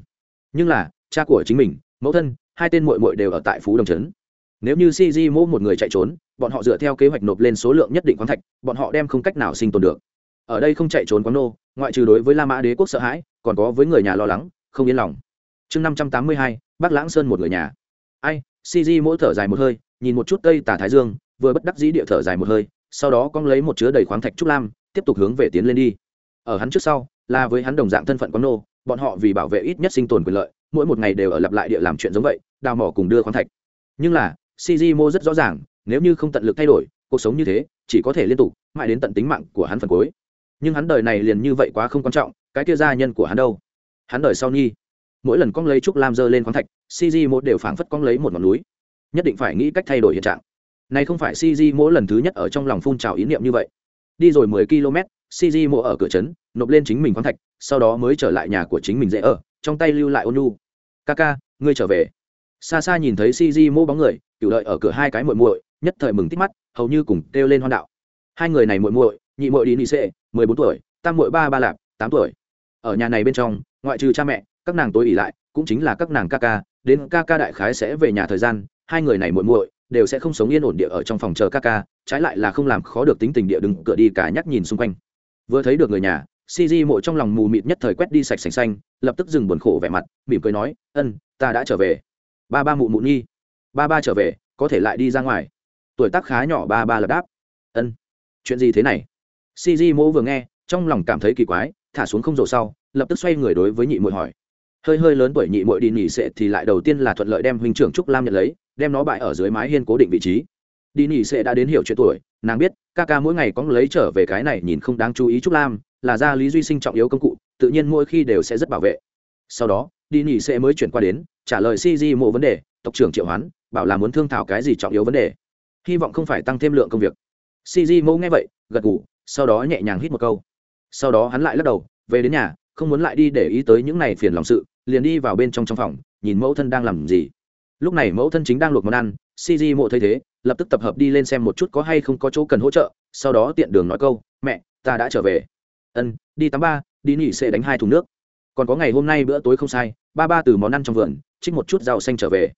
Nhưng là, cha của chính mình, mẫu thân, hai tên mội mội đều ở tại phú đồng trấn. Nếu như cg mô một người chạy trốn, bọn họ dựa theo kế hoạch nộp lên số lượng nhất định khoáng thạch, bọn họ đem không cách nào sinh tồn được. Ở đây không chạy trốn quán nô, ngoại trừ đối với la mã đế quốc sợ hãi, còn có với người nhà lo lắng, không yên lòng. Chương năm trăm tám mươi hai, bắc lãng sơn một người nhà. Ai cg mỗi thở dài một hơi, nhìn một chút tây tà thái dương, vừa bất đắc dĩ địa thở dài một hơi sau đó cong lấy một chứa đầy khoáng thạch trúc lam, tiếp tục hướng về tiến lên đi. Ở hắn trước sau, là với hắn đồng dạng thân phận quán nô, bọn họ vì bảo vệ ít nhất sinh tồn quyền lợi, mỗi một ngày đều ở lặp lại địa làm chuyện giống vậy, đào mỏ cùng đưa khoáng thạch. Nhưng là cg mô rất rõ ràng, nếu như không tận lực thay đổi, cuộc sống như thế, chỉ có thể liên tục, mãi đến tận tính mạng của hắn phần cuối. Nhưng hắn đời này liền như vậy quá không quan trọng, cái kia gia nhân của hắn đâu? Hắn đời sau nhi. Mỗi lần con lấy trúc lam dơ lên khoáng thạch cg một đều phảng phất con lấy một ngọn núi. Nhất định phải nghĩ cách thay đổi hiện trạng này không phải cg mỗi lần thứ nhất ở trong lòng phun trào ý niệm như vậy. Đi rồi mười km cg mộ ở cửa trấn, nộp lên chính mình khoáng thạch, sau đó mới trở lại nhà của chính mình dễ ở, trong tay lưu lại ôn nu ca ngươi trở về. Xa xa nhìn thấy cg mô bóng người cựu đợi ở cửa hai cái muội muội, nhất thời mừng tít mắt, hầu như cùng kêu lên hoan đạo. Hai người này muội muội, nhị muội đi nị sệ, mười bốn tuổi, tam muội ba ba lạp, tám tuổi. Ở nhà này bên trong, ngoại trừ cha mẹ, các nàng tối ỉ lại, cũng chính là các nàng ca ca đến ca ca đại khái sẽ về nhà thời gian, hai người này muội muội đều sẽ không sống yên ổn địa ở trong phòng chờ ca ca, trái lại là không làm khó được tính tình địa đứng cửa đi cả nhắc nhìn xung quanh. Vừa thấy được người nhà cg mộ trong lòng mù mịt nhất thời quét đi sạch sành xanh, lập tức dừng buồn khổ vẻ mặt, mỉm cười nói, ân, ta đã trở về. Ba ba mụ mụ nhi. Ba ba trở về, có thể lại đi ra ngoài. Tuổi tác khá nhỏ, ba ba lập đáp. Ân, chuyện gì thế này? Cg mộ vừa nghe, trong lòng cảm thấy kỳ quái, thả xuống không rổ sau, lập tức xoay người đối với nhị muội hỏi. Hơi hơi lớn tuổi nhị muội đi nghỉ sệ thì lại đầu tiên là thuận lợi đem huynh trưởng trúc lam nhận lấy đem nó bại ở dưới mái hiên cố định vị trí. Đi nỉ sẽ đã đến hiểu chuyện tuổi nàng biết ca ca mỗi ngày có lấy trở về cái này nhìn không đáng chú ý trúc lam là gia lý duy sinh trọng yếu công cụ tự nhiên mỗi khi đều sẽ rất bảo vệ. Sau đó đi nỉ sẽ mới chuyển qua đến trả lời cg mộ vấn đề tộc trưởng triệu hoán bảo là muốn thương thảo cái gì trọng yếu vấn đề. Hy vọng không phải tăng thêm lượng công việc. Cg mộ nghe vậy gật gù, sau đó nhẹ nhàng hít một câu. Sau đó hắn lại lắc đầu về đến nhà không muốn lại đi để ý tới những này phiền lòng sự liền đi vào bên trong trong phòng nhìn mẫu thân đang làm gì lúc này mẫu thân chính đang luộc món ăn cg mộ thấy thế, lập tức tập hợp đi lên xem một chút có hay không có chỗ cần hỗ trợ, sau đó tiện đường nói câu, mẹ, ta đã trở về. Ân, đi tắm ba, đi nghỉ sẽ đánh hai thùng nước. Còn có ngày hôm nay bữa tối không sai, ba ba từ món ăn trong vườn trích một chút rau xanh trở về.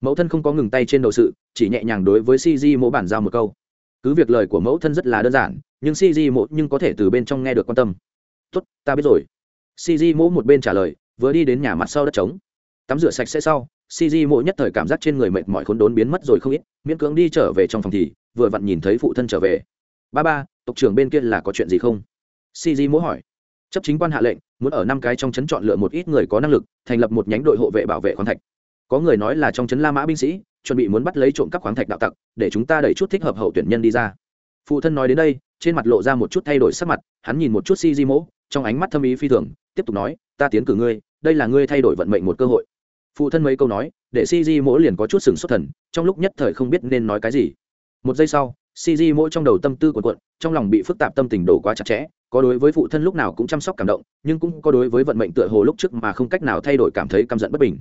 Mẫu thân không có ngừng tay trên đầu sự, chỉ nhẹ nhàng đối với cg mỗ bản giao một câu. Cứ việc lời của mẫu thân rất là đơn giản, nhưng cg mỗ nhưng có thể từ bên trong nghe được quan tâm. Tốt, ta biết rồi. Cg mỗ một bên trả lời, vừa đi đến nhà mặt sau đất trống. Tắm rửa sạch sẽ sau cg mỗ nhất thời cảm giác trên người mệt mỏi khốn đốn biến mất rồi không ít, miễn cưỡng đi trở về trong phòng thì vừa vặn nhìn thấy phụ thân trở về. Ba ba, tộc trưởng bên kia là có chuyện gì không? Cg mỗ hỏi. Chấp chính quan hạ lệnh, muốn ở năm cái trong trấn chọn lựa một ít người có năng lực, thành lập một nhánh đội hộ vệ bảo vệ khoáng thạch. Có người nói là trong trấn la mã binh sĩ, chuẩn bị muốn bắt lấy trộm các khoáng thạch đạo tặc, để chúng ta đẩy chút thích hợp hậu tuyển nhân đi ra. Phụ thân nói đến đây, trên mặt lộ ra một chút thay đổi sắc mặt, hắn nhìn một chút si di mỗ trong ánh mắt thâm ý phi thường, tiếp tục nói, ta tiến cử ngươi, đây là ngươi thay đổi vận mệnh một cơ hội phụ thân mấy câu nói, để si di mỗ liền có chút sừng xuất thần, trong lúc nhất thời không biết nên nói cái gì. Một giây sau si di mỗ trong đầu tâm tư của quận trong lòng bị phức tạp tâm tình đổ quá chặt chẽ, có đối với phụ thân lúc nào cũng chăm sóc cảm động, nhưng cũng có đối với vận mệnh tựa hồ lúc trước mà không cách nào thay đổi cảm thấy căm giận bất bình.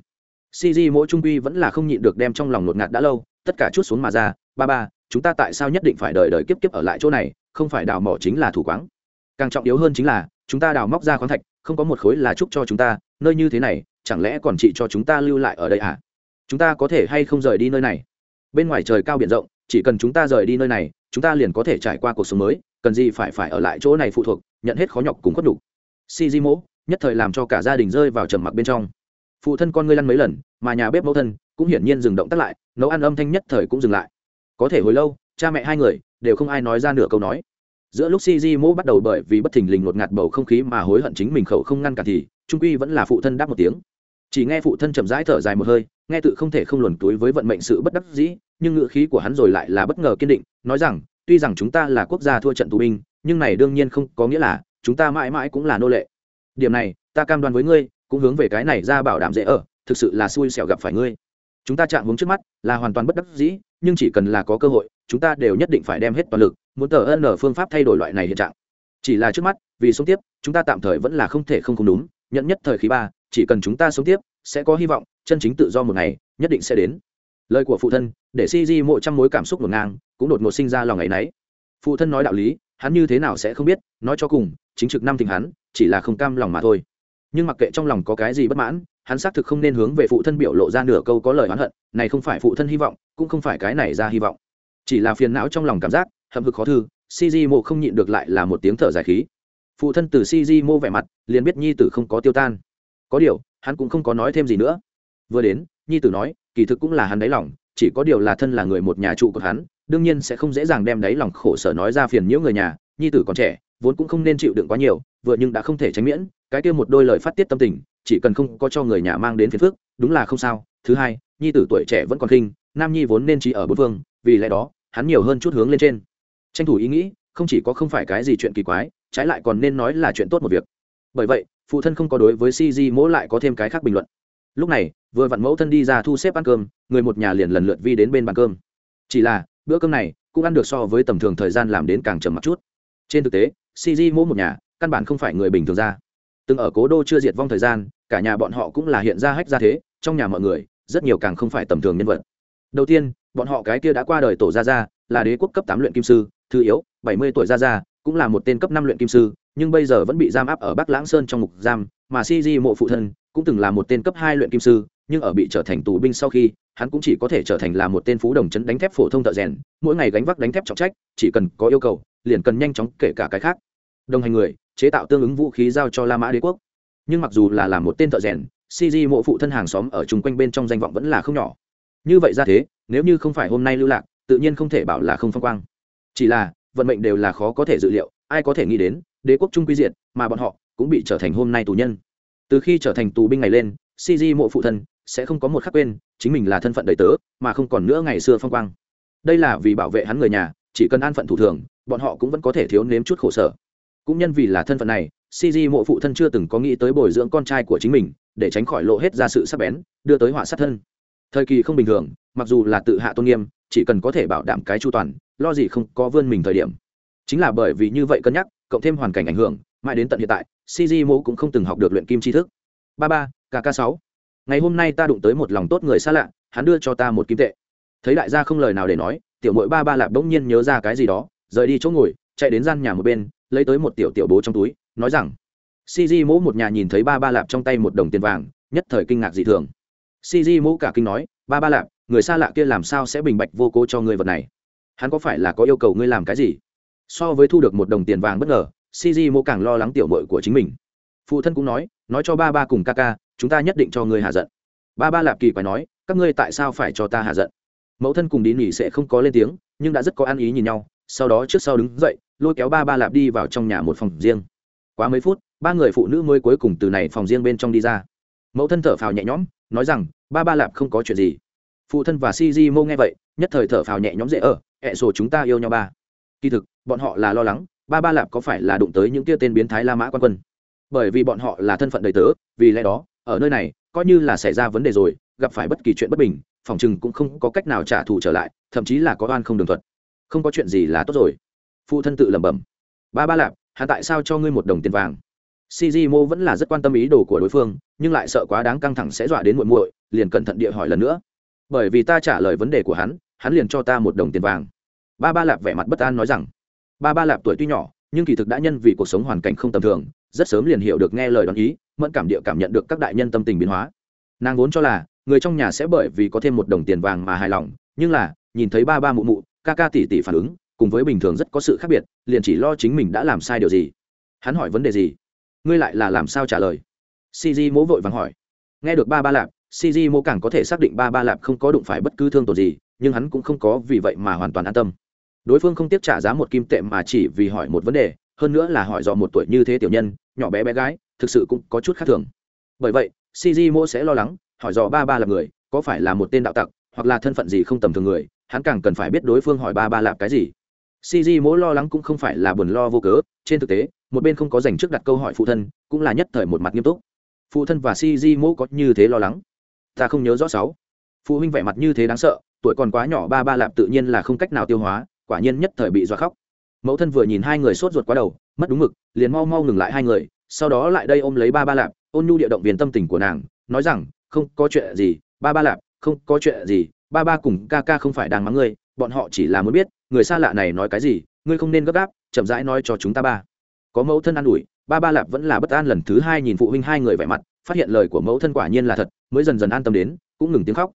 Cg mỗi trung quy vẫn là không nhịn được đem trong lòng ngột ngạt đã lâu, tất cả chút xuống mà ra, ba ba, chúng ta tại sao nhất định phải đợi đợi kiếp kiếp ở lại chỗ này, không phải đào mỏ chính là thủ quáng. Càng trọng yếu hơn chính là, chúng ta đào móc ra khoáng thạch, không có một khối là chúc cho chúng ta, nơi như thế này chẳng lẽ còn chị cho chúng ta lưu lại ở đây à? Chúng ta có thể hay không rời đi nơi này? Bên ngoài trời cao biển rộng, chỉ cần chúng ta rời đi nơi này, chúng ta liền có thể trải qua cuộc sống mới, cần gì phải phải ở lại chỗ này phụ thuộc, nhận hết khó nhọc cùng khuất đủ si di mỗ nhất thời làm cho cả gia đình rơi vào trầm mặc bên trong. Phụ thân con ngươi lăn mấy lần, mà nhà bếp mẫu thân cũng hiển nhiên dừng động tắt lại, nấu ăn âm thanh nhất thời cũng dừng lại. Có thể hồi lâu, cha mẹ hai người đều không ai nói ra nửa câu nói. Giữa lúc si di mỗ bắt đầu bởi vì bất thình lình ngột ngạt bầu không khí mà hối hận chính mình khẩu không ngăn cả thì, trung quy vẫn là phụ thân đáp một tiếng chỉ nghe phụ thân chậm rãi thở dài một hơi, nghe tự không thể không luồn túi với vận mệnh sự bất đắc dĩ, nhưng ngựa khí của hắn rồi lại là bất ngờ kiên định, nói rằng, tuy rằng chúng ta là quốc gia thua trận tù binh, nhưng này đương nhiên không có nghĩa là chúng ta mãi mãi cũng là nô lệ. Điểm này, ta cam đoan với ngươi, cũng hướng về cái này ra bảo đảm dễ ở, thực sự là xui xẻo gặp phải ngươi. Chúng ta chạm hướng trước mắt, là hoàn toàn bất đắc dĩ, nhưng chỉ cần là có cơ hội, chúng ta đều nhất định phải đem hết toàn lực, muốn tờ ân ở phương pháp thay đổi loại này hiện trạng. Chỉ là trước mắt, vì sống tiếp, chúng ta tạm thời vẫn là không thể không không đúng, nhận nhất thời khí ba chỉ cần chúng ta sống tiếp, sẽ có hy vọng, chân chính tự do một ngày, nhất định sẽ đến. Lời của phụ thân, để si di mộ trăm mối cảm xúc ngổn ngang, cũng đột ngột sinh ra lòng ngày nấy phụ thân nói đạo lý, hắn như thế nào sẽ không biết, nói cho cùng, chính trực năm tình hắn, chỉ là không cam lòng mà thôi. Nhưng mặc kệ trong lòng có cái gì bất mãn, hắn xác thực không nên hướng về phụ thân biểu lộ ra nửa câu có lời oán hận, này không phải phụ thân hy vọng, cũng không phải cái này ra hy vọng. Chỉ là phiền não trong lòng cảm giác, hậm hực khó thư cg mộ không nhịn được lại là một tiếng thở dài khí. Phụ thân từ cg mô vẻ mặt, liền biết nhi tử không có tiêu tan có điều, hắn cũng không có nói thêm gì nữa. Vừa đến, nhi tử nói, kỳ thực cũng là hắn đáy lòng, chỉ có điều là thân là người một nhà trụ của hắn, đương nhiên sẽ không dễ dàng đem đáy lòng khổ sở nói ra phiền nhiễu người nhà, nhi tử còn trẻ, vốn cũng không nên chịu đựng quá nhiều, vừa nhưng đã không thể tránh miễn, cái kia một đôi lời phát tiết tâm tình, chỉ cần không có cho người nhà mang đến phiền phức, đúng là không sao. Thứ hai, nhi tử tuổi trẻ vẫn còn khinh, nam nhi vốn nên chỉ ở bốn phương, vì lẽ đó, hắn nhiều hơn chút hướng lên trên. Tranh thủ ý nghĩ, không chỉ có không phải cái gì chuyện kỳ quái, trái lại còn nên nói là chuyện tốt một việc. Bởi vậy phụ thân không có đối với cg mỗ lại có thêm cái khác bình luận. Lúc này, vừa vặn mẫu thân đi ra thu xếp ăn cơm, người một nhà liền lần lượt vi đến bên bàn cơm. Chỉ là, bữa cơm này cũng ăn được so với tầm thường thời gian làm đến càng trầm mặc chút. Trên thực tế cg mỗ một nhà, căn bản không phải người bình thường ra. Từng ở cố đô chưa diệt vong thời gian, cả nhà bọn họ cũng là hiện ra hách ra thế, trong nhà mọi người, rất nhiều càng không phải tầm thường nhân vật. Đầu tiên, bọn họ cái kia đã qua đời tổ gia gia là đế quốc cấp tám luyện kim sư, thứ yếu, bảy mươi tuổi gia gia cũng là một tên cấp năm luyện kim sư nhưng bây giờ vẫn bị giam áp ở bắc lãng sơn trong ngục giam, mà cg mộ phụ thân cũng từng là một tên cấp hai luyện kim sư, nhưng ở bị trở thành tù binh sau khi, hắn cũng chỉ có thể trở thành là một tên phú đồng chấn đánh thép phổ thông thợ rèn, mỗi ngày gánh vác đánh thép trọng trách, chỉ cần có yêu cầu, liền cần nhanh chóng kể cả cái khác. Đồng hành người, chế tạo tương ứng vũ khí giao cho la mã đế quốc. Nhưng mặc dù là làm một tên thợ rèn cg mộ phụ thân hàng xóm ở chung quanh bên trong danh vọng vẫn là không nhỏ. Như vậy ra thế, nếu như không phải hôm nay lưu lạc, tự nhiên không thể bảo là không phong quang. Chỉ là, vận mệnh đều là khó có thể dự liệu, ai có thể nghĩ đến đế quốc trung quy diện mà bọn họ cũng bị trở thành hôm nay tù nhân. Từ khi trở thành tù binh ngày lên si di mộ phụ thân sẽ không có một khắc quên chính mình là thân phận đầy tớ, mà không còn nữa ngày xưa phong quang. Đây là vì bảo vệ hắn người nhà, chỉ cần an phận thủ thường, bọn họ cũng vẫn có thể thiếu nếm chút khổ sở. Cũng nhân vì là thân phận này si di mộ phụ thân chưa từng có nghĩ tới bồi dưỡng con trai của chính mình, để tránh khỏi lộ hết ra sự sắc bén, đưa tới họa sát thân. Thời kỳ không bình thường, mặc dù là tự hạ tôn nghiêm, chỉ cần có thể bảo đảm cái chu toàn, lo gì không có vươn mình thời điểm. Chính là bởi vì như vậy cân nhắc cộng thêm hoàn cảnh ảnh hưởng, mãi đến tận hiện tại cg mô cũng không từng học được luyện kim tri thức. Ba ba kk sáu. Ngày hôm nay ta đụng tới một lòng tốt người xa lạ, hắn đưa cho ta một kim tệ. Thấy đại gia không lời nào để nói, tiểu mội ba ba lạp bỗng nhiên nhớ ra cái gì đó, rời đi chỗ ngồi, chạy đến gian nhà một bên, lấy tới một tiểu tiểu bố trong túi, nói rằng cg mỗ một nhà nhìn thấy ba ba lạp trong tay một đồng tiền vàng, nhất thời kinh ngạc dị thường. Cg mỗ cả kinh nói, ba ba lạp, người xa lạ kia làm sao sẽ bình bạch vô cố cho người vật này? Hắn có phải là có yêu cầu ngươi làm cái gì? So với thu được một đồng tiền vàng bất ngờ cg mô càng lo lắng tiểu mội của chính mình. Phụ thân cũng nói nói cho ba ba cùng ca ca, chúng ta nhất định cho ngươi hạ giận. Ba ba lạp kỳ phải nói, các ngươi tại sao phải cho ta hạ giận? Mẫu thân cùng đi nghỉ sẽ không có lên tiếng, nhưng đã rất có ăn ý nhìn nhau, sau đó trước sau đứng dậy, lôi kéo ba ba lạp đi vào trong nhà một phòng riêng. Quá mấy phút, ba người phụ nữ mới cuối cùng từ này phòng riêng bên trong đi ra. Mẫu thân thở phào nhẹ nhõm, nói rằng, ba ba lạp không có chuyện gì. Phụ thân và si di mô nghe vậy, nhất thời thở phào nhẹ nhõm dễ ở, ẹ sổ chúng ta yêu nhau ba kỳ thực, bọn họ là lo lắng, ba ba lạp có phải là đụng tới những tia tên biến thái la mã quan quân? Bởi vì bọn họ là thân phận đầy tớ, vì lẽ đó, ở nơi này, coi như là xảy ra vấn đề rồi, gặp phải bất kỳ chuyện bất bình, phòng chừng cũng không có cách nào trả thù trở lại, thậm chí là có oan không đường thuật. Không có chuyện gì là tốt rồi. Phụ thân tự lẩm bẩm. Ba ba lạp hạ tại sao cho ngươi một đồng tiền vàng? Cg mô vẫn là rất quan tâm ý đồ của đối phương, nhưng lại sợ quá đáng căng thẳng sẽ dọa đến muội muội, liền cẩn thận địa hỏi lần nữa. Bởi vì ta trả lời vấn đề của hắn hắn liền cho ta một đồng tiền vàng ba ba lạp vẻ mặt bất an nói rằng, ba ba lạp tuổi tuy nhỏ, nhưng kỳ thực đã nhân vì cuộc sống hoàn cảnh không tầm thường, rất sớm liền hiểu được nghe lời đoán ý, mẫn cảm địa cảm nhận được các đại nhân tâm tình biến hóa. Nàng vốn cho là, người trong nhà sẽ bởi vì có thêm một đồng tiền vàng mà hài lòng, nhưng là, nhìn thấy ba ba mụ mụ, ca ca tỷ tỷ phản ứng, cùng với bình thường rất có sự khác biệt, liền chỉ lo chính mình đã làm sai điều gì. Hắn hỏi vấn đề gì? Ngươi lại là làm sao trả lời? Cg mỗ vội vàng hỏi. Nghe được ba ba lạp cg mỗ càng có thể xác định ba ba lạp không có đụng phải bất cứ thương tổn gì, nhưng hắn cũng không có vì vậy mà hoàn toàn an tâm đối phương không tiếp trả giá một kim tệ mà chỉ vì hỏi một vấn đề, hơn nữa là hỏi do một tuổi như thế tiểu nhân, nhỏ bé bé gái, thực sự cũng có chút khác thường. Bởi vậy cg mỗ sẽ lo lắng, hỏi dò ba ba là người, có phải là một tên đạo tặc, hoặc là thân phận gì không tầm thường người, hắn càng cần phải biết đối phương hỏi ba ba làm cái gì. Cg mỗ lo lắng cũng không phải là buồn lo vô cớ, trên thực tế, một bên không có dành trước đặt câu hỏi phụ thân, cũng là nhất thời một mặt nghiêm túc. Phụ thân và cg mỗ có như thế lo lắng? Ta không nhớ rõ sáu. Phụ huynh vẻ mặt như thế đáng sợ, tuổi còn quá nhỏ ba ba lạp tự nhiên là không cách nào tiêu hóa quả nhiên nhất thời bị dọa khóc. Mẫu thân vừa nhìn hai người sốt ruột quá đầu, mất đúng mực, liền mau mau ngừng lại hai người, sau đó lại đây ôm lấy ba ba lạp, ôn nhu địa động viên tâm tình của nàng, nói rằng, không có chuyện gì, ba ba lạp, không có chuyện gì, ba ba cùng ca ca không phải đang mắng ngươi, bọn họ chỉ là muốn biết, người xa lạ này nói cái gì, ngươi không nên gấp gáp, chậm rãi nói cho chúng ta ba. Có mẫu thân an ủi, ba ba lạp vẫn là bất an lần thứ hai nhìn phụ huynh hai người vẻ mặt, phát hiện lời của mẫu thân quả nhiên là thật, mới dần dần an tâm đến, cũng ngừng tiếng khóc.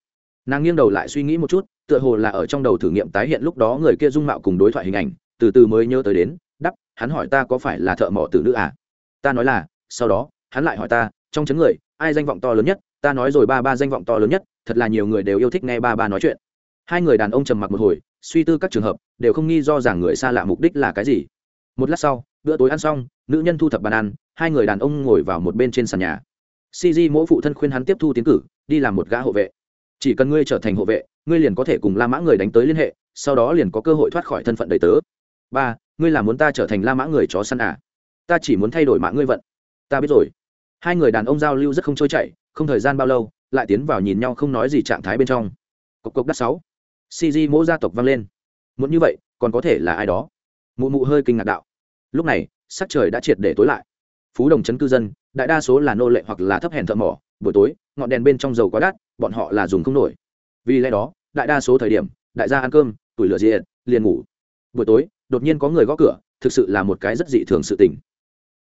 Nàng nghiêng đầu lại suy nghĩ một chút tựa hồ là ở trong đầu thử nghiệm tái hiện lúc đó người kia dung mạo cùng đối thoại hình ảnh, từ từ mới nhớ tới đến, đắp, hắn hỏi ta có phải là thợ mỏ tử nữ à? Ta nói là, sau đó, hắn lại hỏi ta, trong chấn người, ai danh vọng to lớn nhất? Ta nói rồi ba ba danh vọng to lớn nhất, thật là nhiều người đều yêu thích nghe ba ba nói chuyện. Hai người đàn ông trầm mặc một hồi, suy tư các trường hợp, đều không nghi do rằng người xa lạ mục đích là cái gì. Một lát sau, bữa tối ăn xong, nữ nhân thu thập bàn ăn, hai người đàn ông ngồi vào một bên trên sàn nhà. Cg mỗi phụ thân khuyên hắn tiếp thu tiến cử, đi làm một gã hộ vệ chỉ cần ngươi trở thành hộ vệ, ngươi liền có thể cùng la mã người đánh tới liên hệ, sau đó liền có cơ hội thoát khỏi thân phận đầy tớ. Ba, ngươi là muốn ta trở thành la mã người chó săn à? Ta chỉ muốn thay đổi mạng ngươi vận. Ta biết rồi. Hai người đàn ông giao lưu rất không trôi chảy, không thời gian bao lâu, lại tiến vào nhìn nhau không nói gì trạng thái bên trong. Cộc cộc đắt sáu. Cg mỗ gia tộc vang lên. Muốn như vậy, còn có thể là ai đó? Mụ mụ hơi kinh ngạc đạo. Lúc này, sắc trời đã triệt để tối lại. Phú đồng chấn cư dân, đại đa số là nô lệ hoặc là thấp hèn thợ mỏ, buổi tối, ngọn đèn bên trong dầu quá đắt bọn họ là dùng không nổi. Vì lẽ đó, đại đa số thời điểm, đại gia ăn cơm tuổi lửa diện liền ngủ. Buổi tối, đột nhiên có người gõ cửa, thực sự là một cái rất dị thường sự tình.